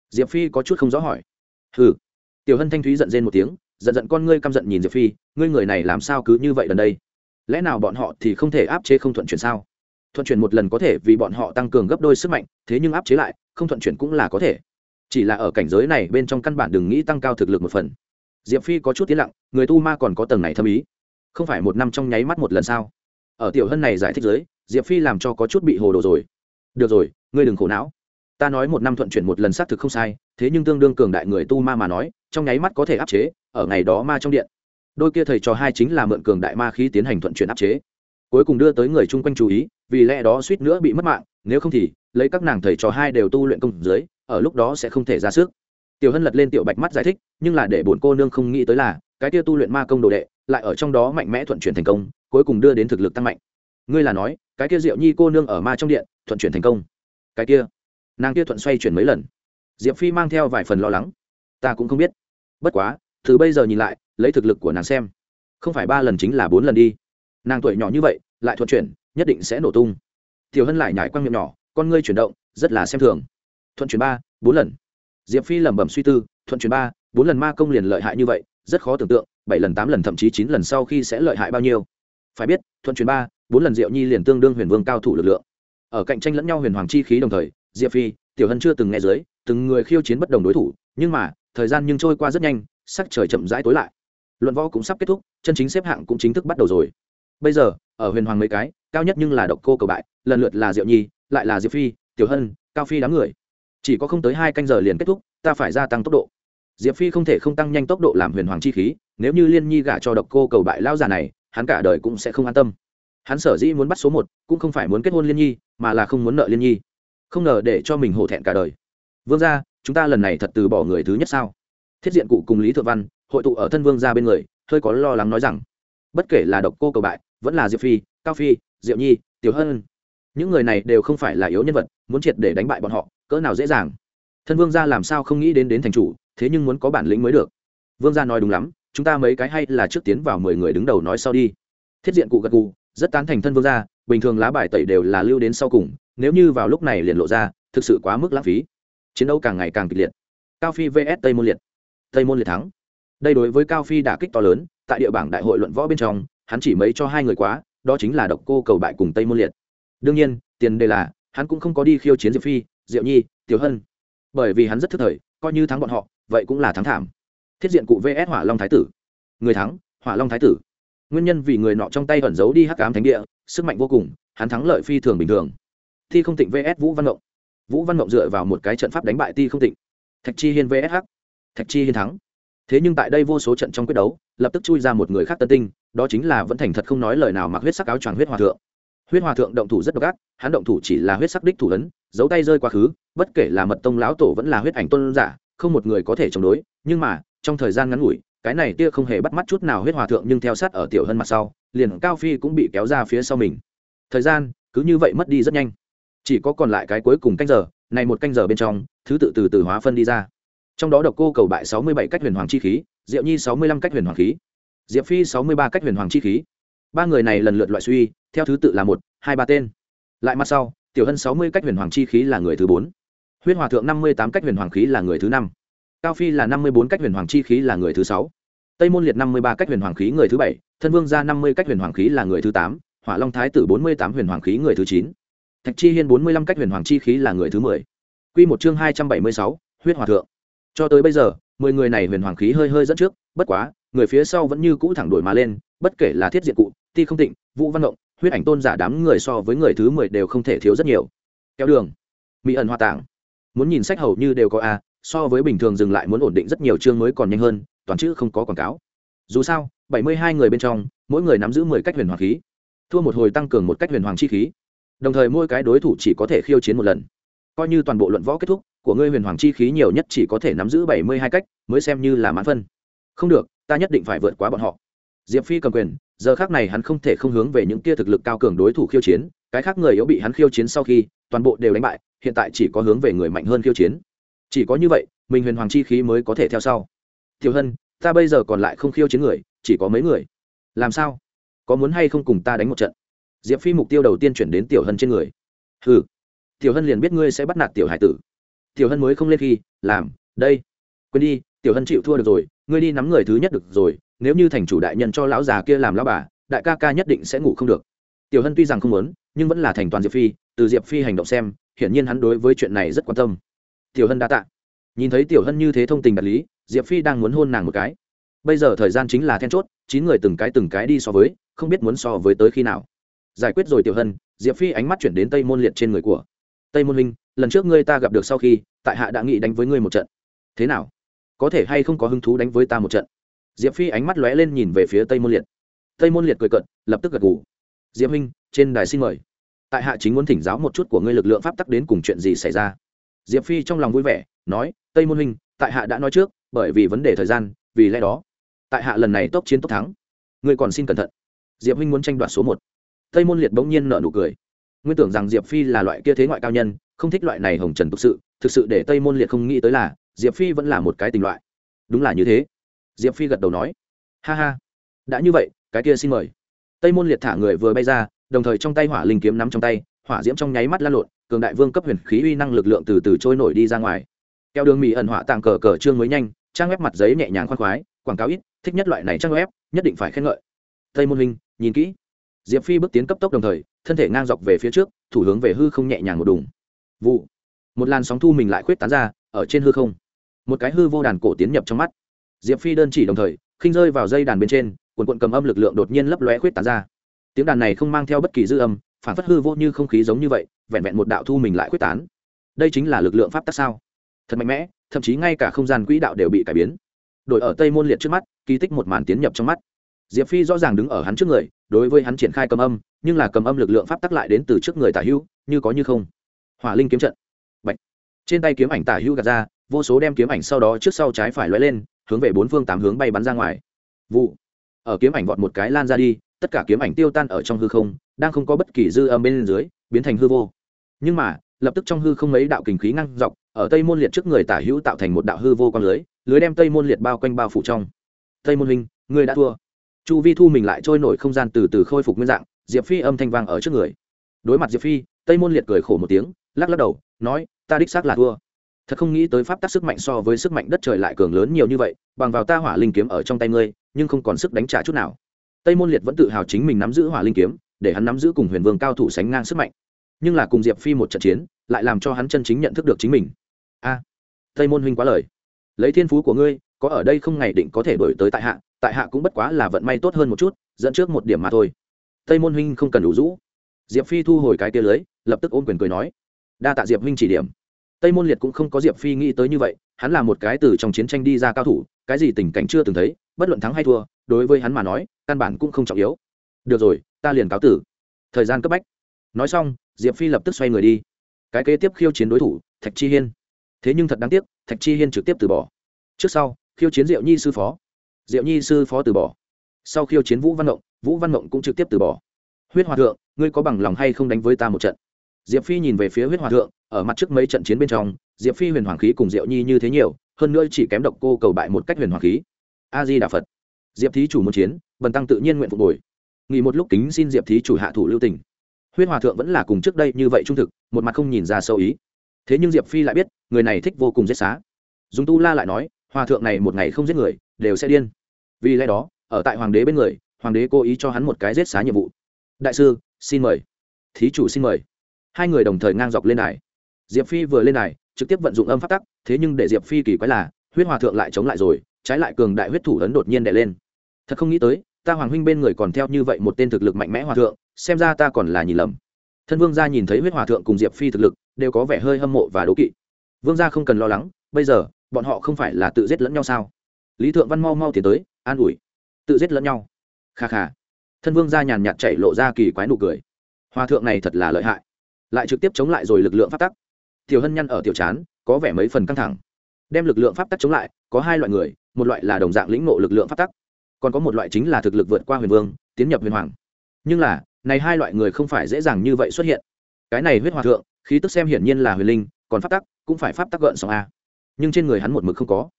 Diệp phi có chút không rõ hỏi. Hừ tiểu hân thanh thúy giận rên một tiếng, giận giận con ngươi căm giận nhìn diệp phi, ngươi người này làm sao cứ như vậy gần đây? Lẽ nào bọn họ thì không thể áp chế không thuận chuyển sao? Thuận chuyển một lần có thể vì bọn họ tăng cường gấp đôi sức mạnh, thế nhưng áp chế lại, không thuận chuyển cũng là có thể. Chỉ là ở cảnh giới này bên trong căn bản đừng nghĩ tăng cao thực lực một phần. Diệp phi có chút tiến lặng, người tu ma còn có tầng này thâm ý. Không phải một năm trong nháy mắt một lần sao? Ở tiểu hân này giải thích giới diệp phi làm cho có chút bị hồ đồ rồi. Được rồi, ngươi đừng khổ não ta nói một năm thuận chuyển một lần xác thực không sai, thế nhưng tương đương cường đại người tu ma mà nói, trong nháy mắt có thể áp chế, ở ngày đó ma trong điện. Đôi kia thầy trò hai chính là mượn cường đại ma khí tiến hành thuận chuyển áp chế. Cuối cùng đưa tới người chung quanh chú ý, vì lẽ đó suýt nữa bị mất mạng, nếu không thì, lấy các nàng thầy trò hai đều tu luyện công dưới, ở lúc đó sẽ không thể ra sức. Tiểu hân lật lên tiểu bạch mắt giải thích, nhưng là để bổn cô nương không nghĩ tới là, cái kia tu luyện ma công đồ đệ, lại ở trong đó mạnh mẽ thuận chuyển thành công, cuối cùng đưa đến thực lực tăng mạnh. Ngươi là nói, cái kia diệu nhi cô nương ở ma trong điện, thuận chuyển thành công. Cái kia nàng kia thuận xoay chuyển mấy lần. Diệp phi mang theo vài phần lo lắng. Ta cũng không biết. Bất quá, từ bây giờ nhìn lại, lấy thực lực của nàng xem, không phải ba lần chính là bốn lần đi. Nàng tuổi nhỏ như vậy, lại thuận chuyển, nhất định sẽ nổ tung. Tiểu hân lại nhải quang miệng nhỏ, con ngươi chuyển động, rất là xem thường. Thuận chuyển ba, bốn lần. Diệp phi lẩm bẩm suy tư, thuận chuyển ba, bốn lần ma công liền lợi hại như vậy, rất khó tưởng tượng, bảy lần, tám lần, thậm chí chín lần sau khi sẽ lợi hại bao nhiêu. Phải biết, thuận chuyển ba, bốn lần diệu nhi liền tương đương huyền vương cao thủ lực lượng. Ở cạnh tranh lẫn nhau huyền hoàng chi khí đồng thời diệp phi, tiểu hân chưa từng nghe dưới, từng người khiêu chiến bất đồng đối thủ, nhưng mà, thời gian nhưng trôi qua rất nhanh, sắc trời chậm rãi tối lại. Luận võ cũng sắp kết thúc, chân chính xếp hạng cũng chính thức bắt đầu rồi. Bây giờ, ở huyền hoàng mấy cái, cao nhất nhưng là độc cô cầu bại, lần lượt là diệu nhi, lại là diệp phi, tiểu hân, cao phi đám người. Chỉ có không tới hai canh giờ liền kết thúc, ta phải gia tăng tốc độ. Diệp phi không thể không tăng nhanh tốc độ làm huyền hoàng chi khí, nếu như liên nhi gả cho độc cô cầu bại lao già này, hắn cả đời cũng sẽ không an tâm. Hắn sở dĩ muốn bắt số một, cũng không phải muốn kết hôn liên nhi, mà là không muốn nợ liên nhi không ngờ để cho mình hổ thẹn cả đời. Vương gia, chúng ta lần này thật từ bỏ người thứ nhất sao? Thiết diện cụ cùng lý thượng văn, hội tụ ở thân vương gia bên người, hơi có lo lắng nói rằng, bất kể là độc cô cầu bại, vẫn là diệp phi, cao phi, diệu nhi, tiểu hân, những người này đều không phải là yếu nhân vật, muốn triệt để đánh bại bọn họ, cỡ nào dễ dàng. Thân vương gia làm sao không nghĩ đến đến thành chủ, thế nhưng muốn có bản lĩnh mới được. Vương gia nói đúng lắm, chúng ta mấy cái hay là trước tiến vào mười người đứng đầu nói sau đi. Thiết diện cụ gật cụ rất tán thành thân vương gia, bình thường lá bài tẩy đều là lưu đến sau cùng nếu như vào lúc này liền lộ ra, thực sự quá mức lãng phí. Chiến đấu càng ngày càng kịch liệt. Cao phi vs tây môn liệt. Tây môn liệt thắng. Đây đối với cao phi đả kích to lớn, tại địa bảng đại hội luận võ bên trong, hắn chỉ mấy cho hai người quá, đó chính là độc cô cầu bại cùng tây môn liệt. Đương nhiên, tiền đề là, hắn cũng không có đi khiêu chiến diệp phi, diệu nhi, tiểu hân. Bởi vì hắn rất thức thời, coi như thắng bọn họ, vậy cũng là thắng thảm. Thiết diện cụ vs hỏa long thái tử. Người thắng, hỏa long thái tử. Nguyên nhân vì người nọ trong tay ẩn giấu đi hắc ám thánh địa, sức mạnh vô cùng, hắn thắng lợi phi thường bình thường thi không tịnh vs vũ văn mộng. Vũ văn mộng dựa vào một cái trận pháp đánh bại ti không tịnh. Thạch chi hiên vs h, thạch chi hiên thắng. Thế nhưng tại đây vô số trận trong quyết đấu lập tức chui ra một người khác tân tinh đó chính là vẫn thành thật không nói lời nào mặc huyết sắc áo choàng huyết hòa thượng. Huyết hòa thượng động thủ rất độc ác hắn động thủ chỉ là huyết sắc đích thủ ấn giấu tay rơi quá khứ bất kể là mật tông lão tổ vẫn là huyết ảnh tôn giả không một người có thể chống đối nhưng mà trong thời gian ngắn ngủi cái này tia không hề bắt mắt chút nào huyết hòa thượng nhưng theo sát ở tiểu hơn mặt sau liền cao phi cũng bị kéo ra phía sau mình. Thời gian cứ như vậy mất đi rất nhanh chỉ có còn lại cái cuối cùng canh giờ, này một canh giờ bên trong, thứ tự từ từ hóa phân đi ra. Trong đó độc cô cầu bại sáu mươi bảy cách huyền hoàng chi khí diệu nhi sáu mươi lăm cách huyền hoàng khí, diệp phi sáu mươi ba cách huyền hoàng chi khí. Ba người này lần lượt loại suy, theo thứ tự là một, hai, ba tên. Lại mặt sau, tiểu hân sáu mươi cách huyền hoàng chi khí là người thứ bốn. Huyết hòa thượng năm mươi tám cách huyền hoàng khí là người thứ năm. Cao phi là năm mươi bốn cách huyền hoàng chi khí là người thứ sáu. Tây môn liệt năm mươi ba cách huyền hoàng khí người thứ bảy. Thân vương ra năm mươi cách huyền hoàng khí là người thứ tám. Hỏa long thái tử bốn mươi tám huyền hoàng khí người thứ chín thạch chi hiên bốn mươi lăm cách huyền hoàng chi khí là người thứ mười. Quy một chương hai trăm bảy mươi sáu, huyết hòa thượng. Cho tới bây giờ, mười người này huyền hoàng khí hơi hơi dẫn trước, bất quá, người phía sau vẫn như cũ thẳng đổi mà lên, bất kể là thiết diện cụ, ti không tịnh, vũ văn ngộng, huyết ảnh tôn giả đám người so với người thứ mười đều không thể thiếu rất nhiều. Kéo đường. Mỹ ẩn hoa tạng. Muốn nhìn sách hầu như đều có a, so với bình thường dừng lại muốn ổn định rất nhiều chương mới còn nhanh hơn, toàn chữ không có quảng cáo. Dù sao, bảy mươi hai người bên trong, mỗi người nắm giữ mười cách huyền hoàng khí. Thua một hồi tăng cường một cách huyền hoàng chi khí đồng thời mỗi cái đối thủ chỉ có thể khiêu chiến một lần. Coi như toàn bộ luận võ kết thúc, của ngươi huyền hoàng chi khí nhiều nhất chỉ có thể nắm giữ bảy mươi hai cách, mới xem như là mãn phân. Không được, ta nhất định phải vượt qua bọn họ. Diệp phi cầm quyền, giờ khác này hắn không thể không hướng về những kia thực lực cao cường đối thủ khiêu chiến, cái khác người yếu bị hắn khiêu chiến sau khi, toàn bộ đều đánh bại, hiện tại chỉ có hướng về người mạnh hơn khiêu chiến. Chỉ có như vậy, mình huyền hoàng chi khí mới có thể theo sau. Tiểu hân, ta bây giờ còn lại không khiêu chiến người, chỉ có mấy người. Làm sao? Có muốn hay không cùng ta đánh một trận? Diệp phi mục tiêu đầu tiên chuyển đến tiểu hân trên người. Ừ tiểu hân liền biết ngươi sẽ bắt nạt tiểu hải tử. Tiểu hân mới không lên khi, làm, đây, quên đi, tiểu hân chịu thua được rồi, ngươi đi nắm người thứ nhất được rồi, nếu như thành chủ đại nhân cho lão già kia làm lão bà, đại ca ca nhất định sẽ ngủ không được. Tiểu hân tuy rằng không muốn, nhưng vẫn là thành toàn diệp phi, từ diệp phi hành động xem, hiển nhiên hắn đối với chuyện này rất quan tâm. Tiểu hân đã tạ. Nhìn thấy tiểu hân như thế thông tình đạt lý, diệp phi đang muốn hôn nàng một cái. Bây giờ thời gian chính là then chốt, chín người từng cái từng cái đi so với, không biết muốn so với tới khi nào giải quyết rồi tiểu hân, diệp phi ánh mắt chuyển đến tây môn liệt trên người của. Tây môn linh, lần trước ngươi ta gặp được sau khi, tại hạ đã nghĩ đánh với ngươi một trận. Thế nào? Có thể hay không có hứng thú đánh với ta một trận? Diệp phi ánh mắt lóe lên nhìn về phía tây môn liệt. Tây môn liệt cười cận lập tức gật ngủ diệp minh, trên đài xin mời. Tại hạ chính muốn thỉnh giáo một chút của ngươi lực lượng pháp tắc đến cùng chuyện gì xảy ra. Diệp phi trong lòng vui vẻ, nói, tây môn huynh tại hạ đã nói trước, bởi vì vấn đề thời gian, vì lẽ đó. Tại hạ lần này tốc chiến tốc thắng. Ngươi còn xin cẩn thận. Diệp huynh muốn tranh đoạt số một tây môn liệt bỗng nhiên nợ nụ cười. Nguyên tưởng rằng diệp phi là loại kia thế ngoại cao nhân, không thích loại này hồng trần thực sự thực sự để tây môn liệt không nghĩ tới là, diệp phi vẫn là một cái tình loại. Đúng là như thế. Diệp phi gật đầu nói. Ha ha. Đã như vậy, cái kia xin mời. Tây môn liệt thả người vừa bay ra, đồng thời trong tay hỏa linh kiếm nắm trong tay, hỏa diễm trong nháy mắt lan lộn, cường đại vương cấp huyền khí uy năng lực lượng từ từ trôi nổi đi ra ngoài. Keo đường mỹ ẩn hỏa tàng cờ cờ trương mới nhanh, trang web mặt giấy nhẹ nhàng khoan khoái, quảng cáo ít, thích nhất loại này trang web, nhất định phải khen ngợi. Tây môn huynh, nhìn kỹ diệp phi bước tiến cấp tốc đồng thời, thân thể ngang dọc về phía trước, thủ hướng về hư không nhẹ nhàng một đùng. Vụ. Một làn sóng thu mình lại khuyết tán ra, ở trên hư không. Một cái hư vô đàn cổ tiến nhập trong mắt. Diệp phi đơn chỉ đồng thời, khinh rơi vào dây đàn bên trên quần quận cầm âm lực lượng đột nhiên lấp lóe khuyết tán ra. Tiếng đàn này không mang theo bất kỳ dư âm, phản phất hư vô như không khí giống như vậy, vẹn vẹn một đạo thu mình lại khuyết tán. Đây chính là lực lượng pháp tắc sao? Thật mạnh mẽ, thậm chí ngay cả không gian quỹ đạo đều bị cải biến. Đổi ở tây môn liệt trước mắt, kỳ tích một màn tiến nhập trong mắt. Diệp phi rõ ràng đứng ở hắn trước người đối với hắn triển khai cầm âm, nhưng là cầm âm lực lượng pháp tắc lại đến từ trước người tả hữu, như có như không. Hỏa linh kiếm trận. Bạch. trên tay kiếm ảnh tả hữu gạt ra, vô số đem kiếm ảnh sau đó trước sau trái phải lóe lên, hướng về bốn phương tám hướng bay bắn ra ngoài. Vụ. Ở kiếm ảnh vọt một cái lan ra đi, tất cả kiếm ảnh tiêu tan ở trong hư không, đang không có bất kỳ dư âm bên dưới, biến thành hư vô. Nhưng mà, lập tức trong hư không mấy đạo kình khí ngăn dọc, ở tây môn liệt trước người tả hữu tạo thành một đạo hư vô con lưới lưới đem tây môn liệt bao quanh bao phủ trong. Tây môn huynh người đã thua chu vi thu mình lại trôi nổi không gian từ từ khôi phục nguyên dạng, diệp phi âm thanh vang ở trước người. Đối mặt diệp phi, tây môn liệt cười khổ một tiếng, lắc lắc đầu, nói, ta đích xác là thua. Thật không nghĩ tới pháp tắc sức mạnh so với sức mạnh đất trời lại cường lớn nhiều như vậy, bằng vào ta hỏa linh kiếm ở trong tay ngươi, nhưng không còn sức đánh trả chút nào. Tây môn liệt vẫn tự hào chính mình nắm giữ hỏa linh kiếm, để hắn nắm giữ cùng huyền vương cao thủ sánh ngang sức mạnh. Nhưng là cùng diệp phi một trận chiến, lại làm cho hắn chân chính nhận thức được chính mình. A, tây môn huynh quá lời. Lấy thiên phú của ngươi, có ở đây không ngày định có thể đổi tới tại hạ tại hạ cũng bất quá là vận may tốt hơn một chút, dẫn trước một điểm mà thôi. Tây môn huynh không cần đủ rũ. Diệp phi thu hồi cái tia lưới, lập tức ôm quyền cười nói, đa tạ diệp huynh chỉ điểm. Tây môn liệt cũng không có diệp phi nghĩ tới như vậy, hắn là một cái từ trong chiến tranh đi ra cao thủ, cái gì tình cảnh chưa từng thấy, bất luận thắng hay thua, đối với hắn mà nói, căn bản cũng không trọng yếu. Được rồi, ta liền cáo tử. Thời gian cấp bách. Nói xong, diệp phi lập tức xoay người đi. Cái kế tiếp khiêu chiến đối thủ, thạch chi hiên. Thế nhưng thật đáng tiếc, thạch chi hiên trực tiếp từ bỏ. Trước sau, khiêu chiến diệu nhi sư phó diệu nhi sư phó từ bỏ. Sau khiêu chiến vũ văn mộng, vũ văn mộng cũng trực tiếp từ bỏ. Huyết hòa thượng, ngươi có bằng lòng hay không đánh với ta một trận? Diệp phi nhìn về phía huyết hòa thượng, ở mặt trước mấy trận chiến bên trong, diệp phi huyền hoàng khí cùng diệu nhi như thế nhiều, hơn nữa chỉ kém độc cô cầu bại một cách huyền hoàng khí. A di đà phật. Diệp thí chủ muốn chiến, bần tăng tự nhiên nguyện phục hồi. Nghỉ một lúc kính xin diệp thí chủ hạ thủ lưu tình. Huyết hòa thượng vẫn là cùng trước đây như vậy trung thực, một mặt không nhìn ra sâu ý. Thế nhưng diệp phi lại biết, người này thích vô cùng giết xá. Dùng tu la lại nói hòa thượng này một ngày không giết người, đều sẽ điên. Vì lẽ đó, ở tại hoàng đế bên người, hoàng đế cố ý cho hắn một cái giết xá nhiệm vụ. Đại sư, xin mời. Thí chủ xin mời. Hai người đồng thời ngang dọc lên đài. Diệp phi vừa lên đài, trực tiếp vận dụng âm phát tắc, thế nhưng để diệp phi kỳ quái là, huyết hòa thượng lại chống lại rồi, trái lại cường đại huyết thủ ấn đột nhiên đệ lên. Thật không nghĩ tới, ta hoàng huynh bên người còn theo như vậy một tên thực lực mạnh mẽ hòa thượng, xem ra ta còn là nhìn lầm. Thân vương gia nhìn thấy huyết hòa thượng cùng diệp phi thực lực, đều có vẻ hơi hâm mộ và đố kỵ. Vương gia không cần lo lắng, bây giờ bọn họ không phải là tự giết lẫn nhau sao? Lý thượng văn mau mau tiến tới, an ủi. Tự giết lẫn nhau. Kha kha. Thân vương gia nhàn nhạt chảy lộ ra kỳ quái nụ cười. Hòa thượng này thật là lợi hại. Lại trực tiếp chống lại rồi lực lượng pháp tắc. Tiểu hân nhăn ở tiểu chán, có vẻ mấy phần căng thẳng. Đem lực lượng pháp tắc chống lại, có hai loại người, một loại là đồng dạng lĩnh ngộ lực lượng pháp tắc, còn có một loại chính là thực lực vượt qua huyền vương, tiến nhập huyền hoàng. Nhưng là, này hai loại người không phải dễ dàng như vậy xuất hiện. Cái này huyết hòa thượng, khí tức xem hiển nhiên là huyền linh, còn pháp tắc cũng phải pháp tắc gợn sóng a nhưng trên người hắn một mực không có.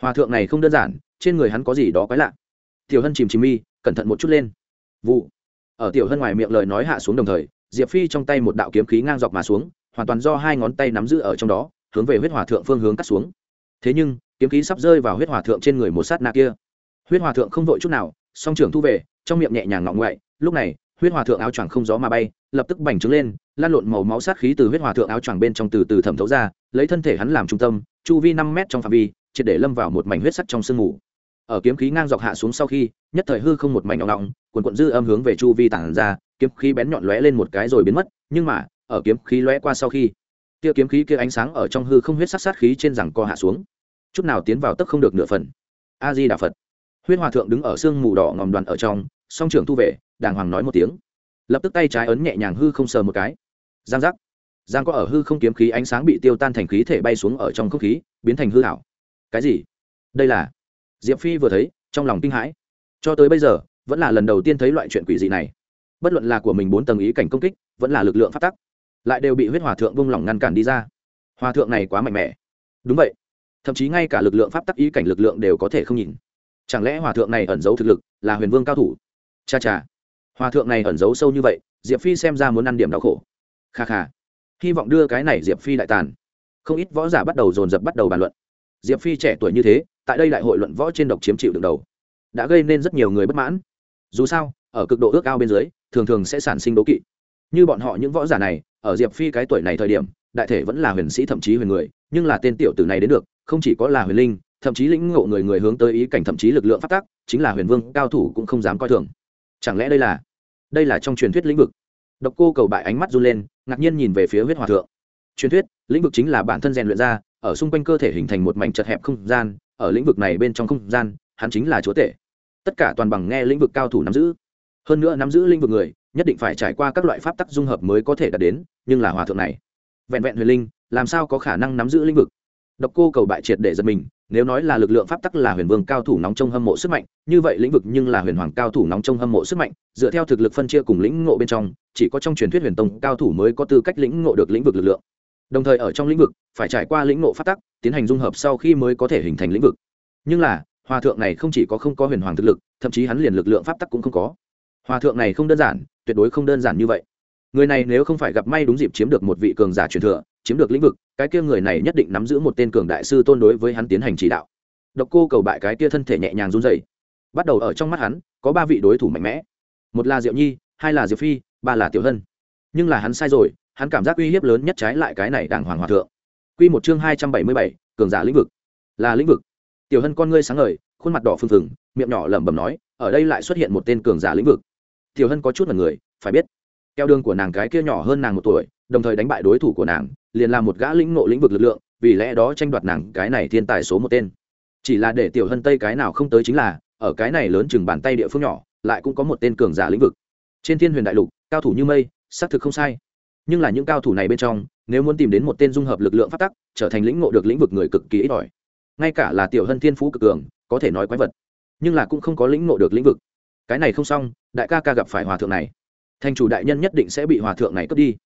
Hòa thượng này không đơn giản, trên người hắn có gì đó quái lạ. Tiểu hân chìm chìm mi, cẩn thận một chút lên. Vụ. Ở tiểu hân ngoài miệng lời nói hạ xuống đồng thời, diệp phi trong tay một đạo kiếm khí ngang dọc mà xuống, hoàn toàn do hai ngón tay nắm giữ ở trong đó, hướng về huyết hòa thượng phương hướng cắt xuống. Thế nhưng, kiếm khí sắp rơi vào huyết hòa thượng trên người một sát na kia. Huyết hòa thượng không vội chút nào, song trưởng thu về, trong miệng nhẹ nhàng ngọng ngoại, lúc này, huyết hòa thượng áo choàng không gió mà bay, lập tức bành trướng lên, lan lộn màu máu sát khí từ huyết hòa thượng áo choàng bên trong từ từ thẩm thấu ra, lấy thân thể hắn làm trung tâm chu vi năm mét trong phạm vi, triệt để lâm vào một mảnh huyết sắc trong sương mù. Ở kiếm khí ngang dọc hạ xuống sau khi, nhất thời hư không một mảnh ngọng ngọng quần quận dư âm hướng về chu vi tản ra, kiếm khí bén nhọn lóe lên một cái rồi biến mất, nhưng mà, ở kiếm khí lóe qua sau khi kia kiếm khí kia ánh sáng ở trong hư không huyết sắc sát khí trên rằng co hạ xuống. Chút nào tiến vào tức không được nửa phần. A di đà phật. Huyết hòa thượng đứng ở sương mù đỏ ngòm đoàn ở trong, song trưởng thu về, đàng hoàng nói một tiếng. Lập tức tay trái ấn nhẹ nhàng hư không sờ một cái. Giang giác giang có ở hư không kiếm khí ánh sáng bị tiêu tan thành khí thể bay xuống ở trong không khí, biến thành hư hảo cái gì? Đây là? Diệp phi vừa thấy, trong lòng kinh hãi. Cho tới bây giờ, vẫn là lần đầu tiên thấy loại chuyện quỷ dị này. Bất luận là của mình bốn tầng ý cảnh công kích, vẫn là lực lượng phát tắc, lại đều bị huyết hòa thượng vung lỏng ngăn cản đi ra. Hòa thượng này quá mạnh mẽ. Đúng vậy. Thậm chí ngay cả lực lượng pháp tắc ý cảnh lực lượng đều có thể không nhìn. Chẳng lẽ hòa thượng này ẩn giấu thực lực, là huyền vương cao thủ? Cha cha. Hòa thượng này ẩn giấu sâu như vậy, diệp phi xem ra muốn ăn điểm đau khổ. Kha kha hy vọng đưa cái này diệp phi đại tàn. Không ít võ giả bắt đầu dồn dập bắt đầu bàn luận. Diệp phi trẻ tuổi như thế, tại đây đại hội luận võ trên độc chiếm chịu đựng đầu. Đã gây nên rất nhiều người bất mãn. Dù sao, ở cực độ ước ao bên dưới, thường thường sẽ sản sinh đố kỵ. Như bọn họ những võ giả này, ở diệp phi cái tuổi này thời điểm, đại thể vẫn là huyền sĩ thậm chí huyền người, nhưng là tên tiểu tử này đến được, không chỉ có là huyền linh, thậm chí lĩnh ngộ người người hướng tới ý cảnh thậm chí lực lượng phát tác, chính là huyền vương, cao thủ cũng không dám coi thường. Chẳng lẽ đây là đây là trong truyền thuyết lĩnh vực? Độc cô cầu bại ánh mắt run lên, ngạc nhiên nhìn về phía huyết hòa thượng. Truyền thuyết, lĩnh vực chính là bản thân rèn luyện ra, ở xung quanh cơ thể hình thành một mảnh chật hẹp không gian, ở lĩnh vực này bên trong không gian, hắn chính là chúa tể. Tất cả toàn bằng nghe lĩnh vực cao thủ nắm giữ. Hơn nữa nắm giữ lĩnh vực người, nhất định phải trải qua các loại pháp tắc dung hợp mới có thể đạt đến, nhưng là hòa thượng này. Vẹn vẹn huyền linh, làm sao có khả năng nắm giữ lĩnh vực? Độc cô cầu bại triệt để giật mình nếu nói là lực lượng pháp tắc là huyền vương cao thủ nóng trong hâm mộ sức mạnh, như vậy lĩnh vực nhưng là huyền hoàng cao thủ nóng trong hâm mộ sức mạnh, dựa theo thực lực phân chia cùng lĩnh ngộ bên trong, chỉ có trong truyền thuyết huyền tông cao thủ mới có tư cách lĩnh ngộ được lĩnh vực lực lượng. Đồng thời ở trong lĩnh vực, phải trải qua lĩnh ngộ pháp tắc, tiến hành dung hợp sau khi mới có thể hình thành lĩnh vực. Nhưng là, hòa thượng này không chỉ có không có huyền hoàng thực lực, thậm chí hắn liền lực lượng pháp tắc cũng không có. Hòa thượng này không đơn giản, tuyệt đối không đơn giản như vậy người này nếu không phải gặp may đúng dịp chiếm được một vị cường giả truyền thừa, chiếm được lĩnh vực, cái kia người này nhất định nắm giữ một tên cường đại sư tôn đối với hắn tiến hành chỉ đạo. Độc cô cầu bại cái kia thân thể nhẹ nhàng run dày bắt đầu ở trong mắt hắn, có ba vị đối thủ mạnh mẽ. Một là diệu nhi, hai là diệu phi, ba là tiểu hân. Nhưng là hắn sai rồi, hắn cảm giác uy hiếp lớn nhất trái lại cái này đàng hoàng hòa thượng. Q một chương hai trăm bảy mươi bảy, cường giả lĩnh vực. Là lĩnh vực. Tiểu hân con ngươi sáng ngời, khuôn mặt đỏ phừng phừng, miệng nhỏ lẩm bẩm nói, ở đây lại xuất hiện một tên cường giả lĩnh vực. Tiểu hân có chút là người, phải biết keo đường của nàng cái kia nhỏ hơn nàng một tuổi, đồng thời đánh bại đối thủ của nàng, liền là một gã lĩnh ngộ lĩnh vực lực lượng, vì lẽ đó tranh đoạt nàng cái này thiên tài số một tên. Chỉ là để tiểu hân tây cái nào không tới chính là, ở cái này lớn chừng bàn tay địa phương nhỏ, lại cũng có một tên cường giả lĩnh vực. Trên thiên huyền đại lục, cao thủ như mây, xác thực không sai. Nhưng là những cao thủ này bên trong, nếu muốn tìm đến một tên dung hợp lực lượng phát tắc, trở thành lĩnh ngộ được lĩnh vực người cực kỳ ít ỏi. Ngay cả là tiểu hân thiên phú cực cường, có thể nói quái vật, nhưng là cũng không có lĩnh ngộ được lĩnh vực. Cái này không xong, đại ca ca gặp phải hòa thượng này thành chủ đại nhân nhất định sẽ bị hòa thượng này cướp đi.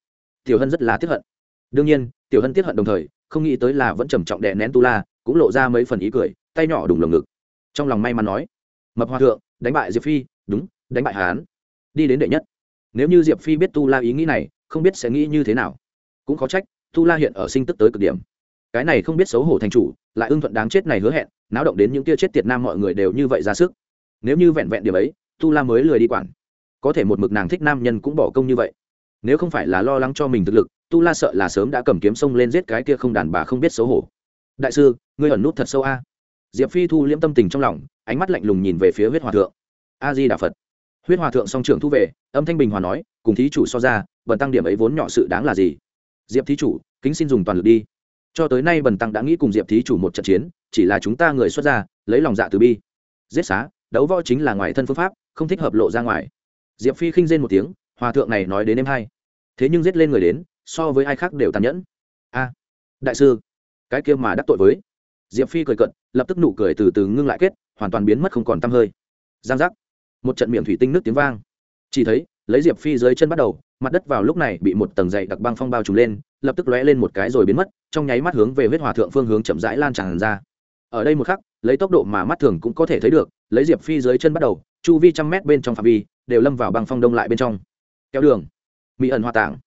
Tiểu hân rất là tiếc hận. Đương nhiên, tiểu hân tiếc hận đồng thời, không nghĩ tới là vẫn trầm trọng đè nén tu la, cũng lộ ra mấy phần ý cười, tay nhỏ đùng lồng ngực. Trong lòng may mắn nói, mập hòa thượng, đánh bại diệp phi, đúng, đánh bại hán. Đi đến đệ nhất. Nếu như diệp phi biết tu la ý nghĩ này, không biết sẽ nghĩ như thế nào. Cũng khó trách, tu la hiện ở sinh tức tới cực điểm. Cái này không biết xấu hổ thành chủ, lại ưng thuận đáng chết này hứa hẹn, náo động đến những tia chết tiệt nam mọi người đều như vậy ra sức. Nếu như vẹn vẹn điểm ấy, tu la mới lười đi quản có thể một mực nàng thích nam nhân cũng bỏ công như vậy. Nếu không phải là lo lắng cho mình thực lực, tu la sợ là sớm đã cầm kiếm sông lên giết cái kia không đàn bà không biết xấu hổ. Đại sư, ngươi ẩn nút thật sâu a. Diệp phi thu liễm tâm tình trong lòng, ánh mắt lạnh lùng nhìn về phía huyết hòa thượng. A di đà phật. Huyết hòa thượng song trưởng thu về, âm thanh bình hòa nói, cùng thí chủ so ra, bần tăng điểm ấy vốn nhỏ sự đáng là gì? Diệp thí chủ, kính xin dùng toàn lực đi. Cho tới nay bần tăng đã nghĩ cùng diệp thí chủ một trận chiến, chỉ là chúng ta người xuất gia, lấy lòng dạ từ bi. Giết xá, đấu võ chính là ngoài thân phương pháp, không thích hợp lộ ra ngoài diệp phi khinh rên một tiếng, hòa thượng này nói đến em hai. Thế nhưng giết lên người đến, so với ai khác đều tàn nhẫn. A, đại sư, cái kia mà đắc tội với. Diệp phi cười cận lập tức nụ cười từ từ ngưng lại kết, hoàn toàn biến mất không còn t hơi. Giang giác. Một trận miệng thủy tinh nước tiếng vang. Chỉ thấy, lấy diệp phi dưới chân bắt đầu, mặt đất vào lúc này bị một tầng dày đặc băng phong bao trùm lên, lập tức lóe lên một cái rồi biến mất, trong nháy mắt hướng về huyết hòa thượng phương hướng chậm rãi lan tràn ra. Ở đây một khắc, lấy tốc độ mà mắt thường cũng có thể thấy được, lấy diệp phi dưới chân bắt đầu, chu vi trăm mét bên trong phạm vi đều lâm vào băng phong đông lại bên trong. Kéo đường. Mỹ ẩn hoa tảng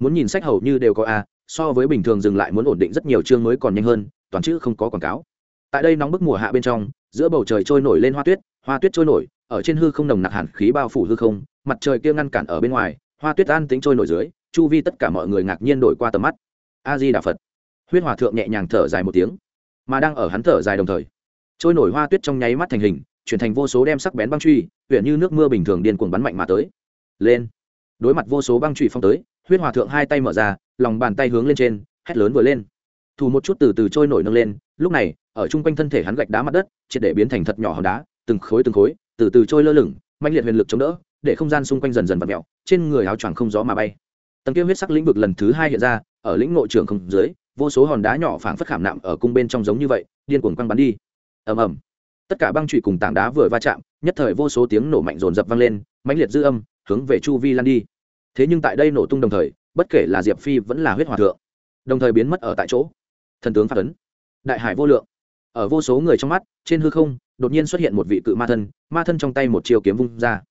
muốn nhìn sách hầu như đều có a, so với bình thường dừng lại muốn ổn định rất nhiều chương mới còn nhanh hơn, toàn chữ không có quảng cáo. Tại đây nóng bức mùa hạ bên trong, giữa bầu trời trôi nổi lên hoa tuyết hoa tuyết trôi nổi, ở trên hư không nồng nặc hẳn khí bao phủ hư không, mặt trời kia ngăn cản ở bên ngoài, hoa tuyết an tính trôi nổi dưới, chu vi tất cả mọi người ngạc nhiên đổi qua tầm mắt. A di đà phật. Huyết hòa thượng nhẹ nhàng thở dài một tiếng, mà đang ở hắn thở dài đồng thời, trôi nổi hoa tuyết trong nháy mắt thành hình chuyển thành vô số đem sắc bén băng truy huyện như nước mưa bình thường điên cuồng bắn mạnh mà tới. Lên. Đối mặt vô số băng truy phong tới, huyết hòa thượng hai tay mở ra, lòng bàn tay hướng lên trên, hét lớn vừa lên. Thủ một chút từ từ trôi nổi nâng lên, lúc này, ở chung quanh thân thể hắn gạch đá mặt đất, triệt để biến thành thật nhỏ hòn đá, từng khối từng khối, từ từ trôi lơ lửng mạnh liệt huyền lực chống đỡ, để không gian xung quanh dần dần vặt mẹo trên người áo choàng không gió mà bay. Tầng kia huyết sắc lĩnh vực lần thứ hai hiện ra, ở lĩnh nội trường không dưới, vô số hòn đá nhỏ phảng phất khảm nạm ở cung bên trong giống như vậy, điên cuồng quăng bắn đi. Ầm ầm tất cả băng trụy cùng tảng đá vừa va chạm, nhất thời vô số tiếng nổ mạnh rồn rập vang lên, mãnh liệt dư âm, hướng về chu vi lan đi. Thế nhưng tại đây nổ tung đồng thời, bất kể là diệp phi vẫn là huyết hòa thượng, đồng thời biến mất ở tại chỗ. Thần tướng phát ấn. Đại hải vô lượng. Ở vô số người trong mắt, trên hư không, đột nhiên xuất hiện một vị cự ma thân ma thân trong tay một chiều kiếm vung ra.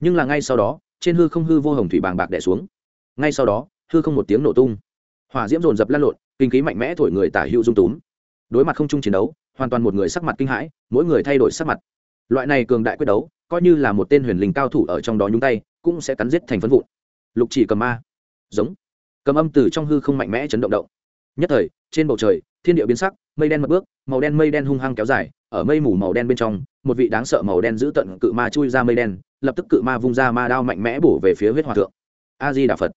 Nhưng là ngay sau đó, trên hư không hư vô hồng thủy bàng bạc đẻ xuống. Ngay sau đó, hư không một tiếng nổ tung. Hỏa diễm rồn rập lan lộn, kinh khí mạnh mẽ thổi người tả hữu dung túm. Đối mặt không chung chiến đấu hoàn toàn một người sắc mặt kinh hãi, mỗi người thay đổi sắc mặt. Loại này cường đại quyết đấu, coi như là một tên huyền linh cao thủ ở trong đó nhúng tay, cũng sẽ cắn giết thành phân vụn. Lục chỉ cầm ma. Giống. Cầm âm từ trong hư không mạnh mẽ chấn động động. Nhất thời, trên bầu trời, thiên địa biến sắc, mây đen mật bước, màu đen mây đen hung hăng kéo dài, ở mây mù màu đen bên trong, một vị đáng sợ màu đen giữ tận cự ma chui ra mây đen, lập tức cự ma vung ra ma đao mạnh mẽ bổ về phía huyết hòa thượng. A di đà phật.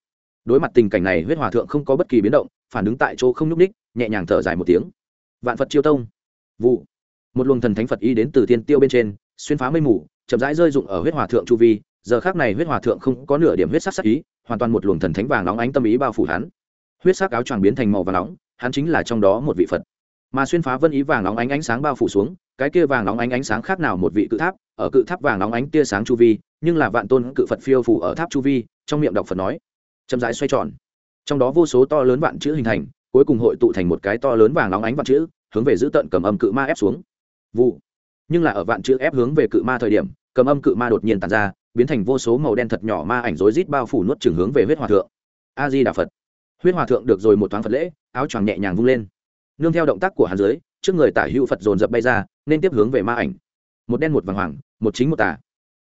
Đối mặt tình cảnh này, huyết hòa thượng không có bất kỳ biến động, phản ứng tại chỗ không nhúc ních nhẹ nhàng thở dài một tiếng. Vạn phật chiêu tông vụ. Một luồng thần thánh phật y đến từ thiên tiêu bên trên, xuyên phá mây mù, chậm rãi rơi rụng ở huyết hòa thượng chu vi. Giờ khác này huyết hòa thượng không có nửa điểm huyết sắc sắc ý, hoàn toàn một luồng thần thánh vàng nóng ánh tâm ý bao phủ hắn. Huyết sắc áo choàng biến thành màu vàng nóng, hắn chính là trong đó một vị phật. Mà xuyên phá vân ý vàng nóng ánh ánh sáng bao phủ xuống, cái kia vàng nóng ánh ánh sáng khác nào một vị cự tháp, ở cự tháp vàng nóng ánh tia sáng chu vi, nhưng là vạn tôn cự phật phiêu phủ ở tháp chu vi, trong miệng đọc phật nói. Chậm rãi xoay tròn. Trong đó vô số to lớn vạn chữ hình thành, cuối cùng hội tụ thành một cái to lớn vàng nóng ánh vạn chữ hướng về giữ tận cầm âm cự ma ép xuống. Vụ. Nhưng là ở vạn chữ ép hướng về cự ma thời điểm, cầm âm cự ma đột nhiên tàn ra, biến thành vô số màu đen thật nhỏ ma ảnh rối rít bao phủ nuốt trường hướng về huyết hòa thượng. A di đà phật. Huyết hòa thượng được rồi một thoáng phật lễ, áo choàng nhẹ nhàng vung lên. Nương theo động tác của hàn dưới, trước người tả hữu phật dồn dập bay ra, nên tiếp hướng về ma ảnh. Một đen một vàng hoàng, một chính một tà.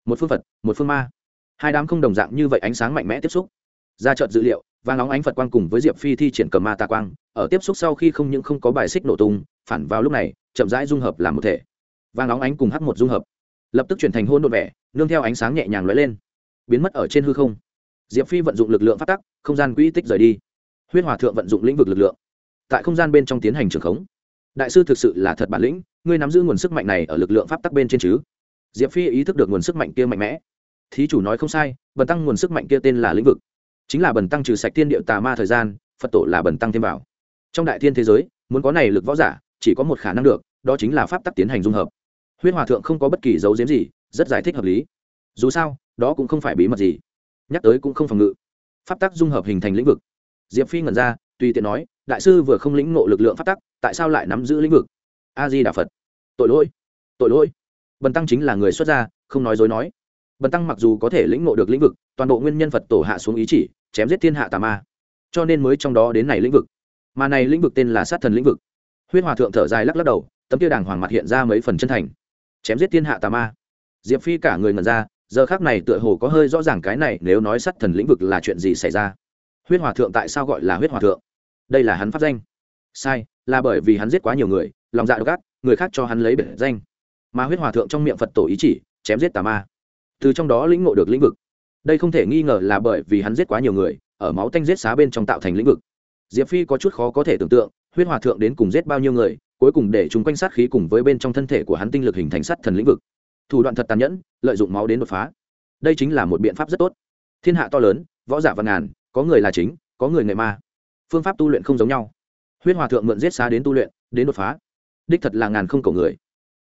Một phương phật, một phương ma. Hai đám không đồng dạng như vậy ánh sáng mạnh mẽ tiếp xúc. Ra trận dữ liệu vàng nóng ánh phật quang cùng với diệp phi thi triển cầm ma tà quang, ở tiếp xúc sau khi không những không có bài xích nổ tung phản vào lúc này, chậm rãi dung hợp làm một thể. Vàng nóng ánh cùng hắc một dung hợp. Lập tức chuyển thành hôn đột vẻ, nương theo ánh sáng nhẹ nhàng lóe lên. Biến mất ở trên hư không. Diệp phi vận dụng lực lượng phát tắc, không gian quỹ tích rời đi. Huyết hòa thượng vận dụng lĩnh vực lực lượng. Tại không gian bên trong tiến hành trường khống. Đại sư thực sự là thật bản lĩnh, ngươi nắm giữ nguồn sức mạnh này ở lực lượng pháp tắc bên trên chứ? Diệp phi ý thức được nguồn sức mạnh kia mạnh mẽ. Thí chủ nói không sai, bần tăng nguồn sức mạnh kia tên là lĩnh vực. Chính là bần tăng trừ sạch thiên địa tà ma thời gian, phật tổ là bần tăng thêm vào. Trong đại thiên thế giới, muốn có này lực võ giả chỉ có một khả năng được, đó chính là pháp tắc tiến hành dung hợp. Huyết hòa thượng không có bất kỳ dấu diếm gì, rất giải thích hợp lý. Dù sao, đó cũng không phải bí mật gì. Nhắc tới cũng không phòng ngự. Pháp tắc dung hợp hình thành lĩnh vực. Diệp phi ngẩn ra, tùy tiện nói, đại sư vừa không lĩnh ngộ lực lượng pháp tắc, tại sao lại nắm giữ lĩnh vực? A di đà phật. Tội lỗi tội lỗi. Bần tăng chính là người xuất gia, không nói dối nói. Bần tăng mặc dù có thể lĩnh ngộ được lĩnh vực, toàn bộ nguyên nhân phật tổ hạ xuống ý chỉ, chém giết thiên hạ tà ma. Cho nên mới trong đó đến này lĩnh vực. Mà này lĩnh vực tên là sát thần lĩnh vực huyết hòa thượng thở dài lắc lắc đầu, tấm kia đàng hoàng mặt hiện ra mấy phần chân thành. Chém giết thiên hạ tà ma. Diệp phi cả người ngẩn ra, giờ khác này tựa hồ có hơi rõ ràng cái này, nếu nói sát thần lĩnh vực là chuyện gì xảy ra? Huyết hòa thượng tại sao gọi là huyết hòa thượng? Đây là hắn phát danh. Sai, là bởi vì hắn giết quá nhiều người, lòng dạ độc ác, người khác cho hắn lấy biệt danh. Mà huyết hòa thượng trong miệng phật tổ ý chỉ, chém giết tà ma. Từ trong đó lĩnh ngộ được lĩnh vực. Đây không thể nghi ngờ là bởi vì hắn giết quá nhiều người, ở máu tanh giết xá bên trong tạo thành lĩnh vực. Diệp phi có chút khó có thể tưởng tượng huyết hòa thượng đến cùng giết bao nhiêu người, cuối cùng để chúng quanh sát khí cùng với bên trong thân thể của hắn tinh lực hình thành sát thần lĩnh vực. Thủ đoạn thật tàn nhẫn, lợi dụng máu đến đột phá. Đây chính là một biện pháp rất tốt. Thiên hạ to lớn, võ giả văn ngàn, có người là chính, có người nghệ ma. Phương pháp tu luyện không giống nhau. Huyết hòa thượng mượn giết xá đến tu luyện, đến đột phá. Đích thật là ngàn không cầu người.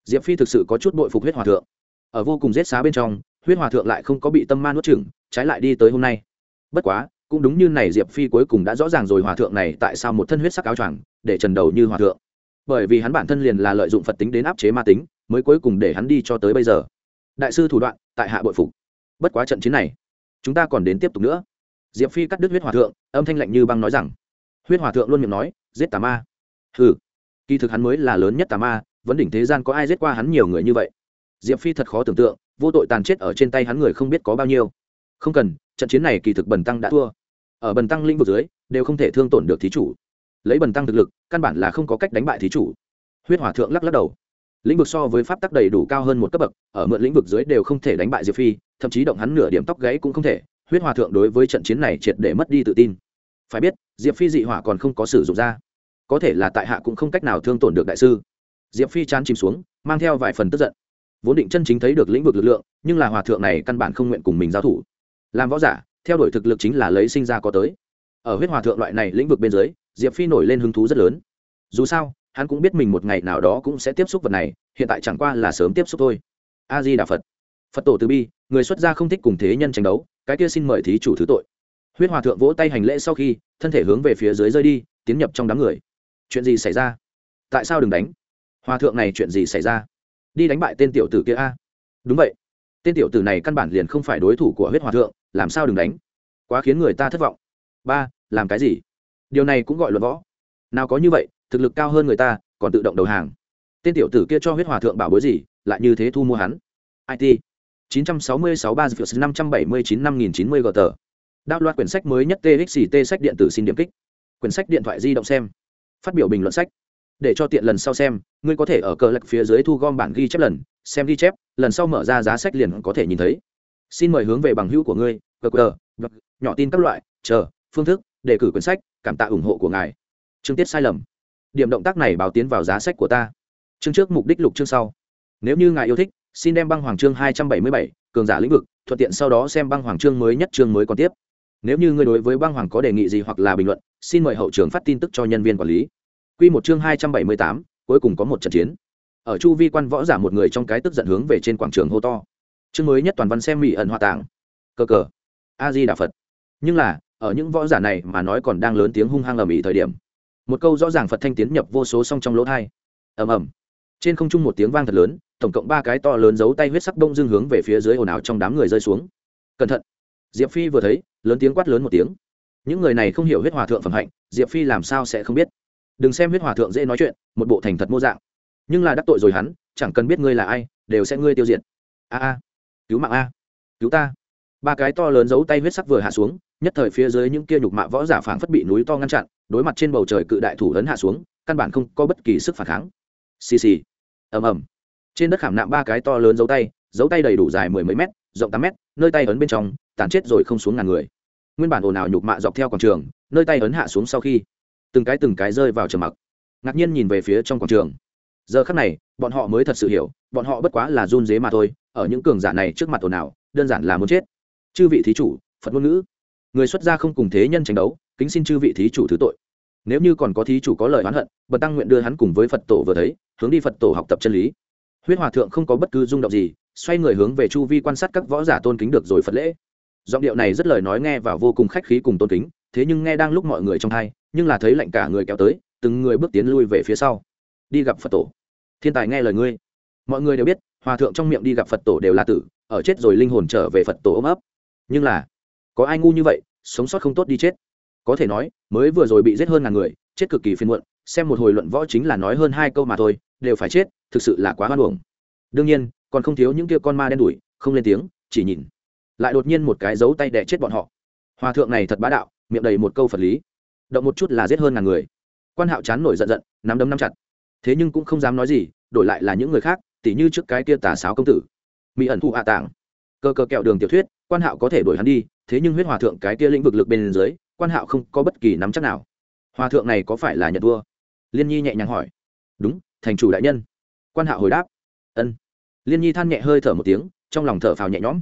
Diệp phi thực sự có chút bội phục huyết hòa thượng. Ở vô cùng giết xá bên trong, huyết hòa thượng lại không có bị tâm ma nuốt chửng, trái lại đi tới hôm nay. Bất quá cũng đúng như này diệp phi cuối cùng đã rõ ràng rồi, hòa thượng này tại sao một thân huyết sắc áo choàng để trần đầu như hòa thượng? Bởi vì hắn bản thân liền là lợi dụng phật tính đến áp chế ma tính, mới cuối cùng để hắn đi cho tới bây giờ. Đại sư thủ đoạn, tại hạ bội phục. Bất quá trận chiến này, chúng ta còn đến tiếp tục nữa. Diệp phi cắt đứt huyết hòa thượng, âm thanh lạnh như băng nói rằng, huyết hòa thượng luôn miệng nói, giết tà ma. Ừ kỳ thực hắn mới là lớn nhất tà ma, vấn đỉnh thế gian có ai giết qua hắn nhiều người như vậy? Diệp phi thật khó tưởng tượng, vô tội tàn chết ở trên tay hắn người không biết có bao nhiêu không cần, trận chiến này kỳ thực bần tăng đã thua. Ở bần tăng lĩnh vực dưới, đều không thể thương tổn được thí chủ. Lấy bần tăng thực lực, căn bản là không có cách đánh bại thí chủ. Huyết hỏa thượng lắc lắc đầu. Lĩnh vực so với pháp tắc đầy đủ cao hơn một cấp bậc, ở mượn lĩnh vực dưới đều không thể đánh bại diệp phi, thậm chí động hắn nửa điểm tóc gáy cũng không thể. Huyết hòa thượng đối với trận chiến này triệt để mất đi tự tin. Phải biết, diệp phi dị hỏa còn không có sử dụng ra. Có thể là tại hạ cũng không cách nào thương tổn được đại sư. Diệp phi chán chìm xuống, mang theo vài phần tức giận. Vốn định chân chính thấy được lĩnh vực lực lượng, nhưng là hòa thượng này căn bản không nguyện cùng mình giao thủ làm võ giả, theo đuổi thực lực chính là lấy sinh ra có tới. Ở huyết hòa thượng loại này lĩnh vực bên dưới, diệp phi nổi lên hứng thú rất lớn. Dù sao, hắn cũng biết mình một ngày nào đó cũng sẽ tiếp xúc vật này, hiện tại chẳng qua là sớm tiếp xúc thôi. A di đà phật. Phật tổ từ bi, người xuất gia không thích cùng thế nhân tranh đấu, cái kia xin mời thí chủ thứ tội. Huyết hòa thượng vỗ tay hành lễ sau khi, thân thể hướng về phía dưới rơi đi, tiến nhập trong đám người. Chuyện gì xảy ra? Tại sao đừng đánh? Hòa thượng này chuyện gì xảy ra? Đi đánh bại tên tiểu tử kia a. Đúng vậy. Tên tiểu tử này căn bản liền không phải đối thủ của huyết hòa thượng làm sao đừng đánh? Quá khiến người ta thất vọng. Ba, làm cái gì? Điều này cũng gọi luật võ. Nào có như vậy, thực lực cao hơn người ta, còn tự động đầu hàng. Tên tiểu tử kia cho huyết hòa thượng bảo bối gì, lại như thế thu mua hắn? It 966 3 579 5090 g tờ đạo loạt quyển sách mới nhất txt sách điện tử xin điểm kích. Quyển sách điện thoại di động xem. Phát biểu bình luận sách. Để cho tiện lần sau xem, ngươi có thể ở cờ lạch phía dưới thu gom bản ghi chép lần. Xem ghi chép, lần sau mở ra giá sách liền có thể nhìn thấy xin mời hướng về bằng hữu của ngươi qr vâng, nhỏ tin các loại, chờ, phương thức, đề cử quyển sách, cảm tạ ủng hộ của ngài. Chương tiết sai lầm. Điểm động tác này báo tiến vào giá sách của ta. Chương trước mục đích lục chương sau. Nếu như ngài yêu thích, xin đem băng hoàng chương hai trăm bảy mươi bảy, cường giả lĩnh vực, thuận tiện sau đó xem băng hoàng chương mới nhất chương mới còn tiếp. Nếu như ngươi đối với băng hoàng có đề nghị gì hoặc là bình luận, xin mời hậu trường phát tin tức cho nhân viên quản lý. Q một chương hai trăm bảy mươi tám, cuối cùng có một trận chiến. Ở chu vi quan võ giả một người trong cái tức giận hướng về trên quảng trường hô to chương mới nhất toàn văn xem mỹ ẩn hòa tàng. Cơ cờ. A di đà phật. Nhưng là, ở những võ giả này mà nói còn đang lớn tiếng hung hăng ầm ĩ thời điểm. Một câu rõ ràng phật thanh tiến nhập vô số song trong lỗ thai. Ầm ầm. Trên không trung một tiếng vang thật lớn, tổng cộng ba cái to lớn giấu tay huyết sắc đông dương hướng về phía dưới ồn ào trong đám người rơi xuống. Cẩn thận. Diệp phi vừa thấy, lớn tiếng quát lớn một tiếng. Những người này không hiểu huyết hòa thượng phẩm hạnh, diệp phi làm sao sẽ không biết? Đừng xem huyết hòa thượng dễ nói chuyện, một bộ thành thật mô dạng. Nhưng là đắc tội rồi hắn, chẳng cần biết ngươi là ai, đều sẽ ngươi tiêu diệt. A a cứu mạng a. Cứu ta. Ba cái to lớn giấu tay huyết sắc vừa hạ xuống, nhất thời phía dưới những kia nhục mạ võ giả phảng phất bị núi to ngăn chặn, đối mặt trên bầu trời cự đại thủ lớn hạ xuống, căn bản không có bất kỳ sức phản kháng. Xì xì. Ầm ầm. Trên đất khảm nạm ba cái to lớn dấu tay dấu tay đầy đủ dài mười mấy mét, rộng tám mét, nơi tay ấn bên trong tàn chết rồi không xuống ngàn người. Nguyên bản ồn ào nhục mạ dọc theo quảng trường, nơi tay ấn hạ xuống sau khi, từng cái từng cái rơi vào trầm mặc. Ngạc nhiên nhìn về phía trong quảng trường giờ khắc này, bọn họ mới thật sự hiểu, bọn họ bất quá là run dế mà thôi, ở những cường giả này trước mặt ồn ào đơn giản là muốn chết. Chư vị thí chủ, phật ngôn ngữ. Người xuất gia không cùng thế nhân tranh đấu, kính xin chư vị thí chủ thứ tội. Nếu như còn có thí chủ có lời oán hận, bần tăng nguyện đưa hắn cùng với phật tổ vừa thấy, hướng đi phật tổ học tập chân lý. Huyết hòa thượng không có bất cứ rung động gì, xoay người hướng về chu vi quan sát các võ giả tôn kính được rồi phật lễ. Giọng điệu này rất lời nói nghe và vô cùng khách khí cùng tôn kính, thế nhưng nghe đang lúc mọi người trong thai nhưng là thấy lạnh cả người kéo tới, từng người bước tiến lui về phía sau. Đi gặp phật tổ thiên tài nghe lời ngươi. Mọi người đều biết, hòa thượng trong miệng đi gặp phật tổ đều là tử, ở chết rồi linh hồn trở về phật tổ ôm ấp. Nhưng là, có ai ngu như vậy, sống sót không tốt đi chết? Có thể nói, mới vừa rồi bị giết hơn ngàn người, chết cực kỳ phiền muộn, xem một hồi luận võ chính là nói hơn hai câu mà thôi, đều phải chết, thực sự là quá hoan hồng đương nhiên, còn không thiếu những kia con ma đen đủi không lên tiếng, chỉ nhìn. Lại đột nhiên một cái dấu tay đẻ chết bọn họ. Hòa thượng này thật bá đạo, miệng đầy một câu phật lý. Động một chút là giết hơn ngàn người. Quan hạo chán nổi giận giận, nắm đấm nắm chặt thế nhưng cũng không dám nói gì, đổi lại là những người khác, tỉ như trước cái kia tà sáo công tử. Mỹ ẩn thụ hạ tảng. Cơ cơ kẹo đường tiểu thuyết, quan hạo có thể đuổi hắn đi, thế nhưng huyết hòa thượng cái kia lĩnh vực lực bên dưới, quan hạo không có bất kỳ nắm chắc nào. Hòa thượng này có phải là nhật vua? Liên nhi nhẹ nhàng hỏi. Đúng, thành chủ đại nhân. Quan hạo hồi đáp. Ân. Liên nhi than nhẹ hơi thở một tiếng, trong lòng thở phào nhẹ nhõm.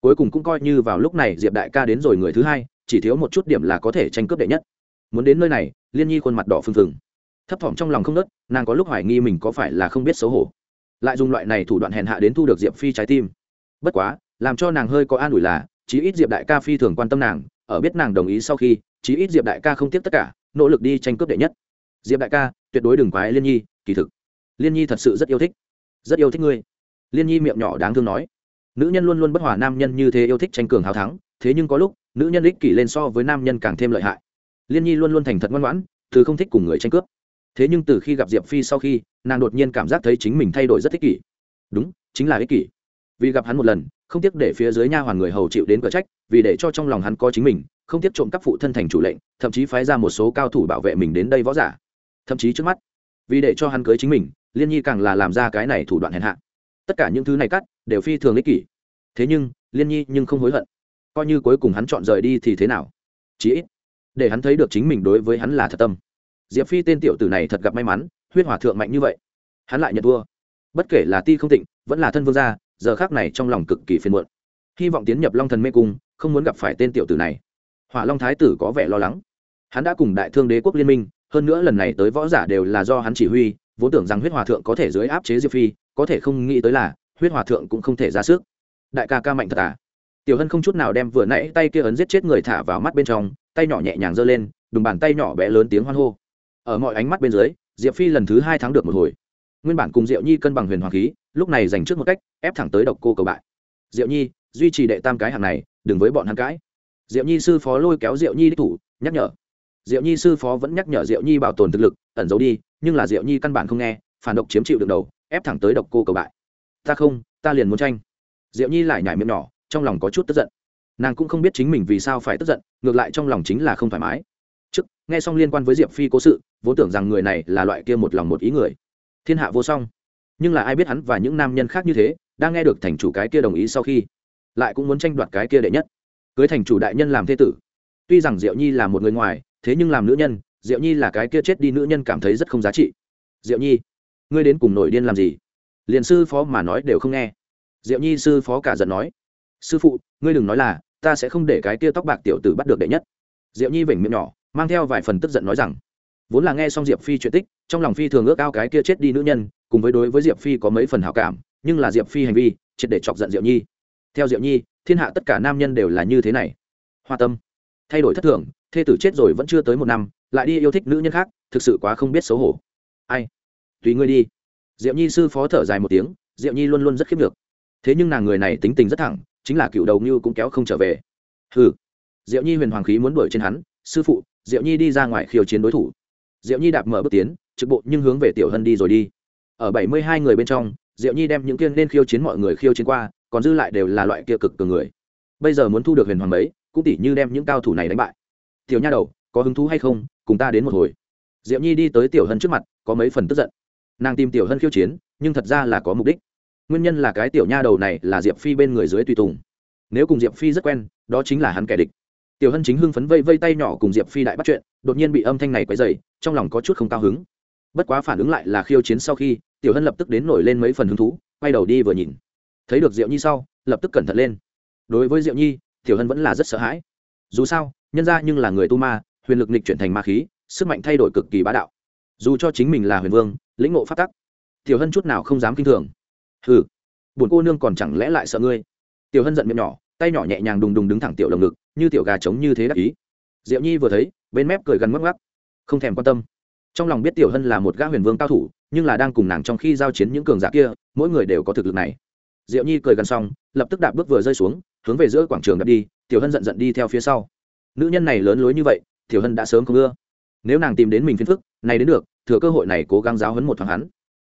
Cuối cùng cũng coi như vào lúc này diệp đại ca đến rồi người thứ hai, chỉ thiếu một chút điểm là có thể tranh cướp đệ nhất. Muốn đến nơi này, liên nhi khuôn mặt đỏ phừng phừng thấp thỏm trong lòng không nớt, nàng có lúc hoài nghi mình có phải là không biết xấu hổ. Lại dùng loại này thủ đoạn hèn hạ đến thu được diệp phi trái tim. Bất quá, làm cho nàng hơi có an ủi là, chí ít diệp đại ca phi thường quan tâm nàng, ở biết nàng đồng ý sau khi, chí ít diệp đại ca không tiếc tất cả, nỗ lực đi tranh cướp đệ nhất. Diệp đại ca, tuyệt đối đừng quái liên nhi, kỳ thực. Liên nhi thật sự rất yêu thích. Rất yêu thích ngươi. Liên nhi miệng nhỏ đáng thương nói. Nữ nhân luôn luôn bất hòa nam nhân như thế yêu thích tranh cường hào thắng, thế nhưng có lúc, nữ nhân ích kỷ lên so với nam nhân càng thêm lợi hại. Liên nhi luôn luôn thành thật ngoan ngoãn từ không thích cùng người tranh cướp thế nhưng từ khi gặp diệp phi sau khi, nàng đột nhiên cảm giác thấy chính mình thay đổi rất ích kỷ. Đúng, chính là ích kỷ. Vì gặp hắn một lần, không tiếc để phía dưới nha hoàn người hầu chịu đến cờ trách, vì để cho trong lòng hắn có chính mình, không tiếc trộm cắp phụ thân thành chủ lệnh, thậm chí phái ra một số cao thủ bảo vệ mình đến đây võ giả. Thậm chí trước mắt, vì để cho hắn cưới chính mình, liên nhi càng là làm ra cái này thủ đoạn hèn hạ. Tất cả những thứ này cắt, đều phi thường ích kỷ. Thế nhưng, liên nhi nhưng không hối hận. Coi như cuối cùng hắn chọn rời đi thì thế nào? Chí ít, để hắn thấy được chính mình đối với hắn là thật tâm diệp phi tên tiểu tử này thật gặp may mắn, huyết hỏa thượng mạnh như vậy. Hắn lại nhận thua. Bất kể là ti không tịnh, vẫn là thân vương gia, giờ khác này trong lòng cực kỳ phiền muộn. Hy vọng tiến nhập long thần mê cung, không muốn gặp phải tên tiểu tử này. Hỏa long thái tử có vẻ lo lắng. Hắn đã cùng đại thương đế quốc liên minh, hơn nữa lần này tới võ giả đều là do hắn chỉ huy, vốn tưởng rằng huyết hòa thượng có thể dưới áp chế diệp phi, có thể không nghĩ tới là, huyết hòa thượng cũng không thể ra sức. Đại ca ca mạnh thật à? Tiểu hân không chút nào đem vừa nãy tay kia ấn giết chết người thả vào mắt bên trong, tay nhỏ nhẹ nhàng giơ lên, đùng bàn tay nhỏ bé lớn tiếng hoan hô ở mọi ánh mắt bên dưới, diệp phi lần thứ hai thắng được một hồi. Nguyên bản cùng diệu nhi cân bằng huyền hoàng khí, lúc này dành trước một cách, ép thẳng tới độc cô cầu bại. Diệu nhi, duy trì đệ tam cái hàng này, đừng với bọn hắn cãi. Diệu nhi sư phó lôi kéo diệu nhi đích thủ, nhắc nhở. Diệu nhi sư phó vẫn nhắc nhở diệu nhi bảo tồn thực lực, ẩn giấu đi, nhưng là diệu nhi căn bản không nghe, phản độc chiếm chịu được đầu, ép thẳng tới độc cô cầu bại. Ta không, ta liền muốn tranh. Diệu nhi lại nhảy miệng nhỏ, trong lòng có chút tức giận. Nàng cũng không biết chính mình vì sao phải tức giận, ngược lại trong lòng chính là không thoải mái trước, nghe xong liên quan với diệp phi cố sự, vốn tưởng rằng người này là loại kia một lòng một ý người. Thiên hạ vô song. Nhưng là ai biết hắn và những nam nhân khác như thế, đang nghe được thành chủ cái kia đồng ý sau khi, lại cũng muốn tranh đoạt cái kia đệ nhất. Cưới thành chủ đại nhân làm thế tử. Tuy rằng diệu nhi là một người ngoài, thế nhưng làm nữ nhân, diệu nhi là cái kia chết đi nữ nhân cảm thấy rất không giá trị. Diệu nhi, ngươi đến cùng nổi điên làm gì? Liền sư phó mà nói đều không nghe. Diệu nhi sư phó cả giận nói, sư phụ, ngươi đừng nói là, ta sẽ không để cái kia tóc bạc tiểu tử bắt được đệ nhất. Diệu nhi vểnh miệng nhỏ mang theo vài phần tức giận nói rằng, vốn là nghe xong diệp phi chuyện tích, trong lòng phi thường ước ao cái kia chết đi nữ nhân, cùng với đối với diệp phi có mấy phần hảo cảm, nhưng là diệp phi hành vi, triệt để chọc giận diệu nhi. Theo diệu nhi, thiên hạ tất cả nam nhân đều là như thế này. Hoa tâm. Thay đổi thất thường, thê tử chết rồi vẫn chưa tới một năm, lại đi yêu thích nữ nhân khác, thực sự quá không biết xấu hổ. Ai? Tùy ngươi đi. Diệu nhi sư phó thở dài một tiếng, diệu nhi luôn luôn rất khiếp được thế nhưng nàng người này tính tình rất thẳng, chính là cựu đầu như cũng kéo không trở về. Hừ. Diệu nhi huyền hoàng khí muốn đuổi trên hắn, sư phụ diệu nhi đi ra ngoài khiêu chiến đối thủ. Diệu nhi đạp mở bước tiến, trực bộ nhưng hướng về tiểu hân đi rồi đi. Ở bảy mươi hai người bên trong, diệu nhi đem những kiên nên khiêu chiến mọi người khiêu chiến qua, còn dư lại đều là loại kia cực cường người. Bây giờ muốn thu được huyền hoàng mấy, cũng tỉ như đem những cao thủ này đánh bại. Tiểu nha đầu, có hứng thú hay không, cùng ta đến một hồi. Diệu nhi đi tới tiểu hân trước mặt, có mấy phần tức giận. Nàng tìm tiểu hân khiêu chiến, nhưng thật ra là có mục đích. Nguyên nhân là cái tiểu nha đầu này là diệp phi bên người dưới tùy tùng. Nếu cùng diệp phi rất quen, đó chính là hắn kẻ địch tiểu hân chính hưng phấn vây vây tay nhỏ cùng diệp phi đại bắt chuyện, đột nhiên bị âm thanh này quấy dày trong lòng có chút không cao hứng. Bất quá phản ứng lại là khiêu chiến sau khi, tiểu hân lập tức đến nổi lên mấy phần hứng thú, quay đầu đi vừa nhìn. Thấy được diệu nhi sau, lập tức cẩn thận lên. Đối với diệu nhi, tiểu hân vẫn là rất sợ hãi. Dù sao, nhân ra nhưng là người tu ma, huyền lực nịch chuyển thành ma khí, sức mạnh thay đổi cực kỳ bá đạo. Dù cho chính mình là huyền vương, lĩnh ngộ phát tắc, tiểu hân chút nào không dám kinh thường. Hừ, buồn cô nương còn chẳng lẽ lại sợ ngươi? Tiểu hân giận miệng nhỏ, tay nhỏ nhẹ nhàng đùng đùng đứng thẳng tiểu lồng ngực như tiểu gà trống như thế đắc ý. Diệu nhi vừa thấy, bên mép cười gần ngắc ngắc không thèm quan tâm. Trong lòng biết tiểu hân là một gã huyền vương cao thủ, nhưng là đang cùng nàng trong khi giao chiến những cường giả kia, mỗi người đều có thực lực này. Diệu nhi cười gần xong, lập tức đạp bước vừa rơi xuống, hướng về giữa quảng trường đạp đi, tiểu hân giận giận đi theo phía sau. Nữ nhân này lớn lối như vậy, tiểu hân đã sớm không ưa. Nếu nàng tìm đến mình phiền phức, này đến được, thừa cơ hội này cố gắng giáo hấn một thằng hắn.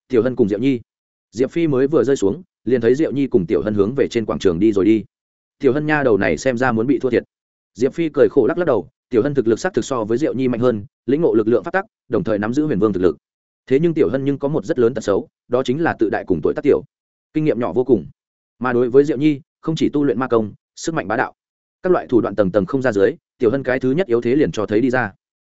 Tiểu hân cùng diệu nhi. Diệp phi mới vừa rơi xuống, liền thấy diệu nhi cùng tiểu hân hướng về trên quảng trường đi rồi đi tiểu hân nha đầu này xem ra muốn bị thua thiệt. Diệp phi cười khổ lắc lắc đầu, tiểu hân thực lực s thực so với diệu nhi mạnh hơn, lĩnh ngộ lực lượng phát tắc, đồng thời nắm giữ huyền vương thực lực. Thế nhưng tiểu hân nhưng có một rất lớn tật xấu, đó chính là tự đại cùng tuổi tác tiểu. Kinh nghiệm nhỏ vô cùng. Mà đối với diệu nhi, không chỉ tu luyện ma công, sức mạnh bá đạo. Các loại thủ đoạn tầng tầng không ra dưới, tiểu hân cái thứ nhất yếu thế liền cho thấy đi ra.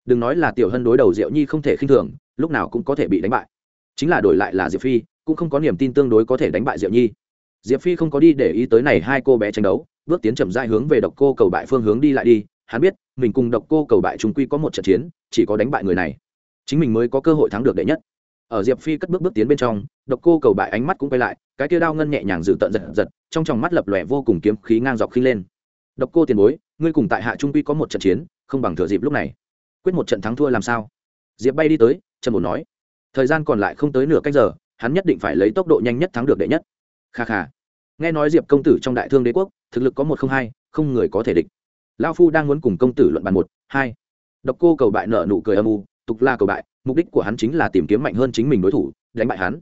Đừng nói là tiểu hân đối đầu diệu nhi không thể khinh thường, lúc nào cũng có thể bị đánh bại. Chính là đổi lại là diệp phi, cũng không có niềm tin tương đối có thể đánh bại diệu nhi diệp phi không có đi để ý tới này hai cô bé tranh đấu, bước tiến chậm dai hướng về độc cô cầu bại phương hướng đi lại đi. Hắn biết, mình cùng độc cô cầu bại chúng quy có một trận chiến, chỉ có đánh bại người này. Chính mình mới có cơ hội thắng được đệ nhất. Ở diệp phi cất bước bước tiến bên trong, độc cô cầu bại ánh mắt cũng quay lại, cái tia đao ngân nhẹ nhàng dự tận giật giật, trong tròng mắt lập lòe vô cùng kiếm khí ngang dọc khi lên. Độc cô tiền bối, ngươi cùng tại hạ trung quy có một trận chiến, không bằng thừa dịp lúc này. Quyết một trận thắng thua làm sao? Diệp bay đi tới trần bổn nói. Thời gian còn lại không tới nửa cách giờ, hắn nhất định phải lấy tốc độ nhanh nhất thắng được đệ nhất kha kha. Nghe nói diệp công tử trong đại thương đế quốc, thực lực có một không hai, không người có thể địch. Lao phu đang muốn cùng công tử luận bàn một, hai. Độc cô cầu bại nợ nụ cười âm u, tục la cầu bại, mục đích của hắn chính là tìm kiếm mạnh hơn chính mình đối thủ, đánh bại hắn.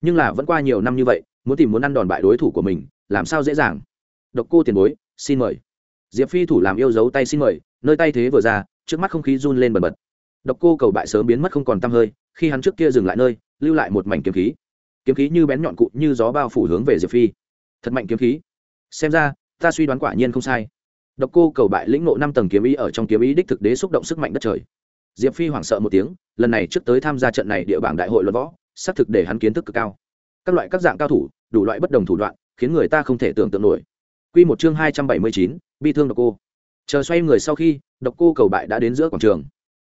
Nhưng là vẫn qua nhiều năm như vậy, muốn tìm muốn ăn đòn bại đối thủ của mình, làm sao dễ dàng? Độc cô tiền bối, xin mời. Diệp phi thủ làm yêu dấu tay xin mời, nơi tay thế vừa ra, trước mắt không khí run lên bần bật. Độc cô cầu bại sớm biến mất không còn t hơi, khi hắn trước kia dừng lại nơi, lưu lại một mảnh kiếm khí kiếm khí như bén nhọn cụ như gió bao phủ hướng về diệp phi. Thật mạnh kiếm khí. Xem ra, ta suy đoán quả nhiên không sai. Độc cô cầu bại lĩnh nộ năm tầng kiếm ý ở trong kiếm ý đích thực đế xúc động sức mạnh đất trời. Diệp phi hoảng sợ một tiếng, lần này trước tới tham gia trận này địa bảng đại hội luận võ, xác thực để hắn kiến thức cực cao. Các loại các dạng cao thủ, đủ loại bất đồng thủ đoạn, khiến người ta không thể tưởng tượng nổi. Quy một chương hai trăm bảy mươi chín, bi thương độc cô. Chờ xoay người sau khi, độc cô cầu bại đã đến giữa quảng trường.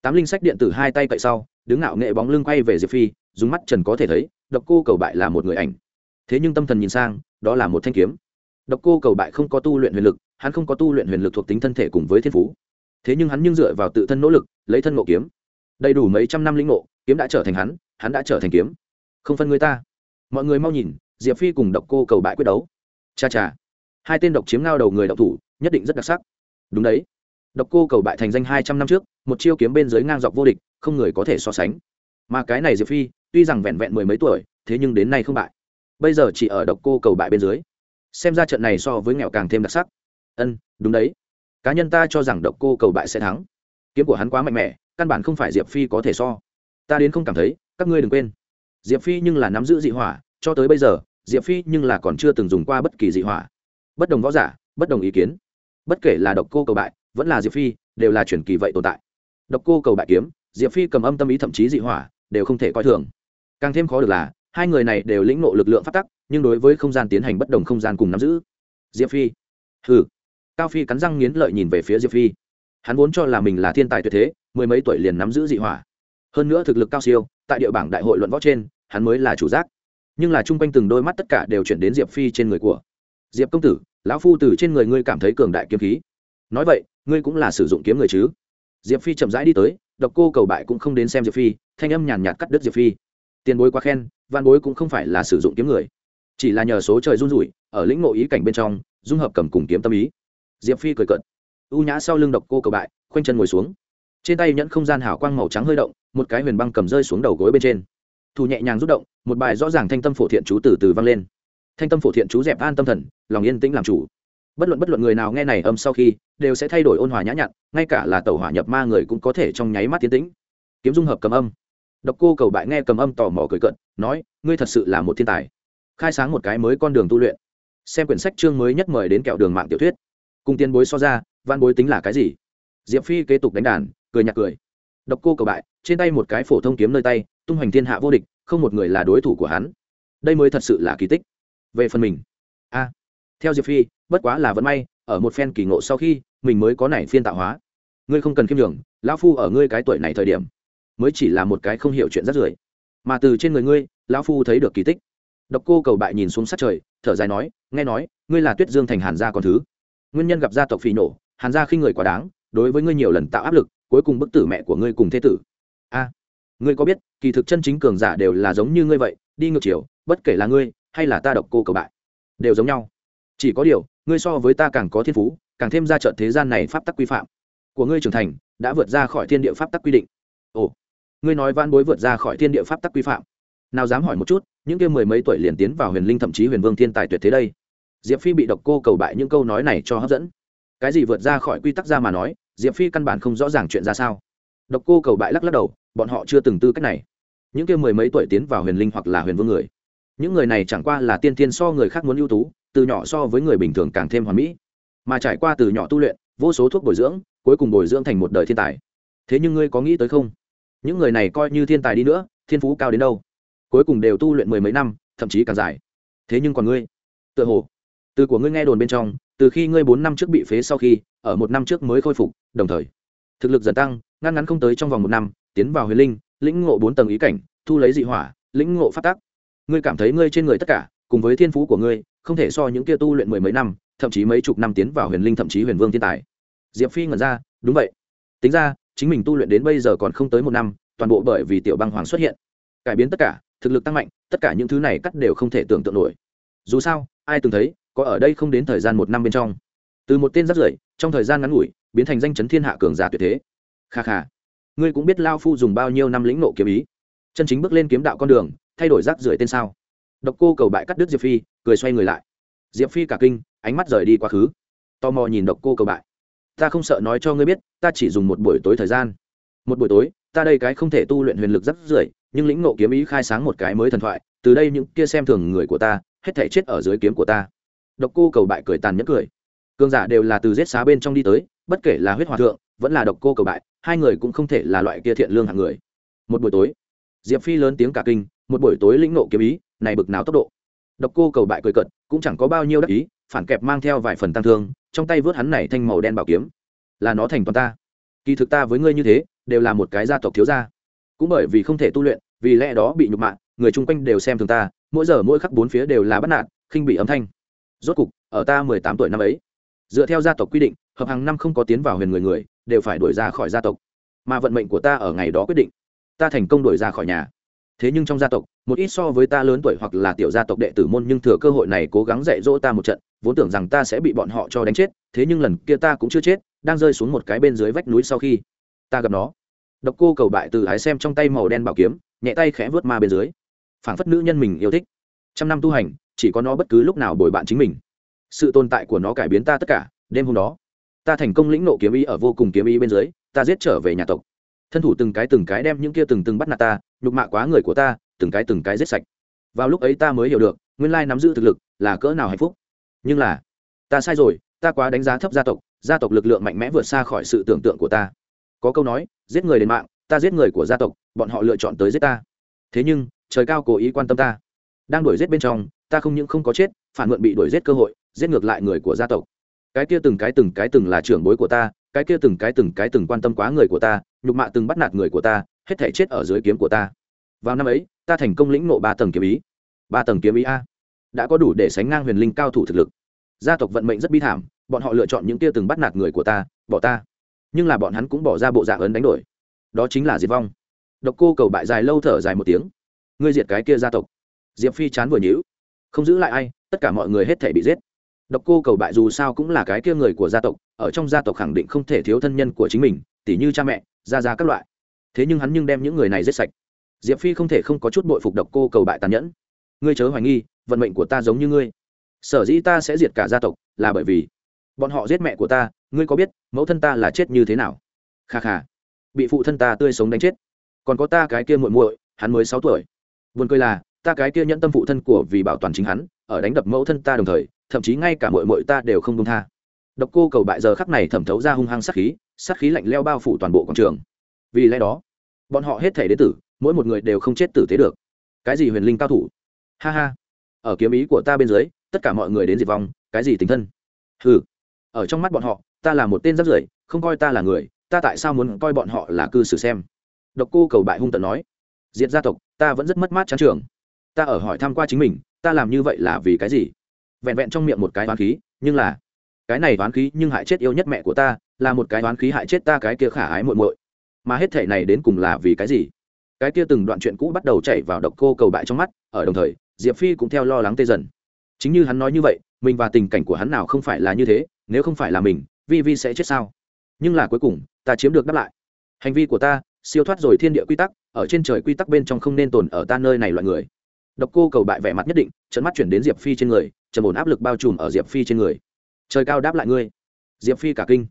Tám linh sách điện tử hai tay cậy sau đứng ngạo nghệ bóng lưng quay về diệp phi dùng mắt trần có thể thấy độc cô cầu bại là một người ảnh thế nhưng tâm thần nhìn sang đó là một thanh kiếm độc cô cầu bại không có tu luyện huyền lực hắn không có tu luyện huyền lực thuộc tính thân thể cùng với thiên phú thế nhưng hắn nhưng dựa vào tự thân nỗ lực lấy thân ngộ kiếm đầy đủ mấy trăm năm lĩnh ngộ kiếm đã trở thành hắn hắn đã trở thành kiếm không phân người ta mọi người mau nhìn diệp phi cùng độc cô cầu bại quyết đấu cha cha hai tên độc chiếm ngao đầu người độc thủ nhất định rất đặc sắc đúng đấy độc cô cầu bại thành danh hai trăm năm trước một chiêu kiếm bên dưới ngang dọc vô địch không người có thể so sánh. Mà cái này diệp phi, tuy rằng vẹn vẹn mười mấy tuổi, thế nhưng đến nay không bại. Bây giờ chỉ ở độc cô cầu bại bên dưới. Xem ra trận này so với nghèo càng thêm đặc sắc. Ân, đúng đấy. Cá nhân ta cho rằng độc cô cầu bại sẽ thắng. Kiếm của hắn quá mạnh mẽ, căn bản không phải diệp phi có thể so. Ta đến không cảm thấy, các ngươi đừng quên. Diệp phi nhưng là nắm giữ dị hỏa, cho tới bây giờ, diệp phi nhưng là còn chưa từng dùng qua bất kỳ dị hỏa. Bất đồng võ giả, bất đồng ý kiến. Bất kể là độc cô cầu bại, vẫn là diệp phi, đều là chuyển kỳ vậy tồn tại. Độc cô cầu bại kiếm diệp phi cầm âm tâm ý thậm chí dị hỏa, đều không thể coi thường. Càng thêm khó được là, hai người này đều lĩnh nộ lực lượng phát tắc, nhưng đối với không gian tiến hành bất đồng không gian cùng nắm giữ. Diệp phi. Hừ. Cao phi cắn răng nghiến lợi nhìn về phía diệp phi. Hắn vốn cho là mình là thiên tài tuyệt thế, mười mấy tuổi liền nắm giữ dị hỏa. Hơn nữa thực lực cao siêu, tại địa bảng đại hội luận võ trên, hắn mới là chủ giác. Nhưng là chung quanh từng đôi mắt tất cả đều chuyển đến diệp phi trên người của. Diệp công tử, lão phu từ trên người ngươi cảm thấy cường đại kiếm khí. Nói vậy, ngươi cũng là sử dụng kiếm người chứ? Diệp phi chậm rãi đi tới độc cô cầu bại cũng không đến xem diệp phi, thanh âm nhàn nhạt cắt đứt diệp phi. Tiền bối quá khen văn bối cũng không phải là sử dụng kiếm người, chỉ là nhờ số trời run rủi, ở lĩnh ngộ ý cảnh bên trong, dung hợp cầm cùng kiếm tâm ý. Diệp phi cười cận u nhã sau lưng độc cô cầu bại, khoanh chân ngồi xuống. Trên tay nhẫn không gian hảo quang màu trắng hơi động, một cái huyền băng cầm rơi xuống đầu gối bên trên. Thủ nhẹ nhàng rút động, một bài rõ ràng thanh tâm phổ thiện chú từ từ vang lên. Thanh tâm phổ thiện chú dẹp an tâm thần, lòng yên tĩnh làm chủ bất luận bất luận người nào nghe này âm sau khi, đều sẽ thay đổi ôn hòa nhã nhặn, ngay cả là tàu hỏa nhập ma người cũng có thể trong nháy mắt tiến tĩnh. Kiếm dung hợp cầm âm. Độc cô cầu bại nghe cầm âm tò mò cười cận nói, ngươi thật sự là một thiên tài. Khai sáng một cái mới con đường tu luyện. Xem quyển sách chương mới nhất mời đến kẹo đường mạng tiểu thuyết. Cùng tiền bối so ra, văn bối tính là cái gì? Diệp phi kế tục đánh đàn, cười nhạt cười. Độc cô cầu bại, trên tay một cái phổ thông kiếm nơi tay, tung hoành thiên hạ vô địch, không một người là đối thủ của hắn. Đây mới thật sự là kỳ tích. Về phần mình. A. Theo diệp phi bất quá là vẫn may, ở một phen kỳ ngộ sau khi, mình mới có nảy phiên tạo hóa. Ngươi không cần khiêm nhường, lão phu ở ngươi cái tuổi này thời điểm, mới chỉ là một cái không hiểu chuyện rất rưởi. Mà từ trên người ngươi, lão phu thấy được kỳ tích. Độc cô cầu bại nhìn xuống sát trời, thở dài nói, nghe nói, ngươi là tuyết dương thành hàn gia con thứ. Nguyên nhân gặp gia tộc phỉ nổ, hàn gia khi người quá đáng, đối với ngươi nhiều lần tạo áp lực, cuối cùng bức tử mẹ của ngươi cùng thế tử. A, ngươi có biết, kỳ thực chân chính cường giả đều là giống như ngươi vậy, đi ngược chiều, bất kể là ngươi, hay là ta độc cô cầu bại, đều giống nhau. Chỉ có điều ngươi so với ta càng có thiên phú, càng thêm ra trận thế gian này pháp tắc quy phạm. Của ngươi trưởng thành, đã vượt ra khỏi thiên địa pháp tắc quy định. Ồ, ngươi nói van bối vượt ra khỏi thiên địa pháp tắc quy phạm. Nào dám hỏi một chút, những kia mười mấy tuổi liền tiến vào huyền linh thậm chí huyền vương thiên tài tuyệt thế đây. Diệp phi bị độc cô cầu bại những câu nói này cho hấp dẫn. Cái gì vượt ra khỏi quy tắc ra mà nói, diệp phi căn bản không rõ ràng chuyện ra sao. Độc cô cầu bại lắc lắc đầu, bọn họ chưa từng tư cách này. Những kia mười mấy tuổi tiến vào huyền linh hoặc là huyền vương người. Những người này chẳng qua là tiên tiên so người khác muốn ưu tú từ nhỏ so với người bình thường càng thêm hoàn mỹ. Mà trải qua từ nhỏ tu luyện, vô số thuốc bồi dưỡng, cuối cùng bồi dưỡng thành một đời thiên tài. Thế nhưng ngươi có nghĩ tới không? Những người này coi như thiên tài đi nữa, thiên phú cao đến đâu? Cuối cùng đều tu luyện mười mấy năm, thậm chí càng dài. Thế nhưng còn ngươi? Tựa hồ, từ của ngươi nghe đồn bên trong, từ khi ngươi bốn năm trước bị phế sau khi, ở một năm trước mới khôi phục, đồng thời, thực lực dần tăng, ngăn ngắn không tới trong vòng một năm, tiến vào huyền linh, lĩnh ngộ bốn tầng ý cảnh, thu lấy dị hỏa, lĩnh ngộ phát tác ngươi cảm thấy ngươi trên người tất cả cùng với thiên phú của ngươi, không thể so những kia tu luyện mười mấy năm, thậm chí mấy chục năm tiến vào huyền linh thậm chí huyền vương thiên tài. Diệp phi ngẩn ra, đúng vậy. Tính ra, chính mình tu luyện đến bây giờ còn không tới một năm, toàn bộ bởi vì tiểu băng hoàng xuất hiện. Cải biến tất cả, thực lực tăng mạnh, tất cả những thứ này cắt đều không thể tưởng tượng nổi. Dù sao, ai từng thấy, có ở đây không đến thời gian một năm bên trong. Từ một tên rắt rưởi, trong thời gian ngắn ngủi, biến thành danh chấn thiên hạ cường giả tuyệt thế. Kha kha. Ngươi cũng biết lao phu dùng bao nhiêu năm lĩnh nộ kiếm ý. Chân chính bước lên kiếm đạo con đường, thay đổi rác rưởi tên sao? Độc cô cầu bại cắt đứt diệp phi, cười xoay người lại. Diệp phi cả kinh, ánh mắt rời đi quá khứ. Tò mò nhìn độc cô cầu bại. Ta không sợ nói cho ngươi biết, ta chỉ dùng một buổi tối thời gian. Một buổi tối, ta đây cái không thể tu luyện huyền lực rất rưởi, nhưng lĩnh nộ kiếm ý khai sáng một cái mới thần thoại, từ đây những kia xem thường người của ta, hết thể chết ở dưới kiếm của ta. Độc cô cầu bại cười tàn nhẫn cười. Cường giả đều là từ giết xá bên trong đi tới, bất kể là huyết hòa thượng, vẫn là độc cô cầu bại, hai người cũng không thể là loại kia thiện lương hạng người. Một buổi tối, diệp phi lớn tiếng cả kinh, một buổi tối lĩnh nộ kiếm ý này bực nào tốc độ. Độc cô cầu bại cười cận cũng chẳng có bao nhiêu đắc ý, phản kẹp mang theo vài phần tăng thương, trong tay vớt hắn này thanh màu đen bảo kiếm. Là nó thành toàn ta. Kỳ thực ta với ngươi như thế, đều là một cái gia tộc thiếu gia. Cũng bởi vì không thể tu luyện, vì lẽ đó bị nhục mạ, người chung quanh đều xem thường ta, mỗi giờ mỗi khắc bốn phía đều là bắt nạt, khinh bị âm thanh. Rốt cục, ở ta mười tám tuổi năm ấy, dựa theo gia tộc quy định, hợp hàng năm không có tiến vào huyền người người, đều phải đuổi ra khỏi gia tộc. Mà vận mệnh của ta ở ngày đó quyết định. Ta thành công đuổi ra khỏi nhà thế nhưng trong gia tộc, một ít so với ta lớn tuổi hoặc là tiểu gia tộc đệ tử môn nhưng thừa cơ hội này cố gắng dạy dỗ ta một trận, vốn tưởng rằng ta sẽ bị bọn họ cho đánh chết, thế nhưng lần kia ta cũng chưa chết, đang rơi xuống một cái bên dưới vách núi sau khi ta gặp nó. Độc cô cầu bại từ ái xem trong tay màu đen bảo kiếm, nhẹ tay khẽ vớt ma bên dưới. Phảng phất nữ nhân mình yêu thích. Trăm năm tu hành, chỉ có nó bất cứ lúc nào bồi bạn chính mình. Sự tồn tại của nó cải biến ta tất cả, đêm hôm đó, ta thành công lĩnh nộ kiếm ý ở vô cùng kiếm ý bên dưới, ta giết trở về nhà tộc. Thân thủ từng cái từng cái đem những kia từng từng bắt nạt ta nhục mạ quá người của ta, từng cái từng cái giết sạch. Vào lúc ấy ta mới hiểu được, nguyên lai nắm giữ thực lực là cỡ nào hạnh phúc. Nhưng là, ta sai rồi, ta quá đánh giá thấp gia tộc gia tộc lực lượng mạnh mẽ vượt xa khỏi sự tưởng tượng của ta. Có câu nói, giết người đến mạng, ta giết người của gia tộc, bọn họ lựa chọn tới giết ta. Thế nhưng, trời cao cố ý quan tâm ta. Đang đuổi giết bên trong, ta không những không có chết, phản mượn bị đuổi giết cơ hội, giết ngược lại người của gia tộc. Cái kia từng cái từng cái từng là trưởng bối của ta, cái kia từng cái từng cái từng quan tâm quá người của ta, nhục mạ từng bắt nạt người của ta hết thể chết ở dưới kiếm của ta. Vào năm ấy, ta thành công lĩnh nộ ba tầng kiếm ý. Ba tầng kiếm ý a. Đã có đủ để sánh ngang huyền linh cao thủ thực lực. Gia tộc vận mệnh rất bi thảm, bọn họ lựa chọn những kia từng bắt nạt người của ta, bỏ ta. Nhưng là bọn hắn cũng bỏ ra bộ dạng ấn đánh đổi. Đó chính là diệt vong. Độc cô cầu bại dài lâu thở dài một tiếng. Ngươi diệt cái kia gia tộc. Diệp phi chán vừa nhữ không giữ lại ai, tất cả mọi người hết thể bị giết. Độc cô cầu bại dù sao cũng là cái kia người của gia tộc, ở trong gia tộc khẳng định không thể thiếu thân nhân của chính mình, tỉ như cha mẹ, gia gia các loại thế nhưng hắn nhưng đem những người này giết sạch. Diệp phi không thể không có chút bội phục độc cô cầu bại tàn nhẫn. Ngươi chớ hoài nghi, vận mệnh của ta giống như ngươi. Sở dĩ ta sẽ diệt cả gia tộc là bởi vì bọn họ giết mẹ của ta, ngươi có biết mẫu thân ta là chết như thế nào? Kha kha, bị phụ thân ta tươi sống đánh chết. Còn có ta cái kia muội muội, hắn mới sáu tuổi. Buồn cười là, ta cái kia nhẫn tâm phụ thân của vì bảo toàn chính hắn, ở đánh đập mẫu thân ta đồng thời, thậm chí ngay cả muội muội ta đều không công tha. Độc cô cầu bại giờ khắc này thẩm thấu ra hung hăng sát khí sát khí lạnh leo bao phủ toàn bộ quảng trường. Vì lẽ đó bọn họ hết thể đế tử, mỗi một người đều không chết tử thế được. Cái gì huyền linh cao thủ? Ha ha. Ở kiếm ý của ta bên dưới, tất cả mọi người đến diệt vong, cái gì tình thân? Ừ ở trong mắt bọn họ, ta là một tên rắt rưởi không coi ta là người, ta tại sao muốn coi bọn họ là cư xử xem? Độc cô cầu bại hung tận nói. Diệt gia tộc, ta vẫn rất mất mát chán trường. Ta ở hỏi thăm qua chính mình, ta làm như vậy là vì cái gì? Vẹn vẹn trong miệng một cái oán khí, nhưng là, cái này oán khí nhưng hại chết yêu nhất mẹ của ta, là một cái oán khí hại chết ta cái kia khả ái muội muội mà hết thể này đến cùng là vì cái gì? Cái kia từng đoạn chuyện cũ bắt đầu chảy vào độc cô cầu bại trong mắt, ở đồng thời, diệp phi cũng theo lo lắng tê dần. Chính như hắn nói như vậy, mình và tình cảnh của hắn nào không phải là như thế, nếu không phải là mình, vi vi sẽ chết sao? Nhưng là cuối cùng, ta chiếm được đáp lại. Hành vi của ta, siêu thoát rồi thiên địa quy tắc, ở trên trời quy tắc bên trong không nên tồn ở ta nơi này loại người. Độc cô cầu bại vẻ mặt nhất định trận mắt chuyển đến diệp phi trên người, trầm ổn áp lực bao trùm ở diệp phi trên người. Trời cao đáp lại ngươi. Diệp phi cả kinh.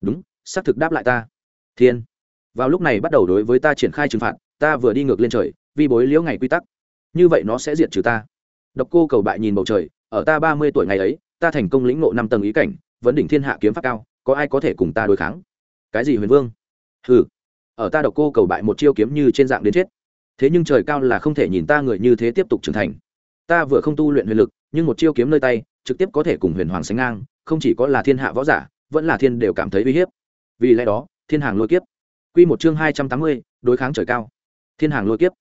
Đúng, xác thực đáp lại ta. Thiên vào lúc này bắt đầu đối với ta triển khai trừng phạt, ta vừa đi ngược lên trời, vi bối liễu ngày quy tắc. Như vậy nó sẽ diệt trừ ta. Độc cô cầu bại nhìn bầu trời, ở ta ba mươi tuổi ngày ấy, ta thành công lĩnh ngộ năm tầng ý cảnh, vấn đỉnh thiên hạ kiếm pháp cao, có ai có thể cùng ta đối kháng? Cái gì huyền vương? Ừ ở ta độc cô cầu bại một chiêu kiếm như trên dạng đến chết. Thế nhưng trời cao là không thể nhìn ta người như thế tiếp tục trưởng thành. Ta vừa không tu luyện huyền lực, nhưng một chiêu kiếm nơi tay, trực tiếp có thể cùng huyền hoàng sánh ngang, không chỉ có là thiên hạ võ giả, vẫn là thiên đều cảm thấy uy hiếp. Vì lẽ đó, thiên hàng lôi kiếp. Quy một chương hai trăm tám mươi, đối kháng trời cao. Thiên hàng lôi kiếp.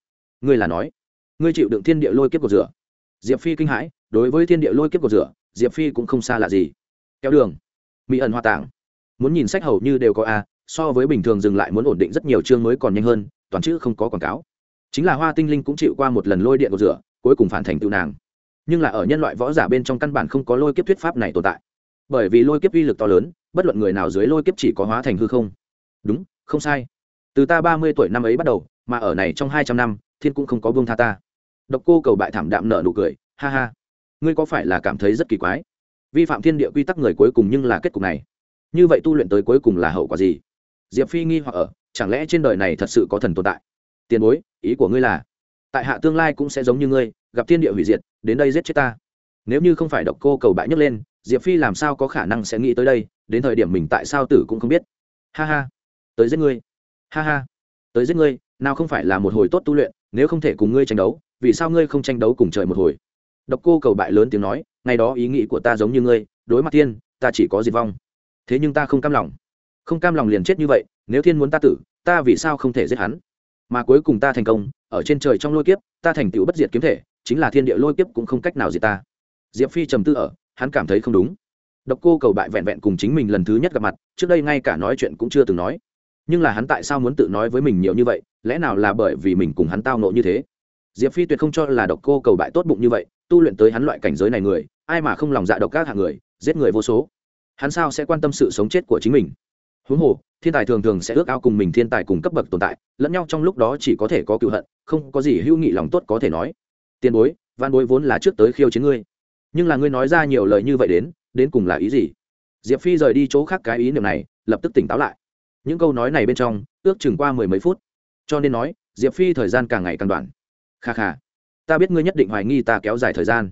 Ngươi là nói, ngươi chịu đựng thiên địa lôi kiếp của rửa. Diệp phi kinh hãi, đối với thiên địa lôi kiếp của rửa, diệp phi cũng không xa lạ gì. Kéo đường. Mỹ ẩn hoa tạng. Muốn nhìn sách hầu như đều có a, so với bình thường dừng lại muốn ổn định rất nhiều chương mới còn nhanh hơn, toàn chữ không có quảng cáo. Chính là hoa tinh linh cũng chịu qua một lần lôi điện của rửa, cuối cùng phản thành tự nàng. Nhưng là ở nhân loại võ giả bên trong căn bản không có lôi kiếp thuyết pháp này tồn tại. Bởi vì lôi kiếp uy lực to lớn, bất luận người nào dưới lôi kiếp chỉ có hóa thành hư không. Đúng không sai. Từ ta ba mươi tuổi năm ấy bắt đầu, mà ở này trong hai trăm năm, thiên cũng không có buông tha ta. Độc cô cầu bại thảm đạm nợ nụ cười, ha ha. Ngươi có phải là cảm thấy rất kỳ quái? Vi phạm thiên địa quy tắc người cuối cùng nhưng là kết cục này. Như vậy tu luyện tới cuối cùng là hậu quả gì? Diệp phi nghi hoặc ở, chẳng lẽ trên đời này thật sự có thần tồn tại? Tiền bối, ý của ngươi là, tại hạ tương lai cũng sẽ giống như ngươi, gặp thiên địa hủy diệt, đến đây giết chết ta. Nếu như không phải độc cô cầu bại nhấc lên, diệp phi làm sao có khả năng sẽ nghĩ tới đây, đến thời điểm mình tại sao tử cũng không biết. Ha ha tới giết ngươi. Ha ha. Tới giết ngươi, nào không phải là một hồi tốt tu luyện, nếu không thể cùng ngươi tranh đấu, vì sao ngươi không tranh đấu cùng trời một hồi? Độc cô cầu bại lớn tiếng nói, ngày đó ý nghĩ của ta giống như ngươi, đối mặt thiên, ta chỉ có diệt vong. Thế nhưng ta không cam lòng. Không cam lòng liền chết như vậy, nếu thiên muốn ta tử, ta vì sao không thể giết hắn? Mà cuối cùng ta thành công, ở trên trời trong lôi kiếp, ta thành tựu bất diệt kiếm thể, chính là thiên địa lôi kiếp cũng không cách nào diệt ta. Diệp phi trầm tư ở, hắn cảm thấy không đúng. Độc cô cầu bại vẹn vẹn cùng chính mình lần thứ nhất gặp mặt, trước đây ngay cả nói chuyện cũng chưa từng nói nhưng là hắn tại sao muốn tự nói với mình nhiều như vậy? Lẽ nào là bởi vì mình cùng hắn tao nộ như thế? Diệp phi tuyệt không cho là độc cô cầu bại tốt bụng như vậy, tu luyện tới hắn loại cảnh giới này người, ai mà không lòng dạ độc các hạng người, giết người vô số. Hắn sao sẽ quan tâm sự sống chết của chính mình? Huống hồ, thiên tài thường thường sẽ ước ao cùng mình thiên tài cùng cấp bậc tồn tại, lẫn nhau trong lúc đó chỉ có thể có cựu hận, không có gì hữu nghị lòng tốt có thể nói. Tiền bối, văn bối vốn là trước tới khiêu chiến ngươi. Nhưng là ngươi nói ra nhiều lời như vậy đến đến cùng là ý gì? Diệp phi rời đi chỗ khác cái ý niệm này, lập tức tỉnh táo lại những câu nói này bên trong, ước chừng qua mười mấy phút. Cho nên nói, diệp phi thời gian càng ngày càng đoạn. Kha kha, ta biết ngươi nhất định hoài nghi ta kéo dài thời gian.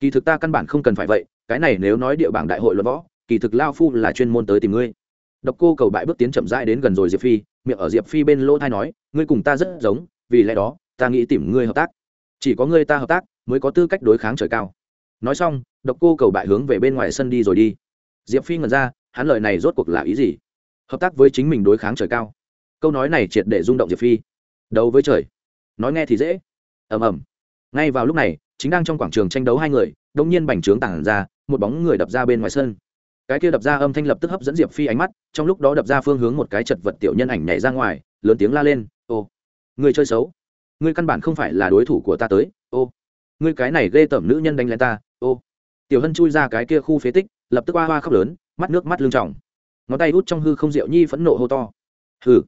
Kỳ thực ta căn bản không cần phải vậy, cái này nếu nói địa bảng đại hội luận võ, kỳ thực lao phu là chuyên môn tới tìm ngươi. Độc cô cầu bại bước tiến chậm rãi đến gần rồi diệp phi, miệng ở diệp phi bên lỗ thai nói, ngươi cùng ta rất giống, vì lẽ đó, ta nghĩ tìm ngươi hợp tác. Chỉ có ngươi ta hợp tác, mới có tư cách đối kháng trời cao. Nói xong, độc cô cầu bại hướng về bên ngoài sân đi rồi đi. Diệp phi ngẩn ra, hắn lời này rốt cuộc là ý gì? Hợp tác với chính mình đối kháng trời cao. Câu nói này triệt để rung động diệp phi. Đấu với trời. Nói nghe thì dễ. Ầm ầm. Ngay vào lúc này, chính đang trong quảng trường tranh đấu hai người đông nhiên bành trướng tảng ra, một bóng người đập ra bên ngoài sân. Cái kia đập ra âm thanh lập tức hấp dẫn diệp phi ánh mắt, trong lúc đó đập ra phương hướng một cái chật vật tiểu nhân ảnh nhảy ra ngoài, lớn tiếng la lên, ô, người chơi xấu. Người căn bản không phải là đối thủ của ta tới, ô. Ngươi cái này ghê tởm nữ nhân đánh lên ta, ô. Tiểu hân chui ra cái kia khu phế tích, lập tức hoa hoa khóc lớn, mắt nước mắt lưng tròng ngón tay hút trong hư không rượu nhi phẫn nộ hô to. Hừ,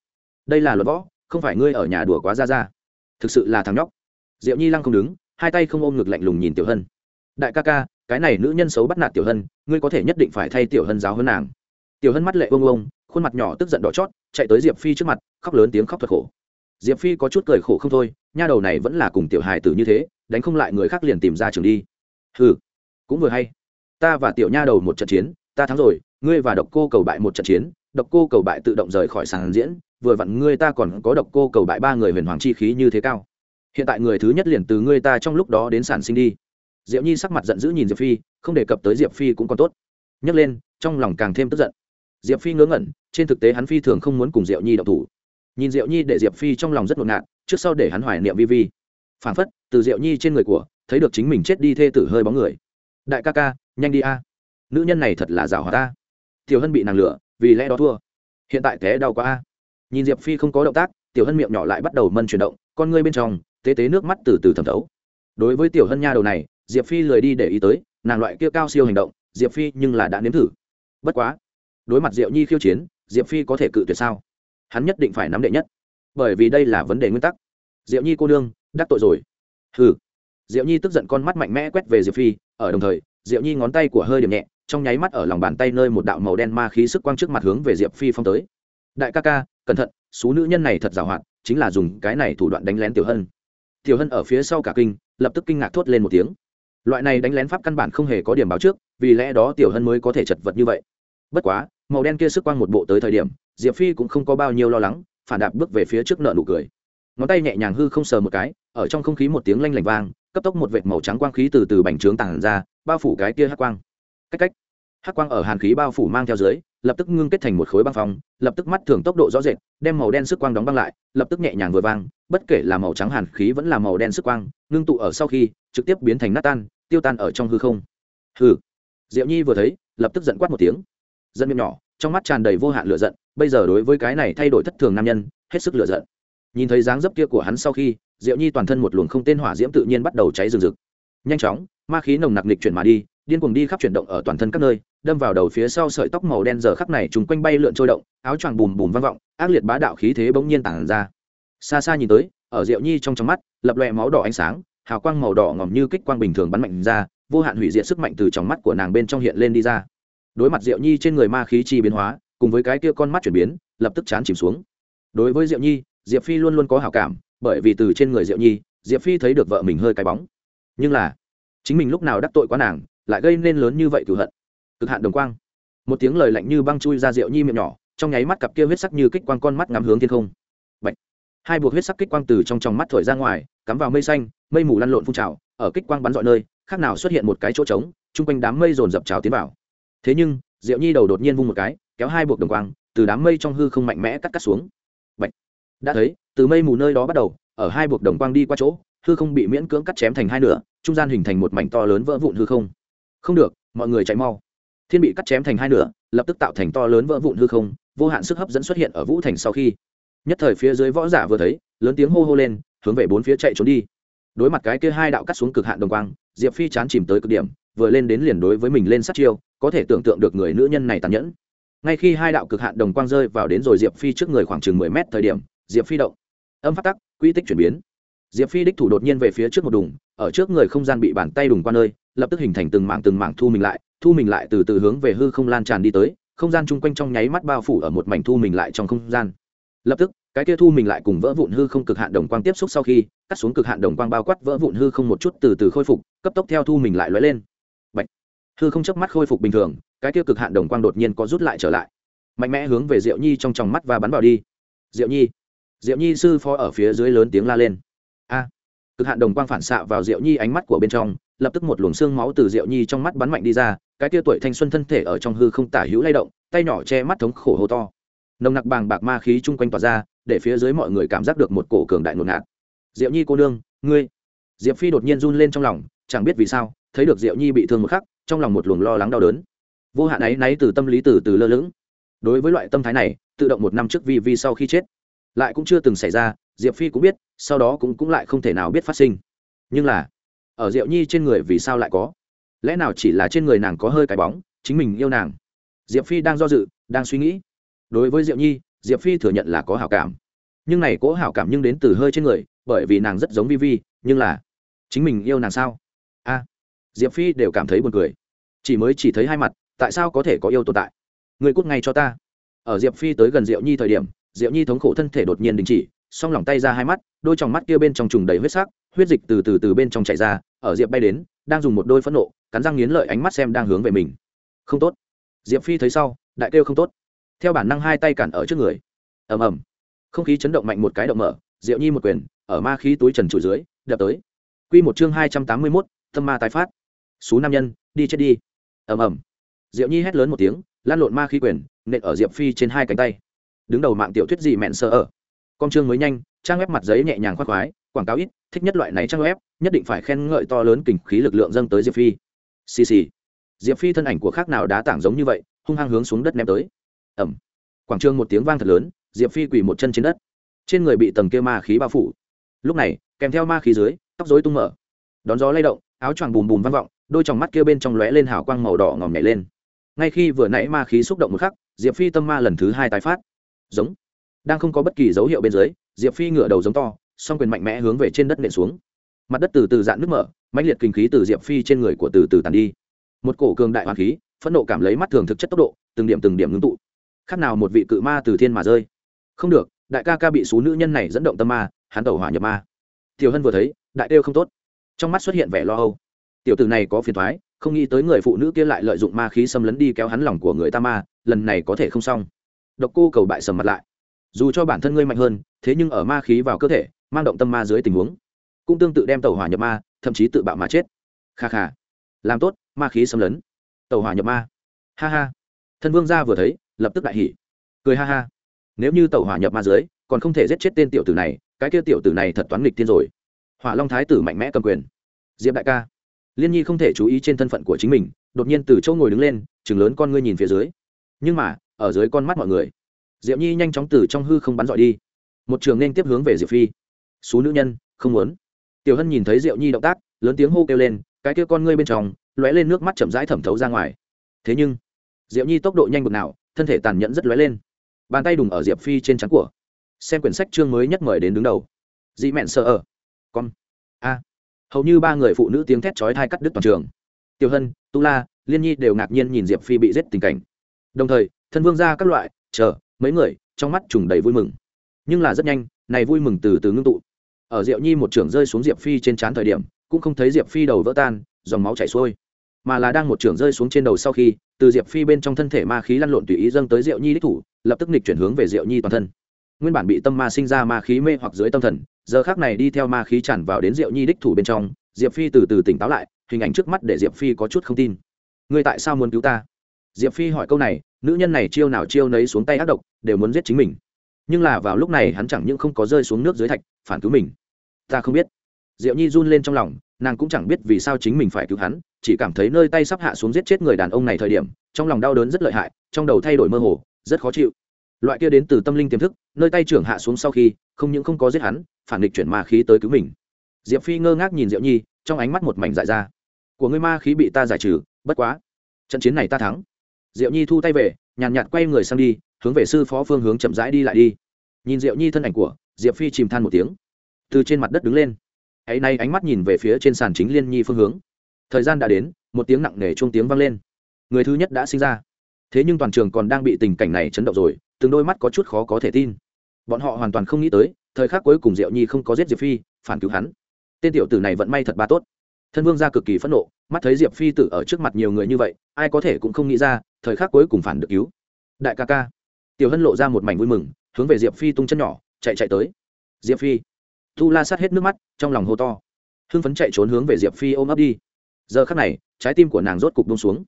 đây là luật võ, không phải ngươi ở nhà đùa quá ra ra. Thực sự là thằng nhóc. Diệu nhi lăng không đứng, hai tay không ôm ngực lạnh lùng nhìn tiểu hân. Đại ca ca, cái này nữ nhân xấu bắt nạt tiểu hân, ngươi có thể nhất định phải thay tiểu hân giáo hơn nàng. Tiểu hân mắt lệ bông bông khuôn mặt nhỏ tức giận đỏ chót, chạy tới diệp phi trước mặt, khóc lớn tiếng khóc thật khổ. Diệp phi có chút cười khổ không thôi, nha đầu này vẫn là cùng tiểu hài tử như thế, đánh không lại người khác liền tìm ra trường đi. Ừ cũng vừa hay. Ta và tiểu nha đầu một trận chiến, ta thắng rồi ngươi và độc cô cầu bại một trận chiến, độc cô cầu bại tự động rời khỏi sàn diễn, vừa vặn ngươi ta còn có độc cô cầu bại ba người huyền hoàng chi khí như thế cao. Hiện tại người thứ nhất liền từ ngươi ta trong lúc đó đến sản sinh đi. Diệu nhi sắc mặt giận dữ nhìn diệp phi, không đề cập tới diệp phi cũng còn tốt. Nhấc lên, trong lòng càng thêm tức giận. Diệp phi ngớ ngẩn, trên thực tế hắn phi thường không muốn cùng diệu nhi đậu thủ. Nhìn diệu nhi để diệp phi trong lòng rất ngột ngạt, trước sau để hắn hoài niệm vi vi. Phản phất, từ diệu nhi trên người của, thấy được chính mình chết đi thê tử hơi bóng người. Đại ca ca, nhanh đi a. Nữ nhân này thật là rào hòa ta tiểu hân bị nàng lửa vì lẽ đó thua. Hiện tại té đau quá a. Nhìn diệp phi không có động tác, tiểu hân miệng nhỏ lại bắt đầu mân chuyển động, con ngươi bên trong, tế tế nước mắt từ từ thẩm thấu. Đối với tiểu hân nha đầu này, diệp phi lười đi để ý tới, nàng loại kia cao siêu hành động, diệp phi nhưng là đã nếm thử. Bất quá, đối mặt diệu nhi khiêu chiến, diệp phi có thể cự tuyệt sao? Hắn nhất định phải nắm đệ nhất. Bởi vì đây là vấn đề nguyên tắc. Diệu nhi cô nương, đắc tội rồi. Hừ. Diệu nhi tức giận con mắt mạnh mẽ quét về diệp phi, ở đồng thời, diệu nhi ngón tay của hơi điểm nhẹ trong nháy mắt ở lòng bàn tay nơi một đạo màu đen ma khí sức quang trước mặt hướng về diệp phi phong tới. Đại ca ca, cẩn thận số nữ nhân này thật giàu hoạt, chính là dùng cái này thủ đoạn đánh lén tiểu hân. Tiểu hân ở phía sau cả kinh, lập tức kinh ngạc thốt lên một tiếng. Loại này đánh lén pháp căn bản không hề có điểm báo trước, vì lẽ đó tiểu hân mới có thể chật vật như vậy. Bất quá, màu đen kia sức quang một bộ tới thời điểm, diệp phi cũng không có bao nhiêu lo lắng, phản đạp bước về phía trước nợ nụ cười. Ngón tay nhẹ nhàng hư không sờ một cái, ở trong không khí một tiếng lanh lảnh vang, cấp tốc một vệt màu trắng quang khí từ từ bành trướng tàn ra, bao phủ cái kia hắc quang cách cách. Hắc quang ở hàn khí bao phủ mang theo dưới, lập tức ngưng kết thành một khối băng phong, lập tức mắt thường tốc độ rõ rệt, đem màu đen sức quang đóng băng lại, lập tức nhẹ nhàng vừa vang, bất kể là màu trắng hàn khí vẫn là màu đen sức quang, ngưng tụ ở sau khi, trực tiếp biến thành nát tan, tiêu tan ở trong hư không. Hư diệu nhi vừa thấy, lập tức giận quát một tiếng. Giận miệng nhỏ, trong mắt tràn đầy vô hạn lửa giận, bây giờ đối với cái này thay đổi thất thường nam nhân, hết sức lửa giận. Nhìn thấy dáng dấp kia của hắn sau khi, diệu nhi toàn thân một luồng không tên hỏa diễm tự nhiên bắt đầu cháy rừng rực. Nhanh chóng, ma khí nồng nặc nịch chuyển mà đi điên cuồng đi khắp chuyển động ở toàn thân các nơi, đâm vào đầu phía sau sợi tóc màu đen giờ khắc này chúng quanh bay lượn trôi động, áo choàng bùm bùm vang vọng, ác liệt bá đạo khí thế bỗng nhiên tản ra. Xa xa nhìn tới, ở diệu nhi trong trong mắt, lập loè máu đỏ ánh sáng, hào quang màu đỏ ngòm như kích quang bình thường bắn mạnh ra, vô hạn hủy diệt sức mạnh từ trong mắt của nàng bên trong hiện lên đi ra. Đối mặt diệu nhi trên người ma khí chi biến hóa, cùng với cái kia con mắt chuyển biến, lập tức chán chìm xuống. Đối với diệu nhi, diệp phi luôn luôn có hảo cảm, bởi vì từ trên người diệu nhi, diệp phi thấy được vợ mình hơi cái bóng. Nhưng là, chính mình lúc nào đắc tội quá nàng lại gây nên lớn như vậy cửu hận. Cực hạn đồng quang. Một tiếng lời lạnh như băng chui ra rượu nhi miệng nhỏ, trong nháy mắt cặp kia huyết sắc như kích quang con mắt ngắm hướng thiên không. Bạch. hai buộc huyết sắc kích quang từ trong tròng mắt thổi ra ngoài, cắm vào mây xanh, mây mù lăn lộn phun trào, ở kích quang bắn dọi nơi, khác nào xuất hiện một cái chỗ trống, chung quanh đám mây dồn dập trào tiến vào. Thế nhưng diệu nhi đầu đột nhiên vung một cái, kéo hai buộc đồng quang, từ đám mây trong hư không mạnh mẽ cắt cắt xuống. Bạch. đã thấy, từ mây mù nơi đó bắt đầu, ở hai buộc đồng quang đi qua chỗ, hư không bị miễn cưỡng cắt chém thành hai nửa, trung gian hình thành một mảnh to lớn vỡ vụn hư không không được, mọi người chạy mau. Thiên bị cắt chém thành hai nửa, lập tức tạo thành to lớn vỡ vụn hư không, vô hạn sức hấp dẫn xuất hiện ở vũ thành sau khi. Nhất thời phía dưới võ giả vừa thấy, lớn tiếng hô hô lên, hướng về bốn phía chạy trốn đi. Đối mặt cái kia hai đạo cắt xuống cực hạn đồng quang, diệp phi chán chìm tới cực điểm, vừa lên đến liền đối với mình lên sát chiêu, có thể tưởng tượng được người nữ nhân này tàn nhẫn. Ngay khi hai đạo cực hạn đồng quang rơi vào đến rồi diệp phi trước người khoảng chừng mười mét thời điểm, diệp phi động. Âm phát tắc, quy tích chuyển biến. Diệp phi đích thủ đột nhiên về phía trước một đùng, ở trước người không gian bị bàn tay đùng qua nơi lập tức hình thành từng mảng từng mảng thu mình lại, thu mình lại từ từ hướng về hư không lan tràn đi tới, không gian chung quanh trong nháy mắt bao phủ ở một mảnh thu mình lại trong không gian. Lập tức, cái kia thu mình lại cùng vỡ vụn hư không cực hạn đồng quang tiếp xúc sau khi, cắt xuống cực hạn đồng quang bao quát vỡ vụn hư không một chút từ từ khôi phục, cấp tốc theo thu mình lại lóe lên. Bạch. hư không chớp mắt khôi phục bình thường, cái kia cực hạn đồng quang đột nhiên có rút lại trở lại. Mạnh mẽ hướng về diệu nhi trong tròng mắt và bắn vào đi. Diệu nhi! Diệu nhi sư phó ở phía dưới lớn tiếng la lên. A! Cực hạn đồng quang phản xạ vào diệu nhi ánh mắt của bên trong lập tức một luồng xương máu từ diệu nhi trong mắt bắn mạnh đi ra, cái tia tuổi thanh xuân thân thể ở trong hư không tả hữu lay động, tay nhỏ che mắt thống khổ hô to. Nồng nặc bàng bạc ma khí chung quanh tỏa ra, để phía dưới mọi người cảm giác được một cổ cường đại ngột ngạt. Diệu nhi cô nương, ngươi. Diệp phi đột nhiên run lên trong lòng, chẳng biết vì sao, thấy được diệu nhi bị thương một khắc, trong lòng một luồng lo lắng đau đớn. Vô hạn ấy náy từ tâm lý từ từ lơ lửng. Đối với loại tâm thái này, tự động một năm trước vi vi sau khi chết, lại cũng chưa từng xảy ra, diệp phi cũng biết, sau đó cũng cũng lại không thể nào biết phát sinh. Nhưng là ở diệu nhi trên người vì sao lại có? Lẽ nào chỉ là trên người nàng có hơi cái bóng, chính mình yêu nàng? Diệp phi đang do dự, đang suy nghĩ. Đối với diệu nhi, diệp phi thừa nhận là có hảo cảm. Nhưng này cố hảo cảm nhưng đến từ hơi trên người, bởi vì nàng rất giống vi vi, nhưng là, chính mình yêu nàng sao? A. Diệp phi đều cảm thấy buồn cười. Chỉ mới chỉ thấy hai mặt, tại sao có thể có yêu tồn tại? Người cút ngay cho ta. Ở diệp phi tới gần diệu nhi thời điểm, diệu nhi thống khổ thân thể đột nhiên đình chỉ, song lòng tay ra hai mắt, đôi t mắt kia bên trong trùng đầy huyết sắc huyết dịch từ từ từ bên trong chạy ra, ở diệp bay đến, đang dùng một đôi phẫn nộ, cắn răng nghiến lợi ánh mắt xem đang hướng về mình. Không tốt. Diệp phi thấy sau, đại kêu không tốt. Theo bản năng hai tay cản ở trước người. Ầm ầm. Không khí chấn động mạnh một cái động mở, diệu nhi một quyền, ở ma khí túi trần trụi dưới, đập tới. Q một chương hai trăm tám mươi mốt, tâm ma tái phát. Xú nam nhân, đi chết đi. Ầm ầm. Diệu nhi hét lớn một tiếng lan lộn ma khí quyền, nện ở diệp phi trên hai cánh tay. Đứng đầu mạng tiểu thuyết gì mẹn sợ ở. Con chương mới nhanh, trang web mặt giấy nhẹ nhàng khoác khoái, quảng cáo ít thích nhất loại này trang web, nhất định phải khen ngợi to lớn kình khí lực lượng dâng tới diệp phi. Xì xì. Diệp phi thân ảnh của khác nào đá tảng giống như vậy, hung hăng hướng xuống đất ném tới. Ẩm quảng trường một tiếng vang thật lớn, diệp phi quỳ một chân trên đất. Trên người bị tầng kia ma khí bao phủ. Lúc này, kèm theo ma khí dưới, tóc dối tung mở. Đón gió lay động, áo choàng bùm bùm vang vọng, đôi t mắt kia bên trong lóe lên hào quang màu đỏ ngòm nhảy lên. Ngay khi vừa nãy ma khí xúc động một khắc, diệp phi tâm ma lần thứ hai tái phát. Giống. Đang không có bất kỳ dấu hiệu bên dưới, diệp phi ngửa đầu giống to song quyền mạnh mẽ hướng về trên đất nện xuống. Mặt đất từ từ dạn nước mở, mãnh liệt kinh khí từ diệp phi trên người của từ từ tàn đi. Một cổ cường đại hoàng khí, phẫn nộ cảm lấy mắt thường thực chất tốc độ, từng điểm từng điểm ngưng tụ. Khác nào một vị cự ma từ thiên mà rơi. Không được, đại ca ca bị số nữ nhân này dẫn động tâm ma, hắn tẩu hỏa nhập ma. Tiểu hân vừa thấy, đại đêu không tốt. Trong mắt xuất hiện vẻ lo âu. Tiểu tử này có phiền thoái không nghĩ tới người phụ nữ kia lại lợi dụng ma khí xâm lấn đi kéo hắn lòng của người ta ma, lần này có thể không xong. Độc cô cầu bại sầm mặt lại. Dù cho bản thân ngươi mạnh hơn, thế nhưng ở ma khí vào cơ thể mang động tâm ma dưới tình huống, cũng tương tự đem tàu hỏa nhập ma, thậm chí tự bạo mà chết. Kha kha, làm tốt, ma khí xâm lấn. Tàu hỏa nhập ma. Ha ha. Thân vương gia vừa thấy, lập tức đại hỉ. Cười ha ha. Nếu như tàu hỏa nhập ma dưới, còn không thể giết chết tên tiểu tử này, cái kia tiểu tử này thật toán nghịch tiên rồi. Hỏa long thái tử mạnh mẽ cầm quyền. Diệp đại ca, liên nhi không thể chú ý trên thân phận của chính mình, đột nhiên từ chỗ ngồi đứng lên chừng lớn con ngươi nhìn phía dưới. Nhưng mà, ở dưới con mắt mọi người, diệp nhi nhanh chóng từ trong hư không bắn dọi đi. Một trường nên tiếp hướng về diệp phi số nữ nhân, không muốn. Tiểu hân nhìn thấy diệu nhi động tác, lớn tiếng hô kêu lên, cái kia con ngươi bên trong, lóe lên nước mắt chậm rãi thẩm thấu ra ngoài. Thế nhưng, diệu nhi tốc độ nhanh bực nào, thân thể tàn nhẫn rất lóe lên. Bàn tay đùng ở diệp phi trên trán của. Xem quyển sách chương mới nhất mời đến đứng đầu. Dị mẹn sợ ở. Con. A. Hầu như ba người phụ nữ tiếng thét chói thai cắt đứt toàn trường. Tiểu hân, tu la, liên nhi đều ngạc nhiên nhìn diệp phi bị giết tình cảnh. Đồng thời, thân vương ra các loại, chờ, mấy người, trong mắt trùng đầy vui mừng. Nhưng là rất nhanh, này vui mừng từ từ ngưng tụ ở diệu nhi một trưởng rơi xuống diệp phi trên trán thời điểm, cũng không thấy diệp phi đầu vỡ tan, dòng máu chảy xuôi. Mà là đang một trưởng rơi xuống trên đầu sau khi, từ diệp phi bên trong thân thể ma khí lăn lộn tùy ý dâng tới diệu nhi đích thủ, lập tức nghịch chuyển hướng về diệu nhi toàn thân. Nguyên bản bị tâm ma sinh ra ma khí mê hoặc dưới tâm thần, giờ khác này đi theo ma khí tràn vào đến diệu nhi đích thủ bên trong, diệp phi từ từ tỉnh táo lại, hình ảnh trước mắt để diệp phi có chút không tin. Ngươi tại sao muốn cứu ta? Diệp phi hỏi câu này, nữ nhân này chiêu nào chiêu nấy xuống tay ác độc, đều muốn giết chính mình. Nhưng là vào lúc này hắn chẳng những không có rơi xuống nước dưới thạch, phản cứu mình ta không biết. Diệu nhi run lên trong lòng, nàng cũng chẳng biết vì sao chính mình phải cứu hắn, chỉ cảm thấy nơi tay sắp hạ xuống giết chết người đàn ông này thời điểm, trong lòng đau đớn rất lợi hại, trong đầu thay đổi mơ hồ, rất khó chịu. Loại kia đến từ tâm linh tiềm thức, nơi tay trưởng hạ xuống sau khi, không những không có giết hắn, phản địch chuyển ma khí tới cứu mình. Diệp phi ngơ ngác nhìn diệu nhi, trong ánh mắt một mảnh dại ra. Của ngươi ma khí bị ta giải trừ, bất quá. Trận chiến này ta thắng. Diệu nhi thu tay về, nhàn nhạt quay người sang đi, hướng về sư phó phương hướng chậm rãi đi lại đi. Nhìn diệu nhi thân ảnh của, diệp phi chìm than một tiếng từ trên mặt đất đứng lên. Hãy nay ánh mắt nhìn về phía trên sàn chính liên nhi phương hướng. Thời gian đã đến, một tiếng nặng nề chuông tiếng vang lên. Người thứ nhất đã sinh ra. Thế nhưng toàn trường còn đang bị tình cảnh này chấn động rồi, từng đôi mắt có chút khó có thể tin. Bọn họ hoàn toàn không nghĩ tới, thời khắc cuối cùng diệu nhi không có giết diệp phi, phản cứu hắn. Tên tiểu tử này vận may thật ba tốt. Thân vương ra cực kỳ phẫn nộ, mắt thấy diệp phi tử ở trước mặt nhiều người như vậy, ai có thể cũng không nghĩ ra, thời khắc cuối cùng phản được cứu. Đại ca ca. Tiểu hân lộ ra một mảnh vui mừng, hướng về diệp phi tung chân nhỏ, chạy chạy tới. Diệp phi tu la sát hết nước mắt, trong lòng hô to. Hưng phấn chạy trốn hướng về diệp phi ôm ấp đi. Giờ khắc này, trái tim của nàng rốt cục bông xuống.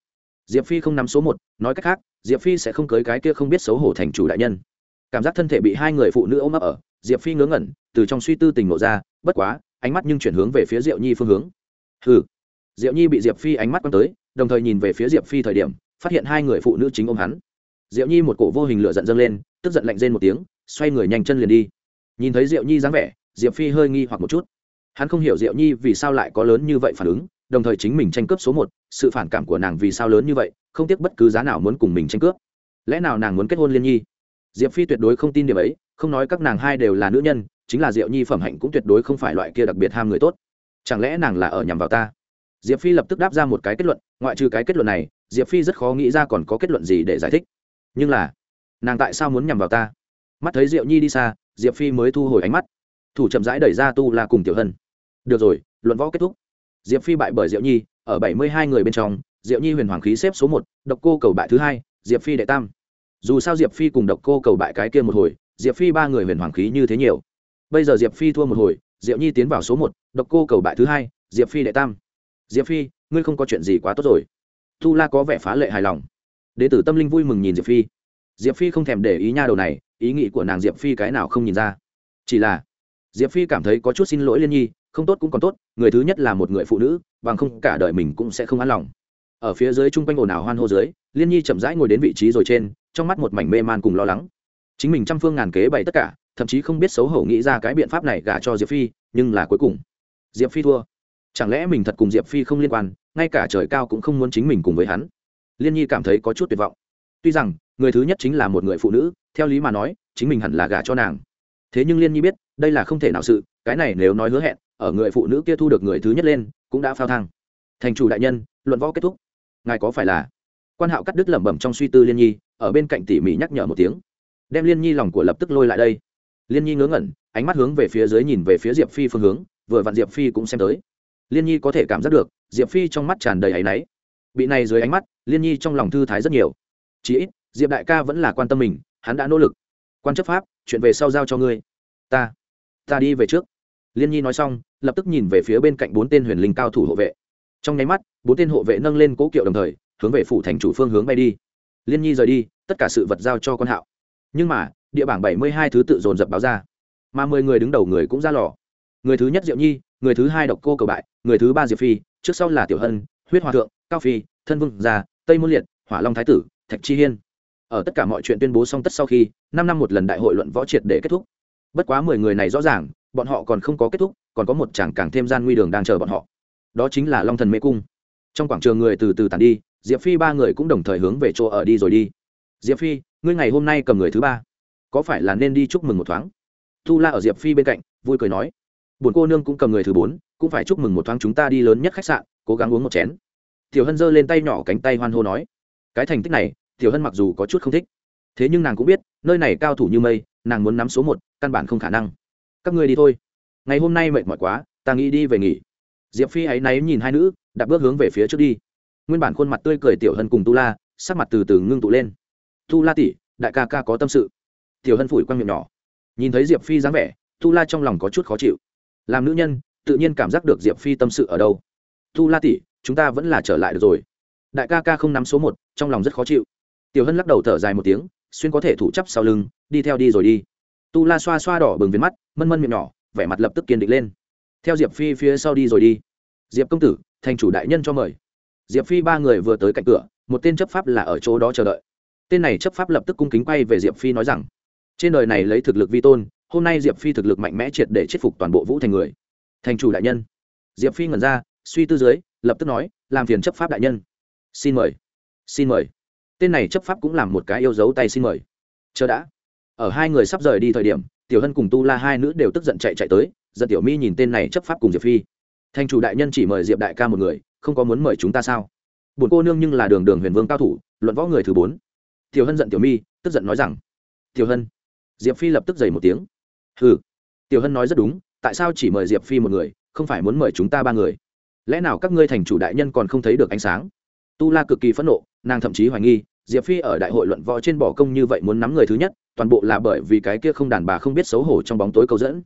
Diệp phi không nắm số một, nói cách khác, diệp phi sẽ không cưới cái kia không biết xấu hổ thành chủ đại nhân. Cảm giác thân thể bị hai người phụ nữ ôm ấp ở, diệp phi ngớ ngẩn, từ trong suy tư tình nộ ra, bất quá, ánh mắt nhưng chuyển hướng về phía diệu nhi phương hướng. Hừ. Diệu nhi bị diệp phi ánh mắt quăng tới, đồng thời nhìn về phía diệp phi thời điểm, phát hiện hai người phụ nữ chính ôm hắn. Diệu nhi một cổ vô hình lửa giận dâng lên, tức giận lạnh rên một tiếng, xoay người nhanh chân liền đi. Nhìn thấy diệu nhi dáng vẻ diệp phi hơi nghi hoặc một chút. Hắn không hiểu diệu nhi vì sao lại có lớn như vậy phản ứng, đồng thời chính mình tranh cướp số một, sự phản cảm của nàng vì sao lớn như vậy, không tiếc bất cứ giá nào muốn cùng mình tranh cướp. Lẽ nào nàng muốn kết hôn liên nhi? Diệp phi tuyệt đối không tin điểm ấy, không nói các nàng hai đều là nữ nhân, chính là diệu nhi phẩm hạnh cũng tuyệt đối không phải loại kia đặc biệt ham người tốt. Chẳng lẽ nàng là ở nhằm vào ta? Diệp phi lập tức đáp ra một cái kết luận, ngoại trừ cái kết luận này, diệp phi rất khó nghĩ ra còn có kết luận gì để giải thích. Nhưng là, nàng tại sao muốn nhằm vào ta? Mắt thấy diệu nhi đi xa, diệp phi mới thu hồi ánh mắt thủ chậm rãi đẩy ra tu la cùng tiểu hân. Được rồi, luận võ kết thúc. Diệp phi bại bởi diệu nhi, ở bảy mươi hai người bên trong, diệu nhi huyền hoàng khí xếp số một, độc cô cầu bại thứ hai, diệp phi đệ tam. Dù sao diệp phi cùng độc cô cầu bại cái kia một hồi, diệp phi ba người huyền hoàng khí như thế nhiều. Bây giờ diệp phi thua một hồi, diệu nhi tiến vào số một, độc cô cầu bại thứ hai, diệp phi đệ tam. Diệp phi, ngươi không có chuyện gì quá tốt rồi. Tu la có vẻ phá lệ hài lòng. Đệ tử tâm linh vui mừng nhìn diệp phi. Diệp phi không thèm để ý nha đầu này, ý nghĩ của nàng diệp phi cái nào không nhìn ra. Chỉ là diệp phi cảm thấy có chút xin lỗi liên nhi, không tốt cũng còn tốt, người thứ nhất là một người phụ nữ, bằng không cả đời mình cũng sẽ không an lòng. Ở phía dưới chung quanh ồn ào hoan hô dưới, liên nhi chậm rãi ngồi đến vị trí rồi trên, trong mắt một mảnh mê man cùng lo lắng. Chính mình trăm phương ngàn kế bày tất cả, thậm chí không biết xấu hổ nghĩ ra cái biện pháp này gả cho diệp phi, nhưng là cuối cùng, diệp phi thua. Chẳng lẽ mình thật cùng diệp phi không liên quan, ngay cả trời cao cũng không muốn chính mình cùng với hắn? Liên nhi cảm thấy có chút tuyệt vọng. Tuy rằng, người thứ nhất chính là một người phụ nữ, theo lý mà nói, chính mình hẳn là gả cho nàng. Thế nhưng liên nhi biết đây là không thể nào sự, cái này nếu nói hứa hẹn, ở người phụ nữ kia thu được người thứ nhất lên, cũng đã phao thang. Thành chủ đại nhân, luận võ kết thúc. Ngài có phải là? Quan hạo cắt đứt lẩm bẩm trong suy tư liên nhi, ở bên cạnh tỉ mỉ nhắc nhở một tiếng. Đem liên nhi lòng của lập tức lôi lại đây. Liên nhi ngớ ngẩn, ánh mắt hướng về phía dưới nhìn về phía diệp phi phương hướng, vừa vặn diệp phi cũng xem tới. Liên nhi có thể cảm giác được, diệp phi trong mắt tràn đầy áy náy. Bị này dưới ánh mắt, liên nhi trong lòng thư thái rất nhiều. Chí ít, diệp đại ca vẫn là quan tâm mình, hắn đã nỗ lực. Quan chấp pháp, chuyện về sau giao cho ngươi. Ta ta đi về trước. Liên nhi nói xong, lập tức nhìn về phía bên cạnh bốn tên huyền linh cao thủ hộ vệ. Trong nháy mắt, bốn tên hộ vệ nâng lên cố kiệu đồng thời, hướng về phủ thành chủ phương hướng bay đi. Liên nhi rời đi, tất cả sự vật giao cho con hạo. Nhưng mà, địa bảng bảy mươi hai thứ tự dồn dập báo ra. Mà mười người đứng đầu người cũng ra lò. Người thứ nhất diệu nhi, người thứ hai độc cô cầu bại, người thứ ba diệp phi, trước sau là tiểu hân, huyết hòa thượng, cao phi, thân vương gia, tây môn liệt, hỏa long thái tử, thạch chi hiên. Ở tất cả mọi chuyện tuyên bố xong tất sau khi, năm năm một lần đại hội luận võ triệt để kết thúc bất quá mười người này rõ ràng, bọn họ còn không có kết thúc, còn có một chàng càng thêm gian nguy đường đang chờ bọn họ. Đó chính là long thần mê cung. Trong quảng trường người từ từ tàn đi, diệp phi ba người cũng đồng thời hướng về chỗ ở đi rồi đi. Diệp phi, ngươi ngày hôm nay cầm người thứ ba. Có phải là nên đi chúc mừng một thoáng? Tu la ở diệp phi bên cạnh, vui cười nói. Buồn cô nương cũng cầm người thứ bốn, cũng phải chúc mừng một thoáng chúng ta đi lớn nhất khách sạn, cố gắng uống một chén. Tiểu hân giơ lên tay nhỏ cánh tay hoan hô nói. Cái thành tích này, tiểu hân mặc dù có chút không thích, thế nhưng nàng cũng biết, nơi này cao thủ như mây, nàng muốn nắm số một căn bản không khả năng. Các ngươi đi thôi. Ngày hôm nay mệt mỏi quá, ta nghĩ đi về nghỉ. Diệp phi áy náy nhìn hai nữ đặt bước hướng về phía trước đi. Nguyên bản khuôn mặt tươi cười tiểu hân cùng tu la, sắc mặt từ từ ngưng tụ lên. Tu la tỷ, đại ca ca có tâm sự. Tiểu hân phủi quang miệng nhỏ. Nhìn thấy diệp phi dáng vẻ, tu la trong lòng có chút khó chịu. Làm nữ nhân, tự nhiên cảm giác được diệp phi tâm sự ở đâu. Tu la tỷ, chúng ta vẫn là trở lại được rồi. Đại ca ca không nắm số một, trong lòng rất khó chịu. Tiểu hân lắc đầu thở dài một tiếng, xuyên có thể thủ chấp sau lưng, đi theo đi rồi đi tu la xoa xoa đỏ bừng viên mắt, mân mân miệng nhỏ, vẻ mặt lập tức kiên định lên. Theo diệp phi phía sau đi rồi đi. Diệp công tử, thành chủ đại nhân cho mời. Diệp phi ba người vừa tới cạnh cửa, một tên chấp pháp là ở chỗ đó chờ đợi. Tên này chấp pháp lập tức cung kính quay về diệp phi nói rằng, trên đời này lấy thực lực vi tôn, hôm nay diệp phi thực lực mạnh mẽ triệt để chết phục toàn bộ vũ thành người. Thành chủ đại nhân. Diệp phi ngẩn ra, suy tư dưới, lập tức nói, làm phiền chấp pháp đại nhân. Xin mời. Xin mời. Tên này chấp pháp cũng làm một cái yêu dấu tay xin mời. Chờ đã ở hai người sắp rời đi thời điểm, tiểu hân cùng tu la hai nữ đều tức giận chạy chạy tới, giận tiểu mi nhìn tên này chấp pháp cùng diệp phi. Thành chủ đại nhân chỉ mời diệp đại ca một người, không có muốn mời chúng ta sao? Bổn cô nương nhưng là đường đường huyền vương cao thủ, luận võ người thứ bốn. Tiểu hân giận tiểu mi, tức giận nói rằng, tiểu hân. Diệp phi lập tức dày một tiếng. Ừ tiểu hân nói rất đúng, tại sao chỉ mời diệp phi một người, không phải muốn mời chúng ta ba người? Lẽ nào các ngươi thành chủ đại nhân còn không thấy được ánh sáng? Tu la cực kỳ phẫn nộ, nàng thậm chí hoài nghi diệp phi ở đại hội luận võ trên bỏ công như vậy muốn nắm người thứ nhất, toàn bộ là bởi vì cái kia không đàn bà không biết xấu hổ trong bóng tối câu dẫn.